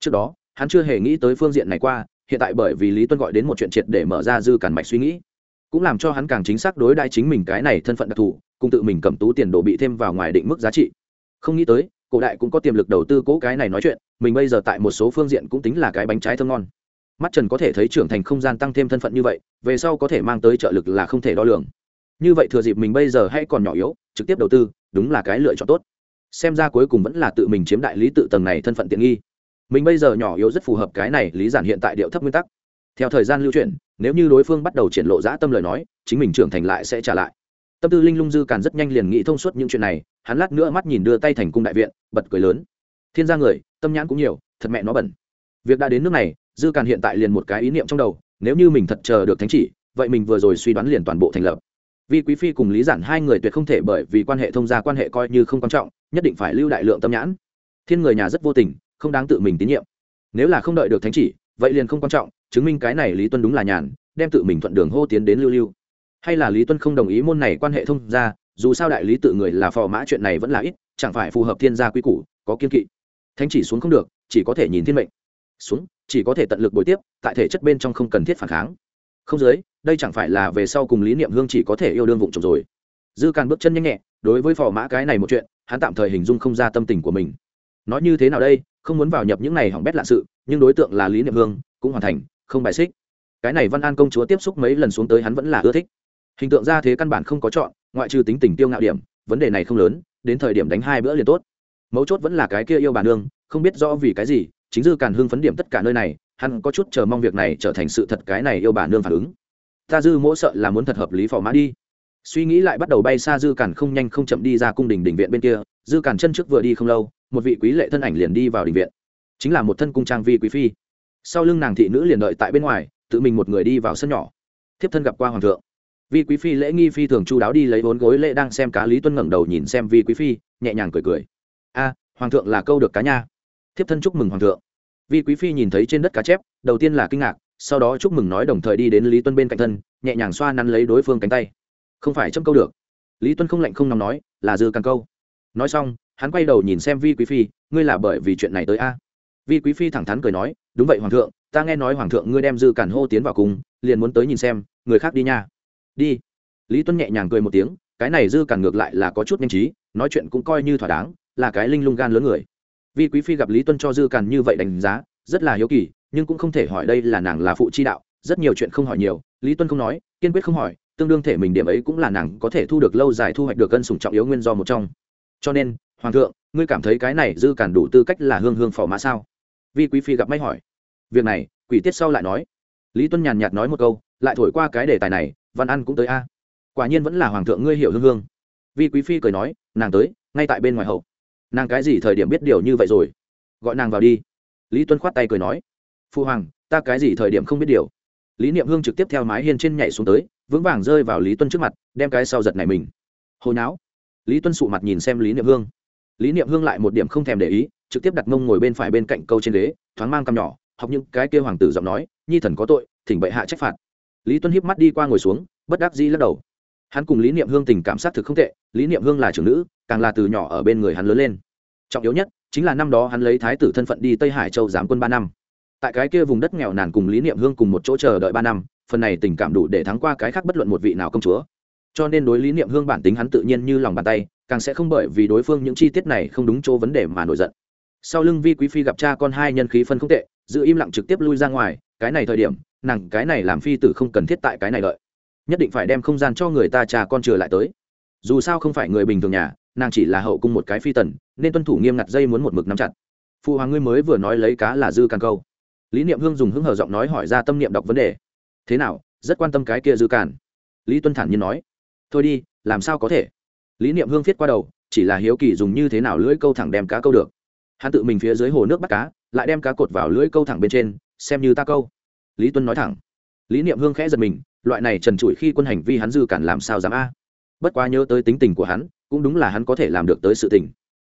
Trước đó, hắn chưa hề nghĩ tới phương diện này qua, hiện tại bởi vì lý tuân gọi đến một chuyện triệt để mở ra dư càn mạch suy nghĩ cũng làm cho hắn càng chính xác đối đãi chính mình cái này thân phận đặc thù, cùng tự mình cầm tú tiền đồ bị thêm vào ngoài định mức giá trị. Không nghĩ tới, cổ đại cũng có tiềm lực đầu tư cố cái này nói chuyện, mình bây giờ tại một số phương diện cũng tính là cái bánh trái thơm ngon. Mắt trần có thể thấy trưởng thành không gian tăng thêm thân phận như vậy, về sau có thể mang tới trợ lực là không thể đo lường. Như vậy thừa dịp mình bây giờ hay còn nhỏ yếu, trực tiếp đầu tư, đúng là cái lựa chọn tốt. Xem ra cuối cùng vẫn là tự mình chiếm đại lý tự tầng này thân phận tiện nghi. Mình bây giờ nhỏ yếu rất phù hợp cái này lý giản hiện tại điệu thấp nguyên tắc. Theo thời gian lưu chuyển nếu như đối phương bắt đầu triển lộ dã tâm lời nói, chính mình trưởng thành lại sẽ trả lại. Tâm tư linh lung dư càn rất nhanh liền nghĩ thông suốt những chuyện này, hắn lát nữa mắt nhìn đưa tay thành cung đại viện, bật cười lớn. Thiên gia người, tâm nhãn cũng nhiều, thật mẹ nó bẩn. Việc đã đến nước này, dư càn hiện tại liền một cái ý niệm trong đầu, nếu như mình thật chờ được thánh chỉ, vậy mình vừa rồi suy đoán liền toàn bộ thành lập. Vì quý phi cùng lý giản hai người tuyệt không thể bởi vì quan hệ thông gia quan hệ coi như không quan trọng, nhất định phải lưu đại lượng tâm nhãn. Thiên người nhà rất vô tình, không đáng tự mình tín nhiệm. Nếu là không đợi được thánh chỉ, vậy liền không quan trọng chứng minh cái này lý tuân đúng là nhàn, đem tự mình thuận đường hô tiến đến lưu lưu. Hay là lý tuân không đồng ý môn này quan hệ thông gia, dù sao đại lý tự người là phò mã chuyện này vẫn là ít, chẳng phải phù hợp thiên gia quy củ, có kiên kỵ. Thánh chỉ xuống không được, chỉ có thể nhìn thiên mệnh. Xuống, chỉ có thể tận lực bồi tiếp, tại thể chất bên trong không cần thiết phản kháng. Không dưới, đây chẳng phải là về sau cùng lý niệm hương chỉ có thể yêu đương vụng trộm rồi. Dư càn bước chân nhanh nhẹ, đối với phò mã cái này một chuyện, hắn tạm thời hình dung không ra tâm tình của mình. Nói như thế nào đây, không muốn vào nhập những này hỏng bét lạ sự, nhưng đối tượng là lý niệm hương, cũng hoàn thành không bài xích. Cái này văn an công chúa tiếp xúc mấy lần xuống tới hắn vẫn là ưa thích. Hình tượng ra thế căn bản không có chọn, ngoại trừ tính tình tiêu ngạo điểm, vấn đề này không lớn, đến thời điểm đánh hai bữa liền tốt. Mấu chốt vẫn là cái kia yêu bà nương, không biết rõ vì cái gì, chính dư càn hưng phấn điểm tất cả nơi này, hắn có chút chờ mong việc này trở thành sự thật cái này yêu bà nương phản ứng. Ta dư mỗi sợ là muốn thật hợp lý phò mã đi. Suy nghĩ lại bắt đầu bay xa dư càn không nhanh không chậm đi ra cung đình đình viện bên kia, dư càn chân trước vừa đi không lâu, một vị quý lệ thân ảnh liền đi vào đình viện. Chính là một thân cung trang vi quý phi sau lưng nàng thị nữ liền đợi tại bên ngoài, tự mình một người đi vào sân nhỏ. Thiếp thân gặp qua hoàng thượng. Vi quý phi lễ nghi phi thường chu đáo đi lấy vốn gối lễ đang xem cá lý tuân ngẩng đầu nhìn xem vi quý phi, nhẹ nhàng cười cười. A, hoàng thượng là câu được cá nha. Thiếp thân chúc mừng hoàng thượng. Vi quý phi nhìn thấy trên đất cá chép, đầu tiên là kinh ngạc, sau đó chúc mừng nói đồng thời đi đến lý tuân bên cạnh thân, nhẹ nhàng xoa nắn lấy đối phương cánh tay. Không phải châm câu được. Lý tuân không lạnh không nóng nói, là dư càng câu. Nói xong, hắn quay đầu nhìn xem vi quý phi, ngươi là bởi vì chuyện này tới a? Vi quý phi thẳng thắn cười nói đúng vậy, hoàng thượng, ta nghe nói hoàng thượng ngươi đem dư cản hô tiến vào cùng, liền muốn tới nhìn xem, người khác đi nha. Đi. Lý tuân nhẹ nhàng cười một tiếng, cái này dư cản ngược lại là có chút nhanh trí, nói chuyện cũng coi như thỏa đáng, là cái linh lung gan lớn người. Vi quý phi gặp lý tuân cho dư cản như vậy đánh giá, rất là hiếu kỳ, nhưng cũng không thể hỏi đây là nàng là phụ chi đạo, rất nhiều chuyện không hỏi nhiều, lý tuân không nói, kiên quyết không hỏi, tương đương thể mình điểm ấy cũng là nàng có thể thu được lâu dài thu hoạch được cân sủng trọng yếu nguyên do một trong. Cho nên, hoàng thượng, ngươi cảm thấy cái này dư cản đủ tư cách là hương hương phò mã sao? Vi quý phi gặp may hỏi việc này, quỷ tiết sau lại nói. Lý tuân nhàn nhạt nói một câu, lại thổi qua cái đề tài này, văn ăn cũng tới a. Quả nhiên vẫn là hoàng thượng ngươi hiểu hương hương. Vi quý phi cười nói, nàng tới, ngay tại bên ngoài hậu. Nàng cái gì thời điểm biết điều như vậy rồi? Gọi nàng vào đi. Lý tuân khoát tay cười nói, phu hoàng, ta cái gì thời điểm không biết điều? Lý niệm hương trực tiếp theo mái hiên trên nhảy xuống tới, vững vàng rơi vào lý tuân trước mặt, đem cái sau giật này mình. Hồi não lý tuân sụ mặt nhìn xem lý niệm hương. Lý niệm hương lại một điểm không thèm để ý, trực tiếp đặt mông ngồi bên phải bên cạnh câu trên ghế, thoáng mang cằm nhỏ học những cái kia hoàng tử giọng nói, nhi thần có tội, thỉnh bệ hạ trách phạt. Lý tuân hiếp mắt đi qua ngồi xuống, bất đắc dĩ lắc đầu. Hắn cùng lý niệm hương tình cảm sát thực không tệ, lý niệm hương là trưởng nữ, càng là từ nhỏ ở bên người hắn lớn lên. Trọng yếu nhất, chính là năm đó hắn lấy thái tử thân phận đi tây hải châu giám quân ba năm. Tại cái kia vùng đất nghèo nàn cùng lý niệm hương cùng một chỗ chờ đợi ba năm, phần này tình cảm đủ để thắng qua cái khác bất luận một vị nào công chúa. Cho nên đối lý niệm hương bản tính hắn tự nhiên như lòng bàn tay, càng sẽ không bởi vì đối phương những chi tiết này không đúng chỗ vấn đề mà nổi giận sau lưng vi quý phi gặp cha con hai nhân khí phân không tệ, giữ im lặng trực tiếp lui ra ngoài, cái này thời điểm, nàng cái này làm phi tử không cần thiết tại cái này lợi nhất định phải đem không gian cho người ta cha con trừ lại tới. Dù sao không phải người bình thường nhà, nàng chỉ là hậu cung một cái phi tần, nên tuân thủ nghiêm ngặt dây muốn một mực nắm chặt. Phụ hoàng ngươi mới vừa nói lấy cá là dư càng câu. Lý niệm hương dùng hứng hở giọng nói hỏi ra tâm niệm đọc vấn đề. Thế nào, rất quan tâm cái kia dư càn? Lý tuân thản nhiên nói. Thôi đi, làm sao có thể? Lý niệm hương viết qua đầu, chỉ là hiếu kỳ dùng như thế nào lưỡi câu thẳng đem cá câu được hắn tự mình phía dưới hồ nước bắt cá, lại đem cá cột vào lưỡi câu thẳng bên trên, xem như ta câu. Lý tuân nói thẳng. Lý niệm hương khẽ giật mình, loại này trần trụi khi quân hành vi hắn dư cản làm sao dám a? Bất quá nhớ tới tính tình của hắn, cũng đúng là hắn có thể làm được tới sự tình.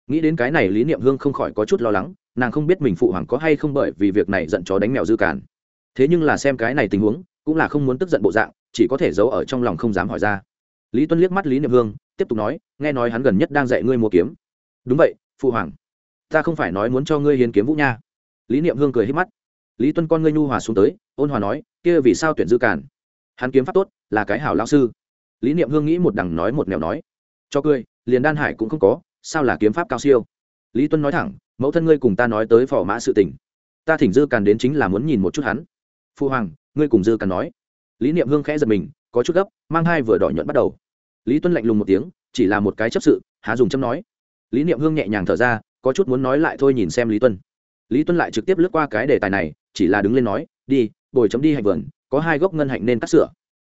Nghĩ đến cái này lý niệm hương không khỏi có chút lo lắng, nàng không biết mình phụ hoàng có hay không bởi vì việc này giận chó đánh mèo dư cản. Thế nhưng là xem cái này tình huống, cũng là không muốn tức giận bộ dạng, chỉ có thể giấu ở trong lòng không dám hỏi ra. Lý tuân liếc mắt lý niệm hương, tiếp tục nói, nghe nói hắn gần nhất đang dạy ngươi mua kiếm. Đúng vậy, phụ hoàng ta không phải nói muốn cho ngươi hiến kiếm vũ nha. Lý niệm hương cười hít mắt. Lý tuân con ngươi nhu hòa xuống tới, ôn hòa nói, kia vì sao tuyển dư cản hắn kiếm pháp tốt, là cái hảo lao sư. Lý niệm hương nghĩ một đằng nói một nẻo nói, cho cười, liền đan hải cũng không có, sao là kiếm pháp cao siêu? Lý tuân nói thẳng, mẫu thân ngươi cùng ta nói tới phò mã sự tình. Ta thỉnh dư càn đến chính là muốn nhìn một chút hắn. Phu hoàng, ngươi cùng dư càn nói. Lý niệm hương khẽ giật mình, có chút gấp, mang hai vừa đỏ nhuận bắt đầu. Lý tuân lạnh lùng một tiếng, chỉ là một cái chấp sự, há dùng châm nói. Lý niệm hương nhẹ nhàng thở ra có chút muốn nói lại thôi nhìn xem lý tuân. Lý tuân lại trực tiếp lướt qua cái đề tài này, chỉ là đứng lên nói, đi, bồi chấm đi hạnh vườn, có hai gốc ngân hạnh nên cắt sửa.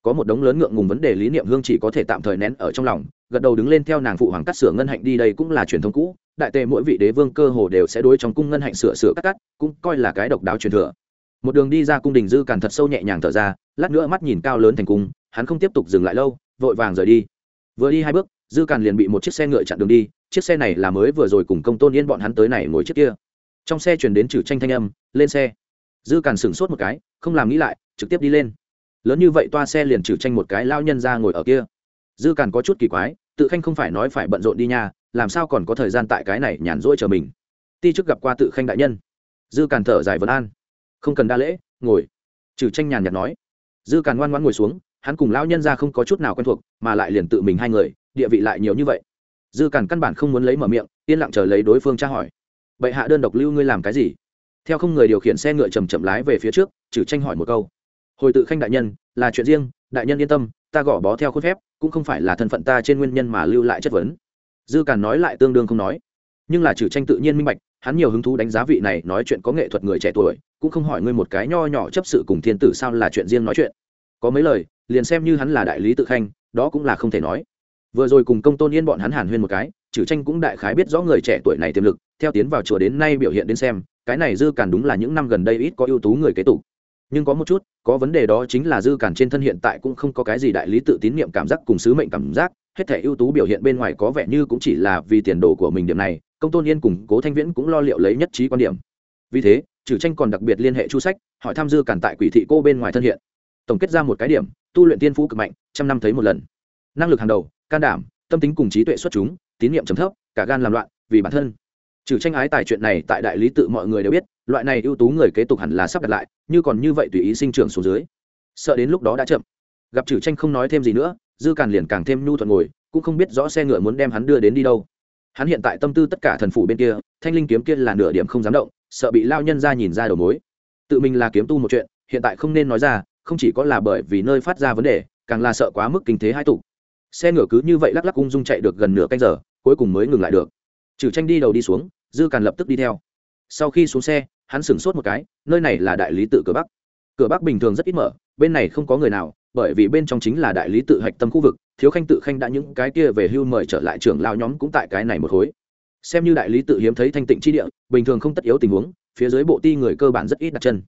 Có một đống lớn ngượng ngùng vấn đề lý niệm hương chỉ có thể tạm thời nén ở trong lòng, gật đầu đứng lên theo nàng phụ hoàng cắt sửa ngân hạnh đi đây cũng là truyền thống cũ, đại tề mỗi vị đế vương cơ hồ đều sẽ đối trong cung ngân hạnh sửa sửa cắt cắt, cũng coi là cái độc đáo truyền thừa. Một đường đi ra cung đình dư càn thật sâu nhẹ nhàng thở ra, lát nữa mắt nhìn cao lớn thành cung, hắn không tiếp tục dừng lại lâu, vội vàng rời đi. Vừa đi hai bước, dư càn liền bị một chiếc xe ngựa chặn đường đi chiếc xe này là mới vừa rồi cùng công tôn yên bọn hắn tới này ngồi chiếc kia. Trong xe chuyển đến trừ tranh thanh âm, lên xe. Dư càn sửng sốt một cái, không làm nghĩ lại, trực tiếp đi lên. Lớn như vậy toa xe liền trừ tranh một cái lao nhân ra ngồi ở kia. Dư càn có chút kỳ quái, tự khanh không phải nói phải bận rộn đi nha, làm sao còn có thời gian tại cái này nhàn rỗi chờ mình. Ti trước gặp qua tự khanh đại nhân. Dư càn thở dài vấn an. Không cần đa lễ, ngồi. Trừ tranh nhàn nhạt nói. Dư càn ngoan ngoan ngồi xuống, hắn cùng lão nhân ra không có chút nào quen thuộc, mà lại liền tự mình hai người, địa vị lại nhiều như vậy dư cản căn bản không muốn lấy mở miệng, yên lặng chờ lấy đối phương tra hỏi. Bệ hạ đơn độc lưu ngươi làm cái gì? Theo không người điều khiển xe ngựa chầm chậm lái về phía trước, trừ tranh hỏi một câu. Hồi tự khanh đại nhân, là chuyện riêng, đại nhân yên tâm, ta gõ bó theo khuôn phép, cũng không phải là thân phận ta trên nguyên nhân mà lưu lại chất vấn. Dư cản nói lại tương đương không nói. Nhưng là trừ tranh tự nhiên minh bạch, hắn nhiều hứng thú đánh giá vị này nói chuyện có nghệ thuật người trẻ tuổi, cũng không hỏi ngươi một cái nho nhỏ chấp sự cùng thiên tử sao là chuyện riêng nói chuyện. Có mấy lời, liền xem như hắn là đại lý tự khanh, đó cũng là không thể nói vừa rồi cùng công tôn yên bọn hắn hàn huyên một cái chử tranh cũng đại khái biết rõ người trẻ tuổi này tiềm lực, theo tiến vào chùa đến nay biểu hiện đến xem, cái này dư càn đúng là những năm gần đây ít có ưu tú người kế tục. Nhưng có một chút, có vấn đề đó chính là dư càn trên thân hiện tại cũng không có cái gì đại lý tự tín nhiệm cảm giác cùng sứ mệnh cảm giác, hết thể ưu tú biểu hiện bên ngoài có vẻ như cũng chỉ là vì tiền đồ của mình điểm này, công tôn yên cùng cố thanh viễn cũng lo liệu lấy nhất trí quan điểm. Vì thế, trừ tranh còn đặc biệt liên hệ chu sách, hỏi thăm dư càn tại quỷ thị cô bên ngoài thân hiện. Tổng kết ra một cái điểm, tu luyện tiên phú cực mạnh, trăm năm thấy một lần. Năng lực hàng đầu can đảm, tâm tính cùng trí tuệ xuất chúng, tín nhiệm chấm thấp, cả gan làm loạn, vì bản thân. Trừ tranh ái tài chuyện này, tại đại lý tự mọi người đều biết, loại này ưu tú người kế tục hẳn là sắp đặt lại, như còn như vậy tùy ý sinh trưởng xuống dưới. Sợ đến lúc đó đã chậm. Gặp trừ tranh không nói thêm gì nữa, dư càn liền càng thêm nhu thuận ngồi, cũng không biết rõ xe ngựa muốn đem hắn đưa đến đi đâu. Hắn hiện tại tâm tư tất cả thần phủ bên kia, thanh linh kiếm kia là nửa điểm không dám động, sợ bị lao nhân ra nhìn ra đầu mối. Tự mình là kiếm tu một chuyện, hiện tại không nên nói ra, không chỉ có là bởi vì nơi phát ra vấn đề, càng là sợ quá mức kinh thế hai tục xe ngựa cứ như vậy lắc lắc ung dung chạy được gần nửa canh giờ, cuối cùng mới ngừng lại được. Trừ tranh đi đầu đi xuống, dư càn lập tức đi theo. Sau khi xuống xe, hắn sửng sốt một cái, nơi này là đại lý tự cửa bắc. Cửa bắc bình thường rất ít mở, bên này không có người nào, bởi vì bên trong chính là đại lý tự hạch tâm khu vực, thiếu khanh tự khanh đã những cái kia về hưu mời trở lại trưởng lao nhóm cũng tại cái này một khối. Xem như đại lý tự hiếm thấy thanh tịnh chi địa, bình thường không tất yếu tình huống, phía dưới bộ ti người cơ bản rất ít đặt chân.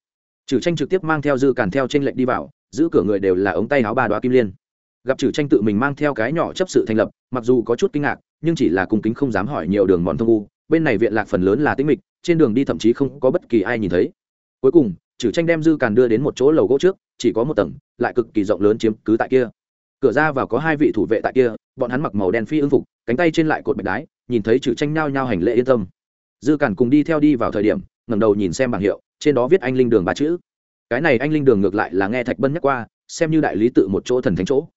Trừ tranh trực tiếp mang theo dư càn theo trên lệnh đi vào, giữ cửa người đều là ống tay áo ba đoá kim liên gặp trừ tranh tự mình mang theo cái nhỏ chấp sự thành lập, mặc dù có chút kinh ngạc, nhưng chỉ là cung kính không dám hỏi nhiều đường mòn thông u. Bên này viện lạc phần lớn là tĩnh mịch, trên đường đi thậm chí không có bất kỳ ai nhìn thấy. Cuối cùng, trừ tranh đem dư càn đưa đến một chỗ lầu gỗ trước, chỉ có một tầng, lại cực kỳ rộng lớn chiếm cứ tại kia. Cửa ra vào có hai vị thủ vệ tại kia, bọn hắn mặc màu đen phi ưng phục, cánh tay trên lại cột bạch đái, nhìn thấy trừ tranh nhao nhao hành lễ yên tâm. Dư càn cùng đi theo đi vào thời điểm, ngẩng đầu nhìn xem bảng hiệu, trên đó viết anh linh đường ba chữ. Cái này anh linh đường ngược lại là nghe thạch bân nhắc qua, xem như đại lý tự một chỗ thần thánh chỗ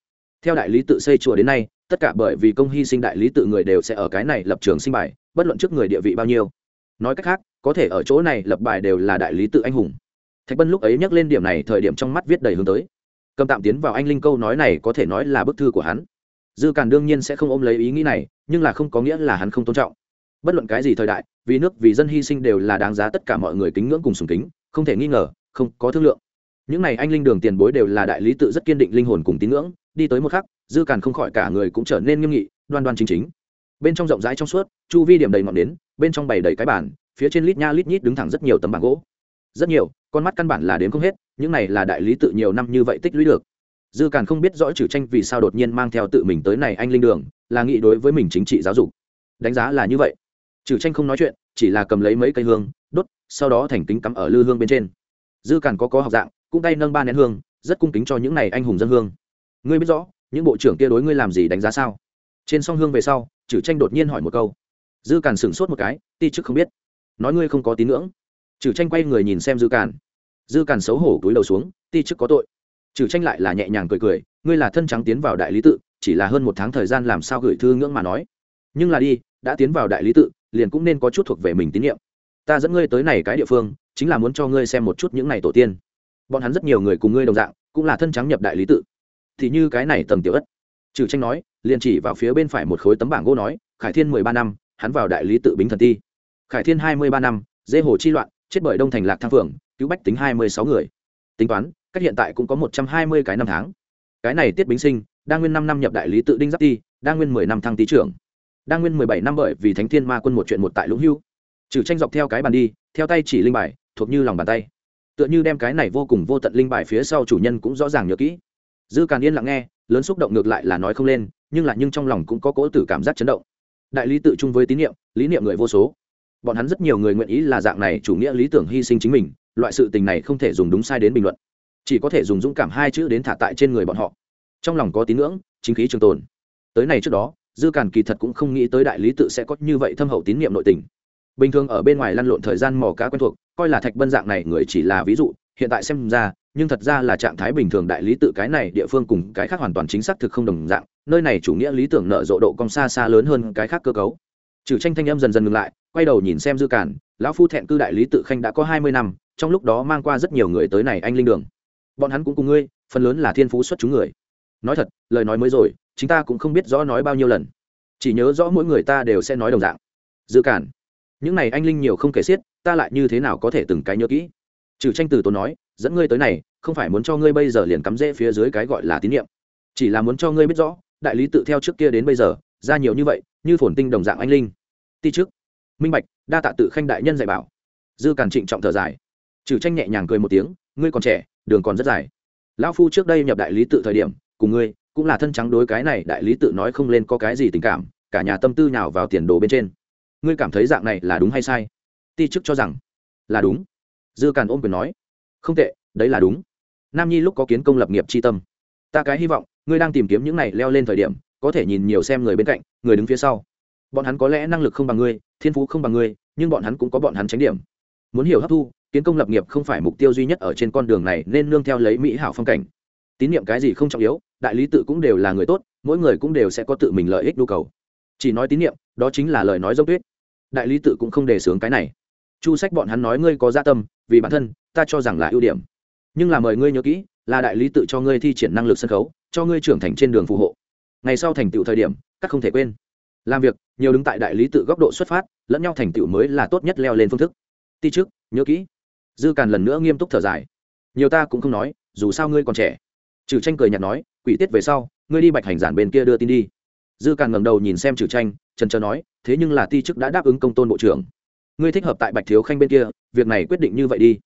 theo đại lý tự xây chùa đến nay, tất cả bởi vì công hy sinh đại lý tự người đều sẽ ở cái này lập trường sinh bài, bất luận trước người địa vị bao nhiêu. Nói cách khác, có thể ở chỗ này lập bài đều là đại lý tự anh hùng. Thạch bân lúc ấy nhắc lên điểm này, thời điểm trong mắt viết đầy hướng tới. Cầm tạm tiến vào anh linh câu nói này có thể nói là bức thư của hắn. Dư càn đương nhiên sẽ không ôm lấy ý nghĩ này, nhưng là không có nghĩa là hắn không tôn trọng. Bất luận cái gì thời đại, vì nước vì dân hy sinh đều là đáng giá tất cả mọi người kính ngưỡng cùng sùng kính, không thể nghi ngờ, không có thương lượng những này anh linh đường tiền bối đều là đại lý tự rất kiên định linh hồn cùng tín ngưỡng, đi tới một khắc, dư càn không khỏi cả người cũng trở nên nghiêm nghị, đoan đoan chính chính. Bên trong rộng rãi trong suốt, chu vi điểm đầy ngọn đến bên trong bày đầy cái bản phía trên lít nha lít nhít đứng thẳng rất nhiều tấm bảng gỗ. Rất nhiều, con mắt căn bản là đến không hết, những này là đại lý tự nhiều năm như vậy tích lũy được. Dư càn không biết rõ trừ tranh vì sao đột nhiên mang theo tự mình tới này anh linh đường, là nghĩ đối với mình chính trị giáo dục. Đánh giá là như vậy. Trừ tranh không nói chuyện, chỉ là cầm lấy mấy cây hương, đốt, sau đó thành kính cắm ở lư hương bên trên. Dư càn có có học dạng cũng tay nâng ba nén hương, rất cung kính cho những này anh hùng dân hương. Ngươi biết rõ, những bộ trưởng kia đối ngươi làm gì đánh giá sao? Trên song hương về sau, trừ tranh đột nhiên hỏi một câu. Dư càn sửng sốt một cái, ti chức không biết. Nói ngươi không có tín ngưỡng. Trừ tranh quay người nhìn xem dư càn. Dư càn xấu hổ cúi đầu xuống, ti chức có tội. Trừ tranh lại là nhẹ nhàng cười cười, ngươi là thân trắng tiến vào đại lý tự, chỉ là hơn một tháng thời gian làm sao gửi thư ngưỡng mà nói. Nhưng là đi, đã tiến vào đại lý tự, liền cũng nên có chút thuộc về mình tín nhiệm. Ta dẫn ngươi tới này cái địa phương, chính là muốn cho ngươi xem một chút những này tổ tiên bọn hắn rất nhiều người cùng ngươi đồng dạng, cũng là thân trắng nhập đại lý tự. Thì như cái này tầng tiểu ất. Trừ tranh nói, liền chỉ vào phía bên phải một khối tấm bảng gỗ nói, khải thiên mười ba năm, hắn vào đại lý tự bính thần ti. Khải thiên hai mươi ba năm, dê hồ chi loạn, chết bởi đông thành lạc thang phượng, cứu bách tính hai mươi sáu người. Tính toán, cách hiện tại cũng có một trăm hai mươi cái năm tháng. Cái này tiết bính sinh đang nguyên năm năm nhập đại lý tự đinh giáp ti đang nguyên mười năm thăng tý trưởng. Đang nguyên mười bảy năm bởi vì thánh thiên ma quân một chuyện một tại lũng hưu. Trừ tranh dọc theo cái bàn đi, theo tay chỉ linh bài, thuộc như lòng bàn tay tựa như đem cái này vô cùng vô tận linh bài phía sau chủ nhân cũng rõ ràng nhớ kỹ. Dư càn yên lặng nghe, lớn xúc động ngược lại là nói không lên, nhưng là nhưng trong lòng cũng có cỗ tử cảm giác chấn động. Đại lý tự chung với tín nhiệm lý niệm người vô số. Bọn hắn rất nhiều người nguyện ý là dạng này chủ nghĩa lý tưởng hy sinh chính mình, loại sự tình này không thể dùng đúng sai đến bình luận. Chỉ có thể dùng dũng cảm hai chữ đến thả tại trên người bọn họ. Trong lòng có tín ngưỡng, chính khí trường tồn. Tới này trước đó, dư càn kỳ thật cũng không nghĩ tới đại lý tự sẽ có như vậy thâm hậu tín nhiệm nội tình bình thường ở bên ngoài lăn lộn thời gian mò cá quen thuộc, coi là thạch bân dạng này người chỉ là ví dụ, hiện tại xem ra, nhưng thật ra là trạng thái bình thường đại lý tự cái này địa phương cùng cái khác hoàn toàn chính xác thực không đồng dạng, nơi này chủ nghĩa lý tưởng nợ rộ độ cong xa xa lớn hơn cái khác cơ cấu. Trừ tranh thanh âm dần dần ngừng lại, quay đầu nhìn xem dư cản, lão phu thẹn cư đại lý tự khanh đã có hai mươi năm, trong lúc đó mang qua rất nhiều người tới này anh linh đường. Bọn hắn cũng cùng ngươi, phần lớn là thiên phú xuất chúng người. Nói thật, lời nói mới rồi, chúng ta cũng không biết rõ nói bao nhiêu lần. Chỉ nhớ rõ mỗi người ta đều sẽ nói đồng dạng. Dư cản những này anh linh nhiều không kể xiết, ta lại như thế nào có thể từng cái nhớ kỹ? Trừ tranh từ tốn nói, dẫn ngươi tới này, không phải muốn cho ngươi bây giờ liền cắm rễ phía dưới cái gọi là tín nhiệm. Chỉ là muốn cho ngươi biết rõ, đại lý tự theo trước kia đến bây giờ, ra nhiều như vậy, như phồn tinh đồng dạng anh linh. Ti trước minh bạch, đa tạ tự khanh đại nhân dạy bảo. Dư càn trịnh trọng thở dài. Trừ tranh nhẹ nhàng cười một tiếng, ngươi còn trẻ, đường còn rất dài. Lão phu trước đây nhập đại lý tự thời điểm, cùng ngươi, cũng là thân trắng đối cái này đại lý tự nói không lên có cái gì tình cảm, cả nhà tâm tư nhào vào tiền đồ bên trên ngươi cảm thấy dạng này là đúng hay sai? Ti chức cho rằng là đúng. Dư càn ôm quyền nói, không tệ, đấy là đúng. Nam nhi lúc có kiến công lập nghiệp c h i tâm. Ta cái hy vọng, ngươi đang tìm kiếm những này leo lên thời điểm, có thể nhìn nhiều xem người bên cạnh, người đứng phía sau. Bọn hắn có lẽ năng lực không bằng ngươi, thiên phú không bằng ngươi, nhưng bọn hắn cũng có bọn hắn tránh điểm. Muốn hiểu hấp thu, kiến công lập nghiệp không phải mục tiêu duy nhất ở trên con đường này, nên nương theo lấy mỹ hảo phong cảnh. Tín nhiệm cái gì không trọng yếu, đại lý tự cũng đều là người tốt, mỗi người cũng đều sẽ có tự mình lợi ích nhu cầu chỉ nói tín nhiệm đó chính là lời nói dốc tuyết. Đại lý tự cũng không đề xướng cái này. Chu sách bọn hắn nói ngươi có gia dạ tâm, vì bản thân, ta cho rằng là ưu điểm. Nhưng là mời ngươi nhớ kỹ, là đại lý tự cho ngươi thi triển năng lực sân khấu, cho ngươi trưởng thành trên đường phù hộ. Ngày sau thành tựu thời điểm, các không thể quên. Làm việc, nhiều đứng tại đại lý tự góc độ xuất phát, lẫn nhau thành tựu mới là tốt nhất leo lên phương thức. Ti trước nhớ kỹ. Dư càn lần nữa nghiêm túc thở dài. Nhiều ta cũng không nói, dù sao ngươi còn trẻ. Trừ tranh cười nhạt nói, quỷ tiết về sau, ngươi đi bạch hành giản bên kia đưa tin đi dư càn ngẩng đầu nhìn xem trừ tranh, trần trờ nói, thế nhưng là ti chức đã đáp ứng công tôn bộ trưởng. Ngươi thích hợp tại bạch thiếu khanh bên kia, việc này quyết định như vậy đi.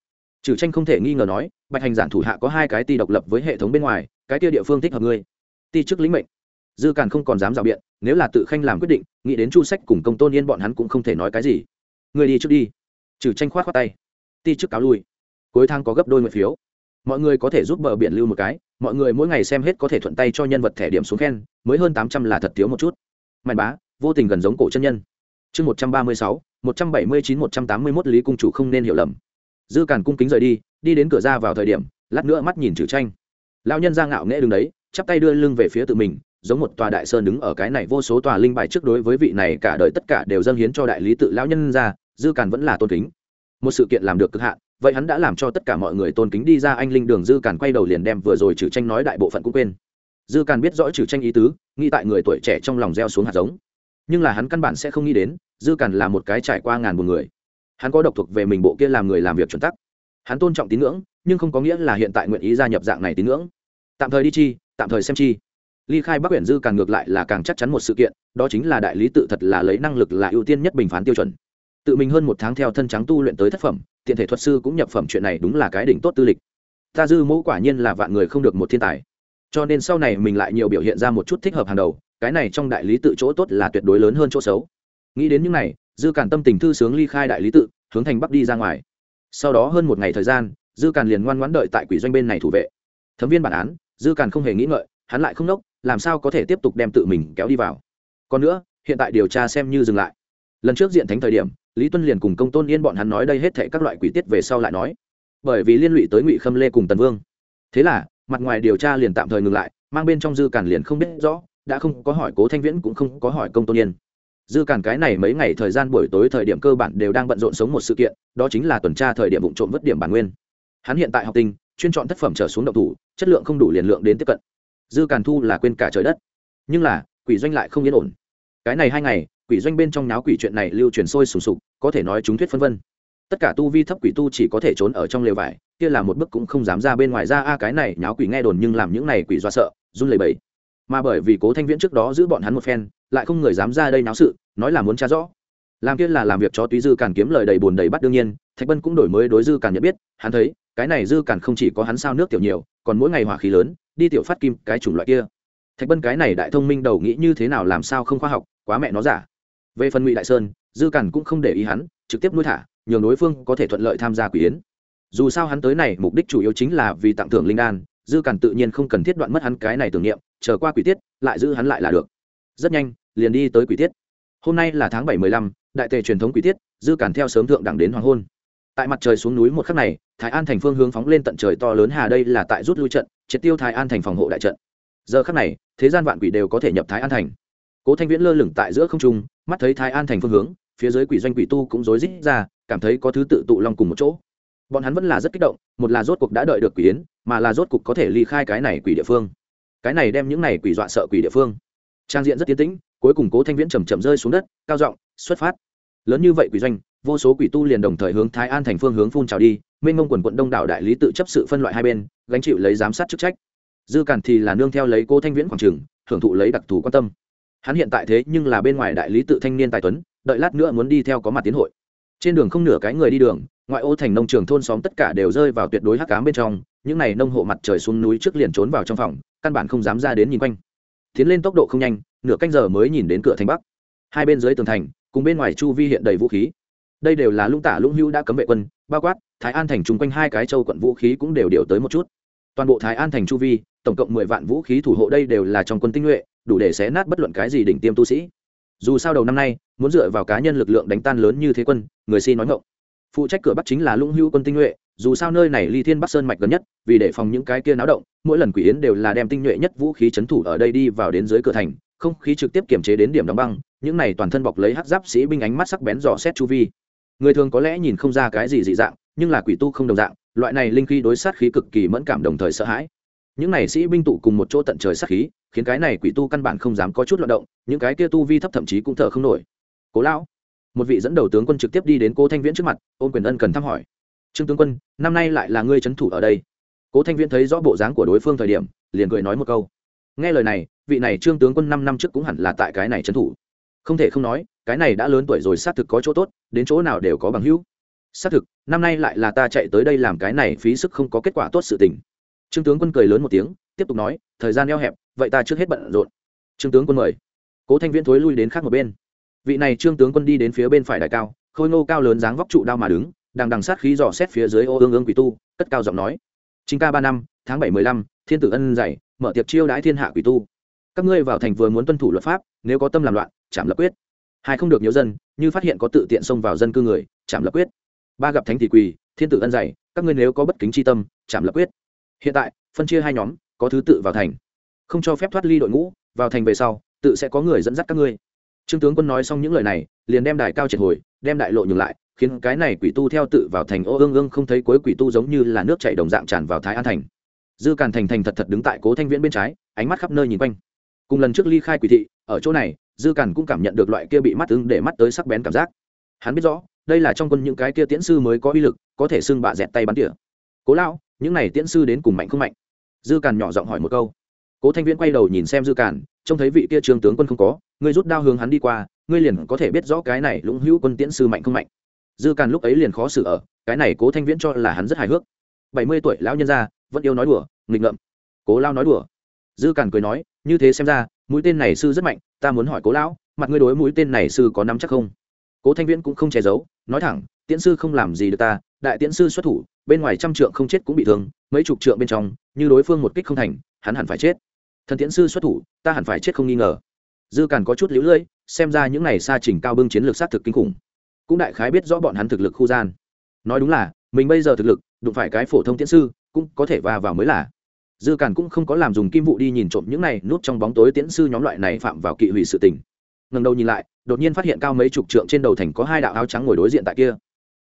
Trừ tranh không thể nghi ngờ nói, bạch hành giản thủ hạ có hai cái ti độc lập với hệ thống bên ngoài, cái kia địa phương thích hợp ngươi. Ti chức lĩnh mệnh. Dư càn không còn dám rào biện, nếu là tự khanh làm quyết định, nghĩ đến chu sách cùng công tôn yên bọn hắn cũng không thể nói cái gì. Ngươi đi trước đi. Trừ tranh khoát khoát tay. Ti chức cáo lui. Cuối thang có gấp đôi nguyện phiếu. Mọi người có thể giúp bờ biển lưu một cái mọi người mỗi ngày xem hết có thể thuận tay cho nhân vật thẻ điểm xuống khen, mới hơn tám trăm là thật thiếu một chút. Mạnh bá, vô tình gần giống cổ chân nhân. Chương một trăm ba mươi sáu, một trăm bảy mươi chín, một trăm tám mươi mốt lý cung chủ không nên hiểu lầm. Dư càn cung kính rời đi đi đến cửa ra vào thời điểm, lát nữa mắt nhìn trừ tranh. Lão nhân ra ngạo nghễ đứng đấy, chắp tay đưa lưng về phía tự mình, giống một tòa đại sơn đứng ở cái này vô số tòa linh bài trước đối với vị này cả đời tất cả đều dâng hiến cho đại lý tự lão nhân ra, dư càn vẫn là tôn kính. Một sự kiện làm được cực hạn vậy hắn đã làm cho tất cả mọi người tôn kính đi ra anh linh đường dư càn quay đầu liền đem vừa rồi trừ tranh nói đại bộ phận cũng quên. Dư càn biết rõ trừ tranh ý tứ, nghĩ tại người tuổi trẻ trong lòng gieo xuống hạt giống. Nhưng là hắn căn bản sẽ không nghĩ đến, dư càn là một cái trải qua ngàn một người. Hắn có độc thuộc về mình bộ kia làm người làm việc chuẩn tắc. Hắn tôn trọng tín ngưỡng, nhưng không có nghĩa là hiện tại nguyện ý gia nhập dạng này tín ngưỡng. Tạm thời đi chi, tạm thời xem chi. Ly khai bắc huyện dư càng ngược lại là càng chắc chắn một sự kiện, đó chính là đại lý tự thật là lấy năng lực là ưu tiên nhất bình phán tiêu chuẩn tự mình hơn một tháng theo thân trắng tu luyện tới thất phẩm, tiện thể thuật sư cũng nhập phẩm chuyện này đúng là cái đỉnh tốt tư lịch. Ta dư mẫu quả nhiên là vạn người không được một thiên tài. Cho nên sau này mình lại nhiều biểu hiện ra một chút thích hợp hàng đầu, cái này trong đại lý tự chỗ tốt là tuyệt đối lớn hơn chỗ xấu. Nghĩ đến những này, dư càn tâm tình thư sướng ly khai đại lý tự, hướng thành bắc đi ra ngoài. Sau đó hơn một ngày thời gian, dư càn liền ngoan ngoãn đợi tại quỷ doanh bên này thủ vệ. Thấm viên bản án, dư càn không hề nghĩ ngợi, hắn lại không nốc, làm sao có thể tiếp tục đem tự mình kéo đi vào. Còn nữa, hiện tại điều tra xem như dừng lại. Lần trước diện thánh thời điểm lý tuân liền cùng công tôn yên bọn hắn nói đây hết thệ các loại quỷ tiết về sau lại nói. Bởi vì liên lụy tới ngụy khâm lê cùng tần vương. Thế là, mặt ngoài điều tra liền tạm thời ngừng lại, mang bên trong dư cản liền không biết rõ, đã không có hỏi cố thanh viễn cũng không có hỏi công tôn yên. Dư cản cái này mấy ngày thời gian buổi tối thời điểm cơ bản đều đang bận rộn sống một sự kiện, đó chính là tuần tra thời điểm vụ trộm vứt điểm bản nguyên. Hắn hiện tại học tinh, chuyên chọn tác phẩm trở xuống độc thủ, chất lượng không đủ liền lượng đến tiếp cận. Dư cản thu là quên cả trời đất. Nhưng là, quỷ doanh lại không yên ổn. Cái này hai ngày quỷ doanh bên trong náo quỷ chuyện này lưu truyền sôi sùng sục, có thể nói chúng thuyết phân vân. Tất cả tu vi thấp quỷ tu chỉ có thể trốn ở trong lều vải, kia là một bức cũng không dám ra bên ngoài ra, a, cái này nháo quỷ nghe đồn nhưng làm những này quỷ do sợ, run lẩy bẩy. Mà bởi vì cố thanh viễn trước đó giữ bọn hắn một phen, lại không người dám ra đây náo sự, nói là muốn tra rõ. Làm kia là làm việc cho túy dư càn kiếm lời đầy bùn đầy bắt đương nhiên, thạch bân cũng đổi mới đối dư càn nhận biết, hắn thấy, cái này dư càn không chỉ có hắn sao nước tiểu nhiều, còn mỗi ngày hỏa khí lớn, đi tiểu phát kim, cái chủng loại kia. Thạch bân cái này đại thông minh đầu nghĩ như thế nào làm sao không khoa học, quá mẹ nó giả về phần ngụy đại sơn, dư cản cũng không để ý hắn, trực tiếp nuôi thả, nhường đối phương có thể thuận lợi tham gia quỷ yến. Dù sao hắn tới này, mục đích chủ yếu chính là vì tặng thưởng linh đan, dư cản tự nhiên không cần thiết đoạn mất hắn cái này tưởng niệm, chờ qua quỷ tiết, lại giữ hắn lại là được. Rất nhanh, liền đi tới quỷ tiết. Hôm nay là tháng bảy mười lăm, đại tề truyền thống quỷ tiết, dư cản theo sớm thượng đẳng đến hoàng hôn. Tại mặt trời xuống núi một khắc này, thái an thành phương hướng phóng lên tận trời to lớn hà đây là tại rút lui trận, triệt tiêu thái an thành phòng hộ đại trận. Giờ khắc này, thế gian vạn quỷ đều có thể nhập thái an thành cố thanh viễn lơ lửng tại giữa không trung, mắt thấy thái an thành phương hướng, phía dưới quỷ doanh quỷ tu cũng rối rít ra, cảm thấy có thứ tự tụ long cùng một chỗ. Bọn hắn vẫn là rất kích động, một là rốt cuộc đã đợi được quỷ yến, mà là rốt cuộc có thể ly khai cái này quỷ địa phương. Cái này đem những này quỷ dọa sợ quỷ địa phương. Trang diện rất tiến tĩnh, cuối cùng cố thanh viễn chầm chậm rơi xuống đất, cao giọng, xuất phát. Lớn như vậy quỷ doanh, vô số quỷ tu liền đồng thời hướng thái an thành phương hướng phun trào đi Minh mông quần quận đông đảo đại lý tự chấp sự phân loại hai bên, gánh chịu lấy giám sát chức trách. Dư cản thì là nương theo lấy cố thanh viễn quảng trường, hưởng thụ lấy đặc thù quan tâm hắn hiện tại thế nhưng là bên ngoài đại lý tự thanh niên tài tuấn, đợi lát nữa muốn đi theo có mặt tiến hội. Trên đường không nửa cái người đi đường, ngoại ô thành nông trường thôn xóm tất cả đều rơi vào tuyệt đối hắc cám bên trong, những n à y nông hộ mặt trời xuống núi trước liền trốn vào trong phòng, căn bản không dám ra đến nhìn quanh. Tiến lên tốc độ không nhanh, nửa canh giờ mới nhìn đến cửa thành bắc. Hai bên dưới tường thành, cùng bên ngoài chu vi hiện đầy vũ khí. Đây đều là lũng tả lũng hữu đã cấm vệ quân, bao quát, thái an thành chung quanh hai cái châu quận vũ khí cũng đều điều tới một chút. Toàn bộ thái an thành chu vi, tổng cộng mười vạn vũ khí thủ hộ đây đều là trong quân tinh nhuệ đủ để xé nát bất luận cái gì đỉnh tiêm tu sĩ. Dù sao đầu năm nay, muốn dựa vào cá nhân lực lượng đánh tan lớn như thế quân, người xin nói ngộng phụ trách cửa bắc chính là lũng hữu quân tinh nhuệ, dù sao nơi này ly thiên bắc sơn mạch gần nhất, vì để phòng những cái kia náo động, mỗi lần quỷ yến đều là đem tinh nhuệ nhất vũ khí c thủ ở đây đi vào đến dưới cửa thành, không khí trực tiếp kiểm chế đến điểm đóng băng, những này toàn thân bọc lấy hát giáp sĩ binh ánh mắt sắc bén dò xét chu vi. Người thường có lẽ nhìn không ra cái gì dị dạng, nhưng là quỷ tu không đồng dạng, loại này linh khí đối sát khí cực kỳ mẫn cảm đồng thời sợ hãi những này sĩ binh tụ cùng một chỗ tận trời sát khí, khiến cái này quỷ tu căn bản không dám có chút loạt động, những cái kia tu vi thấp thậm chí cũng thở không nổi. Cố lão, một vị dẫn đầu tướng quân trực tiếp đi đến cô thanh viễn trước mặt ôn quyền ân cần thăm hỏi. Trương tướng quân, năm nay lại là ngươi trấn thủ ở đây. Cố thanh viễn thấy rõ bộ dáng của đối phương thời điểm, liền cười nói một câu. Nghe lời này, vị này trương tướng quân năm năm trước cũng hẳn là tại cái này trấn thủ. Không thể không nói, cái này đã lớn tuổi rồi, xác thực có chỗ tốt, đến chỗ nào đều có bằng hữu. Xác thực, năm nay lại là ta chạy tới đây làm cái này phí sức không có kết quả tốt sự tình trương tướng quân cười lớn một tiếng, tiếp tục nói, thời gian eo hẹp, vậy ta trước hết bận rộn. Trương tướng quân mời. Cố thanh viễn thối lui đến khác một bên. Vị này trương tướng quân đi đến phía bên phải đại cao, khôi ngô cao lớn dáng vóc trụ đao mà đứng đang đằng sát khí dò xét phía dưới ô ương ương quỷ tu, cất cao giọng nói chính ca ba năm, tháng bảy mười lăm, thiên tử ân dày mở tiệc chiêu đãi thiên hạ quỷ tu. Các ngươi vào thành vừa muốn tuân thủ luật pháp, nếu có tâm làm loạn, chạm lập quyết. Hai không được nhiều dân, như phát hiện có tự tiện xông vào dân cư người, chạm lập quyết. Ba gặp thánh thì quỳ, thiên tử ân dày các ngươi nếu có bất kính chi tâm, chạm lập quyết hiện tại, phân chia hai nhóm, có thứ tự vào thành. Không cho phép thoát ly đội ngũ, vào thành về sau, tự sẽ có người dẫn dắt các ngươi. Trương tướng quân nói xong những lời này, liền đem đài cao triệt hồi, đem đại lộ nhường lại, khiến cái này quỷ tu theo tự vào thành ô ương ương không thấy cuối quỷ tu giống như là nước chảy đồng dạng tràn vào thái an thành. Dư càn thành thành thật thật đứng tại cố thanh viễn bên trái, ánh mắt khắp nơi nhìn quanh. Cùng lần trước ly khai quỷ thị, ở chỗ này, dư càn cũng cảm nhận được loại kia bị mắt ứng để mắt tới sắc bén cảm giác. Hắn biết rõ, đây là trong quân những cái kia tiễn sư mới có uy lực, có thể xưng bạ dẹt tay bắn tỉa. Cố lão những này tiễn sư đến cùng mạnh không mạnh? Dư càn nhỏ giọng hỏi một câu. Cố thanh viễn quay đầu nhìn xem dư càn, trông thấy vị kia trương tướng quân không có, ngươi rút đao hướng hắn đi qua, ngươi liền có thể biết rõ cái này lũng hữu quân tiễn sư mạnh không mạnh. Dư càn lúc ấy liền khó xử ở, cái này cố thanh viễn cho là hắn rất hài hước. Bảy mươi tuổi lão nhân gia, vẫn yêu nói đùa, nghịch ngợm. Cố lao nói đùa. Dư càn cười nói, như thế xem ra, mũi tên này sư rất mạnh, ta muốn hỏi cố lão, mặt ngươi đối mũi tên này sư có nắm chắc không? Cố thanh viễn cũng không che giấu, nói thẳng, tiễn sư không làm gì được ta đại tiễn sư xuất thủ, bên ngoài trăm trượng không chết cũng bị thương, mấy chục trượng bên trong, như đối phương một kích không thành, hắn hẳn phải chết. Thần tiễn sư xuất thủ, ta hẳn phải chết không nghi ngờ. Dư càn có chút lũ lưỡi, xem ra những này xa trình cao bưng chiến lược sát thực kinh khủng. Cũng đại khái biết rõ bọn hắn thực lực khu gian. Nói đúng là, mình bây giờ thực lực, đụng phải cái phổ thông tiễn sư, cũng có thể va vào mới là. Dư càn cũng không có làm dùng kim vụ đi nhìn trộm những này nút trong bóng tối tiễn sư nhóm loại này phạm vào kỵ hủy sự tình. Ngần đầu nhìn lại, đột nhiên phát hiện cao mấy chục trượng trên đầu thành có hai đạo áo trắng ngồi đối diện tại kia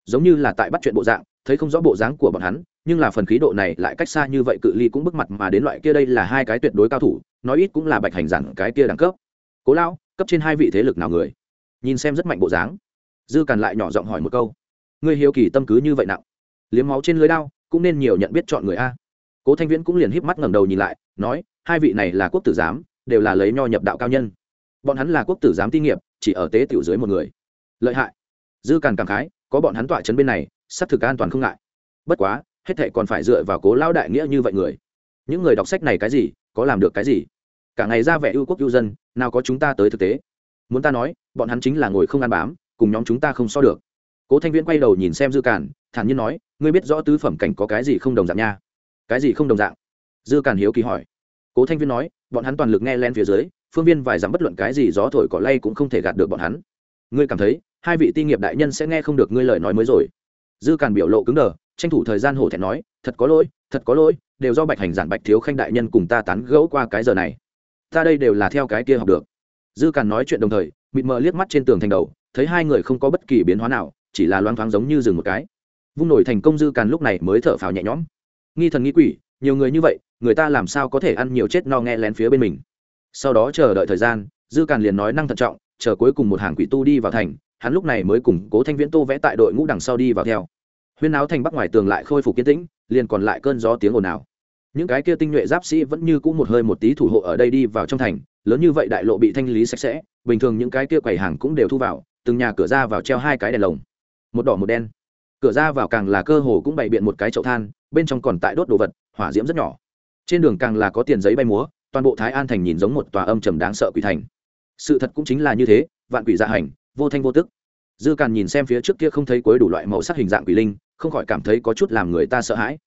giống như là tại bắt chuyện bộ dạng thấy không rõ bộ dáng của bọn hắn nhưng là phần khí độ này lại cách xa như vậy cự ly cũng bức mặt mà đến loại kia đây là hai cái tuyệt đối cao thủ nói ít cũng là bạch hành giản cái kia đẳng cấp. Cố lao, cấp trên hai vị thế lực nào người? Nhìn xem rất mạnh bộ dáng. Dư càn lại nhỏ giọng hỏi một câu. Ngươi hiếu kỳ tâm cứ như vậy nặng? Liếm máu trên lưới đao cũng nên nhiều nhận biết chọn người a. Cố thanh viễn cũng liền híp mắt ngẩng đầu nhìn lại nói hai vị này là quốc tử giám đều là lấy nho nhập đạo cao nhân. Bọn hắn là quốc tử giám ti nghiệp chỉ ở tế tiểu dưới một người. Lợi hại. Dư càn cảm khái có bọn hắn tọa chấn bên này sắp thực an toàn không ngại. Bất quá hết thệ còn phải dựa vào cố lão đại nghĩa như vậy người. Những người đọc sách này cái gì có làm được cái gì? Cả ngày ra vẻ ưu quốc ưu dân nào có chúng ta tới thực tế? Muốn ta nói bọn hắn chính là ngồi không ăn bám cùng nhóm chúng ta không so được. Cố thanh viễn quay đầu nhìn xem dư cản, thản nhiên nói ngươi biết rõ tứ phẩm cảnh có cái gì không đồng dạng nha? Cái gì không đồng dạng? Dư cản hiếu kỳ hỏi. Cố thanh viễn nói bọn hắn toàn lực nghe len phía dưới phương viên vài dám bất luận cái gì gió thổi cỏ lay cũng không thể gạt được bọn hắn. Ngươi cảm thấy hai vị ti nghiệp đại nhân sẽ nghe không được ngươi lời nói mới rồi. Dư càn biểu lộ cứng đờ, tranh thủ thời gian hổ thẹn nói, thật có lỗi, thật có lỗi, đều do bạch hành giản bạch thiếu khanh đại nhân cùng ta tán gẫu qua cái giờ này. Ta đây đều là theo cái kia học được. Dư càn nói chuyện đồng thời, mịt mờ liếc mắt trên tường thành đầu, thấy hai người không có bất kỳ biến hóa nào, chỉ là loang thoáng giống như dừng một cái. Vung nổi thành công dư càn lúc này mới thở phào nhẹ nhõm. Nghi thần nghi quỷ, nhiều người như vậy, người ta làm sao có thể ăn nhiều chết no nghe lén phía bên mình? Sau đó chờ đợi thời gian, dư càn liền nói năng thận trọng, chờ cuối cùng một hàng quỷ tu đi vào thành hắn lúc này mới cùng cố thanh viễn tô vẽ tại đội ngũ đằng sau đi vào theo. Huyên áo thành bắc ngoài tường lại khôi phục kiến tĩnh, liền còn lại cơn gió tiếng ồn ào. Những cái kia tinh nhuệ giáp sĩ vẫn như cũ một hơi một tí thủ hộ ở đây đi vào trong thành, lớn như vậy đại lộ bị thanh lý sạch sẽ, bình thường những cái kia quầy hàng cũng đều thu vào, từng nhà cửa ra vào treo hai cái đèn lồng. Một đỏ một đen. Cửa ra vào càng là cơ hồ cũng bày biện một cái chậu than, bên trong còn tại đốt đồ vật, hỏa diễm rất nhỏ. Trên đường càng là có tiền giấy bay múa, toàn bộ thái an thành nhìn giống một tòa âm trầm đáng sợ quỷ thành. Sự thật cũng chính là như thế, vạn quỷ dạ hành vô thanh vô tức. Dư càn nhìn xem phía trước kia không thấy cuối đủ loại màu sắc hình dạng quỷ linh, không khỏi cảm thấy có chút làm người ta sợ hãi.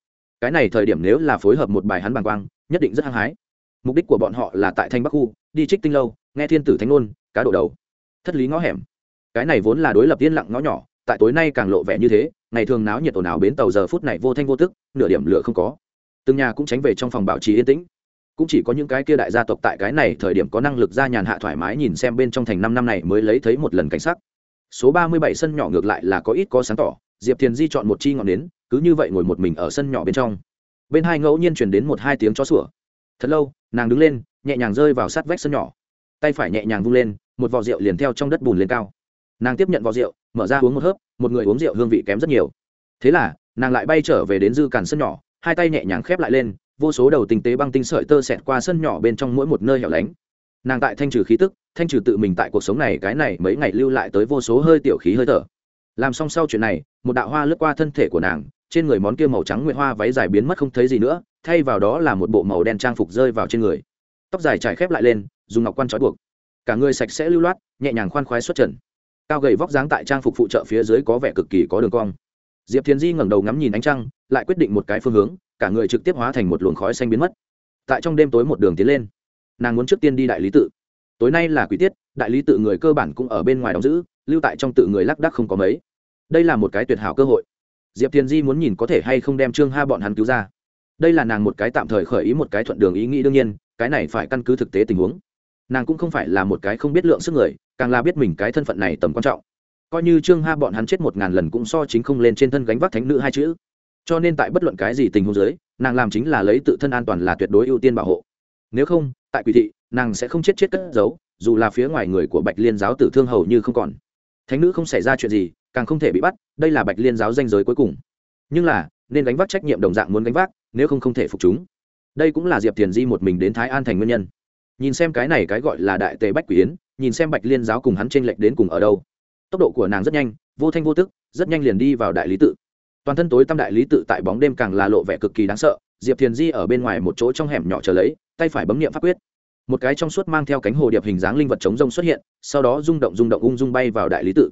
Cái này thời điểm nếu là phối hợp một bài hắn bàng quang, nhất định rất hăng hái. Mục đích của bọn họ là tại thanh bắc khu, đi trích tinh lâu, nghe thiên tử thánh ngôn, cá độ đầu. Thất lý ngõ hẻm. Cái này vốn là đối lập yên lặng ngõ nhỏ, tại tối nay càng lộ vẻ như thế, ngày thường náo nhiệt ồn ào bến tàu giờ phút này vô thanh vô tức, nửa điểm lửa không có. Từng nhà cũng tránh về trong phòng bảo trì yên tĩnh cũng chỉ có những cái kia đại gia tộc tại cái này thời điểm có năng lực ra nhàn hạ thoải mái nhìn xem bên trong thành năm năm này mới lấy thấy một lần cảnh sắc. Số ba mươi bảy sân nhỏ ngược lại là có ít có sáng tỏ, diệp thiền di chọn một chi ngọn nến, cứ như vậy ngồi một mình ở sân nhỏ bên trong. Bên hai ngẫu nhiên chuyển đến một hai tiếng chó sủa. Thật lâu, nàng đứng lên, nhẹ nhàng rơi vào sát vách sân nhỏ. Tay phải nhẹ nhàng vung lên, một vò rượu liền theo trong đất bùn lên cao. Nàng tiếp nhận vò rượu, mở ra uống một hớp, một người uống rượu hương vị kém rất nhiều. Thế là, nàng lại bay trở về đến dư càn sân nhỏ, hai tay nhẹ nhàng khép lại lên vô số đầu tinh tế băng tinh sợi tơ xẹt qua sân nhỏ bên trong mỗi một nơi hẻo lánh. Nàng tại thanh trừ khí tức, thanh trừ tự mình tại cuộc sống này, cái này mấy ngày lưu lại tới vô số hơi tiểu khí hơi thở. Làm xong sau chuyện này, một đạo hoa lướt qua thân thể của nàng, trên người món kia màu trắng nguyệt hoa váy dài biến mất không thấy gì nữa, thay vào đó là một bộ màu đen trang phục rơi vào trên người. Tóc dài trải khép lại lên, dùng ngọc quan trói buộc. Cả người sạch sẽ lưu loát, nhẹ nhàng khoan khoái xuất trần. Cao gầy vóc dáng tại trang phục phụ trợ phía dưới có vẻ cực kỳ có đường cong. Diệp thiền di ngẩng đầu ngắm nhìn ánh trăng, lại quyết định một cái phương hướng cả người trực tiếp hóa thành một luồng khói xanh biến mất. Tại trong đêm tối một đường tiến lên, nàng muốn trước tiên đi đại lý tự. Tối nay là quý tiết, đại lý tự người cơ bản cũng ở bên ngoài đóng giữ, lưu tại trong tự người lác đắc không có mấy. Đây là một cái tuyệt hảo cơ hội. Diệp thiền di muốn nhìn có thể hay không đem trương ha bọn hắn cứu ra. Đây là nàng một cái tạm thời khởi ý, một cái thuận đường ý nghĩ đương nhiên, cái này phải căn cứ thực tế tình huống. Nàng cũng không phải là một cái không biết lượng sức người, càng là biết mình cái thân phận này tầm quan trọng. Coi như trương ha bọn hắn chết một ngàn lần cũng so chính không lên trên thân gánh vác thánh nữ hai chữ cho nên tại bất luận cái gì tình huống giới nàng làm chính là lấy tự thân an toàn là tuyệt đối ưu tiên bảo hộ. Nếu không, tại quỷ thị, nàng sẽ không chết chết cất giấu, dù là phía ngoài người của bạch liên giáo tử thương hầu như không còn. Thánh nữ không xảy ra chuyện gì, càng không thể bị bắt, đây là bạch liên giáo danh giới cuối cùng. Nhưng là, nên gánh vác trách nhiệm đồng dạng muốn gánh vác, nếu không không thể phục chúng. Đây cũng là diệp thiền di một mình đến thái an thành nguyên nhân. Nhìn xem cái này cái gọi là đại tề bách quỷ yến, nhìn xem bạch liên giáo cùng hắn t r ê n lệch đến cùng ở đâu. Tốc độ của nàng rất nhanh, vô thanh vô tức, rất nhanh liền đi vào đại lý tự toàn thân tối tam đại lý tự tại bóng đêm càng là lộ vẻ cực kỳ đáng sợ, diệp thiền di ở bên ngoài một chỗ trong hẻm nhỏ trở lấy, tay phải bấm nghiệm pháp quyết. Một cái trong suốt mang theo cánh hồ điệp hình dáng linh vật chống rông xuất hiện, sau đó rung động rung động ung dung bay vào đại lý tự.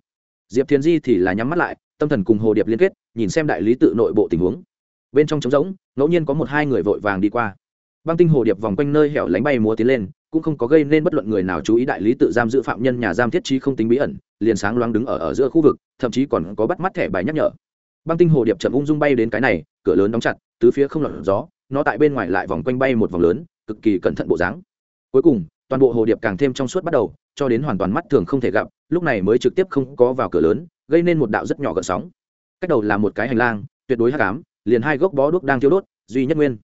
Diệp thiền di thì là nhắm mắt lại, tâm thần cùng hồ điệp liên kết, nhìn xem đại lý tự nội bộ tình huống. Bên trong trống rỗng, ngẫu nhiên có một hai người vội vàng đi qua. Băng tinh hồ điệp vòng quanh nơi hẻo lánh bay múa tiến lên, cũng không có gây nên bất luận người nào chú ý đại lý tự giam giữ phạm nhân nhà giam thiết trí không tính bí ẩn, liền sáng loáng đứng ở ở giữa khu vực, thậm chí còn có bắt mắt thẻ bài nhắc nhở băng tinh hồ điệp chậm ung dung bay đến cái này, cửa lớn đóng chặt, tứ phía không lọt gió, nó tại bên ngoài lại vòng quanh bay một vòng lớn, cực kỳ cẩn thận bộ dáng. Cuối cùng, toàn bộ hồ điệp càng thêm trong suốt bắt đầu, cho đến hoàn toàn mắt thường không thể gặp, lúc này mới trực tiếp không có vào cửa lớn, gây nên một đạo rất nhỏ gợn sóng. Cách đầu là một cái hành lang, tuyệt đối hắc ám, liền hai gốc bó đuốc đang thiêu đốt, duy nhất nguyên.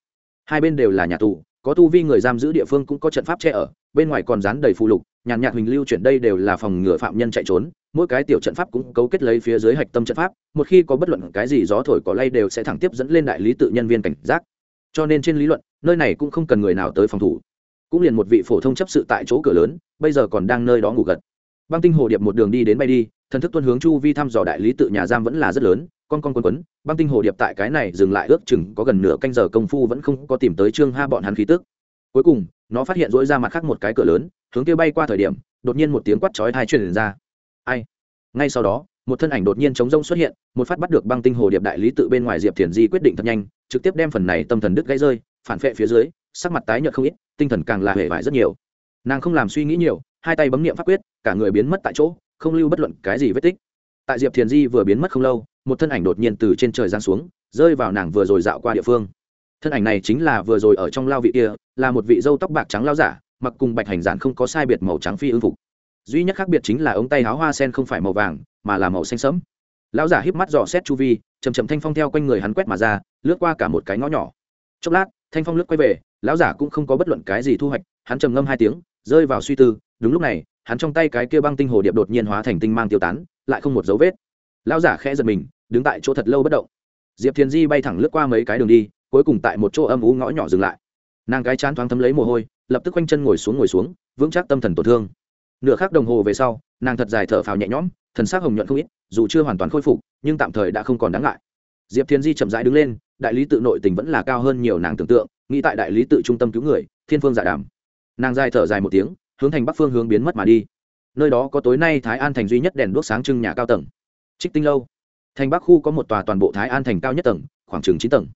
Hai bên đều là nhà tù, có tu vi người giam giữ địa phương cũng có trận pháp che ở, bên ngoài còn dán đầy phụ lục, nhàn nhạt huỳnh lưu chuyển đây đều là phòng ngừa phạm nhân chạy trốn mỗi cái tiểu trận pháp cũng cấu kết lấy phía dưới hạch tâm trận pháp, một khi có bất luận cái gì gió thổi có lay đều sẽ thẳng tiếp dẫn lên đại lý tự nhân viên cảnh giác. Cho nên trên lý luận, nơi này cũng không cần người nào tới phòng thủ. Cũng liền một vị phổ thông chấp sự tại chỗ cửa lớn, bây giờ còn đang nơi đó ngủ gật. Băng tinh hồ điệp một đường đi đến bay đi, thần thức tuân hướng chu vi thăm dò đại lý tự nhà giam vẫn là rất lớn, con con quấn quấn, băng tinh hồ điệp tại cái này dừng lại ước chừng có gần nửa canh giờ công phu vẫn không có tìm tới trương ha bọn hắn khí tức. Cuối cùng, nó phát hiện dỗi ra mặt khác một cái cửa lớn, hướng kia bay qua thời điểm, đột nhiên một tiếng quát chói thai truyền ra ai? Ngay sau đó, một thân ảnh đột nhiên chống rông xuất hiện, một phát bắt được băng tinh hồ điệp đại lý tự bên ngoài diệp thiền di quyết định thật nhanh, trực tiếp đem phần này tâm thần đứt gãy rơi, phản vệ phía dưới, sắc mặt tái nhợt không ít, tinh thần càng là hề vải rất nhiều. Nàng không làm suy nghĩ nhiều, hai tay bấm niệm pháp quyết, cả người biến mất tại chỗ, không lưu bất luận cái gì vết tích. Tại diệp thiền di vừa biến mất không lâu, một thân ảnh đột nhiên từ trên trời giáng xuống, rơi vào nàng vừa rồi dạo qua địa phương. Thân ảnh này chính là vừa rồi ở trong lao vị kia, là một vị dâu tóc bạc trắng lao giả, mặc cùng bạch hành giản không có sai biệt màu trắng phi ưng phục duy nhất khác biệt chính là ống tay áo hoa sen không phải màu vàng, mà là màu xanh sẫm. Lão giả híp mắt dò xét chu vi chầm chầm thanh phong theo quanh người hắn quét mà ra, lướt qua cả một cái ngõ nhỏ. Chốc lát, thanh phong lướt quay về, lão giả cũng không có bất luận cái gì thu hoạch, hắn trầm ngâm hai tiếng, rơi vào suy tư, đúng lúc này, hắn trong tay cái kia băng tinh hồ điệp đột nhiên hóa thành tinh mang tiêu tán, lại không một dấu vết. Lão giả khẽ giật mình, đứng tại chỗ thật lâu bất động. Diệp thiền di bay thẳng lướt qua mấy cái đường đi, cuối cùng tại một chỗ âm ú ngõ nhỏ dừng lại. Nàng cái chán thoáng thấm lấy mồ hôi, lập tức quanh chân ngồi xuống ngồi xuống, vững chắc tâm thần tổn thương nửa khắc đồng hồ về sau, nàng thật dài thở phào nhẹ nhõm, thần s ắ c hồng nhuận không ít, dù chưa hoàn toàn khôi phục, nhưng tạm thời đã không còn đáng ngại. Diệp thiên di chậm rãi đứng lên, đại lý tự nội tình vẫn là cao hơn nhiều nàng tưởng tượng, nghĩ tại đại lý tự trung tâm cứu người, thiên phương dạ đàm. Nàng dài thở dài một tiếng, hướng thành bắc phương hướng biến mất mà đi. Nơi đó có tối nay thái an thành duy nhất đèn đuốc sáng trưng nhà cao tầng. Trích tinh lâu. Thành bắc khu có một tòa toàn bộ thái an thành cao nhất tầng, khoảng chừng chín tầng.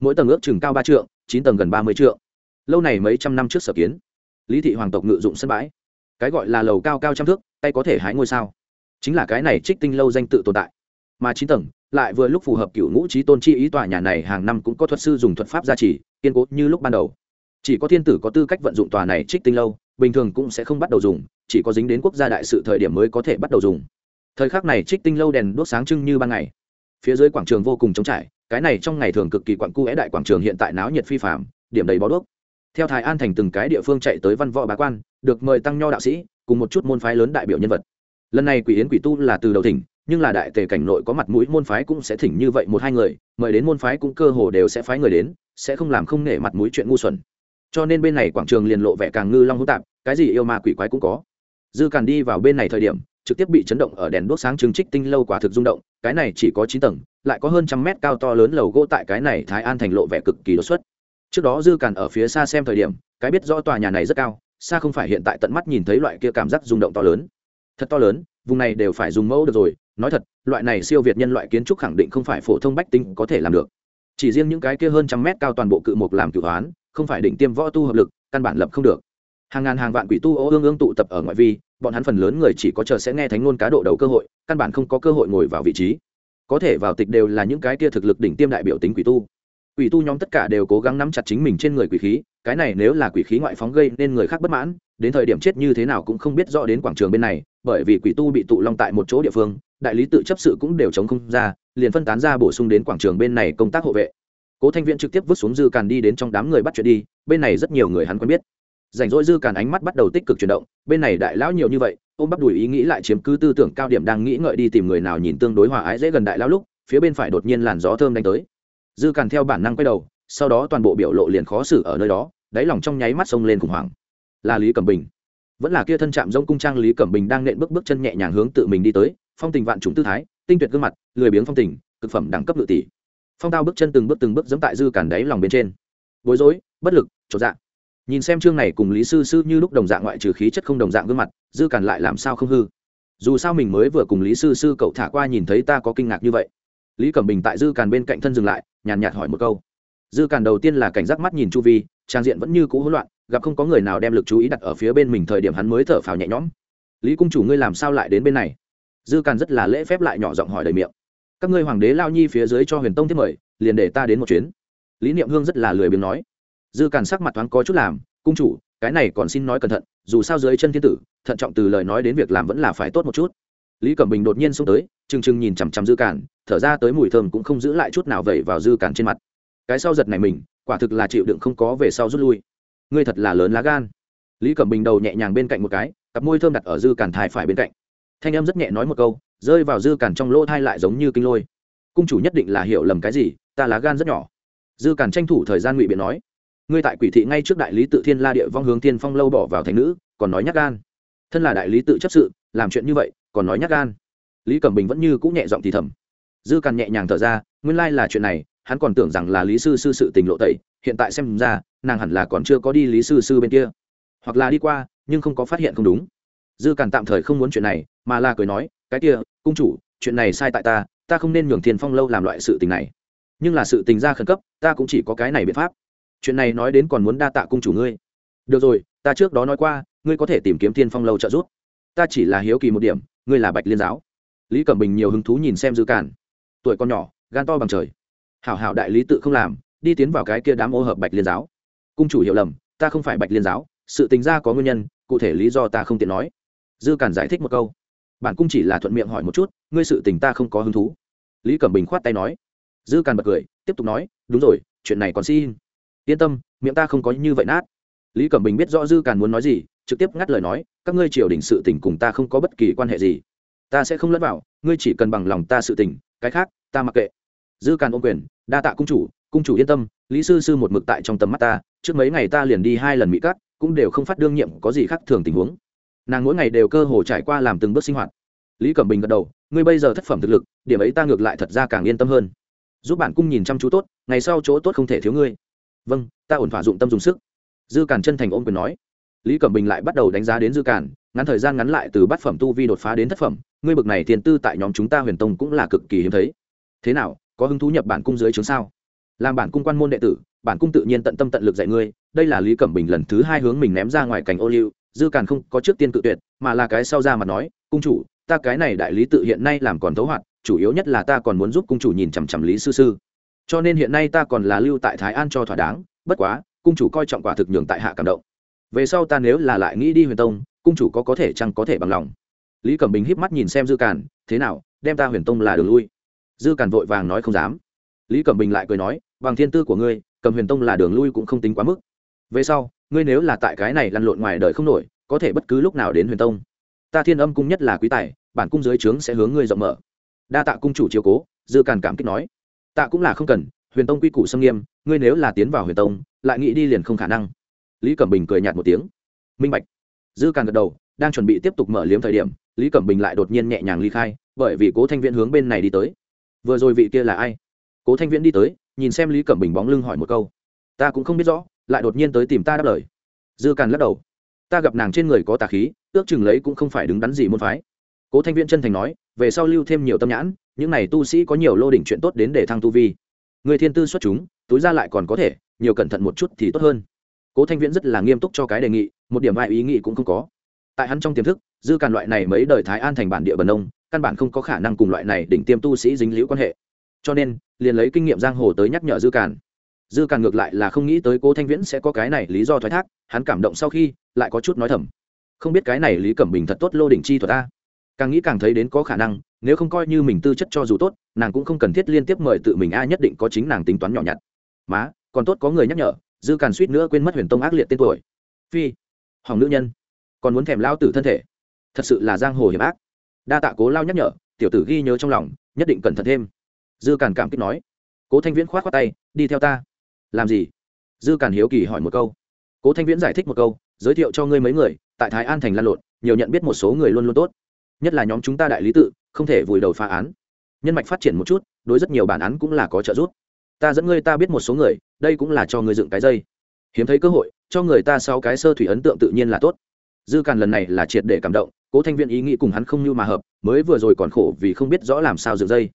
Mỗi tầng ước chừng cao ba trượng, chín tầng gần ba mươi trượng. Lâu này mấy trăm năm trước sở kiến. Lý thị hoàng tộc ngự dụng sân bãi cái gọi là lầu cao cao trăm thước, tay có thể hái ngôi sao. Chính là cái này trích tinh lâu danh tự tồn tại. Mà chín tầng, lại vừa lúc phù hợp cựu ngũ trí tôn chi ý tòa nhà này hàng năm cũng có thuật sư dùng thuật pháp gia trì, kiên cố như lúc ban đầu. Chỉ có thiên tử có tư cách vận dụng tòa này trích tinh lâu, bình thường cũng sẽ không bắt đầu dùng, chỉ có dính đến quốc gia đại sự thời điểm mới có thể bắt đầu dùng. Thời khắc này trích tinh lâu đèn đốt sáng trưng như ban ngày. Phía dưới quảng trường vô cùng trống trải, cái này trong ngày thường cực kỳ quặn cu é đại quảng trường hiện tại náo nhiệt phi phạm điểm đầy bó đuốc theo thái an thành từng cái địa phương chạy tới văn võ bá quan, được mời tăng nho đạo sĩ, cùng một chút môn phái lớn đại biểu nhân vật. Lần này quỷ yến quỷ tu là từ đầu thỉnh, nhưng là đại tề cảnh nội có mặt mũi, môn phái cũng sẽ thỉnh như vậy một hai người, mời đến môn phái cũng cơ hồ đều sẽ phái người đến, sẽ không làm không nể mặt mũi chuyện ngu xuẩn. Cho nên bên này quảng trường liền lộ vẻ càng ngư long hữu tạp, cái gì yêu ma quỷ quái cũng có. Dư càn đi vào bên này thời điểm, trực tiếp bị chấn động ở đèn đuốc sáng trưng trích tinh lâu quả thực rung động, cái này chỉ có chín tầng, lại có hơn trăm mét cao to lớn lầu gỗ tại cái này thái an thành lộ vẻ cực kỳ đột xuất trước đó dư càn ở phía xa xem thời điểm, cái biết rõ tòa nhà này rất cao, xa không phải hiện tại tận mắt nhìn thấy loại kia cảm giác rung động to lớn. Thật to lớn, vùng này đều phải dùng mẫu được rồi, nói thật, loại này siêu việt nhân loại kiến trúc khẳng định không phải phổ thông bách tinh có thể làm được. Chỉ riêng những cái kia hơn trăm mét cao toàn bộ cự mục làm cự hoán, không phải định tiêm võ tu hợp lực, căn bản lập không được. Hàng ngàn hàng vạn quỷ tu ô ương ương tụ tập ở ngoại vi, bọn hắn phần lớn người chỉ có chờ sẽ nghe thánh ngôn cá độ đầu cơ hội, căn bản không có cơ hội ngồi vào vị trí. Có thể vào tịch đều là những cái kia thực lực đỉnh tiêm đại biểu tính quỷ tu quỷ tu nhóm tất cả đều cố gắng nắm chặt chính mình trên người quỷ khí, cái này nếu là quỷ khí ngoại phóng gây nên người khác bất mãn, đến thời điểm chết như thế nào cũng không biết rõ đến quảng trường bên này, bởi vì quỷ tu bị tụ long tại một chỗ địa phương, đại lý tự chấp sự cũng đều chống không ra, liền phân tán ra bổ sung đến quảng trường bên này công tác hộ vệ. Cố thanh viễn trực tiếp vứt xuống dư càn đi đến trong đám người bắt chuyện đi, bên này rất nhiều người hắn quen biết. Rảnh rỗi dư càn ánh mắt bắt đầu tích cực chuyển động, bên này đại lão nhiều như vậy, ôm bắt đùi ý nghĩ lại chiếm cứ tư tưởng cao điểm đang nghĩ ngợi đi tìm người nào nhìn tương đối hòa ái dễ gần đại lão lúc, phía bên phải đột nhiên làn gió thơm đánh tới dư càn theo bản năng quay đầu, sau đó toàn bộ biểu lộ liền khó xử ở nơi đó, đáy lòng trong nháy mắt sông lên khủng hoảng. Là lý cẩm bình. Vẫn là kia thân chạm giống cung trang lý cẩm bình đang nện bước bước chân nhẹ nhàng hướng tự mình đi tới, phong tình vạn trùng tư thái, tinh tuyệt gương mặt, lười biếng phong tình, cực phẩm đẳng cấp ngự tỷ. Phong tao bước chân từng bước từng bước dẫm tại dư cản đáy lòng bên trên. Bối rối, bất lực trột dạ. Nhìn xem chương này cùng lý sư sư như lúc đồng dạng ngoại trừ khí chất không đồng dạng gương mặt, dư cản lại làm sao không hư? Dù sao mình mới vừa cùng lý sư sư cậu thả qua nhìn thấy ta có kinh ngạc như vậy. Lý cẩm bình tại dư càn bên cạnh thân dừng lại nhàn nhạt hỏi một câu. Dư càn đầu tiên là cảnh giác mắt nhìn chu vi, trang diện vẫn như cũ hỗn loạn, gặp không có người nào đem lực chú ý đặt ở phía bên mình thời điểm hắn mới thở phào nhẹ nhõm. Lý cung chủ, ngươi làm sao lại đến bên này? Dư càn rất là lễ phép lại nhỏ giọng hỏi đầy miệng. Các ngươi hoàng đế lao nhi phía dưới cho huyền tông tiếp mời, liền để ta đến một chuyến. Lý niệm hương rất là lười biếng nói. Dư càn sắc mặt thoáng có chút làm, cung chủ, cái này còn xin nói cẩn thận, dù sao dưới chân thiên tử, thận trọng từ lời nói đến việc làm vẫn là phải tốt một chút lý cẩm bình đột nhiên xông tới trừng trừng nhìn chằm chằm dư cản, thở ra tới mùi thơm cũng không giữ lại chút nào vẩy vào dư cản trên mặt. Cái sau giật này mình quả thực là chịu đựng không có về sau rút lui. Ngươi thật là lớn lá gan. Lý cẩm bình đầu nhẹ nhàng bên cạnh một cái cặp môi thơm đặt ở dư cản thai phải bên cạnh. Thanh em rất nhẹ nói một câu rơi vào dư cản trong lỗ thai lại giống như kinh lôi. Cung chủ nhất định là hiểu lầm cái gì ta lá gan rất nhỏ. Dư cản tranh thủ thời gian ngụy biện nói. Ngươi tại quỷ thị ngay trước đại lý tự thiên la địa vong hướng tiên phong lâu bỏ vào thành nữ còn nói nhắc gan. Thân là đại lý tự chấp sự làm chuyện như vậy, còn nói nhắc gan. Lý cẩm bình vẫn như cũng nhẹ giọng thì thầm. Dư càn nhẹ nhàng thở ra, nguyên lai là chuyện này, hắn còn tưởng rằng là lý sư sư sự tình lộ tẩy, hiện tại xem ra, nàng hẳn là còn chưa có đi lý sư sư bên kia. Hoặc là đi qua, nhưng không có phát hiện không đúng. Dư càn tạm thời không muốn chuyện này, mà là cười nói, cái kia, cung chủ, chuyện này sai tại ta ta không nên nhường thiên phong lâu làm loại sự tình này. Nhưng là sự tình ra khẩn cấp, ta cũng chỉ có cái này biện pháp. Chuyện này nói đến còn muốn đa tạ cung chủ ngươi. Được rồi, ta trước đó nói qua, ngươi có thể tìm kiếm thiên phong lâu trợ giúp ta chỉ là hiếu kỳ một điểm, ngươi là bạch liên giáo. Lý cẩm bình nhiều hứng thú nhìn xem dư cản. Tuổi con nhỏ, gan to bằng trời. Hảo hảo đại lý tự không làm, đi tiến vào cái kia đám ô hợp bạch liên giáo. Cung chủ hiểu lầm, ta không phải bạch liên giáo, sự tình ra có nguyên nhân, cụ thể lý do ta không tiện nói. Dư cản giải thích một câu. Bản cung chỉ là thuận miệng hỏi một chút, ngươi sự tình ta không có hứng thú. Lý cẩm bình khoát tay nói. Dư càn bật cười, tiếp tục nói, đúng rồi, chuyện này còn xin. Yên tâm, miệng ta không có như vậy nát. Lý cẩm bình biết rõ dư càn muốn nói gì trực tiếp ngắt lời nói, các ngươi triều đình sự tình cùng ta không có bất kỳ quan hệ gì. Ta sẽ không lẫn vào, ngươi chỉ cần bằng lòng ta sự tình, cái khác, ta mặc kệ. Dư càn ôm quyền, đa tạ cung chủ cung chủ yên tâm, lý sư sư một mực tại trong tầm mắt ta, trước mấy ngày ta liền đi hai lần mỹ cắt cũng đều không phát đương nhiệm có gì khác thường tình huống. Nàng mỗi ngày đều cơ hồ trải qua làm từng bước sinh hoạt. Lý cẩm bình gật đầu, ngươi bây giờ thất phẩm thực lực, điểm ấy ta ngược lại thật ra càng yên tâm hơn. Giúp bản cung nhìn chăm chú tốt, ngày sau chỗ tốt không thể thiếu ngươi. Vâng ta ổn thỏa dụng tâm dùng sức. Dư càn chân thành ôm quyền nói lý cẩm bình lại bắt đầu đánh giá đến dư cản, ngắn thời gian ngắn lại từ bát phẩm tu vi đột phá đến thất phẩm ngươi bực này tiền tư tại nhóm chúng ta huyền tông cũng là cực kỳ hiếm thấy. Thế nào có hứng thú nhập bản cung dưới chứng sao? Làm bản cung quan môn đệ tử bản cung tự nhiên tận tâm tận lực dạy ngươi đây là lý cẩm bình lần thứ hai hướng mình ném ra ngoài cảnh ô liu dư càn không có trước tiên cự tuyệt mà là cái sau ra mà nói cung chủ ta cái này đại lý tự hiện nay làm còn thấu hoạt chủ yếu nhất là ta còn muốn giúp cung chủ nhìn chằm chằm lý sư sư. Cho nên hiện nay ta còn là lưu tại thái an cho thỏa đáng bất quá cung chủ coi trọng quả thực nhường tại hạ cảm động về sau ta nếu là lại nghĩ đi huyền tông, cung chủ có có thể chăng có thể bằng lòng? Lý cẩm bình híp mắt nhìn xem dư càn, thế nào, đem ta huyền tông là đường lui? Dư càn vội vàng nói không dám. Lý cẩm bình lại cười nói, bằng thiên tư của ngươi, cầm huyền tông là đường lui cũng không tính quá mức. Về sau, ngươi nếu là tại cái này lăn lộn ngoài đời không nổi, có thể bất cứ lúc nào đến huyền tông. Ta thiên âm cung nhất là quý tài, bản cung dưới trướng sẽ hướng ngươi rộng mở. Đa tạ cung chủ chiếu cố, dư càn cảm kích nói. Tạ cũng là không cần, huyền tông quy củ xâm nghiêm, ngươi nếu là tiến vào huyền tông, lại nghĩ đi liền không khả năng lý cẩm bình cười nhạt một tiếng. Minh bạch. Dư càn gật đầu, đang chuẩn bị tiếp tục mở liếm thời điểm, lý cẩm bình lại đột nhiên nhẹ nhàng ly khai, bởi vì cố thanh viễn hướng bên này đi tới. Vừa rồi vị kia là ai? Cố thanh viễn đi tới, nhìn xem lý cẩm bình bóng lưng hỏi một câu. Ta cũng không biết rõ, lại đột nhiên tới tìm ta đáp lời. Dư càn lắc đầu. Ta gặp nàng trên người có tà khí, ước chừng lấy cũng không phải đứng đắn gì môn phái. Cố thanh viễn chân thành nói, về sau lưu thêm nhiều tâm nhãn, những này tu sĩ có nhiều lô đỉnh chuyện tốt đến để thăng tu vi. Người thiên tư xuất chúng, túi ra lại còn có thể, nhiều cẩn thận một chút thì tốt hơn cố thanh viễn rất là nghiêm túc cho cái đề nghị, một điểm vài ý nghĩ cũng không có. Tại hắn trong tiềm thức, dư càn loại này mấy đời thái an thành bản địa bần nông căn bản không có khả năng cùng loại này đỉnh tiêm tu sĩ dính liễu quan hệ. Cho nên, liền lấy kinh nghiệm giang hồ tới nhắc nhở dư càn. Dư càn ngược lại là không nghĩ tới cố thanh viễn sẽ có cái này lý do thoái thác, hắn cảm động sau khi lại có chút nói thầm. Không biết cái này lý cẩm bình thật tốt lô đỉnh chi thuật ta càng nghĩ càng thấy đến có khả năng, nếu không coi như mình tư chất cho dù tốt, nàng cũng không cần thiết liên tiếp mời tự mình a, nhất định có chính nàng tính toán nhỏ nhặt. Má, còn tốt có người nhắc nhở dư càn suýt nữa quên mất huyền tông ác liệt tên tuổi. Phi, hỏng nữ nhân. Còn muốn thèm lao tử thân thể. Thật sự là giang hồ hiểm ác. Đa tạ cố lao nhắc nhở, tiểu tử ghi nhớ trong lòng, nhất định cẩn thận thêm. Dư càn cảm kích nói. Cố thanh viễn k h o á t khoác tay, đi theo ta. Làm gì? Dư càn hiếu kỳ hỏi một câu. Cố thanh viễn giải thích một câu, giới thiệu cho ngươi mấy người, tại thái an thành lan lộn, nhiều nhận biết một số người luôn luôn tốt. Nhất là nhóm chúng ta đại lý tự, không thể vùi đầu phá án. Nhân mạch phát triển một chút, đối rất nhiều bản án cũng là có trợ giúp ta dẫn ngươi ta biết một số người, đây cũng là cho ngươi dựng cái dây. Hiếm thấy cơ hội, cho người ta sau cái sơ thủy ấn tượng tự nhiên là tốt. Dư càn lần này là triệt để cảm động, cố thanh viễn ý nghĩ cùng hắn không như mà hợp, mới vừa rồi còn khổ vì không biết rõ làm sao dựng dây.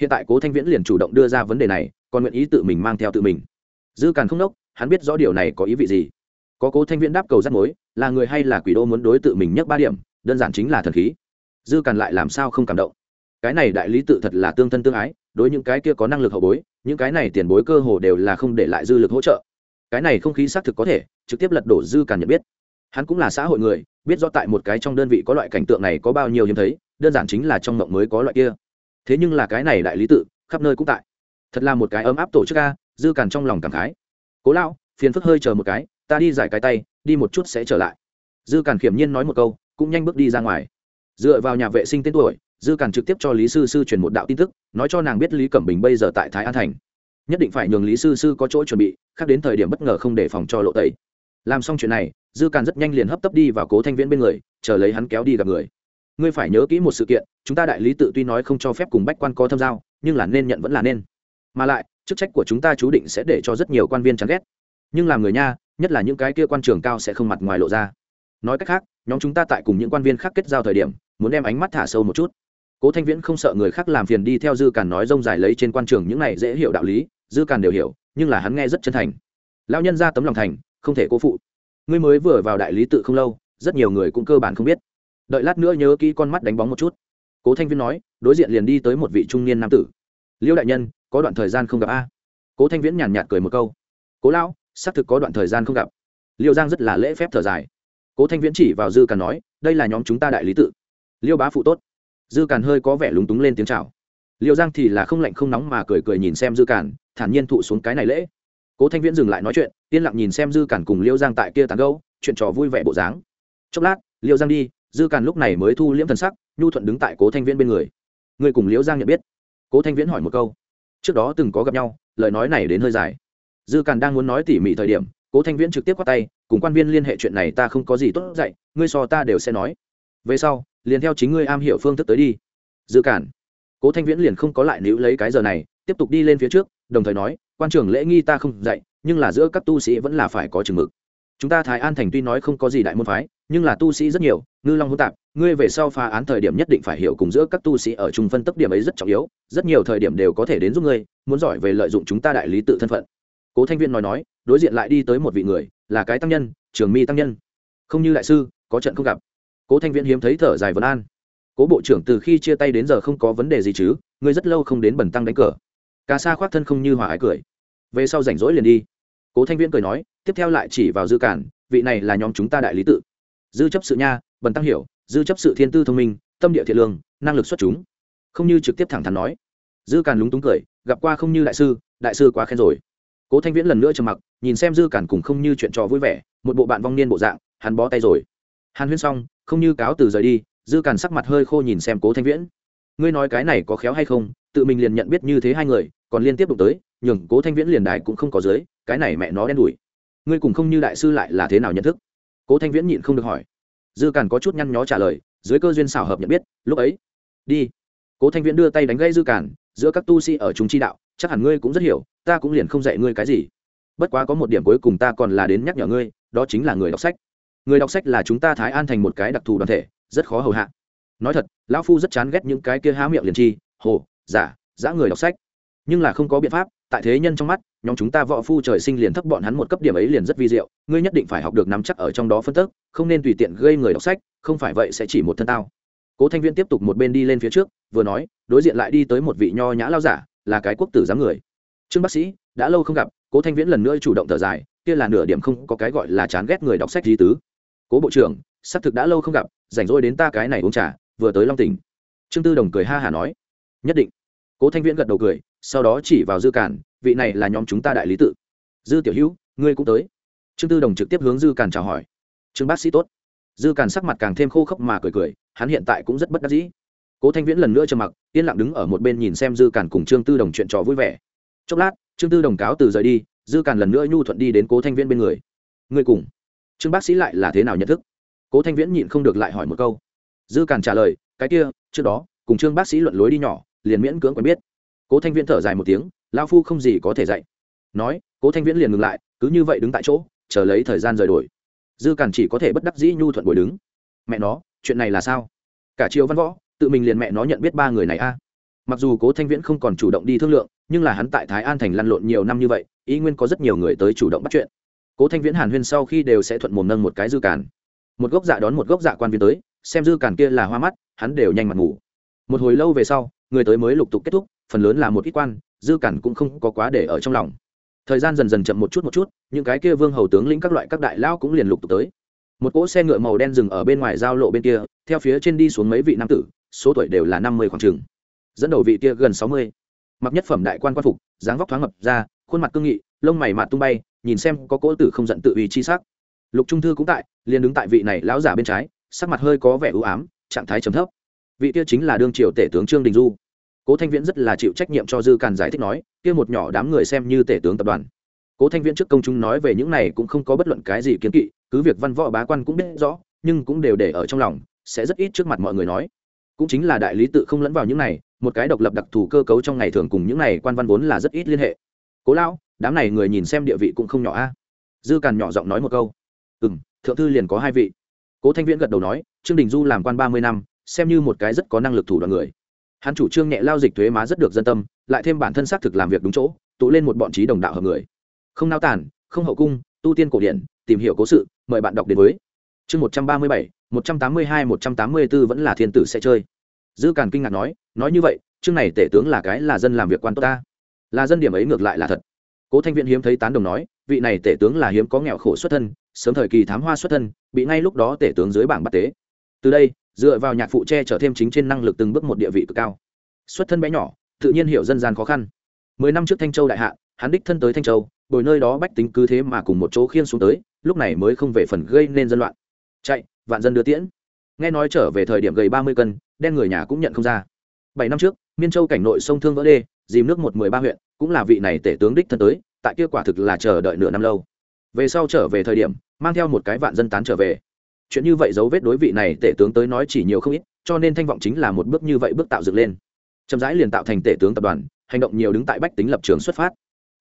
Hiện tại cố thanh viễn liền chủ động đưa ra vấn đề này, còn nguyện ý tự mình mang theo tự mình. Dư càn không đốc hắn biết rõ điều này có ý vị gì. Có cố thanh viễn đáp cầu rắt mối, là người hay là quỷ đô muốn đối tự mình nhắc ba điểm, đơn giản chính là thần khí. Dư càn lại làm sao không cảm động? Cái này đại lý tự thật là tương thân tương ái đối những cái kia có năng lực hậu bối, những cái này tiền bối cơ hồ đều là không để lại dư lực hỗ trợ. Cái này không khí xác thực có thể, trực tiếp lật đổ dư càn nhận biết. Hắn cũng là xã hội người, biết rõ tại một cái trong đơn vị có loại cảnh tượng này có bao nhiêu hiếm thấy, đơn giản chính là trong mộng mới có loại kia. Thế nhưng là cái này đại lý tự, khắp nơi cũng tại. Thật là một cái ấm áp tổ chức ca dư càn trong lòng cảm khái. Cố lão, phiền phức hơi chờ một cái, ta đi giải cái tay, đi một chút sẽ trở lại. Dư càn khiểm nhiên nói một câu, cũng nhanh bước đi ra ngoài. Dựa vào nhà vệ sinh tên tuổi dư càn trực tiếp cho lý sư sư truyền một đạo tin tức, nói cho nàng biết lý cẩm bình bây giờ tại thái an thành. Nhất định phải nhường lý sư sư có chỗ chuẩn bị, khác đến thời điểm bất ngờ không để phòng cho lộ tẩy. Làm xong chuyện này, dư càn rất nhanh liền hấp tấp đi vào cố thanh viễn bên người, chờ lấy hắn kéo đi gặp người. Ngươi phải nhớ kỹ một sự kiện, chúng ta đại lý tự tuy nói không cho phép cùng bách quan có thâm giao, nhưng là nên nhận vẫn là nên. Mà lại, chức trách của chúng ta chú định sẽ để cho rất nhiều quan viên chán ghét. Nhưng làm người nha, nhất là những cái kia quan trường cao sẽ không mặt ngoài lộ ra. Nói cách khác, nhóm chúng ta tại cùng những quan viên khác kết giao thời điểm, muốn đem ánh mắt thả sâu một chút cố thanh viễn không sợ người khác làm phiền đi theo dư càn nói rông dài lấy trên quan trường những này dễ hiểu đạo lý, dư càn đều hiểu, nhưng là hắn nghe rất chân thành. Lao nhân ra tấm lòng thành, không thể cố phụ. Ngươi mới vừa vào đại lý tự không lâu, rất nhiều người cũng cơ bản không biết. Đợi lát nữa nhớ kỹ con mắt đánh bóng một chút. Cố thanh Viễn nói, đối diện liền đi tới một vị trung niên nam tử. Liêu đại nhân, có đoạn thời gian không gặp a? Cố thanh viễn nhàn nhạt cười một câu. Cố lão, xác thực có đoạn thời gian không gặp. Liêu giang rất là lễ phép thở dài. Cố thanh viễn chỉ vào dư càn nói, đây là nhóm chúng ta đại lý tự. Liêu bá phụ tốt dư càn hơi có vẻ lúng túng lên tiếng chào. Liêu giang thì là không lạnh không nóng mà cười cười nhìn xem dư càn, thản nhiên thụ xuống cái này lễ. Cố thanh viễn dừng lại nói chuyện, yên lặng nhìn xem dư càn cùng liêu giang tại kia tàn gâu chuyện trò vui vẻ bộ dáng. Chốc lát, liêu giang đi, dư càn lúc này mới thu liễm thần sắc, nhu thuận đứng tại cố thanh viễn bên người. Người cùng liễu giang nhận biết. Cố thanh viễn hỏi một câu. Trước đó từng có gặp nhau, lời nói này đến hơi dài. Dư càn đang muốn nói tỉ mỉ thời điểm, cố thanh viễn trực tiếp qua tay, cùng quan viên liên hệ chuyện này ta không có gì tốt dạy, ngươi so ta đều sẽ nói. Về sau liền theo chính ngươi am hiểu phương thức tới đi. Dự cản. Cố thanh viễn liền không có lại níu lấy cái giờ này, tiếp tục đi lên phía trước, đồng thời nói, quan trưởng lễ nghi ta không dạy, nhưng là giữa các tu sĩ vẫn là phải có chừng mực. Chúng ta thái an thành tuy nói không có gì đại môn phái, nhưng là tu sĩ rất nhiều, ngư long hỗn tạp, ngươi về sau phá án thời điểm nhất định phải hiểu cùng giữa các tu sĩ ở chung phân tấp điểm ấy rất trọng yếu, rất nhiều thời điểm đều có thể đến giúp ngươi, muốn giỏi về lợi dụng chúng ta đại lý tự thân phận. Cố thanh viên nói nói, đối diện lại đi tới một vị người, là cái tăng nhân, trường mi tăng nhân. Không như đại sư, có trận không gặp cố thanh viễn hiếm thấy thở dài vấn an. Cố bộ trưởng từ khi chia tay đến giờ không có vấn đề gì chứ, ngươi rất lâu không đến bẩn tăng đánh cờ. Cà sa khoác thân không như hòa ái cười. Về sau rảnh rỗi liền đi. Cố thanh viễn cười nói, tiếp theo lại chỉ vào dư cản, vị này là nhóm chúng ta đại lý tự. Dư chấp sự nha bần tăng hiểu, dư chấp sự thiên tư thông minh, tâm địa thiện lương, năng lực xuất chúng. Không như trực tiếp thẳng thắn nói. Dư cản lúng túng cười, gặp qua không như đại sư đại sư quá khen rồi. Cố thanh viễn lần nữa trầm mặc, nhìn xem dư cản cùng không như chuyện trò vui vẻ, một bộ bạn vong niên bộ dạng, hắn bó tay rồi. Hàn huyên xong không như cáo từ rời đi, dư càn sắc mặt hơi khô nhìn xem cố thanh viễn. Ngươi nói cái này có khéo hay không? Tự mình liền nhận biết như thế hai người, còn liên tiếp đụng tới, nhường cố thanh viễn liền đài cũng không có dưới, cái này mẹ nó đen đủi. Ngươi cùng không như đại sư lại là thế nào nhận thức? Cố thanh viễn nhịn không được hỏi. Dư càn có chút nhăn nhó trả lời, dưới cơ duyên xảo hợp nhận biết, lúc ấy, đi. Cố thanh viễn đưa tay đánh gây dư càn, giữa các tu sĩ ở chúng chi đạo, chắc hẳn ngươi cũng rất hiểu, ta cũng liền không dạy ngươi cái gì. Bất quá có một điểm cuối cùng ta còn là đến nhắc nhở ngươi, đó chính là người đọc sách người đọc sách là chúng ta thái an thành một cái đặc thù đoàn thể, rất khó hầu hạ. Nói thật, lão phu rất chán ghét những cái kia há miệng liền chi, hồ, giả giã người đọc sách. Nhưng là không có biện pháp, tại thế nhân trong mắt, nhóm chúng ta võ phu trời sinh liền thấp bọn hắn một cấp điểm ấy liền rất vi diệu, ngươi nhất định phải học được nắm chắc ở trong đó phân tức, không nên tùy tiện gây người đọc sách, không phải vậy sẽ chỉ một thân tao. Cố thanh viễn tiếp tục một bên đi lên phía trước, vừa nói, đối diện lại đi tới một vị nho nhã lao giả, là cái quốc tử giám người. Trương bác sĩ, đã lâu không gặp, cố thanh viễn lần nữa chủ động thở dài, kia là nửa điểm không có cái gọi là chán ghét người đọc sách di tứ cố bộ trưởng, xác thực đã lâu không gặp, rảnh rỗi đến ta cái này uống trà, vừa tới long tỉnh. Trương tư đồng cười ha hả nói, nhất định. Cố thanh viễn gật đầu cười, sau đó chỉ vào dư cản, vị này là nhóm chúng ta đại lý tự. Dư tiểu hữu, ngươi cũng tới. Trương tư đồng trực tiếp hướng dư cản chào hỏi, trương bác sĩ tốt. Dư cản sắc mặt càng thêm khô khốc mà cười cười, hắn hiện tại cũng rất bất đắc dĩ. Cố thanh viễn lần nữa trầm mặc, yên lặng đứng ở một bên nhìn xem dư cản cùng trương tư đồng chuyện trò vui vẻ. Chốc lát, trương tư đồng cáo từ rời đi, dư cản lần nữa nhu thuận đi đến cố thanh viễn bên người. Ngươi cùng trương bác sĩ lại là thế nào nhận thức? Cố thanh viễn nhịn không được lại hỏi một câu. Dư cản trả lời, cái kia, trước đó, cùng trương bác sĩ luận lối đi nhỏ, liền miễn cưỡng quen biết. Cố thanh viễn thở dài một tiếng lao phu không gì có thể dạy. Nói, cố thanh viễn liền ngừng lại, cứ như vậy đứng tại chỗ, chờ lấy thời gian rời đổi. Dư cản chỉ có thể bất đắc dĩ nhu thuận bồi đứng. Mẹ nó, chuyện này là sao? Cả triều văn võ, tự mình liền mẹ nó nhận biết ba người này a. Mặc dù cố thanh viễn không còn chủ động đi thương lượng, nhưng là hắn tại thái an thành lăn lộn nhiều năm như vậy ý nguyên có rất nhiều người tới chủ động bắt chuyện cố thanh viễn hàn huyên sau khi đều sẽ thuận mồm nâng một cái dư cản một gốc dạ đón một gốc dạ quan viên tới, xem dư cản kia là hoa mắt, hắn đều nhanh mặt ngủ. Một hồi lâu về sau, người tới mới lục tục kết thúc, phần lớn là một ít quan, dư cản cũng không có quá để ở trong lòng. Thời gian dần dần chậm một chút một chút, những cái kia vương hầu tướng lĩnh các loại các đại lao cũng liền lục tục tới. Một cỗ xe ngựa màu đen dừng ở bên ngoài giao lộ bên kia, theo phía trên đi xuống mấy vị nam tử, số tuổi đều là năm mươi khoảng trường dẫn đầu vị kia gần sáu mươi. Mặc nhất phẩm đại quan quan phục, dáng vóc thoáng ngập ra, khuôn mặt cương nghị lông mày mạt tung bay, nhìn xem có cỗ tử không giận tự ý chi sắc. Lục trung thư cũng tại, liền đứng tại vị này lão giả bên trái, sắc mặt hơi có vẻ ưu ám, trạng thái trầm thấp. Vị kia chính là đương triều tể tướng trương đình du. Cố thanh viễn rất là chịu trách nhiệm cho dư càn giải thích nói, kia một nhỏ đám người xem như tể tướng tập đoàn. Cố thanh viễn trước công chúng nói về những này cũng không có bất luận cái gì kiến kỵ, cứ việc văn võ bá quan cũng biết rõ, nhưng cũng đều để ở trong lòng, sẽ rất ít trước mặt mọi người nói. Cũng chính là đại lý tự không lẫn vào những này, một cái độc lập đặc thù cơ cấu trong ngày thường cùng những này quan văn vốn là rất ít liên hệ. Cố lão đám này người nhìn xem địa vị cũng không nhỏ a. Dư càn nhỏ giọng nói một câu. Ừ m thượng thư liền có hai vị. Cố thanh viễn gật đầu nói, trương đình du làm quan ba mươi năm, xem như một cái rất có năng lực thủ đoàn người. Hắn chủ trương nhẹ lao dịch thuế má rất được dân tâm, lại thêm bản thân xác thực làm việc đúng chỗ, tụ lên một bọn trí đồng đạo hợp người. Không nao tản không hậu cung, tu tiên cổ điển, tìm hiểu cố sự, mời bạn đọc đến với. Chương một trăm ba mươi bảy, một trăm tám mươi hai, một trăm tám mươi b ố vẫn là thiên tử sẽ chơi. Dư càn kinh ngạc nói nói như vậy, chương này tể tướng là cái là dân làm việc quan tốt ta. Là dân điểm ấy ngược lại là thật cố thanh viện hiếm thấy tán đồng nói, vị này tể tướng là hiếm có nghèo khổ xuất thân, sớm thời kỳ thám hoa xuất thân, bị ngay lúc đó tể tướng dưới bảng bắt tế. Từ đây, dựa vào nhạc phụ che trở thêm chính trên năng lực từng bước một địa vị cực cao. Xuất thân bé nhỏ, tự nhiên hiểu dân gian khó khăn. Mười năm trước thanh châu đại hạ, hắn đích thân tới thanh châu bồi nơi đó bách tính cứ thế mà cùng một chỗ khiên xuống tới, lúc này mới không về phần gây nên dân loạn. Chạy, vạn dân đưa tiễn. Nghe nói trở về thời điểm gầy ba mươi cân, đen người nhà cũng nhận không ra. Bảy năm trước, miên châu cảnh nội sông thương vỡ đê dìm nước một mười ba huyện, cũng là vị này tể tướng đích thân tới, tại kia quả thực là chờ đợi nửa năm lâu. Về sau trở về thời điểm, mang theo một cái vạn dân tán trở về. Chuyện như vậy dấu vết đối vị này tể tướng tới nói chỉ nhiều không ít, cho nên thanh vọng chính là một bước như vậy bước tạo dựng lên. Chậm rãi liền tạo thành tể tướng tập đoàn, hành động nhiều đứng tại bách tính lập trường xuất phát.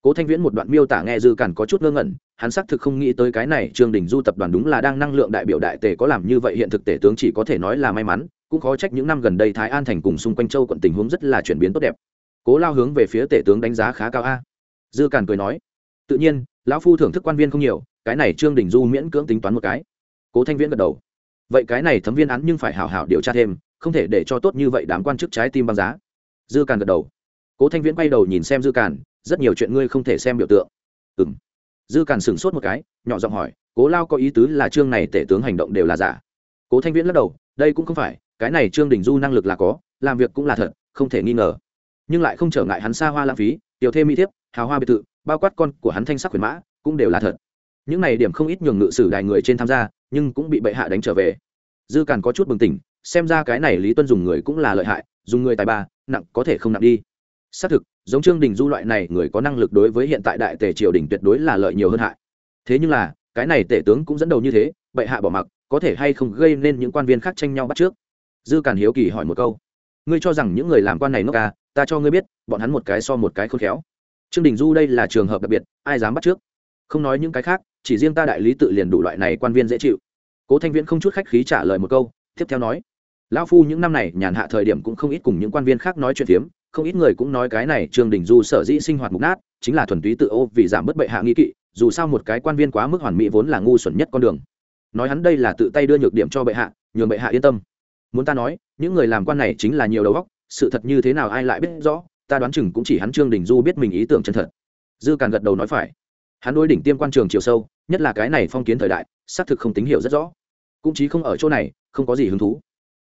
Cố thanh viễn một đoạn miêu tả nghe dư cản có chút ngơ ngẩn, hắn xác thực không nghĩ tới cái này trương đình du tập đoàn đúng là đang năng lượng đại biểu đại tể có làm như vậy hiện thực tể tướng chỉ có thể nói là may mắn, cũng khó trách những năm gần đây thái an thành cùng xung quanh châu quận tình huống rất là chuyển biến tốt đẹp cố lao hướng về phía tể tướng đánh giá khá cao a. Dư Càn cười nói, tự nhiên, lão phu thưởng thức quan viên không nhiều, cái này trương đình du miễn cưỡng tính toán một cái. Cố thanh viễn gật đầu, vậy cái này thấm viên án nhưng phải hảo hảo điều tra thêm, không thể để cho tốt như vậy đám quan chức trái tim băng giá. Dư càn gật đầu. Cố thanh viễn quay đầu nhìn xem dư càn, rất nhiều chuyện ngươi không thể xem biểu tượng. Ừ m dư càn sửng sốt một cái, nhỏ giọng hỏi, cố lao có ý tứ là chương này tể tướng hành động đều là giả? Cố thanh viễn lắc đầu, đây cũng không phải, cái này trương đình du năng lực là có, làm việc cũng là thật, không thể nghi ngờ nhưng lại không trở ngại hắn xa hoa lãng phí, tiểu thêm mỹ thiếp, hào hoa biệt thự, bao quát con của hắn thanh sắc quyền mã, cũng đều là thật. Những này điểm không ít nhường ngự sử đài người trên tham gia, nhưng cũng bị bệ hạ đánh trở về. Dư càn có chút bừng tỉnh, xem ra cái này lý tuân dùng người cũng là lợi hại, dùng người tài ba, nặng có thể không nặng đi. Xác thực, giống trương đình du loại này người có năng lực đối với hiện tại đại tề triều đình tuyệt đối là lợi nhiều hơn hại. Thế nhưng là, cái này tể tướng cũng dẫn đầu như thế, bệ hạ bỏ mặc, có thể hay không gây nên những quan viên khác tranh nhau bắt trước? Dư càn hiếu kỳ hỏi một câu. Ngươi cho rằng những người làm quan này ngốc ca ta cho ngươi biết, bọn hắn một cái so một cái khôn khéo. Trương đình du đây là trường hợp đặc biệt, ai dám bắt trước? Không nói những cái khác, chỉ riêng ta đại lý tự liền đủ loại này quan viên dễ chịu. Cố thanh viễn không chút khách khí trả lời một câu, tiếp theo nói, lão phu những năm này, nhàn hạ thời điểm cũng không ít cùng những quan viên khác nói chuyện phiếm, không ít người cũng nói cái này trương đình du sở dĩ sinh hoạt mục nát, chính là thuần túy tự ô vì giảm bất bệ hạ nghi kỵ, dù sao một cái quan viên quá mức hoàn mỹ vốn là ngu xuẩn nhất con đường. Nói hắn đây là tự tay đưa nhược điểm cho bệ hạ, nhường bệ hạ yên tâm. Muốn ta nói, những người làm quan này chính là nhiều đầu óc sự thật như thế nào ai lại biết rõ, ta đoán chừng cũng chỉ hắn trương đình du biết mình ý tưởng chân thật. Dư càn gật đầu nói phải. Hắn đối đỉnh tiêm quan trường chiều sâu, nhất là cái này phong kiến thời đại, xác thực không tín hiệu rất rõ. Cũng chí không ở chỗ này, không có gì hứng thú.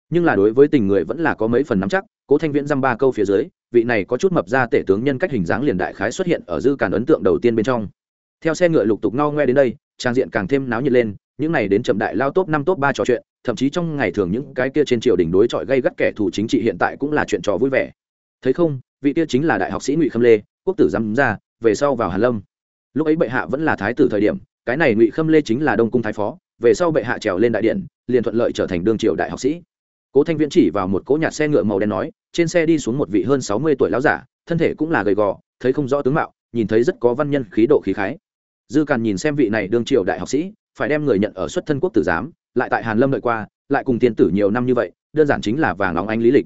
Nhưng là đối với tình người vẫn là có mấy phần nắm chắc, cố thanh viễn dăm ba câu phía dưới, vị này có chút mập ra tể tướng nhân cách hình dáng liền đại khái xuất hiện ở dư càn ấn tượng đầu tiên bên trong. Theo xe ngựa lục tục ngao ngoe đến đây, trang diện càng thêm náo nhiệt lên, những này đến chậm đại lao top năm top ba trò chuyện thậm chí trong ngày thường những cái kia trên triều đình đối chọi gây gắt kẻ thù chính trị hiện tại cũng là chuyện trò vui vẻ. Thấy không, vị kia chính là đại học sĩ ngụy khâm lê, quốc tử giám ra về sau vào hàn lâm. Lúc ấy bệ hạ vẫn là thái tử thời điểm, cái này ngụy khâm lê chính là đông cung thái phó, về sau bệ hạ trèo lên đại điện, liền thuận lợi trở thành đương triều đại học sĩ. Cố thanh viễn chỉ vào một cỗ nhạt xe ngựa màu đen nói, trên xe đi xuống một vị hơn sáu mươi tuổi lão giả, thân thể cũng là gầy gò, thấy không rõ tướng mạo, nhìn thấy rất có văn nhân khí độ khí khái. Dư càn nhìn xem vị này đương triều đại học sĩ, phải đem người nhận ở xuất thân quốc tử giám lại tại hàn lâm đợi qua, lại cùng tiên tử nhiều năm như vậy, đơn giản chính là vàng óng ánh lý lịch.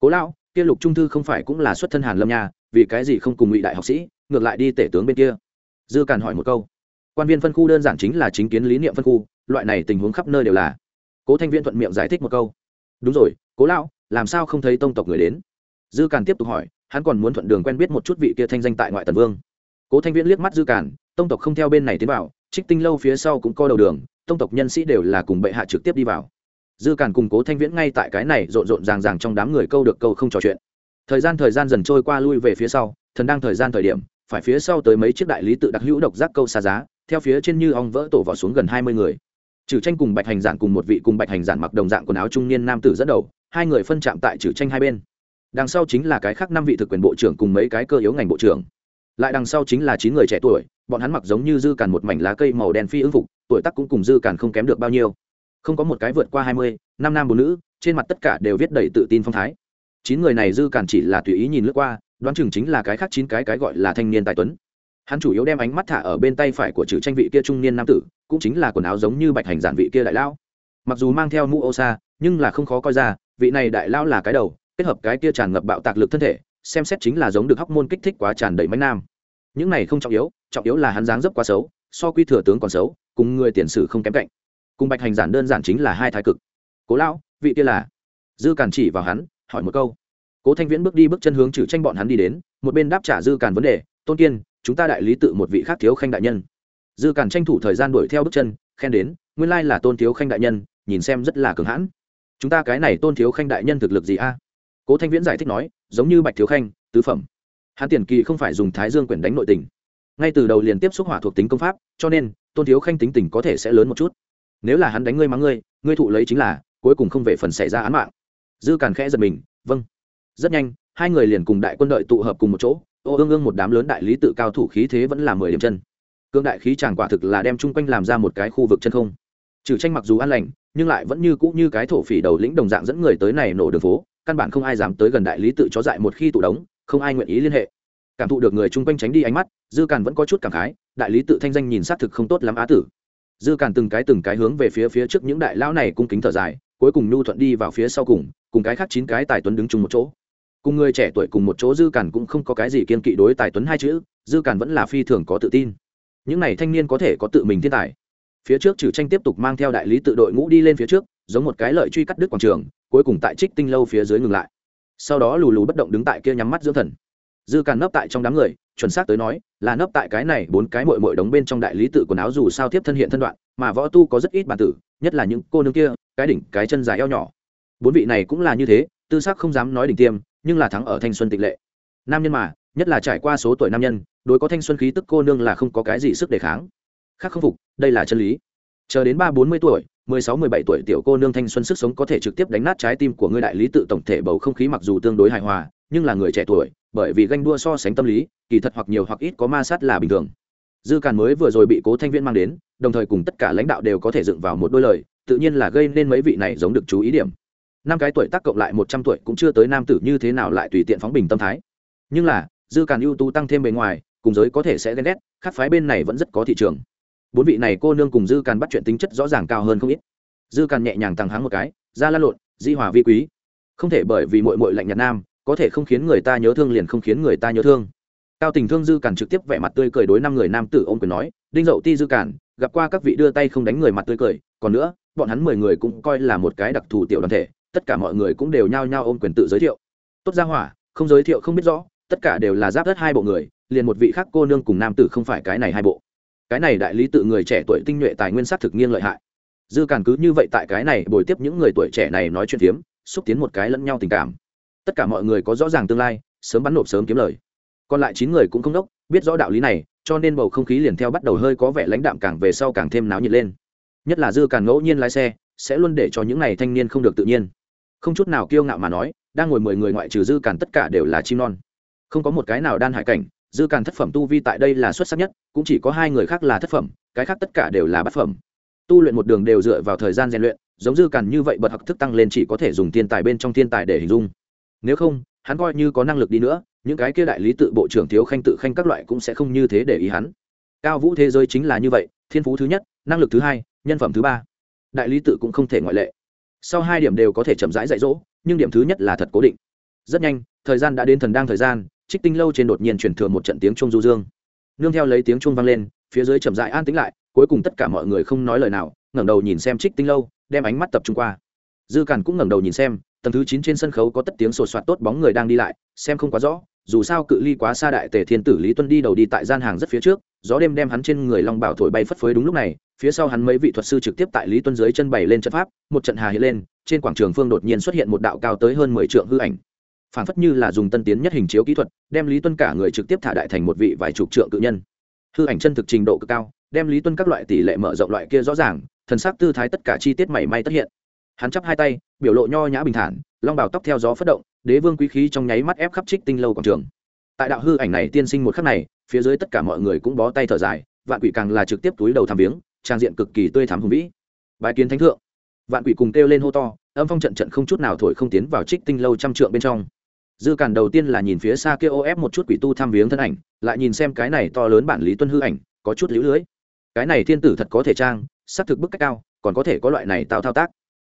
Cố lão, kia lục trung thư không phải cũng là xuất thân hàn lâm nha, vì cái gì không cùng ngụy đại học sĩ, ngược lại đi tể tướng bên kia? Dư càn hỏi một câu. Quan viên phân khu đơn giản chính là chính kiến lý niệm phân khu, loại này tình huống khắp nơi đều là. Cố thanh viên thuận miệng giải thích một câu. Đúng rồi, cố lão, làm sao không thấy tông tộc người đến? Dư càn tiếp tục hỏi, hắn còn muốn thuận đường quen biết một chút vị kia thanh danh tại ngoại tần vương. Cố thanh viễn liếc mắt dư càn, tông tộc không theo bên này tiến vào, trích tinh lâu phía sau cũng co đầu đường tông tộc nhân sĩ đều là cùng bệ hạ trực tiếp đi vào. Dư càn cùng cố thanh viễn ngay tại cái này rộn rộn ràng ràng trong đám người câu được câu không trò chuyện. Thời gian thời gian dần trôi qua lui về phía sau, thần đang thời gian thời điểm, phải phía sau tới mấy chiếc đại lý tự đặc hữu độc giác câu xa giá, theo phía trên như ong vỡ tổ vào xuống gần hai mươi người. Trừ tranh cùng bạch hành giản cùng một vị cùng bạch hành giản mặc đồng dạng quần áo trung niên nam tử dẫn đầu, hai người phân chạm tại trừ tranh hai bên. Đằng sau chính là cái khác năm vị thực quyền bộ trưởng cùng mấy cái cơ yếu ngành bộ trưởng lại đằng sau chính là chín người trẻ tuổi, bọn hắn mặc giống như dư càn một mảnh lá cây màu đen phi ứng phục, tuổi tác cũng cùng dư càn không kém được bao nhiêu. Không có một cái vượt qua hai mươi, năm nam bốn nữ, trên mặt tất cả đều viết đầy tự tin phong thái. Chín người này dư càn chỉ là tùy ý nhìn lướt qua, đoán chừng chính là cái khác chín cái cái gọi là thanh niên tài tuấn. Hắn chủ yếu đem ánh mắt thả ở bên tay phải của chữ tranh vị kia trung niên nam tử, cũng chính là quần áo giống như bạch hành giản vị kia đại lão. Mặc dù mang theo mũ ô sa, nhưng là không khó coi ra, vị này đại lão là cái đầu, kết hợp cái kia tràn ngập bạo tạc lực thân thể xem xét chính là giống được hóc môn kích thích quá tràn đầy mánh nam. Những này không trọng yếu trọng yếu là hắn dáng dấp quá xấu, so quy thừa tướng còn xấu, cùng người tiền sử không kém cạnh. Cùng bạch hành giản đơn giản chính là hai thái cực. Cố lão, vị kia là? Dư càn chỉ vào hắn, hỏi một câu. Cố thanh viễn bước đi bước chân hướng trừ tranh bọn hắn đi đến, một bên đáp trả dư càn vấn đề, tôn kiên, chúng ta đại lý tự một vị khác thiếu khanh đại nhân. Dư càn tranh thủ thời gian đuổi theo bước chân, khen đến, nguyên lai là tôn thiếu khanh đại nhân, nhìn xem rất là cường hãn. Chúng ta cái này tôn thiếu khanh đại nhân thực lực gì a? Cố thanh viễn giải thích nói, giống như bạch thiếu khanh, tứ phẩm. Hắn tiền kỳ không phải dùng thái dương quyển đánh nội tình. Ngay từ đầu liền tiếp xúc hỏa thuộc tính công pháp, cho nên, tôn thiếu khanh tính tình có thể sẽ lớn một chút. Nếu là hắn đánh ngươi mắng ngươi ngươi thụ lấy chính là, cuối cùng không về phần xảy ra án mạng. Dư càn khẽ giật mình vâng. Rất nhanh, hai người liền cùng đại quân đội tụ hợp cùng một chỗ, ô ương ương một đám lớn đại lý tự cao thủ khí thế vẫn là mười điểm chân. Cương đại khí chàng quả thực là đem chung quanh làm ra một cái khu vực chân không. Trừ tranh mặc dù an lành, nhưng lại vẫn như cũ như cái thổ phỉ đầu lĩnh đồng dạng dẫn người tới này nổ đường phố căn bản không ai dám tới gần đại lý tự chó dại một khi tụ đống, không ai nguyện ý liên hệ. Cảm thụ được người chung quanh tránh đi ánh mắt, dư càn vẫn có chút cảm khái, đại lý tự thanh danh nhìn xác thực không tốt lắm á tử. Dư càn từng cái từng cái hướng về phía phía trước những đại lão này cung kính thở dài, cuối cùng nhu thuận đi vào phía sau cùng cùng cái khác chín cái tài tuấn đứng chung một chỗ. Cùng người trẻ tuổi cùng một chỗ dư càn cũng không có cái gì kiên kỵ đối tài tuấn hai chữ, dư càn vẫn là phi thường có tự tin. Những n à y thanh niên có thể có tự mình thiên tài. Phía trước trừ tranh tiếp tục mang theo đại lý tự đội ngũ đi lên phía trước, giống một cái lợi truy cắt đứt quảng trường cuối cùng tại trích tinh lâu phía dưới ngừng lại. Sau đó lù lù bất động đứng tại kia nhắm mắt dưỡng thần. Dư càn nấp tại trong đám người, chuẩn xác tới nói, là nấp tại cái này bốn cái mội mội đóng bên trong đại lý tự quần áo dù sao tiếp thân hiện thân đoạn, mà võ tu có rất ít bản tử, nhất là những cô nương kia, cái đỉnh, cái chân dài eo nhỏ. Bốn vị này cũng là như thế, tư sắc không dám nói đỉnh tiêm, nhưng là thắng ở thanh xuân tịch lệ. Nam nhân mà, nhất là trải qua số tuổi nam nhân, đối có thanh xuân khí tức cô nương là không có cái gì sức đề kháng. Khác không phục, đây là chân lý. Chờ đến ba bốn mươi tuổi mười sáu mười bảy tuổi tiểu cô nương thanh xuân sức sống có thể trực tiếp đánh nát trái tim của ngươi đại lý tự tổng thể bầu không khí mặc dù tương đối hài hòa, nhưng là người trẻ tuổi, bởi vì ganh đua so sánh tâm lý, kỳ thật hoặc nhiều hoặc ít có ma sát là bình thường. Dư càn mới vừa rồi bị cố thanh viễn mang đến, đồng thời cùng tất cả lãnh đạo đều có thể dựng vào một đôi lời, tự nhiên là gây nên mấy vị này giống được chú ý điểm. Năm cái tuổi tác cộng lại một trăm tuổi cũng chưa tới nam tử như thế nào lại tùy tiện phóng bình tâm thái. Nhưng là, dư càn ưu tú tăng thêm bề ngoài, cùng giới có thể sẽ ghen ghét, khác phái bên này vẫn rất có thị trường bốn vị này cô nương cùng dư càn bắt chuyện tính chất rõ ràng cao hơn không ít. Dư càn nhẹ nhàng tăng háng một cái, ra la lộn, di hòa vi quý. Không thể bởi vì mội mội lạnh nhạt nam, có thể không khiến người ta nhớ thương liền không khiến người ta nhớ thương. Cao tình thương dư càn trực tiếp vẻ mặt tươi cười đối năm người nam tử ôm quyền nói, đinh dậu ti dư càn, gặp qua các vị đưa tay không đánh người mặt tươi cười, còn nữa, bọn hắn mười người cũng coi là một cái đặc thù tiểu đoàn thể, tất cả mọi người cũng đều nhao nhao ôm quyền tự giới thiệu. Tốt ra hỏa, không giới thiệu không biết rõ, tất cả đều là giáp đất hai bộ người, liền một vị khác cô nương cùng nam tử không phải cái này hai bộ cái này đại lý tự người trẻ tuổi tinh nhuệ tài nguyên sát thực nghiêng lợi hại. Dư càn cứ như vậy tại cái này bồi tiếp những người tuổi trẻ này nói chuyện phiếm, xúc tiến một cái lẫn nhau tình cảm. Tất cả mọi người có rõ ràng tương lai, sớm bắn nộp sớm kiếm lời. Còn lại chín người cũng không đốc, biết rõ đạo lý này, cho nên bầu không khí liền theo bắt đầu hơi có vẻ lãnh đạm càng về sau càng thêm náo nhiệt lên. Nhất là dư càn ngẫu nhiên lái xe, sẽ luôn để cho những n à y thanh niên không được tự nhiên. Không chút nào kiêu ngạo mà nói, đang ngồi mười người ngoại trừ dư càn tất cả đều là chim non. Không có một cái nào đan hải cảnh dư càn thất phẩm tu vi tại đây là xuất sắc nhất, cũng chỉ có hai người khác là thất phẩm, cái khác tất cả đều là bát phẩm. Tu luyện một đường đều dựa vào thời gian rèn luyện, giống dư càn như vậy bật học thức tăng lên chỉ có thể dùng thiên tài bên trong thiên tài để hình dung. Nếu không, hắn coi như có năng lực đi nữa, những cái kia đại lý tự bộ trưởng thiếu khanh tự khanh các loại cũng sẽ không như thế để ý hắn. Cao vũ thế giới chính là như vậy, thiên phú thứ nhất, năng lực thứ hai, nhân phẩm thứ ba. Đại lý tự cũng không thể ngoại lệ. Sau hai điểm đều có thể chậm rãi dạy dỗ, nhưng điểm thứ nhất là thật cố định. Rất nhanh, thời gian đã đến thần đang thời gian trích tinh lâu trên đột nhiên chuyển thừa một trận tiếng trung du dương. Nương theo lấy tiếng trung vang lên, phía dưới chậm dại an tĩnh lại, cuối cùng tất cả mọi người không nói lời nào, ngẩng đầu nhìn xem trích tinh lâu, đem ánh mắt tập trung qua. Dư càn cũng ngẩng đầu nhìn xem, tầng thứ chín trên sân khấu có tất tiếng sột soạt tốt bóng người đang đi lại, xem không quá rõ, dù sao cự ly quá xa đại tề thiên tử lý tuân đi đầu đi tại gian hàng rất phía trước, gió đêm đem hắn trên người long bảo thổi bay phất phới đúng lúc này, phía sau hắn mấy vị thuật sư trực tiếp tại lý tuân dưới chân bày lên trận pháp, một trận hà hiện lên, trên quảng trường phương đột nhiên xuất hiện một đạo cao tới hơn mười trượng hư ảnh phản phất như là dùng tân tiến nhất hình chiếu kỹ thuật, đem lý tuân cả người trực tiếp thả đại thành một vị vài chục trượng cự nhân. Hư ảnh chân thực trình độ cực cao, đem lý tuân các loại tỷ lệ mở rộng loại kia rõ ràng, thần sắc tư thái tất cả chi tiết mảy may tất hiện. Hắn chắp hai tay, biểu lộ nho nhã bình thản, long bào tóc theo gió phất động, đế vương quý khí trong nháy mắt ép khắp trích tinh lâu quảng trường. Tại đạo hư ảnh này tiên sinh một khắc này, phía dưới tất cả mọi người cũng bó tay thở dài, vạn quỷ càng là trực tiếp túi đầu tham viếng, trang diện cực kỳ tươi thắm hùng vĩ. Bài kiến thánh thượng. Vạn quỷ cùng kêu lên hô to, âm phong trận trận không chút nào thổi không tiến vào trích tinh lâu trăm trượng bên trong dư càn đầu tiên là nhìn phía xa kia ô ép một chút quỷ tu tham viếng thân ảnh, lại nhìn xem cái này to lớn bản lý tuân hư ảnh, có chút lũ lưới. Cái này thiên tử thật có thể trang, xác thực bức cách cao, còn có thể có loại này tạo thao tác.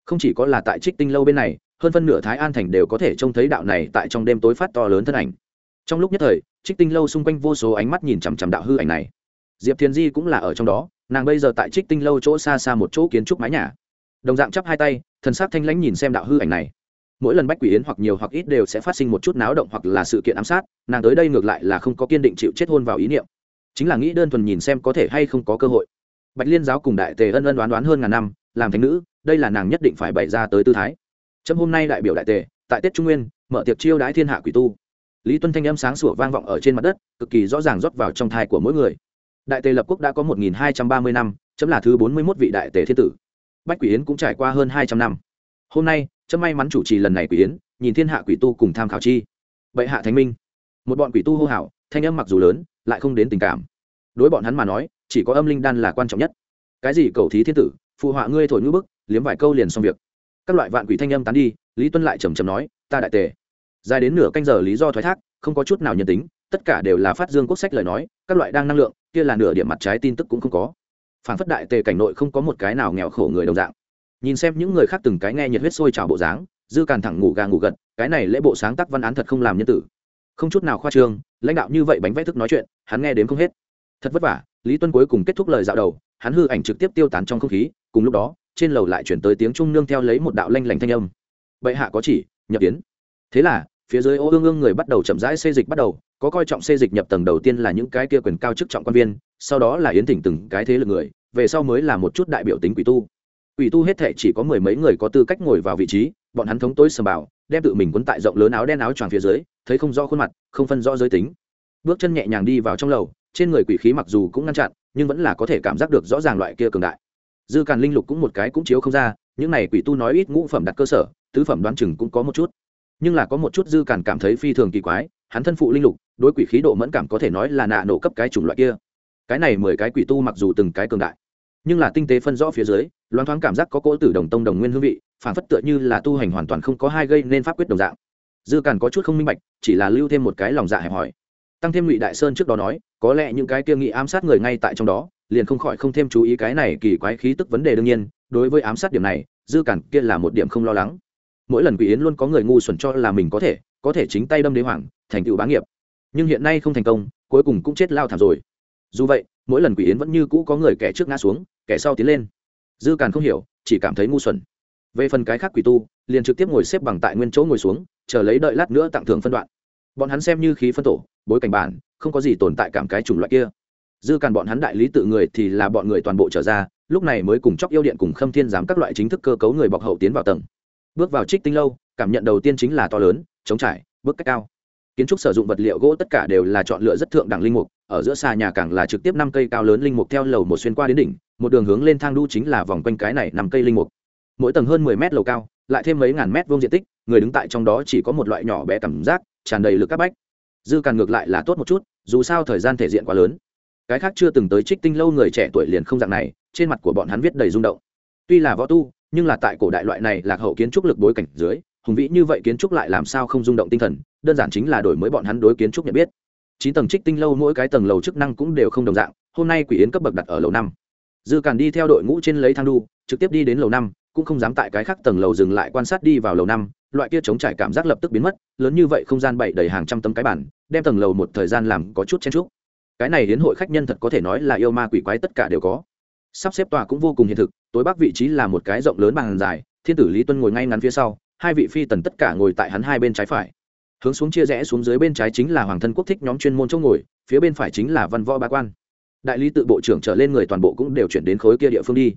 Không chỉ có là tại trích tinh lâu bên này, hơn phân nửa thái an thành đều có thể trông thấy đạo này tại trong đêm tối phát to lớn thân ảnh. Trong lúc nhất thời, trích tinh lâu xung quanh vô số ánh mắt nhìn chằm chằm đạo hư ảnh này. Diệp thiền di cũng là ở trong đó, nàng bây giờ tại trích tinh lâu chỗ xa xa một chỗ kiến trúc mái nhà. Đồng dạng chắp hai tay, thần sắc thanh lãnh nhìn xem đạo hư ảnh này mỗi lần bách quỷ yến hoặc nhiều hoặc ít đều sẽ phát sinh một chút náo động hoặc là sự kiện ám sát, nàng tới đây ngược lại là không có kiên định chịu chết hôn vào ý niệm. Chính là nghĩ đơn thuần nhìn xem có thể hay không có cơ hội. Bạch liên giáo cùng đại tề ân ân đoán đoán hơn ngàn năm, làm thánh nữ, đây là nàng nhất định phải bày ra tới tư thái. Trâm hôm nay đại biểu đại tề, tại tết trung nguyên, mở tiệc chiêu đái thiên hạ quỷ tu. Lý tuân thanh âm sáng sủa vang vọng ở trên mặt đất, cực kỳ rõ ràng rót vào trong thai của mỗi người. Đại tề lập quốc đã có một nghìn hai trăm ba mươi năm, chấm là thứ bốn mươi mốt vị đại tề thiên tử. Bách quỷ yến cũng trải qua hơn hai trăm năm hôm nay, chấm may mắn chủ trì lần này quỷ yến, nhìn thiên hạ quỷ tu cùng tham khảo chi. Bệ hạ thánh minh. Một bọn quỷ tu hô hào, thanh âm mặc dù lớn, lại không đến tình cảm. Đối bọn hắn mà nói, chỉ có âm linh đan là quan trọng nhất. Cái gì cầu thí thiên tử, phụ họa ngươi thổi ngữ bức, liếm vài câu liền xong việc. Các loại vạn quỷ thanh âm tán đi, lý tuân lại trầm trầm nói, ta đại tề. Dài đến nửa canh giờ lý do thoái thác, không có chút nào nhân tính, tất cả đều là phát dương quốc sách lời nói, các loại đang năng lượng, kia là nửa điểm mặt trái tin tức cũng không có. Phản phất đại tề cảnh nội không có một cái nào nghèo khổ người đồng dạng nhìn xem những người khác từng cái nghe nhiệt huyết sôi trào bộ dáng, dư càn thẳng ngủ gà ngủ gật, cái này lễ bộ sáng tác văn án thật không làm nhân tử. Không chút nào khoa trương, lãnh đạo như vậy bánh vẽ thức nói chuyện, hắn nghe đến không hết. Thật vất vả, lý tuân cuối cùng kết thúc lời dạo đầu, hắn hư ảnh trực tiếp tiêu tán trong không khí, cùng lúc đó, trên lầu lại chuyển tới tiếng trung nương theo lấy một đạo lanh lảnh thanh âm. Bệ hạ có chỉ, nhập yến. Thế là, phía dưới ô ương ương người bắt đầu chậm rãi xây dịch bắt đầu, có coi trọng xây dịch nhập tầng đầu tiên là những cái kia quyền cao chức trọng quan viên, sau đó là yến thỉnh từng cái thế lực người, về sau mới là một chút đại biểu tính quỷ tu quỷ tu hết thể chỉ có mười mấy người có tư cách ngồi vào vị trí, bọn hắn thống tối sầm bảo đem tự mình quấn tại rộng lớn áo đen áo choàng phía dưới, thấy không rõ khuôn mặt, không phân rõ giới tính. Bước chân nhẹ nhàng đi vào trong lầu, trên người quỷ khí mặc dù cũng ngăn chặn, nhưng vẫn là có thể cảm giác được rõ ràng loại kia cường đại. Dư càn linh lục cũng một cái cũng chiếu không ra, những này quỷ tu nói ít ngũ phẩm đặt cơ sở, tứ phẩm đoán chừng cũng có một chút. Nhưng là có một chút dư càn cảm thấy phi thường kỳ quái, hắn thân phụ linh lục, đối quỷ khí độ mẫn cảm có thể nói là nạ nổ cấp cái chủng loại kia. Cái này mười cái quỷ tu mặc dù từng cái cường đại nhưng là tinh tế phân rõ phía dưới, loáng thoáng cảm giác có cỗ tử đồng tông đồng nguyên hương vị phản phất tựa như là tu hành hoàn toàn không có hai gây nên pháp quyết đồng dạng. Dư càn có chút không minh bạch, chỉ là lưu thêm một cái lòng dạ hẹp hòi. Tăng thêm ngụy đại sơn trước đó nói, có lẽ những cái kia nghị ám sát người ngay tại trong đó, liền không khỏi không thêm chú ý cái này kỳ quái khí tức vấn đề đương nhiên, đối với ám sát điểm này, dư cản kia là một điểm không lo lắng. Mỗi lần quỷ yến luôn có người ngu xuẩn cho là mình có thể có thể chính tay đâm đế hoàng, thành tựu bá nghiệp. Nhưng hiện nay không thành công, cuối cùng cũng chết lao thảm rồi. Dù vậy, mỗi lần quỷ yến vẫn như cũ có người kẻ trước ngã xuống kẻ sau tiến lên. Dư càn không hiểu, chỉ cảm thấy ngu xuẩn. Về phần cái khác quỷ tu, liền trực tiếp ngồi xếp bằng tại nguyên chỗ ngồi xuống, chờ lấy đợi lát nữa tặng thưởng phân đoạn. Bọn hắn xem như khí phân tổ, bối cảnh bản, không có gì tồn tại cảm cái chủng loại kia. Dư càn bọn hắn đại lý tự người thì là bọn người toàn bộ trở ra, lúc này mới cùng chóc yêu điện cùng khâm thiên giám các loại chính thức cơ cấu người bọc hậu tiến vào tầng. Bước vào trích tinh lâu, cảm nhận đầu tiên chính là to lớn chống trải, bước cách cao. Kiến trúc sử dụng vật liệu gỗ tất cả đều là chọn lựa rất thượng đẳng linh mục, ở giữa xa nhà càng là trực tiếp năm cây cao lớn linh mục theo lầu một xuyên qua đến đỉnh một đường hướng lên thang đu chính là vòng quanh cái này nằm cây linh mục. Mỗi tầng hơn mười mét lầu cao, lại thêm mấy ngàn mét vuông diện tích, người đứng tại trong đó chỉ có một loại nhỏ bé cảm giác, tràn đầy lực các bách. Dư càng ngược lại là tốt một chút, dù sao thời gian thể diện quá lớn. Cái khác chưa từng tới trích tinh lâu người trẻ tuổi liền không dạng này, trên mặt của bọn hắn viết đầy rung động. Tuy là võ tu, nhưng là tại cổ đại loại này lạc hậu kiến trúc lực bối cảnh dưới, hùng vĩ như vậy kiến trúc lại làm sao không rung động tinh thần, đơn giản chính là đổi mới bọn hắn đối kiến trúc nhận biết. Chín tầng trích tinh lâu mỗi cái tầng lầu chức năng cũng đều không đồng dạng, hôm nay quỷ yến cấp bậc đặt ở lầu năm dư càn đi theo đội ngũ trên lấy thang đu, trực tiếp đi đến lầu năm, cũng không dám tại cái khác tầng lầu dừng lại quan sát đi vào lầu năm, loại kia chống trải cảm giác lập tức biến mất, lớn như vậy không gian bậy đầy hàng trăm tấm cái bản đem tầng lầu một thời gian làm có chút chen trúc cái này đến hội khách nhân thật có thể nói là yêu ma quỷ quái tất cả đều có. Sắp xếp tòa cũng vô cùng hiện thực, tối bắc vị trí là một cái rộng lớn bàn dài, thiên tử lý tuân ngồi ngay ngắn phía sau, hai vị phi tần tất cả ngồi tại hắn hai bên trái phải. Hướng xuống chia rẽ xuống dưới bên trái chính là hoàng thân quốc thích nhóm chuyên môn chỗ ngồi, phía bên phải chính là văn võ bá quan đại lý tự bộ trưởng trở lên người toàn bộ cũng đều chuyển đến khối kia địa phương đi.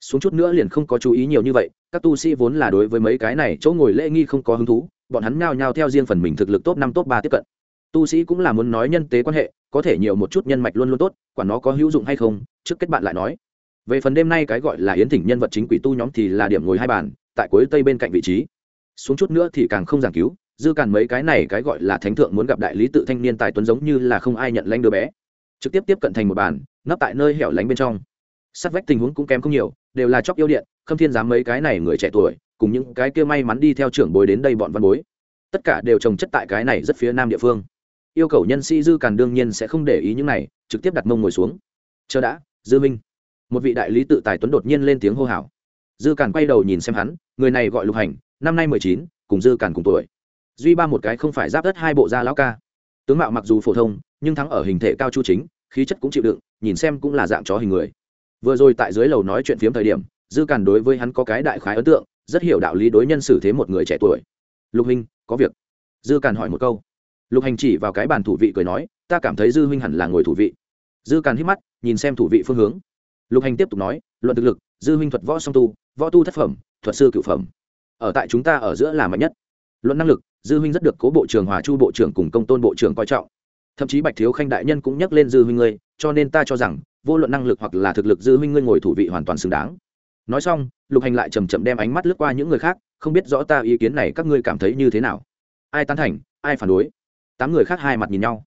Xuống chút nữa liền không có chú ý nhiều như vậy, các tu sĩ vốn là đối với mấy cái này chỗ ngồi lễ nghi không có hứng thú, bọn hắn nhao nhao theo riêng phần mình thực lực top năm, top ba tiếp cận. Tu sĩ cũng là muốn nói nhân tế quan hệ, có thể nhiều một chút nhân mạch luôn luôn tốt, quản nó có hữu dụng hay không, trước kết bạn lại nói. Về phần đêm nay cái gọi là yến thỉnh nhân vật chính quỷ tu nhóm thì là điểm ngồi hai bàn, tại cuối tây bên cạnh vị trí. Xuống chút nữa thì càng không giảng cứu, dư càn mấy cái này cái gọi là thánh thượng muốn gặp đại lý tự thanh niên tài tuấn giống như là không ai nhận lãnh đứa bé trực tiếp tiếp cận thành một bàn, nấp tại nơi hẻo lánh bên trong. Sát vách tình huống cũng kém không nhiều, đều là chóc yêu điện, khâm thiên dám mấy cái này người trẻ tuổi, cùng những cái kia may mắn đi theo trưởng bối đến đây bọn văn bối. Tất cả đều trồng chất tại cái này rất phía nam địa phương. Yêu cầu nhân sĩ dư càn đương nhiên sẽ không để ý những này, trực tiếp đặt mông ngồi xuống. Chờ đã, dư minh. Một vị đại lý tự tài tuấn đột nhiên lên tiếng hô hào. Dư càn quay đầu nhìn xem hắn, người này gọi lục hành, năm nay mười chín, cùng dư càn cùng tuổi. Duy ba một cái không phải giáp đất hai bộ da lão ca tướng mạo mặc dù phổ thông, nhưng thắng ở hình thể cao chu chính, khí chất cũng chịu đựng, nhìn xem cũng là dạng chó hình người. Vừa rồi tại dưới lầu nói chuyện phiếm thời điểm, dư càn đối với hắn có cái đại khái ấn tượng, rất hiểu đạo lý đối nhân xử thế một người trẻ tuổi. Lục hình, có việc. Dư càn hỏi một câu. Lục hành chỉ vào cái bàn thủ vị cười nói, ta cảm thấy dư huynh hẳn là ngồi thủ vị. Dư càn hít mắt, nhìn xem thủ vị phương hướng. Lục hành tiếp tục nói, luận thực lực, dư huynh thuật võ song tu, võ tu thất phẩm, thuật sư cựu phẩm. Ở tại chúng ta ở giữa là mạnh nhất. Luận năng lực dư huynh rất được cố bộ trưởng hòa chu bộ trưởng cùng công tôn bộ trưởng coi trọng. Thậm chí bạch thiếu khanh đại nhân cũng nhắc lên dư huynh ngươi, cho nên ta cho rằng, vô luận năng lực hoặc là thực lực dư huynh ngươi ngồi thủ vị hoàn toàn xứng đáng. Nói xong, lục hành lại chầm chậm đem ánh mắt lướt qua những người khác, không biết rõ ta ý kiến này các ngươi cảm thấy như thế nào. Ai tán thành, ai phản đối? Tám người khác hai mặt nhìn nhau.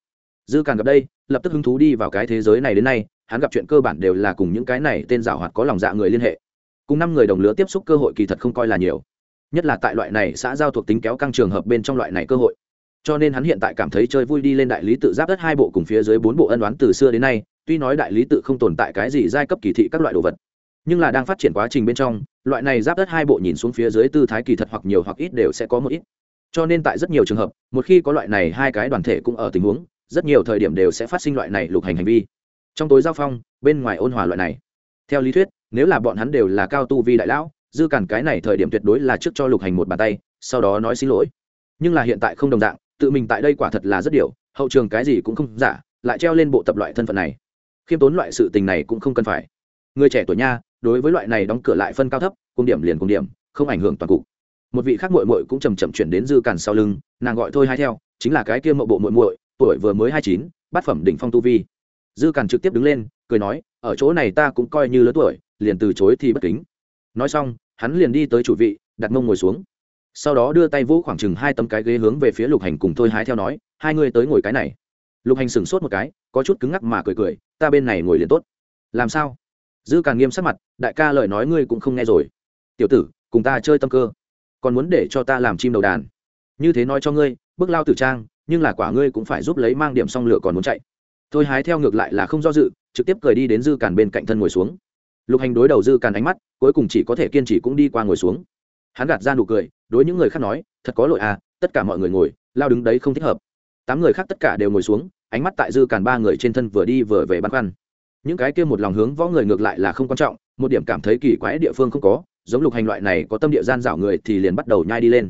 Dư càng gặp đây, lập tức hứng thú đi vào cái thế giới này đến nay, hắn gặp chuyện cơ bản đều là cùng những cái này tên giảo hoạt có lòng dạ người liên hệ. Cùng năm người đồng lứa tiếp xúc cơ hội kỳ thật không coi là nhiều nhất là tại loại này xã giao thuộc tính kéo căng trường hợp bên trong loại này cơ hội. Cho nên hắn hiện tại cảm thấy chơi vui đi lên đại lý tự giáp đất hai bộ cùng phía dưới bốn bộ ân đoán từ xưa đến nay, tuy nói đại lý tự không tồn tại cái gì giai cấp kỳ thị các loại đồ vật, nhưng là đang phát triển quá trình bên trong, loại này giáp đất hai bộ nhìn xuống phía dưới tư thái kỳ thật hoặc nhiều hoặc ít đều sẽ có một ít. Cho nên tại rất nhiều trường hợp, một khi có loại này hai cái đoàn thể cũng ở tình huống, rất nhiều thời điểm đều sẽ phát sinh loại này lục hành hành vi. Trong tối giao phong, bên ngoài ôn hòa loại này. Theo lý thuyết, nếu là bọn hắn đều là cao tu vi đại lão dư cản cái này thời điểm tuyệt đối là trước cho lục hành một bàn tay, sau đó nói xin lỗi. Nhưng là hiện tại không đồng dạng, tự mình tại đây quả thật là rất điều, hậu trường cái gì cũng không giả, lại treo lên bộ tập loại thân phận này. Khiêm tốn loại sự tình này cũng không cần phải. Người trẻ tuổi nha, đối với loại này đóng cửa lại phân cao thấp cung điểm liền cung điểm, không ảnh hưởng toàn cục. Một vị khác muội muội cũng chầm chậm chuyển đến dư cản sau lưng, nàng gọi thôi hai theo, chính là cái kia mộ bộ muội muội, tuổi vừa mới hai chín, bát phẩm đỉnh phong tu vi. Dư cản trực tiếp đứng lên, cười nói, ở chỗ này ta cũng coi như lớn tuổi, liền từ chối thì bất kính nói xong, hắn liền đi tới chủ vị, đặt mông ngồi xuống. Sau đó đưa tay vũ khoảng chừng hai tấm cái ghế hướng về phía lục hành cùng thôi hái theo nói, hai người tới ngồi cái này. Lục hành sửng sốt một cái, có chút cứng ngắc mà cười cười, ta bên này ngồi liền tốt. Làm sao? Dư càng nghiêm sắc mặt, đại ca lời nói ngươi cũng không nghe rồi. Tiểu tử, cùng ta chơi tâm cơ, còn muốn để cho ta làm chim đầu đàn. Như thế nói cho ngươi, bước lao tử trang, nhưng là quả ngươi cũng phải giúp lấy mang điểm xong lửa còn muốn chạy. Thôi hái theo ngược lại là không do dự, trực tiếp cười đi đến dư càn bên cạnh thân ngồi xuống lục hành đối đầu dư càn ánh mắt, cuối cùng chỉ có thể kiên trì cũng đi qua ngồi xuống. Hắn gạt ra nụ cười, đối những người khác nói, thật có lỗi à tất cả mọi người ngồi, lao đứng đấy không thích hợp. Tám người khác tất cả đều ngồi xuống, ánh mắt tại dư càn ba người trên thân vừa đi vừa về băn khoăn. Những cái kia một lòng hướng võ người ngược lại là không quan trọng, một điểm cảm thấy kỳ quái địa phương không có, giống lục hành loại này có tâm địa gian dảo người thì liền bắt đầu nhai đi lên.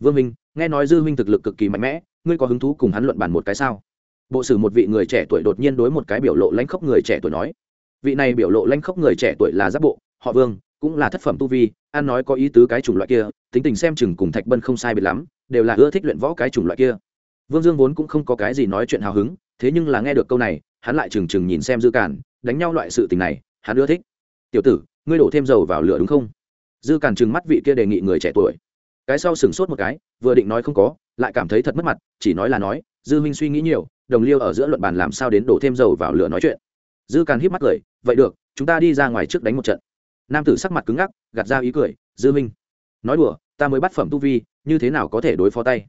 Vương minh nghe nói dư minh thực lực cực kỳ mạnh mẽ, ngươi có hứng thú cùng hắn luận bàn một cái sao? Bộ sử một vị người trẻ tuổi đột nhiên đối một cái biểu lộ lãnh khốc người trẻ tuổi nói vị này biểu lộ lanh khốc người trẻ tuổi là giáp bộ, họ vương, cũng là thất phẩm tu vi an nói có ý tứ cái chủng loại kia, tính tình xem chừng cùng thạch bân không sai biệt lắm, đều là ưa thích luyện võ cái chủng loại kia. Vương dương vốn cũng không có cái gì nói chuyện hào hứng, thế nhưng là nghe được câu này, hắn lại trừng trừng nhìn xem dư cản đánh nhau loại sự tình này, hắn ưa thích. Tiểu tử, ngươi đổ thêm dầu vào lửa đúng không? Dư cản trừng mắt vị kia đề nghị người trẻ tuổi. Cái sau sửng sốt một cái, vừa định nói không có, lại cảm thấy thật mất mặt, chỉ nói là nói, dư minh suy nghĩ nhiều, đồng liêu ở giữa luận bàn làm sao đến đổ thêm dầu vào lửa nói chuyện? Dư càn híp mắt cười, vậy được, chúng ta đi ra ngoài trước đánh một trận. Nam tử sắc mặt cứng ngắc, gạt ra ý cười, dư minh nói đùa, ta mới bắt phẩm tu vi, như thế nào có thể đối phó tay?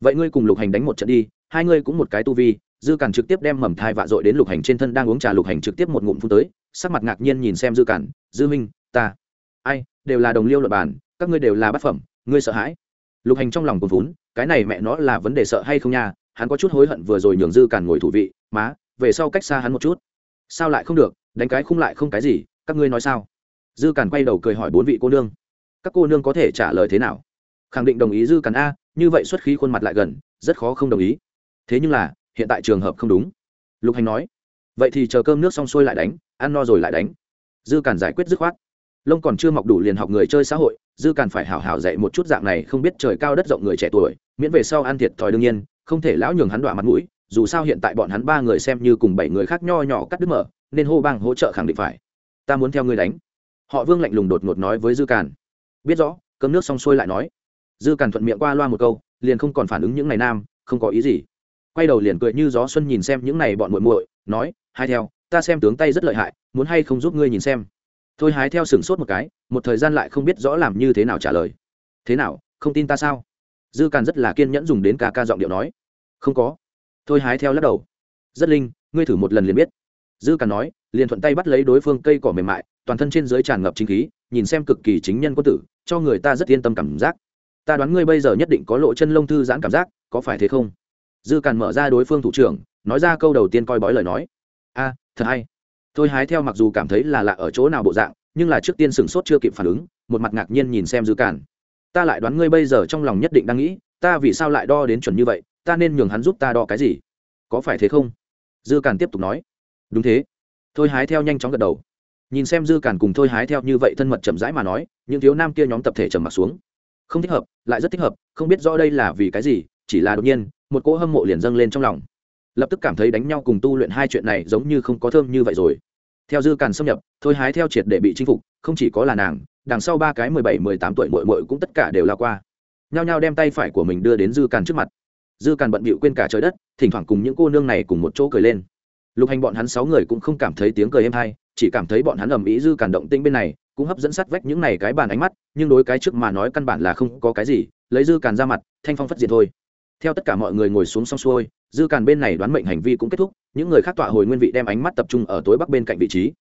Vậy ngươi cùng lục hành đánh một trận đi, hai ngươi cũng một cái tu vi. Dư càn trực tiếp đem mầm thai vạ dội đến lục hành trên thân đang uống trà, lục hành trực tiếp một ngụm phun tới, sắc mặt ngạc nhiên nhìn xem dư càn dư minh ta, ai, đều là đồng liêu luật bàn các ngươi đều là bát phẩm, ngươi sợ hãi? Lục hành trong lòng cuồn vốn cái này mẹ nó là vấn đề sợ hay không nha, hắn có chút hối hận vừa rồi nhường dư càn ngồi thủ vị, má, về sau cách xa hắn một chút sao lại không được, đánh cái khung lại không cái gì, các ngươi nói sao? Dư càn quay đầu cười hỏi bốn vị cô nương. Các cô nương có thể trả lời thế nào? Khẳng định đồng ý dư càn a, như vậy xuất khí khuôn mặt lại gần, rất khó không đồng ý. Thế nhưng là, hiện tại trường hợp không đúng. Lục hành nói, vậy thì chờ cơm nước xong xuôi lại đánh, ăn no rồi lại đánh. Dư càn giải quyết dứt khoát. Lông còn chưa mọc đủ liền học người chơi xã hội, dư càn phải hảo hảo dạy một chút dạng này không biết trời cao đất rộng người trẻ tuổi, miễn về sau ăn thiệt thòi đương nhiên, không thể lão nhường hắn đọa mặt mũi dù sao hiện tại bọn hắn ba người xem như cùng bảy người khác nho nhỏ cắt đứt mở, nên hô bang hỗ trợ khẳng định phải. Ta muốn theo ngươi đánh. Họ vương lạnh lùng đột ngột nói với dư càn. Biết rõ, cơm nước xong xuôi lại nói. Dư càn thuận miệng qua loa một câu, liền không còn phản ứng những ngày nam, không có ý gì. Quay đầu liền cười như gió xuân nhìn xem những này bọn muội muội, nói, hai theo, ta xem tướng tay rất lợi hại, muốn hay không giúp ngươi nhìn xem. Thôi hái theo sừng sốt một cái, một thời gian lại không biết rõ làm như thế nào trả lời. Thế nào, không tin ta sao? Dư càn rất là kiên nhẫn dùng đến cả ca giọng điệu nói. Không có thôi hái theo lắc đầu. Rất linh, ngươi thử một lần liền biết. Dư càn nói, liền thuận tay bắt lấy đối phương cây cỏ mềm mại, toàn thân trên dưới tràn ngập chính khí, nhìn xem cực kỳ chính nhân quân tử, cho người ta rất yên tâm cảm giác. Ta đoán ngươi bây giờ nhất định có lộ chân lông thư giãn cảm giác, có phải thế không? Dư càn mở ra đối phương thủ trưởng, nói ra câu đầu tiên coi bói lời nói. A, thật hay. Thôi hái theo mặc dù cảm thấy là lạ ở chỗ nào bộ dạng, nhưng là trước tiên sửng sốt chưa kịp phản ứng, một mặt ngạc nhiên nhìn xem dư càn. Ta lại đoán ngươi bây giờ trong lòng nhất định đang nghĩ, ta vì sao lại đo đến chuẩn như vậy ta nên nhường hắn giúp ta đo cái gì? Có phải thế không? Dư càn tiếp tục nói. Đúng thế. Thôi hái theo nhanh chóng gật đầu. Nhìn xem dư càn cùng thôi hái theo như vậy thân mật chậm rãi mà nói, những thiếu nam kia nhóm tập thể trầm mặt xuống. Không thích hợp, lại rất thích hợp, không biết rõ đây là vì cái gì, chỉ là đột nhiên, một cỗ hâm mộ liền dâng lên trong lòng. Lập tức cảm thấy đánh nhau cùng tu luyện hai chuyện này giống như không có thơm như vậy rồi. Theo dư càn xâm nhập, thôi hái theo triệt để bị chinh phục, không chỉ có là nàng, đằng sau ba cái mười bảy, mười tám tuổi mội mội cũng tất cả đều lao qua. Nhao nhao đem tay phải của mình đưa đến dư càn trước mặt dư càn bận bịu quên cả trời đất, thỉnh thoảng cùng những cô nương này cùng một chỗ cười lên. Lục hành bọn hắn sáu người cũng không cảm thấy tiếng cười êm hay, chỉ cảm thấy bọn hắn ầm ĩ dư càn động tĩnh bên này, cũng hấp dẫn sát vách những này cái bàn ánh mắt, nhưng đối cái trước mà nói căn bản là không có cái gì, lấy dư càn ra mặt, thanh phong phất diệt thôi. Theo tất cả mọi người ngồi xuống xong xuôi, dư càn bên này đoán mệnh hành vi cũng kết thúc, những người khác tọa hồi nguyên vị đem ánh mắt tập trung ở tối bắc bên cạnh vị trí.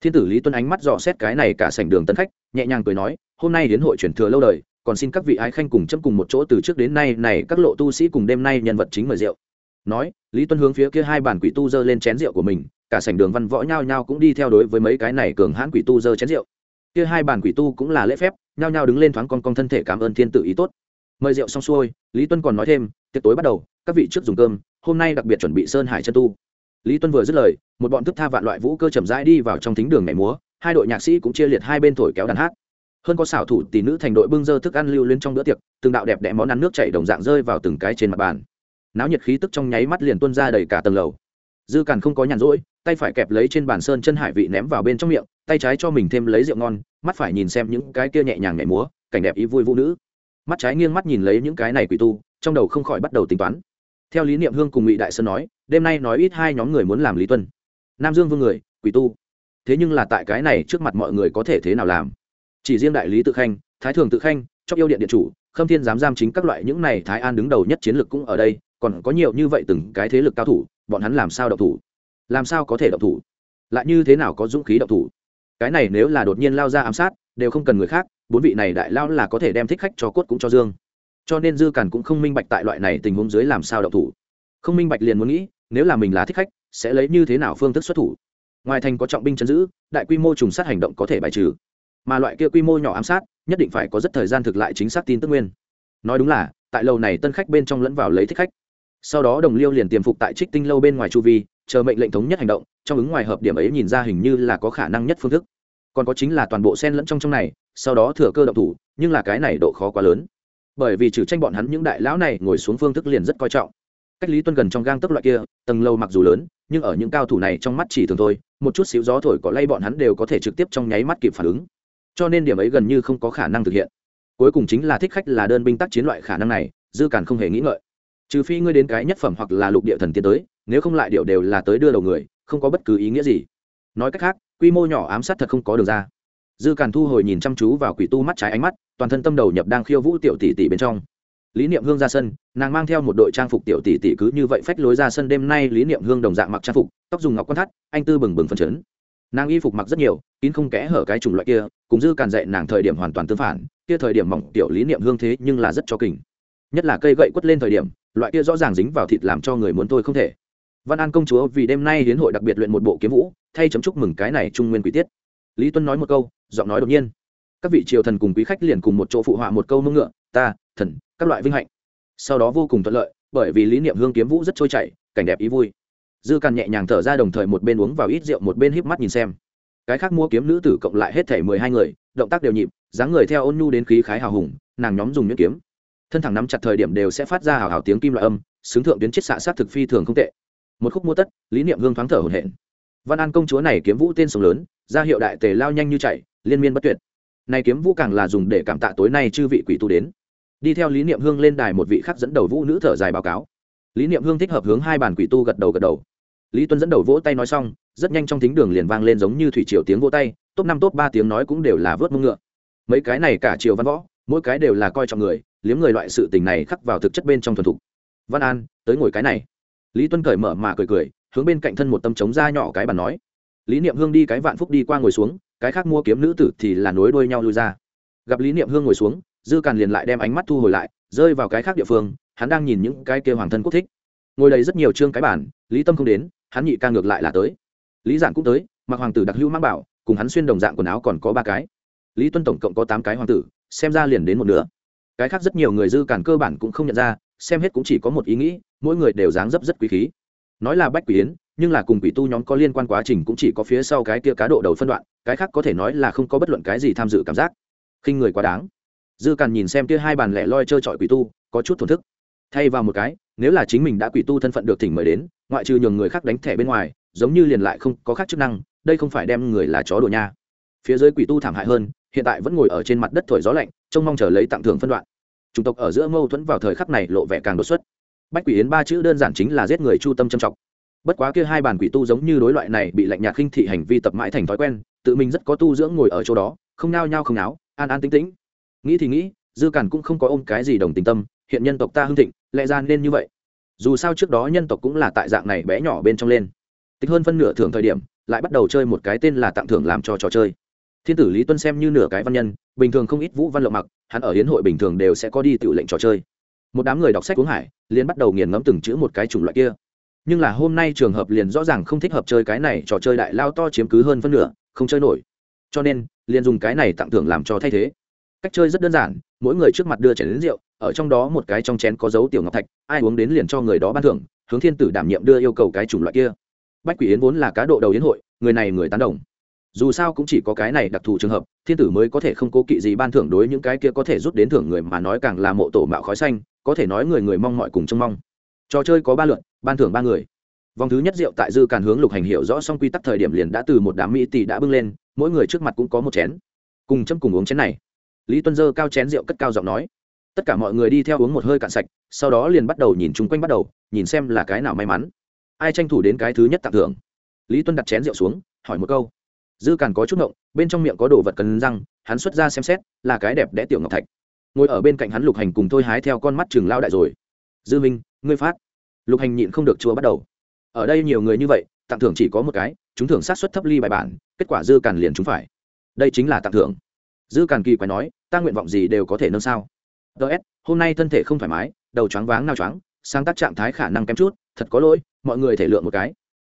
Thiên tử lý tuân ánh mắt dò xét cái này cả sảnh đường tân khách, nhẹ nhàng cười nói, hôm nay đến hội chuyển thừa lâu đời còn xin các vị ái khanh cùng chấm cùng một chỗ từ trước đến nay này các lộ tu sĩ cùng đêm nay nhân vật chính mời rượu. Nói, lý tuân hướng phía kia hai bàn quỷ tu dơ lên chén rượu của mình, cả sảnh đường văn võ nhao nhao cũng đi theo đối với mấy cái này cường hãn quỷ tu dơ chén rượu. Kia hai bàn quỷ tu cũng là lễ phép, nhao nhao đứng lên thoáng con con thân thể cảm ơn thiên tự ý tốt. Mời rượu xong xuôi, lý tuân còn nói thêm, tiệc tối bắt đầu, các vị trước dùng cơm, hôm nay đặc biệt chuẩn bị sơn hải chân tu. Lý tuân vừa dứt lời, một bọn thức tha vạn loại vũ cơ chậm rãi đi vào trong thính đường nhảy múa, hai đội nhạc sĩ cũng chia liệt hai bên thổi kéo đàn hát hơn có xảo thủ tỷ nữ thành đội bưng dơ thức ăn lưu lên trong bữa tiệc, từng đạo đẹp đẽ món ăn nước chảy đồng dạng rơi vào từng cái trên mặt bàn. Náo nhiệt khí tức trong nháy mắt liền tuôn ra đầy cả tầng lầu. Dư càn không có nhàn rỗi, tay phải kẹp lấy trên bàn sơn chân hải vị ném vào bên trong miệng, tay trái cho mình thêm lấy rượu ngon, mắt phải nhìn xem những cái kia nhẹ nhàng nhảy múa, cảnh đẹp ý vui vũ nữ. Mắt trái nghiêng mắt nhìn lấy những cái này quỷ tu, trong đầu không khỏi bắt đầu tính toán. Theo lý niệm hương cùng ngụy đại sơn nói, đêm nay nói ít hai nhóm người muốn làm lý tuân. Nam dương vương người, quỷ tu. Thế nhưng là tại cái này trước mặt mọi người có thể thế nào làm? Chỉ riêng đại lý tự khanh, thái thường tự khanh trong yêu điện điện chủ, khâm thiên giám giam chính các loại những này thái an đứng đầu nhất chiến lược cũng ở đây, còn có nhiều như vậy từng cái thế lực cao thủ, bọn hắn làm sao độc thủ? Làm sao có thể độc thủ? Lại như thế nào có dũng khí độc thủ? Cái này nếu là đột nhiên lao ra ám sát, đều không cần người khác, bốn vị này đại lao là có thể đem thích khách cho cốt cũng cho dương. Cho nên dư càn cũng không minh bạch tại loại này tình huống dưới làm sao độc thủ. Không minh bạch liền muốn nghĩ, nếu là mình là thích khách, sẽ lấy như thế nào phương thức xuất thủ? Ngoài thành có trọng binh chấn giữ, đại quy mô trùng sát hành động có thể bài trừ mà loại kia quy mô nhỏ ám sát, nhất định phải có rất thời gian thực lại chính xác tin tức nguyên. Nói đúng là, tại lầu này tân khách bên trong lẫn vào lấy thích khách. Sau đó đồng liêu liền tiềm phục tại trích tinh lâu bên ngoài chu vi, chờ mệnh lệnh thống nhất hành động, trong ứng ngoài hợp điểm ấy nhìn ra hình như là có khả năng nhất phương thức. Còn có chính là toàn bộ sen lẫn trong trong này, sau đó thừa cơ động thủ, nhưng là cái này độ khó quá lớn. Bởi vì trừ tranh bọn hắn những đại lão này ngồi xuống phương thức liền rất coi trọng. Cách lý tuân gần trong gang tấp loại kia, tầng lâu mặc dù lớn, nhưng ở những cao thủ này trong mắt chỉ thường thôi, một chút xíu gió thổi có lay bọn hắn đều có thể trực tiếp trong nháy mắt kịp phản ứng cho nên điểm ấy gần như không có khả năng thực hiện. Cuối cùng chính là thích khách là đơn binh tác chiến loại khả năng này, dư càn không hề nghĩ ngợi. Trừ phi ngươi đến cái nhất phẩm hoặc là lục địa thần tiến tới, nếu không lại điệu đều là tới đưa đầu người, không có bất cứ ý nghĩa gì. Nói cách khác, quy mô nhỏ ám sát thật không có đường ra. Dư càn thu hồi nhìn chăm chú vào quỷ tu mắt trái ánh mắt, toàn thân tâm đầu nhập đang khiêu vũ tiểu tỷ tỷ bên trong. Lý niệm hương ra sân, nàng mang theo một đội trang phục tiểu tỷ tỷ cứ như vậy phách lối ra sân đêm nay lý niệm hương đồng dạng mặc trang phục, tóc dùng ngọc quan thắt, anh tư bừng bừng phân chấn. Nàng y phục mặc rất nhiều kín không kẽ hở cái chủng loại kia, cùng dư càn dạy nàng thời điểm hoàn toàn tương phản, kia thời điểm mỏng tiểu lý niệm hương thế nhưng là rất cho kình. Nhất là cây gậy quất lên thời điểm, loại kia rõ ràng dính vào thịt làm cho người muốn thôi không thể. Văn an công chúa vì đêm nay hiến hội đặc biệt luyện một bộ kiếm vũ, thay chấm chúc mừng cái này trung nguyên quý tiết. Lý tuân nói một câu, giọng nói đột nhiên. Các vị triều thần cùng quý khách liền cùng một chỗ phụ họa một câu mông ngựa, ta, thần, các loại vinh hạnh. Sau đó vô cùng thuận lợi, bởi vì lý niệm hương kiếm vũ rất trôi chảy, cảnh đẹp ý vui. Dư càn nhẹ nhàng thở ra đồng thời một bên uống vào ít rượu một bên híp mắt nhìn xem cái khác mua kiếm nữ tử cộng lại hết thể mười hai người, động tác đều nhịp, dáng người theo ôn nhu đến khí khái hào hùng, nàng nhóm dùng nhuyễn kiếm. Thân thẳng nắm chặt thời điểm đều sẽ phát ra hào hào tiếng kim loại âm, xứng thượng tuyến chiết xạ sát thực phi thường không tệ. Một khúc mua tất, lý niệm hương thoáng thở hồn hển. Văn an công chúa này kiếm vũ tên sông lớn, ra hiệu đại tề lao nhanh như chạy, liên miên bất tuyệt. Này kiếm vũ càng là dùng để cảm tạ tối nay chư vị quỷ tu đến. Đi theo lý niệm hương lên đài một vị khác dẫn đầu vũ nữ thở dài báo cáo. Lý niệm hương thích hợp hướng hai bàn quỷ tu gật đầu gật đầu. Lý tuân dẫn đầu vỗ tay nói xong rất nhanh trong thính đường liền vang lên giống như thủy triều tiếng vỗ tay, top năm, top ba tiếng nói cũng đều là vớt mông ngựa. Mấy cái này cả triều văn võ, mỗi cái đều là coi trọng người, liếm người loại sự tình này khắc vào thực chất bên trong thuần thục. Văn an, tới ngồi cái này. Lý tuân cởi mở mà cười cười, hướng bên cạnh thân một tâm trống da nhỏ cái bàn nói. Lý niệm hương đi cái vạn phúc đi qua ngồi xuống, cái khác mua kiếm nữ tử thì là nối đuôi nhau lui ra. Gặp lý niệm hương ngồi xuống, dư càn liền lại đem ánh mắt thu hồi lại, rơi vào cái khác địa phương, hắn đang nhìn những cái kia hoàng thân quốc thích. Ngồi đầy rất nhiều chương cái bản lý tâm không đến, hắn nhị ca ngược lại là tới lý giản cũng tới, mặc hoàng tử đặc hữu mang bảo, cùng hắn xuyên đồng dạng quần áo còn có ba cái. Lý tuân tổng cộng có tám cái hoàng tử, xem ra liền đến một nửa. Cái khác rất nhiều người dư càn cơ bản cũng không nhận ra, xem hết cũng chỉ có một ý nghĩ, mỗi người đều dáng dấp rất quý khí. Nói là bách quỷ yến, nhưng là cùng quỷ tu nhóm có liên quan quá trình cũng chỉ có phía sau cái kia cá độ đầu phân đoạn, cái khác có thể nói là không có bất luận cái gì tham dự cảm giác. Khinh người quá đáng. Dư càn nhìn xem kia hai bàn lẻ loi trơ trọi quỷ tu, có chút thổn thức. Thay vào một cái, nếu là chính mình đã quỷ tu thân phận được thỉnh mời đến, ngoại trừ nhường người khác đánh thẻ bên ngoài giống như liền lại không có khác chức năng, đây không phải đem người là chó đồ nha. Phía dưới quỷ tu thảm hại hơn, hiện tại vẫn ngồi ở trên mặt đất thổi gió lạnh, trông mong chờ lấy tặng thưởng phân đoạn. Chủng tộc ở giữa mâu thuẫn vào thời khắc này lộ vẻ càng đột xuất. Bách quỷ yến ba chữ đơn giản chính là giết người chu tâm châm trọng. Bất quá kia hai bàn quỷ tu giống như đối loại này bị lạnh nhạt khinh thị hành vi tập mãi thành thói quen, tự mình rất có tu dưỡng ngồi ở chỗ đó, không nao nhao không náo an an tĩnh tĩnh. Nghĩ thì nghĩ, dư cản cũng không có ôm cái gì đồng tình tâm, hiện nhân tộc ta hưng thịnh, lẽ ra nên như vậy. Dù sao trước đó nhân tộc cũng là tại dạng này bé nhỏ bên trong lên tích hơn phân nửa thưởng thời điểm, lại bắt đầu chơi một cái tên là tặng thưởng làm cho trò chơi. Thiên tử lý tuân xem như nửa cái văn nhân, bình thường không ít vũ văn lộng mặc, hắn ở hiến hội bình thường đều sẽ có đi tự lệnh trò chơi. Một đám người đọc sách uống hải, liền bắt đầu nghiền ngẫm từng chữ một cái chủng loại kia. Nhưng là hôm nay trường hợp liền rõ ràng không thích hợp chơi cái này, trò chơi đại lao to chiếm cứ hơn phân nửa, không chơi nổi. Cho nên, liền dùng cái này tặng thưởng làm cho thay thế. Cách chơi rất đơn giản, mỗi người trước mặt đưa chén đến rượu, ở trong đó một cái trong chén có dấu tiểu ngọc thạch, ai uống đến liền cho người đó ban thưởng, hướng thiên tử đảm nhiệm đưa yêu cầu cái chủng loại kia bách quỷ yến vốn là cá độ đầu yến hội, người này người tán đồng. Dù sao cũng chỉ có cái này đặc thù trường hợp, thiên tử mới có thể không cố kỵ gì ban thưởng đối những cái kia có thể rút đến thưởng người mà nói càng là mộ tổ mạo khói xanh, có thể nói người người mong mọi cùng trông mong. Trò chơi có ba lượn ban thưởng ba người. Vòng thứ nhất rượu tại dư càn hướng lục hành hiểu rõ xong quy tắc thời điểm liền đã từ một đám mỹ tỷ đã bưng lên, mỗi người trước mặt cũng có một chén. Cùng châm cùng uống chén này. Lý tuân dơ cao chén rượu cất cao giọng nói. Tất cả mọi người đi theo uống một hơi cạn sạch, sau đó liền bắt đầu nhìn chung quanh bắt đầu, nhìn xem là cái nào may mắn ai tranh thủ đến cái thứ nhất tặng thưởng? Lý tuân đặt chén rượu xuống, hỏi một câu. Dư càn có chút ngộng, bên trong miệng có đồ vật cần răng, hắn xuất ra xem xét, là cái đẹp đẽ tiểu ngọc thạch. Ngồi ở bên cạnh hắn lục hành cùng thôi hái theo con mắt chừng lao đại rồi. Dư minh, ngươi phát. Lục hành nhịn không được chua bắt đầu. Ở đây nhiều người như vậy, tặng thưởng chỉ có một cái, chúng thưởng sát xuất thấp ly bài bản, kết quả dư càn liền chúng phải. Đây chính là tặng thưởng. Dư càn kỳ quái nói, ta nguyện vọng gì đều có thể nâng sao? Ts hôm nay thân thể không thoải mái, đầu choáng váng nao choáng, sáng tác trạng thái khả năng kém chút thật có lỗi, mọi người thể lượng một cái.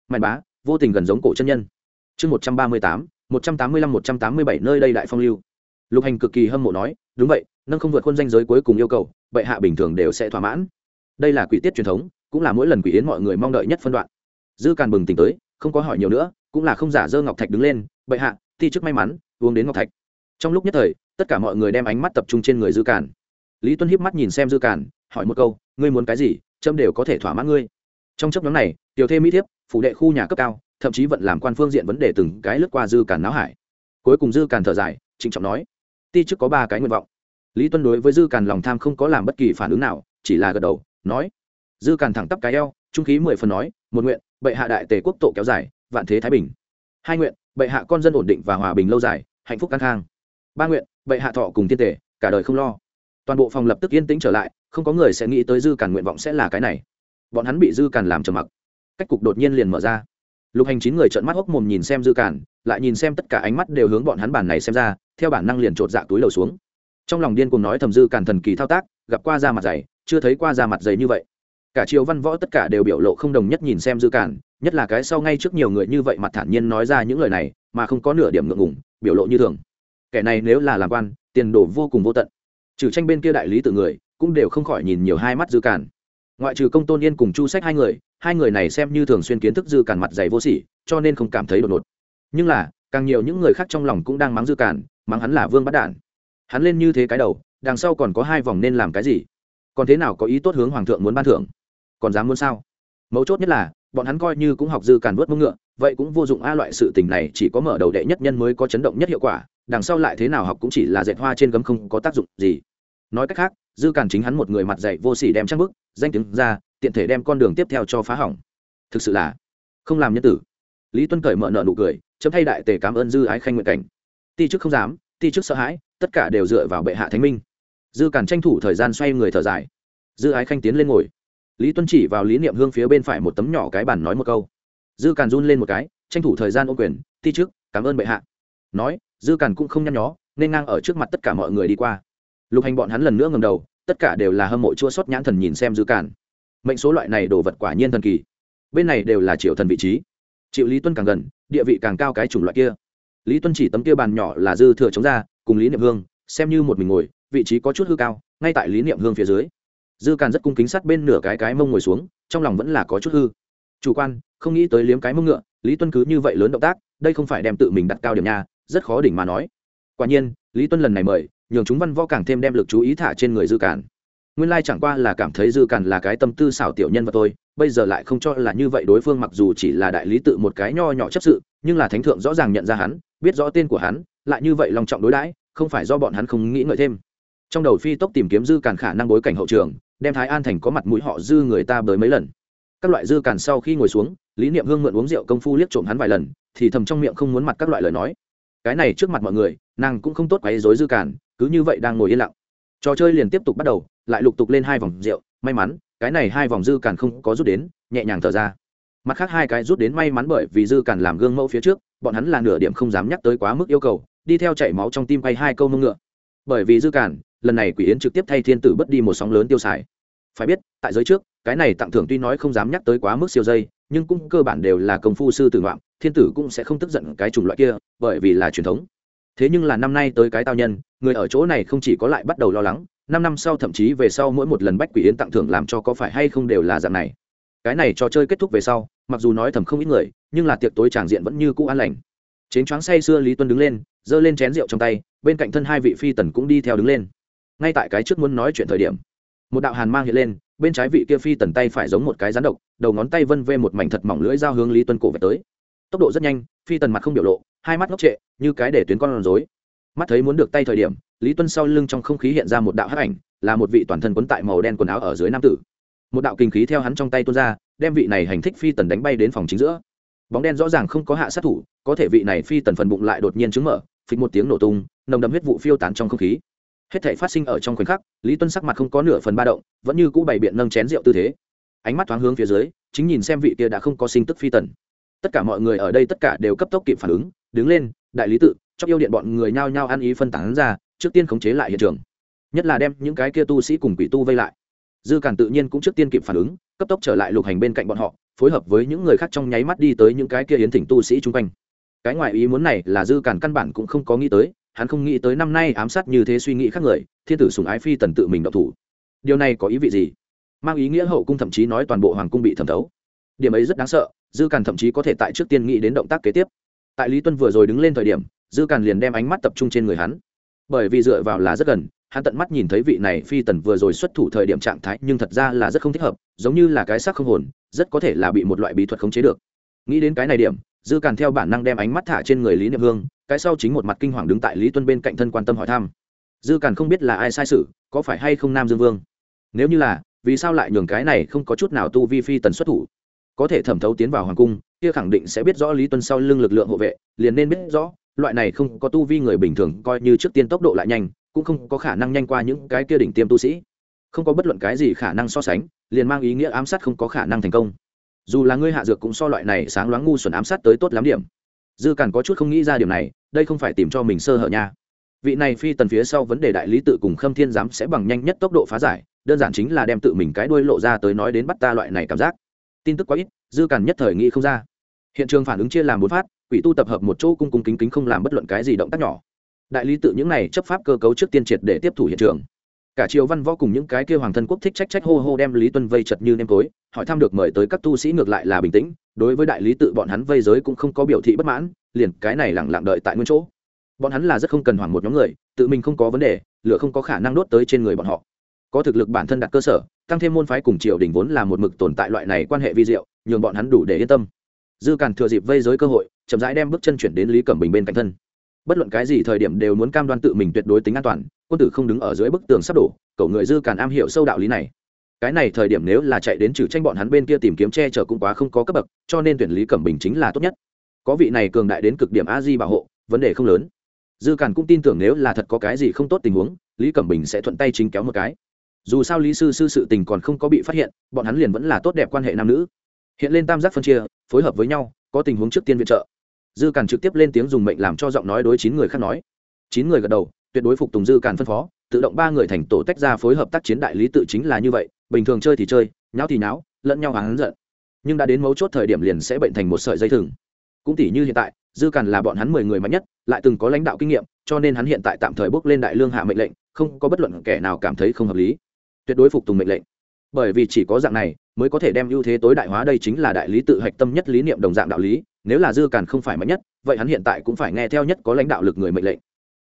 Mạnh bá, vô tình gần giống cổ chân nhân. Chương một trăm ba mươi tám, một trăm tám mươi lăm, một trăm tám mươi bảy, nơi đây đại phong lưu. Lục hành cực kỳ hâm mộ nói, đúng vậy, nâng không vượt khuôn danh giới cuối cùng yêu cầu, bệ hạ bình thường đều sẽ thỏa mãn. Đây là quỷ tiết truyền thống, cũng là mỗi lần quỷ yến mọi người mong đợi nhất phân đoạn. Dư càn bừng tỉnh tới, không có hỏi nhiều nữa, cũng là không giả dơ ngọc thạch đứng lên, bệ hạ, ti chức may mắn, uống đến ngọc thạch. Trong lúc nhất thời, tất cả mọi người đem ánh mắt tập trung trên người dư càn. Lý tuân hiếp mắt nhìn xem dư càn, hỏi một câu, ngươi muốn cái gì trâm đều có thể thỏa mãn ngươi trong chấp nhóm này, tiểu thêm mỹ thiếp, phủ đệ khu nhà cấp cao, thậm chí vận làm quan phương diện vấn đề từng cái lướt qua dư càn náo hải. Cuối cùng dư càn thở dài, trịnh trọng nói, ti chức có ba cái nguyện vọng. Lý tuân đối với dư càn lòng tham không có làm bất kỳ phản ứng nào, chỉ là gật đầu, nói, dư càn thẳng tắp cái eo, trung khí mười phần nói, một nguyện, bệ hạ đại tề quốc tổ kéo dài, vạn thế thái bình. Hai nguyện, bệ hạ con dân ổn định và hòa bình lâu dài, hạnh phúc căng khang. Ba nguyện, bệ hạ thọ cùng thiên tề, cả đời không lo. Toàn bộ phòng lập tức yên tĩnh trở lại, không có người sẽ nghĩ tới dư càn nguyện vọng sẽ là cái này bọn hắn bị dư càn làm trầm mặc. Cách cục đột nhiên liền mở ra. Lục hành chín người trợn mắt hốc mồm nhìn xem dư càn, lại nhìn xem tất cả ánh mắt đều hướng bọn hắn bản này xem ra, theo bản năng liền chột dạ túi lầu xuống. Trong lòng điên cùng nói thầm dư càn thần kỳ thao tác, gặp qua da mặt dày, chưa thấy qua da mặt dày như vậy. Cả triều văn võ tất cả đều biểu lộ không đồng nhất nhìn xem dư càn, nhất là cái sau ngay trước nhiều người như vậy mặt thản nhiên nói ra những lời này, mà không có nửa điểm ngượng ngùng, biểu lộ như thường. Kẻ này nếu là làm quan, tiền đồ vô cùng vô tận. Trừ tranh bên kia đại lý tự người, cũng đều không khỏi nhìn nhiều hai mắt dư càn ngoại trừ công tôn yên cùng chu sách hai người hai người này xem như thường xuyên kiến thức dư cản mặt dày vô sỉ cho nên không cảm thấy đột ngột. Nhưng là càng nhiều những người khác trong lòng cũng đang mắng dư cản, mắng hắn là vương bắt đản. Hắn lên như thế cái đầu đằng sau còn có hai vòng nên làm cái gì? Còn thế nào có ý tốt hướng hoàng thượng muốn ban thưởng? Còn dám muốn sao? Mấu chốt nhất là bọn hắn coi như cũng học dư cản vớt mông ngựa vậy cũng vô dụng a loại sự tình này chỉ có mở đầu đệ nhất nhân mới có chấn động nhất hiệu quả đằng sau lại thế nào học cũng chỉ là dệt hoa trên gấm không có tác dụng gì nói cách khác, dư càn chính hắn một người mặt dạy vô sỉ đem trang bức, danh tiếng ra, tiện thể đem con đường tiếp theo cho phá hỏng. Thực sự là không làm nhân tử. Lý tuân cởi mở nợ nụ cười, chấm thay đại tề cảm ơn dư ái khanh nguyện cảnh. Ti chức không dám, ti chức sợ hãi, tất cả đều dựa vào bệ hạ thánh minh. Dư càn tranh thủ thời gian xoay người thở dài. Dư ái khanh tiến lên ngồi. Lý tuân chỉ vào lý niệm hương phía bên phải một tấm nhỏ cái bản nói một câu. Dư càn run lên một cái, tranh thủ thời gian ô quyền, ti chức, cảm ơn bệ hạ. Nói, dư càn cũng không nhăn nhó, nên ngang ở trước mặt tất cả mọi người đi qua lục hành bọn hắn lần nữa ngầm đầu, tất cả đều là hâm mộ chua sót nhãn thần nhìn xem dư cản. mệnh số loại này đồ vật quả nhiên thần kỳ. Bên này đều là triệu thần vị trí. Triệu lý tuân càng gần, địa vị càng cao cái chủng loại kia. Lý tuân chỉ tấm kia bàn nhỏ là dư thừa chống ra, cùng lý niệm hương, xem như một mình ngồi, vị trí có chút hư cao, ngay tại lý niệm hương phía dưới. Dư càn rất cung kính sát bên nửa cái cái mông ngồi xuống, trong lòng vẫn là có chút hư. Chủ quan, không nghĩ tới liếm cái mông ngựa, lý tuân cứ như vậy lớn động tác, đây không phải đem tự mình đặt cao điểm nha, rất khó đỉnh mà nói. Quả nhiên, lý tuân lần này mời nhường chúng văn võ càng thêm đem lực chú ý thả trên người dư cản nguyên lai chẳng qua là cảm thấy dư cản là cái tâm tư xảo tiểu nhân và tôi bây giờ lại không cho là như vậy đối phương mặc dù chỉ là đại lý tự một cái nho nhỏ chấp sự, nhưng là thánh thượng rõ ràng nhận ra hắn, biết rõ tên của hắn, lại như vậy lòng trọng đối đãi, không phải do bọn hắn không nghĩ ngợi thêm. Trong đầu phi tốc tìm kiếm dư cản khả năng bối cảnh hậu trường, đem thái an thành có mặt mũi họ dư người ta bới mấy lần. Các loại dư cản sau khi ngồi xuống, lý niệm hương mượn uống rượu công phu liếc trộm hắn vài lần, thì thầm trong miệng không muốn mặt các loại lời nói. Cái này trước mặt mọi người, nàng cũng không tốt quấy dối dư cản cứ như vậy đang ngồi yên lặng. Trò chơi liền tiếp tục bắt đầu, lại lục tục lên hai vòng rượu. May mắn, cái này hai vòng dư càn không có rút đến, nhẹ nhàng thở ra. Mặt khác hai cái rút đến may mắn bởi vì dư càn làm gương mẫu phía trước, bọn hắn là nửa điểm không dám nhắc tới quá mức yêu cầu, đi theo chảy máu trong tim bay hai câu mông ngựa. Bởi vì dư càn, lần này quỷ yến trực tiếp thay thiên tử bất đi một sóng lớn tiêu xài. Phải biết, tại giới trước, cái này tặng thưởng tuy nói không dám nhắc tới quá mức siêu dây, nhưng cũng cơ bản đều là công phu sư tử ngoạm thiên tử cũng sẽ không tức giận cái chủng loại kia, bởi vì là truyền thống. Thế nhưng là năm nay tới cái tao nhân người ở chỗ này không chỉ có lại bắt đầu lo lắng, năm năm sau thậm chí về sau mỗi một lần bách quỷ yến tặng thưởng làm cho có phải hay không đều là dạng này. Cái này trò chơi kết thúc về sau, mặc dù nói thầm không ít người, nhưng là tiệc tối tràng diện vẫn như cũ an lành. Chến choáng say xưa lý tuân đứng lên, giơ lên chén rượu trong tay, bên cạnh thân hai vị phi tần cũng đi theo đứng lên. Ngay tại cái trước muốn nói chuyện thời điểm, một đạo hàn mang hiện lên, bên trái vị kia phi tần tay phải giống một cái rắn độc, đầu ngón tay vân vê một mảnh thật mỏng lưỡi dao hướng lý tuân cổ về tới. Tốc độ rất nhanh, phi tần mặt không biểu lộ, hai mắt ngốc trệ, như cái để tuyến con rối mắt thấy muốn được tay thời điểm, lý tuân sau lưng trong không khí hiện ra một đạo hắc ảnh, là một vị toàn thân quấn tại màu đen quần áo ở dưới nam tử. Một đạo kinh khí theo hắn trong tay tuôn ra, đem vị này hành thích phi tần đánh bay đến phòng chính giữa. Bóng đen rõ ràng không có hạ sát thủ, có thể vị này phi tần phần bụng lại đột nhiên chứng mở, phịch một tiếng nổ tung, nồng đậm huyết vụ phiêu tán trong không khí. Hết thể phát sinh ở trong khoảnh khắc, lý tuân sắc mặt không có nửa phần ba động, vẫn như cũ bày biện nâng chén rượu tư thế. Ánh mắt thoáng hướng phía dưới, chính nhìn xem vị kia đã không có sinh tức phi tần. Tất cả mọi người ở đây tất cả đều cấp tốc kịp phản ứng, đứng lên, đại lý tự chóc yêu điện bọn người nhao nhao ăn ý phân tán ra, trước tiên khống chế lại hiện trường. Nhất là đem những cái kia tu sĩ cùng quỷ tu vây lại. Dư càn tự nhiên cũng trước tiên kịp phản ứng, cấp tốc trở lại lục hành bên cạnh bọn họ, phối hợp với những người khác trong nháy mắt đi tới những cái kia yến thỉnh tu sĩ chung quanh. Cái ngoại ý muốn này là dư càn căn bản cũng không có nghĩ tới, hắn không nghĩ tới năm nay ám sát như thế suy nghĩ khác người, thiên tử sùng ái phi tần tự mình độc thủ. Điều này có ý vị gì? Mang ý nghĩa hậu cung thậm chí nói toàn bộ hoàng cung bị thẩm thấu. Điểm ấy rất đáng sợ, dư càn thậm chí có thể tại trước tiên nghĩ đến động tác kế tiếp. Tại lý tuân vừa rồi đứng lên thời điểm dư càn liền đem ánh mắt tập trung trên người hắn. Bởi vì dựa vào là rất gần, hắn tận mắt nhìn thấy vị này phi tần vừa rồi xuất thủ thời điểm trạng thái, nhưng thật ra là rất không thích hợp, giống như là cái xác không hồn, rất có thể là bị một loại bí thuật khống chế được. Nghĩ đến cái này điểm, dư càn theo bản năng đem ánh mắt thả trên người lý niệm hương, cái sau chính một mặt kinh hoàng đứng tại lý tuân bên cạnh thân quan tâm hỏi thăm. Dư càn không biết là ai sai sự, có phải hay không nam dương vương? Nếu như là, vì sao lại nhường cái này không có chút nào tu vi phi tần xuất thủ? Có thể thẩm thấu tiến vào hoàng cung, kia khẳng định sẽ biết rõ lý tuân sau lưng lực lượng hộ vệ, liền nên biết rõ loại này không có tu vi người bình thường coi như trước tiên tốc độ lại nhanh, cũng không có khả năng nhanh qua những cái kia đỉnh tiêm tu sĩ. Không có bất luận cái gì khả năng so sánh, liền mang ý nghĩa ám sát không có khả năng thành công. Dù là ngươi hạ dược cũng so loại này sáng loáng ngu xuẩn ám sát tới tốt lắm điểm. Dư càn có chút không nghĩ ra điểm này, đây không phải tìm cho mình sơ hở nha. Vị này phi tần phía sau vấn đề đại lý tự cùng khâm thiên giám sẽ bằng nhanh nhất tốc độ phá giải, đơn giản chính là đem tự mình cái đuôi lộ ra tới nói đến bắt ta loại này cảm giác. Tin tức quá ít, dư càn nhất thời nghĩ không ra. Hiện trường phản ứng chia làm bốn phát quỷ tu tập hợp một chỗ cung cung kính kính không làm bất luận cái gì động tác nhỏ. Đại lý tự những này chấp pháp cơ cấu trước tiên triệt để tiếp thủ hiện trường. Cả triều văn võ cùng những cái kêu hoàng thân quốc thích trách trách hô hô đem lý tuân vây chật như nêm tối, hỏi thăm được mời tới các tu sĩ ngược lại là bình tĩnh, đối với đại lý tự bọn hắn vây giới cũng không có biểu thị bất mãn, liền cái này lẳng lặng đợi tại nguyên chỗ. Bọn hắn là rất không cần hoảng một nhóm người, tự mình không có vấn đề, lửa không có khả năng đốt tới trên người bọn họ. Có thực lực bản thân đặt cơ sở, tăng thêm môn phái cùng triều đình vốn là một mực tồn tại loại này quan hệ vi diệu, nhường bọn hắn đủ để yên tâm dư càn thừa dịp vây giới cơ hội, chậm rãi đem bước chân chuyển đến lý cẩm bình bên cạnh thân. Bất luận cái gì thời điểm đều muốn cam đoan tự mình tuyệt đối tính an toàn, quân tử không đứng ở dưới bức tường sắp đổ, cậu người dư càn am hiểu sâu đạo lý này. Cái này thời điểm nếu là chạy đến trừ tranh bọn hắn bên kia tìm kiếm che chở cũng quá không có cấp bậc, cho nên tuyển lý cẩm bình chính là tốt nhất. Có vị này cường đại đến cực điểm a di bảo hộ, vấn đề không lớn. Dư càn cũng tin tưởng nếu là thật có cái gì không tốt tình huống, lý cẩm bình sẽ thuận tay chính kéo một cái. Dù sao lý sư sư sự tình còn không có bị phát hiện, bọn hắn liền vẫn là tốt đẹp quan hệ nam nữ hiện lên tam giác phân chia, phối hợp với nhau, có tình huống trước tiên viện trợ. Dư càn trực tiếp lên tiếng dùng mệnh làm cho giọng nói đối chín người khác nói. Chín người gật đầu, tuyệt đối phục tùng dư càn phân phó, tự động ba người thành tổ tách ra phối hợp tác chiến đại lý tự chính là như vậy, bình thường chơi thì chơi, nháo thì nháo, lẫn nhau hắn giận. Nhưng đã đến mấu chốt thời điểm liền sẽ bệnh thành một sợi dây thừng. Cũng tỷ như hiện tại, dư càn là bọn hắn mười người mạnh nhất, lại từng có lãnh đạo kinh nghiệm, cho nên hắn hiện tại tạm thời bước lên đại lương hạ mệnh lệnh, không có bất luận kẻ nào cảm thấy không hợp lý. Tuyệt đối phục tùng mệnh lệnh bởi vì chỉ có dạng này mới có thể đem ưu thế tối đại hóa đây chính là đại lý tự hạch tâm nhất lý niệm đồng dạng đạo lý, nếu là dư càn không phải mạnh nhất, vậy hắn hiện tại cũng phải nghe theo nhất có lãnh đạo lực người mệnh lệnh.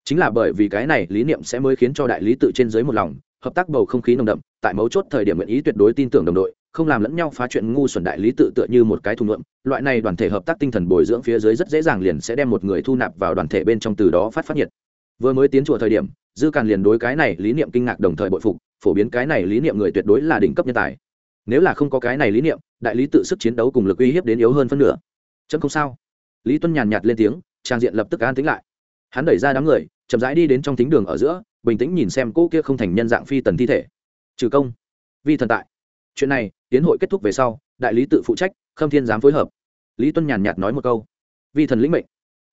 Chính là bởi vì cái này lý niệm sẽ mới khiến cho đại lý tự trên dưới một lòng, hợp tác bầu không khí nồng đậm, tại mấu chốt thời điểm nguyện ý tuyệt đối tin tưởng đồng đội, không làm lẫn nhau phá chuyện ngu xuẩn đại lý tự tựa như một cái thùng luận loại này đoàn thể hợp tác tinh thần bồi dưỡng phía dưới rất dễ dàng liền sẽ đem một người thu nạp vào đoàn thể bên trong từ đó phát phát nhiệt. Vừa mới tiến chùa thời điểm, dư càn liền đối cái này lý niệm kinh ngạc đồng thời bội phục phổ biến cái này lý niệm người tuyệt đối là đỉnh cấp nhân tài. Nếu là không có cái này lý niệm, đại lý tự sức chiến đấu cùng lực uy hiếp đến yếu hơn phân nửa. Chấm không sao. Lý tuân nhàn nhạt lên tiếng, trang diện lập tức an tính lại. Hắn đẩy ra đám người, chậm rãi đi đến trong thính đường ở giữa, bình tĩnh nhìn xem cô kia không thành nhân dạng phi tần thi thể. Trừ công, vi thần tại. Chuyện này, tiến hội kết thúc về sau, đại lý tự phụ trách, khâm thiên giám phối hợp. Lý tuân nhàn nhạt nói một câu. Vi thần lĩnh mệnh.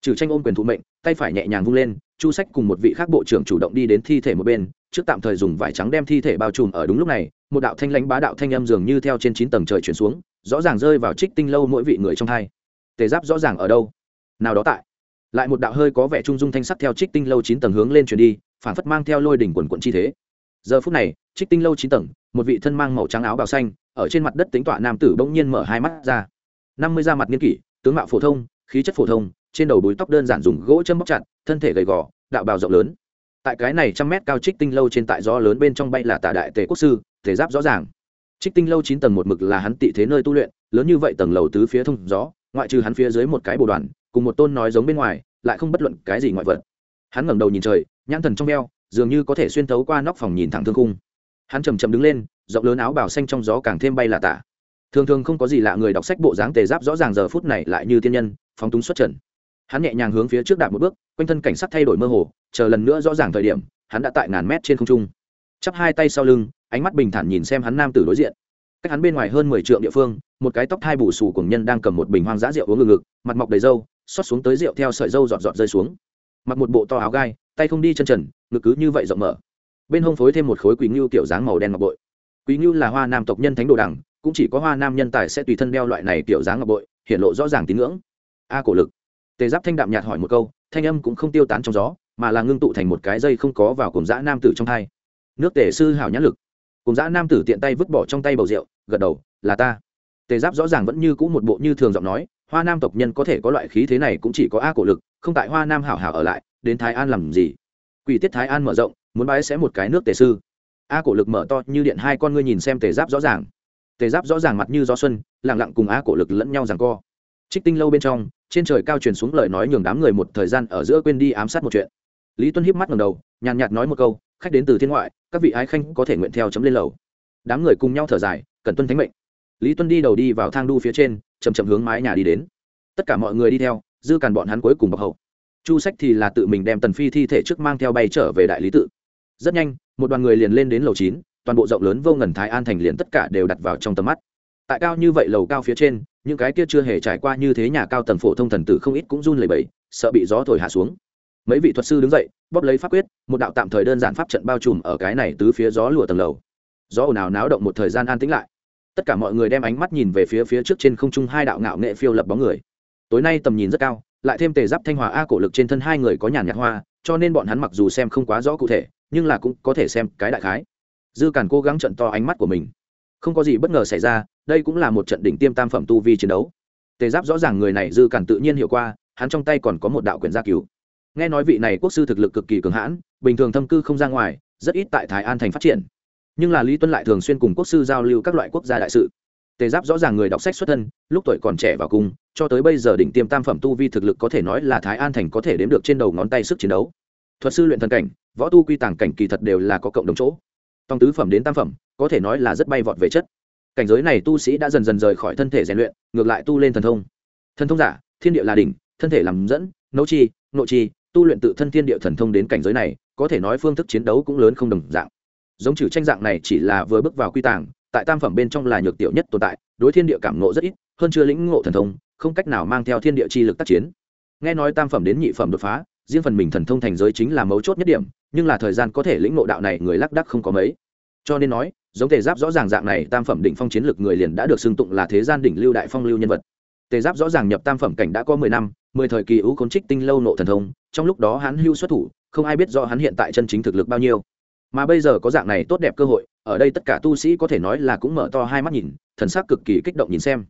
Trừ tranh ôm quyền thụ mệnh, tay phải nhẹ nhàng vung lên, chu sách cùng một vị khác bộ trưởng chủ động đi đến thi thể một bên trước tạm thời dùng vải trắng đem thi thể bao trùm ở đúng lúc này, một đạo thanh lãnh bá đạo thanh âm dường như theo trên chín tầng trời chuyển xuống, rõ ràng rơi vào trích tinh lâu mỗi vị người trong hai. Tề giáp rõ ràng ở đâu? Nào đó tại. Lại một đạo hơi có vẻ trung dung thanh sắc theo trích tinh lâu chín tầng hướng lên chuyển đi phản phất mang theo lôi đỉnh quần quận chi thế. Giờ phút này, trích tinh lâu chín tầng, một vị thân mang màu trắng áo bào xanh, ở trên mặt đất tính tọa nam tử bỗng nhiên mở hai mắt ra. Năm mươi da mặt nghiên kỷ, tướng mạo phổ thông, khí chất phổ thông, trên đầu búi tóc đơn giản dùng gỗ châm bóc chặt, thân thể gầy gò, đạo bào rộng lớn tại cái này trăm mét cao trích tinh lâu trên tại gió lớn bên trong bay là tà đại tề quốc sư thể giáp rõ ràng. Trích tinh lâu chín tầng một mực là hắn tị thế nơi tu luyện, lớn như vậy tầng lầu tứ phía thông gió, ngoại trừ hắn phía dưới một cái bồ đoàn, cùng một tôn nói giống bên ngoài, lại không bất luận cái gì ngoại vật. Hắn ngẩng đầu nhìn trời, nhãn thần trong veo dường như có thể xuyên thấu qua nóc phòng nhìn thẳng thương khung. Hắn chầm chầm đứng lên, rộng lớn áo bào xanh trong gió càng thêm bay là tả. Thường thường không có gì lạ người đọc sách bộ dáng tề giáp rõ ràng giờ phút này lại như tiên nhân, phóng túng xuất trần. Hắn nhẹ nhàng hướng phía trước đạp một bước, quanh thân cảnh sắc thay đổi mơ hồ chờ lần nữa rõ ràng thời điểm, hắn đã tại ngàn mét trên không trung. Chắp hai tay sau lưng, ánh mắt bình thản nhìn xem hắn nam tử đối diện. Cách hắn bên ngoài hơn mười triệu địa phương, một cái tóc thai bù xù cùng nhân đang cầm một bình hoang dã rượu uống ngực ngực, mặt mọc đầy râu, xót xuống tới rượu theo sợi râu giọt giọt rơi xuống. Mặc một bộ to áo gai, tay không đi chân trần, ngực cứ như vậy rộng mở. Bên hông phối thêm một khối quý ngưu kiểu dáng màu đen ngọc bội. Quý ngưu là hoa nam tộc nhân thánh đồ đẳng, cũng chỉ có hoa nam nhân tài sẽ tùy thân đeo loại này kiểu dáng ngọc bội hiện lộ rõ ràng tín ngưỡng. A cổ lực. Tề giáp thanh đạm nhạt hỏi một câu, thanh âm cũng không tiêu tán trong gió mà là ngưng tụ thành một cái dây không có vào cùng dã nam tử trong hai nước tề sư hảo nhãn lực. Cùng dã nam tử tiện tay vứt bỏ trong tay bầu rượu, gật đầu, là ta. Tề giáp rõ ràng vẫn như cũ một bộ như thường giọng nói, hoa nam tộc nhân có thể có loại khí thế này cũng chỉ có a cổ lực, không tại hoa nam hảo hảo ở lại, đến thái an làm gì? Quỷ tiết thái an mở rộng, muốn bái sẽ một cái nước tề sư. A cổ lực mở to như điện hai con ngươi nhìn xem tề giáp rõ ràng. Tề giáp rõ ràng mặt như gió xuân lẳng lặng cùng a cổ lực lẫn nhau rằng co. Trích tinh lâu bên trong, trên trời cao truyền xuống lời nói nhường đám người một thời gian ở giữa quên đi ám sát một chuyện lý tuân híp mắt ngầm đầu, nhàn nhạt nói một câu, khách đến từ thiên ngoại, các vị ái khanh có thể nguyện theo chấm lên lầu. Đám người cùng nhau thở dài cần tuân thánh mệnh. Lý tuân đi đầu đi vào thang đu phía trên chầm chậm hướng mái nhà đi đến. Tất cả mọi người đi theo, dư càn bọn hắn cuối cùng bọc hậu. Chu sách thì là tự mình đem tần phi thi thể trước mang theo bay trở về đại lý tự. Rất nhanh, một đoàn người liền lên đến lầu chín, toàn bộ rộng lớn vô ngần thái an thành liền tất cả đều đặt vào trong tầm mắt. Tại cao như vậy lầu cao phía trên, những cái kia chưa hề trải qua như thế nhà cao tầng phổ thông thần tử không ít cũng run lẩy bẩy, sợ bị gió thổi hạ xuống mấy vị thuật sư đứng dậy, bóp lấy pháp quyết, một đạo tạm thời đơn giản pháp trận bao trùm ở cái này tứ phía gió lùa tầng lầu. Gió ồn ào náo động một thời gian an tĩnh lại. Tất cả mọi người đem ánh mắt nhìn về phía phía trước trên không trung hai đạo ngạo nghệ phiêu lập bóng người. Tối nay tầm nhìn rất cao, lại thêm tề giáp thanh hòa a cổ lực trên thân hai người có nhàn nhạt hoa, cho nên bọn hắn mặc dù xem không quá rõ cụ thể, nhưng là cũng có thể xem cái đại khái. Dư càn cố gắng trận to ánh mắt của mình. Không có gì bất ngờ xảy ra, đây cũng là một trận đỉnh tiêm tam phẩm tu vi chiến đấu. Tề giáp rõ ràng người này dư càn tự nhiên hiểu qua, hắn trong tay còn có một đạo quyền gia cứu nghe nói vị này quốc sư thực lực cực kỳ cường hãn, bình thường thâm cư không ra ngoài, rất ít tại thái an thành phát triển. Nhưng là lý tuân lại thường xuyên cùng quốc sư giao lưu các loại quốc gia đại sự. Tề giáp rõ ràng người đọc sách xuất thân, lúc tuổi còn trẻ vào cung cho tới bây giờ đỉnh tiêm tam phẩm tu vi thực lực có thể nói là thái an thành có thể đếm được trên đầu ngón tay sức chiến đấu. Thuật sư luyện thần cảnh, võ tu quy tàng cảnh kỳ thật đều là có cộng đồng chỗ. Tòng tứ phẩm đến tam phẩm, có thể nói là rất bay vọt về chất. Cảnh giới này tu sĩ đã dần dần rời khỏi thân thể rèn luyện, ngược lại tu lên thần thông. Thần thông giả, thiên địa là đỉnh, thân thể làm dẫn, nấu chi, nội chi tu luyện tự thân thiên địa thần thông đến cảnh giới này, có thể nói phương thức chiến đấu cũng lớn không đồng dạng. Giống trừ tranh dạng này chỉ là vừa bước vào quy tàng, tại tam phẩm bên trong là nhược tiểu nhất tồn tại, đối thiên địa cảm ngộ rất ít, hơn chưa lĩnh ngộ thần thông, không cách nào mang theo thiên địa chi lực tác chiến. Nghe nói tam phẩm đến nhị phẩm đột phá, riêng phần mình thần thông thành giới chính là mấu chốt nhất điểm, nhưng là thời gian có thể lĩnh ngộ đạo này người lác đắc không có mấy. Cho nên nói, giống tề giáp rõ ràng dạng này tam phẩm đỉnh phong chiến lực người liền đã được xưng tụng là thế gian đỉnh lưu đại phong lưu nhân vật. Tề giáp rõ ràng nhập tam phẩm cảnh đã có mười năm mười thời kỳ ưu côn trích tinh lâu nộ thần thông, trong lúc đó hắn hưu xuất thủ, không ai biết rõ hắn hiện tại chân chính thực lực bao nhiêu. Mà bây giờ có dạng này tốt đẹp cơ hội, ở đây tất cả tu sĩ có thể nói là cũng mở to hai mắt nhìn, thần sắc cực kỳ kích động nhìn xem.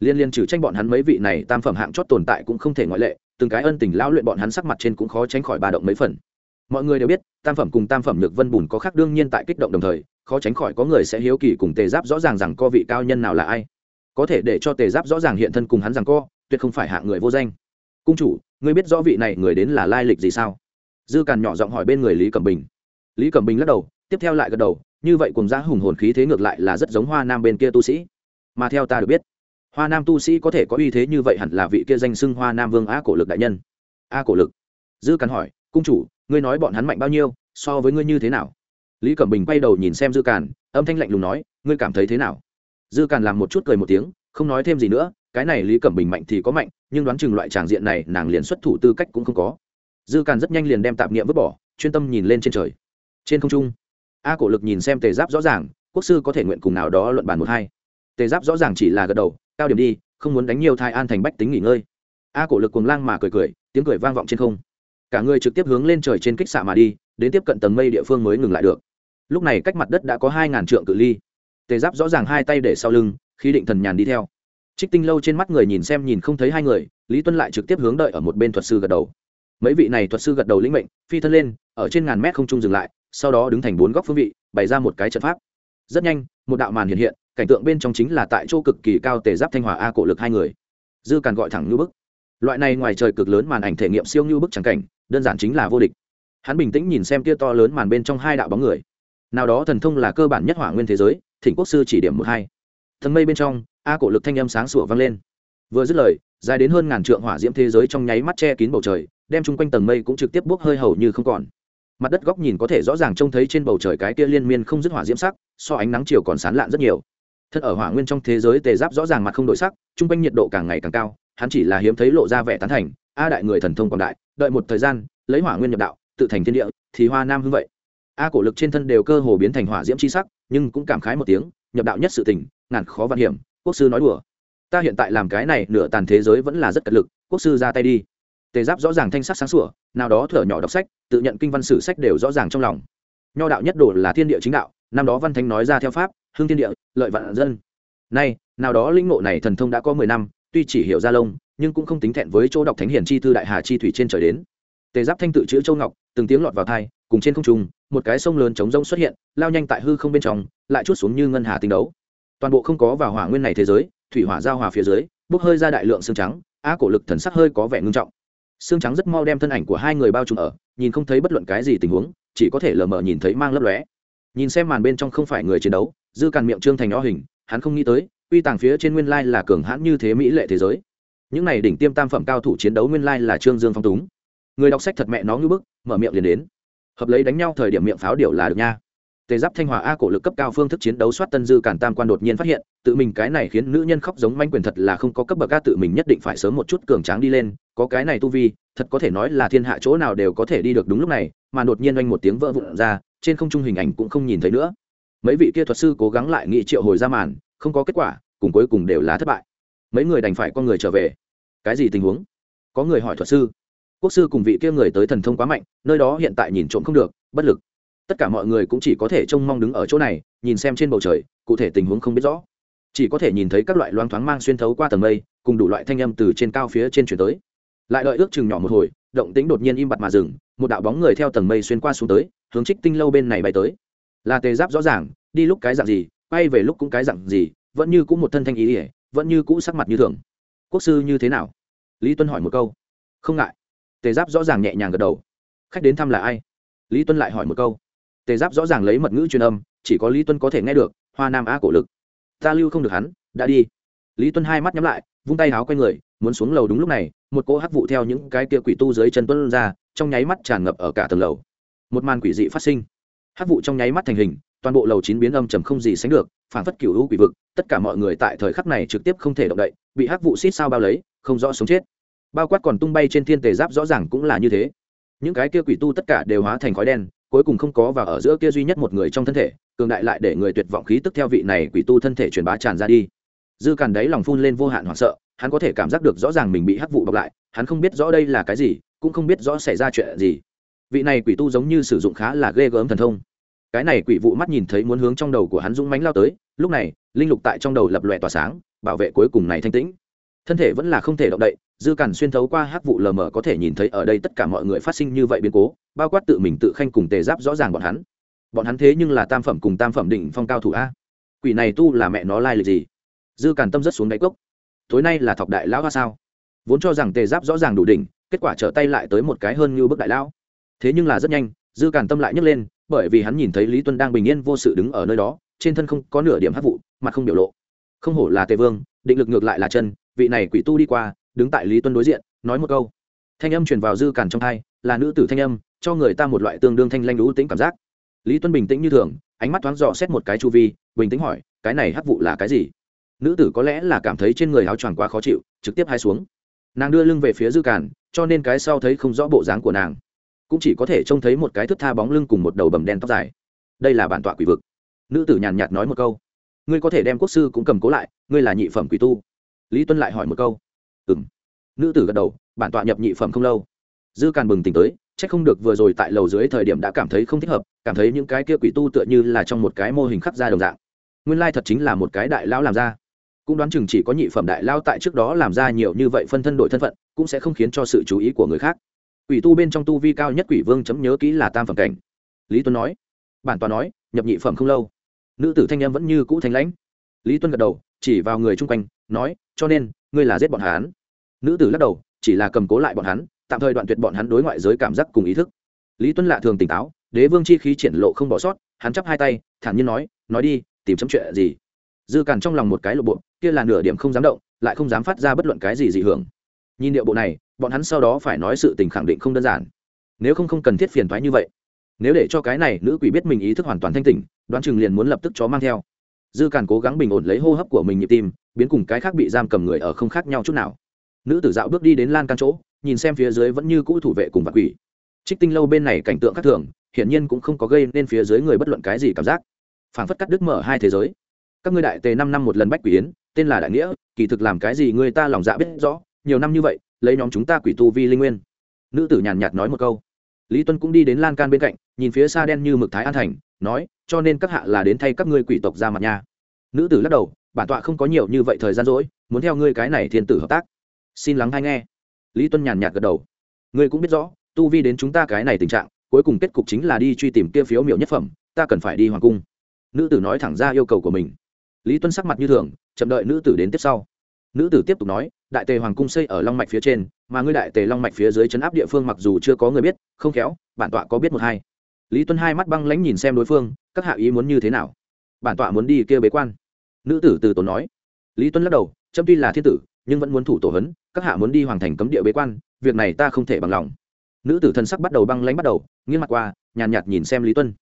Liên liên trừ tranh bọn hắn mấy vị này tam phẩm hạng chót tồn tại cũng không thể ngoại lệ, từng cái ân tình lão luyện bọn hắn sắc mặt trên cũng khó tránh khỏi ba động mấy phần. Mọi người đều biết, tam phẩm cùng tam phẩm nhược vân bùn có khác đương nhiên tại kích động đồng thời, khó tránh khỏi có người sẽ hiếu kỳ cùng tề giáp rõ ràng rằng co vị cao nhân nào là ai. Có thể để cho tề giáp rõ ràng hiện thân cùng hắn rằng co, tuyệt không phải hạng người vô danh cung chủ, ngươi biết rõ vị này người đến là lai lịch gì sao? Dư càn nhỏ giọng hỏi bên người lý cẩm bình. Lý cẩm bình lắc đầu, tiếp theo lại gật đầu, như vậy cùng giá hùng hồn khí thế ngược lại là rất giống hoa nam bên kia tu sĩ. Mà theo ta được biết, hoa nam tu sĩ có thể có uy thế như vậy hẳn là vị kia danh xưng hoa nam vương a cổ lực đại nhân. A cổ lực? Dư càn hỏi, cung chủ, ngươi nói bọn hắn mạnh bao nhiêu, so với ngươi như thế nào? Lý cẩm bình quay đầu nhìn xem dư càn, âm thanh lạnh lùng nói, ngươi cảm thấy thế nào? Dư càn làm một chút cười một tiếng, không nói thêm gì nữa cái này lý cẩm bình mạnh thì có mạnh, nhưng đoán chừng loại tràng diện này nàng liền xuất thủ tư cách cũng không có. Dư càn rất nhanh liền đem tạp nghiệm vứt bỏ, chuyên tâm nhìn lên trên trời. Trên không trung, a cổ lực nhìn xem tề giáp rõ ràng, quốc sư có thể nguyện cùng nào đó luận bàn một hai. Tề giáp rõ ràng chỉ là gật đầu, cao điểm đi, không muốn đánh nhiều thai an thành bách tính nghỉ ngơi. A cổ lực cuồng lang mà cười cười, tiếng cười vang vọng trên không. Cả người trực tiếp hướng lên trời trên kích xạ mà đi, đến tiếp cận tầng mây địa phương mới ngừng lại được. Lúc này cách mặt đất đã có hai ngàn trượng cự ly. Tề giáp rõ ràng hai tay để sau lưng, khí định thần nhàn đi theo trích tinh lâu trên mắt người nhìn xem nhìn không thấy hai người, lý tuân lại trực tiếp hướng đợi ở một bên thuật sư gật đầu. Mấy vị này thuật sư gật đầu lĩnh mệnh, phi thân lên, ở trên ngàn mét không trung dừng lại, sau đó đứng thành bốn góc phương vị, bày ra một cái trận pháp. Rất nhanh, một đạo màn hiện hiện, cảnh tượng bên trong chính là tại chỗ cực kỳ cao tề giáp thanh hòa a cổ lực hai người. Dư càn gọi thẳng như bức. Loại này ngoài trời cực lớn màn ảnh thể nghiệm siêu như bức trắng cảnh, đơn giản chính là vô địch. Hắn bình tĩnh nhìn xem kia to lớn màn bên trong hai đạo bóng người. Nào đó thần thông là cơ bản nhất hỏa nguyên thế giới, thỉnh quốc sư chỉ điểm một hai. Thần mây bên trong a cổ lực thanh âm sáng sủa vang lên. Vừa dứt lời, dài đến hơn ngàn trượng hỏa diễm thế giới trong nháy mắt che kín bầu trời, đem chung quanh tầng mây cũng trực tiếp bốc hơi hầu như không còn. Mặt đất góc nhìn có thể rõ ràng trông thấy trên bầu trời cái kia liên miên không dứt hỏa diễm sắc, so ánh nắng chiều còn sán lạn rất nhiều. Thân ở hỏa nguyên trong thế giới tề giáp rõ ràng mặt không đổi sắc, chung quanh nhiệt độ càng ngày càng cao, hắn chỉ là hiếm thấy lộ ra vẻ tán thành, a đại người thần thông quảng đại, đợi một thời gian, lấy hỏa nguyên nhập đạo, tự thành thiên địa, thì hoa nam hưng vậy. A cổ lực trên thân đều cơ hồ biến thành hỏa diễm c h i sắc, nhưng cũng cảm khái một tiếng, nhập đạo nhất sự tình, ngàn khó văn hiểm quốc sư nói đùa. Ta hiện tại làm cái này, nửa tàn thế giới vẫn là rất cật lực, quốc sư ra tay đi. Tề giáp rõ ràng thanh sắc sáng sủa, nào đó thở nhỏ đọc sách, tự nhận kinh văn sử sách đều rõ ràng trong lòng. Nho đạo nhất đồ là thiên địa chính đạo, năm đó văn thánh nói ra theo pháp hương thiên địa, lợi vạn dân. Nay, nào đó linh ngộ này thần thông đã có mười năm, tuy chỉ hiểu ra lông, nhưng cũng không tính thẹn với chỗ đọc thánh hiển chi thư đại hà chi thủy trên trời đến. Tề giáp thanh tự chữ châu ngọc, từng tiếng lọt vào thai cùng trên không trung, một cái sông lớn trống rông xuất hiện, lao nhanh tại hư không bên trong, lại chút xuống như ngân hà tinh đấu toàn bộ không có vào hỏa nguyên này thế giới, thủy hỏa giao hòa phía dưới, bốc hơi ra đại lượng xương trắng, á cổ lực thần sắc hơi có vẻ ngưng trọng. Xương trắng rất mau đem thân ảnh của hai người bao trùm ở, nhìn không thấy bất luận cái gì tình huống, chỉ có thể lờ mờ nhìn thấy mang lấp lóe. Nhìn xem màn bên trong không phải người chiến đấu, dư càn miệng trương thành nho hình, hắn không nghĩ tới, uy tàng phía trên nguyên lai là cường hãn như thế mỹ lệ thế giới. Những này đỉnh tiêm tam phẩm cao thủ chiến đấu nguyên lai là trương dương phong túng. Người đọc sách thật mẹ nó như bức, mở miệng liền đến. Hợp lấy đánh nhau thời điểm miệng pháo điều là được nha tề giáp thanh hòa a cổ lực cấp cao phương thức chiến đấu soát tân dư cản tam quan đột nhiên phát hiện, tự mình cái này khiến nữ nhân khóc giống manh quyền thật là không có cấp bậc ca tự mình nhất định phải sớm một chút cường tráng đi lên, có cái này tu vi, thật có thể nói là thiên hạ chỗ nào đều có thể đi được đúng lúc này, mà đột nhiên oanh một tiếng vỡ vụn ra, trên không trung hình ảnh cũng không nhìn thấy nữa. Mấy vị kia thuật sư cố gắng lại nghị triệu hồi ra màn, không có kết quả, cùng cuối cùng đều là thất bại. Mấy người đành phải con người trở về. Cái gì tình huống? Có người hỏi thuật sư. Quốc sư cùng vị kia người tới thần thông quá mạnh, nơi đó hiện tại nhìn trộm không được, bất lực tất cả mọi người cũng chỉ có thể trông mong đứng ở chỗ này, nhìn xem trên bầu trời, cụ thể tình huống không biết rõ. Chỉ có thể nhìn thấy các loại loang thoáng mang xuyên thấu qua tầng mây, cùng đủ loại thanh âm từ trên cao phía trên chuyển tới. Lại đợi ước chừng nhỏ một hồi, động tính đột nhiên im bặt mà dừng, một đạo bóng người theo tầng mây xuyên qua xuống tới, hướng trích tinh lâu bên này bay tới. Là tề giáp rõ ràng, đi lúc cái dạng gì, bay về lúc cũng cái dạng gì, vẫn như cũng một thân thanh ý ỉa vẫn như cũ sắc mặt như thường. Quốc sư như thế nào? Lý tuân hỏi một câu. Không ngại. Tề giáp rõ ràng nhẹ nhàng gật đầu. Khách đến thăm là ai? Lý tuân lại hỏi một câu tề giáp rõ ràng lấy mật ngữ truyền âm, chỉ có lý tuân có thể nghe được, hoa nam á cổ lực. Ta lưu không được hắn, đã đi. Lý tuân hai mắt nhắm lại, vung tay háo q u a y người, muốn xuống lầu đúng lúc này, một cỗ hắc vụ theo những cái kia quỷ tu dưới chân tuân ra, trong nháy mắt tràn ngập ở cả tầng lầu. Một màn quỷ dị phát sinh. Hắc vụ trong nháy mắt thành hình, toàn bộ lầu chín biến âm trầm không gì sánh được phản phất cựu hữu quỷ vực, tất cả mọi người tại thời khắc này trực tiếp không thể động đậy, bị hắc vụ xít sao bao lấy, không rõ sống chết. Bao quát còn tung bay trên thiên tề giáp rõ ràng cũng là như thế. Những cái kia quỷ tu tất cả đều hóa thành khói đen cuối cùng không có và ở giữa kia duy nhất một người trong thân thể, cường đại lại để người tuyệt vọng khí tức theo vị này quỷ tu thân thể truyền bá tràn ra đi. Dư càn đấy lòng phun lên vô hạn hoảng sợ, hắn có thể cảm giác được rõ ràng mình bị hắc vụ bọc lại, hắn không biết rõ đây là cái gì, cũng không biết rõ xảy ra chuyện gì. Vị này quỷ tu giống như sử dụng khá là ghê gớm thần thông. Cái này quỷ vụ mắt nhìn thấy muốn hướng trong đầu của hắn dũng mánh lao tới, lúc này, linh lục tại trong đầu lập lòe tỏa sáng, bảo vệ cuối cùng này thanh tĩnh. Thân thể vẫn là không thể động đậy dư cản xuyên thấu qua hắc vụ lờ mờ có thể nhìn thấy ở đây tất cả mọi người phát sinh như vậy biến cố, bao quát tự mình tự khanh cùng tề giáp rõ ràng bọn hắn. Bọn hắn thế nhưng là tam phẩm cùng tam phẩm đỉnh phong cao thủ a. Quỷ này tu là mẹ nó lai lịch gì? Dư cản tâm rất xuống đáy cốc. Tối nay là thọc đại lão hoa sao? Vốn cho rằng tề giáp rõ ràng đủ đỉnh, kết quả trở tay lại tới một cái hơn như bức đại lão. Thế nhưng là rất nhanh, dư cản tâm lại nhấc lên, bởi vì hắn nhìn thấy lý tuân đang bình yên vô sự đứng ở nơi đó, trên thân không có nửa điểm hắc vụ, mặt không biểu lộ. Không hổ là tề vương, định lực ngược lại là chân, vị này quỷ tu đi qua đứng tại lý tuân đối diện, nói một câu. Thanh âm truyền vào dư càn trong hai là nữ tử thanh âm, cho người ta một loại tương đương thanh lanh lũ tính cảm giác. Lý tuân bình tĩnh như thường, ánh mắt thoáng dò xét một cái chu vi, bình tĩnh hỏi, cái này hắc vụ là cái gì? Nữ tử có lẽ là cảm thấy trên người áo choàng quá khó chịu, trực tiếp hai xuống. Nàng đưa lưng về phía dư càn, cho nên cái sau thấy không rõ bộ dáng của nàng. Cũng chỉ có thể trông thấy một cái thước tha bóng lưng cùng một đầu bầm đen tóc dài. Đây là bản tọa quỷ vực. Nữ tử nhàn nhạt nói một câu. Ngươi có thể đem quốc sư cũng cầm cố lại, ngươi là nhị phẩm quỷ tu. Lý tuân lại hỏi một câu ừ nữ tử gật đầu, bản tọa nhập nhị phẩm không lâu. Dư càn bừng tỉnh tới c h ắ c không được vừa rồi tại lầu dưới thời điểm đã cảm thấy không thích hợp, cảm thấy những cái kia quỷ tu tựa như là trong một cái mô hình khắc ra đồng dạng. Nguyên lai thật chính là một cái đại lão làm ra. Cũng đoán chừng chỉ có nhị phẩm đại lao tại trước đó làm ra nhiều như vậy phân thân đổi thân phận, cũng sẽ không khiến cho sự chú ý của người khác. Quỷ tu bên trong tu vi cao nhất quỷ vương chấm nhớ kỹ là tam phẩm cảnh. Lý tuấn nói. Bản tòa nói, nhập nhị phẩm không lâu. Nữ tử thanh em vẫn như cũ thanh lãnh. Lý tuân gật đầu, chỉ vào người chung quanh, nói, cho nên ngươi là giết bọn hắn. Nữ tử lắc đầu, chỉ là cầm cố lại bọn hắn, tạm thời đoạn tuyệt bọn hắn đối ngoại giới cảm giác cùng ý thức. Lý tuân lạ thường tỉnh táo, đế vương chi khí triển lộ không bỏ sót, hắn chắp hai tay, thản nhiên nói nói đi, tìm chấm chuyện gì? Dư càn trong lòng một cái lộ bộ, kia là nửa điểm không dám động, lại không dám phát ra bất luận cái gì dị hưởng. Nhìn điệu bộ này, bọn hắn sau đó phải nói sự tình khẳng định không đơn giản. Nếu không không cần thiết phiền thoái như vậy. Nếu để cho cái này nữ quỷ biết mình ý thức hoàn toàn thanh tỉnh, đoán chừng liền muốn lập tức chó mang theo dư càn cố gắng bình ổn lấy hô hấp của mình nhịp tim, biến cùng cái khác bị giam cầm người ở không khác nhau chút nào. Nữ tử dạo bước đi đến lan can chỗ, nhìn xem phía dưới vẫn như cũ thủ vệ cùng vạn quỷ. Trích tinh lâu bên này cảnh tượng khác thường, hiển nhiên cũng không có gây nên phía dưới người bất luận cái gì cảm giác. Phảng phất cắt đứt mở hai thế giới. Các ngươi đại tề năm năm một lần bách quỷ yến, tên là đại nghĩa, kỳ thực làm cái gì người ta lòng dạ biết rõ, nhiều năm như vậy, lấy nhóm chúng ta quỷ tu vi linh nguyên. Nữ tử nhàn nhạt nói một câu lý tuân cũng đi đến lan can bên cạnh, nhìn phía xa đen như mực thái an thành, nói, cho nên các hạ là đến thay các ngươi quỷ tộc ra mặt nha. Nữ tử lắc đầu, bản tọa không có nhiều như vậy thời gian rỗi, muốn theo ngươi cái này thiên tử hợp tác. Xin lắng hay nghe. Lý tuân nhàn nhạt gật đầu. Ngươi cũng biết rõ, tu vi đến chúng ta cái này tình trạng, cuối cùng kết cục chính là đi truy tìm kia phiếu miểu nhất phẩm, ta cần phải đi hoàng cung. Nữ tử nói thẳng ra yêu cầu của mình. Lý tuân sắc mặt như thường, chậm đợi nữ tử đến tiếp sau. Nữ tử tiếp tục nói, đại tề hoàng cung xây ở long mạch phía trên, mà ngươi đại tề long mạch phía dưới chấn áp địa phương mặc dù chưa có người biết không khéo bản tọa có biết một hai. Lý tuân hai mắt băng lãnh nhìn xem đối phương các hạ ý muốn như thế nào? Bản tọa muốn đi kia bế quan. Nữ tử từ tốn nói. Lý tuân lắc đầu trâm tuy là thiên tử nhưng vẫn muốn thủ tổ hấn các hạ muốn đi hoàng thành cấm địa bế quan việc này ta không thể bằng lòng. Nữ tử thân sắc bắt đầu băng lãnh bắt đầu nghiêng mặt qua nhàn nhạt, nhạt nhìn xem lý tuân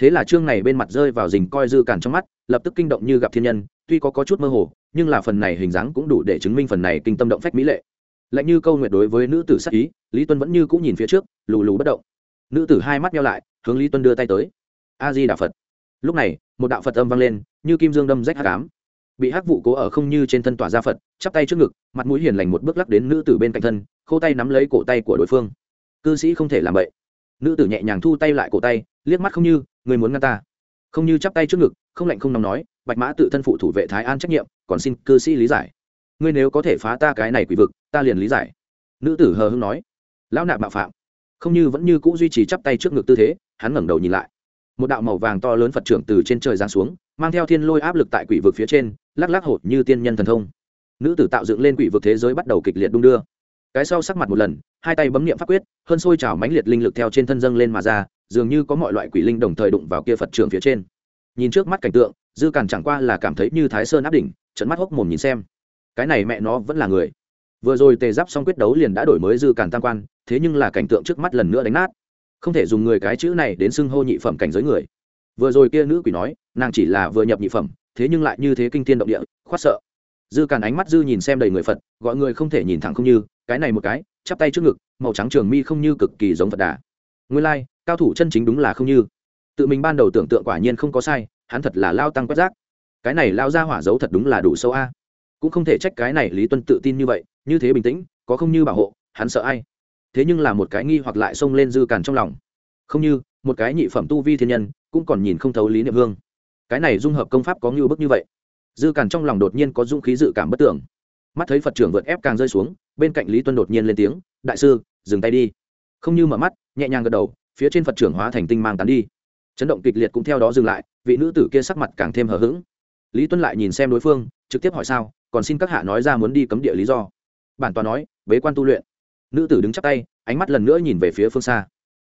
thế là chương này bên mặt rơi vào rình coi dư cản trong mắt lập tức kinh động như gặp thiên nhân tuy có có chút mơ hồ nhưng là phần này hình dáng cũng đủ để chứng minh phần này kinh tâm động phách mỹ lệ lạnh như câu nguyệt đối với nữ tử sắc ý, lý tuân vẫn như cũng nhìn phía trước, lù lù bất động. Nữ tử hai mắt nhau lại, hướng lý tuân đưa tay tới. A di đà phật. Lúc này, một đạo phật âm vang lên, như kim dương đâm rách hát cám bị hắc vụ cố ở không như trên thân tỏa ra phật, chắp tay trước ngực, mặt mũi hiền lành một bước lắc đến nữ tử bên cạnh thân, khô tay nắm lấy cổ tay của đối phương. Cư sĩ không thể làm vậy. Nữ tử nhẹ nhàng thu tay lại cổ tay, liếc mắt không như, người muốn ngăn ta. Không như chắp tay trước ngực, không lạnh không nóng nói, bạch mã tự thân phụ thủ vệ thái an trách nhiệm, còn xin cư sĩ lý giải ngươi nếu có thể phá ta cái này quỷ vực, ta liền lý giải. Nữ tử hờ hưng nói. Lão nạp mạo phạm. Không như vẫn như cũ duy trì chắp tay trước ngực tư thế, hắn ngẩng đầu nhìn lại. Một đạo màu vàng to lớn phật trưởng từ trên trời giáng xuống, mang theo thiên lôi áp lực tại quỷ vực phía trên, lắc lắc hột như tiên nhân thần thông. Nữ tử tạo dựng lên quỷ vực thế giới bắt đầu kịch liệt đung đưa. Cái sau sắc mặt một lần, hai tay bấm niệm pháp quyết, hơn sôi trào mãnh liệt linh lực theo trên thân dâng lên mà ra, dường như có mọi loại quỷ linh đồng thời đụng vào kia phật trưởng phía trên. Nhìn trước mắt cảnh tượng, dư càn chẳng qua là cảm thấy như thái sơn áp đỉnh trận mắt hốc mồm nhìn xem cái này mẹ nó vẫn là người. Vừa rồi tề giáp xong quyết đấu liền đã đổi mới dư càn tam quan thế nhưng là cảnh tượng trước mắt lần nữa đánh nát. Không thể dùng người cái chữ này đến xưng hô nhị phẩm cảnh giới người. Vừa rồi kia nữ quỷ nói nàng chỉ là vừa nhập nhị phẩm thế nhưng lại như thế kinh thiên động địa khoát sợ. Dư càn ánh mắt dư nhìn xem đầy người phật gọi người không thể nhìn thẳng không như cái này một cái chắp tay trước ngực màu trắng trường mi không như cực kỳ giống phật đà. Nguyên lai、like, cao thủ chân chính đúng là không như. Tự mình ban đầu tưởng tượng quả nhiên không có sai hắn thật là lao tăng quét rác. Cái này lao ra hỏa dấu thật đúng là đủ sâu a cũng không thể trách cái này lý tuân tự tin như vậy, như thế bình tĩnh, có không như bảo hộ, hắn sợ ai? Thế nhưng là một cái nghi hoặc lại xông lên dư càn trong lòng. Không như, một cái nhị phẩm tu vi thiên nhân, cũng còn nhìn không thấu lý niệm hương. Cái này dung hợp công pháp có ngưu bức như vậy. Dư càn trong lòng đột nhiên có dũng khí dự cảm bất tưởng. Mắt thấy phật trưởng vượt ép càng rơi xuống, bên cạnh lý tuân đột nhiên lên tiếng, đại sư, dừng tay đi. Không như mở mắt, nhẹ nhàng gật đầu, phía trên phật trưởng hóa thành tinh mang tán đi. Chấn động kịch liệt cũng theo đó dừng lại, vị nữ tử kia sắc mặt càng thêm hờ hững. Lý tuân lại nhìn xem đối phương, trực tiếp hỏi sao còn xin các hạ nói ra muốn đi cấm địa lý do. Bản tòa nói, bế quan tu luyện. Nữ tử đứng chắp tay, ánh mắt lần nữa nhìn về phía phương xa.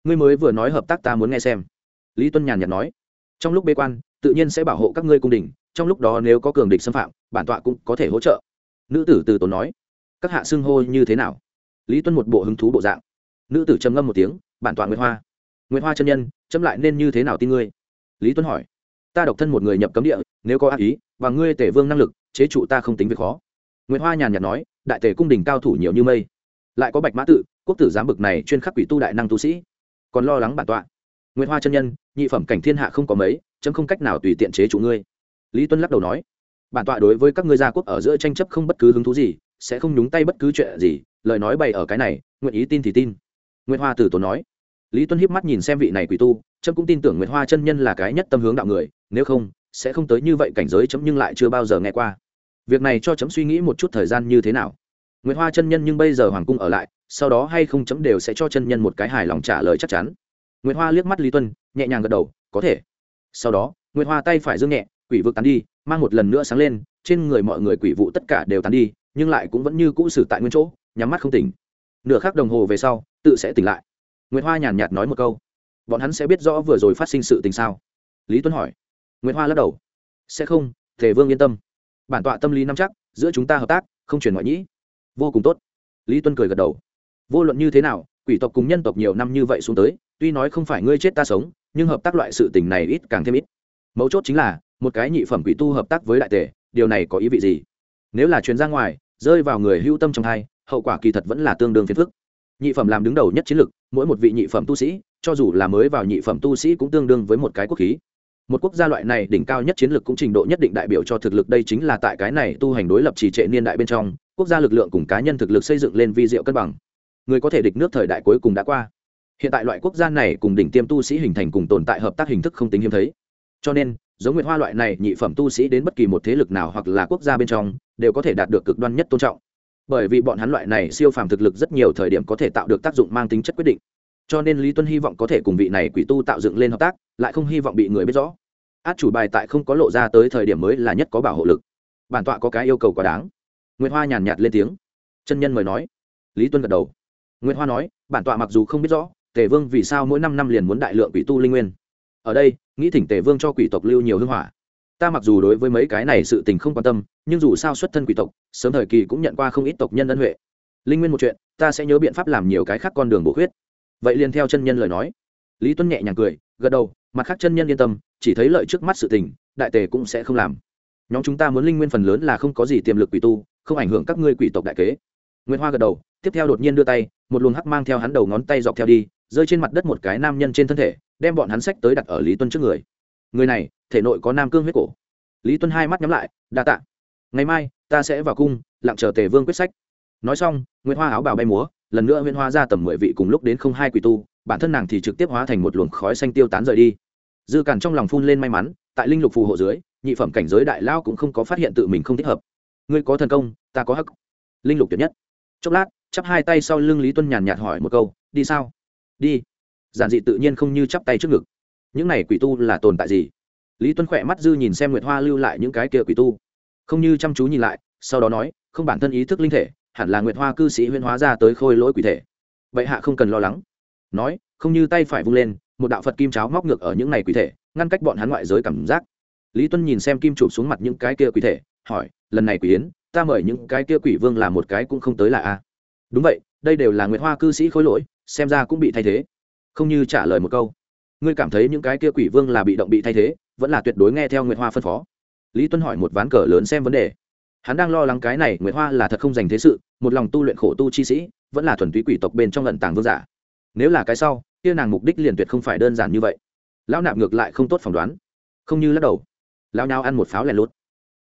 Ngươi mới vừa nói hợp tác ta muốn nghe xem. Lý tuân nhàn nhạt nói, trong lúc bế quan, tự nhiên sẽ bảo hộ các ngươi cung đình, trong lúc đó nếu có cường địch xâm phạm, bản tọa cũng có thể hỗ trợ. Nữ tử từ tốn nói, các hạ xưng hô như thế nào? Lý tuân một bộ hứng thú bộ dạng. Nữ tử trầm ngâm một tiếng, bản tọa nguyễn hoa. Nguyễn hoa chân nhân, chấm lại nên như thế nào tin ngươi? Lý tuân hỏi, ta độc thân một người nhập cấm địa, nếu có ác ý và ngươi tể vương năng lực chế trụ ta không tính việc khó. Nguyễn hoa nhàn nhạt nói, đại Tề cung đình cao thủ nhiều như mây. Lại có bạch mã tự, quốc tử giám bực này chuyên khắc quỷ tu đại năng tu sĩ. Còn lo lắng bản tọa. Nguyễn hoa chân nhân, nhị phẩm cảnh thiên hạ không có mấy, chấm không cách nào tùy tiện chế chủ ngươi. Lý tuân lắc đầu nói, bản tọa đối với các ngươi gia quốc ở giữa tranh chấp không bất cứ hứng thú gì, sẽ không nhúng tay bất cứ chuyện gì, lời nói bày ở cái này, nguyện ý tin thì tin. Nguyễn hoa từ tốn nói, lý tuân hiếp mắt nhìn xem vị này quỷ tu trâm cũng tin tưởng nguyễn hoa chân nhân là cái nhất tâm hướng đạo người, nếu không sẽ không tới như vậy cảnh giới chấm nhưng lại chưa bao giờ nghe qua. Việc này cho chấm suy nghĩ một chút thời gian như thế nào. Nguyễn hoa chân nhân nhưng bây giờ hoàng cung ở lại, sau đó hay không chấm đều sẽ cho chân nhân một cái hài lòng trả lời chắc chắn. Nguyễn hoa liếc mắt lý tuân, nhẹ nhàng gật đầu, có thể. Sau đó nguyễn hoa tay phải dương nhẹ, quỷ vực tán đi, mang một lần nữa sáng lên, trên người mọi người quỷ vụ tất cả đều tán đi, nhưng lại cũng vẫn như cũ xử tại nguyên chỗ, nhắm mắt không tỉnh. Nửa khắc đồng hồ về sau, tự sẽ tỉnh lại. Nguyễn hoa nhàn nhạt nói một câu, bọn hắn sẽ biết rõ vừa rồi phát sinh sự tình sao? Lý tuấn hỏi nguyễn hoa lắc đầu. Sẽ không thể vương yên tâm. Bản tọa tâm lý nắm chắc, giữa chúng ta hợp tác, không chuyển ngoại nhĩ. Vô cùng tốt. Lý tuân cười gật đầu. Vô luận như thế nào, quỷ tộc cùng nhân tộc nhiều năm như vậy xuống tới, tuy nói không phải ngươi chết ta sống, nhưng hợp tác loại sự tình này ít càng thêm ít. Mấu chốt chính là, một cái nhị phẩm quỷ tu hợp tác với đại tề, điều này có ý vị gì? Nếu là chuyến ra ngoài, rơi vào người hưu tâm trong thai, hậu quả kỳ thật vẫn là tương đương phiền phức. Nhị phẩm làm đứng đầu nhất chiến lực mỗi một vị nhị phẩm tu sĩ, cho dù là mới vào nhị phẩm tu sĩ cũng tương đương với một cái quốc khí một quốc gia loại này đỉnh cao nhất chiến lược cũng trình độ nhất định đại biểu cho thực lực, đây chính là tại cái này tu hành đối lập trì trệ niên đại bên trong, quốc gia lực lượng cùng cá nhân thực lực xây dựng lên vi diệu cân bằng. Người có thể địch nước thời đại cuối cùng đã qua. Hiện tại loại quốc gia này cùng đỉnh tiêm tu sĩ hình thành cùng tồn tại hợp tác hình thức không tính hiếm thấy. Cho nên, giống nguyệt hoa loại này nhị phẩm tu sĩ đến bất kỳ một thế lực nào hoặc là quốc gia bên trong, đều có thể đạt được cực đoan nhất tôn trọng. Bởi vì bọn hắn loại này siêu phàm thực lực rất nhiều thời điểm có thể tạo được tác dụng mang tính chất quyết định cho nên lý tuân hy vọng có thể cùng vị này quỷ tu tạo dựng lên hợp tác, lại không hy vọng bị người biết rõ. Át chủ bài tại không có lộ ra tới thời điểm mới là nhất có bảo hộ lực. Bản tọa có cái yêu cầu quá đáng. Nguyễn hoa nhàn nhạt lên tiếng. Chân nhân mời nói. Lý tuân gật đầu. Nguyễn hoa nói, bản tọa mặc dù không biết rõ, tề vương vì sao mỗi năm năm liền muốn đại lượng quỷ tu linh nguyên. Ở đây, nghĩ thỉnh tề vương cho quỷ tộc lưu nhiều hưng hỏa. Ta mặc dù đối với mấy cái này sự tình không quan tâm, nhưng dù sao xuất thân quỷ tộc, sớm thời kỳ cũng nhận qua không ít tộc nhân ân huệ. Linh nguyên một chuyện, ta sẽ nhớ biện pháp làm nhiều cái khác con đường bổ khuyết vậy liền theo chân nhân lời nói. Lý tuân nhẹ nhàng cười, gật đầu, mặt khác chân nhân yên tâm, chỉ thấy lợi trước mắt sự tình, đại tề cũng sẽ không làm. Nhóm chúng ta muốn linh nguyên phần lớn là không có gì tiềm lực quỷ tu, không ảnh hưởng các ngươi quỷ tộc đại kế. Nguyễn hoa gật đầu, tiếp theo đột nhiên đưa tay, một luồng hắc mang theo hắn đầu ngón tay dọc theo đi, rơi trên mặt đất một cái nam nhân trên thân thể, đem bọn hắn sách tới đặt ở lý tuân trước người. Người này, thể nội có nam cương huyết cổ. Lý tuân hai mắt nhắm lại, đa tạ. Ngày mai, ta sẽ vào cung, lặng chờ tề vương quyết sách. Nói xong nguyễn hoa áo bào bay múa lần nữa huyễn hoa ra tầm mười vị cùng lúc đến không hai quỷ tu, bản thân nàng thì trực tiếp hóa thành một luồng khói xanh tiêu tán rời đi. Dư càn trong lòng phun lên may mắn, tại linh lục phù hộ dưới, nhị phẩm cảnh giới đại lao cũng không có phát hiện tự mình không thích hợp. Ngươi có thần công, ta có hắc. Linh lục tuyệt nhất. Chốc lát, chắp hai tay sau lưng lý tuân nhàn nhạt hỏi một câu, đi sao? Đi. Giản dị tự nhiên không như chắp tay trước ngực. Những này quỷ tu là tồn tại gì? Lý tuân khỏe mắt dư nhìn xem nguyệt hoa lưu lại những cái kia quỷ tu. Không như chăm chú nhìn lại, sau đó nói, không bản thân ý thức linh thể hẳn là nguyệt hoa cư sĩ huyên hóa ra tới khôi lỗi quỷ thể. Vậy hạ không cần lo lắng. Nói, không như tay phải vung lên, một đạo phật kim cháo móc ngược ở những này quỷ thể, ngăn cách bọn hắn ngoại giới cảm giác. Lý tuân nhìn xem kim chụp xuống mặt những cái kia quỷ thể, hỏi, lần này quỷ yến, ta mời những cái kia quỷ vương làm một cái cũng không tới là a. Đúng vậy, đây đều là nguyệt hoa cư sĩ khối lỗi, xem ra cũng bị thay thế. Không như trả lời một câu. Ngươi cảm thấy những cái kia quỷ vương là bị động bị thay thế, vẫn là tuyệt đối nghe theo nguyệt hoa phân phó. Lý tuân hỏi một ván cờ lớn xem vấn đề hắn đang lo lắng cái này nguyệt hoa là thật không dành thế sự, một lòng tu luyện khổ tu chi sĩ, vẫn là thuần túy quỷ tộc bên trong lận tàng vương giả. Nếu là cái sau, kia nàng mục đích liền tuyệt không phải đơn giản như vậy. Lão nạp ngược lại không tốt phỏng đoán. Không như lắc đầu. Lão nhau ăn một pháo lẻ lốt